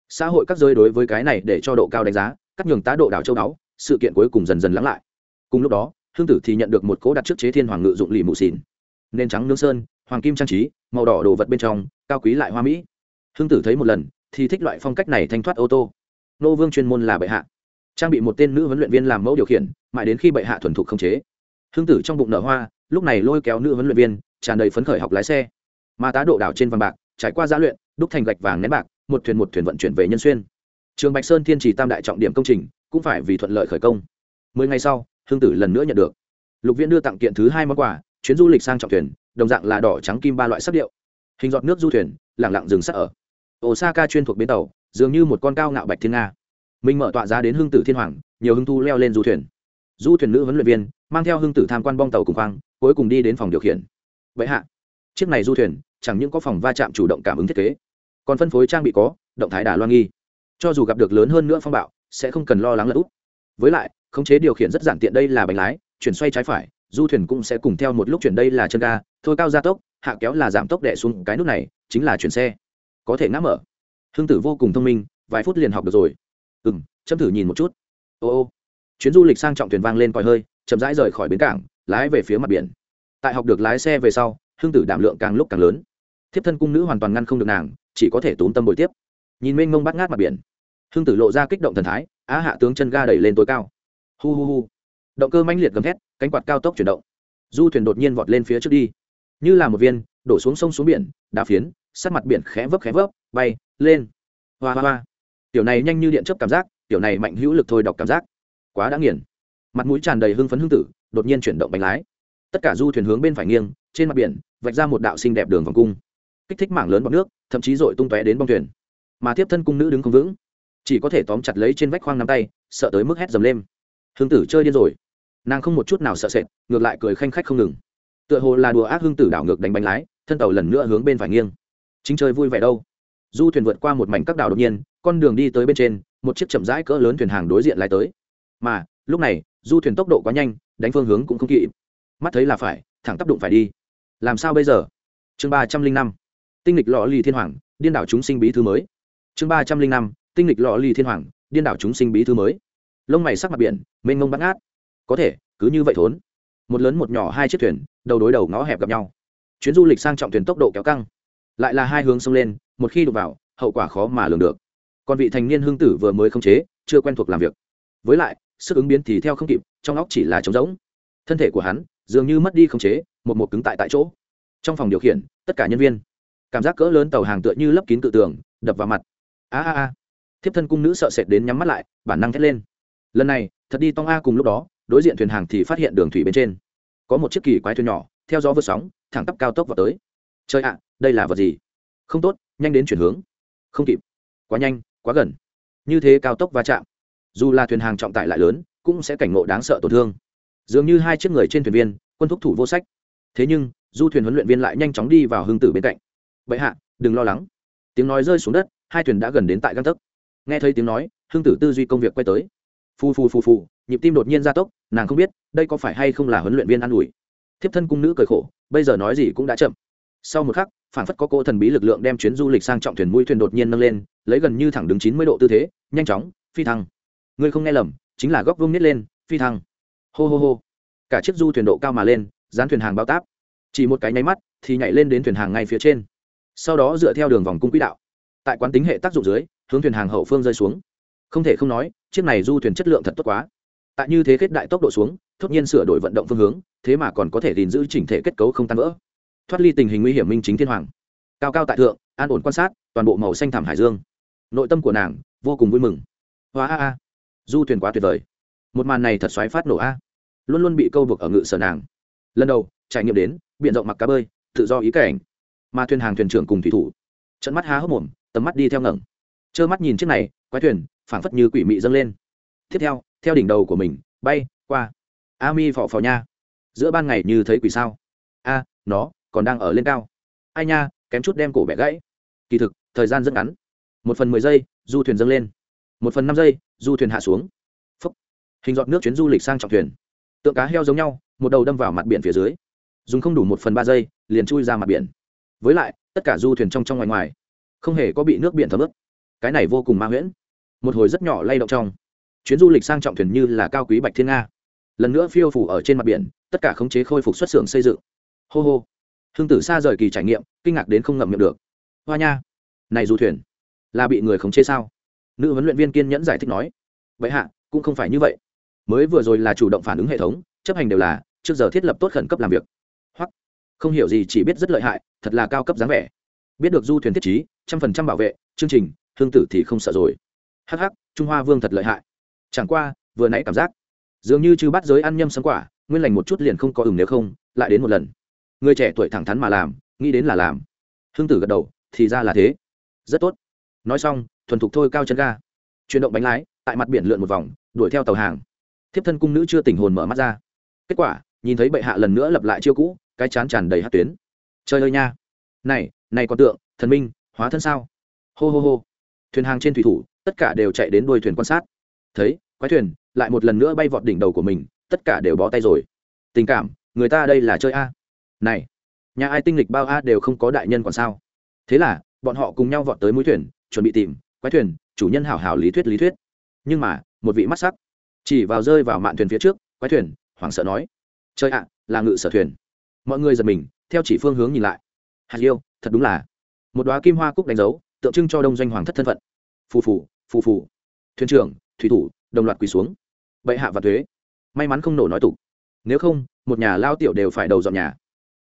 Xã hội các giới đối với cái này để cho độ cao đánh giá cắt nhường tá độ đảo châu đáo sự kiện cuối cùng dần dần lắng lại. Cùng lúc đó, hương tử thì nhận được một cố đặt trước chế thiên hoàng ngự dụng lì mù xỉn. Nên trắng nương sơn, hoàng kim trang trí, màu đỏ đồ vật bên trong, cao quý lại hoa mỹ. Hương tử thấy một lần, thì thích loại phong cách này thanh thoát ô tô. Nô vương chuyên môn là bệ hạ. Trang bị một tên nữ huấn luyện viên làm mẫu điều khiển, mãi đến khi bệ hạ thuần thục không chế. Hương tử trong bụng nở hoa, lúc này lôi kéo nữ huấn luyện viên, tràn đầy phấn khởi học lái xe mà tá độ đảo trên vàng bạc, trải qua giã luyện, đúc thành gạch vàng nén bạc, một thuyền một thuyền vận chuyển về nhân xuyên. Trường bạch sơn thiên trì tam đại trọng điểm công trình cũng phải vì thuận lợi khởi công. Mười ngày sau hương tử lần nữa nhận được. Lục viễn đưa tặng kiện thứ hai món quà, chuyến du lịch sang trọng thuyền, đồng dạng là đỏ trắng kim ba loại sắc điệu. Hình giọt nước du thuyền lẳng lặng dừng sắc ở. Osaka chuyên thuộc bến tàu, dường như một con cao ngạo bạch thiên nga. Mình mở tọa ra đến hương tử thiên hoàng, nhiều hưng thu leo lên du thuyền. Du thuyền nữ huấn luyện viên, mang theo hưng tử tham quan bong tàu cùng khoang, cuối cùng đi đến phòng điều khiển. Vậy hạ, chiếc này du thuyền chẳng những có phòng va chạm chủ động cảm ứng thiết kế, còn phân phối trang bị có, động thái đà loan nghi. Cho dù gặp được lớn hơn nữa phong bạo, sẽ không cần lo lắng lật úp với lại, khống chế điều khiển rất giản tiện đây là bánh lái, chuyển xoay trái phải, du thuyền cũng sẽ cùng theo một lúc chuyển đây là chân ga, thôi cao gia tốc, hạ kéo là giảm tốc đẻ xuống, cái nút này chính là chuyển xe. Có thể ngã mở. Hương tử vô cùng thông minh, vài phút liền học được rồi. Ừ m chấm thử nhìn một chút. Ô ô. Chuyến du lịch sang trọng thuyền vang lên còi hơi, chậm rãi rời khỏi bến cảng, lái về phía mặt biển. Tại học được lái xe về sau hương tử đảm lượng càng lúc càng lớn. Thiếp thân cung nữ hoàn toàn ngăn không được nàng, chỉ có thể tốn tâm bồi tiếp. Nhìn mênh mông bắt ngát mặt biển hương tử lộ ra kích động thần thái, á hạ tướng chân ga đẩy lên tối cao. Hu hu hu. Động cơ mãnh liệt gầm thét, cánh quạt cao tốc chuyển động. Du thuyền đột nhiên vọt lên phía trước đi. Như là một viên, đổ xuống sông xuống biển, đá phiến sát mặt biển khẽ vấp khẽ vấp, bay, lên. Hoa hoa hoa. Tiểu này nhanh như điện chớp cảm giác, tiểu này mạnh hữu lực thôi đọc cảm giác. Quá đã nghiền. Mặt mũi tràn đầy hưng phấn Hương tử, đột nhiên chuyển động bánh lái. Tất cả du thuyền hướng bên phải nghiêng trên mặt biển, vạch ra một đạo xinh đẹp đường vòng cung. Kích thích mảng lớn bọc nước, thậm chí dội tung tóe đến bong thuyền. Mà tiếp thân cung nữ đứng không vững, chỉ có thể tóm chặt lấy trên vách khoang nắm tay, sợ tới mức hét dầm lên. Hương tử chơi điên rồi. Nàng không một chút nào sợ sệt, ngược lại cười khanh khách không ngừng. Tựa hồ là đùa ác hương tử đảo ngược đánh bánh lái, thân tàu lần nữa hướng bên phải nghiêng. Chính chơi vui vẻ đâu. Du thuyền vượt qua một mảnh các đảo đột nhiên, con đường đi tới bên trên, một chiếc chậm rãi cỡ lớn thuyền hàng đối diện lái tới. Mà, lúc này, du thuyền tốc độ quá nhanh, đánh phương hướng cũng không kịp. Mắt thấy là phải, thẳng tác đụng phải đi làm sao bây giờ? Chương ba trăm linh năm. Tinh lịch lọ lì thiên hoàng, điên đảo chúng sinh bí thư mới. Chương ba trăm linh năm, tinh lịch lọ lì thiên hoàng, điên đảo chúng sinh bí thư mới. Lông mày sắc mặt biển, mênh mông bắt ngát. Có thể, cứ như vậy thốn. Một lớn một nhỏ hai chiếc thuyền, đầu đối đầu ngõ hẹp gặp nhau. Chuyến du lịch sang trọng thuyền tốc độ kéo căng. Lại là hai hướng sông lên, một khi đụng vào, hậu quả khó mà lường được. Còn vị thành niên hương tử vừa mới không chế, chưa quen thuộc làm việc. Với lại, sức ứng biến thì theo không kịp, trong óc chỉ là trống rỗng. Thân thể của hắn dường như mất đi không chế, một một cứng tại tại chỗ. Trong phòng điều khiển, tất cả nhân viên. Cảm giác cỡ lớn tàu hàng tựa như lấp kín cự tường, đập vào mặt. A a a. Thiếp thân cung nữ sợ sệt đến nhắm mắt lại, bản năng thét lên. Lần này, thật đi tong a cùng lúc đó, đối diện thuyền hàng thì phát hiện đường thủy bên trên. Có một chiếc kỳ quái thuyền nhỏ, theo gió vượt sóng, thẳng tắp cao tốc vào tới. Chơi ạ, đây là vật gì? Không tốt, nhanh đến chuyển hướng. Không kịp. Quá nhanh, quá gần. Như thế cao tốc va chạm. Dù là thuyền hàng trọng tải lại lớn, cũng sẽ cảnh ngộ đáng sợ tổn thương dường như hai chiếc người trên thuyền viên, quân thúc thủ vô sách. Thế nhưng, du thuyền huấn luyện viên lại nhanh chóng đi vào hương tử bên cạnh. Bệ hạ, đừng lo lắng. Tiếng nói rơi xuống đất, hai thuyền đã gần đến tại găng tấc. Nghe thấy tiếng nói, hương tử tư duy công việc quay tới. Phù phù phù phù, nhịp tim đột nhiên gia tốc, nàng không biết đây có phải hay không là huấn luyện viên an ủi. Thiếp thân cung nữ cười khổ, bây giờ nói gì cũng đã chậm. Sau một khắc phản phất có cỗ thần bí lực lượng đem chuyến du lịch sang trọng thuyền mũi thuyền đột nhiên nâng lên, lấy gần như thẳng đứng chín mươi độ tư thế, nhanh chóng, phi thăng. Ngươi không nghe lầm, chính là góc vương nít lên, phi thăng hô hô hô. Cả chiếc du thuyền độ cao mà lên, dán thuyền hàng bao táp. Chỉ một cái nháy mắt, thì nhảy lên đến thuyền hàng ngay phía trên. Sau đó dựa theo đường vòng cung quỹ đạo. Tại quán tính hệ tác dụng dưới, hướng thuyền hàng hậu phương rơi xuống. Không thể không nói, chiếc này du thuyền chất lượng thật tốt quá. Tại như thế kết đại tốc độ xuống, thốt nhiên sửa đổi vận động phương hướng, thế mà còn có thể gìn giữ chỉnh thể kết cấu không tan vỡ. Thoát ly tình hình nguy hiểm minh chính thiên hoàng. Cao cao tại thượng, an ổn quan sát, toàn bộ màu xanh thảm hải dương. Nội tâm của nàng, vô cùng vui mừng. Hoa a a. Du thuyền quá tuyệt vời. Một màn này thật xoáy phát nổ a luôn luôn bị câu buộc ở ngự sở nàng. Lần đầu, trải nghiệm đến b rộng mặc cá bơi, tự do ý cảnh. Mà thuyền hàng thuyền trưởng cùng thủy thủ. Trận mắt há hốc mồm, tầm mắt đi theo ngẩng. Trơ mắt nhìn chiếc này, quái thuyền, phảng phất như quỷ mị dâng lên. Tiếp theo theo đỉnh đầu của mình, bay, qua. A mi phò phò nha. Giữa ban ngày như thấy quỷ sao. A, nó, còn đang ở lên cao. Ai nha, kém chút đem cổ bẻ gãy. Kỳ thực, thời gian rất ngắn. Một phần mười giây, du thuyền dâng lên. Một phần năm giây, du thuyền hạ xuống. Phúc. hình dọn nước chuyến du lịch sang trọng thuyền tượng cá heo giống nhau, một đầu đâm vào mặt biển phía dưới. Dùng không đủ một phần ba giây, liền chui ra mặt biển. Với lại, tất cả du thuyền trong trong ngoài ngoài, không hề có bị nước biển thấm ướt. Cái này vô cùng ma nguyễn. một hồi rất nhỏ lay động trong. Chuyến du lịch sang trọng thuyền như là cao quý bạch thiên nga. Lần nữa phiêu phủ ở trên mặt biển, tất cả khống chế khôi phục xuất xưởng xây dựng. Hô hô. Hương tử xa rời kỳ trải nghiệm, kinh ngạc đến không ngậm miệng được. Hoa nha. Này du thuyền, là bị người khống chế sao? Nữ huấn luyện viên kiên nhẫn giải thích nói. Vậy hạ, cũng không phải như vậy mới vừa rồi là chủ động phản ứng hệ thống, chấp hành đều là, trước giờ thiết lập tốt khẩn cấp làm việc. Hoặc, không hiểu gì chỉ biết rất lợi hại, thật là cao cấp dáng vẻ. Biết được du thuyền thiết trí, trăm phần trăm bảo vệ, chương trình, hương tử thì không sợ rồi. Hh trung hoa vương thật lợi hại. Chẳng qua, vừa nãy cảm giác, dường như chứ bắt giới ăn nhâm sấm quả, nguyên lành một chút liền không có ừng nếu không, lại đến một lần. Người trẻ tuổi thẳng thắn mà làm, nghĩ đến là làm. Hương tử gật đầu, thì ra là thế. Rất tốt. Nói xong, thuần thục thôi cao chân ga. Chuyển động bánh lái, tại mặt biển lượn một vòng, đuổi theo tàu hàng thiếp thân cung nữ chưa tỉnh hồn mở mắt ra. Kết quả, nhìn thấy bệ hạ lần nữa lập lại chiêu cũ, cái chán tràn đầy hát tuyến. Chơi ơi nha! Này này còn tượng, thần minh, hóa thân sao? Hô hô hô. Thuyền hàng trên thủy thủ, tất cả đều chạy đến đuôi thuyền quan sát. Thấy, quái thuyền lại một lần nữa bay vọt đỉnh đầu của mình, tất cả đều bó tay rồi. Tình cảm, người ta đây là chơi a. Này, nhà ai tinh lịch bao a đều không có đại nhân còn sao? Thế là, bọn họ cùng nhau vọt tới mũi thuyền, chuẩn bị tìm, quái thuyền, chủ nhân hảo hảo lý thuyết lý thuyết. Nhưng mà, một vị mắt sắc chỉ vào rơi vào mạn thuyền phía trước, quái thuyền, hoảng sợ nói chơi ạ, là ngự sở thuyền. Mọi người giật mình, theo chỉ phương hướng nhìn lại. Hạt yêu thật đúng là một đoá kim hoa cúc đánh dấu, tượng trưng cho đông doanh hoàng thất thân phận. Phù phù phù phù. Thuyền trưởng, thủy thủ, đồng loạt quỳ xuống. Bệ hạ và thuế, may mắn không nổ nói tục. Nếu không, một nhà lao tiểu đều phải đầu dọn nhà.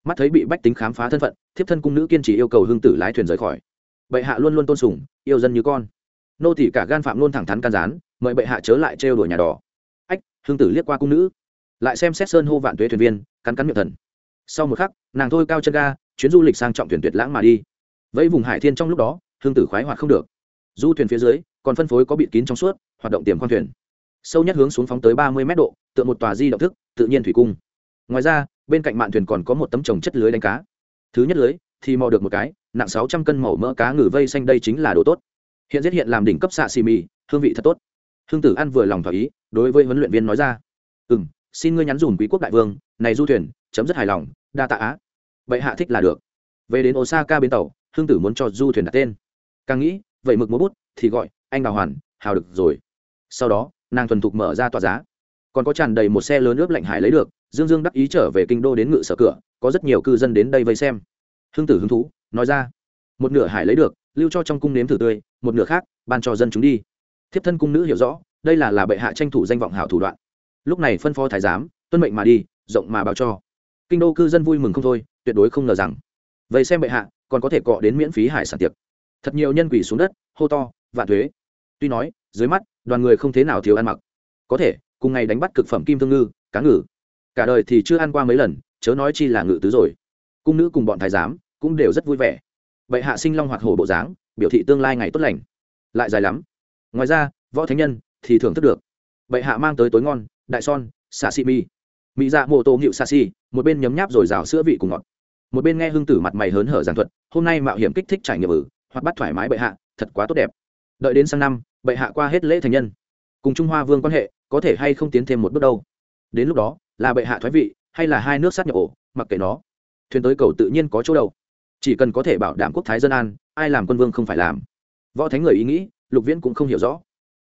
Mắt thấy bị bách tính khám phá thân phận, thiếp thân cung nữ kiên trì yêu cầu hương tử lái thuyền rời khỏi. Bệ hạ luôn luôn tôn sùng, yêu dân như con. Nô tỷ cả gan phạm luôn thẳng thắn can gián, mời bệ hạ chớ lại trêu đuổi nhà đỏ hương tử liếc qua cung nữ, lại xem xét sơn hô vạn tuế thuyền viên, cắn cắn miệng thần. Sau một khắc, nàng thôi cao chân ga, chuyến du lịch sang trọng thuyền tuyệt lãng mà đi. Vẫy vùng hải thiên trong lúc đó hương tử khoái hoạt không được. Du thuyền phía dưới, còn phân phối có bịt kín trong suốt, hoạt động tiềm khoang thuyền. Sâu nhất hướng xuống phóng tới ba mươi mét độ, tựa một tòa di động thức, tự nhiên thủy cung. Ngoài ra, bên cạnh mạn thuyền còn có một tấm trồng chất lưới đánh cá. Thứ nhất lưới, thì mò được một cái, nặng sáu trăm cân màu mỡ cá ngừ vây xanh đây chính là đồ tốt. Hiện giết hiện làm đỉnh cấp xạ xì mì, hương vị thật tốt hương tử An vừa lòng thỏa ý, đối với huấn luyện viên nói ra. Ừ m xin ngươi nhắn dùm quý quốc đại vương, này du thuyền, chấm rất hài lòng, đa tạ á. Vậy hạ thích là được. Về đến osaka bên tàu hương tử muốn cho du thuyền đặt tên. Càng nghĩ, vậy mực múa bút, thì gọi, anh đào hoàn, hào được rồi. Sau đó, nàng thuần thục mở ra tòa giá. Còn có tràn đầy một xe lớn ướp lạnh hải lấy được, dương dương đắc ý trở về kinh đô đến ngự sở cửa, có rất nhiều cư dân đến đây vây xem. Hương tử hứng thú, nói ra, một nửa hải lấy được, lưu cho trong cung nếm thử tươi, một nửa khác, ban cho dân chúng đi thiếp thân cung nữ hiểu rõ, đây là là bệ hạ tranh thủ danh vọng hảo thủ đoạn. Lúc này phân phó thái giám, tuân mệnh mà đi, rộng mà báo cho. Kinh đô cư dân vui mừng không thôi, tuyệt đối không ngờ rằng, vậy xem bệ hạ, còn có thể cọ đến miễn phí hải sản tiệc. Thật nhiều nhân quỷ xuống đất, hô to, vạn thuế. Tuy nói, dưới mắt, đoàn người không thế nào thiếu ăn mặc. Có thể, cùng ngày đánh bắt cực phẩm kim thương ngư, cá ngừ. Cả đời thì chưa ăn qua mấy lần, chớ nói chi là ngự tứ rồi. Cung nữ cùng bọn thái giám cũng đều rất vui vẻ. Vậy hạ sinh long hoạt hổ bộ dáng, biểu thị tương lai ngày tốt lành. Lại dài lắm ngoài ra, võ thánh nhân thì thưởng thức được. Bệ hạ mang tới tối ngon, đại son xà xị mi. Mỹ dạ mô tô nghịu xa xì một bên nhấm nháp rồi rào sữa vị cùng ngọt. Một bên nghe hương tử mặt mày hớn hở giảng thuật, hôm nay mạo hiểm kích thích trải nghiệm ử, hoặc bắt thoải mái bệ hạ, thật quá tốt đẹp. Đợi đến sang năm, bệ hạ qua hết lễ thành nhân. Cùng trung hoa vương quan hệ, có thể hay không tiến thêm một bước đâu? Đến lúc đó, là bệ hạ thoái vị, hay là hai nước sát nhập ổ, mặc kệ nó. Thuyền tới cầu tự nhiên có chỗ đâu. Chỉ cần có thể bảo đảm quốc thái dân an, ai làm quân vương không phải làm. Võ thánh người ý nghĩ lục viễn cũng không hiểu rõ.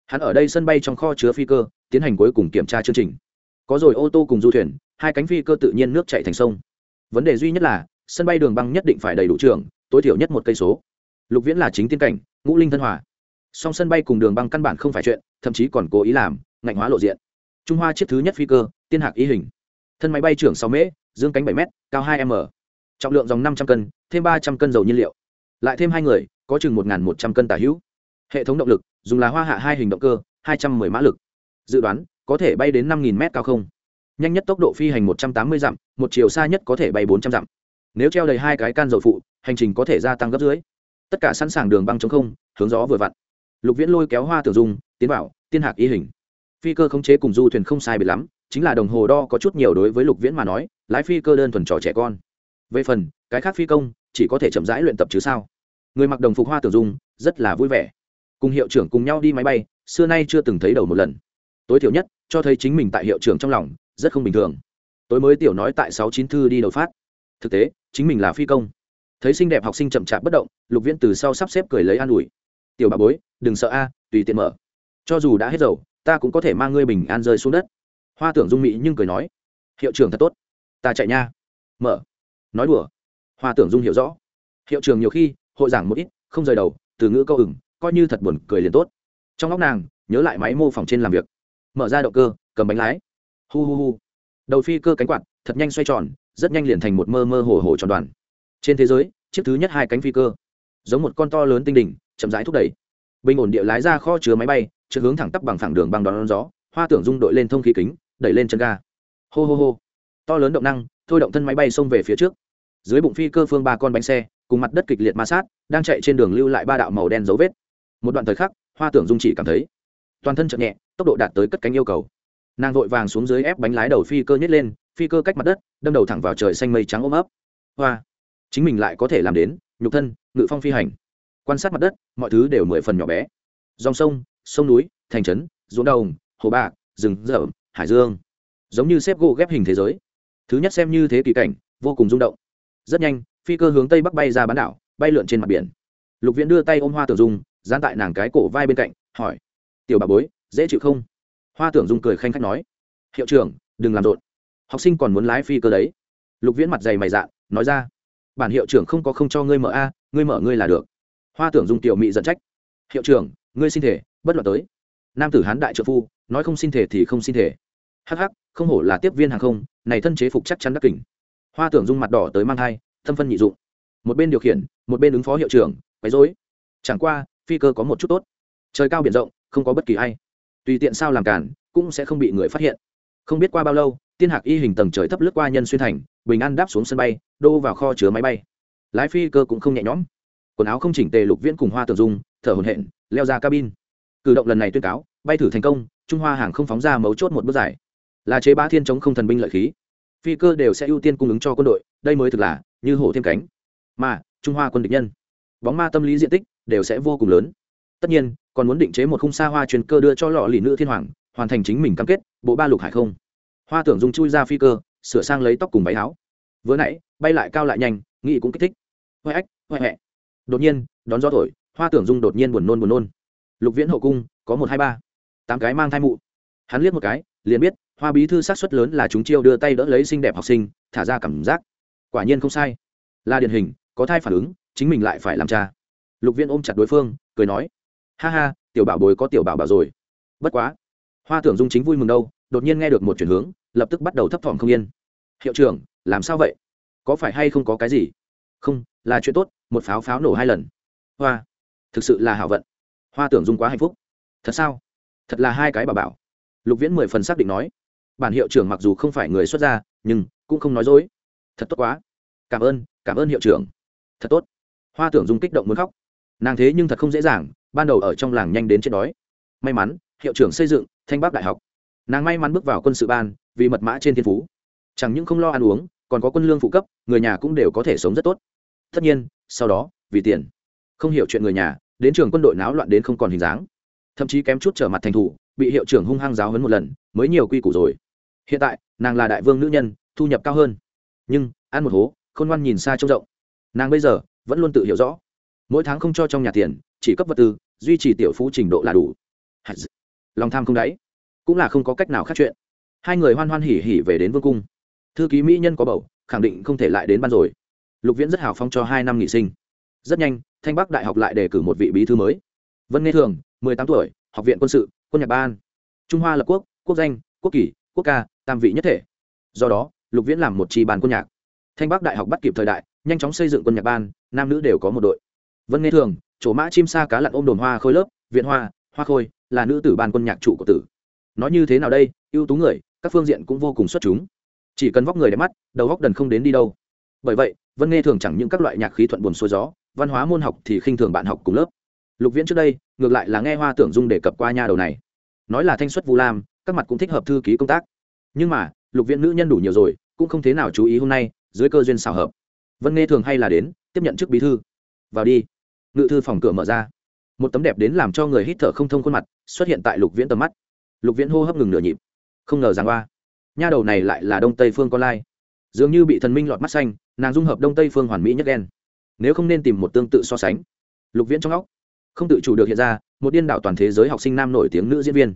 Hắn ở đây sân bay trong kho chứa phi cơ, tiến hành cuối cùng kiểm tra chương trình. Có rồi, ô tô cùng du thuyền, hai cánh phi cơ tự nhiên nước chạy thành sông. Vấn đề duy nhất là, sân bay đường băng nhất định phải đầy đủ trường, tối thiểu nhất một cây số. Lục viễn là chính tiên cảnh, ngũ linh thân hòa. Song sân bay cùng đường băng căn bản không phải chuyện, thậm chí còn cố ý làm, ngạnh hóa lộ diện. Trung hoa chiếc thứ nhất phi cơ, tiên hạc ý hình. Thân máy bay trưởng sáu mễ, dương cánh bảy m cao hai m. Trọng lượng dòng năm trăm cân, thêm ba trăm cân dầu nhiên liệu. Lại thêm hai người, có chừng một một trăm cân tả hữu hệ thống động lực, dùng là hoa hạ hai hình động cơ, hai trăm m mã lực. Dự đoán, có thể bay đến năm m cao không? Nhanh nhất tốc độ phi hành một trăm tám mươi dặm, một chiều xa nhất có thể bay bốn trăm dặm. Nếu treo đầy hai cái can dầu phụ, hành trình có thể gia tăng gấp dưới. Tất cả sẵn sàng đường băng chống không, hướng gió vừa vặn. Lục viễn lôi kéo hoa tử dung, tiến vào tiên hạc ý hình. Phi cơ khống chế cùng du thuyền không sai biệt lắm, chính là đồng hồ đo có chút nhiều đối với lục viễn mà nói, lái phi cơ đơn thuần trò trẻ con. Về phần, cái khác phi công, chỉ có thể chậm rãi luyện tập chứ sao? Người mặc đồng phục hoa tử dung, rất là vui vẻ cùng hiệu trưởng cùng nhau đi máy bay, xưa nay chưa từng thấy đầu một lần. Tối thiểu nhất, cho thấy chính mình tại hiệu trưởng trong lòng, rất không bình thường. Tối mới tiểu nói tại sáu chín thư đi đầu phát. Thực tế, chính mình là phi công. Thấy xinh đẹp học sinh chậm chạp bất động, lục viễn từ sau sắp xếp cười lấy an ủi. Tiểu bà bối, đừng sợ a, tùy tiện mở. Cho dù đã hết dầu, ta cũng có thể mang ngươi bình an rơi xuống đất. Hoa tưởng dung mỹ nhưng cười nói, hiệu trưởng thật tốt. Ta chạy nha. Mở. Nói đùa. Hoa tưởng dung hiểu rõ. Hiệu trưởng nhiều khi, hội giảng một ít, không rời đầu, từ ngữ câu ửng coi như thật buồn cười liền tốt. Trong óc nàng, nhớ lại máy mô phỏng trên làm việc. Mở ra động cơ, cầm bánh lái. Hu hu hu. Đầu phi cơ cánh quạt, thật nhanh xoay tròn, rất nhanh liền thành một mơ mơ hồ hồ tròn đoàn. Trên thế giới, chiếc thứ nhất hai cánh phi cơ. Giống một con to lớn tinh đỉnh, chậm rãi thúc đẩy. Bình ổn địa lái ra kho chứa máy bay, chứa hướng thẳng tắp bằng phẳng đường băng đón gió, hoa tưởng dung đội lên thông khí kính, đẩy lên chân ga. Hô hô hô. To lớn động năng, thôi động thân máy bay xông về phía trước. Dưới bụng phi cơ phương ba con bánh xe, cùng mặt đất kịch liệt ma sát, đang chạy trên đường lưu lại ba đạo màu đen dấu vết một đoạn thời khắc, hoa tưởng dung chỉ cảm thấy toàn thân chậm nhẹ, tốc độ đạt tới cất cánh yêu cầu. Nàng vội vàng xuống dưới ép bánh lái đầu phi cơ nhét lên, phi cơ cách mặt đất, đâm đầu thẳng vào trời xanh mây trắng ôm ấp. Hoa! Chính mình lại có thể làm đến, nhục thân, ngự phong phi hành. Quan sát mặt đất, mọi thứ đều mười phần nhỏ bé. Dòng sông sông núi, thành trấn, ruộng đồng, hồ bạc, rừng rậm, hải dương. Giống như xếp gỗ ghép hình thế giới. Thứ nhất xem như thế kỷ cảnh, vô cùng rung động. Rất nhanh, phi cơ hướng tây bắc bay ra bán đảo, bay lượn trên mặt biển. Lục viễn đưa tay ôm hoa tưởng dung dán tại nàng cái cổ vai bên cạnh, hỏi, tiểu bà bối, dễ chịu không? Hoa tưởng dung cười khanh khách nói, hiệu trưởng, đừng làm rộn. Học sinh còn muốn lái phi cơ đấy. Lục viễn mặt dày mày dạ nói ra, bản hiệu trưởng không có không cho ngươi mở a, ngươi mở ngươi là được. Hoa tưởng dung tiểu mị dẫn trách, hiệu trưởng, ngươi xin thể, bất luận tới. Nam tử hán đại trợ phu, nói không xin thể thì không xin thể. Hắc hắc, không hổ là tiếp viên hàng không, này thân chế phục chắc chắn đắc kỉnh hoa tưởng dung mặt đỏ tới mang thai, thâm phân nhị dụng. Một bên điều khiển, một bên ứng phó hiệu trưởng, quấy dối chẳng qua phi cơ có một chút tốt. Trời cao biển rộng không có bất kỳ ai. Tùy tiện sao làm cản cũng sẽ không bị người phát hiện. Không biết qua bao lâu tiên hạc y hình tầng trời thấp lướt qua nhân xuyên thành bình an đáp xuống sân bay đô vào kho chứa máy bay. Lái phi cơ cũng không nhẹ nhõm. Quần áo không chỉnh tề lục viễn cùng hoa tường dung thở hồn hện leo ra cabin. Cử động lần này tuyên cáo bay thử thành công trung hoa hàng không phóng ra mấu chốt một bước giải, là chế ba thiên chống không thần binh lợi khí. Phi cơ đều sẽ ưu tiên cung ứng cho quân đội đây mới thực là như hổ thêm cánh. Mà trung hoa quân địch nhân. Bóng ma tâm lý diện tích đều sẽ vô cùng lớn. Tất nhiên còn muốn định chế một khung xa hoa truyền cơ đưa cho lọ lì nữ thiên hoàng hoàn thành chính mình cam kết bộ ba lục hải không. Hoa tưởng dung chui ra phi cơ sửa sang lấy tóc cùng váy áo. Vừa nãy bay lại cao lại nhanh nghĩ cũng kích thích. Hoe ách, hoe hẹ. Đột nhiên đón gió thổi hoa tưởng dung đột nhiên buồn nôn buồn nôn. Lục viễn hậu cung có một hai ba. Tám cái mang thai mụ. Hắn liếc một cái liền biết hoa bí thư sát xuất lớn là chúng chiêu đưa tay đỡ lấy xinh đẹp học sinh thả ra cảm giác. Quả nhiên không sai. Là điển hình có thai phản ứng chính mình lại phải làm cha lục Viên ôm chặt đối phương, cười nói, ha ha, tiểu bảo bối có tiểu bảo bảo rồi. Bất quá. Hoa tưởng dung chính vui mừng đâu, đột nhiên nghe được một chuyển hướng, lập tức bắt đầu thấp thỏm không yên. Hiệu trưởng, làm sao vậy? Có phải hay không có cái gì? Không, là chuyện tốt, một pháo pháo nổ hai lần. Hoa, thực sự là hảo vận. Hoa tưởng dung quá hạnh phúc. Thật sao? Thật là hai cái bà bảo. Lục viễn mười phần xác định nói. Bản hiệu trưởng mặc dù không phải người xuất gia, nhưng cũng không nói dối. Thật tốt quá. Cảm ơn cảm ơn hiệu trưởng. Thật tốt. Hoa tưởng dung kích động muốn khóc nàng thế nhưng thật không dễ dàng, ban đầu ở trong làng nhanh đến chết đói. May mắn, hiệu trưởng xây dựng, thanh bắc đại học. Nàng may mắn bước vào quân sự ban, vì mật mã trên thiên phú. Chẳng những không lo ăn uống, còn có quân lương phụ cấp, người nhà cũng đều có thể sống rất tốt. Tất nhiên, sau đó, vì tiền. Không hiểu chuyện người nhà, đến trường quân đội náo loạn đến không còn hình dáng. Thậm chí kém chút trở mặt thành thủ, bị hiệu trưởng hung hăng giáo hấn một lần, mới nhiều quy củ rồi. Hiện tại, nàng là đại vương nữ nhân, thu nhập cao hơn. Nhưng, ăn một hố, khôn ngoan nhìn xa trông rộng. Nàng bây giờ, vẫn luôn tự hiểu rõ mỗi tháng không cho trong nhà tiền, chỉ cấp vật tư, duy trì tiểu phú trình độ là đủ. Lòng tham không đáy. Cũng là không có cách nào khác chuyện. Hai người hoan hoan hỉ hỉ về đến vương cung. Thư ký mỹ nhân có bầu, khẳng định không thể lại đến ban rồi. Lục viễn rất hào phong cho hai năm nghỉ sinh. Rất nhanh, thanh bắc đại học lại đề cử một vị bí thư mới. Vân nghe thường, mười tám tuổi, học viện quân sự, quân nhạc ban. Trung hoa lập quốc quốc danh, quốc kỷ, quốc ca, tam vị nhất thể. Do đó, lục viễn làm một tri ban quân nhạc. Thanh bắc đại học bắt kịp thời đại, nhanh chóng xây dựng quân nhạc ban, nam nữ đều có một đội vân nghe thường, chỗ mã chim sa cá lặn ôm đồn hoa khôi lớp, viện hoa hoa khôi, là nữ tử ban quân nhạc trụ của tử. Nói như thế nào đây, ưu tú người, các phương diện cũng vô cùng xuất chúng. Chỉ cần vóc người đẹp mắt, đầu góc đần không đến đi đâu. Bởi vậy, vân nghe thường chẳng những các loại nhạc khí thuận buồn xuôi gió, văn hóa môn học thì khinh thường bạn học cùng lớp. Lục viễn trước đây, ngược lại là nghe hoa tưởng dung đề cập qua nha đầu này. Nói là thanh xuất vu lam, các mặt cũng thích hợp thư ký công tác. Nhưng mà, lục viễn nữ nhân đủ nhiều rồi, cũng không thế nào chú ý hôm nay, dưới cơ duyên xào hợp. Vân nghe thường hay là đến, tiếp nhận chức bí thư. Vào đi ngự thư phòng cửa mở ra. Một tấm đẹp đến làm cho người hít thở không thông khuôn mặt, xuất hiện tại lục viễn tầm mắt. Lục viễn hô hấp ngừng nửa nhịp. Không ngờ rằng ba nha đầu này lại là đông tây phương con lai. Dường như bị thần minh lọt mắt xanh, nàng dung hợp đông tây phương hoàn mỹ nhất đen. Nếu không nên tìm một tương tự so sánh. Lục viễn trong óc không tự chủ được hiện ra một điên đảo toàn thế giới học sinh nam nổi tiếng nữ diễn viên.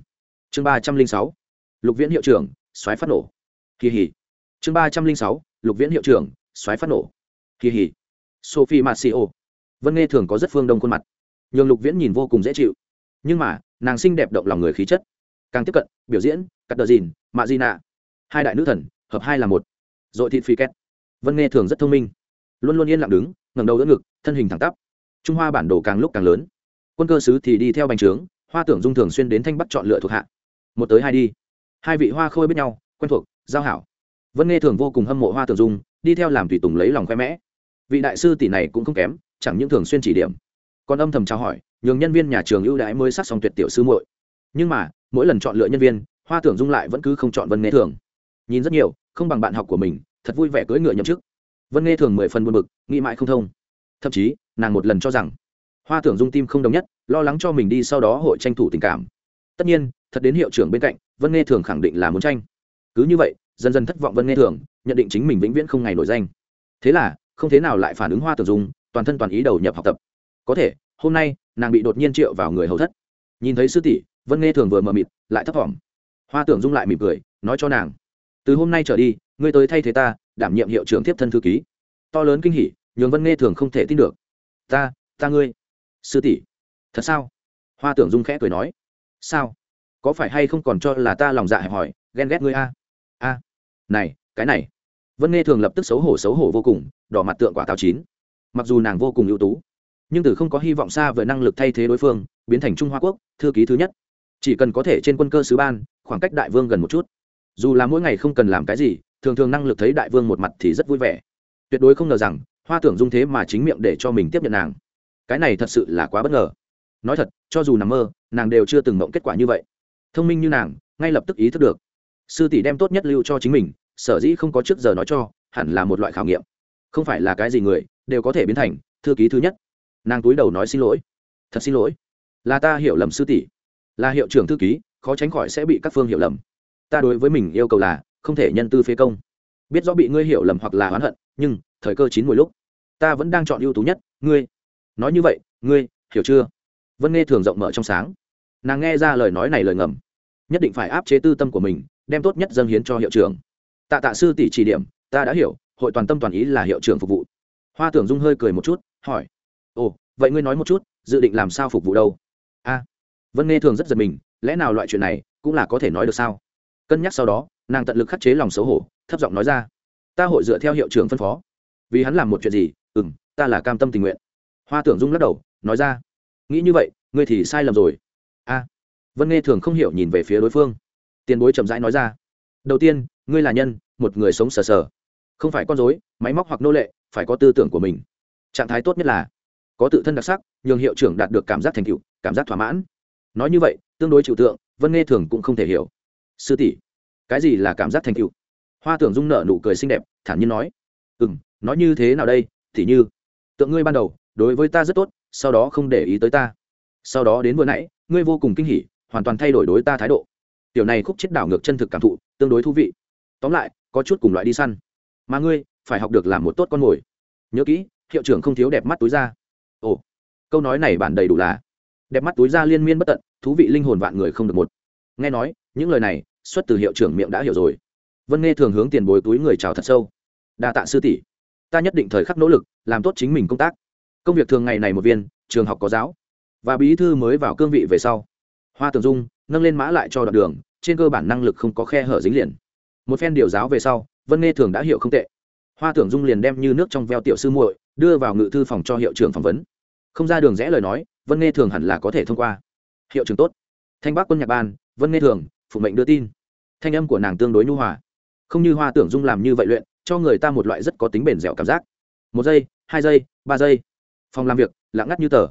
Chương ba trăm linh sáu, lục viễn hiệu trưởng xoáy phát nổ. Kỳ hỉ. Chương ba trăm linh sáu, lục viễn hiệu trưởng xoáy phát nổ. Kỳ hỉ. Sophie marcio vân nghe thường có rất phương đông khuôn mặt nhường lục viễn nhìn vô cùng dễ chịu nhưng mà nàng xinh đẹp động lòng người khí chất càng tiếp cận biểu diễn cắt đờ dìn mạ di nạ hai đại nữ thần hợp hai là một dội thịt phi két vân nghe thường rất thông minh luôn luôn yên lặng đứng ngẩng đầu đỡ ngực thân hình thẳng tắp trung hoa bản đồ càng lúc càng lớn quân cơ sứ thì đi theo bành trướng hoa tưởng dung thường xuyên đến thanh bắc chọn lựa thuộc hạ một tới hai đi hai vị hoa khôi biết nhau quen thuộc giao hảo vân nghe thường vô cùng hâm mộ hoa tưởng dung đi theo làm tùy tùng lấy lòng khoe mẽ vị đại sư tỷ này cũng không kém chẳng những thường xuyên chỉ điểm. Còn âm thầm trao hỏi, nhường nhân viên nhà trường ưu đãi mới sắc xong tuyệt tiểu sư muội. Nhưng mà, mỗi lần chọn lựa nhân viên, hoa tưởng dung lại vẫn cứ không chọn vân nghe thường. Nhìn rất nhiều, không bằng bạn học của mình, thật vui vẻ cưỡi ngựa nhậm chức. Vân nghe thường mười phần buồn bực, nghĩ mãi không thông. Thậm chí, nàng một lần cho rằng, hoa tưởng dung tim không đồng nhất, lo lắng cho mình đi sau đó hội tranh thủ tình cảm. Tất nhiên, thật đến hiệu trưởng bên cạnh, vân nghe thường khẳng định là muốn tranh. Cứ như vậy, dần dần thất vọng vân nghe thường, nhận định chính mình vĩnh viễn không ngày nổi danh. Thế là, không thế nào lại phản ứng hoa tưởng dung toàn thân toàn ý đầu nhập học tập. Có thể, hôm nay, nàng bị đột nhiên triệu vào người hầu thất. Nhìn thấy sư tỷ, vân nghe thường vừa mờ mịt, lại thấp thỏm. Hoa tưởng dung lại mỉm cười, nói cho nàng, từ hôm nay trở đi, ngươi tới thay thế ta, đảm nhiệm hiệu trưởng tiếp thân thư ký. To lớn kinh hỉ, nhường vân nghe thường không thể tin được. Ta ta ngươi. Sư tỷ. Thật sao? Hoa tưởng dung khẽ cười nói. Sao? Có phải hay không còn cho là ta lòng dạ hẹp hỏi ghen ghét ngươi a? A. Này, cái này. Vân nghe thường lập tức xấu hổ xấu hổ vô cùng, đỏ mặt tượng quả táo chín mặc dù nàng vô cùng ưu tú, nhưng từ không có hy vọng xa về năng lực thay thế đối phương, biến thành trung hoa quốc, thư ký thứ nhất. Chỉ cần có thể trên quân cơ sứ ban, khoảng cách đại vương gần một chút. Dù là mỗi ngày không cần làm cái gì, thường thường năng lực thấy đại vương một mặt thì rất vui vẻ. Tuyệt đối không ngờ rằng, hoa tưởng dung thế mà chính miệng để cho mình tiếp nhận nàng. Cái này thật sự là quá bất ngờ. Nói thật, cho dù nằm mơ, nàng đều chưa từng mộng kết quả như vậy. Thông minh như nàng, ngay lập tức ý thức được. Sư tỷ đem tốt nhất lưu cho chính mình, sở dĩ không có trước giờ nói cho, hẳn là một loại khảo nghiệm. Không phải là cái gì người đều có thể biến thành thư ký thứ nhất. Nàng túi đầu nói xin lỗi. Thật xin lỗi. Là ta hiểu lầm sư tỷ. Là hiệu trưởng thư ký, khó tránh khỏi sẽ bị các phương hiểu lầm. Ta đối với mình yêu cầu là không thể nhân tư phế công. Biết rõ bị ngươi hiểu lầm hoặc là oán hận, nhưng thời cơ chín mùi lúc, ta vẫn đang chọn ưu tú nhất, ngươi. Nói như vậy, ngươi, hiểu chưa? Vân nghe thường rộng mở trong sáng. Nàng nghe ra lời nói này lời ngầm. Nhất định phải áp chế tư tâm của mình, đem tốt nhất dâng hiến cho hiệu trưởng. Tạ tạ sư tỷ chỉ điểm, ta đã hiểu, hội toàn tâm toàn ý là hiệu trưởng phục vụ hoa tưởng dung hơi cười một chút, hỏi, ồ, vậy ngươi nói một chút, dự định làm sao phục vụ đâu? A. Vân nghe thường rất giật mình, lẽ nào loại chuyện này cũng là có thể nói được sao? Cân nhắc sau đó, nàng tận lực khắc chế lòng xấu hổ, thấp giọng nói ra, ta hội dựa theo hiệu trưởng phân phó. Vì hắn làm một chuyện gì ừ m ta là cam tâm tình nguyện. Hoa tưởng dung lắc đầu, nói ra, nghĩ như vậy, ngươi thì sai lầm rồi. A. Vân nghe thường không hiểu nhìn về phía đối phương. Tiền bối chậm rãi nói ra, đầu tiên, ngươi là nhân, một người sống sờ sờ không phải con dối máy móc hoặc nô lệ, phải có tư tưởng của mình. Trạng thái tốt nhất là có tự thân đặc sắc, nhường hiệu trưởng đạt được cảm giác thành tựu, cảm giác thỏa mãn. Nói như vậy, tương đối trừu tượng, vân nghe thường cũng không thể hiểu. Sư tỷ, cái gì là cảm giác thành tựu? Hoa tưởng dung nở nụ cười xinh đẹp, thản nhiên nói. Ừ m nói như thế nào đây? Thì như, tượng ngươi ban đầu, đối với ta rất tốt, sau đó không để ý tới ta. Sau đó đến vừa nãy, ngươi vô cùng kinh hỉ, hoàn toàn thay đổi đối ta thái độ. Tiểu này khúc chết đảo ngược chân thực cảm thụ, tương đối thú vị. Tóm lại, có chút cùng loại đi săn mà ngươi phải học được làm một tốt con mồi. Nhớ kỹ, hiệu trưởng không thiếu đẹp mắt túi ra ồ, câu nói này bản đầy đủ là. Đẹp mắt túi ra liên miên bất tận, thú vị linh hồn vạn người không được một. Nghe nói, những lời này xuất từ hiệu trưởng miệng đã hiểu rồi. Vân nghe thường hướng tiền bồi túi người chào thật sâu. Đa tạ sư tỷ. Ta nhất định thời khắc nỗ lực, làm tốt chính mình công tác. Công việc thường ngày này một viên, trường học có giáo. Và bí thư mới vào cương vị về sau. Hoa tường dung nâng lên mã lại cho đoạn đường, trên cơ bản năng lực không có khe hở dính liền. Một phen điều giáo về sau vân nghe thường đã hiểu không tệ. Hoa tưởng dung liền đem như nước trong veo tiểu sư muội đưa vào ngự thư phòng cho hiệu trưởng phỏng vấn. Không ra đường rẽ lời nói, vân nghe thường hẳn là có thể thông qua. Hiệu trưởng tốt. Thanh bác quân nhạc ban, vân nghe thường phụ mệnh đưa tin. Thanh âm của nàng tương đối nhu hòa. Không như hoa tưởng dung làm như vậy luyện, cho người ta một loại rất có tính bền dẻo cảm giác. Một giây, hai giây, ba giây. Phòng làm việc, lặng ngắt như tờ.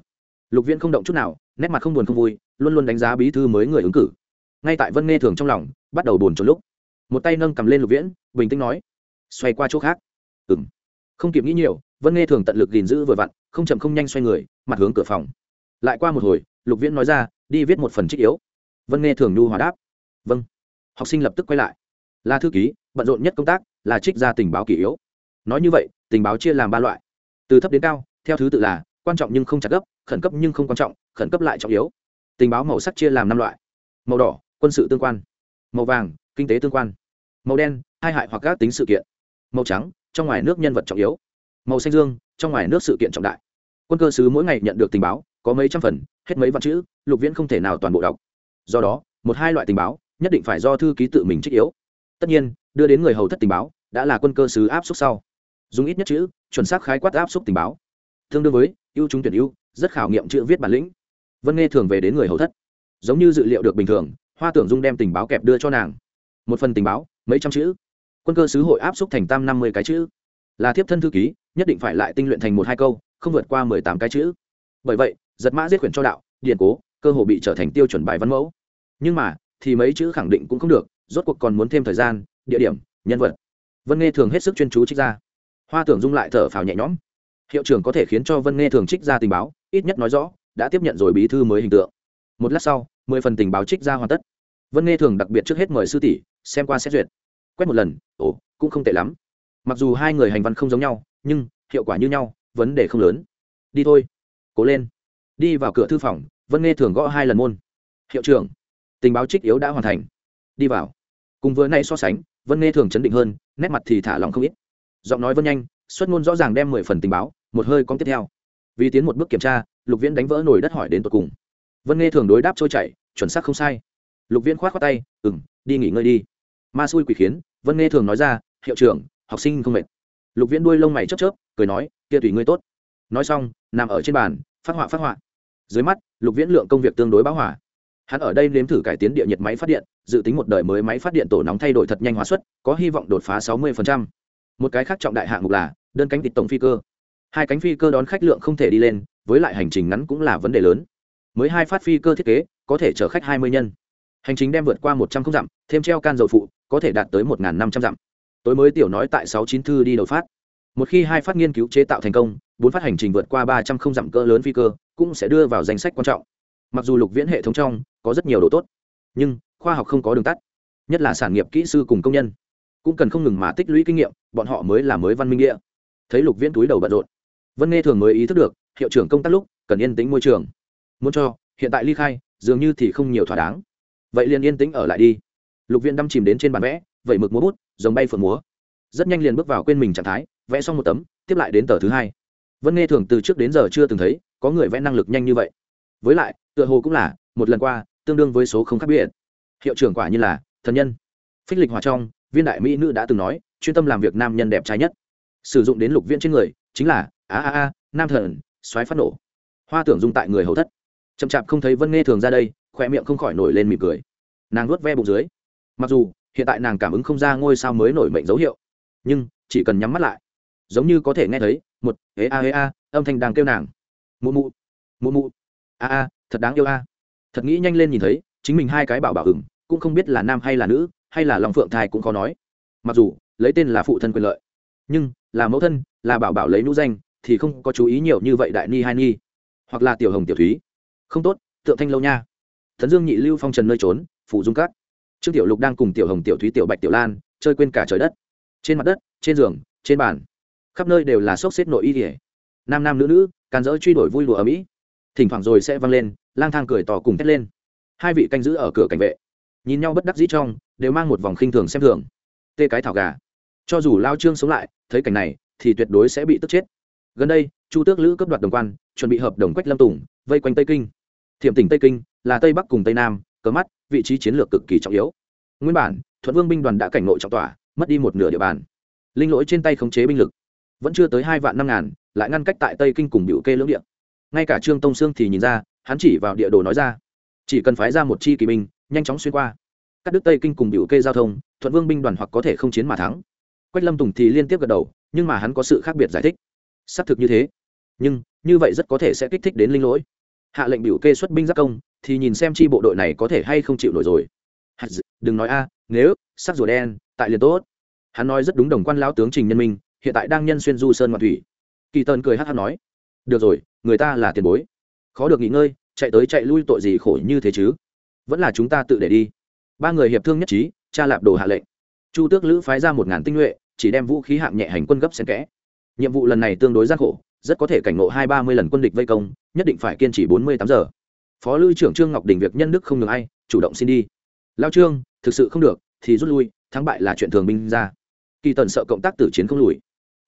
Lục viễn không động chút nào, nét mặt không buồn không vui, luôn luôn đánh giá bí thư mới người ứng cử. Ngay tại vân nghe thường trong lòng, bắt đầu buồn trốn lúc một tay nâng cầm lên lục viễn, bình tĩnh nói, xoay qua chỗ khác. Ừ m không kịp nghĩ nhiều, vân nghe thường tận lực gìn giữ vừa vặn, không chậm không nhanh xoay người, mặt hướng cửa phòng. Lại qua một hồi, lục viễn nói ra, đi viết một phần trích yếu. Vân nghe thường nhu hòa đáp vâng. Học sinh lập tức quay lại. Là thư ký, bận rộn nhất công tác là trích ra tình báo kỷ yếu. Nói như vậy, tình báo chia làm ba loại. Từ thấp đến cao, theo thứ tự là quan trọng nhưng không chặt gấp, khẩn cấp nhưng không quan trọng, khẩn cấp lại trọng yếu. Tình báo màu sắc chia làm năm loại. Màu đỏ, quân sự tương quan. Màu vàng kinh tế tương quan. Màu đen, hai hại hoặc các tính sự kiện. Màu trắng, trong ngoài nước nhân vật trọng yếu. Màu xanh dương, trong ngoài nước sự kiện trọng đại. Quân cơ sứ mỗi ngày nhận được tình báo, có mấy trăm phần, hết mấy vạn chữ, lục viễn không thể nào toàn bộ đọc. Do đó, một hai loại tình báo, nhất định phải do thư ký tự mình trích yếu. Tất nhiên, đưa đến người hầu thất tình báo, đã là quân cơ sứ áp suất sau. Dùng ít nhất chữ, chuẩn xác khái quát áp suất tình báo. Tương đương với, ưu chúng tuyển ưu, rất khảo nghiệm chữ viết bản lĩnh. Vân nghe thường về đến người hầu thất. Giống như dự liệu được bình thường, hoa tưởng dung đem tình báo kẹp đưa cho nàng một phần tình báo, mấy trăm chữ. Quân cơ sứ hội áp xúc thành tam năm mươi cái chữ. Là thiếp thân thư ký, nhất định phải lại tinh luyện thành một hai câu, không vượt qua mười tám cái chữ. Bởi vậy, giật mã giết quyển cho đạo điện cố, cơ hồ bị trở thành tiêu chuẩn bài văn mẫu. Nhưng mà, thì mấy chữ khẳng định cũng không được, rốt cuộc còn muốn thêm thời gian, địa điểm, nhân vật. Vân nghe thường hết sức chuyên chú trích ra. Hoa tưởng dung lại thở phào nhẹ nhõm. Hiệu trưởng có thể khiến cho vân nghe thường trích ra tình báo, ít nhất nói rõ, đã tiếp nhận rồi bí thư mới hình tượng. Một lát sau, mười phần tình báo trích ra hoàn tất. Vân nghe thường đặc biệt trước hết mời sư tỷ xem qua xét duyệt. Quét một lần, ồ, cũng không tệ lắm. Mặc dù hai người hành văn không giống nhau, nhưng hiệu quả như nhau, vấn đề không lớn. Đi thôi. Cố lên. Đi vào cửa thư phòng, vân nghe thường gõ hai lần môn. Hiệu trưởng, tình báo trích yếu đã hoàn thành. Đi vào. Cùng vừa nay so sánh, vân nghe thường chấn định hơn, nét mặt thì thả lòng không ít. Giọng nói vân nhanh, xuất ngôn rõ ràng đem mười phần tình báo, một hơi con tiếp theo. Vì tiến một bước kiểm tra, lục viễn đánh vỡ nồi đất hỏi đến tột cùng. Vân nghe thường đối đáp trôi chảy, chuẩn xác không sai. Lục viễn k h o á t khoác tay ừ m đi nghỉ ngơi đi ma xui quỷ khiến, vân nghe thường nói ra, hiệu trưởng, học sinh không mệt. Lục viễn đuôi lông mày chớp chớp, cười nói, kia tùy ngươi tốt. Nói xong, nằm ở trên bàn, phát họa phát họa. Dưới mắt, lục viễn lượng công việc tương đối báo hỏa hắn ở đây nếm thử cải tiến địa nhiệt máy phát điện, dự tính một đời mới máy phát điện tổ nóng thay đổi thật nhanh hóa suất có hy vọng đột phá sáu mươi một cái khác trọng đại hạng mục là, đơn cánh tịt tổng phi cơ. Hai cánh phi cơ đón khách lượng không thể đi lên, với lại hành trình ngắn cũng là vấn đề lớn. Mới hai phát phi cơ thiết kế, có thể chở khách hai mươi nhân hành trình đem vượt qua một trăm không dặm, thêm treo can dầu phụ, có thể đạt tới một năm trăm dặm. Tối mới tiểu nói tại sáu chín thư đi đầu phát. Một khi hai phát nghiên cứu chế tạo thành công, bốn phát hành trình vượt qua ba trăm không dặm cỡ lớn phi cơ, cũng sẽ đưa vào danh sách quan trọng. Mặc dù lục viễn hệ thống trong, có rất nhiều độ tốt, nhưng khoa học không có đường tắt, nhất là sản nghiệp kỹ sư cùng công nhân. Cũng cần không ngừng mà tích lũy kinh nghiệm, bọn họ mới là mới văn minh địa. Thấy lục viễn túi đầu bận rộn. Vân nghe thường mới ý thức được, hiệu trưởng công tác lúc, cần yên tĩnh môi trường. Muốn cho, hiện tại ly khai, dường như thì không nhiều thỏa đáng vậy liền yên tĩnh ở lại đi. Lục viên đâm chìm đến trên bàn vẽ vậy mực múa bút giống bay phượng múa. Rất nhanh liền bước vào quên mình trạng thái, vẽ xong một tấm, tiếp lại đến tờ thứ hai. Vân nghe thường từ trước đến giờ chưa từng thấy, có người vẽ năng lực nhanh như vậy. Với lại, tựa hồ cũng là, một lần qua, tương đương với số không khác biệt. Hiệu trưởng quả như là, thần nhân. Phích lịch hòa trong, viên đại mỹ nữ đã từng nói, chuyên tâm làm việc nam nhân đẹp trai nhất. Sử dụng đến lục viên trên người, chính là, a a a, nam thần xoáy phát nổ. Hoa tưởng dung tại người hầu thất. Chậm chạp không thấy vân nghe thường ra đây khoe miệng không khỏi nổi lên mỉm cười. Nàng nuốt ve bụng dưới. Mặc dù, hiện tại nàng cảm ứng không ra ngôi sao mới nổi mệnh dấu hiệu, nhưng chỉ cần nhắm mắt lại, giống như có thể nghe thấy một ế a ế a âm thanh đang kêu nàng. Mụ mụ mụ mụ, a a, thật đáng yêu a. Thật nghĩ nhanh lên nhìn thấy, chính mình hai cái bảo bảo ửng, cũng không biết là nam hay là nữ, hay là lòng phượng thai cũng khó nói. Mặc dù, lấy tên là phụ thân quyền lợi, nhưng là mẫu thân, là bảo bảo lấy nhũ danh, thì không có chú ý nhiều như vậy đại ni hai ni, hoặc là tiểu hồng tiểu thúy. Không tốt, tượng thanh lâu nha thần dương nhị lưu phong trần nơi trốn, phụ dung cát trương tiểu lục đang cùng tiểu hồng, tiểu thúy, tiểu bạch, tiểu lan chơi quên cả trời đất. Trên mặt đất, trên giường, trên bàn, khắp nơi đều là sốc xếp nội y kỉa nam nam nữ nữ càn dỡ truy đuổi vui đùa ở mỹ. Thỉnh thoảng rồi sẽ văng lên, lang thang cười tỏ cùng thét lên. Hai vị canh giữ ở cửa cảnh vệ, nhìn nhau bất đắc dĩ trong, đều mang một vòng khinh thường xem thường. Tê cái thảo gà. Cho dù lao trương sống lại, thấy cảnh này, thì tuyệt đối sẽ bị tức chết. Gần đây, chu tước lữ cấp đoạt đồng quan, chuẩn bị hợp đồng quách lâm tùng, vây quanh tây kinh. Thiểm tỉnh tây kinh là tây bắc cùng tây nam, cờ mắt, vị trí chiến lược cực kỳ trọng yếu. Nguyên bản, thuận vương binh đoàn đã cảnh nội trọng tỏa, mất đi một nửa địa bàn. Linh lỗi trên tay khống chế binh lực, vẫn chưa tới hai vạn năm ngàn, lại ngăn cách tại tây kinh cùng biểu kê lưỡng địa. Ngay cả trương tông sương thì nhìn ra, hắn chỉ vào địa đồ nói ra, chỉ cần phái ra một chi kỳ binh, nhanh chóng xuyên qua. Các đức tây kinh cùng biểu kê giao thông, thuận vương binh đoàn hoặc có thể không chiến mà thắng. Quách lâm tùng thì liên tiếp gật đầu, nhưng mà hắn có sự khác biệt giải thích. Xác thực như thế, nhưng như vậy rất có thể sẽ kích thích đến linh lỗi hạ lệnh biểu kê xuất binh giác công, thì nhìn xem chi bộ đội này có thể hay không chịu nổi rồi. Đừng nói a, nếu, sắc rùa đen, tại liền tốt. Hắn nói rất đúng đồng quan lão tướng trình nhân minh, hiện tại đang nhân xuyên du sơn ngoại thủy. Kỳ tần cười hát hát nói, được rồi, người ta là tiền bối. Khó được nghỉ ngơi, chạy tới chạy lui tội gì khổ như thế chứ? Vẫn là chúng ta tự để đi. Ba người hiệp thương nhất trí, cha lạp đồ hạ lệnh. Chu tước lữ phái ra một ngàn tinh nhuệ, chỉ đem vũ khí hạng nhẹ hành quân gấp xen kẽ. Nhiệm vụ lần này tương đối gian khổ rất có thể cảnh ngộ hai ba mươi lần quân địch vây công nhất định phải kiên trì bốn mươi tám giờ. Phó lữ trưởng trương ngọc đình việc nhân đức không ngừng ai chủ động xin đi. Lao trương thực sự không được thì rút lui thắng bại là chuyện thường binh ra. Kỳ tần sợ cộng tác tử chiến không lùi.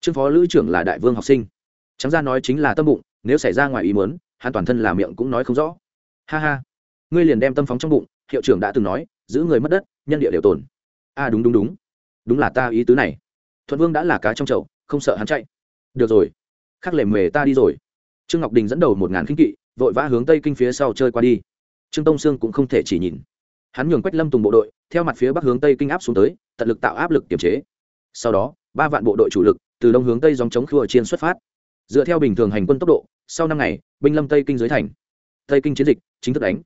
Trương phó lữ trưởng là đại vương học sinh. Trắng ra nói chính là tâm bụng nếu xảy ra ngoài ý muốn hắn toàn thân là miệng cũng nói không rõ. Ha ha. Ngươi liền đem tâm phóng trong bụng hiệu trưởng đã từng nói giữ người mất đất nhân địa đều tồn. A à, đúng đúng đúng. Đúng là ta ý tứ này. Thuận vương đã là cá trong chậu không sợ hắn chạy. Được rồi khắc lề mề ta đi rồi. Trương ngọc đình dẫn đầu một ngàn khinh kỵ, vội vã hướng tây kinh phía sau chơi qua đi. Trương tông sương cũng không thể chỉ nhìn. Hắn nhường quách lâm tùng bộ đội, theo mặt phía bắc hướng tây kinh áp xuống tới, tận lực tạo áp lực kiềm chế. Sau đó, ba vạn bộ đội chủ lực, từ đông hướng tây dòng chống khua chiên xuất phát. Dựa theo bình thường hành quân tốc độ, sau năm ngày, binh lâm tây kinh dưới thành. Tây kinh chiến dịch chính thức đánh.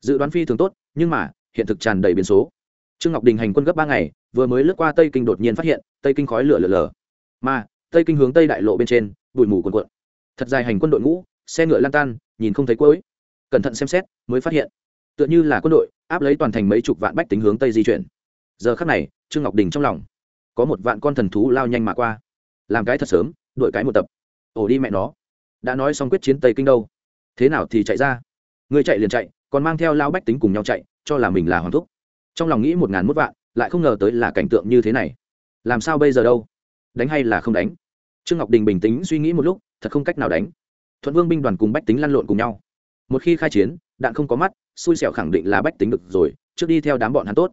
Dự đoán phi thường tốt, nhưng mà, hiện thực tràn đầy biến số. Trương ngọc đình hành quân gấp ba ngày, vừa mới lướt qua tây kinh đột nhiên phát hiện, tây kinh khói lửa lở lở mà, tây kinh hướng tây đại lộ bên trên bụi mù cuồn cuộn. Thật dài hành quân đội ngũ, xe ngựa lan tan, nhìn không thấy cuối. Cẩn thận xem xét, mới phát hiện, tựa như là quân đội, áp lấy toàn thành mấy chục vạn bách tính hướng tây di chuyển. Giờ khắc này, trương ngọc đình trong lòng, có một vạn con thần thú lao nhanh mà qua. Làm cái thật sớm, đội cái một tập. Ổ đi mẹ nó. Đã nói xong quyết chiến tây kinh đâu. Thế nào thì chạy ra? Người chạy liền chạy, còn mang theo lao bách tính cùng nhau chạy, cho là mình là hoàng thúc. Trong lòng nghĩ một ngàn mốt vạn, lại không ngờ tới là cảnh tượng như thế này. Làm sao bây giờ đâu? Đánh hay là không đánh? Trương ngọc đình bình tĩnh suy nghĩ một lúc, thật không cách nào đánh. Thuận vương binh đoàn cùng bách tính lăn lộn cùng nhau. Một khi khai chiến, đạn không có mắt, xui xẻo khẳng định là bách tính được rồi, trước đi theo đám bọn hắn tốt.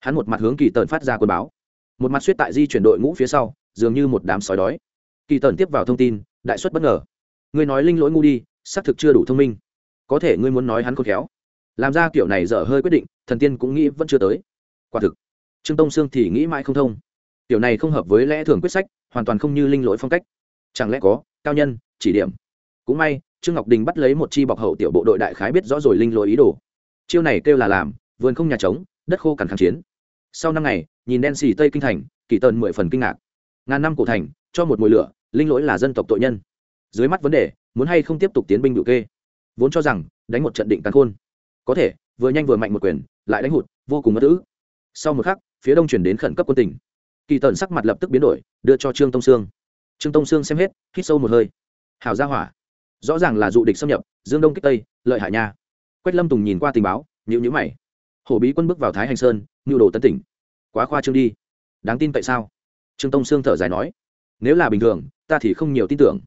Hắn một mặt hướng kỳ tần phát ra quân báo. Một mặt suýt tại di chuyển đội ngũ phía sau, dường như một đám sói đói. Kỳ tần tiếp vào thông tin, đại xuất bất ngờ. Ngươi nói linh lỗi ngu đi, xác thực chưa đủ thông minh. Có thể ngươi muốn nói hắn khôn khéo. Làm ra kiểu này dở hơi quyết định, thần tiên cũng nghĩ vẫn chưa tới. Quả thực. Trương tông sương thì nghĩ mãi không thông. Kiểu này không hợp với lẽ thường quyết sách hoàn toàn không như linh lỗi phong cách. Chẳng lẽ có, cao nhân, chỉ điểm? Cũng may, trương ngọc đình bắt lấy một chi bọc hậu tiểu bộ đội đại khái biết rõ rồi linh lỗi ý đồ. Chiêu này kêu là làm, vườn không nhà trống, đất khô cằn kháng chiến. Sau năm ngày, nhìn đen xì tây kinh thành, kỳ tần mười phần kinh ngạc. Ngàn năm cổ thành, cho một mùi lửa, linh lỗi là dân tộc tội nhân. Dưới mắt vấn đề, muốn hay không tiếp tục tiến binh đủ kê? Vốn cho rằng, đánh một trận định cắn khôn. Có thể, vừa nhanh vừa mạnh một quyền, lại đánh hụt, vô cùng mất ứ sau một khắc, phía đông chuyển đến khẩn cấp quân tỉnh kỳ tần sắc mặt lập tức biến đổi, đưa cho trương tông sương. Trương tông sương xem hết, hít sâu một hơi. Hào ra hỏa. Rõ ràng là dụ địch xâm nhập, dương đông kích tây, lợi hại nha. Quách lâm tùng nhìn qua tình báo nhữ nhữ mày. Hổ bí quân bước vào thái hành sơn, nhu đồ tấn tỉnh. Quá khoa trương đi. Đáng tin tại sao? Trương tông sương thở dài nói. Nếu là bình thường, ta thì không nhiều tin tưởng.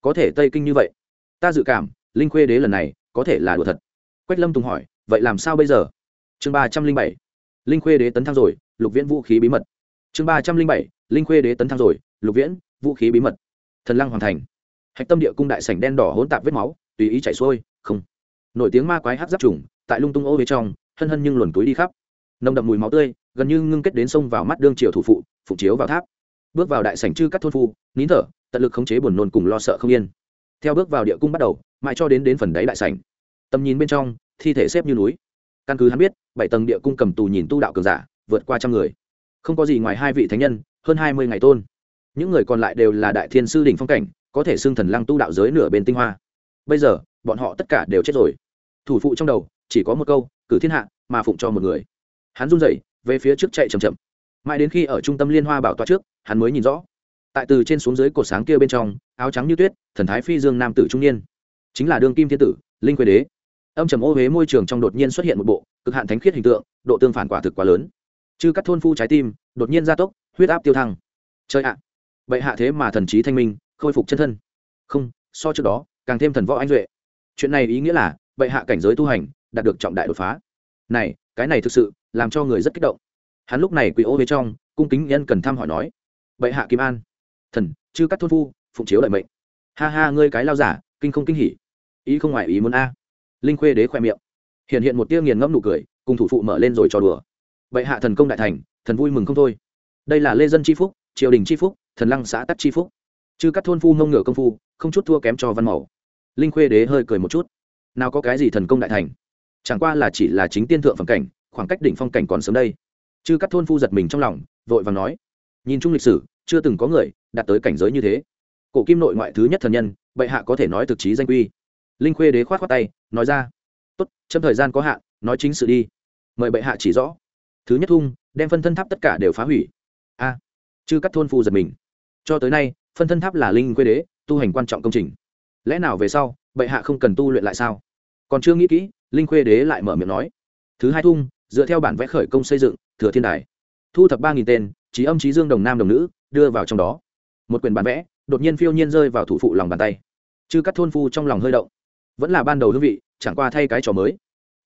Có thể tây kinh như vậy. Ta dự cảm, linh khuê đế lần này có thể là đùa thật. Quách lâm tùng hỏi, vậy làm sao bây giờ? Chương ba trăm linh bảy. Linh khuê đế tấn thăng rồi, lục viễn vũ khí bí mật chương ba trăm linh bảy, linh khuê đế tấn thăng rồi, lục viễn, vũ khí bí mật. Thần lăng hoàn thành. Hạch tâm địa cung đại sảnh đen đỏ hỗn tạp vết máu, tùy ý chảy xuôi, không. Nổi tiếng ma quái hát giáp trùng, tại lung tung ô phía trong, hân hân nhưng luồn túi đi khắp. Nồng đậm mùi máu tươi, gần như ngưng kết đến sông vào mắt đương triều thủ phụ phụ chiếu vào tháp. Bước vào đại sảnh chư các thôn phu, nín thở, tận lực khống chế buồn nôn cùng lo sợ không yên. Theo bước vào địa cung bắt đầu, mãi cho đến đến phần đáy đại sảnh. Tầm nhìn bên trong, thi thể xếp như núi. Căn cứ hắn biết, bảy tầng địa cung cầm tù nhìn tu đạo cường giả, vượt qua trăm người không có gì ngoài hai vị thánh nhân, hơn hai mươi ngày tôn. Những người còn lại đều là đại thiên sư đỉnh phong cảnh, có thể xưng thần lăng tu đạo giới nửa bên tinh hoa. Bây giờ, bọn họ tất cả đều chết rồi. Thủ phụ trong đầu, chỉ có một câu, cử thiên hạ, mà phụng cho một người. Hắn run rẩy, về phía trước chạy chậm chậm. Mãi đến khi ở trung tâm liên hoa bảo tọa trước, hắn mới nhìn rõ. Tại từ trên xuống dưới cột sáng kia bên trong, áo trắng như tuyết, thần thái phi dương nam tử trung niên. Chính là đương kim thiên tử, linh quế đế. Âm trầm ô huế môi trường trong đột nhiên xuất hiện một bộ, cực hạn thánh khiết hình tượng, độ tương phản quả thực quá lớn chư các thôn phu trái tim, đột nhiên gia tốc, huyết áp tiêu thăng. Chơi ạ! Vậy hạ thế mà thần trí thanh minh, khôi phục chân thân. Không, so trước đó, càng thêm thần võ anh duệ. Chuyện này ý nghĩa là, bệ hạ cảnh giới tu hành, đạt được trọng đại đột phá. Này, cái này thực sự, làm cho người rất kích động. Hắn lúc này quỳ ô về trong, cung kính nhân cần thăm hỏi nói. Bệ hạ kim an. Thần, chư các thôn phu, phụng chiếu lợi mệnh. Ha ha, ngươi cái lao giả, kinh không kinh hỉ. Ý không ngoài ý muốn a. Linh khuê đế khoe miệng. Hiện hiện một tia nghiền ngẫm nụ cười, cùng thủ phụ mở lên rồi trò đùa bệ hạ thần công đại thành, thần vui mừng không thôi. Đây là lê dân c phúc, triều đình c phúc, thần lăng xã tắc c phúc. Chứ các thôn phu ngông ngựa công phu, không chút thua kém cho văn mẫu. Linh khuê đế hơi cười một chút. Nào có cái gì thần công đại thành? Chẳng qua là chỉ là chính tiên thượng phẩm cảnh, khoảng cách đỉnh phong cảnh còn sớm đây. Chứ các thôn phu giật mình trong lòng, vội và nói. Nhìn chung lịch sử, chưa từng có người đạt tới cảnh giới như thế. Cổ kim nội ngoại thứ nhất thần nhân, bệ hạ có thể nói thực chí danh quy linh khuê đế khoát khoát tay, nói ra. Tốt trong thời gian có hạn, nói chính sự đi. Mời bệ hạ chỉ rõ thứ nhất thung đem phân thân tháp tất cả đều phá hủy. A. À, chư các thôn phu giật mình. Cho tới nay phân thân tháp là linh quê đế tu hành quan trọng công trình. Lẽ nào về sau bệ hạ không cần tu luyện lại sao? Còn chưa nghĩ kỹ linh khuê đế lại mở miệng nói. Thứ hai thung dựa theo bản vẽ khởi công xây dựng thừa thiên đài. Thu thập ba nghìn tên trí âm trí dương đồng nam đồng nữ đưa vào trong đó. Một quyển bản vẽ đột nhiên phiêu nhiên rơi vào thủ phụ lòng bàn tay. Chư các thôn phu trong lòng hơi động. Vẫn là ban đầu hương vị chẳng qua thay cái trò mới.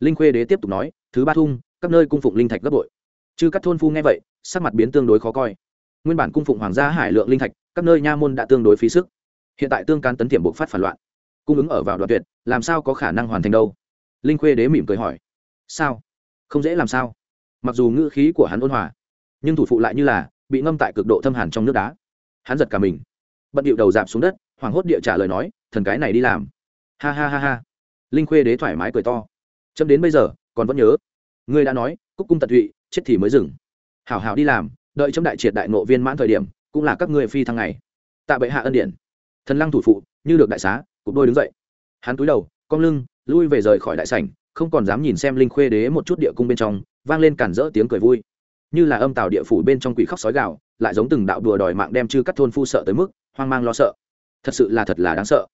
Linh khuê đế tiếp tục nói thứ ba thung các nơi cung phụng linh thạch gấp bội. Chứ các thôn phu nghe vậy, sắc mặt biến tương đối khó coi. Nguyên bản cung phụng hoàng gia hải lượng linh thạch, các nơi nha môn đã tương đối phí sức. Hiện tại tương can tấn tiệm buộc phát phản loạn. Cung ứng ở vào đoạn tuyệt, làm sao có khả năng hoàn thành đâu? Linh khuê đế mỉm cười hỏi. Sao? Không dễ làm sao? Mặc dù ngữ khí của hắn ôn hòa, nhưng thủ phụ lại như là bị ngâm tại cực độ thâm hàn trong nước đá. Hắn giật cả mình. Bận điệu đầu dạp xuống đất hoảng hốt địa trả lời nói, thần cái này đi làm. Ha ha ha ha. Linh khuê đế thoải mái cười to. Chấm đến bây giờ, còn vẫn nhớ ngươi đã nói, cúc cung tận tụy, chết thì mới dừng. Hảo hảo đi làm, đợi chấm đại triệt đại nộ viên mãn thời điểm, cũng là các ngươi phi thăng ngày. Tạ bệ hạ ân điển. Thần lăng thủ phụ, như được đại xá, cục đôi đứng dậy. Hắn cúi đầu, cong lưng, lui về rời khỏi đại sảnh, không còn dám nhìn xem linh khuê đế một chút địa cung bên trong, vang lên cản rỡ tiếng cười vui. Như là âm tào địa phủ bên trong quỷ khóc sói gạo lại giống từng đạo đùa đòi mạng đem chư các thôn phu sợ tới mức, hoang mang lo sợ. Thật sự là thật là đáng sợ.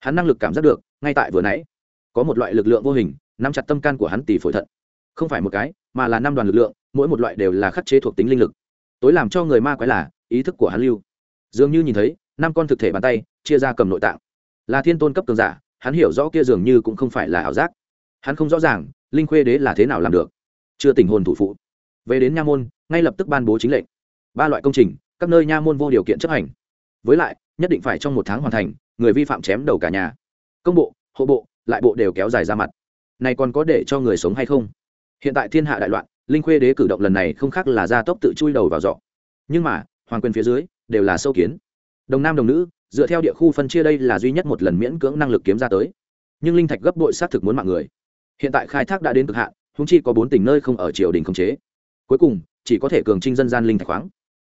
Hắn năng lực cảm giác được, ngay tại vừa nãy, có một loại lực lượng vô hình, nắm chặt tâm can của hắn tỷ phổi thận không phải một cái, mà là năm đoàn lực lượng, mỗi một loại đều là khắc chế thuộc tính linh lực. Tối làm cho người ma quái là ý thức của hắn lưu. Dường như nhìn thấy, năm con thực thể bàn tay, chia ra cầm nội tạng. Là thiên tôn cấp cường giả, hắn hiểu rõ kia dường như cũng không phải là ảo giác. Hắn không rõ ràng, linh khuê đế là thế nào làm được. Chưa tình hồn thủ phụ. Về đến nha môn, ngay lập tức ban bố chính lệnh. Ba loại công trình, các nơi nha môn vô điều kiện chấp hành. Với lại, nhất định phải trong một tháng hoàn thành, người vi phạm chém đầu cả nhà. Công bộ, hộ bộ, lại bộ đều kéo dài ra mặt. Này còn có để cho người sống hay không? Hiện tại thiên hạ đại loạn, linh khuê đế cử động lần này không khác là gia tốc tự chui đầu vào giọ nhưng mà, hoàng quyền phía dưới, đều là sâu kiến. Đồng nam đồng nữ, dựa theo địa khu phân chia đây là duy nhất một lần miễn cưỡng năng lực kiếm ra tới. Nhưng linh thạch gấp bội xác thực muốn mạng người. Hiện tại khai thác đã đến cực hạn húng chi có bốn tỉnh nơi không ở triều đình khống chế. Cuối cùng, chỉ có thể cường trinh dân gian linh thạch khoáng.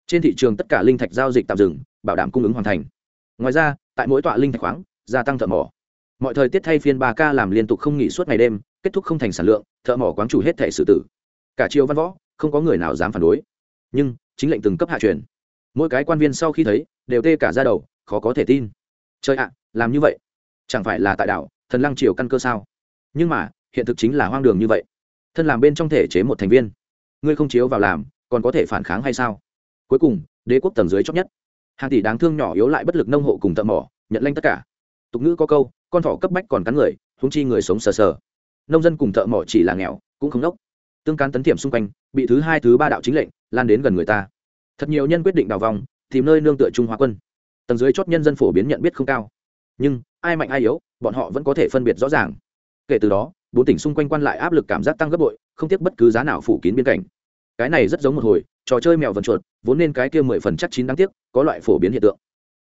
Trên thị trường tất cả linh thạch giao dịch tạm dừng, bảo đảm cung ứng hoàn thành. Ngoài ra, tại mỗi tọa linh thạch khoáng, gia tăng thợ mỏ. Mọi thời tiết thay phiên ba k làm liên tục không nghỉ suốt ngày đêm kết thúc không thành sản lượng, thợ mỏ quán chủ hết thể xử tử. Cả triều văn võ, không có người nào dám phản đối. Nhưng, chính lệnh từng cấp hạ truyền. Mỗi cái quan viên sau khi thấy, đều tê cả ra đầu, khó có thể tin. Chơi ạ, làm như vậy, chẳng phải là tại đảo, thần lăng triều căn cơ sao? Nhưng mà, hiện thực chính là hoang đường như vậy. Thân làm bên trong thể chế một thành viên. Ngươi không chiếu vào làm, còn có thể phản kháng hay sao? Cuối cùng, đế quốc tầng dưới chót nhất. Hàng tỷ đáng thương nhỏ yếu lại bất lực nông hộ cùng thợ mỏ, nhận lanh tất cả. Tục ngữ có câu, con thỏ cấp bách còn cắn người húng chi người sống sờ sờ nông dân cùng thợ mỏ chỉ là nghèo, cũng không đốc. Tương cán tấn thiểm xung quanh, bị thứ hai, thứ ba đạo chính lệnh, lan đến gần người ta. Thật nhiều nhân quyết định đào vòng, tìm nơi nương tựa trung hoa quân. Tầng dưới chót nhân dân phổ biến nhận biết không cao. Nhưng, ai mạnh ai yếu, bọn họ vẫn có thể phân biệt rõ ràng. Kể từ đó, bốn tỉnh xung quanh quan lại áp lực cảm giác tăng gấp bội, không tiếc bất cứ giá nào phủ kín biên cảnh. Cái này rất giống một hồi, trò chơi mèo vần chuột, vốn nên cái kia mười phần chắc chín đáng tiếc, có loại phổ biến hiện tượng.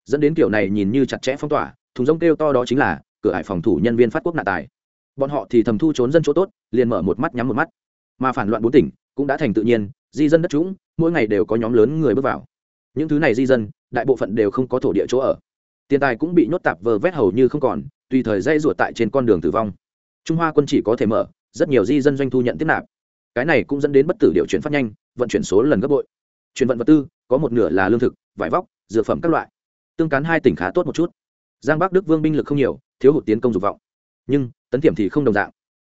Dẫn đến kiểu này nhìn như chặt chẽ phong tỏa, thùng rông kêu to đó chính là, cửa hải phòng thủ nhân viên phát quốc nạ tài bọn họ thì thầm thu trốn dân chỗ tốt, liền mở một mắt nhắm một mắt. Mà phản loạn bốn tỉnh cũng đã thành tự nhiên, di dân đất trũng, mỗi ngày đều có nhóm lớn người bước vào. Những thứ này di dân, đại bộ phận đều không có thổ địa chỗ ở. Tiền tài cũng bị nhốt tạp vờ vét hầu như không còn, tùy thời dây ruột tại trên con đường tử vong. Trung hoa quân chỉ có thể mở, rất nhiều di dân doanh thu nhận tiếp nạp. Cái này cũng dẫn đến bất tử điều chuyển phát nhanh, vận chuyển số lần gấp bội. Chuyển vận vật tư, có một nửa là lương thực, vải vóc, dược phẩm các loại. Tương cán hai tỉnh khá tốt một chút. Giang bắc đức vương binh lực không nhiều, thiếu hụt tiến công dục vọng nhưng tấn tiệm thì không đồng dạng.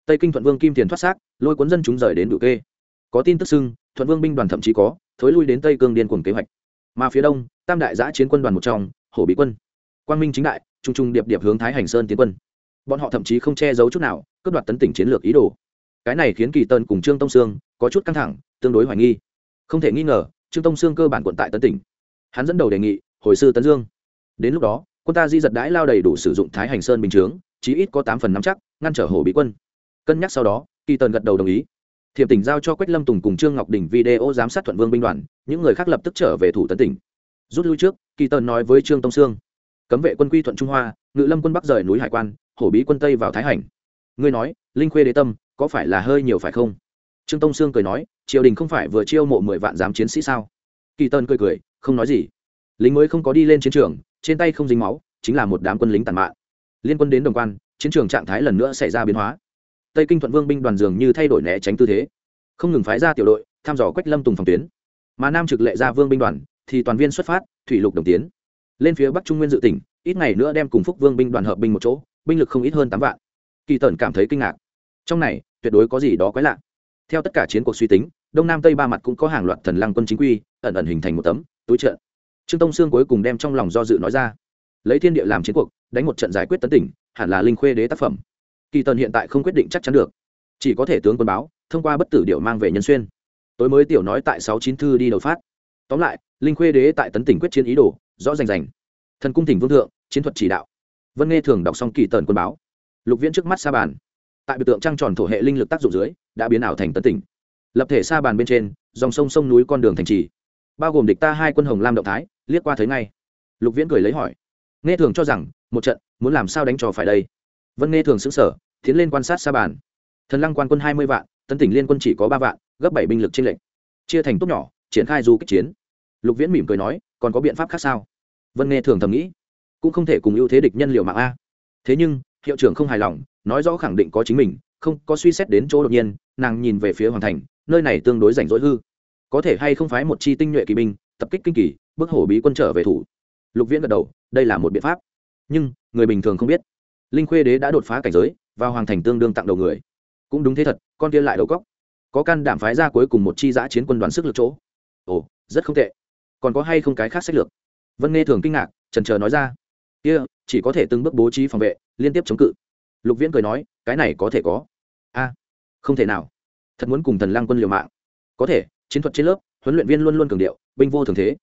Tây kinh thuận vương kim tiền thoát xác, lôi cuốn dân chúng rời đến đủ kê. Có tin tức xưng, thuận vương binh đoàn thậm chí có, thối lui đến tây cương điên cuồng kế hoạch. Mà phía đông, tam đại giã chiến quân đoàn một trong, hổ bị quân. Quang minh chính đại trung trung điệp điệp hướng thái hành sơn tiến quân. Bọn họ thậm chí không che giấu chút nào, cướp đoạt tấn tỉnh chiến lược ý đồ. Cái này khiến kỳ tân cùng trương tông sương có chút căng thẳng, tương đối hoài nghi. Không thể nghi ngờ, trương tông sương cơ bản quận tại tấn tỉnh. Hắn dẫn đầu đề nghị, hồi sư tấn dương. Đến lúc đó, quân ta di giật đãi lao đầy đủ sử dụng thái hành sơn bình chướng chí ít có tám phần nắm chắc, ngăn trở hổ bị quân. Cân nhắc sau đó, kỳ tần gật đầu đồng ý. Thiệp tỉnh giao cho quách lâm tùng cùng trương ngọc đình video giám sát thuận vương binh đoàn, những người khác lập tức trở về thủ tấn tỉnh. Rút lui trước, kỳ tần nói với trương tông sương, cấm vệ quân quy thuận trung hoa, ngự lâm quân bắc rời núi hải quan hổ bí quân tây vào thái hành. Ngươi nói, linh khuê đế tâm, có phải là hơi nhiều phải không? Trương tông sương cười nói, triều đình không phải vừa chiêu mộ mười vạn giám chiến sĩ sao? Kỳ tần cười cười, không nói gì. Lính mới không có đi lên chiến trường, trên tay không dính máu, chính là một đám quân lính tàn mạng liên quân đến đồng quan, chiến trường trạng thái lần nữa xảy ra biến hóa. Tây kinh thuận vương binh đoàn dường như thay đổi né tránh tư thế, không ngừng phái ra tiểu đội thăm dò quách lâm tùng phòng tuyến. Mà nam trực lệ ra vương binh đoàn, thì toàn viên xuất phát, thủy lục đồng tiến. Lên phía bắc trung nguyên dự tỉnh, ít ngày nữa đem cùng phúc vương binh đoàn hợp binh một chỗ, binh lực không ít hơn tám vạn. Kỳ tần cảm thấy kinh ngạc. Trong này, tuyệt đối có gì đó quái lạ. Theo tất cả chiến cuộc suy tính, đông nam tây ba mặt cũng có hàng loạt thần lăng quân chính quy, ẩn ẩn hình thành một tấm, túi trận trương tông sương cuối cùng đem trong lòng do dự nói ra. Lấy thiên địa làm chiến cuộc đánh một trận giải quyết tấn tỉnh, hẳn là linh khuê đế tác phẩm. Kỳ tần hiện tại không quyết định chắc chắn được. Chỉ có thể tướng quân báo, thông qua bất tử điệu mang về nhân xuyên. Tối mới tiểu nói tại sáu chín thư đi đầu phát. Tóm lại, linh khuê đế tại tấn tỉnh quyết chiến ý đồ, rõ rành rành. Thần cung tỉnh vương thượng, chiến thuật chỉ đạo. Vân nghe thường đọc xong kỳ tần quân báo. Lục viễn trước mắt sa bàn. Tại biểu tượng trăng tròn thổ hệ linh lực tác dụng dưới, đã biến ảo thành tấn tỉnh. Lập thể sa bàn bên trên, dòng sông sông núi con đường thành trì. Bao gồm địch ta hai quân hồng lam động thái, liếc qua thấy ngay. Lục viễn cười lấy hỏi nghe thường cho rằng, một trận, muốn làm sao đánh trò phải đây? Vân nghe thường xứng sở tiến lên quan sát xa bàn. Thần lăng quan quân hai mươi vạn tân tỉnh liên quân chỉ có ba vạn, gấp bảy binh lực trên lệnh chia thành tốt nhỏ, triển khai du kích chiến. Lục viễn mỉm cười nói, còn có biện pháp khác sao? Vân nghe thường thầm nghĩ, cũng không thể cùng ưu thế địch nhân liệu mạng a. Thế nhưng, hiệu trưởng không hài lòng, nói rõ khẳng định có chính mình, không có suy xét đến chỗ đột nhiên, nàng nhìn về phía hoàng thành, nơi này tương đối rảnh rỗi hư. Có thể hay không phái một chi tinh nhuệ kỳ binh, tập kích kinh kỳ, bức hổ bí quân trở về thủ. Lục viễn gật đầu đây là một biện pháp. Nhưng, người bình thường không biết. Linh khuê đế đã đột phá cảnh giới và hoàng thành tương đương tặng đầu người. Cũng đúng thế thật, con kia lại đầu cóc. Có can đảm phái ra cuối cùng một chi giã chiến quân đoàn sức lực chỗ. Ồ, rất không tệ. Còn có hay không cái khác sách lược? Vân nghe thường kinh ngạc trần trờ nói ra. Kia, chỉ có thể từng bước bố trí phòng vệ, liên tiếp chống cự. Lục viễn cười nói, cái này có thể có. A, không thể nào. Thật muốn cùng thần lang quân liều mạng. Có thể, chiến thuật trên lớp, huấn luyện viên luôn luôn cường điệu, binh vô thường thế.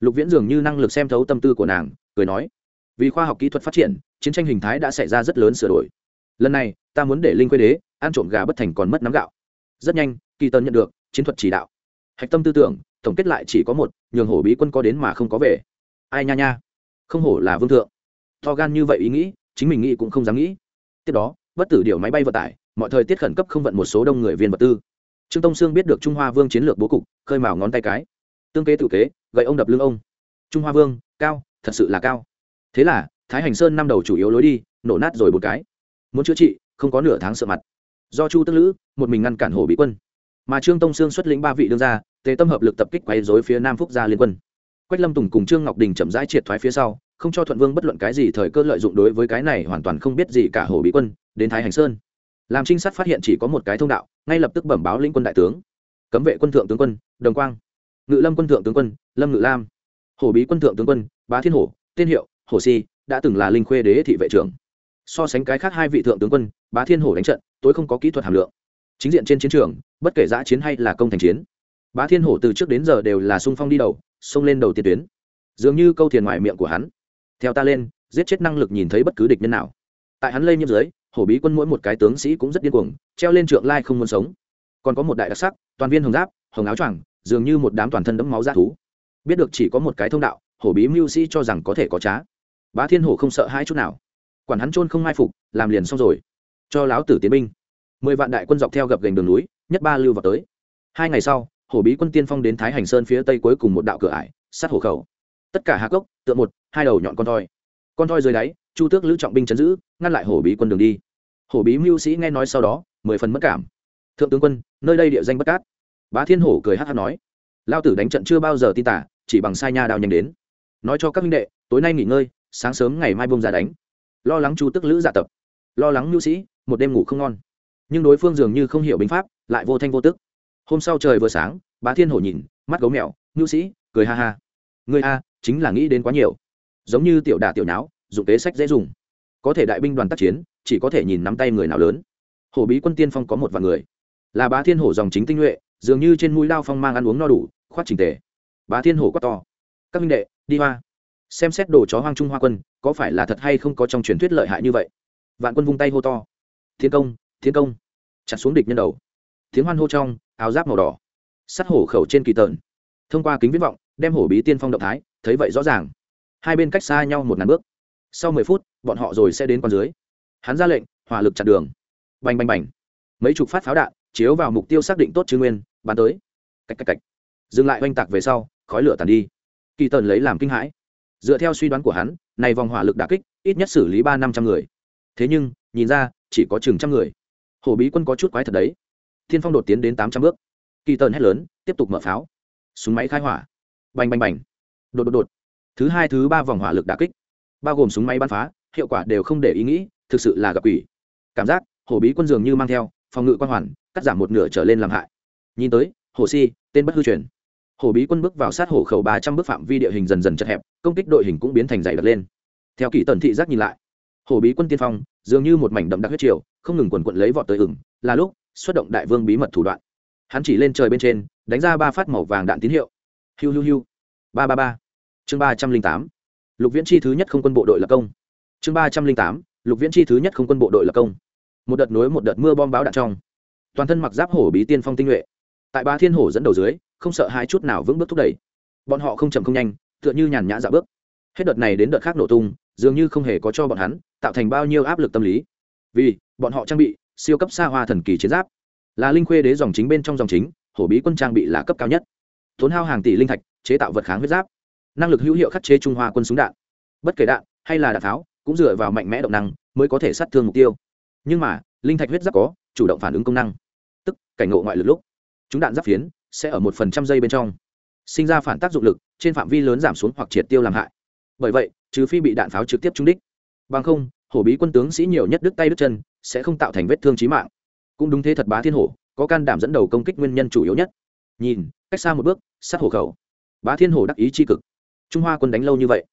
Lục viễn dường như năng lực xem thấu tâm tư của nàng cười nói, vì khoa học kỹ thuật phát triển, chiến tranh hình thái đã xảy ra rất lớn sửa đổi. Lần này, ta muốn để linh quê đế, ăn trộm gà bất thành còn mất nắm gạo. Rất nhanh, kỳ tân nhận được chiến thuật chỉ đạo. Hạch tâm tư tưởng, tổng kết lại chỉ có một, nhường hổ bí quân có đến mà không có về. Ai nha nha, không hổ là vương thượng. To gan như vậy ý nghĩ, chính mình nghĩ cũng không dám nghĩ. Tiếp đó, bất tử điều máy bay vận tải, mọi thời tiết khẩn cấp không vận một số đông người viên vật tư. Trương tông sương biết được trung hoa vương chiến lược bố cục, khơi mào ngón tay cái. Tương kế tự kế, gậy ông đập lưng ông. Trung hoa vương, cao thật sự là cao. Thế là, thái hành sơn năm đầu chủ yếu lối đi, nổ nát rồi một cái. Muốn chữa trị, không có nửa tháng sợ mặt. Do chu tức lữ, một mình ngăn cản hổ bị quân. Mà trương tông sương xuất lĩnh ba vị đương ra tề tâm hợp lực tập kích quay dối phía nam phúc gia liên quân. Quách lâm tùng cùng trương ngọc đình chậm rãi triệt thoái phía sau, không cho thuận vương bất luận cái gì thời cơ lợi dụng đối với cái này hoàn toàn không biết gì cả hổ bị quân, đến thái hành sơn. Làm trinh sát phát hiện chỉ có một cái thông đạo, ngay lập tức bẩm báo lĩnh quân đại tướng. Cấm vệ quân thượng tướng quân, đồng quang. Ngự lâm quân thượng tướng quân, lâm ngự lam. Hổ bí quân thượng tướng quân bá thiên hổ, tên hiệu, hổ si, đã từng là linh khuê đế thị vệ trưởng. So sánh cái khác hai vị thượng tướng quân, bá thiên hổ đánh trận, tối không có kỹ thuật hàm lượng. Chính diện trên chiến trường, bất kể giã chiến hay là công thành chiến, bá thiên hổ từ trước đến giờ đều là sung phong đi đầu, xông lên đầu tiên tuyến. Dường như câu thiền ngoài miệng của hắn. Theo ta lên, giết chết năng lực nhìn thấy bất cứ địch nhân nào. Tại hắn lây nhiễm dưới, hổ bí quân mỗi một cái tướng sĩ cũng rất điên cuồng, treo lên trượng lai không muốn sống. Còn có một đại đặc sắc, toàn viên hồng giáp, hồng áo choàng, dường như một đám toàn thân đẫm máu ra thú. Biết được chỉ có một cái thông đạo hổ bí mưu sĩ cho rằng có thể có trá. Bá thiên hổ không sợ hai chút nào. Quản hắn trôn không mai phục, làm liền xong rồi. Cho láo tử tiến binh. Mười vạn đại quân dọc theo gập gành đường núi, nhất ba lưu vào tới. Hai ngày sau, hổ bí quân tiên phong đến thái hành sơn phía tây cuối cùng một đạo cửa ải, sát hổ khẩu. Tất cả hạ cốc, tượng một, hai đầu nhọn con thoi. Con thoi dưới đáy, chu tước lữ trọng binh chấn giữ, ngăn lại hổ bí quân đường đi. Hổ bí mưu sĩ nghe nói sau đó, mười phần mất cảm. Thượng tướng quân, nơi đây địa danh bất cát. Bá thiên hổ cười hát hát nói. Lao tử đánh trận chưa bao giờ tin tả, chỉ bằng sai nha đào nhanh đến nói cho các minh đệ, tối nay nghỉ ngơi, sáng sớm ngày mai bông ra đánh. Lo lắng chu tức lữ dạ tập. Lo lắng mưu sĩ, một đêm ngủ không ngon. Nhưng đối phương dường như không hiểu binh pháp, lại vô thanh vô tức. Hôm sau trời vừa sáng, bá thiên hổ nhìn, mắt gấu mèo mưu sĩ, cười ha ha. Người a, chính là nghĩ đến quá nhiều. Giống như tiểu đà tiểu nháo dụng kế sách dễ dùng. Có thể đại binh đoàn tác chiến, chỉ có thể nhìn nắm tay người nào lớn. Hổ bí quân tiên phong có một vài người. Là bá thiên hổ dòng chính tinh nhuệ, dường như trên mũi lao phong mang ăn uống no đủ khoát trình tề. Bá thiên hổ quát to. Các minh đệ đi hoa. Xem xét đồ chó hoang trung hoa quân, có phải là thật hay không có trong truyền thuyết lợi hại như vậy? Vạn quân vung tay hô to. Thiên công thiên công. Chặt xuống địch nhân đầu. Tiếng hoan hô trong, áo giáp màu đỏ. Sắt hổ khẩu trên kỳ tợn. Thông qua kính viễn vọng, đem hổ bí tiên phong động thái, thấy vậy rõ ràng. Hai bên cách xa nhau một ngàn bước. Sau mười phút, bọn họ rồi sẽ đến con dưới. Hắn ra lệnh, hỏa lực chặn đường. Bành bành bành. Mấy chục phát pháo đạn, chiếu vào mục tiêu xác định tốt chư nguyên, bắn tới. Cách cách cách. Dừng lại oanh tạc về sau, khói lửa tàn đi kỳ tần lấy làm kinh hãi. Dựa theo suy đoán của hắn, này vòng hỏa lực đà kích, ít nhất xử lý ba năm trăm người. Thế nhưng, nhìn ra, chỉ có chừng trăm người. Hổ bí quân có chút quái thật đấy. Thiên phong đột tiến đến tám trăm bước. Kỳ tần hét lớn, tiếp tục mở pháo. Súng máy khai hỏa. Bành bành bành. Đột đột đột. Thứ hai, thứ ba vòng hỏa lực đà kích. Bao gồm súng máy bắn phá, hiệu quả đều không để ý nghĩ, thực sự là gặp quỷ. Cảm giác, hổ bí quân dường như mang theo, phòng ngự quan hoàn, cắt giảm một nửa trở lên làm hại. Nhìn tới hồ si, tên bất hư truyền hổ bí quân bước vào sát hổ khẩu ba trăm bước phạm vi địa hình dần dần chật hẹp, công kích đội hình cũng biến thành dày đặc lên. Theo kỷ tần thị giác nhìn lại hổ bí quân tiên phong, dường như một mảnh đậm đặc huyết triều, không ngừng quần quận lấy vọt tới ửng, là lúc xuất động đại vương bí mật thủ đoạn. Hắn chỉ lên trời bên trên, đánh ra ba phát màu vàng đạn tín hiệu. Hiu hiu hiu. Ba ba ba. Chương ba trăm linh tám. Lục viễn chi thứ nhất không quân bộ đội lập công. Chương ba trăm linh tám. Lục viễn chi thứ nhất không quân bộ đội lập công. Một đợt nối một đợt mưa bom báo đạn trong. Toàn thân mặc giáp hổ bí tiên phong tinh nhuệ. Tại ba thiên hổ dẫn đầu dưới không sợ hai chút nào vững bước thúc đẩy. Bọn họ không chậm không nhanh, tựa như nhàn nhã dạo bước. Hết đợt này đến đợt khác nổ tung, dường như không hề có cho bọn hắn tạo thành bao nhiêu áp lực tâm lý. Vì, bọn họ trang bị, siêu cấp xa hoa thần kỳ chiến giáp. Là linh khuê đế dòng chính bên trong dòng chính, hổ bí quân trang bị là cấp cao nhất. Tốn hao hàng tỷ linh thạch, chế tạo vật kháng huyết giáp. Năng lực hữu hiệu khắc chế trung hoa quân súng đạn. Bất kể đạn hay là đạn tháo, cũng dựa vào mạnh mẽ động năng mới có thể sát thương mục tiêu. Nhưng mà, linh thạch huyết giáp có, chủ động phản ứng công năng. Tức, cảnh ngộ ngoại lực lúc. Chúng đạn giáp phiến sẽ ở một phần trăm giây bên trong. Sinh ra phản tác dụng lực, trên phạm vi lớn giảm xuống hoặc triệt tiêu làm hại. Bởi vậy, trừ phi bị đạn pháo trực tiếp trúng đích. Bằng không, hổ bí quân tướng sĩ nhiều nhất đứt tay đứt chân, sẽ không tạo thành vết thương trí mạng. Cũng đúng thế thật bá thiên hổ, có can đảm dẫn đầu công kích nguyên nhân chủ yếu nhất. Nhìn, cách xa một bước, sát hổ khẩu. Bá thiên hổ đắc ý c cực. Trung hoa quân đánh lâu như vậy,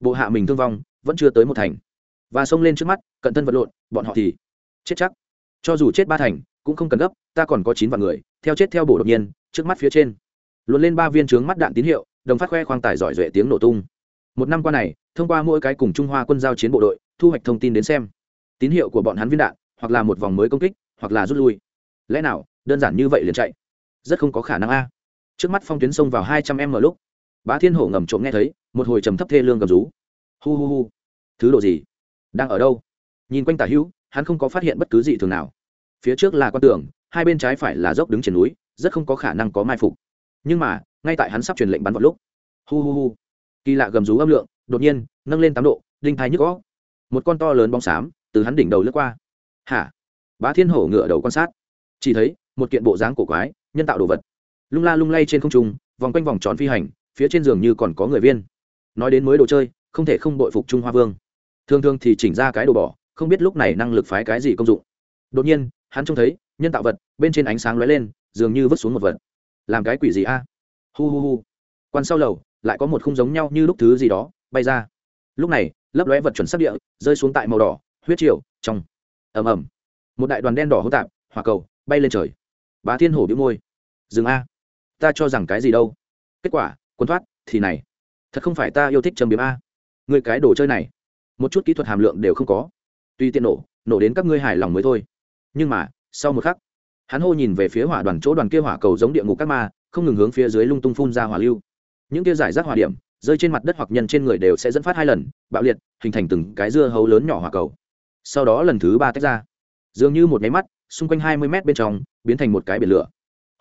bộ hạ mình thương vong, vẫn chưa tới một thành. Và xông lên trước mắt, cận thân vật lộn, bọn họ thì chết chắc. Cho dù chết ba thành, cũng không cần gấp, ta còn có chín vạn người, theo chết theo bổ đột nhiên trước mắt phía trên. Luôn lên ba viên trướng mắt đạn tín hiệu, đồng phát khoe khoang tài giỏi duệ tiếng nổ tung. Một năm qua này, thông qua mỗi cái cùng trung hoa quân giao chiến bộ đội, thu hoạch thông tin đến xem. Tín hiệu của bọn hắn viên đạn, hoặc là một vòng mới công kích, hoặc là rút lui. Lẽ nào, đơn giản như vậy liền chạy? Rất không có khả năng a. Trước mắt phong tuyến sông vào hai trăm m lúc, bá thiên hổ ngầm trộm nghe thấy, một hồi trầm thấp thê lương gầm rú. Hu hu hu. Thứ đồ gì? Đang ở đâu? Nhìn quanh tả hữu, hắn không có phát hiện bất cứ gì thường nào. Phía trước là con tường, hai bên trái phải là dốc đứng trên núi rất không có khả năng có mai phục. Nhưng mà, ngay tại hắn sắp truyền lệnh bắn vào lúc, hu hu hu, kỳ lạ gầm rú âm lượng, đột nhiên, nâng lên tám độ, đinh thái nhức gõ một con to lớn bóng xám từ hắn đỉnh đầu lướt qua. Hả? Bá thiên hổ ngựa đầu quan sát. Chỉ thấy, một kiện bộ dáng cổ quái, nhân tạo đồ vật. Lung la lung lay trên không trung, vòng quanh vòng tròn phi hành, phía trên giường như còn có người viên. Nói đến mới đồ chơi, không thể không bội phục trung hoa vương. Thường thường thì chỉnh ra cái đồ bỏ, không biết lúc này năng lực phái cái gì công dụng. Đột nhiên, hắn trông thấy, nhân tạo vật bên trên ánh sáng lóe lên dường như vứt xuống một vật. Làm cái quỷ gì a? Hu hu hu. Quan sau lầu, lại có một khung giống nhau như lúc thứ gì đó, bay ra. Lúc này, lấp lóe vật chuẩn sắc địa, rơi xuống tại màu đỏ, huyết triều, trong. Ầm ầm. Một đại đoàn đen đỏ hỗn tạp, hỏa cầu, bay lên trời. Bá thiên hổ bĩu môi. Dừng a. Ta cho rằng cái gì đâu. Kết quả quân thoát, thì này. Thật không phải ta yêu thích trầm biếm a. Người cái đồ chơi này. Một chút kỹ thuật hàm lượng đều không có. Tuy tiện nổ nổ đến các ngươi hài lòng mới thôi. Nhưng mà, sau một khắc hắn hô nhìn về phía hỏa đoàn chỗ đoàn kia hỏa cầu giống địa ngục các ma, không ngừng hướng phía dưới lung tung phun ra hỏa lưu. Những kia giải rác hỏa điểm, rơi trên mặt đất hoặc nhân trên người đều sẽ dẫn phát hai lần, bạo liệt, hình thành từng cái dưa hấu lớn nhỏ hỏa cầu. Sau đó lần thứ ba tách ra. Dường như một máy mắt, xung quanh hai mươi mét bên trong, biến thành một cái biển lửa.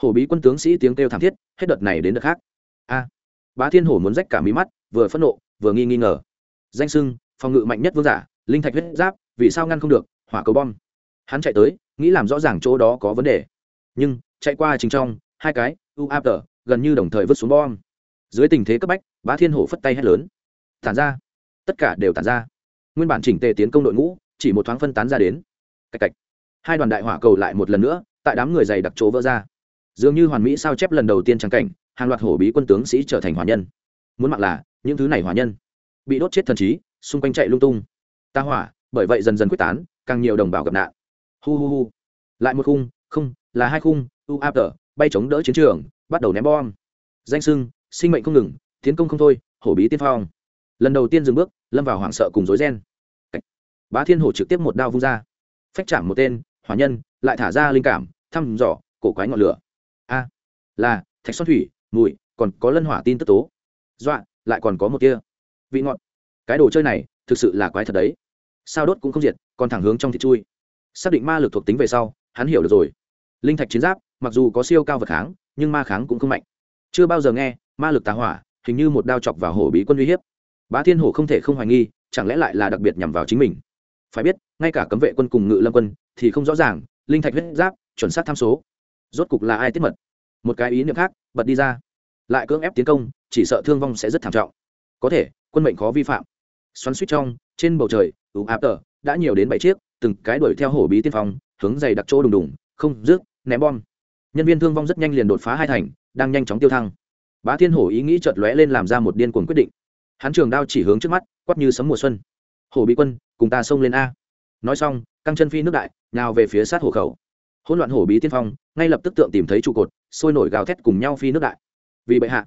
Hổ bí quân tướng sĩ tiếng kêu thảm thiết, hết đợt này đến đợt khác. A! Bá thiên hổ muốn rách cả mí mắt, vừa phẫn nộ, vừa nghi nghi ngờ. Danh sưng, phòng ngự mạnh nhất vương giả, linh thạch huyết giáp, vì sao ngăn không được, hỏa cầu bom. Hắn chạy tới nghĩ làm rõ ràng chỗ đó có vấn đề. Nhưng, chạy qua chính trong, hai cái, u áp tờ gần như đồng thời vứt xuống bom. Dưới tình thế cấp bách, bá thiên hổ phất tay hét lớn. Tản ra. Tất cả đều tản ra. Nguyên bản chỉnh tề tiến công đội ngũ, chỉ một thoáng phân tán ra đến. Cạch cạch. Hai đoàn đại hỏa cầu lại một lần nữa, tại đám người dày đặc chỗ vỡ ra. Dường như hoàn mỹ sao chép lần đầu tiên trắng cảnh, hàng loạt hổ bí quân tướng sĩ trở thành hỏa nhân. Muốn mặc là, những thứ này hỏa nhân. Bị đốt chết thần trí, xung quanh chạy lung tung. Ta hỏa, bởi vậy dần dần quyết tán, càng nhiều đồng bào gặp nạn hu hu hu. Lại một khung, không, là hai khung, u áp tờ bay chống đỡ chiến trường, bắt đầu ném bom. Danh sưng, sinh mệnh không ngừng, tiến công không thôi, hổ bí tiên phong. Lần đầu tiên dừng bước, lâm vào hoảng sợ cùng dối ren. Bá thiên hổ trực tiếp một đao vung ra. Phách chạm một tên, hỏa nhân, lại thả ra linh cảm, thăm dò, cổ quái ngọn lửa. A, là, thạch xoan thủy, mùi, còn có lân hỏa tin tức tố. Dọa, lại còn có một kia vị ngọn. Cái đồ chơi này, thực sự là quái thật đấy. Sao đốt cũng không diệt, còn thẳng hướng trong thịt chui xác định ma lực thuộc tính về sau, hắn hiểu được rồi. Linh thạch chiến giáp, mặc dù có siêu cao vật kháng, nhưng ma kháng cũng không mạnh. Chưa bao giờ nghe, ma lực tà hỏa, hình như một đao chọc vào hổ bí quân uy hiếp. Bá thiên hổ không thể không hoài nghi, chẳng lẽ lại là đặc biệt nhằm vào chính mình? Phải biết, ngay cả cấm vệ quân cùng ngự lâm quân thì không rõ ràng, linh thạch huyết giáp, chuẩn xác tham số. Rốt cục là ai tiết mật? Một cái ý niệm khác, bật đi ra. Lại cưỡng ép tiến công, chỉ sợ thương vong sẽ rất thảm trọng. Có thể, quân mệnh khó vi phạm. Xoắn suýt trong, trên bầu trời ủ áp tờ, đã nhiều đến bảy chiếc từng cái đuổi theo hổ bí tiên phong, hướng dày đặc chỗ đùng đùng, không rước ném bom. Nhân viên thương vong rất nhanh liền đột phá hai thành, đang nhanh chóng tiêu thăng. Bá thiên hổ ý nghĩ chợt lóe lên làm ra một điên cuồng quyết định. Hắn trường đao chỉ hướng trước mắt quắp như sấm mùa xuân. Hổ bí quân, cùng ta xông lên a. Nói xong, căng chân phi nước đại nào về phía sát hổ khẩu. Hỗn loạn hổ bí tiên phong, ngay lập tức tượng tìm thấy trụ cột, sôi nổi gào thét cùng nhau phi nước đại. Vì bệ hạ,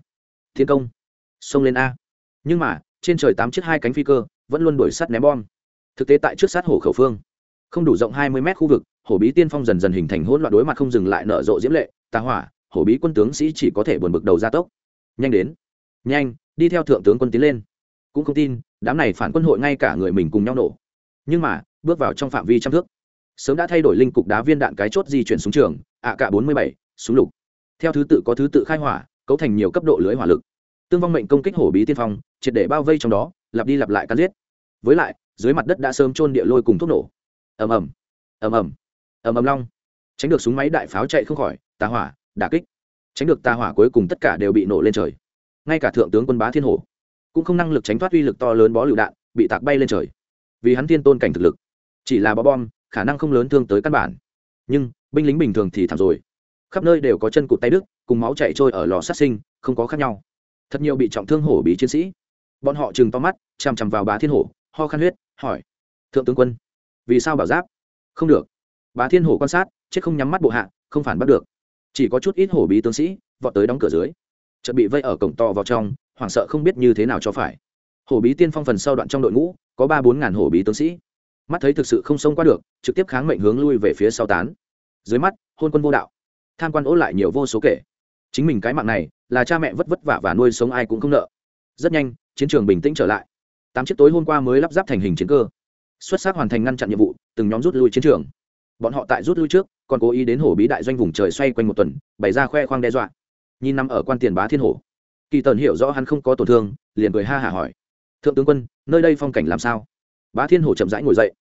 thiên công, xông lên a. Nhưng mà, trên trời tám chiếc hai cánh phi cơ, vẫn luôn đuổi sắt ném bom. Thực tế tại trước sát hổ khẩu phương không đủ rộng hai mươi mét khu vực, hổ bí tiên phong dần dần hình thành hỗn loạn đối mặt không dừng lại nở rộ diễm lệ, tà hỏa, hổ bí quân tướng sĩ chỉ có thể buồn bực đầu ra tốc. Nhanh đến. Nhanh, đi theo thượng tướng quân tiến lên. Cũng không tin, đám này phản quân hội ngay cả người mình cùng nhau nổ. Nhưng mà, bước vào trong phạm vi trăm thước. Sớm đã thay đổi linh cục đá viên đạn cái chốt di chuyển xuống trường, ạ cả bốn mươi bảy, súng lục. Theo thứ tự có thứ tự khai hỏa, cấu thành nhiều cấp độ lưới hỏa lực. Tương vong mệnh công kích hổ bí tiên phong, triệt để bao vây trong đó, lặp đi lặp lại cắn giết. Với lại, dưới mặt đất đã sớm trôn địa lôi cùng thuốc nổ ầm ầm ầm ầm ầm ầm long. Tránh được súng máy đại pháo chạy không khỏi tà hỏa, đả kích. Tránh được tà hỏa cuối cùng tất cả đều bị nổ lên trời. Ngay cả thượng tướng quân bá thiên hổ cũng không năng lực tránh thoát uy lực to lớn bó lựu đạn, bị tạc bay lên trời. Vì hắn thiên tôn cảnh thực lực, chỉ là bó bom, khả năng không lớn thương tới căn bản. Nhưng, binh lính bình thường thì thảm rồi. Khắp nơi đều có chân cụt tay đức cùng máu chạy trôi ở lò sát sinh, không có khác nhau. Thật nhiều bị trọng thương hổ bí chiến sĩ. Bọn họ chừng to mắt, chằm chằm vào bá thiên hổ, ho khan huyết, hỏi, thượng tướng quân vì sao bảo giáp? Không được. Bá thiên hổ quan sát, chết không nhắm mắt bộ hạ, không phản bắt được. Chỉ có chút ít hổ bí tướng sĩ, vọt tới đóng cửa dưới. Chợt bị vây ở cổng to vào trong, hoảng sợ không biết như thế nào cho phải. Hổ bí tiên phong phần sau đoạn trong đội ngũ, có ba bốn ngàn hổ bí tướng sĩ. Mắt thấy thực sự không xông qua được, trực tiếp kháng mệnh hướng lui về phía sau tán. Dưới mắt, hôn quân vô đạo. Tham quan ố lại nhiều vô số kể. Chính mình cái mạng này, là cha mẹ vất vất vả và nuôi sống ai cũng không nợ. Rất nhanh, chiến trường bình tĩnh trở lại. Tám chiếc tối hôm qua mới lắp ráp thành hình chiến cơ xuất sắc hoàn thành ngăn chặn nhiệm vụ, từng nhóm rút lui chiến trường. Bọn họ tại rút lui trước, còn cố ý đến hổ bí đại doanh vùng trời xoay quanh một tuần, bày ra khoe khoang đe dọa. Nhìn nằm ở quan tiền bá thiên hổ kỳ tần hiểu rõ hắn không có tổn thương, liền cười ha hả hỏi, thượng tướng quân, nơi đây phong cảnh làm sao? Bá thiên hổ chậm rãi ngồi dậy,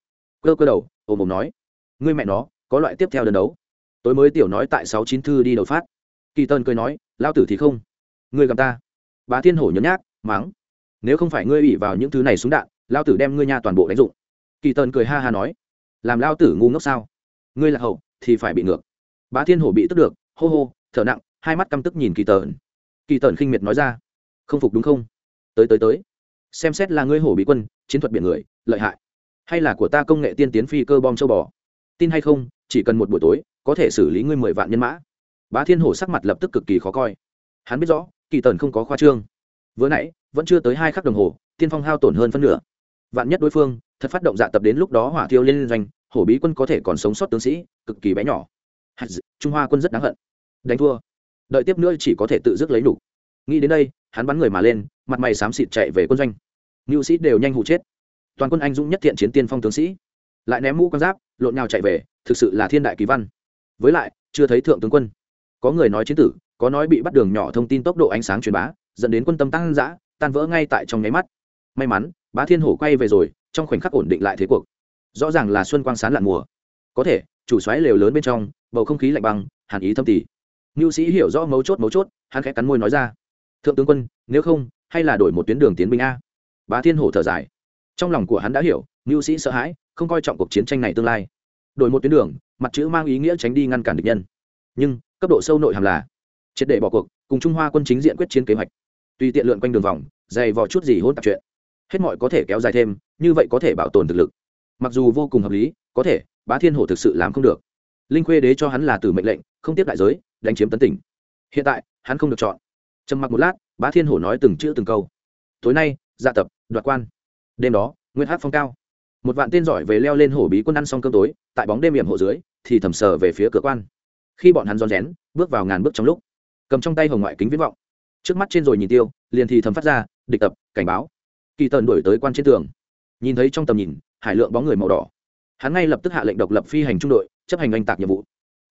cơ cơ đầu ồm ồm nói, ngươi mẹ nó, có loại tiếp theo lần đấu. Tối mới tiểu nói tại sáu chín thư đi đầu phát. Kỳ tần cười nói lao tử thì không. Ngươi gặp ta. Bá thiên hổ nhấm nhác, mắng, nếu không phải ngươi ủy vào những thứ này súng đạn lao tử đem ngươi nhà toàn bộ đánh dụng kỳ Tần cười ha ha nói, làm lao tử ngu ngốc sao? Ngươi là hậu thì phải bị ngược. Bá thiên hổ bị tức được, hô hô, thở nặng, hai mắt căm tức nhìn kỳ Tần. kỳ Tần khinh miệt nói ra, không phục đúng không? Tới tới tới. Xem xét là ngươi hổ bị quân, chiến thuật biển người, lợi hại, hay là của ta công nghệ tiên tiến phi cơ bom châu bò. Tin hay không, chỉ cần một buổi tối, có thể xử lý ngươi mười vạn nhân mã. Bá thiên hổ sắc mặt lập tức cực kỳ khó coi. Hắn biết rõ, kỳ tần không có khoa trương. Vừa nãy, vẫn chưa tới hai khắc đồng hồ, tiên phong hao tổn hơn phân nửa vạn nhất đối phương, thật phát động dạ tập đến lúc đó hỏa thiêu liên doanh, hổ bí quân có thể còn sống sót tướng sĩ, cực kỳ bé nhỏ. Trung hoa quân rất đáng hận. Đánh thua. Đợi tiếp nữa chỉ có thể tự dứt lấy đủ nghĩ đến đây, hắn bắn người mà lên, mặt mày xám xịt chạy về quân doanh. Ngưu sĩ đều nhanh hụ chết. Toàn quân anh dũng nhất thiện chiến tiên phong tướng sĩ. Lại ném mũ con giáp, lộn nhào chạy về, thực sự là thiên đại kỳ văn. Với lại, chưa thấy thượng tướng quân. Có người nói chiến tử, có nói bị bắt đường nhỏ thông tin tốc độ ánh sáng truyền bá, dẫn đến quân tâm tăng dã, tan vỡ ngay tại trong nháy mắt. May mắn bá thiên hổ quay về rồi, trong khoảnh khắc ổn định lại thế cuộc. Rõ ràng là xuân quang sán lạn mùa. Có thể, chủ xoáy lều lớn bên trong, bầu không khí lạnh băng, hàn ý thâm tỉ. Ngưu sĩ hiểu rõ mấu chốt mấu chốt, hắn khẽ cắn môi nói ra. Thượng tướng quân, nếu không, hay là đổi một tuyến đường tiến binh a. Bá thiên hổ thở dài. Trong lòng của hắn đã hiểu ngưu sĩ sợ hãi, không coi trọng cuộc chiến tranh này tương lai. Đổi một tuyến đường, mặt chữ mang ý nghĩa tránh đi ngăn cản địch nhân. Nhưng, cấp độ sâu nội hàm là triệt để bỏ cuộc, cùng trung hoa quân chính diện quyết chiến kế hoạch. Tùy tiện lượn quanh đường vòng, dày vò chút gì hôn tạp chuyện hết mọi có thể kéo dài thêm, như vậy có thể bảo tồn thực lực. Mặc dù vô cùng hợp lý, có thể, bá thiên hổ thực sự làm không được. Linh khuê đế cho hắn là từ mệnh lệnh, không tiếp đại giới, đánh chiếm tấn tỉnh. Hiện tại, hắn không được chọn. Trầm mặc một lát, bá thiên hổ nói từng chữ từng câu. Tối nay dạ tập, đoạt quan. Đêm đó nguyên hát phong cao. Một vạn tên giỏi về leo lên hổ bí quân ăn xong cơm tối, tại bóng đêm hiểm hộ dưới, thì thầm sờ về phía cửa quan. Khi bọn hắn rón rén, bước vào ngàn bước trong lúc, cầm trong tay hồng ngoại kính viễn vọng. Trước mắt trên rồi nhìn tiêu, liền thì thầm phát ra, địch tập, cảnh báo kỳ tần đổi tới quan trên tường. Nhìn thấy trong tầm nhìn, hải lượng bóng người màu đỏ. Hắn ngay lập tức hạ lệnh độc lập phi hành trung đội, chấp hành oanh tạc nhiệm vụ.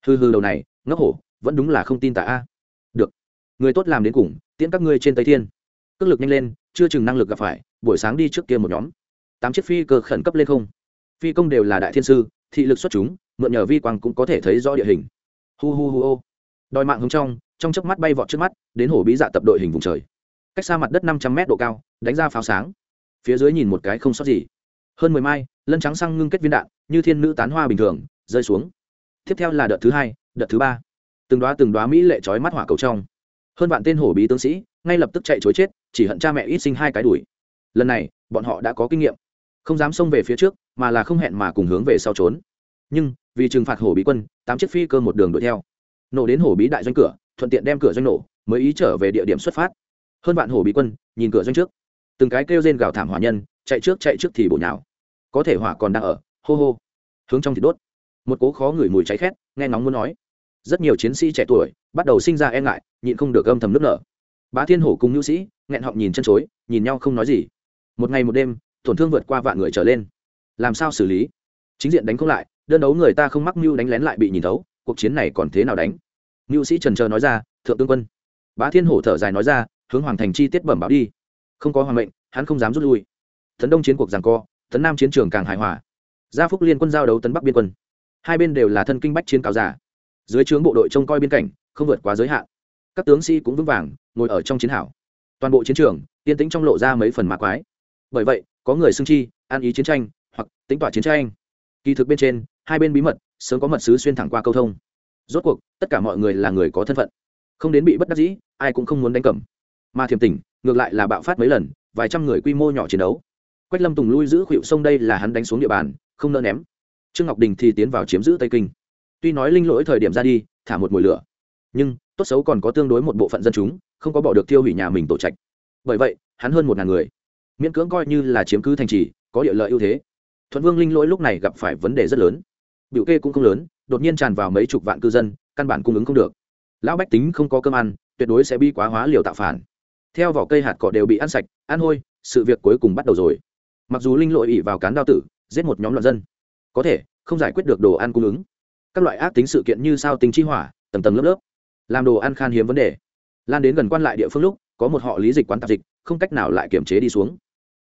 Hư hư đầu này, ngốc hổ, vẫn đúng là không tin tả a. Được. Người tốt làm đến cùng, tiễn các ngươi trên tây thiên. Cước lực nhanh lên, chưa chừng năng lực gặp phải, buổi sáng đi trước kia một nhóm. Tám chiếc phi cơ khẩn cấp lên không. Phi công đều là đại thiên sư, thị lực xuất chúng, mượn nhờ vi quang cũng có thể thấy rõ địa hình. Hu hu hu ô. Đòi mạng hướng trong trong chớp mắt bay vọt trước mắt, đến hổ bí dạ tập đội hình vùng trời. Cách xa mặt đất năm trăm mét độ cao đánh ra pháo sáng. Phía dưới nhìn một cái không sót gì. Hơn mười mai, lân trắng xăng ngưng kết viên đạn, như thiên nữ tán hoa bình thường, rơi xuống. Tiếp theo là đợt thứ hai, đợt thứ ba. Từng đoá từng đoá mỹ lệ trói mắt hỏa cầu trong. Hơn vạn tên hổ bí tướng sĩ, ngay lập tức chạy chối chết, chỉ hận cha mẹ ít sinh hai cái đuổi. Lần này, bọn họ đã có kinh nghiệm. Không dám xông về phía trước, mà là không hẹn mà cùng hướng về sau trốn. Nhưng, vì trừng phạt hổ bí quân, tám chiếc phi cơ một đường đuổi theo. Nổ đến hổ bí đại doanh cửa, thuận tiện đem cửa doanh nổ, mới ý trở về địa điểm xuất phát. Hơn vạn hổ bí quân, nhìn cửa doanh trước từng cái kêu rên gào thảm hỏa nhân, chạy trước chạy trước thì bổ nhào. Có thể hỏa còn đang ở, hô hô. Hướng trong thì đốt. Một cố khó ngửi mùi cháy khét, nghe nóng muốn nói. Rất nhiều chiến sĩ trẻ tuổi bắt đầu sinh ra e ngại, nhịn không được âm thầm nước nở. Bá thiên hổ cùng nữ sĩ, nghẹn họng nhìn chân chối, nhìn nhau không nói gì. Một ngày một đêm, tổn thương vượt qua vạn người trở lên. Làm sao xử lý? Chính diện đánh không lại, đơn đấu người ta không mắc mưu đánh lén lại bị nhìn thấu, cuộc chiến này còn thế nào đánh? Mưu sĩ trần trờ nói ra, thượng tướng quân. Bá thiên hổ thở dài nói ra, hướng hoàng thành chi tiết bẩm báo đi không có hoàng mệnh, hắn không dám rút lui. Tấn đông chiến cuộc giằng co, tấn nam chiến trường càng hài hòa. Gia phúc liên quân giao đấu tấn bắc biên quân. Hai bên đều là thân kinh bách chiến cáo giả dưới trướng bộ đội trông coi biên cảnh, không vượt quá giới hạn. Các tướng sĩ cũng vững vàng, ngồi ở trong chiến hảo toàn bộ chiến trường, yên tĩnh trong lộ ra mấy phần mạc quái. Bởi vậy, có người xưng chi, an ý chiến tranh, hoặc tính tỏa chiến tranh. Kỳ thực bên trên, hai bên bí mật, sớm có mật sứ xuyên thẳng qua câu thông. Rốt cuộc, tất cả mọi người là người có thân phận. Không đến bị bất đắc dĩ, ai cũng không muốn đánh cẩm. Mà thiềm tỉnh ngược lại là bạo phát mấy lần, vài trăm người quy mô nhỏ chiến đấu. Quách lâm tùng lui giữ khuỵu sông đây là hắn đánh xuống địa bàn, không nỡ ném. Trương ngọc đình thì tiến vào chiếm giữ tây kinh. Tuy nói linh lỗi thời điểm ra đi, thả một mùi lửa, nhưng tốt xấu còn có tương đối một bộ phận dân chúng, không có bỏ được tiêu hủy nhà mình tổ trạch. Bởi vậy, hắn hơn một ngàn người. Miễn cưỡng coi như là chiếm cứ thành trì, có địa lợi ưu thế. Thuận vương linh lỗi lúc này gặp phải vấn đề rất lớn. Biểu kê cũng không lớn, đột nhiên tràn vào mấy chục vạn cư dân, căn bản cung ứng không được. Lão bách tính không có cơm ăn, tuyệt đối sẽ bi quá hóa liều tạo phản theo vỏ cây hạt cỏ đều bị ăn sạch, ăn hôi, sự việc cuối cùng bắt đầu rồi. Mặc dù linh lội ỉ vào cán đao tử, giết một nhóm loạn dân, có thể không giải quyết được đồ ăn cung ứng. Các loại ác tính sự kiện như sao tính chi hỏa, tầng tầng lớp lớp, làm đồ ăn khan hiếm vấn đề. Lan đến gần quan lại địa phương lúc, có một họ lý dịch quán tạp dịch, không cách nào lại kiểm chế đi xuống.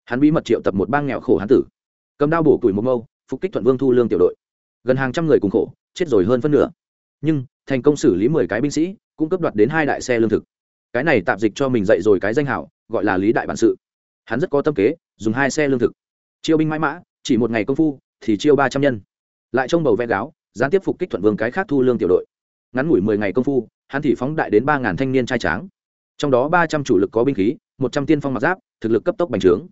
Hắn bí mật triệu tập một bang nghèo khổ hán tử, cầm đao bổ củi một mâu, phục kích thuận vương thu lương tiểu đội. Gần hàng trăm người cùng khổ, chết rồi hơn phân nửa. Nhưng, thành công xử lý mười cái binh sĩ, cũng cấp đoạt đến hai đại xe lương thực cái này tạm dịch cho mình dạy rồi cái danh hảo, gọi là lý đại bản sự. Hắn rất có tâm kế, dùng hai xe lương thực. Chiêu binh mãi mã, chỉ một ngày công phu, thì chiêu ba trăm nhân. Lại trông bầu vẽ gáo, gián tiếp phục kích thuận vương cái khác thu lương tiểu đội. Ngắn ngủi mười ngày công phu, hắn thì phóng đại đến ba ngàn thanh niên trai tráng. Trong đó ba trăm chủ lực có binh khí, một trăm tiên phong mặc giáp, thực lực cấp tốc bành trướng.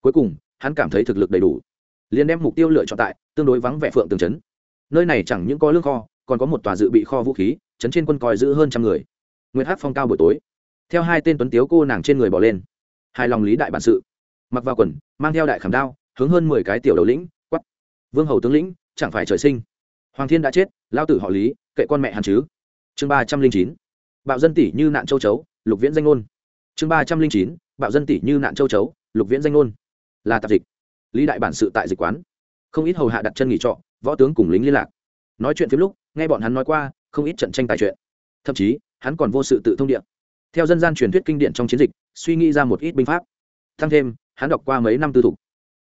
Cuối cùng, hắn cảm thấy thực lực đầy đủ. Liền đem mục tiêu lựa chọn tại tương đối vắng vẻ phượng tường trấn. Nơi này chẳng những có lương kho, còn có một tòa dự bị kho vũ khí, trấn trên quân coi giữ hơn trăm người. Nguyễn hát phong cao buổi tối theo hai tên tuấn tiếu cô nàng trên người bỏ lên. Hài lòng lý đại bản sự. Mặc vào quần, mang theo đại khảm đao, hướng hơn mười cái tiểu đầu lĩnh quắp vương hầu tướng lĩnh, chẳng phải trời sinh. Hoàng thiên đã chết, lao tử họ lý, kệ con mẹ hàn chứ. Chương ba trăm linh chín. Bạo dân tỷ như nạn châu chấu, lục viễn danh ngôn. Chương ba trăm linh chín. Bạo dân tỷ như nạn châu chấu, lục viễn danh ngôn. Là tạp dịch. Lý đại bản sự tại dịch quán. Không ít hầu hạ đặt chân nghỉ trọ, võ tướng cùng lính liên lạc. Nói chuyện phim lúc, nghe bọn hắn nói qua, không ít trận tranh tài chuyện. Thậm chí, hắn còn vô sự tự thông điện theo dân gian truyền thuyết kinh điển trong chiến dịch, suy nghĩ ra một ít binh pháp. Thăng thêm, hắn đọc qua mấy năm tư thục.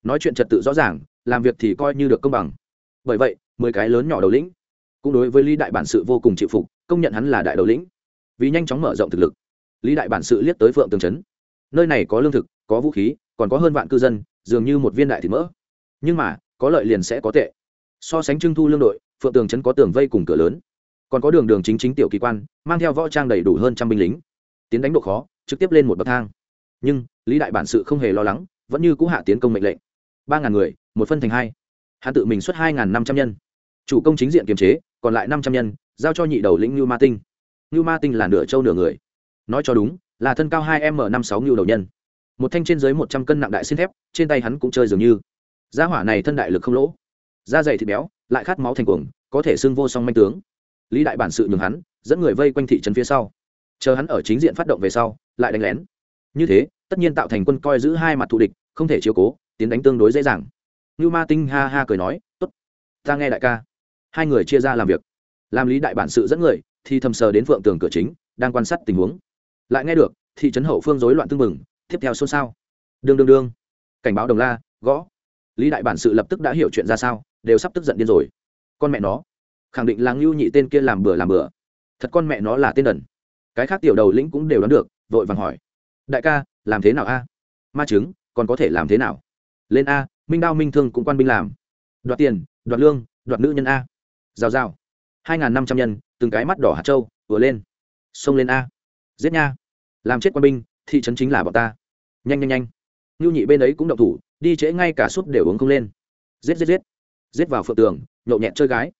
Nói chuyện trật tự rõ ràng, làm việc thì coi như được công bằng. Bởi vậy, mười cái lớn nhỏ đầu lĩnh, cũng đối với lý đại bản sự vô cùng chịu phục, công nhận hắn là đại đầu lĩnh. Vì nhanh chóng mở rộng thực lực, lý đại bản sự liếc tới phượng tường trấn. Nơi này có lương thực, có vũ khí, còn có hơn vạn cư dân, dường như một viên đại thịt mỡ. Nhưng mà, có lợi liền sẽ có tệ. So sánh trưng thu lương đội, phượng tường trấn có tường vây cùng cửa lớn. Còn có đường đường chính chính tiểu kỳ quan, mang theo võ trang đầy đủ hơn trăm binh lính tiến đánh độ khó, trực tiếp lên một bậc thang. Nhưng, lý đại bản sự không hề lo lắng, vẫn như cũ hạ tiến công mệnh lệnh. Ba ngàn người, một phân thành hai. Hắn tự mình xuất hai ngàn năm trăm nhân. Chủ công chính diện kiềm chế, còn lại năm trăm nhân, giao cho nhị đầu lĩnh ngưu ma tinh. Ngưu ma tinh là nửa trâu nửa người. Nói cho đúng, là thân cao hai m năm sáu ngưu đầu nhân. Một thanh trên dưới một trăm cân nặng đại xin thép, trên tay hắn cũng chơi dường như. Gia hỏa này thân đại lực không lỗ. Da dày thịt béo, lại khát máu thành cuồng, có thể xưng vô song manh tướng. Lý đại bản sự nhường hắn, dẫn người vây quanh thị trấn phía sau chờ hắn ở chính diện phát động về sau, lại đánh lén. Như thế, tất nhiên tạo thành quân coi giữ hai mặt thù địch, không thể chiếu cố, tiến đánh tương đối dễ dàng. Như ma tinh ha ha cười nói, tốt, ta nghe đại ca. Hai người chia ra làm việc. Làm lý đại bản sự dẫn người, thì thầm sờ đến phượng tường cửa chính, đang quan sát tình huống. Lại nghe được, thị trấn hậu phương rối loạn tưng mừng tiếp theo xôn xao. Đương đương đương. Cảnh báo đồng la, gõ. Lý đại bản sự lập tức đã hiểu chuyện ra sao, đều sắp tức giận điên rồi. Con mẹ nó, khẳng định là ngưu nhị tên kia làm bừa làm bừa. Thật con mẹ nó là tên đần cái khác tiểu đầu lĩnh cũng đều đoán được, vội vàng hỏi. Đại ca, làm thế nào a? Ma chứng còn có thể làm thế nào? Lên a, minh đao minh thương cũng quan binh làm. Đoạt tiền, đoạt lương, đoạt nữ nhân a. Rào rào hai n g h n năm trăm nhân, từng cái mắt đỏ hạt trâu vừa lên. Xông lên a. Giết nha. Làm chết quan binh, thị trấn chính là bọn ta. Nhanh nhanh nhanh. Ngưu nhị bên ấy cũng động thủ, đi trễ ngay cả suốt đều uống không lên. Giết giết giết. Giết vào phượng tường, nhậu nhẹt chơi gái.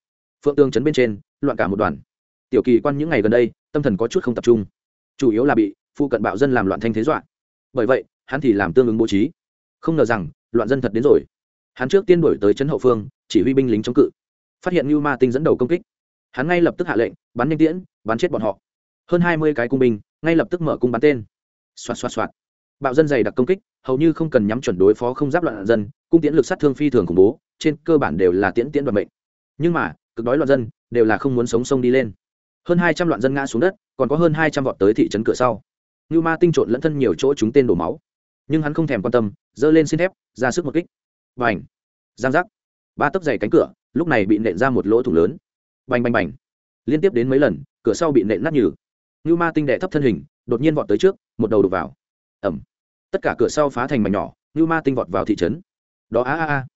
Phượng tường trấn bên trên, loạn cả một đoàn. Tiểu kỳ quan những ngày gần đây tâm thần có chút không tập trung. Chủ yếu là bị phụ cận bạo dân làm loạn thanh thế dọa. Bởi vậy, hắn thì làm tương ứng bố trí. Không ngờ rằng, loạn dân thật đến rồi. Hắn trước tiên đổi tới trấn hậu phương, chỉ huy binh lính chống cự. Phát hiện như ma tinh dẫn đầu công kích. Hắn ngay lập tức hạ lệnh, bắn nhanh tiễn, bắn chết bọn họ. Hơn hai mươi cái cung binh, ngay lập tức mở cung bắn tên. Xoạt xoạt xoạt. Bạo dân dày đặc công kích, hầu như không cần nhắm chuẩn đối phó không giáp loạn dân, cung tiễn lực sát thương phi thường khủng bố, trên cơ bản đều là tiễn tiễn đoạn mệnh. Nhưng mà, cực đói loạn dân, đều là không muốn sống sông đi lên hơn hai trăm loạn dân ngã xuống đất còn có hơn hai trăm vọt tới thị trấn cửa sau. Như ma tinh trộn lẫn thân nhiều chỗ chúng tên đổ máu. Nhưng hắn không thèm quan tâm giơ lên xin thép ra sức một kích. Bành, giang giác! Ba tấc dày cánh cửa lúc này bị nện ra một lỗ thủng lớn. Bành bành bành! Liên tiếp đến mấy lần cửa sau bị nện nát nhừ. Như ma tinh đệ thấp thân hình đột nhiên vọt tới trước một đầu đục vào. Ẩm tất cả cửa sau phá thành mảnh nhỏ như ma tinh vọt vào thị trấn. Đó a a a!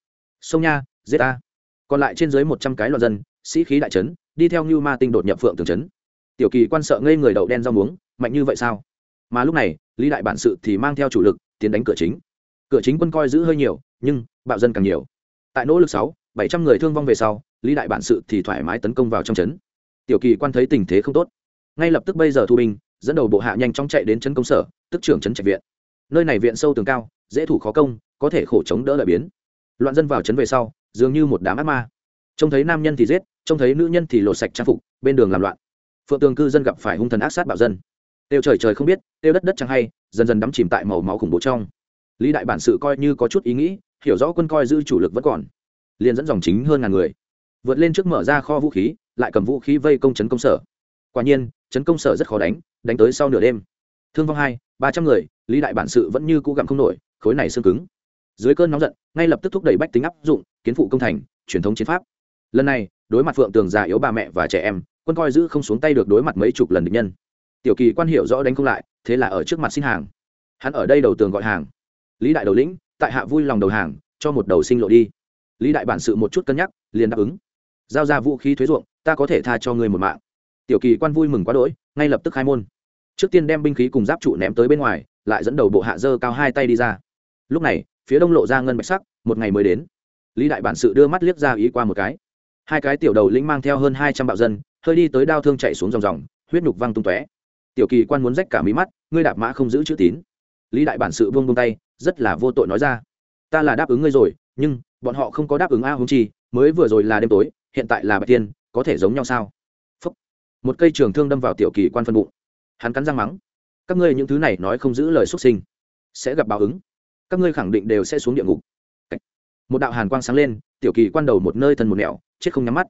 Sông nha giết a còn lại trên dưới một trăm cái loạn dân sĩ khí đại trấn, đi theo như ma tinh đột nhập phượng tường trấn. Tiểu kỳ quan sợ ngây người đậu đen rau muống, mạnh như vậy sao? Mà lúc này, lý đại bản sự thì mang theo chủ lực, tiến đánh cửa chính. Cửa chính quân coi giữ hơi nhiều, nhưng, bạo dân càng nhiều. Tại nỗ lực sáu, bảy trăm người thương vong về sau, lý đại bản sự thì thoải mái tấn công vào trong trấn. Tiểu kỳ quan thấy tình thế không tốt. Ngay lập tức bây giờ thu binh, dẫn đầu bộ hạ nhanh chóng chạy đến trấn công sở, tức trưởng trấn trạch viện. Nơi này viện sâu tường cao, dễ thủ khó công, có thể khổ chống đỡ lợi biến. Loạn dân vào trấn về sau, dường như một đám ác ma. Trông thấy nam nhân thì giết trông thấy nữ nhân thì lột sạch trang phục, bên đường làm loạn. Phượng tường cư dân gặp phải hung thần ác sát bạo dân. Tiêu trời trời không biết, tiêu đất đất chẳng hay, dần dần đắm chìm tại màu máu khủng bố trong. Lý đại bản sự coi như có chút ý nghĩ, hiểu rõ quân coi dư chủ lực vẫn còn. Liền dẫn dòng chính hơn ngàn người. Vượt lên trước mở ra kho vũ khí, lại cầm vũ khí vây công trấn công sở. Quả nhiên trấn công sở rất khó đánh đánh tới sau nửa đêm. Thương vong hai, ba trăm người, lý đại bản sự vẫn như cũ gặm không nổi, khối này xương cứng. Dưới cơn nóng giận, ngay lập tức thúc đẩy bách tính áp dụng, kiến phụ công thành, truyền thống chiến pháp. Lần này đối mặt phượng tường già yếu bà mẹ và trẻ em, quân coi giữ không xuống tay được đối mặt mấy chục lần địch nhân. Tiểu kỳ quan hiểu rõ đánh không lại, thế là ở trước mặt xin hàng. Hắn ở đây đầu tường gọi hàng. Lý đại đầu lĩnh, tại hạ vui lòng đầu hàng, cho một đầu sinh lộ đi. Lý đại bản sự một chút cân nhắc, liền đáp ứng. Giao ra vũ khí thuế ruộng, ta có thể tha cho người một mạng. Tiểu kỳ quan vui mừng quá đỗi, ngay lập tức khai môn. Trước tiên đem binh khí cùng giáp trụ ném tới bên ngoài, lại dẫn đầu bộ hạ dơ cao hai tay đi ra. Lúc này, phía đông lộ ra ngân bạch sắc, một ngày mới đến. Lý đại bản sự đưa mắt liếc ra ý qua một cái hai cái tiểu đầu lĩnh mang theo hơn hai trăm bạo dân, hơi đi tới đao thương chạy xuống dòng dòng, huyết nhục văng tung tóe. Tiểu kỳ quan muốn rách cả mí mắt, ngươi đạp mã không giữ chữ tín. Lý đại bản sự vương buông tay, rất là vô tội nói ra. Ta là đáp ứng ngươi rồi, nhưng, bọn họ không có đáp ứng a húng chi, mới vừa rồi là đêm tối, hiện tại là bạch tiên, có thể giống nhau sao? Phúc. một cây trường thương đâm vào tiểu kỳ quan phân bụng. Hắn cắn răng mắng. Các ngươi những thứ này nói không giữ lời xuất sinh, sẽ gặp báo ứng. Các ngươi khẳng định đều sẽ xuống địa ngục. Một đạo hàn quang sáng lên, tiểu kỳ quan đầu một nơi thân một nẻo chết không nhắm mắt.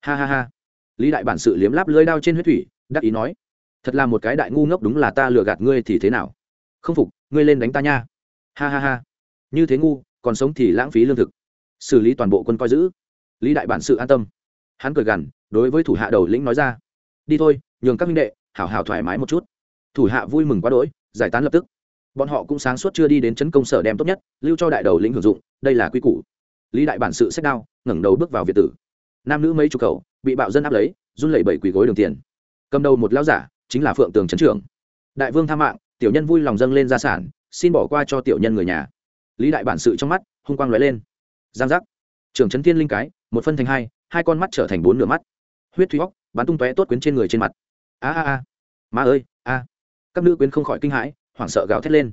Ha ha ha. Lý đại bản sự liếm láp lưới đao trên huyết thủy, đắc ý nói, thật là một cái đại ngu ngốc đúng là ta lừa gạt ngươi thì thế nào? Không phục, ngươi lên đánh ta nha. Ha ha ha. Như thế ngu, còn sống thì lãng phí lương thực. Xử lý toàn bộ quân coi giữ. Lý đại bản sự an tâm. Hắn cười gằn, đối với thủ hạ đầu lĩnh nói ra, đi thôi, nhường các minh đệ, hảo hảo thoải mái một chút. Thủ hạ vui mừng quá đỗi, giải tán lập tức. Bọn họ cũng sáng suốt chưa đi đến chấn công sở đem tốt nhất, lưu cho đại đầu lĩnh hưởng dụng, đây là quy củ. Lý đại bản sự xét đao, ngẩng đầu bước vào việt tử nam nữ mấy chục khẩu, bị bạo dân áp lấy, run lẩy bẩy quỳ gối đường tiền. Cầm đầu một lao giả, chính là phượng tường trấn trưởng. Đại vương tha mạng, tiểu nhân vui lòng dâng lên gia sản, xin bỏ qua cho tiểu nhân người nhà. Lý đại bản sự trong mắt, hung quang lóe lên. Giang giác. Trưởng trấn thiên linh cái, một phân thành hai hai con mắt trở thành bốn nửa mắt. Huyết thủy óc, bắn tung tóe tốt quyến trên người trên mặt. A a a. Má ơi, a. Các nữ quyến không khỏi kinh hãi, hoảng sợ gào thét lên.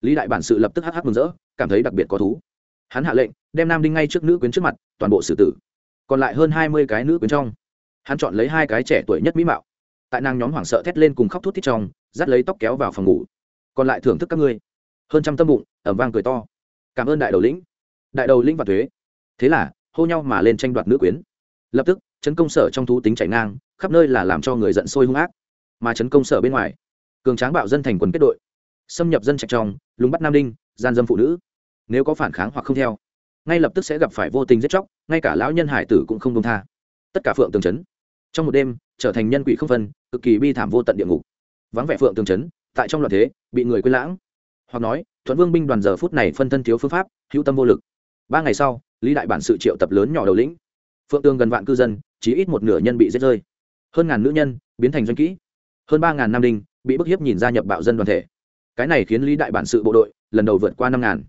Lý đại bản sự lập tức hắc hắc mừng rỡ, cảm thấy đặc biệt có thú. Hắn hạ lệnh, đem nam đinh ngay trước nữ quyến trước mặt, toàn bộ xử tử còn lại hơn hai mươi cái nữ quyến trong. Hắn chọn lấy hai cái trẻ tuổi nhất mỹ mạo. Tại nàng nhóm hoảng sợ thét lên cùng khóc thút thít trong, dắt lấy tóc kéo vào phòng ngủ. Còn lại thưởng thức các ngươi. Hơn trăm tâm bụng, ẩm vang cười to. Cảm ơn đại đầu lĩnh. Đại đầu lĩnh và thuế. Thế là, hô nhau mà lên tranh đoạt nữ quyến. Lập tức, chấn công sở trong thú tính chảy ngang, khắp nơi là làm cho người giận sôi hung ác. Mà chấn công sở bên ngoài, cường tráng bạo dân thành quần kết đội. Xâm nhập dân trạch trong lúng bắt nam đinh, gian dâm phụ nữ. Nếu có phản kháng hoặc không theo ngay lập tức sẽ gặp phải vô tình giết chóc, ngay cả lão nhân hải tử cũng không công tha. Tất cả phượng tường trấn, trong một đêm, trở thành nhân quỷ không phân, cực kỳ bi thảm vô tận địa ngục. Vắng vẻ phượng tường trấn, tại trong loạn thế, bị người quên lãng. Hoặc nói, thuận vương binh đoàn giờ phút này phân thân thiếu phương pháp, hữu tâm vô lực. Ba ngày sau, lý đại bản sự triệu tập lớn nhỏ đầu lĩnh. Phượng tường gần vạn cư dân, chỉ ít một nửa nhân bị giết rơi. Hơn ngàn nữ nhân biến thành doanh kỹ. Hơn ba ngàn nam đinh bị bức hiếp nhìn gia nhập bạo dân đoàn thể. Cái này khiến lý đại bản sự bộ đội lần đầu vượt qua năm ngàn.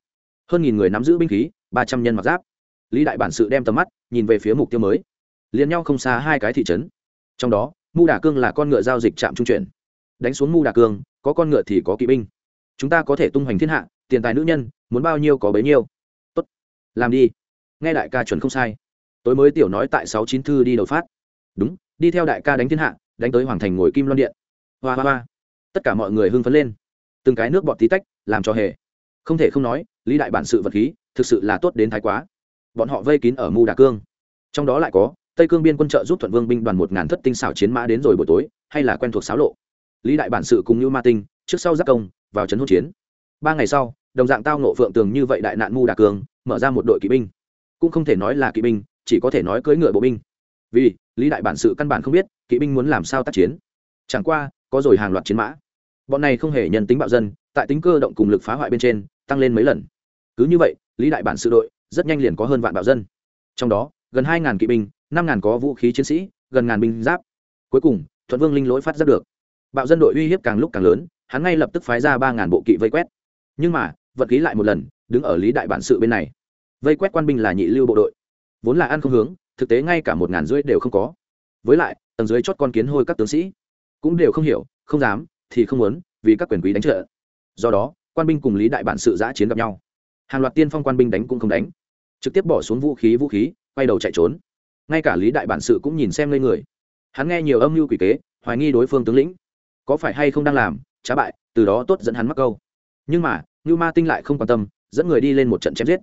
Hơn nghìn người nắm giữ binh khí ba trăm nhân mặc giáp. Lý đại bản sự đem tầm mắt nhìn về phía mục tiêu mới. Liền nhau không xa hai cái thị trấn. Trong đó, mu đà cương là con ngựa giao dịch trạm trung chuyển. Đánh xuống mu đà cương, có con ngựa thì có kỵ binh. Chúng ta có thể tung hoành thiên hạ, tiền tài nữ nhân, muốn bao nhiêu có bấy nhiêu. Tốt, làm đi. Nghe đại ca chuẩn không sai. Tối mới tiểu nói tại sáu chín thư đi đầu phát. Đúng, đi theo đại ca đánh thiên hạ, đánh tới hoàng thành ngồi kim loan điện. Hoa hoa hoa. Tất cả mọi người hưng phấn lên. Từng cái nước bọt tí tách, làm cho hề không thể không nói, lý đại bản sự vật khí thực sự là tốt đến thái quá. Bọn họ vây kín ở mu đà cương. Trong đó lại có, tây cương biên quân trợ giúp thuận vương binh đoàn một ngàn thất tinh xảo chiến mã đến rồi buổi tối, hay là quen thuộc xáo lộ. Lý đại bản sự cùng như ma tinh, trước sau giác công, vào trấn hỗn chiến. Ba ngày sau, đồng dạng tao nộ phượng tường như vậy đại nạn mu đà cương, mở ra một đội kỵ binh. Cũng không thể nói là kỵ binh, chỉ có thể nói cưỡi ngựa bộ binh. Vì, lý đại bản sự căn bản không biết, kỵ binh muốn làm sao tác chiến. Chẳng qua, có rồi hàng loạt chiến mã. Bọn này không hề nhân tính bạo dân, tại tính cơ động cùng lực phá hoại bên trên tăng lên mấy lần. Cứ như vậy, lý đại bản sự đội rất nhanh liền có hơn vạn bạo dân. Trong đó, gần hai ngàn kỵ binh, năm ngàn có vũ khí chiến sĩ, gần ngàn binh giáp. Cuối cùng, thuận vương linh lỗi phát ra được. Bạo dân đội uy hiếp càng lúc càng lớn, hắn ngay lập tức phái ra ba ngàn bộ kỵ vây quét. Nhưng mà, vật khí lại một lần, đứng ở lý đại bản sự bên này. Vây quét quan binh là nhị lưu bộ đội. Vốn là ăn không hướng, thực tế ngay cả một ngàn rưỡi đều không có. Với lại, tầng dưới chót con kiến hôi các tướng sĩ cũng đều không hiểu, không dám, thì không muốn, vì các quyền quý đánh trợ. Do đó quan binh cùng lý đại bản sự giã chiến gặp nhau. Hàng loạt tiên phong quan binh đánh cũng không đánh. Trực tiếp bỏ xuống vũ khí vũ khí, quay đầu chạy trốn. Ngay cả lý đại bản sự cũng nhìn xem lên người. Hắn nghe nhiều âm mưu quỷ kế, hoài nghi đối phương tướng lĩnh. Có phải hay không đang làm, trá bại, từ đó tốt dẫn hắn mắc câu. Nhưng mà như ma tinh lại không quan tâm, dẫn người đi lên một trận chém giết.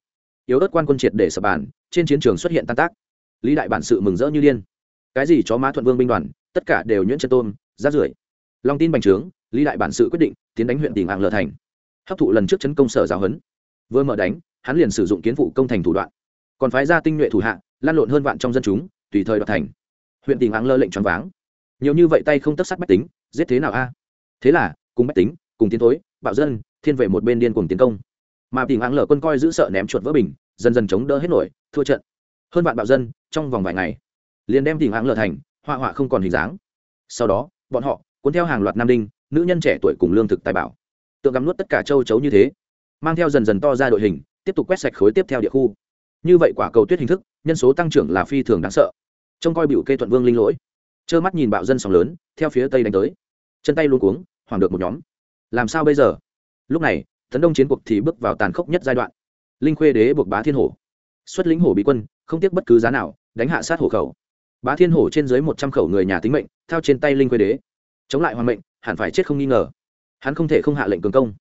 Yếu ớt quan quân triệt để sập bàn, trên chiến trường xuất hiện tan tác. Lý đại bản sự mừng rỡ như điên. Cái gì chó má thuận vương binh đoàn, tất cả đều nhuyễn chân tôm, rát rưởi. Long tin bành trướng, lý đại bản sự quyết định, tiến đánh huyện tỉnh hạng lờ thành hấp thụ lần trước chấn công sở giáo huấn. Vừa mở đánh, hắn liền sử dụng kiến phụ công thành thủ đoạn. Còn phái ra tinh nhuệ thủ hạ, lan lộn hơn vạn trong dân chúng, tùy thời đoạt thành. Huyện tình hãng lơ lệnh choáng váng. Nhiều như vậy tay không tất sát bách tính, giết thế nào a? Thế là, cùng bách tính, cùng tiến thối, bạo dân, thiên vệ một bên điên cùng tiến công. Mà tình hãng lở quân coi giữ sợ ném chuột vỡ bình, dần dần chống đỡ hết nổi, thua trận. Hơn vạn bạo dân, trong vòng vài ngày, liền đem tình hãng lở thành hoa họa không còn hình dáng. Sau đó, bọn họ cuốn theo hàng loạt nam đinh, nữ nhân trẻ tuổi cùng lương thực tài bảo tượng gắm nuốt tất cả châu chấu như thế, mang theo dần dần to ra đội hình, tiếp tục quét sạch khối tiếp theo địa khu. Như vậy quả cầu tuyết hình thức, nhân số tăng trưởng là phi thường đáng sợ. Trông coi biểu kê thuận vương linh lỗi. Trơ mắt nhìn bạo dân sóng lớn, theo phía tây đánh tới. Chân tay luôn cuống, hoảng được một nhóm. Làm sao bây giờ? Lúc này, tấn đông chiến cuộc thì bước vào tàn khốc nhất giai đoạn. Linh khuê đế buộc bá thiên hổ. Xuất lĩnh hổ bị quân, không tiếc bất cứ giá nào, đánh hạ sát hổ khẩu. Bá thiên hổ trên dưới một trăm khẩu người nhà tính mệnh theo trên tay linh khuê đế. Chống lại hoàng mệnh, hẳn phải chết không nghi ngờ hắn không thể không hạ lệnh cường công.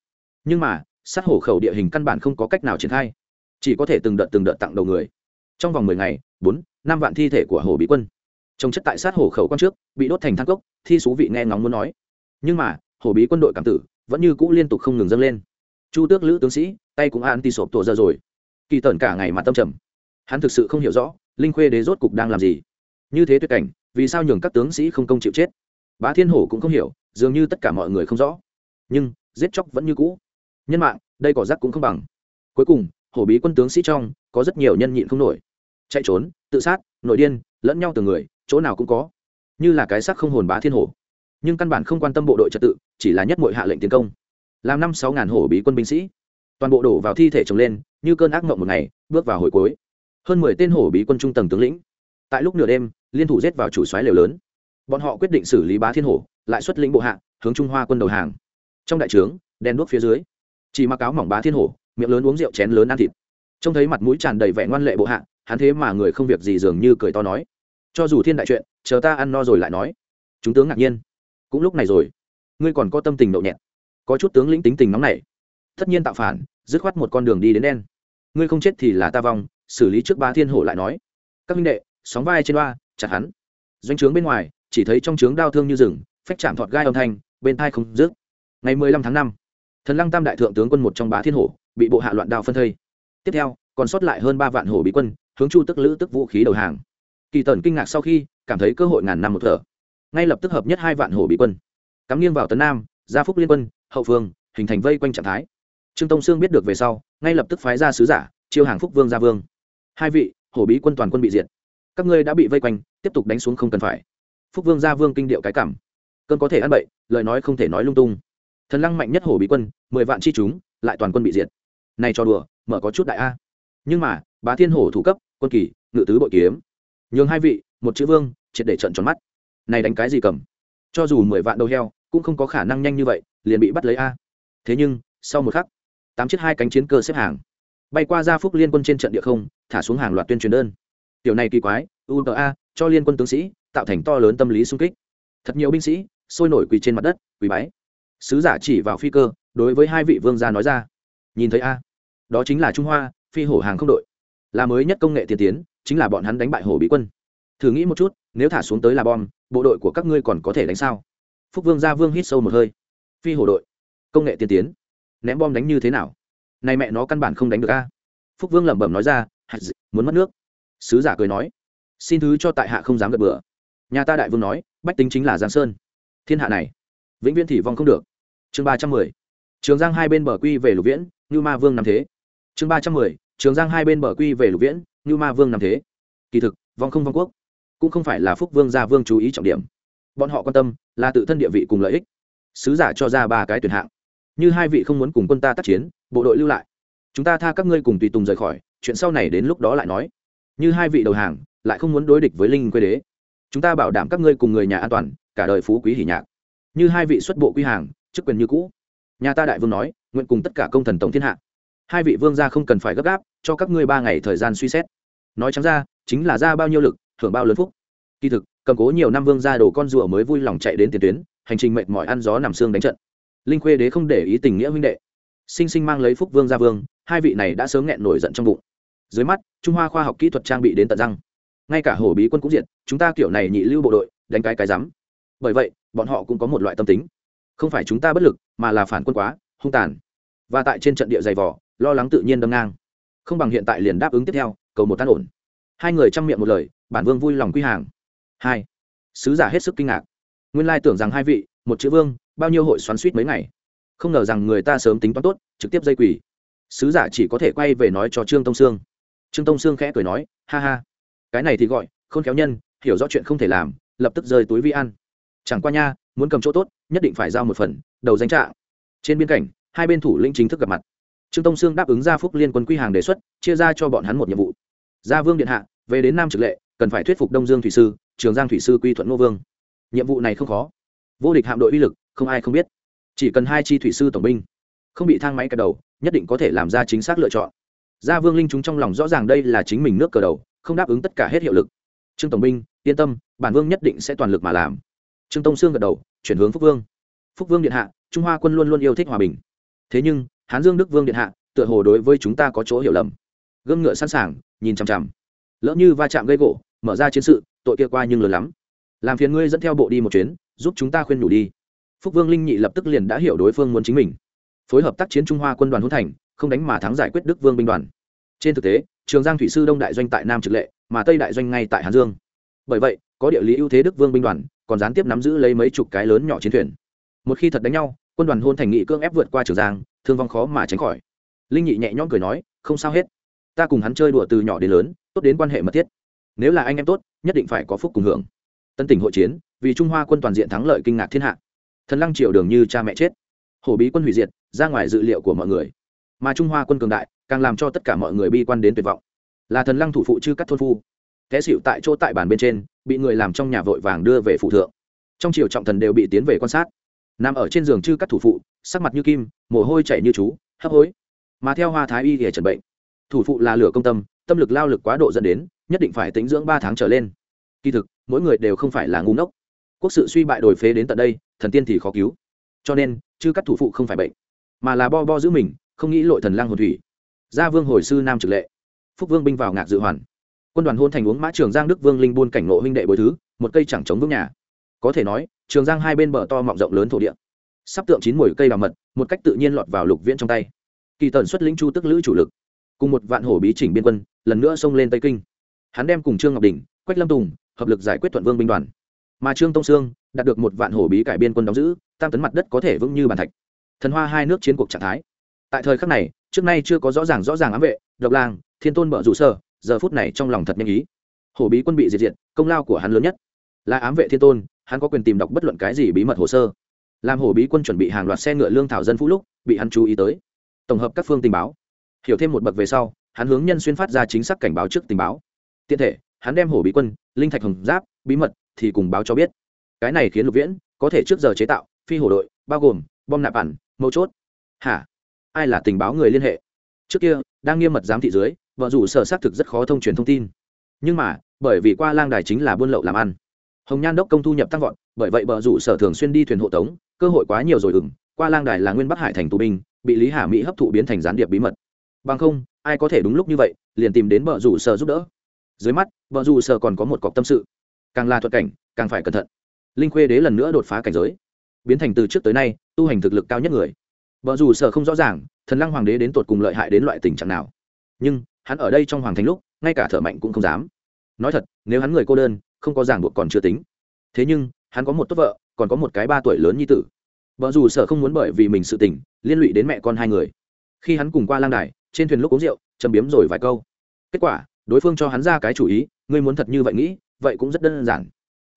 Nhưng mà, sát hổ khẩu địa hình căn bản không có cách nào triển khai. Chỉ có thể từng đợt từng đợt tặng đầu người. Trong vòng mười ngày, bốn, năm vạn thi thể của hổ bị quân. Trồng chất tại sát hổ khẩu quan trước, bị đốt thành thang cốc, thi số vị nghe ngóng muốn nói. Nhưng mà hổ bí quân đội cảm tử, vẫn như cũ liên tục không ngừng dâng lên. Chu tước lữ tướng sĩ, tay cũng an ti sộp tổ ra rồi. Kỳ tởn cả ngày mà tâm trầm. Hắn thực sự không hiểu rõ, linh khuê đế rốt cục đang làm gì. Như thế tuyệt cảnh, vì sao nhường các tướng sĩ không công chịu chết? Bá thiên hổ cũng không hiểu, dường như tất cả mọi người không rõ nhưng giết chóc vẫn như cũ. Nhân mạng, đây cỏ rác cũng không bằng. Cuối cùng, hổ bí quân tướng sĩ trong, có rất nhiều nhân nhịn không nổi. Chạy trốn, tự sát, nội điên, lẫn nhau từ người, chỗ nào cũng có. Như là cái xác không hồn bá thiên hổ. Nhưng căn bản không quan tâm bộ đội trật tự, chỉ là nhất mọi hạ lệnh tiến công. Làm năm sáu ngàn hổ bí quân binh sĩ. Toàn bộ đổ vào thi thể trồng lên, như cơn ác mộng một ngày, bước vào hồi cuối. Hơn mười tên hổ bí quân trung tầng tướng lĩnh. Tại lúc nửa đêm, liên thủ giết vào chủ xoáy lều lớn. Bọn họ quyết định xử lý bá thiên hổ, lại xuất lĩnh bộ hạ, hướng trung hoa quân đầu hàng trong đại trướng đen đuốc phía dưới, chỉ mặc áo mỏng bá thiên hổ, miệng lớn uống rượu chén lớn ăn thịt. Trông thấy mặt mũi tràn đầy vẻ ngoan lệ bộ hạ, hắn thế mà người không việc gì dường như cười to nói, cho dù thiên đại chuyện, chờ ta ăn no rồi lại nói. Chúng tướng ngạc nhiên, cũng lúc này rồi, ngươi còn có tâm tình nhậu nhẹt, có chút tướng lĩnh tính tình nóng này tất nhiên tạo phản, dứt khoát một con đường đi đến đen. Ngươi không chết thì là ta vong, xử lý trước ba thiên hổ lại nói. Các minh đệ, sóng vai trên loa, chặt hắn. Doanh trướng bên ngoài, chỉ thấy trong trướng đau thương như rừng, phách chạm thọt gai âm thanh, bên thai không dứt ngày mười lăm tháng năm, thần lăng tam đại thượng tướng quân một trong bá thiên hổ, bị bộ hạ loạn đao phân thây. Tiếp theo, còn sót lại hơn ba vạn hổ bị quân, hướng chu tức lữ tức vũ khí đầu hàng. Kỳ tần kinh ngạc sau khi, cảm thấy cơ hội ngàn năm một thở. Ngay lập tức hợp nhất hai vạn hổ bị quân. Cắm nghiêng vào tấn nam, gia phúc liên quân, hậu phương, hình thành vây quanh trạng thái. Trương tông sương biết được về sau, ngay lập tức phái ra sứ giả, chiêu hàng phúc vương gia vương. Hai vị, hổ bí quân toàn quân bị diệt. Các ngươi đã bị vây quanh, tiếp tục đánh xuống không cần phải. Phúc vương gia vương kinh điệu cái cảm. Cơn có thể ăn bậy, lời nói không thể nói lung tung thần lăng mạnh nhất hổ bị quân, mười vạn chi chúng, lại toàn quân bị diệt. Này cho đùa, mở có chút đại a. Nhưng mà, bá thiên hổ thủ cấp, quân kỳ, ngự tứ bội kiếm. Nhường hai vị, một chữ vương, triệt để trận tròn mắt. Này đánh cái gì cầm? Cho dù mười vạn đầu heo, cũng không có khả năng nhanh như vậy, liền bị bắt lấy a. Thế nhưng, sau một khắc, tám chiếc hai cánh chiến cơ xếp hàng. Bay qua gia phúc liên quân trên trận địa không, thả xuống hàng loạt tuyên truyền đơn. Tiểu này kỳ quái uta cho liên quân tướng sĩ, tạo thành to lớn tâm lý sung kích. Thật nhiều binh sĩ, sôi nổi quỳ trên mặt đất, quỳ bái sứ giả chỉ vào phi cơ, đối với hai vị vương gia nói ra. Nhìn thấy a, đó chính là trung hoa, phi hổ hàng không đội. Là mới nhất công nghệ tiên tiến, chính là bọn hắn đánh bại hổ bí quân. Thử nghĩ một chút, nếu thả xuống tới là bom, bộ đội của các ngươi còn có thể đánh sao? Phúc vương gia vương hít sâu một hơi. Phi hổ đội, công nghệ tiên tiến, ném bom đánh như thế nào? Này mẹ nó căn bản không đánh được a. Phúc vương lẩm bẩm nói ra muốn mất nước. Sứ giả cười nói, xin thứ cho tại hạ không dám gật bừa. Nhà ta đại vương nói, bách tính chính là giang sơn. Thiên hạ này vĩnh viễn thì vong không được. Chương ba trăm mười. Trường giang hai bên bờ quy về lục viễn như ma vương nằm thế. Chương ba trăm mười. Trường giang hai bên bờ quy về lục viễn như ma vương nằm thế. Kỳ thực, vong không vong quốc, cũng không phải là phúc vương gia vương chú ý trọng điểm. Bọn họ quan tâm là tự thân địa vị cùng lợi ích. Sứ giả cho ra ba cái tuyển hạng. Như hai vị không muốn cùng quân ta tác chiến, bộ đội lưu lại. Chúng ta tha các ngươi cùng tùy tùng rời khỏi, chuyện sau này đến lúc đó lại nói. Như hai vị đầu hàng, lại không muốn đối địch với linh quê đế. Chúng ta bảo đảm các ngươi cùng người nhà an toàn, cả đời phú quý hỉ nhạc như hai vị xuất bộ quy hàng, chức quyền như cũ. Nhà ta đại vương nói, nguyện cùng tất cả công thần tổng thiên hạ. Hai vị vương gia không cần phải gấp gáp, cho các ngươi ba ngày thời gian suy xét. Nói chẳng ra, chính là ra bao nhiêu lực, thưởng bao lớn phúc. Kỳ thực, cầm cố nhiều năm vương gia đồ con rùa mới vui lòng chạy đến tiền tuyến, hành trình mệt mỏi ăn gió nằm xương đánh trận. Linh khuê đế không để ý tình nghĩa huynh đệ. Sinh sinh mang lấy phúc vương gia vương, hai vị này đã sớm nghẹn nổi giận trong bụng. Dưới mắt, trung hoa khoa học kỹ thuật trang bị đến tận răng. Ngay cả hổ bí quân cũng diện chúng ta kiểu này nhị lưu bộ đội, đánh cái cái rắm. Bởi vậy bọn họ cũng có một loại tâm tính. Không phải chúng ta bất lực, mà là phản quân quá, hung tàn. Và tại trên trận địa dày vỏ lo lắng tự nhiên đâm ngang. Không bằng hiện tại liền đáp ứng tiếp theo, cầu một tan ổn. Hai người chăm miệng một lời, bản vương vui lòng quy hàng. Hai. Sứ giả hết sức kinh ngạc. Nguyên lai tưởng rằng hai vị, một chữ vương, bao nhiêu hội xoắn suýt mấy ngày. Không ngờ rằng người ta sớm tính toán tốt, trực tiếp dây quỳ. Sứ giả chỉ có thể quay về nói cho trương tông sương. Trương tông sương khẽ cười nói, ha ha. Cái này thì gọi không khéo nhân, hiểu rõ chuyện không thể làm, lập tức rơi túi vi ăn chẳng qua nha, muốn cầm chỗ tốt, nhất định phải giao một phần, đầu danh trạng. Trên biên cảnh, hai bên thủ lĩnh chính thức gặp mặt. Trương tông sương đáp ứng gia phúc liên quân quy hàng đề xuất, chia ra cho bọn hắn một nhiệm vụ. Gia vương điện hạ, về đến nam trực lệ, cần phải thuyết phục đông dương thủy sư, trường giang thủy sư quy thuận ngô vương. Nhiệm vụ này không khó. Vô địch hạm đội uy lực, không ai không biết. Chỉ cần hai chi thủy sư tổng binh, không bị thang máy cờ đầu, nhất định có thể làm ra chính xác lựa chọn. Gia vương linh chúng trong lòng rõ ràng đây là chính mình nước cờ đầu, không đáp ứng tất cả hết hiệu lực. Trương tổng binh, yên tâm, bản vương nhất định sẽ toàn lực mà làm trương tông sương gật đầu, chuyển hướng phúc vương. Phúc vương điện hạ, trung hoa quân luôn luôn yêu thích hòa bình. Thế nhưng, hán dương đức vương điện hạ, tựa hồ đối với chúng ta có chỗ hiểu lầm. Gươm ngựa sẵn sàng, nhìn chằm chằm. Lỡ như va chạm gây gỗ, mở ra chiến sự, tội kia qua nhưng lớn lắm. Làm phiền ngươi dẫn theo bộ đi một chuyến, giúp chúng ta khuyên nhủ đi. Phúc vương linh nhị lập tức liền đã hiểu đối phương muốn chính mình. Phối hợp tác chiến trung hoa quân đoàn hôn thành, không đánh mà thắng giải quyết đức vương binh đoàn. Trên thực tế, trường giang thủy sư đông đại doanh tại nam trực lệ, mà tây đại doanh ngay tại hàn dương. Bởi vậy, có địa lý ưu thế đức vương binh đoàn còn gián tiếp nắm giữ lấy mấy chục cái lớn nhỏ chiến thuyền. Một khi thật đánh nhau, quân đoàn hôn thành nghị cưỡng ép vượt qua trường giang, thương vong khó mà tránh khỏi. Linh nhị nhẹ nhõm cười nói, không sao hết. Ta cùng hắn chơi đùa từ nhỏ đến lớn, tốt đến quan hệ mật thiết. Nếu là anh em tốt, nhất định phải có phúc cùng hưởng. Tân tỉnh hội chiến, vì trung hoa quân toàn diện thắng lợi kinh ngạc thiên hạ. Thần lăng triều đường như cha mẹ chết. Hổ bí quân hủy diệt, ra ngoài dự liệu của mọi người. Mà trung hoa quân cường đại, càng làm cho tất cả mọi người bi quan đến tuyệt vọng. Là thần lăng thủ phụ chư cắt thôn phu. Té xịu tại chỗ tại bàn bên trên bị người làm trong nhà vội vàng đưa về phụ thượng. Trong triều trọng thần đều bị tiến về quan sát. Nằm ở trên giường chư cắt thủ phụ, sắc mặt như kim, mồ hôi chảy như chú, hấp hối. Mà theo hoa thái y để trần bệnh. Thủ phụ là lửa công tâm tâm lực lao lực quá độ dẫn đến, nhất định phải tính dưỡng ba tháng trở lên. Kỳ thực, mỗi người đều không phải là ngu ngốc. Quốc sự suy bại đổi phế đến tận đây, thần tiên thì khó cứu. Cho nên, chư các thủ phụ không phải bệnh, mà là bo bo giữ mình, không nghĩ lội thần lang hồn thủy. Gia vương hồi sư nam trực lệ. Phúc vương binh vào ngạc dự hoàn quân đoàn hôn thành uống mã trường giang đức vương linh buôn cảnh ngộ huynh đệ bồi thứ, một cây chẳng chống vững nhà. Có thể nói, trường giang hai bên bờ to mọng rộng lớn thổ địa. Sắp tượng chín mùi cây đào mật, một cách tự nhiên lọt vào lục viễn trong tay. Kỳ tần xuất lĩnh chu tức lữ chủ lực, cùng một vạn hổ bí chỉnh biên quân, lần nữa xông lên tây kinh. Hắn đem cùng trương ngọc đình quách lâm tùng, hợp lực giải quyết thuận vương binh đoàn. Mà trương tông sương, đạt được một vạn hổ bí cải biên quân đóng giữ, tam tấn mặt đất có thể vững như bàn thạch. Thần hoa hai nước chiến cuộc trạng thái. Tại thời khắc này, trước nay chưa có rõ ràng rõ ràng ám vệ, độc lang, thiên tôn bợ rủ sở giờ phút này trong lòng thật nhanh ý. Hổ bí quân bị diệt diệt, công lao của hắn lớn nhất là ám vệ thiên tôn, hắn có quyền tìm đọc bất luận cái gì bí mật hồ sơ. Làm hổ bí quân chuẩn bị hàng loạt xe ngựa lương thảo dân phú lúc, bị hắn chú ý tới. Tổng hợp các phương tình báo. Hiểu thêm một bậc về sau, hắn hướng nhân xuyên phát ra chính xác cảnh báo trước tình báo. Tiện thể, hắn đem hổ bí quân, linh thạch hồng giáp, bí mật thì cùng báo cho biết. Cái này khiến lục viễn có thể trước giờ chế tạo, phi hổ đội, bao gồm bom nạp ẩn mấu chốt. Hả? Ai là tình báo người liên hệ? Trước kia, đang nghiêm mật giám thị dưới vợ rủ sở xác thực rất khó thông truyền thông tin. Nhưng mà, bởi vì qua lang đài chính là buôn lậu làm ăn. Hồng nhan đốc công thu nhập tăng vọt, bởi vậy vợ rủ sở thường xuyên đi thuyền hộ tống, cơ hội quá nhiều rồi ừng qua lang đài là nguyên bắc hải thành tù binh, bị lý hà mỹ hấp thụ biến thành gián điệp bí mật. Bằng không, ai có thể đúng lúc như vậy, liền tìm đến vợ rủ sở giúp đỡ. Dưới mắt, vợ rủ sở còn có một cọc tâm sự. Càng là thuật cảnh, càng phải cẩn thận. Linh khuê đế lần nữa đột phá cảnh giới. Biến thành từ trước tới nay, tu hành thực lực cao nhất người. Vợ rủ sở không rõ ràng, thần lăng hoàng đế đến tột cùng lợi hại đến loại tình trạng nào. Nhưng hắn ở đây trong hoàng thành lúc, ngay cả thợ mạnh cũng không dám. Nói thật, nếu hắn người cô đơn, không có ràng buộc còn chưa tính. Thế nhưng, hắn có một tốt vợ, còn có một cái ba tuổi lớn như tử. Vợ dù sở không muốn bởi vì mình sự tình, liên lụy đến mẹ con hai người. Khi hắn cùng qua lang đài, trên thuyền lúc uống rượu, châm biếm rồi vài câu. Kết quả, đối phương cho hắn ra cái chủ ý, ngươi muốn thật như vậy nghĩ, vậy cũng rất đơn giản.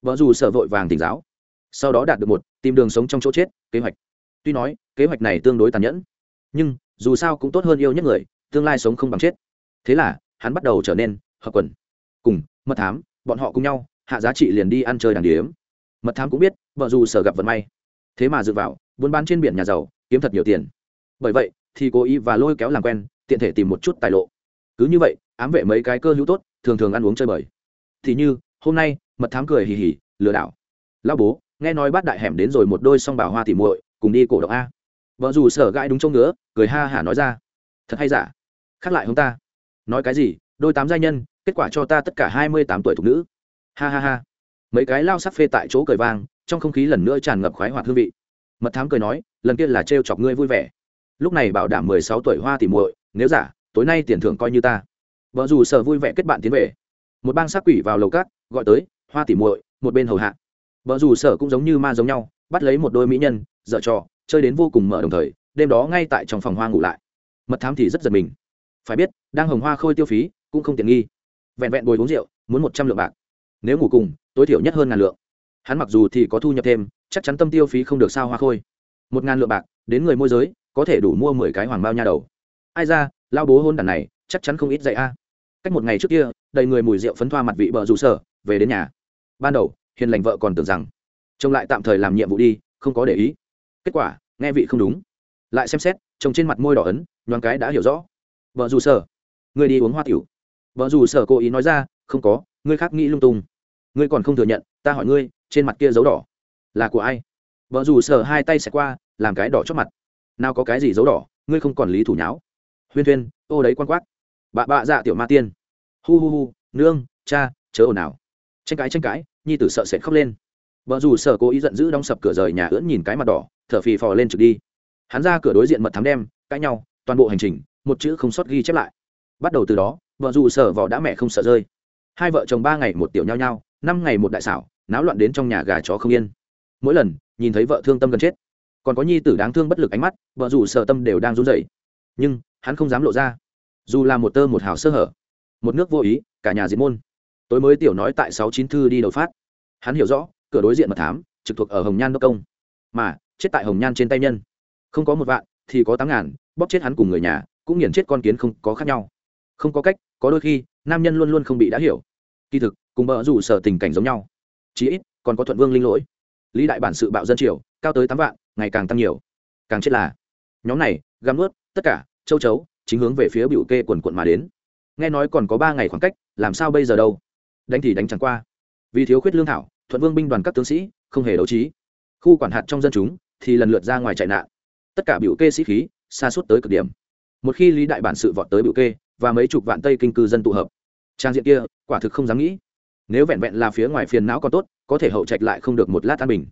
Vợ dù sở vội vàng tỉnh giáo. Sau đó đạt được một, tìm đường sống trong chỗ chết, kế hoạch. Tuy nói, kế hoạch này tương đối tàn nhẫn, nhưng dù sao cũng tốt hơn yêu nhất người, tương lai sống không bằng chết thế là hắn bắt đầu trở nên hợp quần. Cùng mật thám bọn họ cùng nhau hạ giá trị liền đi ăn chơi đàng điếm. Mật thám cũng biết vợ dù sở gặp vận may. Thế mà dựa vào buôn bán trên biển nhà giàu kiếm thật nhiều tiền. Bởi vậy thì cố ý và lôi kéo làm quen tiện thể tìm một chút tài lộ. Cứ như vậy ám vệ mấy cái cơ hữu tốt thường thường ăn uống chơi bời. Thì như hôm nay mật thám cười hì hì lừa đảo. Lão bố nghe nói bát đại hẻm đến rồi một đôi song bảo hoa tỉ muội cùng đi cổ động a. Vợ dù sở gãi đúng trông nữa, cười ha hả nói ra. Thật hay giả? Khác lại không ta nói cái gì, đôi tám giai nhân, kết quả cho ta tất cả hai mươi tám tuổi thục nữ. Ha ha ha. Mấy cái lao sắc phê tại chỗ cười vang, trong không khí lần nữa tràn ngập khoái hoạt hương vị. Mật thám cười nói, lần kia là trêu chọc ngươi vui vẻ. Lúc này bảo đảm mười sáu tuổi hoa tìm muội, nếu giả, tối nay tiền thưởng coi như ta. Vợ dù sở vui vẻ kết bạn tiến về. Một bang sát quỷ vào lầu cát, gọi tới, hoa tỉ muội, một bên hầu hạ. Vợ dù sở cũng giống như ma giống nhau, bắt lấy một đôi mỹ nhân dợ trò, chơi đến vô cùng mở đồng thời, đêm đó ngay tại trong phòng hoa ngủ lại. Mật thám thì rất giật mình phải biết, đang hồng hoa khôi tiêu phí, cũng không tiện nghi. Vẹn vẹn bồi uống rượu, muốn một trăm lượng bạc. Nếu ngủ cùng, tối thiểu nhất hơn ngàn lượng. Hắn mặc dù thì có thu nhập thêm, chắc chắn tâm tiêu phí không được sao hoa khôi. Một ngàn lượng bạc, đến người môi giới, có thể đủ mua mười cái hoàng bao nha đầu. Ai ra lao bố hôn đàn này, chắc chắn không ít dạy a. Cách một ngày trước kia, đầy người mùi rượu phấn thoa mặt vị bờ rủ sở, về đến nhà. Ban đầu, hiền lành vợ còn tưởng rằng chồng lại tạm thời làm nhiệm vụ đi, không có để ý. Kết quả, nghe vị không đúng. Lại xem xét chồng trên mặt môi đỏ ấn, nhoáng cái đã hiểu rõ vợ dù sở người đi uống hoa tiểu. Vợ dù sở cố ý nói ra, không có, ngươi khác nghĩ lung tung. Ngươi còn không thừa nhận, ta hỏi ngươi, trên mặt kia dấu đỏ là của ai? Vợ dù sở hai tay xẹt qua, làm cái đỏ chót mặt. Nào có cái gì dấu đỏ, ngươi không còn lý thủ nháo. Huyên thuyên, ô đấy quan quát. Bà bạ dạ tiểu ma tiên. Hu hu hu, nương, cha, chớ ồn nào tranh cãi tranh cãi, nhi tử sợ sệt khóc lên. Vợ dù sở cố ý giận dữ đóng sập cửa rời nhà ưỡn nhìn cái mặt đỏ, thở phì phò lên trực đi. Hắn ra cửa đối diện mật thám đem, cãi nhau, toàn bộ hành trình một chữ không sót ghi chép lại. Bắt đầu từ đó, vợ dù sở vỏ đã mẹ không sợ rơi. Hai vợ chồng ba ngày một tiểu nhau nhau, năm ngày một đại xảo, náo loạn đến trong nhà gà chó không yên. Mỗi lần, nhìn thấy vợ thương tâm gần chết. Còn có nhi tử đáng thương bất lực ánh mắt, vợ dù sở tâm đều đang run rẩy. Nhưng, hắn không dám lộ ra. Dù là một tơ một hào sơ hở, một nước vô ý, cả nhà diệt môn. Tối mới tiểu nói tại sáu chín thư đi đầu phát. Hắn hiểu rõ, cửa đối diện mật thám, trực thuộc ở hồng nhan đốc công. Mà, chết tại hồng nhan trên tay nhân. Không có một vạn, thì có tám ngàn, bóp chết hắn cùng người nhà cũng nghiền chết con kiến không có khác nhau. Không có cách, có đôi khi, nam nhân luôn luôn không bị đã hiểu. Kỳ thực, cùng bờ rủ sở tình cảnh giống nhau. Chí ít, còn có thuận vương linh lỗi. Lý đại bản sự bạo dân triều, cao tới tám vạn, ngày càng tăng nhiều. Càng chết là, nhóm này, găm ướt tất cả, châu chấu, chính hướng về phía biểu kê quần quận mà đến. Nghe nói còn có ba ngày khoảng cách, làm sao bây giờ đâu? Đánh thì đánh chẳng qua. Vì thiếu khuyết lương thảo, thuận vương binh đoàn các tướng sĩ, không hề đấu trí. Khu quản hạt trong dân chúng, thì lần lượt ra ngoài chạy nạn. Tất cả biểu kê sĩ khí, xa suốt tới cực điểm một khi lý đại bản sự vọt tới biểu kê, và mấy chục vạn tây kinh cư dân tụ hợp, trang diện kia, quả thực không dám nghĩ. Nếu vẹn vẹn là phía ngoài phiền não còn tốt, có thể hậu trạch lại không được một lát an bình.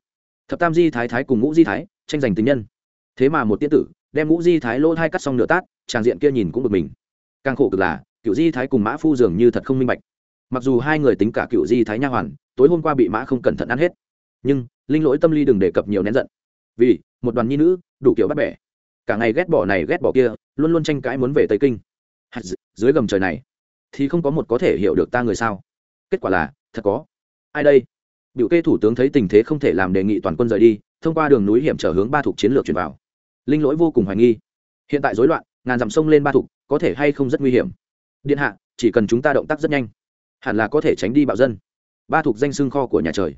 Thập tam di thái thái cùng ngũ di thái, tranh giành tình nhân. Thế mà một tiên tử, đem ngũ di thái lỗ hai cắt xong nửa tát, trang diện kia nhìn cũng bực mình. Càng khổ cực là cựu di thái cùng mã phu dường như thật không minh bạch. Mặc dù hai người tính cả cựu di thái nha hoàn, tối hôm qua bị mã không cẩn thận ăn hết. Nhưng, linh lỗi tâm ly đừng đề cập nhiều nén giận. Vì, một đoàn nhi nữ, đủ kiểu bắt bẻ cả ngày ghét bỏ này ghét bỏ kia, luôn luôn tranh cãi muốn về tây kinh. Dưới gầm trời này, thì không có một có thể hiểu được ta người sao? Kết quả là, thật có. Ai đây? Biểu kê thủ tướng thấy tình thế không thể làm đề nghị toàn quân rời đi, thông qua đường núi hiểm trở hướng ba thục chiến lược chuyển vào. Linh lỗi vô cùng hoài nghi. Hiện tại rối loạn, ngàn dặm sông lên ba thục có thể hay không rất nguy hiểm? Điện hạ, chỉ cần chúng ta động tác rất nhanh, hẳn là có thể tránh đi bạo dân. Ba thục danh xương kho của nhà trời.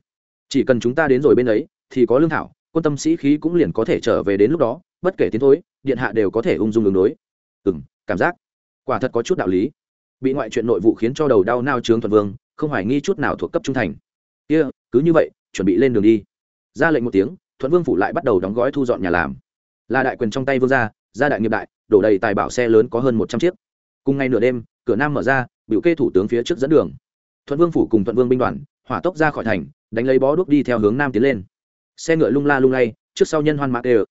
Chỉ cần chúng ta đến rồi bên ấy, thì có lương thảo quân tâm sĩ khí cũng liền có thể trở về đến lúc đó bất kể tiến thối điện hạ đều có thể ung dung đường đối. Ừ m cảm giác. Quả thật có chút đạo lý. Bị ngoại chuyện nội vụ khiến cho đầu đau nao trướng thuận vương không hoài nghi chút nào thuộc cấp trung thành. Kia、yeah, cứ như vậy chuẩn bị lên đường đi. Ra lệnh một tiếng thuận vương phủ lại bắt đầu đóng gói thu dọn nhà làm. Là đại quyền trong tay vương gia gia đại nghiệp đại đổ đầy tài bảo xe lớn có hơn một trăm chiếc. Cùng ngày nửa đêm cửa nam mở ra biểu kê thủ tướng phía trước dẫn đường. Thuận vương phủ cùng thuận vương binh đoàn hỏa tốc ra khỏi thành đánh lấy bó đuốc đi theo hướng nam tiến lên xe ngựa lung la lung lay, trước sau nhân hoan mạc đều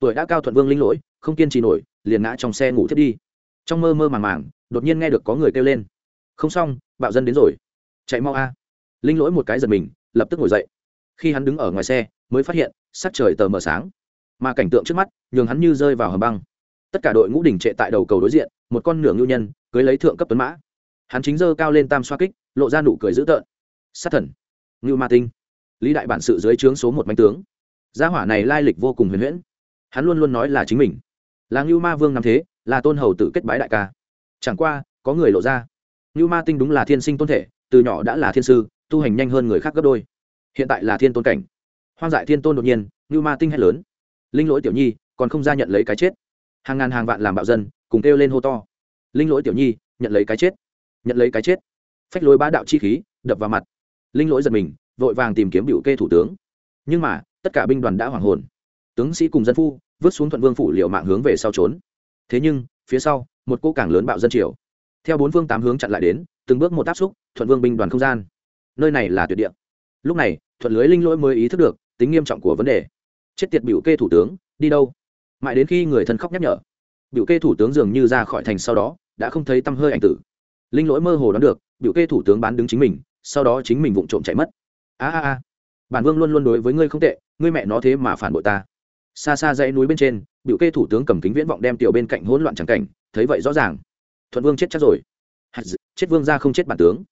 tuổi đã cao thuận vương linh lỗi, không kiên trì nổi, liền ngã trong xe ngủ thiết đi. Trong mơ mơ màng màng, đột nhiên nghe được có người kêu lên. Không xong, bạo dân đến rồi. Chạy mau a. Linh lỗi một cái giật mình, lập tức ngồi dậy. Khi hắn đứng ở ngoài xe, mới phát hiện, sắc trời tờ mờ sáng. Mà cảnh tượng trước mắt, nhường hắn như rơi vào hầm băng. Tất cả đội ngũ đỉnh trệ tại đầu cầu đối diện, một con nửa ngưu nhân, cưới lấy thượng cấp tuấn mã. Hắn chính dơ cao lên tam xoa kích, lộ ra nụ cười dữ tợn. Sát thần. Ngưu ma tinh lý đại bản sự dưới trướng số một bánh tướng. Gia hỏa này lai lịch vô cùng huyền huyễn. Hắn luôn luôn nói là chính mình. Là ngưu ma vương năm thế, là tôn hầu tự kết bái đại ca. Chẳng qua, có người lộ ra. Ngưu ma tinh đúng là thiên sinh tôn thể, từ nhỏ đã là thiên sư, tu hành nhanh hơn người khác gấp đôi. Hiện tại là thiên tôn cảnh. Hoang dại thiên tôn đột nhiên, ngưu ma tinh hay lớn. Linh lỗi tiểu nhi, còn không ra nhận lấy cái chết. Hàng ngàn hàng vạn làm bạo dân, cùng kêu lên hô to. Linh lỗi tiểu nhi, nhận lấy cái chết. Nhận lấy cái chết. Phách lối bá đạo chi khí, đập vào mặt. Linh lỗi giật mình vội vàng tìm kiếm biểu kê thủ tướng. Nhưng mà, tất cả binh đoàn đã hoảng hồn. Tướng sĩ cùng dân phu vứt xuống thuận vương phủ liệu mạng hướng về sau trốn. Thế nhưng, phía sau, một cô càng lớn bạo dân triều. Theo bốn phương tám hướng chặn lại đến, từng bước một áp xúc, thuận vương binh đoàn không gian. Nơi này là tuyệt địa. Lúc này, thuận lưới linh lỗi mới ý thức được tính nghiêm trọng của vấn đề. Chết tiệt biểu kê thủ tướng, đi đâu? Mãi đến khi người thân khóc nhắc nhở, biểu kê thủ tướng dường như ra khỏi thành sau đó, đã không thấy tăm hơi ảnh tử. Linh lỗi mơ hồ đoán được, biểu kê thủ tướng bán đứng chính mình, sau đó chính mình vụng trộm chạy mất a a a. Bản vương luôn luôn đối với ngươi không tệ, ngươi mẹ nó thế mà phản bội ta. Xa xa dãy núi bên trên biểu kê thủ tướng cầm kính viễn vọng đem tiểu bên cạnh hỗn loạn trắng cảnh, thấy vậy rõ ràng. Thuận vương chết chắc rồi. Chết vương ra không chết bản tướng.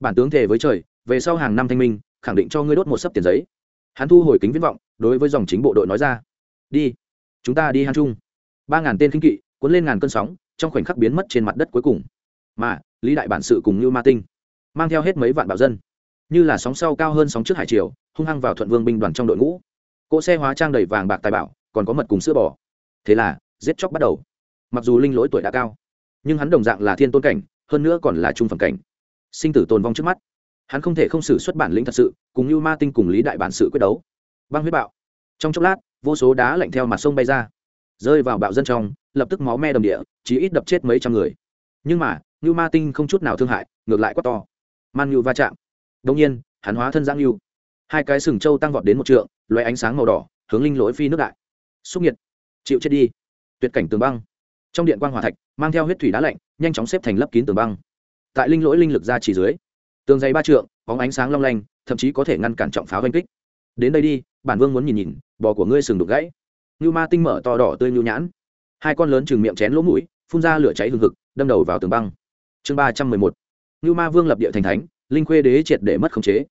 Bản tướng thề với trời, về sau hàng năm thanh minh, khẳng định cho ngươi đốt một sấp tiền giấy. Hắn thu hồi kính viễn vọng, đối với dòng chính bộ đội nói ra. Đi, chúng ta đi han trung. Ba ngàn tên kinh kỵ, cuốn lên ngàn cơn sóng, trong khoảnh khắc biến mất trên mặt đất cuối cùng. Mà, lý đại bản sự cùng như ma tinh, mang theo hết mấy vạn bảo dân như là sóng sau cao hơn sóng trước hải triều, hung hăng vào thuận vương binh đoàn trong đội ngũ. Cỗ xe hóa trang đầy vàng bạc tài bảo, còn có mật cùng sữa bò. Thế là, giết chóc bắt đầu. Mặc dù linh lỗi tuổi đã cao, nhưng hắn đồng dạng là thiên tôn cảnh, hơn nữa còn là trung phẩm cảnh. Sinh tử tồn vong trước mắt. Hắn không thể không xử xuất bản lĩnh thật sự, cùng như ma tinh cùng lý đại bản sự quyết đấu. Băng huyết bạo. Trong chốc lát, vô số đá lạnh theo mặt sông bay ra, rơi vào bạo dân trong, lập tức máu me đầm địa chỉ ít đập chết mấy trăm người. Nhưng mà như ma tinh không chút nào thương hại, ngược lại quá to. Man như va chạm đông nhiên, hắn hóa thân giang lưu hai cái sừng trâu tăng vọt đến một trượng loé ánh sáng màu đỏ, hướng linh lỗi phi nước đại. Xúc nhiệt. Chịu chết đi. Tuyệt cảnh tường băng. Trong điện quan hòa thạch, mang theo huyết thủy đá lạnh, nhanh chóng xếp thành lấp kín tường băng. Tại linh lỗi linh lực ra chỉ dưới, tường dày ba trượng, bóng ánh sáng long lanh, thậm chí có thể ngăn cản trọng pháo oanh kích. Đến đây đi, bản vương muốn nhìn nhìn, bò của ngươi sừng đục gãy. Như ma tinh mở to đỏ tươi nhu nhãn. Hai con lớn chừng miệng chén lỗ mũi, phun ra lửa cháy hừng hực, đâm đầu vào tường băng. Chương ba trăm mười một. Như ma vương lập địa thành thánh linh khuê đế triệt để mất khống chế.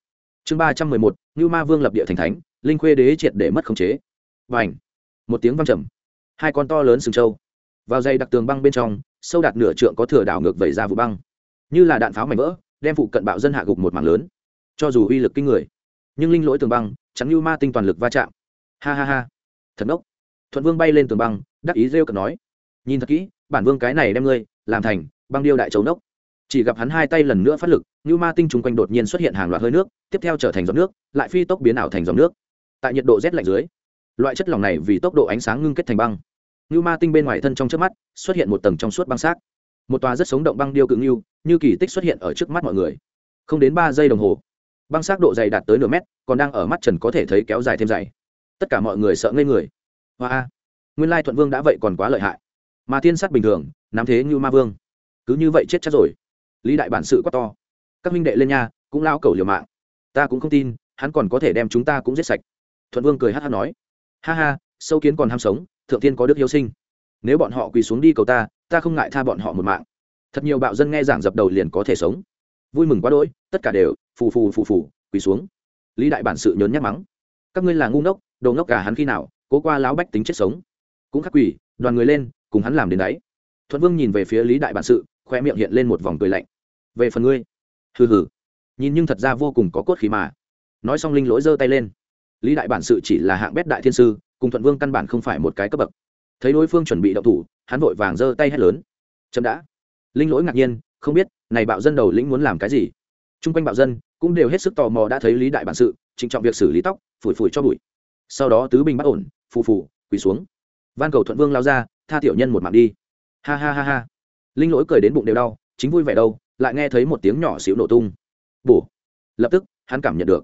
Chương ba trăm mười một như ma vương lập địa thành thánh, linh khuê đế triệt để mất khống chế. Và ảnh một tiếng văng trầm. Hai con to lớn sừng trâu. Vào dây đặc tường băng bên trong, sâu đạt nửa trượng có thừa đảo ngược vẩy ra vụ băng. Như là đạn pháo mảnh vỡ, đem phụ cận bạo dân hạ gục một mảng lớn. Cho dù uy lực kinh người, nhưng linh lỗi tường băng chắn như ma tinh toàn lực va chạm. Ha ha ha. Thật ốc thuận vương bay lên tường băng, đắc ý rêu cận nói. Nhìn thật kỹ, bản vương cái này đem ngươi làm thành băng điêu đại chấu nốc chỉ gặp hắn hai tay lần nữa phát lực như ma tinh chung quanh đột nhiên xuất hiện hàng loạt hơi nước, tiếp theo trở thành dòng nước, lại phi tốc biến ảo thành dòng nước. Tại nhiệt độ rét lạnh dưới, loại chất lỏng này vì tốc độ ánh sáng ngưng kết thành băng. Như ma tinh bên ngoài thân trong trước mắt, xuất hiện một tầng trong suốt băng xác. Một tòa rất sống động băng điêu cự như như kỳ tích xuất hiện ở trước mắt mọi người. Không đến ba giây đồng hồ, băng xác độ dày đạt tới nửa mét, còn đang ở mắt trần có thể thấy kéo dài thêm dày. Tất cả mọi người sợ ngây người. Hoa nguyên lai thuận vương đã vậy còn quá lợi hại. Mà thiên sát bình thường, nắm thế như ma vương. Cứ như vậy chết chắc rồi lý đại bản sự quá to. Các minh đệ lên nha, cũng lao cầu liều mạng. Ta cũng không tin, hắn còn có thể đem chúng ta cũng giết sạch. Thuận vương cười hát hát nói. Ha ha, sâu kiến còn ham sống, thượng tiên có đức hiếu sinh. Nếu bọn họ quỳ xuống đi cầu ta ta không ngại tha bọn họ một mạng. Thật nhiều bạo dân nghe giảng dập đầu liền có thể sống. Vui mừng quá đỗi, tất cả đều, phù phù phù phù, quỳ xuống. Lý đại bản sự nhớn nhắc mắng. Các ngươi là ngu ngốc, đồ ngốc cả hắn khi nào, cố qua láo bách tính chết sống. Cũng khắc quỳ, đoàn người lên, cùng hắn làm đến đấy. Thuận vương nhìn về phía lý đại bản sự khoe miệng hiện lên một vòng cười lạnh. Về phần ngươi. Hừ hừ. Nhìn nhưng thật ra vô cùng có cốt khí mà. Nói xong linh lỗi giơ tay lên. Lý đại bản sự chỉ là hạng bét đại thiên sư, cùng thuận vương căn bản không phải một cái cấp bậc. Thấy đối phương chuẩn bị động thủ, hắn vội vàng giơ tay hét lớn. Chậm đã. Linh lỗi ngạc nhiên, không biết, này bạo dân đầu lĩnh muốn làm cái gì? Trung quanh bạo dân cũng đều hết sức tò mò đã thấy lý đại bản sự, trịnh trọng việc xử lý tóc, phủi phủi cho bụi. Sau đó tứ bình bắt ổn, phù phù, quỳ xuống. Van cầu thuận vương lao ra, tha tiểu nhân một mạng đi. Ha ha ha ha linh lỗi cười đến bụng đều đau, chính vui vẻ đâu, lại nghe thấy một tiếng nhỏ xíu nổ tung. Bù lập tức, hắn cảm nhận được.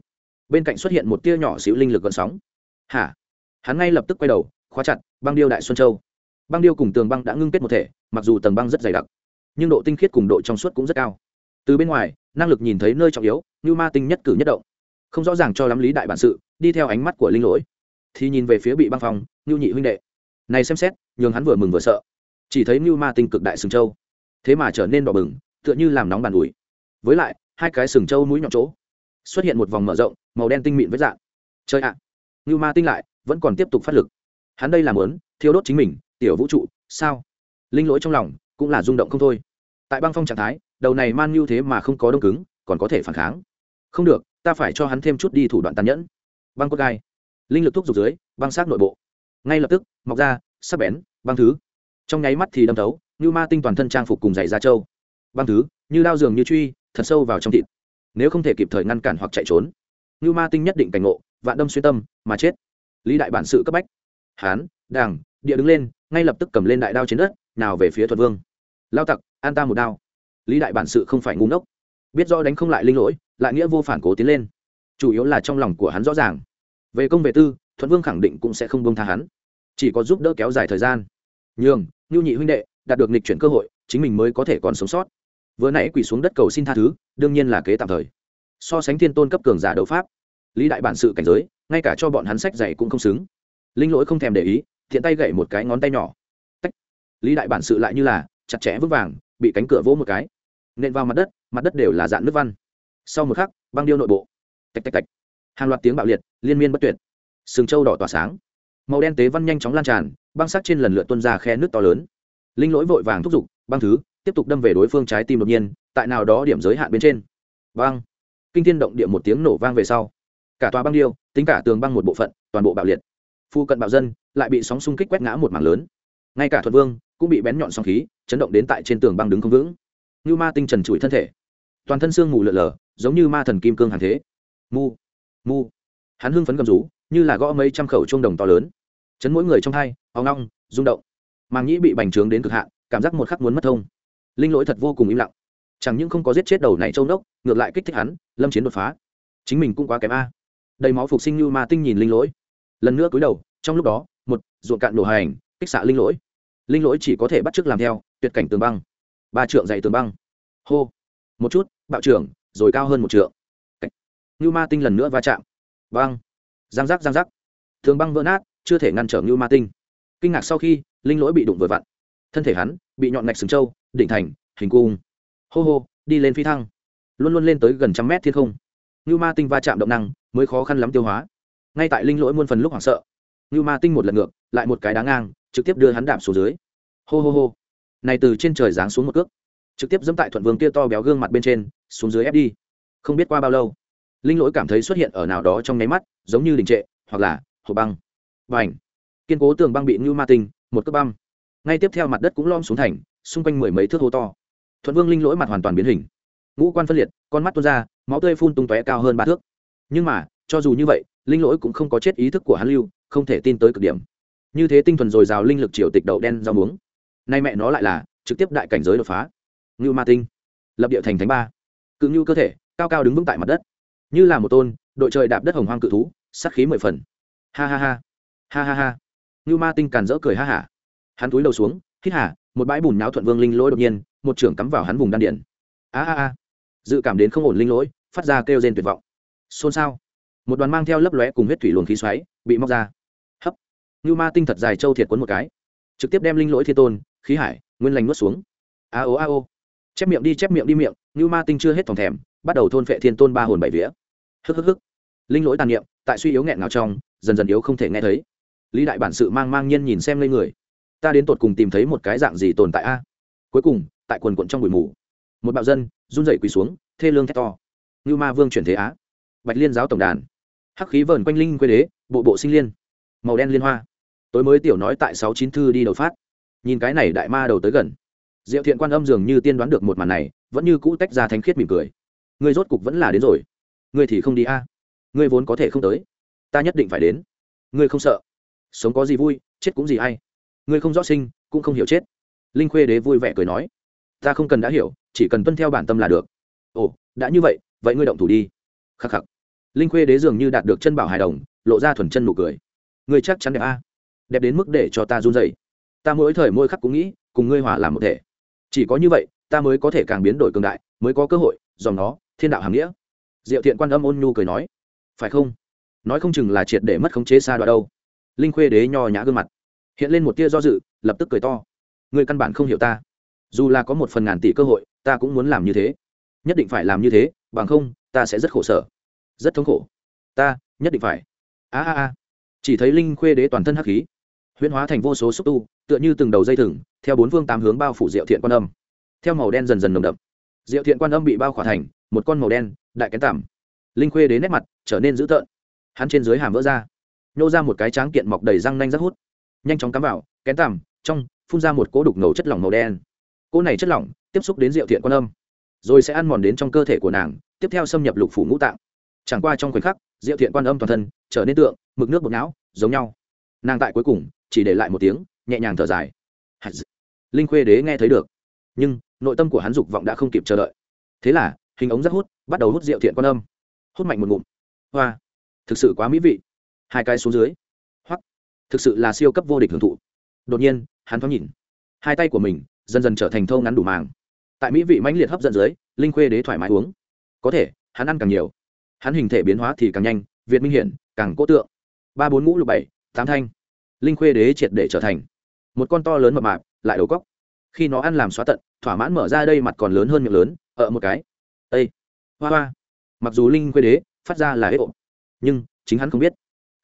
Bên cạnh xuất hiện một tia nhỏ xíu linh lực gợn sóng. Hả? Hắn ngay lập tức quay đầu, khóa chặt, băng điêu đại xuân châu. Băng điêu cùng tường băng đã ngưng kết một thể, mặc dù tầng băng rất dày đặc, nhưng độ tinh khiết cùng độ trong suốt cũng rất cao. Từ bên ngoài, năng lực nhìn thấy nơi trọng yếu như ma tinh nhất cử nhất động. Không rõ ràng cho lắm lý đại bản sự, đi theo ánh mắt của linh lỗi. Thì nhìn về phía bị băng phòng như nhị huynh đệ. Này xem xét, nhường hắn vừa mừng vừa sợ chỉ thấy mưu ma tinh cực đại sừng châu thế mà trở nên đỏ bừng, tựa như làm nóng bàn ủi. Với lại, hai cái sừng châu mũi nhọn chỗ xuất hiện một vòng mở rộng, màu đen tinh mịn với dạng. Chơi ạ! Như ma tinh lại vẫn còn tiếp tục phát lực. Hắn đây làm lớn thiêu đốt chính mình, tiểu vũ trụ, sao? Linh lỗi trong lòng cũng là rung động không thôi. Tại băng phong trạng thái, đầu này man như thế mà không có đông cứng, còn có thể phản kháng. Không được, ta phải cho hắn thêm chút đi thủ đoạn tàn nhẫn. Băng cốt gai. Linh lực thuốc dục dưới, băng sát nội bộ. Ngay lập tức, mọc ra, sắc bén, băng thứ trong nháy mắt thì đâm thấu như ma tinh toàn thân trang phục cùng giày da trâu. Băng thứ, như đao giường như truy, thật sâu vào trong thịt. Nếu không thể kịp thời ngăn cản hoặc chạy trốn như ma tinh nhất định cảnh ngộ, vạn đâm xuyên tâm, mà chết. Lý đại bản sự cấp bách. Hán đảng địa đứng lên, ngay lập tức cầm lên đại đao trên đất, nào về phía thuật vương. Lao tặc, an ta một đao. Lý đại bản sự không phải ngu ngốc. Biết rõ đánh không lại linh lỗi, lại nghĩa vô phản cố tiến lên. Chủ yếu là trong lòng của hắn rõ ràng. Về công về tư thuận vương khẳng định cũng sẽ không bông tha hắn. Chỉ có giúp đỡ kéo dài thời gian nhường nhu nhị huynh đệ, đạt được nịch chuyển cơ hội, chính mình mới có thể còn sống sót. Vừa nãy quỳ xuống đất cầu xin tha thứ, đương nhiên là kế tạm thời. So sánh thiên tôn cấp cường giả đấu pháp, lý đại bản sự cảnh giới, ngay cả cho bọn hắn sách dạy cũng không xứng. Linh lỗi không thèm để ý, thiện tay gậy một cái ngón tay nhỏ. Tách. lý đại bản sự lại như là chặt chẽ vững vàng, bị cánh cửa vỗ một cái. Nện vào mặt đất mặt đất đều là dạng nước văn. Sau một khắc, băng điêu nội bộ. Tạch tạch tạch. Hàng loạt tiếng bạo liệt, liên miên bất tuyệt. Sừng châu đỏ tỏa sáng màu đen tế văn nhanh chóng lan tràn, băng sắc trên lần lượt tuân ra khe nước to lớn. Linh lỗi vội vàng thúc giục, băng thứ, tiếp tục đâm về đối phương trái tim đột nhiên, tại nào đó điểm giới hạn bên trên. Băng. Kinh thiên động địa một tiếng nổ vang về sau. Cả tòa băng điêu, tính cả tường băng một bộ phận, toàn bộ bạo liệt. Phu cận bạo dân lại bị sóng xung kích quét ngã một mảng lớn. Ngay cả thuật vương cũng bị bén nhọn sóng khí chấn động đến tại trên tường băng đứng không vững. Như ma tinh trần trụi thân thể. Toàn thân xương mù lợn lờ giống như ma thần kim cương hàng thế. Mu. Mu. Hắn hưng phấn gầm rú, như là gõ mấy trăm khẩu chuông đồng to lớn chấn mỗi người trong thai ong ngong rung động. Màng nhĩ bị bành trướng đến cực hạn, cảm giác một khắc muốn mất thông. Linh lỗi thật vô cùng im lặng. Chẳng những không có giết chết đầu này châu đốc ngược lại kích thích hắn, lâm chiến đột phá. Chính mình cũng quá kém a. Đầy máu phục sinh như ma tinh nhìn linh lỗi. Lần nữa cúi đầu, trong lúc đó, một, ruộng cạn đổ hành kích xạ linh lỗi. Linh lỗi chỉ có thể bắt chước làm theo, tuyệt cảnh tường băng. Ba trượng dày tường băng. Hô. Một chút, bạo trưởng, rồi cao hơn một trượng. Như ma tinh lần nữa va chạm. Băng. Giang giác giang giác. Tường băng vỡ nát chưa thể ngăn trở như ma tinh. Kinh ngạc sau khi, linh lỗi bị đụng vừa vặn. Thân thể hắn bị nhọn ngạch sừng trâu, đỉnh thành, hình cung. Hô hô, đi lên phi thăng. Luôn luôn lên tới gần trăm mét thiên không. Như ma tinh va chạm động năng, mới khó khăn lắm tiêu hóa. Ngay tại linh lỗi muôn phần lúc hoảng sợ như ma tinh một lần ngược, lại một cái đá ngang, trực tiếp đưa hắn đạp xuống dưới. Hô hô hô. Này từ trên trời giáng xuống một cước. Trực tiếp dẫm tại thuận vương kia to béo gương mặt bên trên, xuống dưới ép đi. Không biết qua bao lâu, linh lỗi cảm thấy xuất hiện ở nào đó trong nháy mắt, giống như đình trệ, hoặc là hồ băng và ảnh. Kiên cố tường băng bị ngưu ma tinh, một cước băng ngay tiếp theo mặt đất cũng lom xuống thành, xung quanh mười mấy thước hố to. Thuận vương linh lỗi mặt hoàn toàn biến hình. Ngũ quan phân liệt, con mắt tuôn ra, máu tươi phun tung tóe cao hơn ba thước. Nhưng mà, cho dù như vậy, linh lỗi cũng không có chết ý thức của hắn lưu, không thể tin tới cực điểm. Như thế tinh thuần dồi dào linh lực triều tịch đậu đen rau muống. Nay mẹ nó lại là, trực tiếp đại cảnh giới đột phá. Ngưu ma tinh. Lập địa thành thánh ba. Cự ngưu cơ thể, cao cao đứng vững tại mặt đất. Như là một tôn, đội trời đạp đất hồng hoang cự thú sắc khí mười phần. Ha ha ha ha ha ha. Ngưu ma tinh càn rỡ cười ha hả. Hắn túi đầu xuống, hít hả một bãi bùn náo thuận vương linh lỗi đột nhiên, một trưởng cắm vào hắn vùng đan điện. A a a. Dự cảm đến không ổn linh lỗi, phát ra kêu rên tuyệt vọng. Xôn xao. Một đoàn mang theo lấp lóe cùng huyết thủy luồng khí xoáy, bị móc ra. Hấp. Như ma tinh thật dài trâu thiệt quấn một cái. Trực tiếp đem linh lỗi thiên tôn, khí hải, nguyên lành nuốt xuống. A ô a ô chép miệng đi, chép miệng đi miệng như ma tinh chưa hết thòng thèm, bắt đầu thôn phệ thiên tôn ba hồn bảy vía. Hức hức hức. Linh lỗi tàn niệm, tại suy yếu nghẹn nào trong, dần dần yếu không thể nghe thấy lý đại bản sự mang mang nhiên nhìn xem lên người. Ta đến tột cùng tìm thấy một cái dạng gì tồn tại a? Cuối cùng, tại quần quận trong bụi mù, một bạo dân, run rẩy quỳ xuống, thê lương thét to. Như ma vương chuyển thế á. Bạch liên giáo tổng đàn. Hắc khí vờn quanh linh quê đế, bộ bộ sinh liên. Màu đen liên hoa. Tối mới tiểu nói tại sáu chín thư đi đầu phát. Nhìn cái này đại ma đầu tới gần. Diệu thiện quan âm dường như tiên đoán được một màn này, vẫn như cũ tách ra thánh khiết mỉm cười. Người rốt cục vẫn là đến rồi. Người thì không đi a. À. người vốn có thể không tới. Ta nhất định phải đến. Người không sợ sống có gì vui, chết cũng gì hay. Ngươi không rõ sinh, cũng không hiểu chết. Linh khuê đế vui vẻ cười nói, ta không cần đã hiểu, chỉ cần tuân theo bản tâm là được. Ồ, đã như vậy vậy ngươi động thủ đi. Khắc khắc. Linh khuê đế dường như đạt được chân bảo hài đồng, lộ ra thuần chân nụ cười. Ngươi chắc chắn đẹp a. Đẹp đến mức để cho ta run dày ta mỗi thời mỗi khắc cũng nghĩ, cùng ngươi hòa làm một thể. Chỉ có như vậy, ta mới có thể càng biến đổi cường đại, mới có cơ hội, dòng nó, thiên đạo hàm nghĩa. Diệu thiện quan âm ôn nhu cười nói, phải không? Nói không chừng là triệt để mất khống chế xa đoạn đâu linh khuê đế nho nhã gương mặt, hiện lên một tia do dự, lập tức cười to. Người căn bản không hiểu ta. Dù là có một phần ngàn tỷ cơ hội, ta cũng muốn làm như thế. Nhất định phải làm như thế, bằng không, ta sẽ rất khổ sở. Rất thống khổ. Ta, nhất định phải. A a a. Chỉ thấy linh khuê đế toàn thân hắc khí, huyễn hóa thành vô số xúc tu, tựa như từng đầu dây thừng, theo bốn phương tám hướng bao phủ diệu thiện quan âm. Theo màu đen dần dần nồng đậm, diệu thiện quan âm bị bao khỏa thành một con màu đen, đại kén tằm. Linh khuê đế nét mặt trở nên dữ tợn, hắn trên dưới hàm vỡ ra nhô ra một cái tráng kiện mọc đầy răng nanh rất hút. Nhanh chóng cắm vào, kén tằm, trong, phun ra một cỗ đục ngầu chất lỏng màu đen. Cỗ này chất lỏng tiếp xúc đến diệu thiện quan âm, rồi sẽ ăn mòn đến trong cơ thể của nàng, tiếp theo xâm nhập lục phủ ngũ tạng. Chẳng qua trong khoảnh khắc diệu thiện quan âm toàn thân trở nên tượng, mực nước bột não, giống nhau. Nàng tại cuối cùng chỉ để lại một tiếng, nhẹ nhàng thở dài. Linh khuê đế nghe thấy được, nhưng nội tâm của hắn dục vọng đã không kịp chờ đợi. Thế là, hình ống rất hút bắt đầu hút rượu thiện quan âm. Hút mạnh một ngụm. Hoa, thực sự quá mỹ vị hai cái xuống dưới. Hoặc thực sự là siêu cấp vô địch hưởng thụ. Đột nhiên, hắn thoáng nhìn. Hai tay của mình dần dần trở thành thâu ngắn đủ màng. Tại mỹ vị mãnh liệt hấp dẫn dưới, linh khuê đế thoải mái uống. Có thể, hắn ăn càng nhiều, hắn hình thể biến hóa thì càng nhanh, việt minh hiển, càng cố tượng. Ba bốn ngũ lục bảy, tám thanh. Linh khuê đế triệt để trở thành một con to lớn mập mạp, lại đầu cóc. Khi nó ăn làm xóa tận, thỏa mãn mở ra đây mặt còn lớn hơn miệng lớn ở một cái. Ây hoa hoa! Mặc dù linh khuê đế phát ra là hết ộm, nhưng chính hắn không biết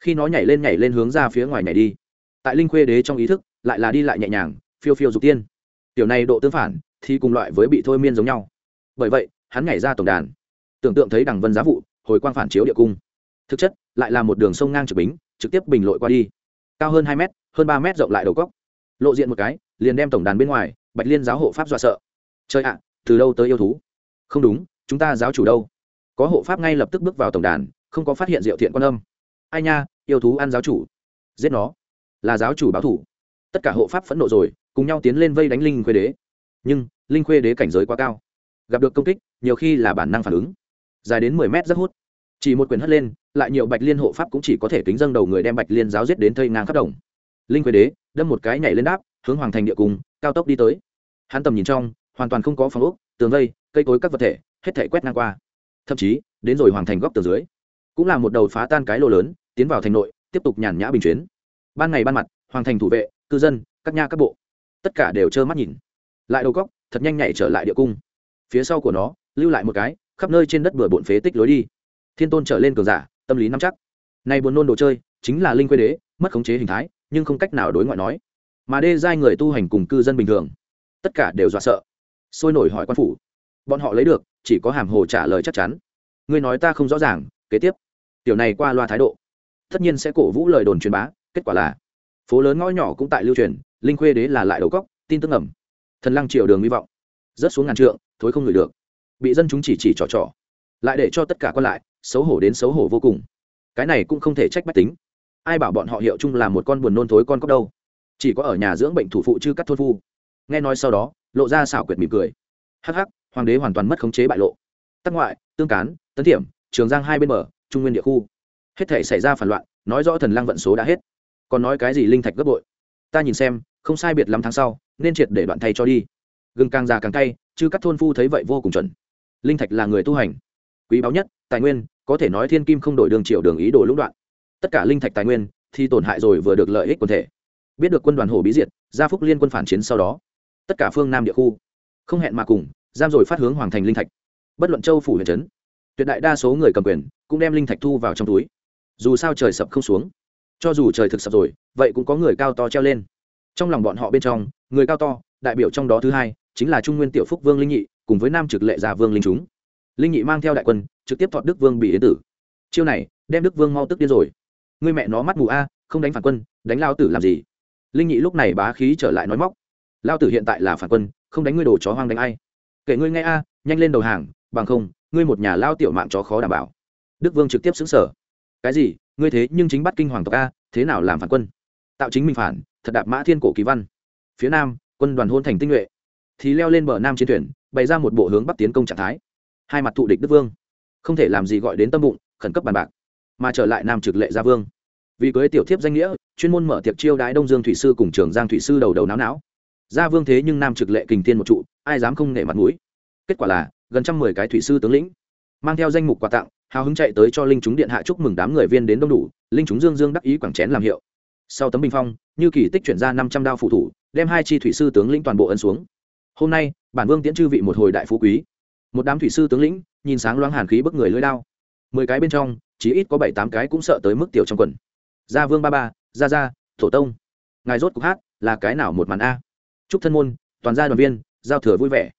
khi nó nhảy lên nhảy lên hướng ra phía ngoài nhảy đi. Tại linh khuê đế trong ý thức, lại là đi lại nhẹ nhàng, phiêu phiêu dục tiên. Tiểu này độ tương phản, thì cùng loại với bị thôi miên giống nhau. Bởi vậy, hắn nhảy ra tổng đàn. Tưởng tượng thấy đằng vân giá vụ, hồi quang phản chiếu địa cung. Thực chất, lại là một đường sông ngang trực bính, trực tiếp bình lội qua đi. Cao hơn hai m hơn ba m rộng lại đầu cóc lộ diện một cái, liền đem tổng đàn bên ngoài, bạch liên giáo hộ pháp dọa sợ. Chơi ạ, từ đâu tới yêu thú? Không đúng, chúng ta giáo chủ đâu? Có hộ pháp ngay lập tức bước vào tổng đàn, không có phát hiện diệu thiện quan âm ai nha yêu thú ăn giáo chủ. Giết nó. Là giáo chủ báo thủ. Tất cả hộ pháp phẫn nộ rồi cùng nhau tiến lên vây đánh linh khuê đế. Nhưng linh khuê đế cảnh giới quá cao. Gặp được công kích nhiều khi là bản năng phản ứng. Dài đến mười mét rất hút. Chỉ một quyền hất lên lại nhiều bạch liên hộ pháp cũng chỉ có thể kính dâng đầu người đem bạch liên giáo giết đến thây ngang khắp đồng. Linh khuê đế đâm một cái nhảy lên đáp hướng hoàng thành địa cùng, cao tốc đi tới. Hắn tầm nhìn trong hoàn toàn không có phòng ốc tường vây cây cối các vật thể hết thể quét ngang qua. Thậm chí đến rồi hoàng thành góc tường dưới cũng là một đầu phá tan cái lô lớn tiến vào thành nội, tiếp tục nhàn nhã bình chuyến. Ban ngày ban mặt, hoàng thành thủ vệ, cư dân, các nha các bộ, tất cả đều trơ mắt nhìn. Lại đầu góc, thật nhanh nhạy trở lại địa cung. Phía sau của nó, lưu lại một cái, khắp nơi trên đất bừa bộn phế tích lối đi. Thiên tôn trở lên cường giả, tâm lý nắm chắc. Nay buồn nôn đồ chơi, chính là linh quê đế, mất khống chế hình thái, nhưng không cách nào đối ngoại nói. Mà đê giai người tu hành cùng cư dân bình thường, tất cả đều dọa sợ. Sôi nổi hỏi quan phủ. Bọn họ lấy được, chỉ có hàm hồ trả lời chắc chắn. Ngươi nói ta không rõ ràng, kế tiếp. Tiểu này qua loa thái độ tất nhiên sẽ cổ vũ lời đồn truyền bá, kết quả là, phố lớn ngõ nhỏ cũng tại lưu truyền, linh khuê đế là lại đầu cóc, tin tức ẩm thần lăng triều đường hy vọng, rớt xuống ngàn trượng, thối không ngửi được. Bị dân chúng chỉ chỉ trò trò, lại để cho tất cả còn lại, xấu hổ đến xấu hổ vô cùng. Cái này cũng không thể trách bách tính. Ai bảo bọn họ hiệu chung là một con buồn nôn thối con cóc đâu. Chỉ có ở nhà dưỡng bệnh thủ phụ chư cắt thôn phu. Nghe nói sau đó, lộ ra xảo quyệt mỉm cười. Hắc hắc, hoàng đế hoàn toàn mất khống chế bại lộ. Tắc ngoại, tương cán, tấn thiểm, trường giang hai bên bờ, trung nguyên địa khu hết thể xảy ra phản loạn, nói rõ thần lăng vận số đã hết. Còn nói cái gì linh thạch gấp bội? Ta nhìn xem, không sai biệt lắm tháng sau, nên triệt để đoạn thay cho đi. Gừng càng già càng cay chứ các thôn phu thấy vậy vô cùng chuẩn. Linh thạch là người tu hành. Quý báu nhất, tài nguyên, có thể nói thiên kim không đổi đường triệu đường ý đồ lũng đoạn. Tất cả linh thạch tài nguyên, thì tổn hại rồi vừa được lợi ích quần thể. Biết được quân đoàn hồ bí diệt, gia phúc liên quân phản chiến sau đó. Tất cả phương nam địa khu, không hẹn mà cùng, giam rồi phát hướng hoàng thành linh thạch. Bất luận châu phủ huyện trấn, tuyệt đại đa số người cầm quyền, cũng đem linh thạch thu vào trong túi dù sao trời sập không xuống. Cho dù trời thực sập rồi, vậy cũng có người cao to treo lên. Trong lòng bọn họ bên trong, người cao to, đại biểu trong đó thứ hai, chính là trung nguyên tiểu phúc vương linh nhị, cùng với nam trực lệ già vương linh chúng. Linh nhị mang theo đại quân, trực tiếp thọt đức vương bị yến tử. Chiêu này, đem đức vương mau tức điên rồi. Người mẹ nó mắt mù a, không đánh phản quân, đánh lao tử làm gì? Linh nhị lúc này bá khí trở lại nói móc. Lao tử hiện tại là phản quân, không đánh ngươi đồ chó hoang đánh ai. Kể ngươi nghe a, nhanh lên đầu hàng, bằng không, ngươi một nhà lao tiểu mạng chó khó đảm bảo. Đức vương trực tiếp xứng sở cái gì? Ngươi thế nhưng chính bắt kinh hoàng tộc a, thế nào làm phản quân? Tạo chính mình phản, thật đạp mã thiên cổ kỳ văn. Phía nam, quân đoàn hôn thành tinh nhuệ. Thì leo lên bờ nam chiến thuyền, bày ra một bộ hướng bắc tiến công trạng thái. Hai mặt thụ địch đức vương. Không thể làm gì gọi đến tâm bụng, khẩn cấp bàn bạc, mà trở lại nam trực lệ gia vương. Vì cưới tiểu thiếp danh nghĩa, chuyên môn mở tiệc chiêu đái đông dương thủy sư cùng trường giang thủy sư đầu đầu não não gia vương thế nhưng nam trực lệ kình tiên một trụ, ai dám không nể mặt mũi. Kết quả là, gần trăm mười cái thủy sư tướng lĩnh, mang theo danh mục quà tặng hào hứng chạy tới cho linh chúng điện hạ chúc mừng đám người viên đến đông đủ, linh chúng dương dương đắc ý quảng chén làm hiệu. Sau tấm bình phong, như kỳ tích chuyển ra năm trăm đao phụ thủ, đem hai chi thủy sư tướng lĩnh toàn bộ ấn xuống. Hôm nay, bản vương tiễn chư vị một hồi đại phú quý. Một đám thủy sư tướng lĩnh, nhìn sáng loáng hàn khí bức người lưỡi đao. Mười cái bên trong chỉ ít có bảy tám cái cũng sợ tới mức tiểu trong quần. Gia vương ba ba, gia gia thổ tông. Ngài rốt cục hát, là cái nào một màn a? Chúc thân môn, toàn gia đoàn viên, giao thừa vui vẻ.